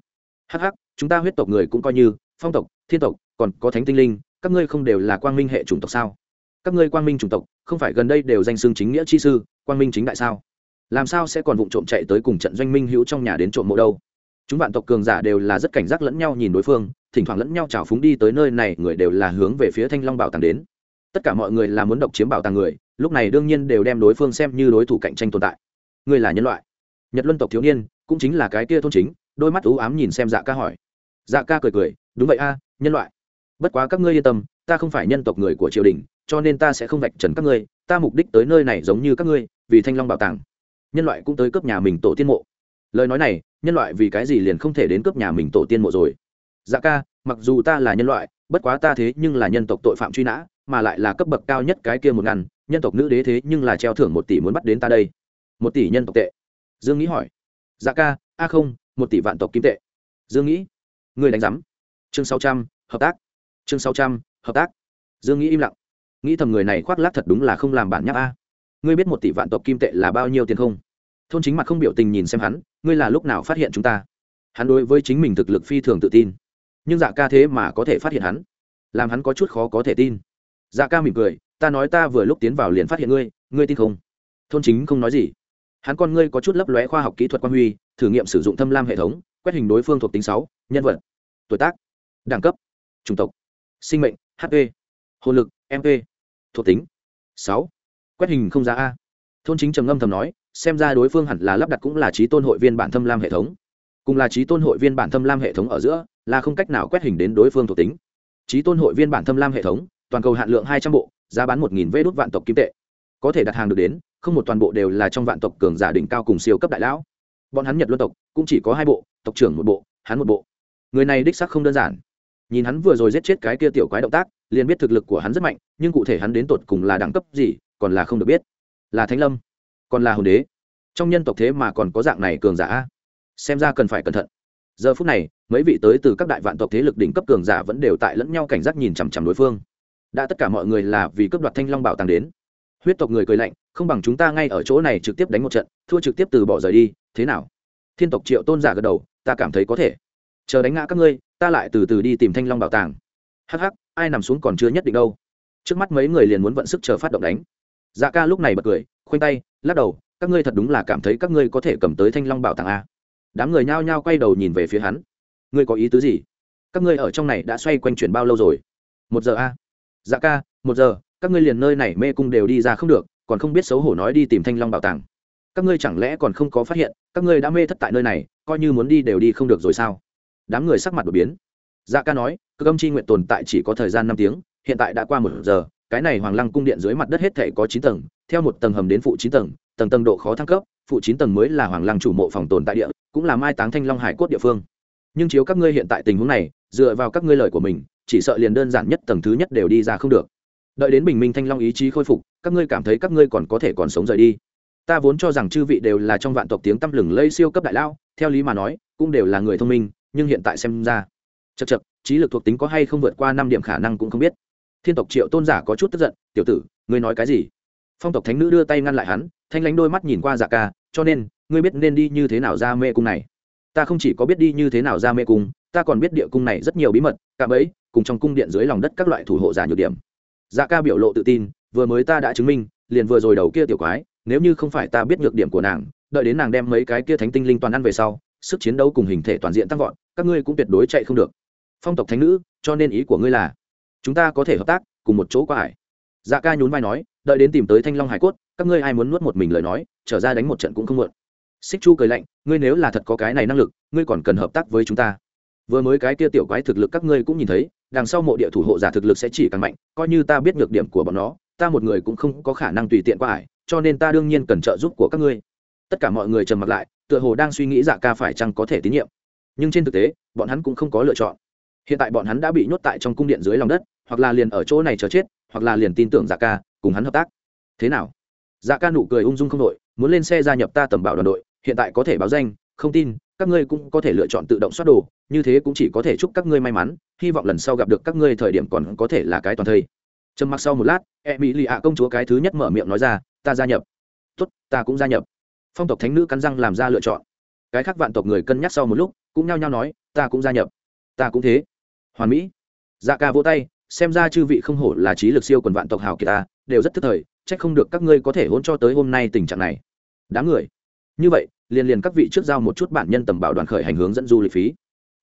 Hh chúng ta huyết tộc người cũng coi như, phong tộc, thiên tộc, còn có thánh tinh linh, các ngươi không đều là quang minh hệ chủng tộc sao? Các ngươi quang minh chủng tộc, không phải gần đây đều danh xưng chính nghĩa chi sư, quang minh chính đại sao? Làm sao sẽ còn vụ trộm chạy tới cùng trận doanh minh hữu trong nhà đến trộm mộ đâu? Chúng vạn tộc cường giả đều là rất cảnh giác lẫn nhau nhìn đối phương, thỉnh thoảng lẫn nhau trào phúng đi tới nơi này, người đều là hướng về phía thanh long bảo tàng đến. Tất cả mọi người là muốn độc chiếm bảo tàng người, lúc này đương nhiên đều đem đối phương xem như đối thủ cạnh tranh tồn tại. Người là nhân loại. Nhật luân tộc thiếu niên, cũng chính là cái kia thôn chính, đôi mắt ú ám nhìn xem dạ ca hỏi. Dạ ca cười cười, đúng vậy a, nhân loại. Bất quá các ngươi yên tâm, ta không phải nhân tộc người của triều đình, cho nên ta sẽ không vạch trần các ngươi, ta mục đích tới nơi này giống như các ngươi, vì thanh long bảo tàng. Nhân loại cũng tới cướp nhà mình tổ tiên mộ lời nói này, nhân loại vì cái gì liền không thể đến cướp nhà mình tổ tiên mộ rồi? Dạ ca, mặc dù ta là nhân loại, bất quá ta thế nhưng là nhân tộc tội phạm truy nã, mà lại là cấp bậc cao nhất cái kia một ngàn, nhân tộc nữ đế thế nhưng là treo thưởng một tỷ muốn bắt đến ta đây. Một tỷ nhân tộc tệ. Dương nghĩ hỏi. Dạ ca, a không, một tỷ vạn tộc kim tệ. Dương nghĩ. Người đánh giám. Chương sáu trăm, hợp tác. Chương sáu trăm, hợp tác. Dương nghĩ im lặng. Nghĩ thầm người này khoác lác thật đúng là không làm bản nháp a. Ngươi biết một tỷ vạn tộc kim tệ là bao nhiêu tiền không? Thôn chính mặt không biểu tình nhìn xem hắn, ngươi là lúc nào phát hiện chúng ta? Hắn đối với chính mình thực lực phi thường tự tin. Nhưng dạ ca thế mà có thể phát hiện hắn? Làm hắn có chút khó có thể tin. Dạ ca mỉm cười, ta nói ta vừa lúc tiến vào liền phát hiện ngươi ngươi tin không? Thôn chính không nói gì. Hắn con ngươi có chút lấp lóe khoa học kỹ thuật quan huy, thử nghiệm sử dụng thâm lam hệ thống, quét hình đối phương thuộc tính sáu, nhân vật, tuổi tác, đẳng cấp, chủng tộc, sinh mệnh hp hồn lực mp thuộc tính sáu, quét hình không giá a. Thôn chính trầm ngâm thầm nói xem ra đối phương hẳn là lắp đặt cũng là trí tôn hội viên bản thâm lam hệ thống. Cùng là trí tôn hội viên bản thâm lam hệ thống ở giữa, là không cách nào quét hình đến đối phương thuộc tính. Trí tôn hội viên bản thâm lam hệ thống, toàn cầu hạn lượng hai trăm bộ, giá bán một nghìn vê đốt vạn tộc kim tệ. Có thể đặt hàng được đến, không một toàn bộ đều là trong vạn tộc cường giả đỉnh cao cùng siêu cấp đại lão. Bọn hắn nhật luân tộc cũng chỉ có hai bộ, tộc trưởng một bộ, hắn một bộ. Người này đích sắc không đơn giản. Nhìn hắn vừa rồi giết chết cái kia tiểu quái động tác, liền biết thực lực của hắn rất mạnh, nhưng cụ thể hắn đến tột cùng là đẳng cấp gì, còn là không được biết. Là thánh lâm còn là hồn đế. Trong nhân tộc thế mà còn có dạng này cường giả xem ra cần phải cẩn thận. Giờ phút này, mấy vị tới từ các đại vạn tộc thế lực đỉnh cấp cường giả vẫn đều tại lẫn nhau cảnh giác nhìn chằm chằm đối phương. Đã tất cả mọi người là vì cướp đoạt thanh long bảo tàng đến. Huyết tộc người cười lạnh, không bằng chúng ta ngay ở chỗ này trực tiếp đánh một trận, thua trực tiếp từ bỏ rời đi, thế nào? Thiên tộc triệu tôn giả gật đầu, ta cảm thấy có thể. Chờ đánh ngã các ngươi, ta lại từ từ đi tìm thanh long bảo tàng. Hắc hắc, ai nằm xuống còn chưa nhất định đâu. Trước mắt mấy người liền muốn vận sức chờ phát động đánh dạ ca lúc này bật cười, khoanh tay, lắc đầu, các ngươi thật đúng là cảm thấy các ngươi có thể cầm tới thanh long bảo tàng a. Đám người nhao nhao quay đầu nhìn về phía hắn. Ngươi có ý tứ gì? Các ngươi ở trong này đã xoay quanh chuyển bao lâu rồi? Một giờ a. Dạ ca, một giờ, các ngươi liền nơi này mê cung đều đi ra không được, còn không biết xấu hổ nói đi tìm thanh long bảo tàng. Các ngươi chẳng lẽ còn không có phát hiện, các ngươi đã mê thất tại nơi này, coi như muốn đi đều đi không được rồi sao? Đám người sắc mặt đột biến. Dạ ca nói, cơ âm c h i nguyện tồn tại chỉ có thời gian năm tiếng, hiện tại đã qua một giờ cái này hoàng lăng cung điện dưới mặt đất hết thể có chín tầng, theo một tầng hầm đến phụ chín tầng tầng tầng độ khó thăng cấp, phụ chín tầng mới là hoàng lăng chủ mộ phòng tồn tại địa, cũng là mai táng thanh long hải cốt địa phương. Nhưng chiếu các ngươi hiện tại tình huống này, dựa vào các ngươi lời của mình, chỉ sợ liền đơn giản nhất tầng thứ nhất đều đi ra không được. Đợi đến bình minh thanh long ý chí khôi phục, các ngươi cảm thấy các ngươi còn có thể còn sống rời đi. Ta vốn cho rằng chư vị đều là trong vạn tộc tiếng tăm lừng lây siêu cấp đại lao, theo lý mà nói, cũng đều là người thông minh, nhưng hiện tại xem ra chật chật trí lực thuộc tính có hay không vượt qua năm điểm khả năng cũng không biết thiên tộc triệu tôn giả có chút tức giận, tiểu tử, ngươi nói cái gì? Phong tộc thánh nữ đưa tay ngăn lại hắn, thanh lánh đôi mắt nhìn qua dạ ca, cho nên, ngươi biết nên đi như thế nào ra mê cung này? Ta không chỉ có biết đi như thế nào ra mê cung, ta còn biết địa cung này rất nhiều bí mật cả bấy cùng trong cung điện dưới lòng đất các loại thủ hộ giả nhược điểm. Dạ ca biểu lộ tự tin, vừa mới ta đã chứng minh, liền vừa rồi đầu kia tiểu quái, nếu như không phải ta biết nhược điểm của nàng, đợi đến nàng đem mấy cái kia thánh tinh linh toàn ăn về sau, sức chiến đấu cùng hình thể toàn diện tăng vọt, các ngươi cũng tuyệt đối chạy không được. Phong tộc thánh nữ, cho nên ý của ngươi là chúng ta có thể hợp tác cùng một chỗ qua hải dạ ca nhún vai nói, đợi đến tìm tới thanh long hải cốt, các ngươi ai muốn nuốt một mình lời nói, trở ra đánh một trận cũng không muộn. Xích chu cười lạnh, ngươi nếu là thật có cái này năng lực, ngươi còn cần hợp tác với chúng ta. Vừa mới cái kia tiểu quái thực lực các ngươi cũng nhìn thấy, đằng sau mộ địa thủ hộ giả thực lực sẽ chỉ càng mạnh, coi như ta biết nhược điểm của bọn nó, ta một người cũng không có khả năng tùy tiện qua ải, cho nên ta đương nhiên cần trợ giúp của các ngươi. Tất cả mọi người trầm mặc lại, tựa hồ đang suy nghĩ dạ ca phải chăng có thể tín nhiệm. Nhưng trên thực tế, bọn hắn cũng không có lựa chọn hiện tại bọn hắn đã bị nhốt tại trong cung điện dưới lòng đất, hoặc là liền ở chỗ này chờ chết, hoặc là liền tin tưởng dạ ca, cùng hắn hợp tác. Thế nào? Dạ ca nụ cười ung dung không đội muốn lên xe gia nhập ta tầm bảo đoàn đội, hiện tại có thể báo danh, không tin, các ngươi cũng có thể lựa chọn tự động xoát đồ, như thế cũng chỉ có thể chúc các ngươi may mắn, hy vọng lần sau gặp được các ngươi thời điểm còn có thể là cái toàn thây. Trầm mặc sau một lát e mỹ lì ạ công chúa cái thứ nhất mở miệng nói ra, ta gia nhập. Tốt, ta cũng gia nhập. Phong tộc thánh nữ cắn răng làm ra lựa chọn. Cái khác vạn tộc người cân nhắc sau một lúc, cũng nhao nhao nói, ta cũng gia nhập. Ta cũng thế hoàn mỹ. Dạ ca vỗ tay, xem ra chư vị không hổ là trí lực siêu quần vạn tộc hào kiệt ta, đều rất thức thời trách không được các ngươi có thể hôn cho tới hôm nay tình trạng này. Đáng người. Như vậy, liền liền các vị trước giao một chút bản nhân tầm bảo đoàn khởi hành hướng dẫn du lịch phí.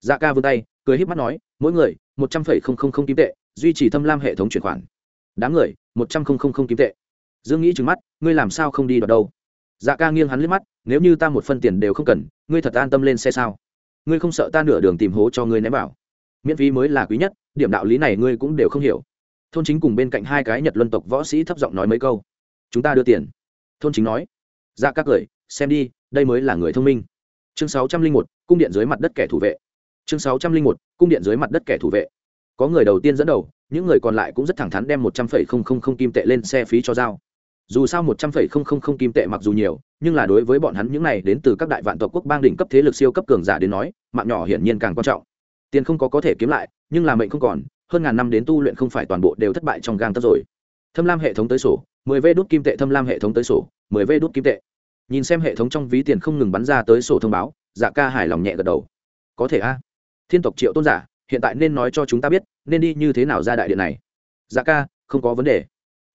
Dạ ca vươn tay, cười híp mắt nói, mỗi người, một trăm phẩy không không không kim tệ, duy trì thâm lam hệ thống chuyển khoản. Đáng người, một trăm không không không kim tệ. Dương nghĩ trừng mắt, ngươi làm sao không đi đoạt đâu? Dạ ca nghiêng hắn liếc mắt, nếu như ta một phân tiền đều không cần, ngươi thật an tâm lên xe sao? Ngươi không sợ ta nửa đường tìm hố cho ngươi ném bảo? Miễn phí mới là quý nhất, điểm đạo lý này ngươi cũng đều không hiểu. Thôn chính cùng bên cạnh hai cái nhật luân tộc võ sĩ thấp giọng nói mấy câu. Chúng ta đưa tiền. Thôn chính nói. Dạ các cười xem đi, đây mới là người thông minh. Chương sáu trăm linh một, cung điện dưới mặt đất kẻ thủ vệ. Chương sáu trăm linh một, cung điện dưới mặt đất kẻ thủ vệ. Có người đầu tiên dẫn đầu, những người còn lại cũng rất thẳng thắn đem một trăm phẩy không không không kim tệ lên xe phí cho giao. Dù sao một trăm phẩy không không không kim tệ mặc dù nhiều, nhưng là đối với bọn hắn những này đến từ các đại vạn tộc quốc bang đỉnh cấp thế lực siêu cấp cường giả đến nói, mạng nhỏ hiển nhiên càng quan trọng tiền không có có thể kiếm lại, nhưng là mệnh không còn, hơn ngàn năm đến tu luyện không phải toàn bộ đều thất bại trong gang tấc rồi. Thâm lam hệ thống tới sổ, mười v đút kim tệ thâm lam hệ thống tới sổ, mười v đút kim tệ. Nhìn xem hệ thống trong ví tiền không ngừng bắn ra tới sổ thông báo dạ ca hài lòng nhẹ gật đầu. Có thể a. Thiên tộc triệu tôn giả, hiện tại nên nói cho chúng ta biết, nên đi như thế nào ra đại điện này. Dạ ca, không có vấn đề.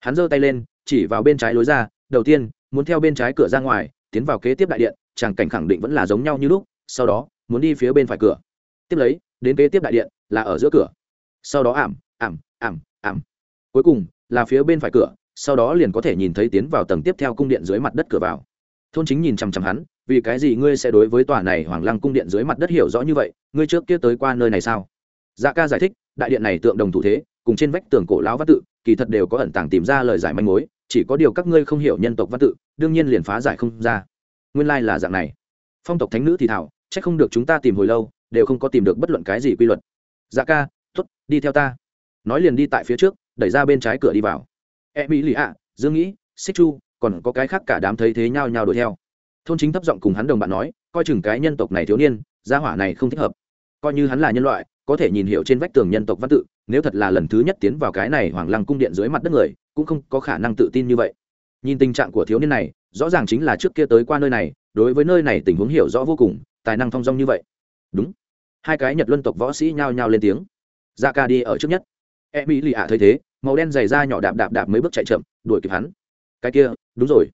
Hắn giơ tay lên, chỉ vào bên trái lối ra, đầu tiên, muốn theo bên trái cửa ra ngoài, tiến vào kế tiếp đại điện, tràng cảnh khẳng định vẫn là giống nhau như lúc, sau đó, muốn đi phía bên phải cửa tiếp lấy, đến kế tiếp đại điện là ở giữa cửa. Sau đó ảm ảm ảm ảm. Cuối cùng là phía bên phải cửa, sau đó liền có thể nhìn thấy tiến vào tầng tiếp theo cung điện dưới mặt đất cửa vào. Thôn chính nhìn chằm chằm hắn, vì cái gì ngươi sẽ đối với tòa này hoàng lăng cung điện dưới mặt đất hiểu rõ như vậy? Ngươi trước kia tới qua nơi này sao? Dạ ca giải thích, đại điện này tượng đồng thủ thế, cùng trên vách tường cổ lão văn tự, kỳ thật đều có ẩn tàng tìm ra lời giải manh mối, chỉ có điều các ngươi không hiểu nhân tộc văn tự, đương nhiên liền phá giải không ra. Nguyên lai là dạng này. Phong tộc thánh nữ thì thảo c không được chúng ta tìm hồi lâu đều không có tìm được bất luận cái gì quy luật. Dạ ca t ố t đi theo ta. Nói liền đi tại phía trước, đẩy ra bên trái cửa đi vào. E mỹ lì ạ, dương nghĩ, xích chu, còn có cái khác cả đám thấy thế nhau nhau đuổi theo. Thôn chính thấp giọng cùng hắn đồng bạn nói, coi chừng cái nhân tộc này thiếu niên, gia hỏa này không thích hợp. Coi như hắn là nhân loại, có thể nhìn hiểu trên vách tường nhân tộc văn tự, nếu thật là lần thứ nhất tiến vào cái này hoàng lăng cung điện dưới mặt đất người, cũng không có khả năng tự tin như vậy. Nhìn tình trạng của thiếu niên này, rõ ràng chính là trước kia tới qua nơi này, đối với nơi này tình huống hiểu rõ vô cùng, tài năng thong dong như vậy. Đúng hai cái nhật luân tộc võ sĩ nhao nhao lên tiếng. Da ca đi ở trước nhất. E mỹ lì ạ thấy thế, màu đen dày ra nhỏ đạp đạp đạp mấy bước chạy chậm, đuổi kịp hắn. Cái kia, đúng rồi.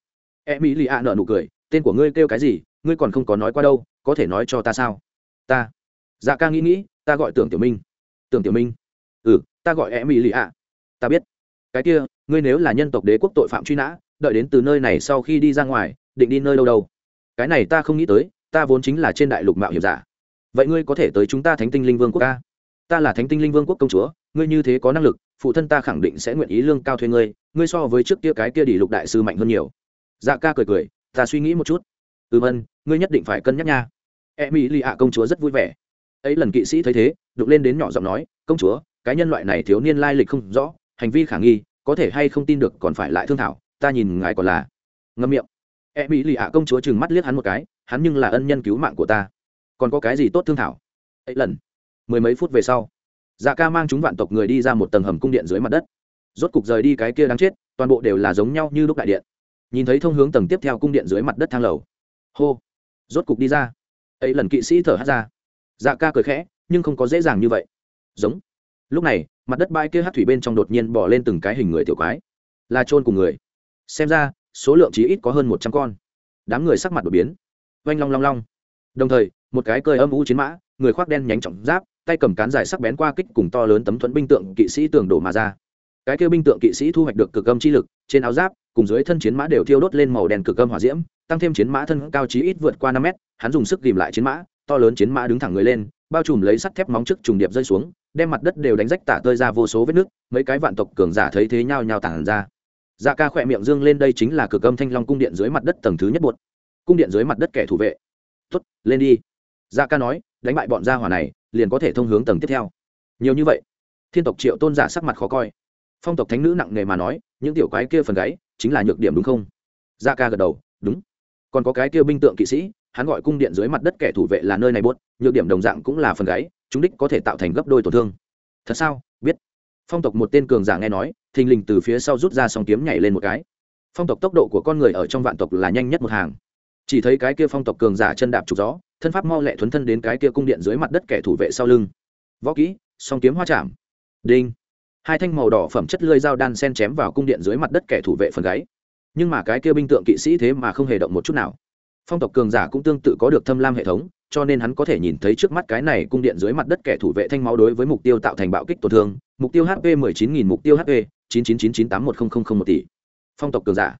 E mỹ lì ạ nợ nụ cười, tên của ngươi kêu cái gì, ngươi còn không có nói qua đâu, có thể nói cho ta sao? Ta. Dạ ca nghĩ nghĩ, ta gọi tưởng tiểu minh. Tưởng tiểu minh. Ừ ta gọi e mỹ lì ạ. Ta biết. Cái kia, ngươi nếu là nhân tộc đế quốc tội phạm truy nã, đợi đến từ nơi này sau khi đi ra ngoài, định đi nơi đâu đâu. Cái này ta không nghĩ tới, ta vốn chính là trên đại lục mạo hiểm giả vậy ngươi có thể tới chúng ta thánh tinh linh vương quốc ca? Ta là thánh tinh linh vương quốc công chúa, ngươi như thế có năng lực, phụ thân ta khẳng định sẽ nguyện ý lương cao thuê ngươi ngươi so với trước kia cái kia đỉ lục đại sư mạnh hơn nhiều. Dạ ca cười cười, ta suy nghĩ một chút. Ừ vân ngươi nhất định phải cân nhắc nha. E mỹ lì ạ công chúa rất vui vẻ. Ấy lần kỵ sĩ thấy thế đục lên đến nhỏ giọng nói, công chúa, cái nhân loại này thiếu niên lai lịch không rõ, hành vi khả nghi, có thể hay không tin được còn phải lại thương thảo, ta nhìn ngài còn là. Ngâm miệng. E mỹ lì ạ công chúa chừng mắt liếc hắn một cái, hắn nhưng là ân nhân cứu mạng của ta còn có cái gì tốt thương thảo? Ấy lần, mười mấy phút về sau dạ ca mang chúng vạn tộc người đi ra một tầng hầm cung điện dưới mặt đất. Rốt cục rời đi cái kia đáng chết, toàn bộ đều là giống nhau như lúc đại điện. Nhìn thấy thông hướng tầng tiếp theo cung điện dưới mặt đất thang lầu, hô, rốt cục đi ra. Ấy lần kỵ sĩ thở hát ra. Dạ ca cười khẽ, nhưng không có dễ dàng như vậy. Giống. Lúc này, mặt đất bãi kia hát thủy bên trong đột nhiên bỏ lên từng cái hình người tiểu quái. Là trôn cùng người. Xem ra, số lượng chỉ ít có hơn một trăm con. Đám người sắc mặt đột biến. Oanh long long long. Đồng thời một cái cơi âm u chiến mã, người khoác đen nhánh trọng giáp, tay cầm cán dài sắc bén qua kích cùng to lớn tấm thuẫn binh tượng kỵ sĩ tường đổ mà ra. Cái kêu binh tượng kỵ sĩ thu hoạch được cực âm chi lực, trên áo giáp, cùng dưới thân chiến mã đều thiêu đốt lên màu đen cực âm hỏa diễm, tăng thêm chiến mã thân cao chí ít vượt qua năm mét, hắn dùng sức tìm lại chiến mã, to lớn chiến mã đứng thẳng người lên, bao trùm lấy sắt thép móng trước trùng điệp rơi xuống, đem mặt đất đều đánh rách tả tơi ra vô số vết nước mấy cái vạn tộc cường giả thấy thế nhau nhau tản ra. Dạ ca khỏe miệng dương lên đây chính là cực âm thanh long cung điện dưới mặt đất tầng thứ nhất bột. Cung điện dưới mặt đất kẻ thủ vệ. Tuất lên đi dạ ca nói, đánh bại bọn gia hỏa này, liền có thể thông hướng tầng tiếp theo. Nhiều như vậy, thiên tộc triệu tôn giả sắc mặt khó coi. Phong tộc thánh nữ nặng nề mà nói, những tiểu quái kia phần gáy, chính là nhược điểm đúng không? Dạ ca gật đầu, đúng. Còn có cái kia binh tượng kỵ sĩ, hắn gọi cung điện dưới mặt đất kẻ thủ vệ là nơi này buốt, nhược điểm đồng dạng cũng là phần gáy, chúng đích có thể tạo thành gấp đôi tổn thương. Thật sao? Biết. Phong tộc một tên cường giả nghe nói, thình lình từ phía sau rút ra song kiếm nhảy lên một cái. Phong tộc tốc độ của con người ở trong vạn tộc là nhanh nhất một hàng. Chỉ thấy cái kia phong tộc cường giả chân đạp trục gió thân pháp mau lẹ thuấn thân đến cái kia cung điện dưới mặt đất kẻ thủ vệ sau lưng. Võ kỹ, song kiếm hoa chạm. Đinh. Hai thanh màu đỏ phẩm chất lưỡi dao đan sen chém vào cung điện dưới mặt đất kẻ thủ vệ phần gáy. Nhưng mà cái kia binh tượng kỵ sĩ thế mà không hề động một chút nào. Phong tộc cường giả cũng tương tự có được thâm lam hệ thống, cho nên hắn có thể nhìn thấy trước mắt cái này cung điện dưới mặt đất kẻ thủ vệ thanh máu đối với mục tiêu tạo thành bạo kích tổn thương. Mục tiêu hp 19.000 mục tiêu hp 999981000 một tỷ. Phong tộc cường giả.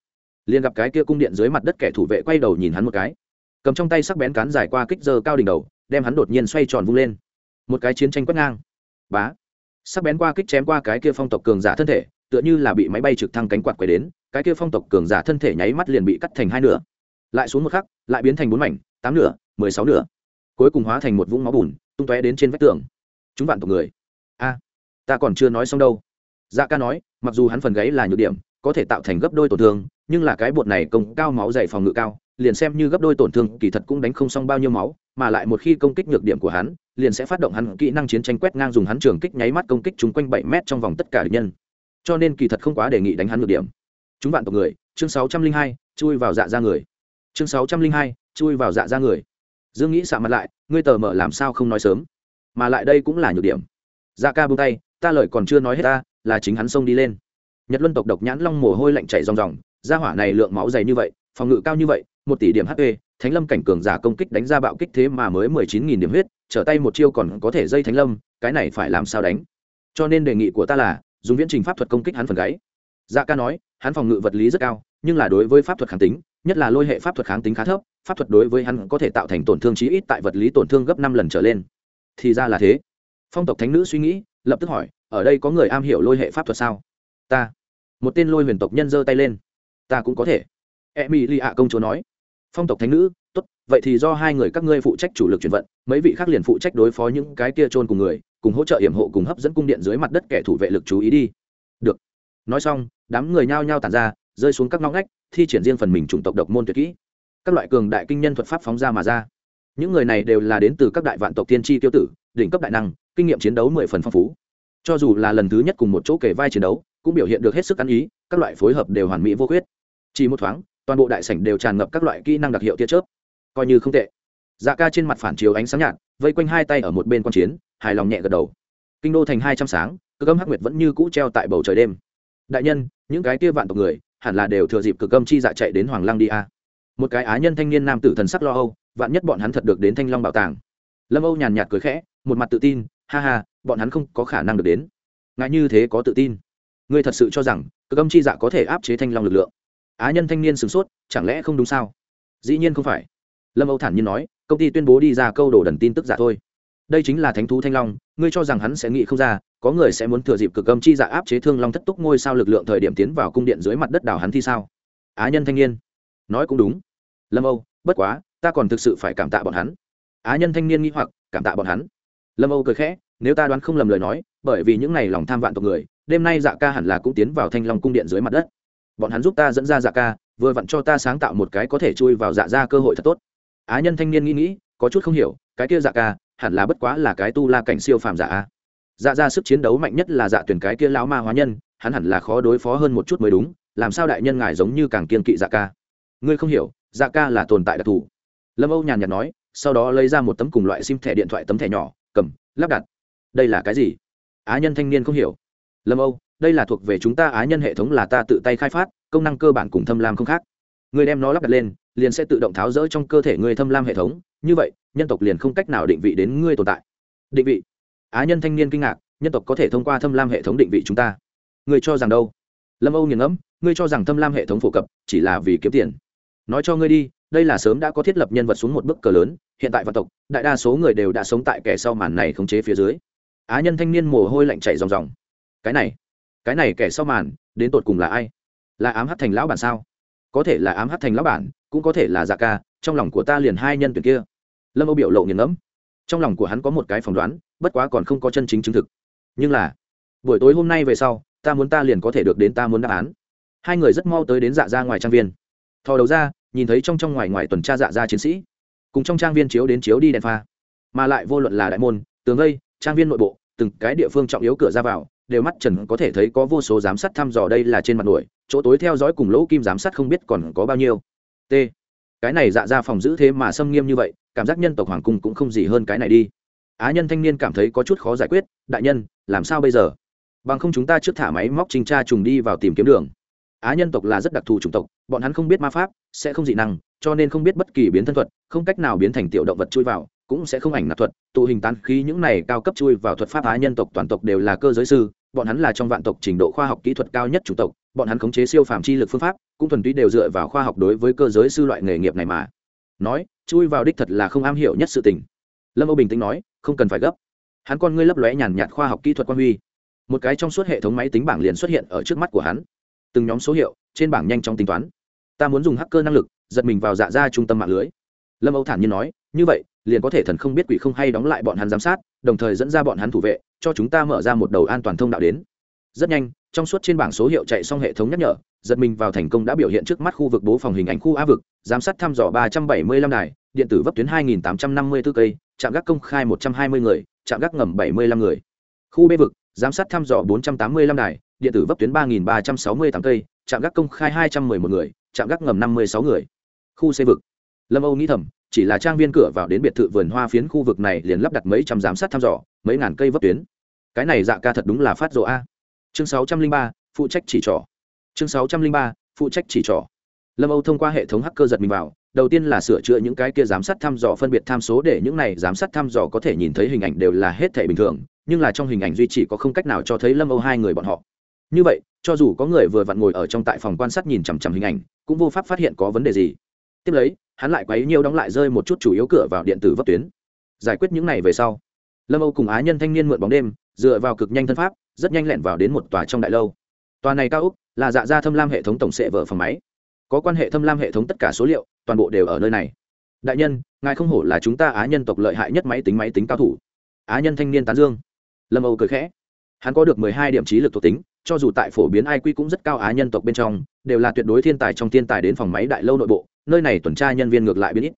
Liền gặp cái kia cung điện dưới mặt đất kẻ thủ vệ quay đầu nhìn hắn một cái cầm trong tay sắc bén cán dài qua kích giờ cao đỉnh đầu, đem hắn đột nhiên xoay tròn vung lên. Một cái chiến tranh quét ngang. Bá. Sắc bén qua kích chém qua cái kia phong tộc cường giả thân thể, tựa như là bị máy bay trực thăng cánh quạt quay đến, cái kia phong tộc cường giả thân thể nháy mắt liền bị cắt thành hai nửa. Lại xuống một khắc, lại biến thành bốn mảnh, tám nửa, mười sáu nửa. Cuối cùng hóa thành một vũng máu bùn, tung tóe đến trên vách tường. Chúng vạn tộc người. A, ta còn chưa nói xong đâu. Dạ ca nói, mặc dù hắn phần gáy là nhược điểm, có thể tạo thành gấp đôi tổn thương, nhưng là cái bột này công cao máu dày phòng ngự cao liền xem như gấp đôi tổn thương kỳ thật cũng đánh không xong bao nhiêu máu, mà lại một khi công kích nhược điểm của hắn, liền sẽ phát động hắn kỹ năng chiến tranh quét ngang dùng hắn trường kích nháy mắt công kích chúng quanh bảy mét trong vòng tất cả địch nhân. Cho nên kỳ thật không quá đề nghị đánh hắn nhược điểm. Chúng bạn tộc người, chương sáu trăm linh hai, chui vào dạ ra người. Chương sáu trăm linh hai, chui vào dạ ra người. Dương nghĩ xạ mặt lại, ngươi tờ mở làm sao không nói sớm? Mà lại đây cũng là nhược điểm. Dạ ca buông tay, ta lời còn chưa nói hết ta, là chính hắn xông đi lên. Nhật luân tộc độc nhãn long mồ hôi lạnh chảy ròng ròng, gia hỏa này lượng máu dày như vậy, phòng ngự cao như vậy một tỷ điểm hp thánh lâm cảnh cường giả công kích đánh ra bạo kích thế mà mới mười chín nghìn điểm huyết, trở tay một chiêu còn có thể dây thánh lâm, cái này phải làm sao đánh? Cho nên đề nghị của ta là, dùng viễn trình pháp thuật công kích hắn phần gáy. Dạ ca nói, hắn phòng ngự vật lý rất cao, nhưng là đối với pháp thuật kháng tính, nhất là lôi hệ pháp thuật kháng tính khá thấp, pháp thuật đối với hắn có thể tạo thành tổn thương chí ít tại vật lý tổn thương gấp năm lần trở lên. Thì ra là thế. Phong tộc thánh nữ suy nghĩ, lập tức hỏi, ở đây có người am hiểu lôi hệ pháp thuật sao? Ta. Một tên lôi huyền tộc nhân giơ tay lên. Ta cũng có thể. E mỹ lì ạ công chúa nói phong tộc thánh nữ, tốt, vậy thì do hai người các ngươi phụ trách chủ lực chuyển vận, mấy vị khác liền phụ trách đối phó những cái kia trôn cùng người, cùng hỗ trợ hiểm hộ cùng hấp dẫn cung điện dưới mặt đất kẻ thủ vệ lực chú ý đi. Được. Nói xong, đám người nhao nhao tàn ra, rơi xuống các ngõ ngách, thi triển riêng phần mình chủng tộc độc môn tuyệt kỹ. Các loại cường đại kinh nhân thuật pháp phóng ra mà ra. Những người này đều là đến từ các đại vạn tộc tiên tri tiêu tử, đỉnh cấp đại năng, kinh nghiệm chiến đấu mười phần phong phú. Cho dù là lần thứ nhất cùng một chỗ kể vai chiến đấu, cũng biểu hiện được hết sức ăn ý, các loại phối hợp đều hoàn mỹ vô khuyết. Chỉ một thoáng toàn bộ đại sảnh đều tràn ngập các loại kỹ năng đặc hiệu tia chớp. Coi như không tệ. Dạ ca trên mặt phản chiếu ánh sáng nhạt, vây quanh hai tay ở một bên q u a n chiến, hài lòng nhẹ gật đầu. Kinh đô thành hai trăm sáng, cực âm hắc nguyệt vẫn như cũ treo tại bầu trời đêm. Đại nhân, những cái kia vạn tộc người, hẳn là đều thừa dịp cực âm chi dạ chạy đến hoàng lăng đi a. Một cái á nhân thanh niên nam tử thần sắc lo âu, vạn nhất bọn hắn thật được đến thanh long bảo tàng. Lâm âu nhàn nhạt cười khẽ, một mặt tự tin, ha ha, bọn hắn không có khả năng được đến. Ngại như thế có tự tin. Ngươi thật sự cho rằng, cực âm chi dạ có thể áp chế thanh long lực lượng? Á nhân thanh niên sửng sốt, chẳng lẽ không đúng sao? Dĩ nhiên không phải. Lâm âu thản nhiên nói, công ty tuyên bố đi ra câu đổ đần tin tức giả thôi. Đây chính là thánh thú thanh long, ngươi cho rằng hắn sẽ nghĩ không ra, có người sẽ muốn thừa dịp cực âm chi dạ áp chế thương long thất túc ngôi sao lực lượng thời điểm tiến vào cung điện dưới mặt đất đảo hắn thi sao? Á nhân thanh niên. Nói cũng đúng. Lâm âu, bất quá, ta còn thực sự phải cảm tạ bọn hắn. Á nhân thanh niên nghĩ hoặc, cảm tạ bọn hắn. Lâm âu cười khẽ, nếu ta đoán không lầm lời nói, bởi vì những này lòng tham vạn tộc người, đêm nay dạ ca hẳn là cũng tiến vào thanh long cung điện dưới mặt đất bọn hắn giúp ta dẫn ra dạ ca, vừa vặn cho ta sáng tạo một cái có thể chui vào dạ ra cơ hội thật tốt. Á nhân thanh niên nghĩ nghĩ, có chút không hiểu, cái kia dạ ca, hẳn là bất quá là cái tu la cảnh siêu phàm dạ a. Dạ ra sức chiến đấu mạnh nhất là dạ tuyển cái kia lão ma hóa nhân, hắn hẳn là khó đối phó hơn một chút mới đúng, làm sao đại nhân ngài giống như càng kiên kỵ dạ ca? Ngươi không hiểu dạ ca là tồn tại đặc thù. Lâm âu nhàn nhạt nói, sau đó lấy ra một tấm cùng loại sim thẻ điện thoại tấm thẻ nhỏ, cầm, lắp đặt. Đây là cái gì? Á nhân thanh niên không hiểu. Lâm âu đây là thuộc về chúng ta á nhân hệ thống là ta tự tay khai phát, công năng cơ bản cùng thâm lam không khác. Người đem nó lắp đặt lên, liền sẽ tự động tháo rỡ trong cơ thể người thâm lam hệ thống. Như vậy, nhân tộc liền không cách nào định vị đến ngươi tồn tại. Định vị. Á nhân thanh niên kinh ngạc, nhân tộc có thể thông qua thâm lam hệ thống định vị chúng ta. Người cho rằng đâu? Lâm âu nghiền ngẫm, ngươi cho rằng thâm lam hệ thống phổ cập chỉ là vì kiếm tiền. Nói cho ngươi đi, đây là sớm đã có thiết lập nhân vật xuống một bức cờ lớn, hiện tại vạn tộc, đại đa số người đều đã sống tại kẻ sau màn này khống chế phía dưới. Á nhân thanh niên mồ hôi lạnh chảy ròng ròng. Cái này cái này kẻ sau màn, đến tột cùng là ai? Là ám hát thành lão bản sao? Có thể là ám hát thành lão bản, cũng có thể là dạ ca, trong lòng của ta liền hai nhân tuyển kia. Lâm âu biểu lộ nghiền ngẫm. Trong lòng của hắn có một cái phỏng đoán, bất quá còn không có chân chính chứng thực. Nhưng là, buổi tối hôm nay về sau, ta muốn ta liền có thể được đến ta muốn đáp án. Hai người rất mau tới đến dạ ra ngoài trang viên. Thò đầu ra, nhìn thấy trong trong ngoài ngoài tuần tra dạ ra chiến sĩ. Cùng trong trang viên chiếu đến chiếu đi đèn pha. Mà lại vô luận là đại môn, tường gây trang viên nội bộ, từng cái địa phương trọng yếu cửa ra vào đều mắt trần có thể thấy có vô số giám sát thăm dò đây là trên mặt nổi chỗ tối theo dõi cùng lỗ kim giám sát không biết còn có bao nhiêu. T. Cái này dạ ra phòng giữ thế mà xâm nghiêm như vậy, cảm giác nhân tộc hoàng cung cũng không gì hơn cái này đi. Á nhân thanh niên cảm thấy có chút khó giải quyết, đại nhân, làm sao bây giờ? Bằng không chúng ta trước thả máy móc trinh tra trùng đi vào tìm kiếm đường. Á nhân tộc là rất đặc thù chủng tộc, bọn hắn không biết ma pháp, sẽ không dị năng, cho nên không biết bất kỳ biến thân thuật, không cách nào biến thành tiểu động vật chui vào cũng sẽ không ảnh nạp thuật, tụ hình tán khí những này cao cấp chui vào thuật pháp á nhân tộc toàn tộc đều là cơ giới sư, bọn hắn là trong vạn tộc trình độ khoa học kỹ thuật cao nhất chủ tộc, bọn hắn khống chế siêu phàm chi lực phương pháp, cũng thuần túy đều dựa vào khoa học đối với cơ giới sư loại nghề nghiệp này mà. Nói, chui vào đích thật là không am hiểu nhất sự tình. Lâm âu bình tĩnh nói, không cần phải gấp. Hắn con ngươi lấp lóe nhàn nhạt khoa học kỹ thuật quan huy. Một cái trong suốt hệ thống máy tính bảng liền xuất hiện ở trước mắt của hắn. Từng nhóm số hiệu, trên bảng nhanh chóng tính toán. Ta muốn dùng hacker năng lực, giật mình vào dạ ra trung tâm mạng lưới. Lâm âu thản nhiên nói, như vậy liền có thể thần không biết quỷ không hay đóng lại bọn hắn giám sát, đồng thời dẫn ra bọn hắn thủ vệ, cho chúng ta mở ra một đầu an toàn thông đạo đến. Rất nhanh, trong suốt trên bảng số hiệu chạy xong hệ thống nhắc nhở, giật mình vào thành công đã biểu hiện trước mắt khu vực bố phòng hình ảnh khu á vực, giám sát thăm dò ba trăm bảy mươi lăm đài, điện tử vấp tuyến hai nghìn tám trăm năm mươi 2854 cây, trạm gác công khai một trăm hai mươi người, trạm gác ngầm bảy mươi lăm người. Khu b vực, giám sát thăm dò bốn trăm tám mươi lăm đài, điện tử vấp tuyến ba nghìn ba trăm sáu mươi tám cây, trạm gác công khai hai trăm mười một người, trạm gác ngầm năm mươi sáu người. Khu c vực, lâm âu nghĩ thầm chỉ là trang viên cửa vào đến biệt thự vườn hoa phiến khu vực này liền lắp đặt mấy trăm giám sát thăm dò, mấy ngàn cây vấp tuyến. Cái này dạ ca thật đúng là phát rộ a. Chương sáu trăm linh ba, phụ trách chỉ trỏ. Chương sáu trăm linh ba, phụ trách chỉ trỏ. Lâm âu thông qua hệ thống hacker giật mình vào, đầu tiên là sửa chữa những cái kia giám sát thăm dò phân biệt tham số để những này giám sát thăm dò có thể nhìn thấy hình ảnh đều là hết thể bình thường, nhưng là trong hình ảnh duy chỉ có không cách nào cho thấy lâm âu hai người bọn họ. Như vậy, cho dù có người vừa vặn ngồi ở trong tại phòng quan sát nhìn chằm chằm hình ảnh, cũng vô pháp phát hiện có vấn đề gì tiếp lấy hắn lại quấy nhiều đóng lại rơi một chút chủ yếu cửa vào điện tử vấp tuyến. Giải quyết những này về sau lâm âu cùng á nhân thanh niên mượn bóng đêm dựa vào cực nhanh thân pháp rất nhanh lẹn vào đến một tòa trong đại lâu. Tòa này cao úc là dạ gia thâm lam hệ thống tổng sệ vở phòng máy. Có quan hệ thâm lam hệ thống tất cả số liệu toàn bộ đều ở nơi này. Đại nhân ngài không hổ là chúng ta á nhân tộc lợi hại nhất máy tính máy tính cao thủ. Á nhân thanh niên tán dương. Lâm âu cười khẽ. Hắn có được mười hai điểm trí lực thuộc tính cho dù tại phổ biến IQ cũng rất cao á nhân tộc bên trong, đều là tuyệt đối thiên tài trong thiên tài đến phòng máy đại lâu nội bộ, nơi này tuần tra nhân viên ngược lại biến ít.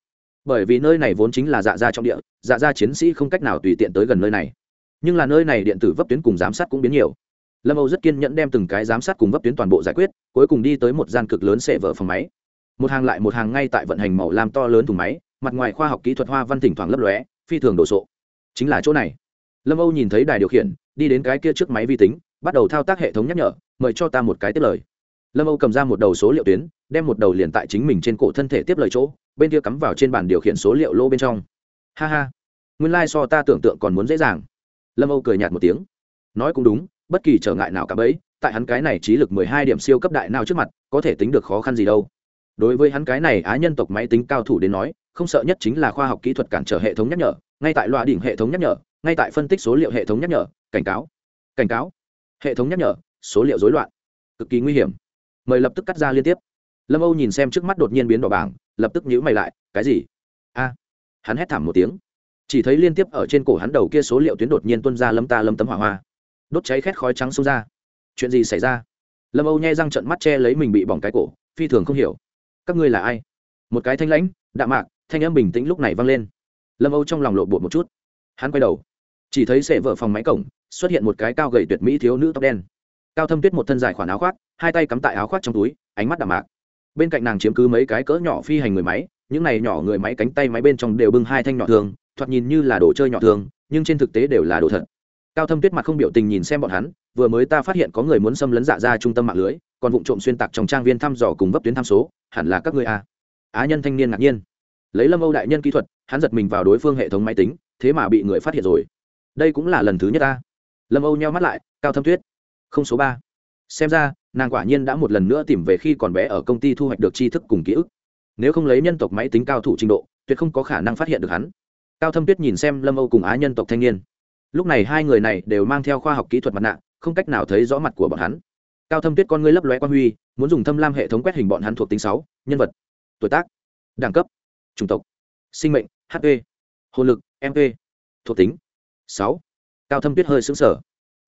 Bởi vì nơi này vốn chính là dạ gia trong địa, dạ gia chiến sĩ không cách nào tùy tiện tới gần nơi này. Nhưng là nơi này điện tử vấp tuyến cùng giám sát cũng biến nhiều. Lâm Âu rất kiên nhẫn đem từng cái giám sát cùng vấp tuyến toàn bộ giải quyết, cuối cùng đi tới một gian cực lớn sệ vợ phòng máy. Một hàng lại một hàng ngay tại vận hành màu làm to lớn thùng máy, mặt ngoài khoa học kỹ thuật hoa văn thỉnh thoảng lấp lóe, phi thường đồ sộ. Chính là chỗ này. Lâm Âu nhìn thấy đài điều khiển, đi đến cái kia trước máy vi tính, bắt đầu thao tác hệ thống nhắc nhở mời cho ta một cái tiếp lời lâm âu cầm ra một đầu số liệu tuyến, đem một đầu liền tại chính mình trên cổ thân thể tiếp lời chỗ, bên kia cắm vào trên bàn điều khiển số liệu lô bên trong. Ha ha. Nguyên lai、like、so ta tưởng tượng còn muốn dễ dàng. Lâm âu cười nhạt một tiếng. Nói cũng đúng, bất kỳ trở ngại nào cả bấy, tại hắn cái này trí lực mười hai điểm siêu cấp đại nào trước mặt, có thể tính được khó khăn gì đâu. Đối với hắn cái này á nhân tộc máy tính cao thủ đến nói, không sợ nhất chính là khoa học kỹ thuật cản trở hệ thống nhắc nhở, ngay tại loa đỉnh hệ thống nhắc nhở, ngay tại phân tích số liệu hệ thống nhắc nhở, cảnh cáo cảnh cáo, hệ thống nhắc nhở, số liệu rối loạn, cực kỳ nguy hiểm mời lập tức cắt ra liên tiếp. Lâm âu nhìn xem trước mắt đột nhiên biến đỏ bảng, lập tức nhữ mày lại, cái gì? A! Hắn hét thảm một tiếng. Chỉ thấy liên tiếp ở trên cổ hắn đầu kia số liệu tuyến đột nhiên tuân ra lâm ta lâm tấm hỏa hoa. Đốt cháy khét khói trắng xông ra. Chuyện gì xảy ra? Lâm âu nhai răng trận mắt che lấy mình bị bỏng cái cổ, phi thường không hiểu. Các ngươi là ai? Một cái thanh lãnh, đạm mạc, thanh âm bình tĩnh lúc này vang lên. Lâm âu trong lòng lộ bột một chút. Hắn quay đầu. Chỉ thấy sệ vợ phòng máy cổng, xuất hiện một cái cao gầy tuyệt mỹ thiếu nữ tóc đen. Cao thâm tuyết một thân dài khoản áo khoác hai tay cắm tại áo khoác trong túi, ánh mắt đạm mạc. Bên cạnh nàng chiếm cứ mấy cái cỡ nhỏ phi hành người máy, những này nhỏ người máy cánh tay máy bên trong đều bưng hai thanh nhỏ thường, thoạt nhìn như là đồ chơi nhỏ thường, nhưng trên thực tế đều là đồ thật. Cao thâm tuyết mặt không biểu tình nhìn xem bọn hắn, vừa mới ta phát hiện có người muốn xâm lấn dạ ra trung tâm mạng lưới, còn vụ trộm xuyên tạc trong trang viên thăm dò cùng vấp tuyến tham số, hẳn là các ngươi a. Á nhân thanh niên ngạc nhiên. Lấy lâm âu đại nhân kỹ thuật, hắn giật mình vào đối phương hệ thống máy tính, thế mà bị người phát hiện rồi. Đây cũng là lần thứ nhất ta lâm âu nheo mắt lại, cao thâm tuyết. Không số ba. Xem ra nàng quả nhiên đã một lần nữa tìm về khi còn bé ở công ty thu hoạch được tri thức cùng ký ức. Nếu không lấy nhân tộc máy tính cao thủ trình độ, tuyệt không có khả năng phát hiện được hắn. Cao thâm tuyết nhìn xem lâm âu cùng á nhân tộc thanh niên. Lúc này hai người này đều mang theo khoa học kỹ thuật mặt nạ, không cách nào thấy rõ mặt của bọn hắn. Cao thâm tuyết con ngươi lấp lóe quan huy, muốn dùng thâm lam hệ thống quét hình bọn hắn thuộc tính sáu, nhân vật, tuổi tác, đẳng cấp, chủng tộc, sinh mệnh hp hồn lực mp thuộc tính sáu. Cao thâm tuyết hơi xứng sở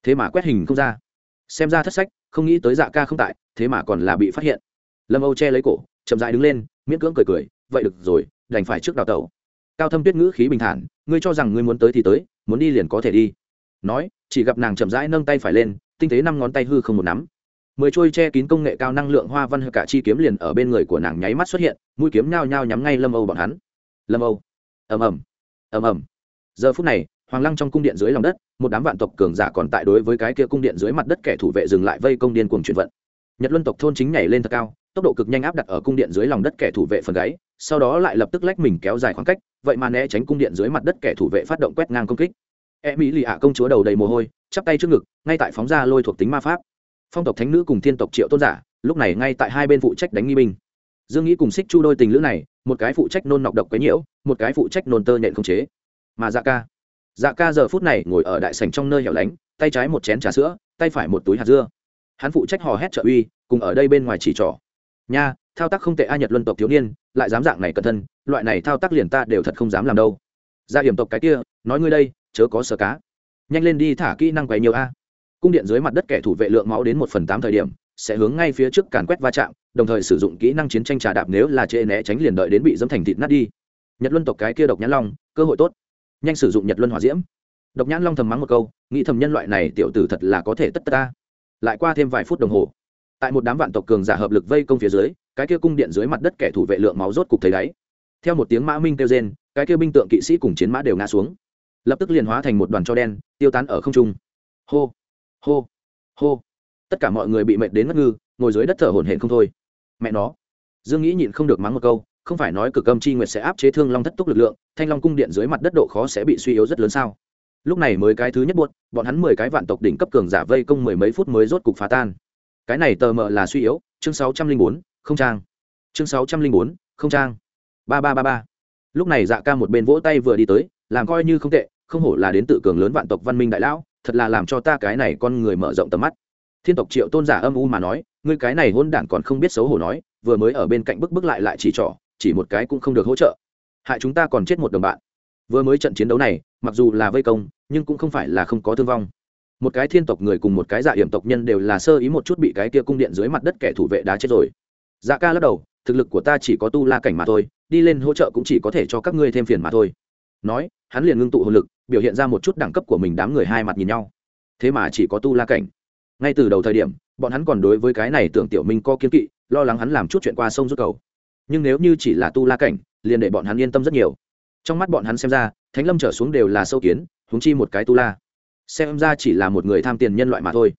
thế mà quét hình không ra. Xem ra thất sách không nghĩ tới dạ ca không tại, thế mà còn là bị phát hiện. Lâm âu che lấy cổ, chậm dại đứng lên, miễn cưỡng cười cười, vậy được rồi, đành phải trước đào tẩu. Cao thâm tuyết ngữ khí bình thản, ngươi cho rằng ngươi muốn tới thì tới, muốn đi liền có thể đi. Nói, chỉ gặp nàng chậm rãi nâng tay phải lên, tinh tế năm ngón tay hư không một nắm. Mười trôi che kín công nghệ cao năng lượng hoa văn cả chi kiếm liền ở bên người của nàng nháy mắt xuất hiện, mũi kiếm nhao nhao nhắm ngay lâm âu bọn hắn. Lâm âu. Ầm ầm. Ầm ầm. Giờ phút này, hoàng lăng trong cung điện dưới lòng đất một đám vạn tộc cường giả còn tại đối với cái kia cung điện dưới mặt đất kẻ thủ vệ dừng lại vây công điên cuồng chuyển vận. Nhật luân tộc thôn chính nhảy lên thật cao, tốc độ cực nhanh áp đặt ở cung điện dưới lòng đất kẻ thủ vệ phần gáy, sau đó lại lập tức lách mình kéo dài khoảng cách, vậy mà né tránh cung điện dưới mặt đất kẻ thủ vệ phát động quét ngang công kích. E mỹ lì ạ công chúa đầu đầy mồ hôi, chắp tay trước ngực, ngay tại phóng ra lôi thuộc tính ma pháp. Phong tộc thánh nữ cùng thiên tộc triệu tôn giả, lúc này ngay tại hai bên phụ trách đánh nghi binh. Dương nghĩ cùng xích chu đôi tình lữ này, một cái phụ trách nôn nọc độc quấy nhiễu, một cái phụ trách nôn tơ nhện không chế. Mà dạ ca dạ ca giờ phút này ngồi ở đại sành trong nơi hẻo lánh, tay trái một chén trà sữa, tay phải một túi hạt dưa. Hắn phụ trách hò hét trợ uy, cùng ở đây bên ngoài chỉ trỏ. Nha, thao tác không tệ a nhật luân tộc thiếu niên, lại dám dạng này cẩn thân, loại này thao tác liền ta đều thật không dám làm đâu. Ra hiểm tộc cái kia, nói ngươi đây, chớ có sờ cá. Nhanh lên đi thả kỹ năng quấy nhiều a. Cung điện dưới mặt đất kẻ thủ vệ lượng máu đến một phần tám thời điểm, sẽ hướng ngay phía trước càn quét va chạm, đồng thời sử dụng kỹ năng chiến tranh trà đạp nếu là trễ né tránh liền đợi đến bị dẫm thành thịt nát đi. Nhật luân tộc cái kia độc nhãn long, cơ hội tốt nhanh sử dụng nhật luân hỏa diễm. Độc nhãn long thầm mắng một câu, nghĩ thầm nhân loại này tiểu tử thật là có thể tất ta. Lại qua thêm vài phút đồng hồ, tại một đám vạn tộc cường giả hợp lực vây công phía dưới, cái kia cung điện dưới mặt đất kẻ thủ vệ lượng máu rốt cục thấy đáy. Theo một tiếng mã minh kêu rên, cái kia binh tượng kỵ sĩ cùng chiến mã đều ngã xuống. Lập tức liền hóa thành một đoàn cho đen, tiêu tán ở không trung. Hô hô hô. Tất cả mọi người bị mệt đến ngất ngư, ngồi dưới đất thở hổn hển không thôi. Mẹ nó. Dương nghĩ nhịn không được mắng một câu không phải nói cực âm chi nguyệt sẽ áp chế thương long thất túc lực lượng, thanh long cung điện dưới mặt đất độ khó sẽ bị suy yếu rất lớn sao? Lúc này mới cái thứ nhất buốt bọn hắn mười cái vạn tộc đỉnh cấp cường giả vây công mười mấy phút mới rốt cục phá tan. Cái này tờ mờ là suy yếu, chương sáu trăm linh bốn, không trang. Chương sáu trăm linh bốn, không trang. Ba ba ba ba. Lúc này dạ ca một bên vỗ tay vừa đi tới, làm coi như không tệ, không hổ là đến tự cường lớn vạn tộc văn minh đại lão, thật là làm cho ta cái này con người mở rộng tầm mắt. Thiên tộc triệu tôn giả âm u mà nói, ngươi cái này hôn đản còn không biết xấu hổ nói, vừa mới ở bên cạnh bức bức lại lại chỉ trỏ chỉ một cái cũng không được hỗ trợ. Hại chúng ta còn chết một đồng bạn. Vừa mới trận chiến đấu này, mặc dù là vây công, nhưng cũng không phải là không có thương vong. Một cái thiên tộc người cùng một cái dạ hiểm tộc nhân đều là sơ ý một chút bị cái kia cung điện dưới mặt đất kẻ thủ vệ đá chết rồi. Dạ ca lắc đầu, thực lực của ta chỉ có tu la cảnh mà thôi, đi lên hỗ trợ cũng chỉ có thể cho các ngươi thêm phiền mà thôi. Nói, hắn liền ngưng tụ hồn lực, biểu hiện ra một chút đẳng cấp của mình đám người hai mặt nhìn nhau. Thế mà chỉ có tu la cảnh. Ngay từ đầu thời điểm, bọn hắn còn đối với cái này tưởng tiểu minh có kiến kỵ, lo lắng hắn làm chút chuyện qua sông rút cầu nhưng nếu như chỉ là tu la cảnh, liền để bọn hắn yên tâm rất nhiều. Trong mắt bọn hắn xem ra, thánh lâm trở xuống đều là sâu kiến húng chi một cái tu la. Xem ra chỉ là một người tham tiền nhân loại mà thôi.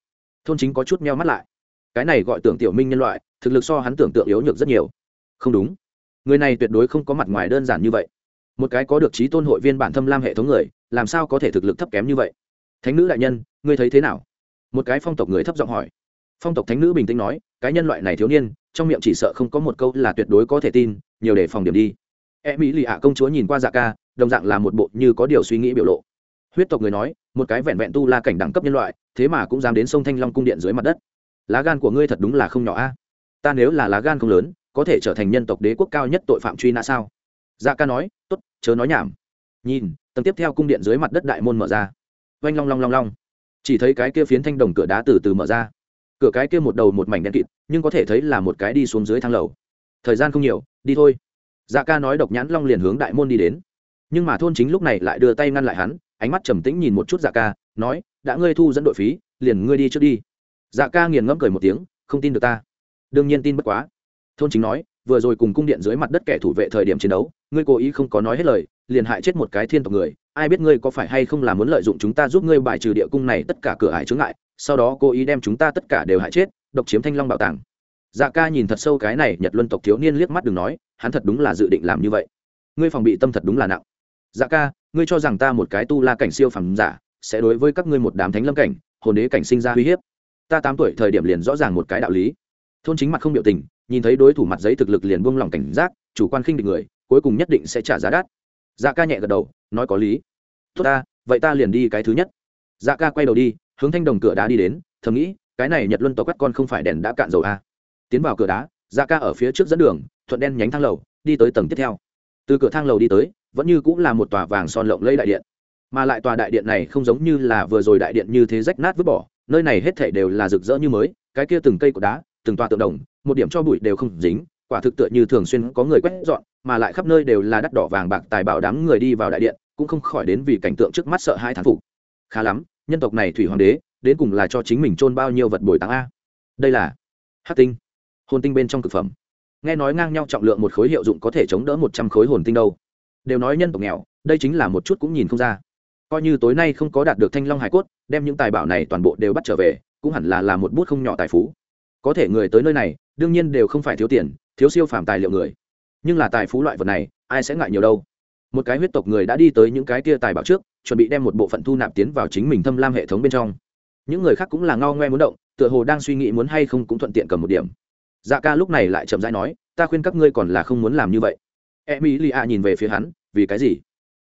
Thôn chính có chút meo mắt lại. Cái này gọi tưởng tiểu minh nhân loại, thực lực so hắn tưởng tượng yếu nhược rất nhiều. Không đúng. Người này tuyệt đối không có mặt ngoài đơn giản như vậy. Một cái có được trí tôn hội viên bản thâm lam hệ thống người, làm sao có thể thực lực thấp kém như vậy? Thánh nữ đại nhân, ngươi thấy thế nào? Một cái phong tộc người thấp giọng hỏi. Phong tộc thánh nữ bình tĩnh nói, cái nhân loại này thiếu niên trong miệng chỉ sợ không có một câu là tuyệt đối có thể tin, nhiều để phòng điểm đi. E mỹ lì ạ công chúa nhìn qua dạ ca, đồng dạng là một bộ như có điều suy nghĩ biểu lộ. Huyết tộc người nói, một cái vẹn vẹn tu la cảnh đẳng cấp nhân loại, thế mà cũng dám đến sông thanh long cung điện dưới mặt đất. Lá gan của ngươi thật đúng là không nhỏ a. Ta nếu là lá gan không lớn, có thể trở thành nhân tộc đế quốc cao nhất tội phạm truy nã sao? Dạ ca nói t ố t chớ nói nhảm. Nhìn, tầng tiếp theo cung điện dưới mặt đất đại môn mở ra. Oanh long long long long. Chỉ thấy cái kia phiến thanh đồng cửa đá từ từ mở ra cửa cái kia một đầu một mảnh đen kịt, nhưng có thể thấy là một cái đi xuống dưới thang lầu. Thời gian không nhiều, đi thôi. Dạ ca nói độc nhãn long liền hướng đại môn đi đến. Nhưng mà thôn chính lúc này lại đưa tay ngăn lại hắn, ánh mắt trầm tĩnh nhìn một chút dạ ca, nói, đã ngươi thu dẫn đội phí, liền ngươi đi trước đi. Dạ ca nghiền ngẫm cười một tiếng, không tin được ta. Đương nhiên tin bất quá. Thôn chính nói, vừa rồi cùng cung điện dưới mặt đất kẻ thủ vệ thời điểm chiến đấu, ngươi cố ý không có nói hết lời, liền hại chết một cái thiên tộc người. Ai biết ngươi có phải hay không là muốn lợi dụng chúng ta giúp ngươi bài trừ địa cung này tất cả cửa hải chướng ngại sau đó cố ý đem chúng ta tất cả đều hại chết, độc chiếm thanh long bảo tàng. Dạ ca nhìn thật sâu cái này nhật luân tộc thiếu niên liếc mắt đừng nói, hắn thật đúng là dự định làm như vậy. Ngươi phòng bị tâm thật đúng là nặng. Dạ ca, ngươi cho rằng ta một cái tu la cảnh siêu phẩm giả, sẽ đối với các ngươi một đám thánh lâm cảnh, hồn đế cảnh sinh ra uy hiếp. Ta tám tuổi thời điểm liền rõ ràng một cái đạo lý. Thôn chính mặt không biểu tình, nhìn thấy đối thủ mặt giấy thực lực liền buông lỏng cảnh giác, chủ quan khinh địch người, cuối cùng nhất định sẽ trả giá đắt. Dạ ca nhẹ gật đầu, nói có lý. Tốt ta, vậy ta liền đi cái thứ nhất. Dạ ca quay đầu đi hướng thanh đồng cửa đá đi đến, thầm nghĩ, cái này nhật luân tàu cắt con không phải đèn đã cạn dầu a à. tiến vào cửa đá ra ca ở phía trước dẫn đường, thuận đen nhánh thang lầu, đi tới tầng tiếp theo. Từ cửa thang lầu đi tới, vẫn như cũng là một tòa vàng son lộng lẫy đại điện. Mà lại tòa đại điện này không giống như là vừa rồi đại điện như thế rách nát vứt bỏ, nơi này hết thảy đều là rực rỡ như mới, cái kia từng cây cột đá, từng tòa tượng đồng, một điểm cho bụi đều không dính, quả thực tựa như thường xuyên có người quét dọn, mà lại khắp nơi đều là đắt đỏ vàng bạc tài bảo đám người đi vào đại điện, cũng không khỏi đến vì cảnh tượng trước mắt sợ hai thán phục. Khá lắm nhân tộc này thủy hoàng đế, đến cùng là cho chính mình trôn bao nhiêu vật bồi táng a? Đây là hát tinh, hồn tinh bên trong thực phẩm. Nghe nói ngang nhau trọng lượng một khối hiệu dụng có thể chống đỡ một trăm khối hồn tinh đâu. Đều nói nhân tộc nghèo, đây chính là một chút cũng nhìn không ra. Coi như tối nay không có đạt được thanh long hải cốt, đem những tài bảo này toàn bộ đều bắt trở về, cũng hẳn là là một bút không nhỏ tài phú. Có thể người tới nơi này, đương nhiên đều không phải thiếu tiền, thiếu siêu phàm tài liệu người. Nhưng là tài phú loại vật này, ai sẽ ngại nhiều đâu? Một cái huyết tộc người đã đi tới những cái kia tài bảo trước, chuẩn bị đem một bộ phận thu nạp tiến vào chính mình thâm lam hệ thống bên trong. Những người khác cũng là ngao ngoe muốn động, tựa hồ đang suy nghĩ muốn hay không cũng thuận tiện cầm một điểm. Dạ ca lúc này lại chậm rãi nói, ta khuyên các ngươi còn là không muốn làm như vậy. E mỹ lì a nhìn về phía hắn, vì cái gì?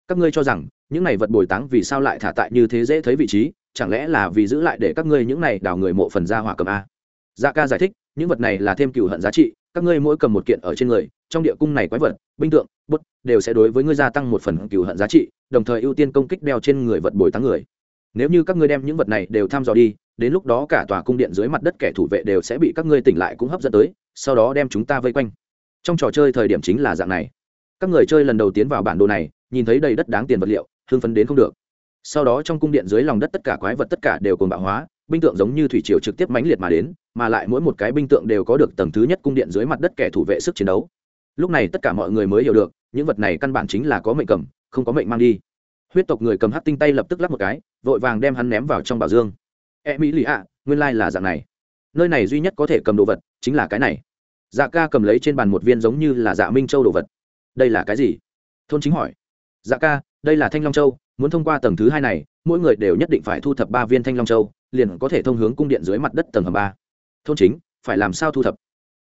Các ngươi cho rằng, những này vật bồi táng vì sao lại thả tại như thế dễ thấy vị trí, chẳng lẽ là vì giữ lại để các ngươi những này đào người mộ phần ra hỏa cầm a? Dạ ca giải thích, những vật này là thêm cựu hận giá trị, các ngươi mỗi cầm một kiện ở trên người trong địa cung này quái vật, binh tượng, bút, đều sẽ đối với ngươi gia tăng một phần cửu hận giá trị, đồng thời ưu tiên công kích đeo trên người vật bồi táng người. Nếu như các ngươi đem những vật này đều thăm dò đi, đến lúc đó cả tòa cung điện dưới mặt đất kẻ thủ vệ đều sẽ bị các ngươi tỉnh lại cũng hấp dẫn tới, sau đó đem chúng ta vây quanh. Trong trò chơi thời điểm chính là dạng này. Các người chơi lần đầu tiến vào bản đồ này, nhìn thấy đầy đất đáng tiền vật liệu, hưng phấn đến không được. Sau đó trong cung điện dưới lòng đất tất cả quái vật tất cả đều cùng bạo hóa, binh tượng giống như thủy triều trực tiếp mãnh liệt mà đến, mà lại mỗi một cái binh tượng đều có được tầng thứ nhất cung điện dưới mặt đất kẻ thủ vệ sức chiến đấu lúc này tất cả mọi người mới hiểu được, những vật này căn bản chính là có mệnh cầm, không có mệnh mang đi. Huyết tộc người cầm hát tinh tay lập tức lắp một cái, vội vàng đem hắn ném vào trong bảo dương. E mỹ lì ạ, nguyên lai、like、là dạng này. Nơi này duy nhất có thể cầm đồ vật chính là cái này. Dạ ca cầm lấy trên bàn một viên giống như là dạ minh châu đồ vật. Đây là cái gì? Thôn chính hỏi. Dạ ca, đây là thanh long châu, muốn thông qua tầng thứ hai này, mỗi người đều nhất định phải thu thập ba viên thanh long châu, liền có thể thông hướng cung điện dưới mặt đất tầng hầm ba. Thôn chính, phải làm sao thu thập?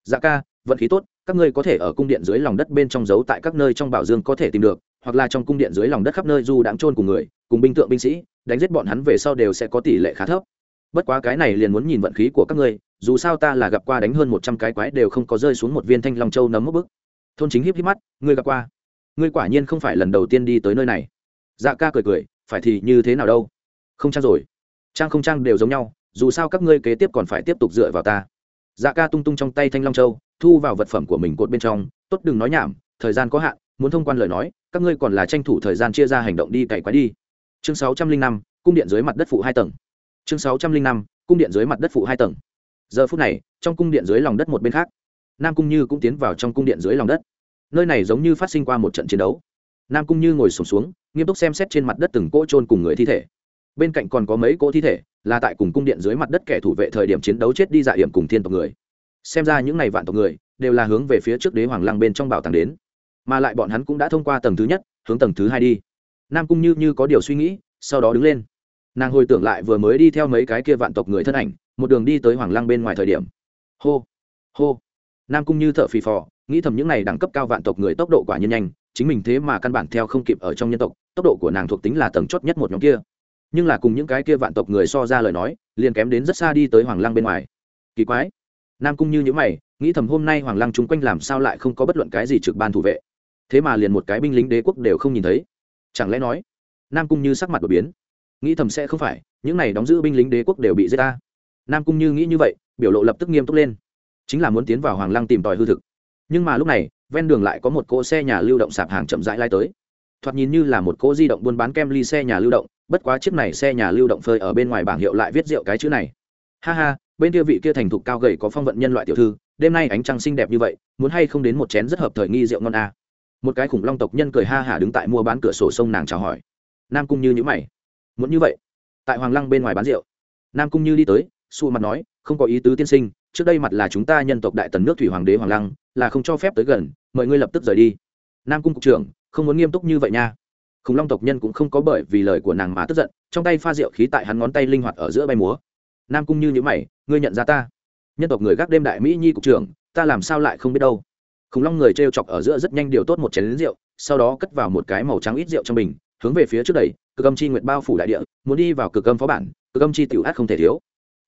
Dạ ca, vận khí tốt các ngươi có thể ở cung điện dưới lòng đất bên trong giấu tại các nơi trong bảo dương có thể tìm được, hoặc là trong cung điện dưới lòng đất khắp nơi du đãng trôn cùng người, cùng binh tượng binh sĩ, đánh giết bọn hắn về sau đều sẽ có tỷ lệ khá thấp. Bất quá cái này liền muốn nhìn vận khí của các ngươi, dù sao ta là gặp qua đánh hơn một trăm cái quái đều không có rơi xuống một viên thanh long châu nấm mốc bức thôn chính híp híp mắt, ngươi gặp qua. Ngươi quả nhiên không phải lần đầu tiên đi tới nơi này. Dạ ca cười cười, phải thì như thế nào đâu? Không trang rồi? Trang không trang đều giống nhau, dù sao các ngươi kế tiếp còn phải tiếp tục dựa vào ta dạ ca tung tung trong tay thanh long châu thu vào vật phẩm của mình cột bên trong tốt đừng nói nhảm thời gian có hạn muốn thông quan lời nói các ngươi còn là tranh thủ thời gian chia ra hành động đi cày quái đi. Chương sáu trăm linh năm cung điện dưới mặt đất phụ hai tầng. Chương sáu trăm linh năm cung điện dưới mặt đất phụ hai tầng. Giờ phút này trong cung điện dưới lòng đất một bên khác nam cung như cũng tiến vào trong cung điện dưới lòng đất. Nơi này giống như phát sinh qua một trận chiến đấu. Nam cung như ngồi sùng xuống, xuống nghiêm túc xem xét trên mặt đất từng cỗ trôn cùng người thi thể. Bên cạnh còn có mấy cỗ thi thể là tại cùng cung điện dưới mặt đất kẻ thủ vệ thời điểm chiến đấu chết đi dạ hiểm cùng thiên tộc người. Xem ra những n à y vạn tộc người, đều là hướng về phía trước đế hoàng lăng bên trong bảo tàng đến. Mà lại bọn hắn cũng đã thông qua tầng thứ nhất, hướng tầng thứ hai đi. Nam cung như như có điều suy nghĩ, sau đó đứng lên. Nàng hồi tưởng lại vừa mới đi theo mấy cái kia vạn tộc người thân ảnh, một đường đi tới hoàng lăng bên ngoài thời điểm. Hô hô. Nam cung như thợ phì phò, nghĩ thầm những n à y đẳng cấp cao vạn tộc người tốc độ quả nhiên nhanh, chính mình thế mà căn bản theo không kịp ở trong nhân tộc, tốc độ của nàng thuộc tính là tầng chót nhất một nhóm kia nhưng là cùng những cái kia vạn tộc người so ra lời nói, liền kém đến rất xa đi tới hoàng lăng bên ngoài. Kỳ quái. Nam cung như những mày, nghĩ thầm hôm nay hoàng lăng chung quanh làm sao lại không có bất luận cái gì trực ban thủ vệ. Thế mà liền một cái binh lính đế quốc đều không nhìn thấy. Chẳng lẽ nói, nam cung như sắc mặt đột biến? Nghĩ thầm sẽ không phải, những này đóng giữ binh lính đế quốc đều bị giết ta. Nam cung như nghĩ như vậy, biểu lộ lập tức nghiêm túc lên. Chính là muốn tiến vào hoàng lăng tìm tòi hư thực. Nhưng mà lúc này, ven đường lại có một cỗ xe nhà lưu động sạp hàng chậm rãi lai tới. Thoạt nhìn như là một cỗ di động buôn bán kem ly xe nhà lưu động bất quá chiếc này xe nhà lưu động phơi ở bên ngoài bảng hiệu lại viết rượu cái chữ này. Ha ha, bên kia vị kia thành thục cao gầy có phong vận nhân loại tiểu thư, đêm nay ánh trăng xinh đẹp như vậy, muốn hay không đến một chén rất hợp thời nghi rượu ngon a à. một cái khủng long tộc nhân cười ha hả đứng tại mua bán cửa sổ sông nàng chào hỏi. Nam cung như nhữ mày. Muốn như vậy? Tại hoàng lăng bên ngoài bán rượu. Nam cung như đi tới xù mặt nói, không có ý tứ tiên sinh, trước đây mặt là chúng ta nhân tộc đại tần nước thủy hoàng đế hoàng lăng, là không cho phép tới gần, mời ngươi lập tức rời đi. Nam cung cục trưởng, không muốn nghiêm túc như vậy nha khủng long tộc nhân cũng không có bởi vì lời của nàng mà tức giận trong tay pha rượu khí tại hắn ngón tay linh hoạt ở giữa bay múa. Nam cung như nhữ mày ngươi nhận ra ta? Nhân tộc người gác đêm đại mỹ nhi cục trưởng ta làm sao lại không biết đâu? Khủng long người t r e o chọc ở giữa rất nhanh điều tốt một chén lính rượu sau đó cất vào một cái màu trắng ít rượu trong mình, hướng về phía trước đầy cực âm chi nguyện bao phủ đại địa muốn đi vào cực âm phó bản cực âm chi tiểu át không thể thiếu.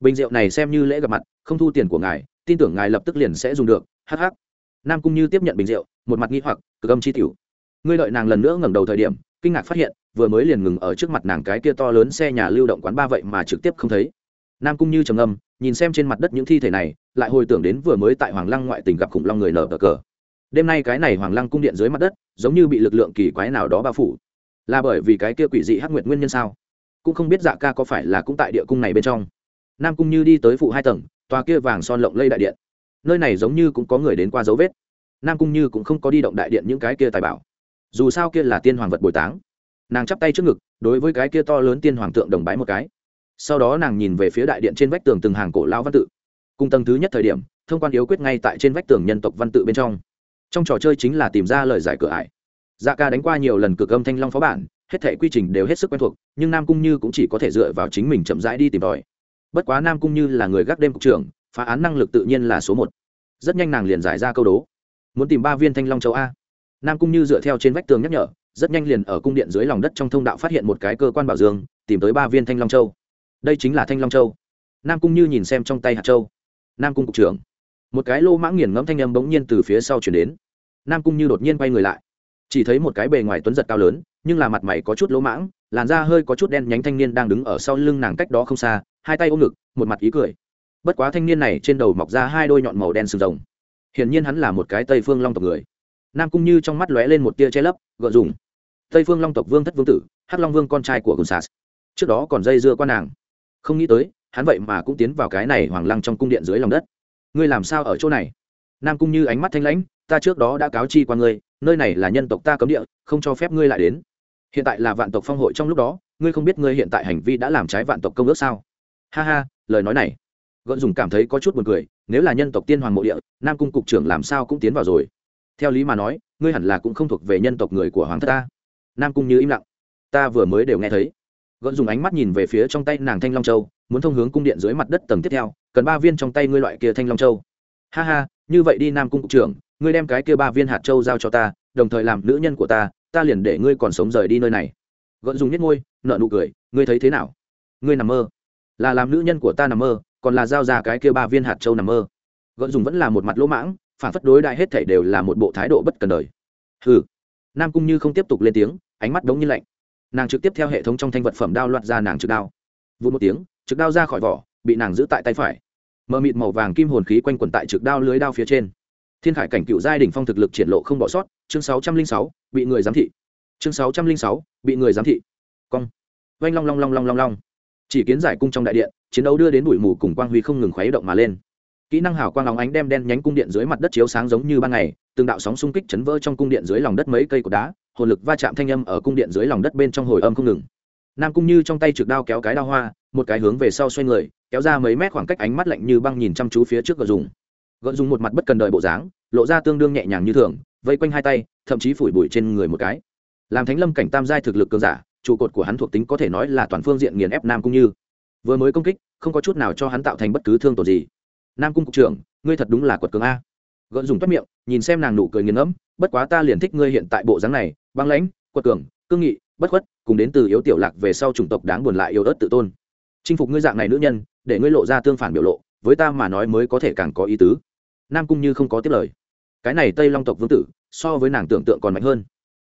Bình rượu này xem như lễ gặp mặt không thu tiền của ngài tin tưởng ngài lập tức liền sẽ dùng được hh nam cung như tiếp nhận bình rượu một mặt nghi hoặc cực âm chi tiểu. Ngươi đợi nàng lần nữa ngẩng đầu thời điểm kinh ngạc phát hiện, vừa mới liền ngừng ở trước mặt nàng cái kia to lớn xe nhà lưu động quán ba vậy mà trực tiếp không thấy. Nam cung như trầm âm nhìn xem trên mặt đất những thi thể này, lại hồi tưởng đến vừa mới tại hoàng lăng ngoại tỉnh gặp khủng long người nở cờ cờ. Đêm nay cái này hoàng lăng cung điện dưới mặt đất, giống như bị lực lượng kỳ quái nào đó bao phủ. Là bởi vì cái kia quỷ dị hắc nguyệt nguyên nhân sao? Cũng không biết dạ ca có phải là cũng tại địa cung này bên trong. Nam cung như đi tới phụ hai tầng, tòa kia vàng son lộng lây đại điện. Nơi này giống như cũng có người đến qua dấu vết. Nam cung như cũng không có đi động đại điện những cái kia tài bảo dù sao kia là tiên hoàng vật bồi táng. Nàng chắp tay trước ngực, đối với cái kia to lớn tiên hoàng tượng đồng bái một cái. Sau đó nàng nhìn về phía đại điện trên vách tường từng hàng cổ lao văn tự. Cùng tầng thứ nhất thời điểm, thông quan yếu quyết ngay tại trên vách tường nhân tộc văn tự bên trong. Trong trò chơi chính là tìm ra lời giải cửa ải. Dạ ca đánh qua nhiều lần cực âm thanh long phó bản, hết thể quy trình đều hết sức quen thuộc, nhưng nam cung như cũng chỉ có thể dựa vào chính mình chậm rãi đi tìm tòi. Bất quá nam cung như là người gác đêm cục trưởng, phá án năng lực tự nhiên là số một. Rất nhanh nàng liền giải ra câu đố. Muốn tìm ba viên thanh long châu a nam cung như dựa theo trên vách tường nhắc nhở, rất nhanh liền ở cung điện dưới lòng đất trong thông đạo phát hiện một cái cơ quan bảo dương, tìm tới ba viên thanh long châu. Đây chính là thanh long châu. Nam cung như nhìn xem trong tay hạt châu. Nam cung cục trưởng. Một cái lô mãng nghiền ngẫm thanh âm bỗng nhiên từ phía sau chuyển đến. Nam cung như đột nhiên quay người lại. Chỉ thấy một cái bề ngoài tuấn giật cao lớn, nhưng là mặt mày có chút lỗ mãng, làn da hơi có chút đen nhánh thanh niên đang đứng ở sau lưng nàng cách đó không xa, hai tay ôm ngực, một mặt ý cười. Bất quá thanh niên này trên đầu mọc ra hai đôi nhọn màu đen sừng rồng. Hiển nhiên hắn là một cái tây phương long tộc người nam cung như trong mắt lóe lên một tia che lấp gợ dùng tây phương long tộc vương thất vương tử, hắc long vương con trai của gùn sas trước đó còn dây dưa qua nàng. Không nghĩ tới, hắn vậy mà cũng tiến vào cái này hoàng lăng trong cung điện dưới lòng đất. Ngươi làm sao ở chỗ này? Nam cung như ánh mắt thanh lãnh, ta trước đó đã cáo chi qua ngươi, nơi này là nhân tộc ta cấm địa, không cho phép ngươi lại đến. Hiện tại là vạn tộc phong hội trong lúc đó, ngươi không biết ngươi hiện tại hành vi đã làm trái vạn tộc công ước sao? Ha ha, lời nói này. Gợn dùng cảm thấy có chút buồn cười, nếu là nhân tộc tiên hoàng mộ địa, nam cung cục trưởng làm sao cũng tiến vào rồi theo lý mà nói, ngươi hẳn là cũng không thuộc về nhân tộc người của hoàng thất ta. Nam cung như im lặng. Ta vừa mới đều nghe thấy. Gợn dùng ánh mắt nhìn về phía trong tay nàng thanh long châu, muốn thông hướng cung điện dưới mặt đất tầng tiếp theo, cần ba viên trong tay ngươi loại kia thanh long châu. Ha ha, như vậy đi nam cung cục trưởng, ngươi đem cái kia ba viên hạt châu giao cho ta, đồng thời làm nữ nhân của ta ta liền để ngươi còn sống rời đi nơi này. Gợn dùng nhét ngôi nợ nụ cười, ngươi thấy thế nào? Ngươi nằm mơ. Là làm nữ nhân của ta nằm mơ, còn là giao ra cái kia ba viên hạt châu nằm mơ. Gợn dùng vẫn là một mặt lỗ mãng phản phất đối đại hết thảy đều là một bộ thái độ bất cần đời. Hừ. Nam cung như không tiếp tục lên tiếng, ánh mắt đống như lạnh. Nàng trực tiếp theo hệ thống trong thanh vật phẩm đao loạt ra nàng trực đao. Vụt một tiếng, trực đao ra khỏi vỏ, bị nàng giữ tại tay phải. Mờ mịt màu vàng kim hồn khí quanh quẩn tại trực đao lưới đao phía trên. Thiên khải cảnh cựu giai đ phong thực lực triển lộ không bỏ sót, chương sáu trăm linh sáu, bị người giám thị. Chương sáu trăm linh sáu, bị người giám thị. Cong. Vang long long long long long long. Chỉ kiến giải cung trong đại điện, chiến đấu đưa đến bụi mù cùng quang huy không ngừng khuấy động mà lên kỹ năng hào quang óng ánh đem đen nhánh cung điện dưới mặt đất chiếu sáng giống như ban ngày, từng đạo sóng xung kích chấn vỡ trong cung điện dưới lòng đất mấy cây cột đá, hồn lực va chạm thanh âm ở cung điện dưới lòng đất bên trong hồi âm không ngừng. Nam cung như trong tay trực đao kéo cái đao hoa, một cái hướng về sau xoay người, kéo ra mấy mét khoảng cách ánh mắt lạnh như băng nhìn chăm chú phía trước gợn dùng. Gợn dùng một mặt bất cần đời bộ dáng, lộ ra tương đương nhẹ nhàng như thường, vây quanh hai tay, thậm chí phủi bụi trên người một cái. Làm thánh lâm cảnh tam giai thực lực cường giả, trụ cột của hắn thuộc tính có thể nói là toàn phương diện nghiền ép nam cung như. Vừa mới công kích, không có chút nào cho hắn tạo thành bất cứ thương tổn gì nam cung cục trưởng, ngươi thật đúng là quật cường a. Gợn dùng toát miệng, nhìn xem nàng nụ cười nghiền ngẫm, bất quá ta liền thích ngươi hiện tại bộ dáng này, băng lãnh, quật cường, cương nghị, bất khuất, cùng đến từ yếu tiểu lạc về sau chủng tộc đáng buồn lại yếu ớt tự tôn. Chinh phục ngươi dạng này nữ nhân, để ngươi lộ ra tương phản biểu lộ, với ta mà nói mới có thể càng có ý tứ. Nam cung như không có tiếp lời. Cái này tây long tộc vương tử, so với nàng tưởng tượng còn mạnh hơn.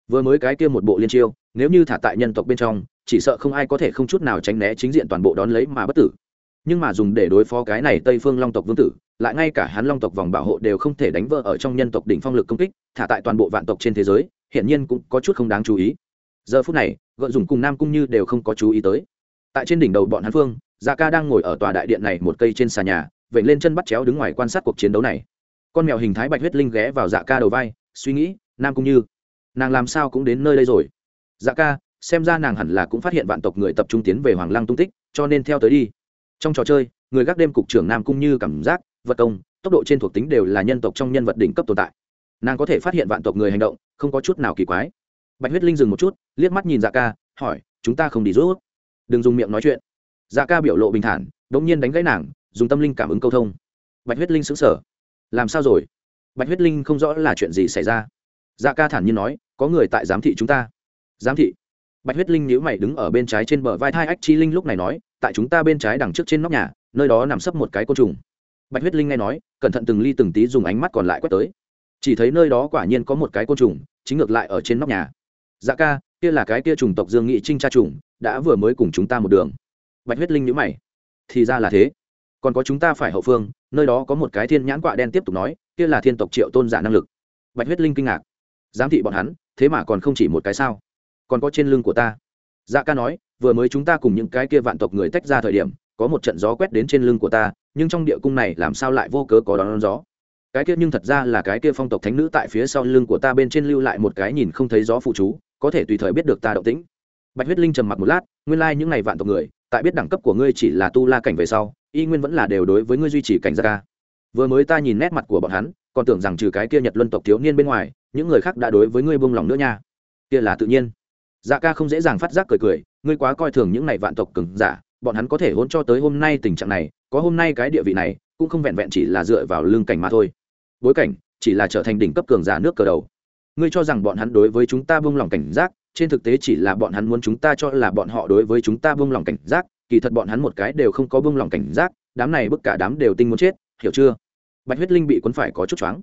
Vừa mới cái kia một bộ liên chiêu, nếu như thả tại nhân tộc bên trong, chỉ sợ không ai có thể không chút nào tránh né chính diện toàn bộ đón lấy mà bất tử nhưng mà dùng để đối phó cái này tây phương long tộc vương tử, lại ngay cả hắn long tộc vòng bảo hộ đều không thể đánh vỡ ở trong nhân tộc đỉnh phong lực công kích, thả tại toàn bộ vạn tộc trên thế giới, hiển nhiên cũng có chút không đáng chú ý. Giờ phút này, gợn dùng cùng nam cung như đều không có chú ý tới. Tại trên đỉnh đầu bọn hắn phương gia ca đang ngồi ở tòa đại điện này một cây trên xà nhà vậy lên chân bắt chéo đứng ngoài quan sát cuộc chiến đấu này. Con mèo hình thái bạch huyết linh ghé vào dạ ca đầu vai, suy nghĩ, nam cung như, nàng làm sao cũng đến nơi đây rồi? Dạ ca, xem ra nàng hẳn là cũng phát hiện vạn tộc người tập trung tiến về hoàng lăng tung tích, cho nên theo tới đi trong trò chơi, người gác đêm cục trưởng nam cung như cảm giác, vật công, tốc độ trên thuộc tính đều là nhân tộc trong nhân vật đỉnh cấp tồn tại. Nàng có thể phát hiện vạn tộc người hành động, không có chút nào kỳ quái. Bạch huyết linh dừng một chút, liếc mắt nhìn dạ ca, hỏi, chúng ta không đi rút đừng dùng miệng nói chuyện. Dạ ca biểu lộ bình thản đ ỗ n g nhiên đánh gãy nàng, dùng tâm linh cảm ứng câu thông. Bạch huyết linh xứng sở làm sao rồi? Bạch huyết linh không rõ là chuyện gì xảy ra. Dạ ca thản nhiên nói, có người tại giám thị chúng ta. Giám thị? Bạch huyết linh nhữ mày đứng ở bên trái trên bờ vai thai ách chi linh lúc này nói tại chúng ta bên trái đằng trước trên nóc nhà, nơi đó nằm sấp một cái côn trùng. Bạch huyết linh nghe nói, cẩn thận từng ly từng tí dùng ánh mắt còn lại quét tới. Chỉ thấy nơi đó quả nhiên có một cái côn trùng, chính ngược lại ở trên nóc nhà. Dạ ca, kia là cái kia trùng tộc dương nghị trinh cha trùng, đã vừa mới cùng chúng ta một đường. Bạch huyết linh nhữ mày. Thì ra là thế. Còn có chúng ta phải hậu phương, nơi đó có một cái thiên nhãn quạ đen tiếp tục nói, kia là thiên tộc triệu tôn giả năng lực. Bạch huyết linh kinh ngạc. Giám thị bọn hắn, thế mà còn không chỉ một cái sao? Còn có trên lưng của ta dạ ca nói, vừa mới chúng ta cùng những cái kia vạn tộc người tách ra thời điểm, có một trận gió quét đến trên lưng của ta, nhưng trong địa cung này làm sao lại vô cớ có đón gió? Cái kia nhưng thật ra là cái kia phong tộc thánh nữ tại phía sau lưng của ta bên trên lưu lại một cái nhìn không thấy gió phụ chú, có thể tùy thời biết được ta động tĩnh. Bạch huyết linh trầm mặc một lát, nguyên lai những ngày vạn tộc người, tại biết đẳng cấp của ngươi chỉ là tu la cảnh về sau, y nguyên vẫn là đều đối với ngươi duy trì cảnh gia ca. Vừa mới ta nhìn nét mặt của bọn hắn, còn tưởng rằng trừ cái kia nhật luân tộc thiếu niên bên ngoài, những người khác đã đối với ngươi buông lòng nữa nha. Kia là tự nhiên dạ ca không dễ dàng phát giác cười cười, ngươi quá coi thường những này vạn tộc cứng giả, bọn hắn có thể hôn cho tới hôm nay tình trạng này, có hôm nay cái địa vị này, cũng không vẹn vẹn chỉ là dựa vào lương cảnh mà thôi. Bối cảnh, chỉ là trở thành đỉnh cấp cường giả nước cờ đầu. Ngươi cho rằng bọn hắn đối với chúng ta buông lòng cảnh giác, trên thực tế chỉ là bọn hắn muốn chúng ta cho là bọn họ đối với chúng ta buông lòng cảnh giác, kỳ thật bọn hắn một cái đều không có buông lòng cảnh giác, đám này bức cả đám đều tinh muốn chết, hiểu chưa? Bạch huyết linh bị cuốn phải có chút choáng.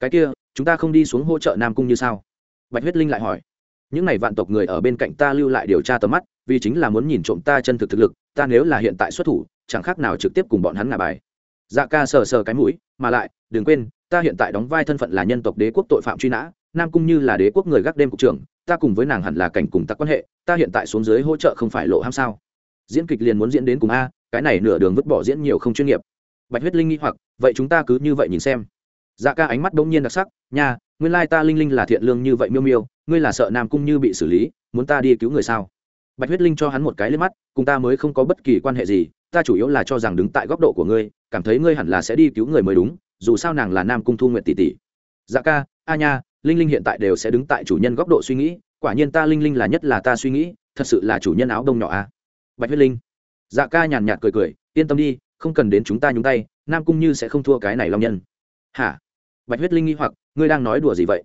Cái kia, chúng ta không đi xuống hỗ trợ nam cung như sao? Bạch huyết linh lại hỏi những này vạn tộc người ở bên cạnh ta lưu lại điều tra tầm mắt, vì chính là muốn nhìn trộm ta chân thực thực lực, ta nếu là hiện tại xuất thủ, chẳng khác nào trực tiếp cùng bọn hắn ngả bài. Dạ ca sờ sờ cái mũi, mà lại, đừng quên, ta hiện tại đóng vai thân phận là nhân tộc đế quốc tội phạm truy nã, nam cung như là đế quốc người gác đêm cục trưởng, ta cùng với nàng hẳn là cảnh cùng tắc quan hệ, ta hiện tại xuống dưới hỗ trợ không phải lộ ham sao. Diễn kịch liền muốn diễn đến cùng a, cái này nửa đường vứt bỏ diễn nhiều không chuyên nghiệp. Bạch huyết linh nghĩ hoặc, vậy chúng ta cứ như vậy nhìn xem dạ ca ánh mắt đông nhiên đặc sắc, nha, nguyên lai ta linh linh là thiện lương như vậy miêu miêu, ngươi là sợ nam cung như bị xử lý, muốn ta đi cứu người sao? Bạch huyết linh cho hắn một cái lên mắt, cùng ta mới không có bất kỳ quan hệ gì, ta chủ yếu là cho rằng đứng tại góc độ của ngươi, cảm thấy ngươi hẳn là sẽ đi cứu người mới đúng, dù sao nàng là nam cung thu nguyện tỷ tỷ. Dạ ca, a nha, linh linh hiện tại đều sẽ đứng tại chủ nhân góc độ suy nghĩ, quả nhiên ta linh linh là nhất là ta suy nghĩ, thật sự là chủ nhân áo đông nhỏ a. Bạch huyết linh dạ ca nhàn nhạt cười cười, yên tâm đi, không cần đến chúng ta nhúng tay, nam cung như sẽ không thua cái này long nhân. Hả? Bạch huyết linh nghi hoặc, ngươi đang nói đùa gì vậy?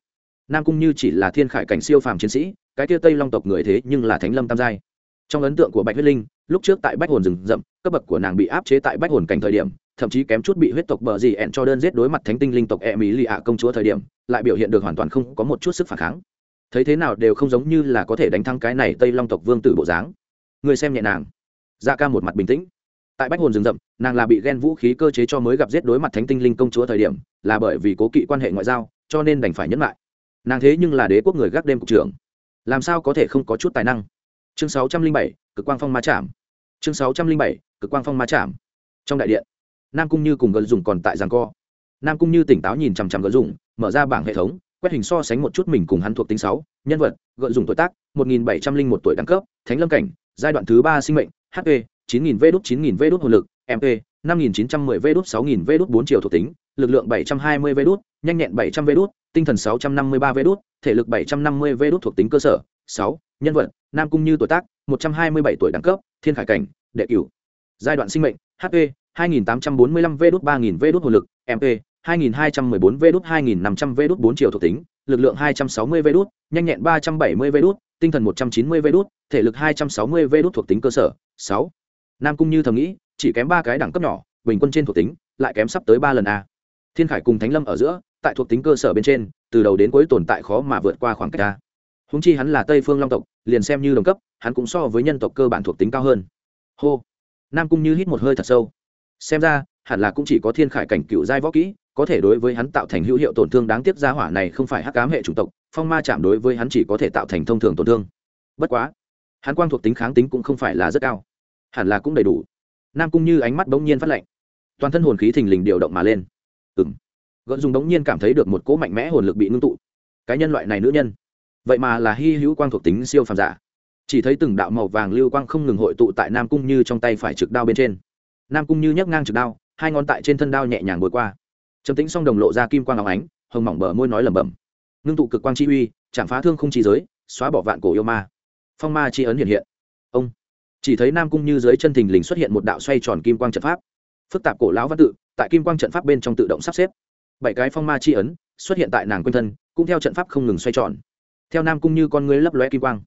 Nam cung như chỉ là thiên khải cảnh siêu phàm chiến sĩ, cái kia tây long tộc người thế nhưng là thánh lâm tam giai. Trong ấn tượng của bạch huyết linh, lúc trước tại bách hồn rừng rậm, cấp bậc của nàng bị áp chế tại bách hồn cảnh thời điểm, thậm chí kém chút bị huyết tộc bờ gì ẹn cho đơn giết đối mặt thánh tinh linh tộc e mỹ lì ạ công chúa thời điểm, lại biểu hiện được hoàn toàn không có một chút sức phản kháng. Thấy thế nào đều không giống như là có thể đánh thắng cái này tây long tộc vương tử bộ dáng. Người xem nhẹ nàng. Ra ca một mặt bình tĩnh tại bách hồn rừng rậm, nàng là bị ghen vũ khí cơ chế cho mới gặp giết đối mặt thánh tinh linh công chúa thời điểm, là bởi vì cố kỵ quan hệ ngoại giao, cho nên đành phải nhẫn lại. Nàng thế nhưng là đế quốc người gác đêm cục trưởng. Làm sao có thể không có chút tài năng? Chương sáu trăm linh bảy, cực quang phong ma chạm. Chương sáu trăm linh bảy, cực quang phong ma chạm. Trong đại điện, nam cung như cùng gợn dùng còn tại giằng co. Nam cung như tỉnh táo nhìn chằm chằm gợn dùng mở ra bảng hệ thống, quét hình so sánh một chút mình cùng hắn thuộc tính sáu, nhân vật gợn dùng tuổi tác, một nghìn bảy trăm linh một tuổi đẳng cấp, thánh lâm cảnh, giai đoạn thứ ba sinh mệnh hp chín nghìn v đút 9000 v đút hồn lực mp năm nghìn chín trăm mười v đút 6000 v đốt bốn triệu thuộc tính lực lượng bảy trăm hai mươi v đút, nhanh nhẹn bảy trăm v đút, tinh thần sáu trăm năm mươi ba v đút, thể lực bảy trăm năm mươi v đút thuộc tính cơ sở 6, nhân vật nam cung như tuổi tác một trăm hai mươi bảy tuổi đẳng cấp thiên khải cảnh đệ cửu giai đoạn sinh mệnh hp 2845 v đút 3000 v đút hồn lực, MP 2214 v đút 2500 v đút 4 triệu thuộc tính, lực lượng 260 v đút, nhanh nhẹn 370 v đút, tinh thần 190 v đút, thể lực 260 v đút thuộc tính cơ sở. 6. Nam cung như thầm nghĩ, chỉ kém ba cái đẳng cấp nhỏ, bình quân trên thuộc tính, lại kém sắp tới ba lần a. Thiên Khải cùng Thánh Lâm ở giữa, tại thuộc tính cơ sở bên trên, từ đầu đến cuối tồn tại khó mà vượt qua khoảng cách a. húng chi hắn là tây phương long tộc liền xem như đồng cấp hắn cũng so với nhân tộc cơ bản thuộc tính cao hơn. Hô. Nam cung như hít một hơi thật sâu. Xem ra hẳn là cũng chỉ có thiên khải cảnh cựu giai võ kỹ có thể đối với hắn tạo thành hữu hiệu tổn thương đáng tiếc gia hỏa này không phải hắc cám hệ chủng tộc phong ma chạm đối với hắn chỉ có thể tạo thành thông thường tổn thương. Bất quá hắn quang thuộc tính kháng tính cũng không phải là rất cao hẳn là cũng đầy đủ. Nam cung như ánh mắt bỗng nhiên phát lạnh. Toàn thân hồn khí thình lình điều động mà lên. Ừ m gợn dùng bỗng nhiên cảm thấy được một cỗ mạnh mẽ hồn lực bị ngưng tụ. Cái nhân loại này nữ nhân. Vậy mà là hy hữu quang thuộc tính siêu phàm giả. Chỉ thấy từng đạo màu vàng lưu quang không ngừng hội tụ tại nam cung như trong tay phải trực đao bên trên. Nam cung như nhấc ngang trực đao, hai ngón tại trên thân đao nhẹ nhàng bồi qua. Trầm tính song đồng lộ ra kim quang áo ánh, hồng mỏng bờ môi nói lẩm bẩm. Ngưng tụ cực quang chi uy, chạm phá thương không chi giới, xóa bỏ vạn cổ yêu ma. Phong ma chi ấn hiện hiện. Ông chỉ thấy nam cung như dưới chân thình lình xuất hiện một đạo xoay tròn kim quang trận pháp. Phức tạp cổ lão văn tự, tại kim quang trận pháp bên trong tự động sắp xếp. Bảy cái phong ma chi ấn xuất hiện tại nàng quanh thân, cũng theo trận pháp không ngừng xoay tròn. Theo nam cung như con ngươi lấp lóe kim quang.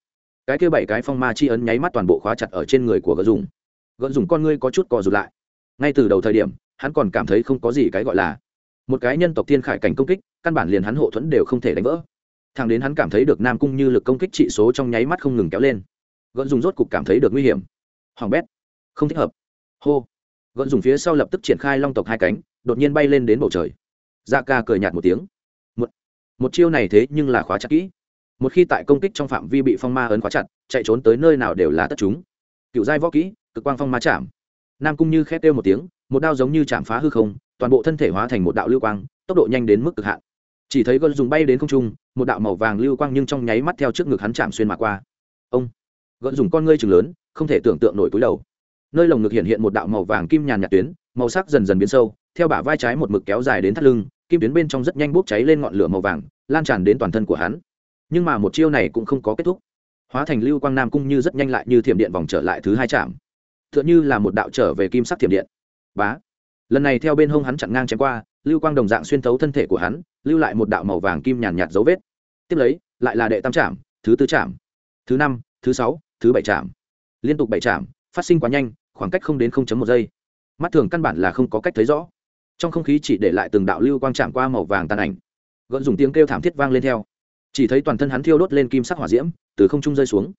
Cái kia bảy cái phong ma chi ấn nháy mắt toàn bộ khóa chặt ở trên người của gỡ dùng gỡ dùng con ngươi có chút cò rụt lại. Ngay từ đầu thời điểm, hắn còn cảm thấy không có gì cái gọi là một cái nhân tộc thiên khải cảnh công kích, căn bản liền hắn hộ thuẫn đều không thể đánh vỡ. Thằng đến hắn cảm thấy được nam cung như lực công kích trị số trong nháy mắt không ngừng kéo lên gợn dùng rốt cục cảm thấy được nguy hiểm. Hoàng bét. Không thích hợp. Hô. Gợn dùng phía sau lập tức triển khai long tộc hai cánh đột nhiên bay lên đến bầu trời. Da ca cười nhạt một tiếng. Một, một chiêu này thế nhưng là khóa chặt kỹ. Một khi tại công kích trong phạm vi bị phong ma ấn khóa chặt chạy trốn tới nơi nào đều là tất chúng. Cựu giai võ kỹ cực quang phong ma chạm. Nam cung như khét kêu một tiếng một đao giống như chạm phá hư không toàn bộ thân thể hóa thành một đạo lưu quang tốc độ nhanh đến mức cực hạn. Chỉ thấy gợn dùng bay đến không trung một đạo màu vàng lưu quang nhưng trong nháy mắt theo trước ngực hắn chạm xuyên mà qua. Ông gợn dùng con ngươi chừng lớn, không thể tưởng tượng nổi túi đầu. Nơi lồng ngực hiện hiện một đạo màu vàng kim nhàn nhạt tuyến, màu sắc dần dần biến sâu, theo bả vai trái một mực kéo dài đến thắt lưng, kim tuyến bên trong rất nhanh bốc cháy lên ngọn lửa màu vàng, lan tràn đến toàn thân của hắn. Nhưng mà một chiêu này cũng không có kết thúc. Hóa thành lưu quang nam cung như rất nhanh lại như thiểm điện vòng trở lại thứ hai chạm t h ư ợ n h ư là một đạo trở về kim sắc thiểm điện. Bá. Lần này theo bên hông hắn chặn ngang chém qua, lưu quang đồng dạng xuyên thấu thân thể của hắn, lưu lại một đạo màu vàng kim nhàn nhạt dấu vết. Tiếp lấy, lại là đệ tam trạm, thứ tư trạm. Thứ năm thứ sáu, thứ bảy trạm liên tục bảy trạm phát sinh quá nhanh, khoảng cách không đến không chấm một giây. Mắt thường căn bản là không có cách thấy rõ. Trong không khí chỉ để lại từng đạo lưu quang chạm qua màu vàng tàn ảnh. Gợn dùng tiếng kêu thảm thiết vang lên theo. Chỉ thấy toàn thân hắn thiêu đốt lên kim sắc hỏa diễm, từ không trung rơi xuống.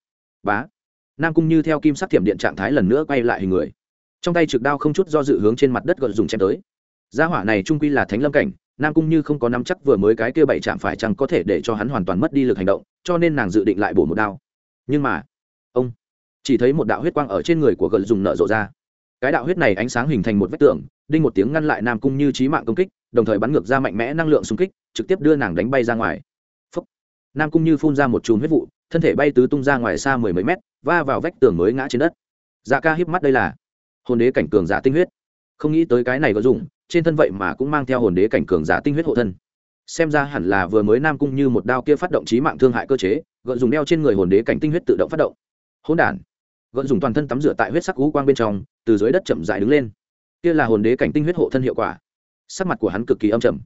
Bá! Nam cung như theo kim sắc thiểm điện trạng thái lần nữa quay lại hình người. Trong tay trực đao không chút do dự hướng trên mặt đất gợn dùng chém tới. Gia hỏa này trung quy là thánh lâm cảnh, nam cung như không có nắm chắc vừa mới cái kia bảy chạm phải chăng có thể để cho hắn hoàn toàn mất đi lực hành động, cho nên nàng dự định lại bổ một đao nhưng mà, ông chỉ thấy một đạo huyết quang ở trên người của gợn dùng nở rộ ra. Cái đạo huyết này ánh sáng hình thành một vết tường, đinh một tiếng ngăn lại nam cung như trí mạng công kích, đồng thời bắn ngược ra mạnh mẽ năng lượng xung kích, trực tiếp đưa nàng đánh bay ra ngoài. Nam cung như phun ra một chùm huyết vụ, thân thể bay tứ tung ra ngoài xa mười mấy mét, va vào vách tường mới ngã trên đất. Dạ ca híp mắt đây là hồn đế cảnh cường giả tinh huyết. Không nghĩ tới cái này có dùng, trên thân vậy mà cũng mang theo hồn đế cảnh cường giả tinh huyết hộ thân. Xem ra hẳn là vừa mới nam cung như một đao kia phát động trí mạng thương hại cơ chế gợn dùng đeo trên người hồn đế cảnh tinh huyết tự động phát động. Hỗn đản. Gợn dùng toàn thân tắm rửa tại huyết sắc cú quang bên trong, từ dưới đất chậm dại đứng lên. Kia là hồn đế cảnh tinh huyết hộ thân hiệu quả. Sắc mặt của hắn cực kỳ âm trầm.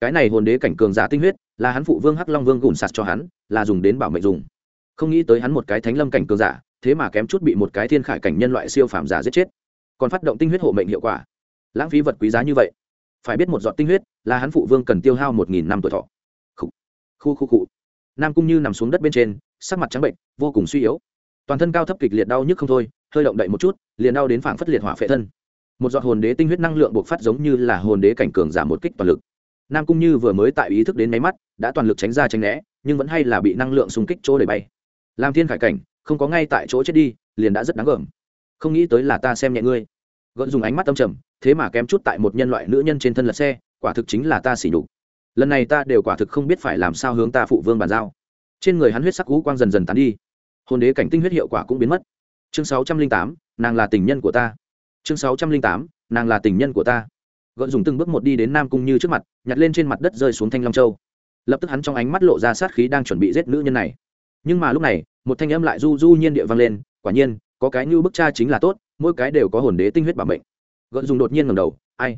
Cái này hồn đế cảnh cường giả tinh huyết, là hắn phụ vương hắc long vương gùn sạt cho hắn, là dùng đến bảo mệnh dùng. Không nghĩ tới hắn một cái thánh lâm cảnh cường giả, thế mà kém chút bị một cái thiên khải cảnh nhân loại siêu phàm giả giết chết. Còn phát động tinh huyết hộ mệnh hiệu quả. Lãng phí vật quý giá như vậy. Phải biết một giọt tinh huyết, là hắn phụ vương cần tiêu hao một nghìn năm tuổi thọ. Khu khu khu khu nam cung như nằm xuống đất bên trên, sắc mặt trắng bệnh, vô cùng suy yếu. Toàn thân cao thấp kịch liệt đau nhức không thôi, hơi động đậy một chút, liền đau đến phảng phất liệt hỏa phệ thân. Một giọt hồn đế tinh huyết năng lượng buộc phát giống như là hồn đế cảnh cường giảm một kích toàn lực. Nam cung như vừa mới tại ý thức đến máy mắt, đã toàn lực tránh ra tránh né, nhưng vẫn hay là bị năng lượng xung kích chỗ đẩy bay. Làm thiên khải cảnh, không có ngay tại chỗ chết đi, liền đã rất đáng gờm không nghĩ tới là ta xem nhẹ ngươi. Gợn dùng ánh mắt tâm trầm, thế mà kém chút tại một nhân loại nữ nhân trên thân lật xe, quả thực chính là ta xỉ nhục lần này ta đều quả thực không biết phải làm sao hướng ta phụ vương bàn giao. Trên người hắn huyết sắc cũ quang dần dần tán đi. Hồn đế cảnh tinh huyết hiệu quả cũng biến mất. Chương sáu trăm linh tám, nàng là tình nhân của ta. Chương sáu trăm linh tám, nàng là tình nhân của ta. Gợn dùng từng bước một đi đến nam cung như trước mặt, nhặt lên trên mặt đất rơi xuống thanh long châu. Lập tức hắn trong ánh mắt lộ ra sát khí đang chuẩn bị giết nữ nhân này. Nhưng mà lúc này, một thanh âm lại du du nhiên địa vang lên, quả nhiên, có cái như bức cha chính là tốt, mỗi cái đều có hồn đế tinh huyết bảo mệnh. Gợn dùng đột nhiên ngầm đầu, ai?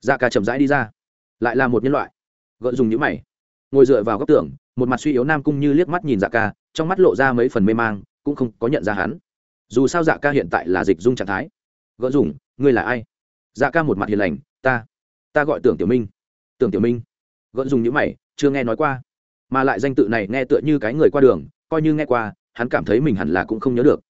Da ca chậm rãi đi ra. Lại là một nhân loại gợn dùng nhữ mày. Ngồi dựa vào góc tường, một mặt suy yếu nam cung như liếc mắt nhìn dạ ca, trong mắt lộ ra mấy phần mê mang, cũng không có nhận ra hắn. Dù sao dạ ca hiện tại là dịch dung trạng thái. Gợn dùng ngươi là ai? Dạ ca một mặt hiền lành, ta ta gọi tưởng tiểu minh. Tưởng tiểu minh. Gợn dùng nhữ mày, chưa nghe nói qua. Mà lại danh tự này nghe tựa như cái người qua đường, coi như nghe qua, hắn cảm thấy mình hẳn là cũng không nhớ được.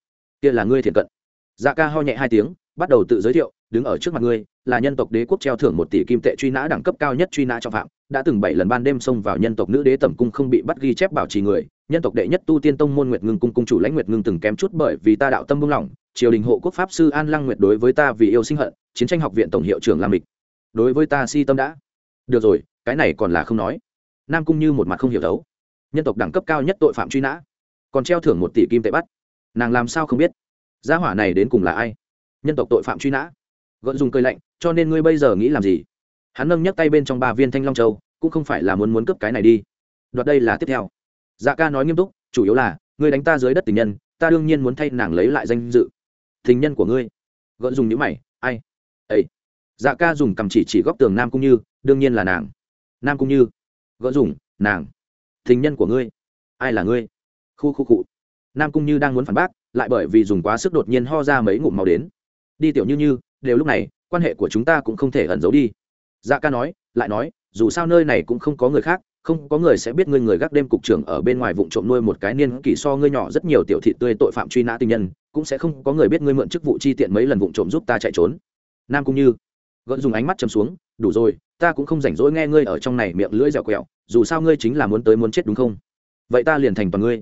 Kia là ngươi thiện cận. Dạ ca ho nhẹ hai tiếng, bắt đầu tự giới thiệu đứng ở trước mặt ngươi, là nhân tộc đế quốc treo thưởng một tỷ kim tệ truy nã đẳng cấp cao nhất truy nã cho phạm, đã từng bảy lần ban đêm xông vào nhân tộc nữ đế tẩm cung không bị bắt ghi chép bảo trì người, nhân tộc đệ nhất tu tiên tông môn nguyệt ngưng cung cung chủ lãnh nguyệt ngưng từng kém chút bởi vì ta đạo tâm buông lỏng, triều đình hộ quốc pháp sư an lăng nguyệt đối với ta vì yêu sinh hận, chiến tranh học viện tổng hiệu trưởng lam mịch. Đối với ta si tâm đã. Được rồi, cái này còn là không nói. Nam cung như một mặt không hiểu thấu. Nhân tộc đẳng cấp cao nhất tội phạm truy nã, còn treo thưởng một tỷ kim tệ bắt. Nàng làm sao không biết? Gia hỏa này đến cùng là ai? Nhân tộc tội phạm truy nã gợn dùng cười lạnh, cho nên ngươi bây giờ nghĩ làm gì? Hắn nâng nhấc tay bên trong ba viên thanh long châu, cũng không phải là muốn muốn cướp cái này đi. Đoạt đây là tiếp theo. Dạ ca nói nghiêm túc, chủ yếu là, ngươi đánh ta dưới đất tình nhân, ta đương nhiên muốn thay nàng lấy lại danh dự. Tình nhân của ngươi. Gợn dùng nhữ mày, ai? Ấy dạ ca dùng cầm chỉ chỉ góc tường nam cung như, đương nhiên là nàng. Nam cung như. Gợn dùng nàng. Tình nhân của ngươi. Ai là ngươi? Khu khu cụ nam cung như đang muốn phản bác, lại bởi vì dùng quá sức đột nhiên ho ra mấy ngụm màu đến. Đi tiểu như như đều lúc này, quan hệ của chúng ta cũng không thể ẩn giấu đi. Dạ ca nói, lại nói, dù sao nơi này cũng không có người khác, không có người sẽ biết ngươi người gác đêm cục trưởng ở bên ngoài vụ trộm nuôi một cái niên kỷ so ngươi nhỏ rất nhiều tiểu thị tươi tội phạm truy nã tình nhân, cũng sẽ không có người biết ngươi mượn chức vụ chi tiện mấy lần vụ trộm giúp ta chạy trốn. Nam cũng như, gợn dùng ánh mắt chầm xuống, đủ rồi, ta cũng không rảnh rỗi nghe ngươi ở trong này miệng lưỡi dẻo quẹo, dù sao ngươi chính là muốn tới muốn chết đúng không? Vậy ta liền thành toàn ngươi.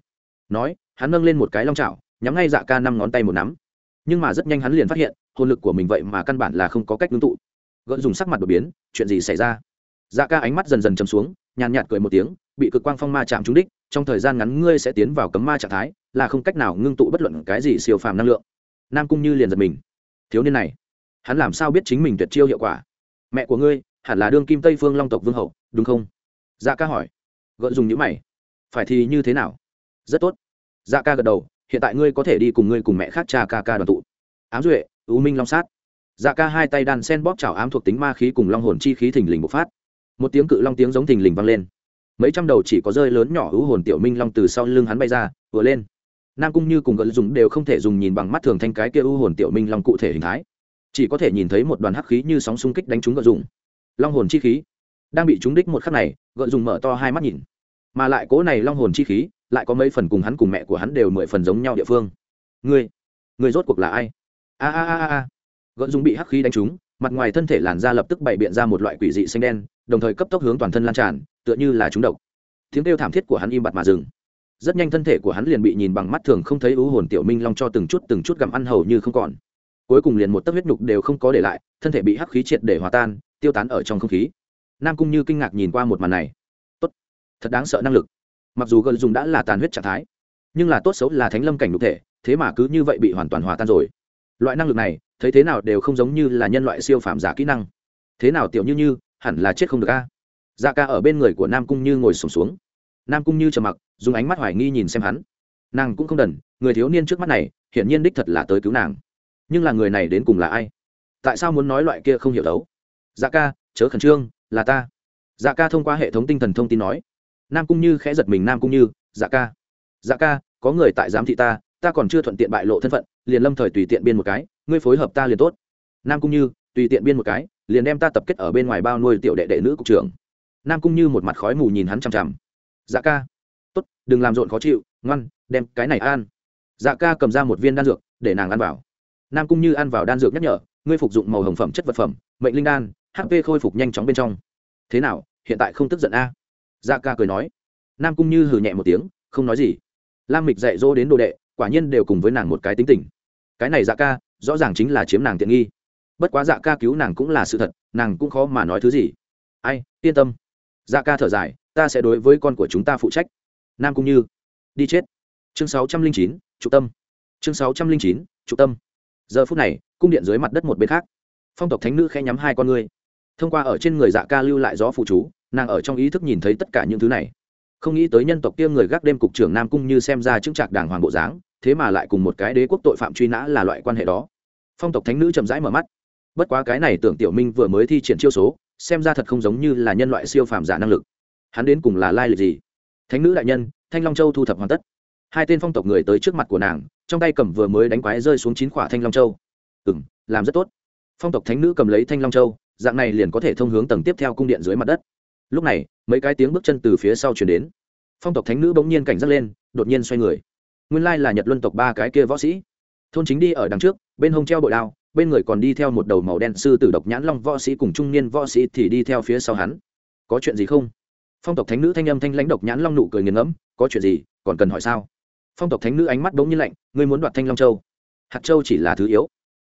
Nói, hắn nâng lên một cái long chảo, nhắm ngay dạ ca năm ngón tay một nắm nhưng mà rất nhanh hắn liền phát hiện, hồn lực của mình vậy mà căn bản là không có cách ngưng tụ. Gợn dùng sắc mặt đột biến, chuyện gì xảy ra? Dạ ca ánh mắt dần dần chầm xuống, nhàn nhạt cười một tiếng, bị cực quang phong ma chạm trúng đích, trong thời gian ngắn ngươi sẽ tiến vào cấm ma trạng thái, là không cách nào ngưng tụ bất luận cái gì siêu phàm năng lượng. Nam cung như liền giật mình. Thiếu niên này, hắn làm sao biết chính mình tuyệt chiêu hiệu quả? Mẹ của ngươi, hẳn là đương kim tây phương long tộc vương hậu, đúng không? Dạ ca hỏi. Gợn dùng nhữ mày. Phải thì như thế nào? Rất tốt. Dạ ca gật đầu hiện tại ngươi có thể đi cùng ngươi cùng mẹ khác cha ca ca đoàn tụ. Ám duệ ưu minh long sát. Dạ ca hai tay đàn sen bóp chảo ám thuộc tính ma khí cùng long hồn chi khí thình lình bộc phát. Một tiếng cự long tiếng giống thình lình vang lên. Mấy trăm đầu chỉ có rơi lớn nhỏ ưu hồn tiểu minh long từ sau lưng hắn bay ra, vừa lên. Nam cung như cùng gợn dùng đều không thể dùng nhìn bằng mắt thường thanh cái kia ưu hồn tiểu minh long cụ thể hình thái. Chỉ có thể nhìn thấy một đoàn hắc khí như sóng xung kích đánh trúng gợn dùng long hồn chi khí đang bị trúng đích một khắc này gợn dùng mở to hai mắt nhìn. Mà lại cố này long hồn chi khí lại có mấy phần cùng hắn cùng mẹ của hắn đều mười phần giống nhau địa phương. Ngươi ngươi rốt cuộc là ai? A a a a gợn dùng bị hắc khí đánh trúng, mặt ngoài thân thể làn da lập tức bày biện ra một loại quỷ dị xanh đen, đồng thời cấp tốc hướng toàn thân lan tràn, tựa như là trúng độc. Tiếng kêu thảm thiết của hắn im bặt mà dừng. Rất nhanh thân thể của hắn liền bị nhìn bằng mắt thường không thấy ưu hồn tiểu minh long cho từng chút từng chút gặm ăn hầu như không còn. Cuối cùng liền một tấc huyết nhục đều không có để lại, thân thể bị hắc khí triệt để hòa tan, tiêu tán ở trong không khí. Nam cung như kinh ngạc nhìn qua một màn này. Tốt, thật đáng sợ năng lực mặc dù gần dùng đã là tàn huyết trạng thái nhưng là tốt xấu là thánh lâm cảnh đục thể thế mà cứ như vậy bị hoàn toàn hòa tan rồi. Loại năng lực này thấy thế nào đều không giống như là nhân loại siêu phàm giả kỹ năng. Thế nào tiểu như như hẳn là chết không được a. Dạ ca ở bên người của nam cung như ngồi sùng xuống, xuống. Nam cung như trầm mặc dùng ánh mắt hoài nghi nhìn xem hắn. Nàng cũng không đần người thiếu niên trước mắt này hiển nhiên đích thật là tới cứu nàng. Nhưng là người này đến cùng là ai? Tại sao muốn nói loại kia không hiểu đấu? Dạ ca chớ khẩn trương là ta. Dạ ca thông qua hệ thống tinh thần thông tin nói nam cung như khẽ giật mình, nam cung như dạ ca. Dạ ca, có người tại giám thị ta ta còn chưa thuận tiện bại lộ thân phận, liền lâm thời tùy tiện biên một cái, ngươi phối hợp ta liền tốt. Nam cung như, tùy tiện biên một cái, liền đem ta tập kết ở bên ngoài bao nuôi tiểu đệ đệ nữ cục trưởng. Nam cung như một mặt khói mù nhìn hắn chằm chằm. Dạ ca. Tốt, đừng làm rộn khó chịu, ngoan, đem cái này ăn. Dạ ca cầm ra một viên đan dược, để nàng ăn vào. Nam cung như ăn vào đan dược nhắc nhở, ngươi phục dụng màu hồng phẩm chất vật phẩm, mệnh linh đan hp khôi phục nhanh chóng bên trong. Thế nào, hiện tại không tức giận a? Dạ ca cười nói. Nam cung như hừ nhẹ một tiếng, không nói gì. Lam mịch dạy dỗ đến đồ đệ, quả nhiên đều cùng với nàng một cái tính tình. Cái này dạ ca, rõ ràng chính là chiếm nàng tiện nghi. Bất quá dạ ca cứu nàng cũng là sự thật, nàng cũng khó mà nói thứ gì. Ai, yên tâm. Dạ ca thở dài, ta sẽ đối với con của chúng ta phụ trách. Nam cung như, đi chết. Chương sáu trăm linh chín, trụ tâm. Chương sáu trăm linh chín, trụ tâm. Giờ phút này, cung điện dưới mặt đất một bên khác. Phong tộc thánh nữ khẽ nhắm hai con ngươi. Thông qua ở trên người dạ ca lưu lại gió phụ chú nàng ở trong ý thức nhìn thấy tất cả những thứ này. Không nghĩ tới nhân tộc kia người gác đêm cục trưởng nam cung như xem ra chứng trạc đàng hoàng bộ dáng, thế mà lại cùng một cái đế quốc tội phạm truy nã là loại quan hệ đó. Phong tộc thánh nữ chậm rãi mở mắt. Bất quá cái này tưởng tiểu minh vừa mới thi triển chiêu số, xem ra thật không giống như là nhân loại siêu phàm giả năng lực. Hắn đến cùng là lai lịch gì? Thánh nữ đại nhân, thanh long châu thu thập hoàn tất. Hai tên phong tộc người tới trước mặt của nàng, trong tay cầm vừa mới đánh quái rơi xuống chín khỏa thanh long châu. Ừ m làm rất tốt. Phong tộc thánh nữ cầm lấy thanh long châu, dạng này liền có thể thông hướng tầng tiếp theo cung điện dưới mặt đất lúc này, mấy cái tiếng bước chân từ phía sau chuyển đến. Phong tộc thánh nữ bỗng nhiên cảnh giác lên, đột nhiên xoay người. Nguyên lai là nhật luân tộc ba cái kia võ sĩ. Thôn chính đi ở đằng trước, bên hông treo bội đao, bên người còn đi theo một đầu màu đen sư tử độc nhãn long võ sĩ cùng trung niên võ sĩ thì đi theo phía sau hắn. Có chuyện gì không? Phong tộc thánh nữ thanh âm thanh lãnh độc nhãn long nụ cười nghiền ngẫm, có chuyện gì, còn cần hỏi sao? Phong tộc thánh nữ ánh mắt bỗng nhiên lạnh, ngươi muốn đoạt thanh long châu. Hạt châu chỉ là thứ yếu.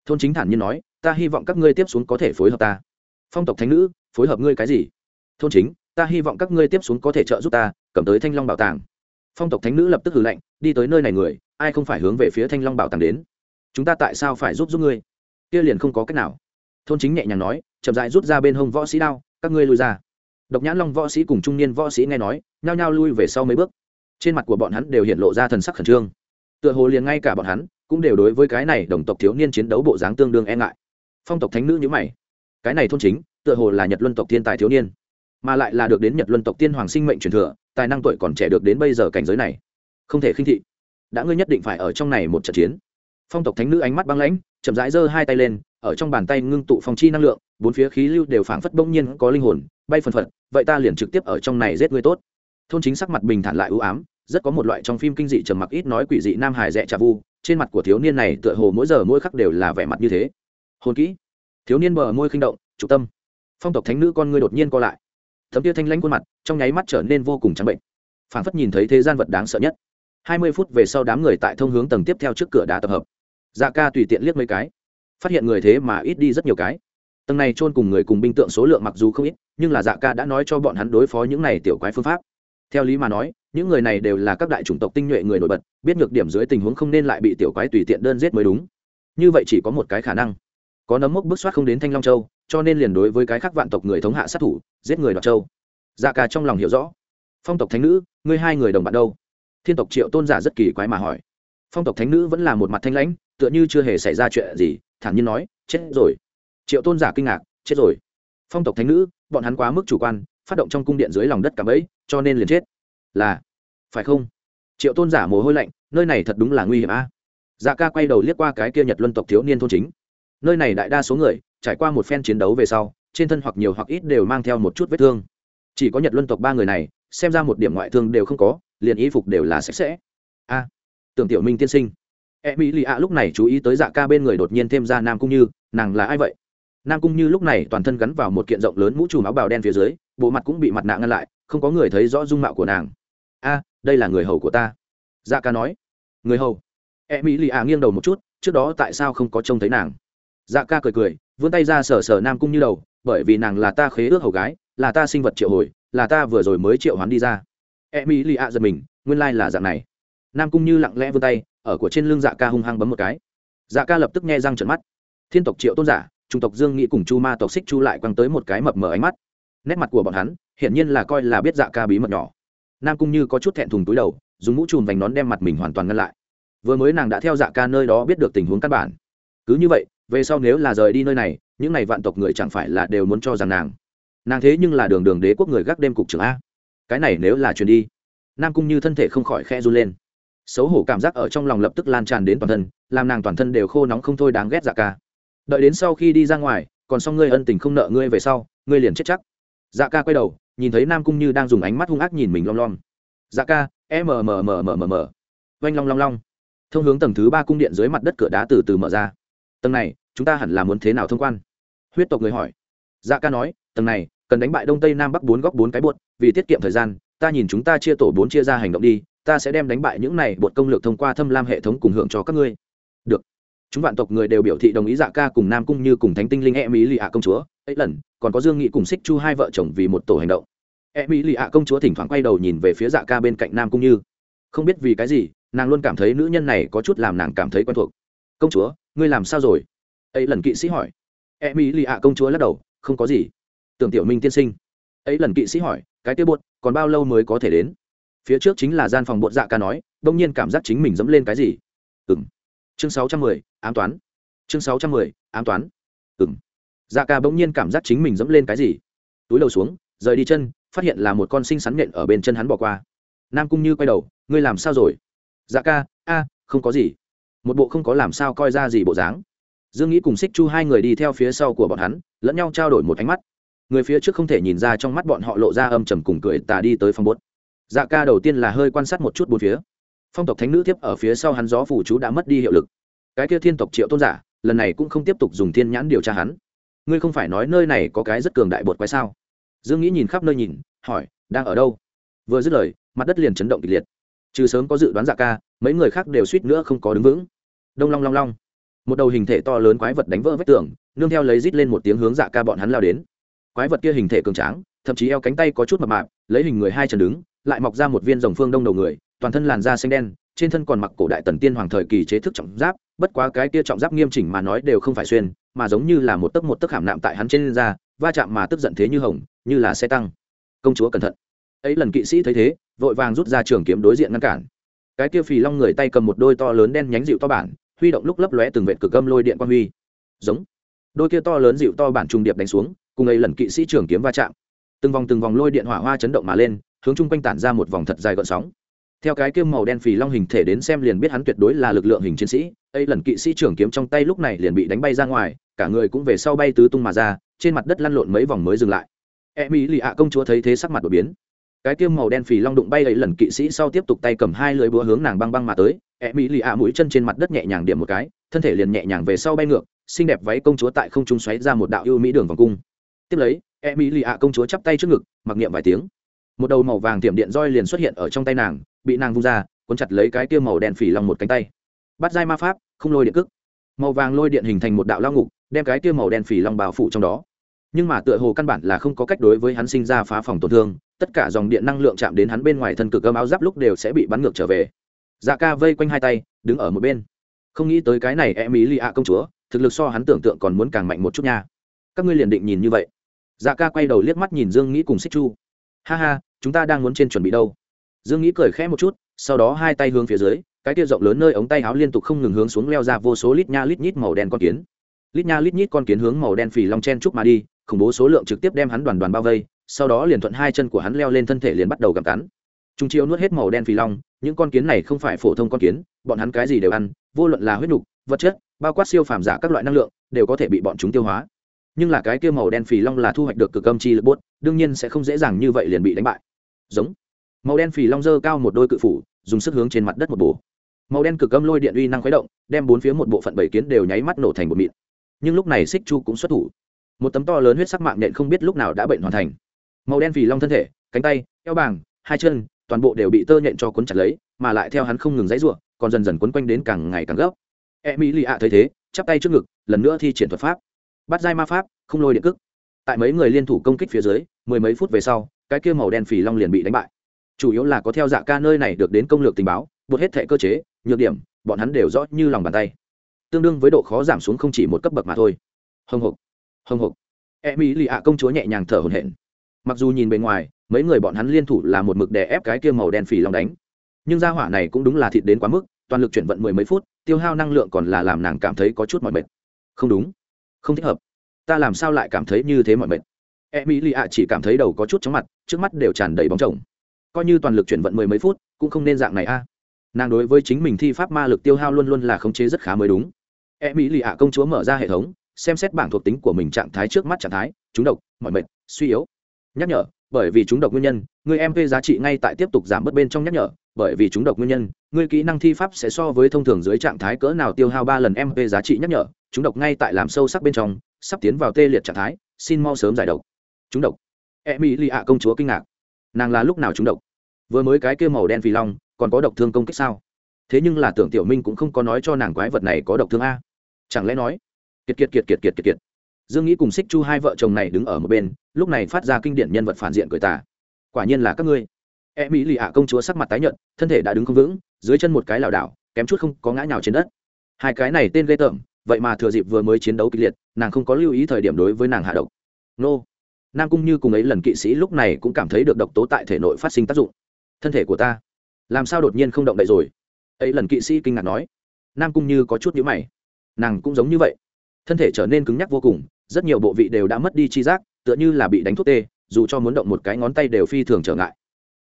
Thôn chính thản nhiên nói, ta hy vọng các ngươi tiếp xuống có thể phối hợp ta. Phong tộc thánh nữ, phối hợp ngươi cái gì? Thôn chính, ta hy vọng các ngươi tiếp xuống có thể trợ giúp ta, cầm tới thanh long bảo tàng. Phong tộc thánh nữ lập tức hử lạnh, đi tới nơi này người, ai không phải hướng về phía thanh long bảo tàng đến? Chúng ta tại sao phải giúp giúp ngươi? Kia liền không có cách nào. Thôn chính nhẹ nhàng nói, chậm dại rút ra bên hông võ sĩ đao, các ngươi lui ra. Độc nhãn long võ sĩ cùng trung niên võ sĩ nghe nói, nhao nhao lui về sau mấy bước. Trên mặt của bọn hắn đều hiện lộ ra thần sắc khẩn trương. Tựa hồ liền ngay cả bọn hắn cũng đều đối với cái này đồng tộc thiếu niên chiến đấu bộ dáng tương đương e ngại. Phong tộc thánh nữ nhữ mày. Cái này thôn chính, tựa hồ là nhật luân tộc thiên tài thiếu niên mà lại là được đến nhật luân tộc tiên hoàng sinh mệnh truyền thừa, tài năng tuổi còn trẻ được đến bây giờ cảnh giới này. Không thể khinh thị. Đã ngươi nhất định phải ở trong này một trận chiến. Phong tộc thánh nữ ánh mắt băng lãnh, chậm rãi giơ hai tay lên, ở trong bàn tay ngưng tụ phong chi năng lượng, bốn phía khí lưu đều phảng phất bỗng nhiên có linh hồn, bay phần phật, vậy ta liền trực tiếp ở trong này giết ngươi tốt. Thôn chính sắc mặt bình thản lại ưu ám, rất có một loại trong phim kinh dị trầm mặc ít nói quỷ dị nam hải rẽ trà vu, trên mặt của thiếu niên này tựa hồ mỗi giờ mỗi khắc đều là vẻ mặt như thế. Hồn kỹ. Thiếu niên bờ môi khinh động, trục tâm, phong tộc thánh nữ con ngươi đột nhiên co lại thấm tia thanh lãnh khuôn mặt, trong nháy mắt trở nên vô cùng trắng bệnh. Phảng phất nhìn thấy thế gian vật đáng sợ nhất. Hai mươi phút về sau đám người tại thông hướng tầng tiếp theo trước cửa đá tập hợp. Dạ ca tùy tiện liếc mấy cái. Phát hiện người thế mà ít đi rất nhiều cái. Tầng này chôn cùng người cùng binh tượng số lượng mặc dù không ít, nhưng là dạ ca đã nói cho bọn hắn đối phó những này tiểu quái phương pháp. Theo lý mà nói, những người này đều là các đại chủng tộc tinh nhuệ người nổi bật, biết nhược điểm dưới tình huống không nên lại bị tiểu quái tùy tiện đơn giết mới đúng. Như vậy chỉ có một cái khả năng có nấm mốc bước soát không đến thanh long châu, cho nên liền đối với cái khác vạn tộc người thống hạ sát thủ, giết người đoạt châu. Dạ ca trong lòng hiểu rõ. Phong tộc thánh nữ, ngươi hai người đồng bạn đâu? Thiên tộc triệu tôn giả rất kỳ quái mà hỏi. Phong tộc thánh nữ vẫn là một mặt thanh lãnh, tựa như chưa hề xảy ra chuyện gì, thản nhiên nói, chết rồi. Triệu tôn giả kinh ngạc, chết rồi. Phong tộc thánh nữ, bọn hắn quá mức chủ quan, phát động trong cung điện dưới lòng đất cảm ấy cho nên liền chết. Là, phải không? Triệu tôn giả mồ hôi lạnh, nơi này thật đúng là nguy hiểm a. Dạ ca quay đầu liếc qua cái kia nhật luân tộc thiếu niên thôn chính nơi này đại đa số người, trải qua một phen chiến đấu về sau, trên thân hoặc nhiều hoặc ít đều mang theo một chút vết thương. Chỉ có nhật luân tộc ba người này, xem ra một điểm ngoại thương đều không có, liền y phục đều là sạch sẽ. A, tưởng tiểu minh tiên sinh. E mỹ lì ạ lúc này chú ý tới dạ ca bên người đột nhiên thêm ra nam cung như, nàng là ai vậy? Nam cung như lúc này toàn thân gắn vào một kiện rộng lớn mũ trùm áo bào đen phía dưới, bộ mặt cũng bị mặt nạ ngăn lại, không có người thấy rõ dung mạo của nàng. A, đây là người hầu của ta. Dạ ca nói. Người hầu. E mỹ lì ạ nghiêng đầu một chút, trước đó tại sao không có trông thấy nàng? Dạ ca cười cười, vươn tay ra sờ sờ nam cung như đầu, bởi vì nàng là ta khế ước hầu gái, là ta sinh vật triệu hồi, là ta vừa rồi mới triệu hoán đi ra. E mỹ lì ạ giật mình, nguyên lai là dạng này. Nam cung như lặng lẽ vươn tay, ở của trên lưng dạ ca hung hăng bấm một cái. Dạ ca lập tức nghe răng trận mắt. Thiên tộc triệu tôn giả, trung tộc dương nghĩ cùng chu ma tộc xích chu lại quăng tới một cái mập mờ ánh mắt. Nét mặt của bọn hắn, hiển nhiên là coi là biết dạ ca bí mật nhỏ. Nam cung như có chút thẹn thùng túi đầu, dùng mũ chùm vành nón đem mặt mình hoàn toàn ngăn lại. Vừa mới nàng đã theo dạ ca nơi đó biết được tình huống căn bản. Cứ như vậy về sau nếu là rời đi nơi này, những n à y vạn tộc người chẳng phải là đều muốn cho rằng nàng. Nàng thế nhưng là đường đường đế quốc người gác đêm cục trưởng a. Cái này nếu là chuyền đi, nam cung như thân thể không khỏi khe run lên. Xấu hổ cảm giác ở trong lòng lập tức lan tràn đến toàn thân, làm nàng toàn thân đều khô nóng không thôi đáng ghét dạ ca. Đợi đến sau khi đi ra ngoài, còn xong ngươi ân tình không nợ ngươi về sau, ngươi liền chết chắc. Dạ ca quay đầu, nhìn thấy nam cung như đang dùng ánh mắt hung ác nhìn mình lom lom. Dạ ca e m m m m m m. Oanh long long long. Thông hướng tầng thứ ba cung điện dưới mặt đất cửa đá từ từ mở ra tầng này, chúng ta hẳn là muốn thế nào thông quan? Huyết tộc người hỏi. Dạ ca nói, tầng này, cần đánh bại đông tây nam bắc bốn góc bốn cái bột, vì tiết kiệm thời gian, ta nhìn chúng ta chia tổ bốn chia ra hành động đi, ta sẽ đem đánh bại những này bột công lược thông qua thâm lam hệ thống cùng hưởng cho các ngươi. Được. Chúng vạn tộc người đều biểu thị đồng ý dạ ca cùng nam cung như cùng thánh tinh linh e mỹ lì ạ công chúa. Ấy lần, còn có dương nghị cùng xích chu hai vợ chồng vì một tổ hành động. E mỹ lì ạ công chúa thỉnh thoảng quay đầu nhìn về phía dạ ca bên cạnh nam cung như. Không biết vì cái gì, nàng luôn cảm thấy nữ nhân này có chút làm nàng cảm thấy quen thuộc công chúa, ngươi làm sao rồi? Ấy lần kỵ sĩ hỏi. E mỹ lì ạ công chúa lắc đầu, không có gì. Tưởng tiểu minh tiên sinh. Ấy lần kỵ sĩ hỏi, cái tiêu bột còn bao lâu mới có thể đến? Phía trước chính là gian phòng bột dạ ca nói, đông nhiên cảm giác chính mình dẫm lên cái gì. Ừ m chương sáu trăm mười, ám toán. Chương sáu trăm mười, ám toán. Ừ m dạ ca bỗng nhiên cảm giác chính mình dẫm lên cái gì. Túi đầu xuống, rời đi chân, phát hiện là một con sinh sắn nện ở bên chân hắn bỏ qua. Nam cung như quay đầu, ngươi làm sao rồi? Dạ ca, a, không có gì một bộ không có làm sao coi ra gì bộ dáng. Dương nghĩ cùng xích chu hai người đi theo phía sau của bọn hắn, lẫn nhau trao đổi một ánh mắt. Người phía trước không thể nhìn ra trong mắt bọn họ lộ ra âm trầm cùng cười tà đi tới phòng bốt. Dạ ca đầu tiên là hơi quan sát một chút bốn phía. Phong tộc thánh nữ tiếp ở phía sau hắn gió phủ chú đã mất đi hiệu lực. Cái kia thiên tộc triệu tôn giả, lần này cũng không tiếp tục dùng thiên nhãn điều tra hắn. Ngươi không phải nói nơi này có cái rất cường đại bột quái sao? Dương nghĩ nhìn khắp nơi nhìn, hỏi, đang ở đâu? Vừa dứt lời, mặt đất liền chấn động kịch liệt. Trừ sớm có dự đoán dạ ca, mấy người khác đều suýt nữa không có đứng vững đông long long long. Một đầu hình thể to lớn quái vật đánh vỡ vách tường, nương theo lấy rít lên một tiếng hướng dạ ca bọn hắn lao đến. Quái vật kia hình thể cường tráng, thậm chí eo cánh tay có chút mập mạp, lấy hình người hai chân đứng, lại mọc ra một viên rồng phương đông đầu người, toàn thân làn da xanh đen, trên thân còn mặc cổ đại tần tiên hoàng thời kỳ chế thức trọng giáp, bất quá cái kia trọng giáp nghiêm chỉnh mà nói đều không phải xuyên, mà giống như là một tấc một tấc hàm nạm tại hắn trên da, va chạm mà tức giận thế như hồng, như là xe tăng. Công chúa cẩn thận. Ấy lần kỵ sĩ thấy thế, vội vàng rút ra trường kiếm đối diện ngăn cản. Cái kia phì long người tay cầm một đôi to lớn đen nhánh dịu to bản huy động lúc lấp lóe từng vệt cực âm lôi điện quang huy. Giống. Đôi kia to lớn dịu to bản trung điệp đánh xuống, cùng ấy lần kỵ sĩ trường kiếm va chạm. Từng vòng từng vòng lôi điện hỏa hoa chấn động mà lên, hướng chung quanh tản ra một vòng thật dài gợn sóng. Theo cái kiếm màu đen phì long hình thể đến xem liền biết hắn tuyệt đối là lực lượng hình chiến sĩ, ấy lần kỵ sĩ trưởng kiếm trong tay lúc này liền bị đánh bay ra ngoài, cả người cũng về sau bay tứ tung mà ra, trên mặt đất lăn lộn mấy vòng mới dừng lại. E mỹ lì ạ công chúa thấy thế sắc mặt đột biến. Cái kiếm màu đen phì long đụng bay ấy lần kỵ sĩ sau tiếp tục tay cầm hai lưỡi búa hướng nàng băng băng mà tới e mỹ lì ạ mũi chân trên mặt đất nhẹ nhàng điểm một cái, thân thể liền nhẹ nhàng về sau bay ngược, xinh đẹp váy công chúa tại không trung xoáy ra một đạo ưu mỹ đường vòng cung. Tiếp lấy e mỹ lì ạ công chúa chắp tay trước ngực, mặc niệm vài tiếng. Một đầu màu vàng tiệm điện roi liền xuất hiện ở trong tay nàng, bị nàng vung ra, cuốn chặt lấy cái kia màu đen phỉ lòng một cánh tay. Bắt dai ma pháp, không lôi điện cức màu vàng lôi điện hình thành một đạo lao ngục, đem cái kia màu đen phỉ long bao phủ trong đó. Nhưng mà tựa hồ căn bản là không có cách đối với hắn sinh ra phá phòng tổn thương, tất cả dòng điện năng lượng chạm đến hắn bên ngoài thân cực âm áo giáp lúc đều sẽ bị bắn ngược trở về dạ ca vây quanh hai tay, đứng ở một bên. Không nghĩ tới cái này em ý lì ạ công chúa, thực lực so hắn tưởng tượng còn muốn càng mạnh một chút nha. Các ngươi liền định nhìn như vậy. Dạ ca quay đầu liếc mắt nhìn dương nghĩ cùng xích chu. Ha ha, chúng ta đang muốn trên chuẩn bị đâu. Dương nghĩ cười khẽ một chút, sau đó hai tay hướng phía dưới, cái tia rộng lớn nơi ống tay áo liên tục không ngừng hướng xuống leo ra vô số lít nha lít nhít màu đen con kiến. Lít nha lít nhít con kiến hướng màu đen phì long chen chúc mà đi, khủng bố số lượng trực tiếp đem hắn đoàn đoàn bao vây, sau đó liền thuận hai chân của hắn leo lên thân thể liền bắt đầu gặm cắn chúng chiêu nuốt hết màu đen phì long, những con kiến này không phải phổ thông con kiến, bọn hắn cái gì đều ăn, vô luận là huyết nục, vật chất, bao quát siêu phàm giả các loại năng lượng, đều có thể bị bọn chúng tiêu hóa. Nhưng là cái kia màu đen phì long là thu hoạch được cực âm chi lực bốt đương nhiên sẽ không dễ dàng như vậy liền bị đánh bại. Giống. Màu đen phì long dơ cao một đôi cự phủ, dùng sức hướng trên mặt đất một bổ. Màu đen cực âm lôi điện uy năng khuấy động, đem bốn phía một bộ phận bảy kiến đều nháy mắt nổ thành một mịn. Nhưng lúc này xích chu cũng xuất thủ. Một tấm to lớn huyết sắc mạng nhện không biết lúc nào đã bệnh hoàn thành. Màu đen phì long thân thể, cánh tay, eo bàng, hai chân toàn bộ đều bị tơ nhện cho cuốn chặt lấy, mà lại theo hắn không ngừng dãy ruộng còn dần dần quấn quanh đến càng ngày càng gấp. E mỹ lì ạ thấy thế, chắp tay trước ngực, lần nữa thi triển thuật pháp. Bắt giai ma pháp, không lôi điện cức tại mấy người liên thủ công kích phía dưới, mười mấy phút về sau, cái kia màu đen phì long liền bị đánh bại. Chủ yếu là có theo dạ ca nơi này được đến công lược tình báo, buộc hết thệ cơ chế, nhược điểm, bọn hắn đều rõ như lòng bàn tay. Tương đương với độ khó giảm xuống không chỉ một cấp bậc mà thôi. Hồng hộc hồng hộc e mỹ lì ạ công chúa nhẹ nhàng thở hổn hển mặc dù nhìn bề ngoài, mấy người bọn hắn liên thủ là một mực đè ép cái kia màu đen phì long đánh. Nhưng ra hỏa này cũng đúng là thịt đến quá mức, toàn lực chuyển vận mười mấy phút, tiêu hao năng lượng còn là làm nàng cảm thấy có chút mỏi mệt. Không đúng. Không thích hợp. Ta làm sao lại cảm thấy như thế mọi mệt? E mỹ lì ạ chỉ cảm thấy đầu có chút chóng mặt, trước mắt đều tràn đầy bóng chồng. Coi như toàn lực chuyển vận mười mấy phút, cũng không nên dạng này a. À. Nàng đối với chính mình thi pháp ma lực tiêu hao luôn luôn là khống chế rất khá mới đúng. E mỹ lì ạ công chúa mở ra hệ thống, xem xét bảng thuộc tính của mình trạng thái trước mắt trạng thái trúng độc mọi mệt, suy yếu nhắc nhở, bởi vì chúng độc nguyên nhân, người mp giá trị ngay tại tiếp tục giảm bớt bên trong nhắc nhở. Bởi vì chúng độc nguyên nhân, người kỹ năng thi pháp sẽ so với thông thường dưới trạng thái cỡ nào tiêu hao ba lần mp giá trị nhắc nhở. Chúng độc ngay tại làm sâu sắc bên trong, sắp tiến vào tê liệt trạng thái, xin mau sớm giải độc. Chúng độc. E mỹ lì ạ công chúa kinh ngạc. Nàng là lúc nào chúng độc? Vừa mới cái kia màu đen phi long, còn có độc thương công kích sao? Thế nhưng là tưởng tiểu minh cũng không có nói cho nàng quái vật này có độc thương a. Chẳng lẽ nói? Kiệt kiệt kiệt kiệt kiệt kiệt kiệt dương nghĩ cùng xích chu hai vợ chồng này đứng ở một bên, lúc này phát ra kinh điển nhân vật phản diện cười tả quả nhiên là các ngươi. E mỹ lì ạ công chúa sắc mặt tái nhợt, thân thể đã đứng không vững, dưới chân một cái lảo đảo, kém chút không có ngã nhào trên đất. Hai cái này tên ghê tởm, vậy mà thừa dịp vừa mới chiến đấu kịch liệt, nàng không có lưu ý thời điểm đối với nàng hạ độc. Nô. Nam cung như cùng ấy lần kỵ sĩ lúc này cũng cảm thấy được độc tố tại thể nội phát sinh tác dụng. Thân thể của ta, làm sao đột nhiên không động đậy rồi? Ấy lần kỵ sĩ kinh ngạc nói. Nam cung như có chút nhữ mày. Nàng cũng giống như vậy. Thân thể trở nên cứng nhắc vô cùng rất nhiều bộ vị đều đã mất đi chi giác, tựa như là bị đánh thuốc tê, dù cho muốn động một cái ngón tay đều phi thường trở ngại.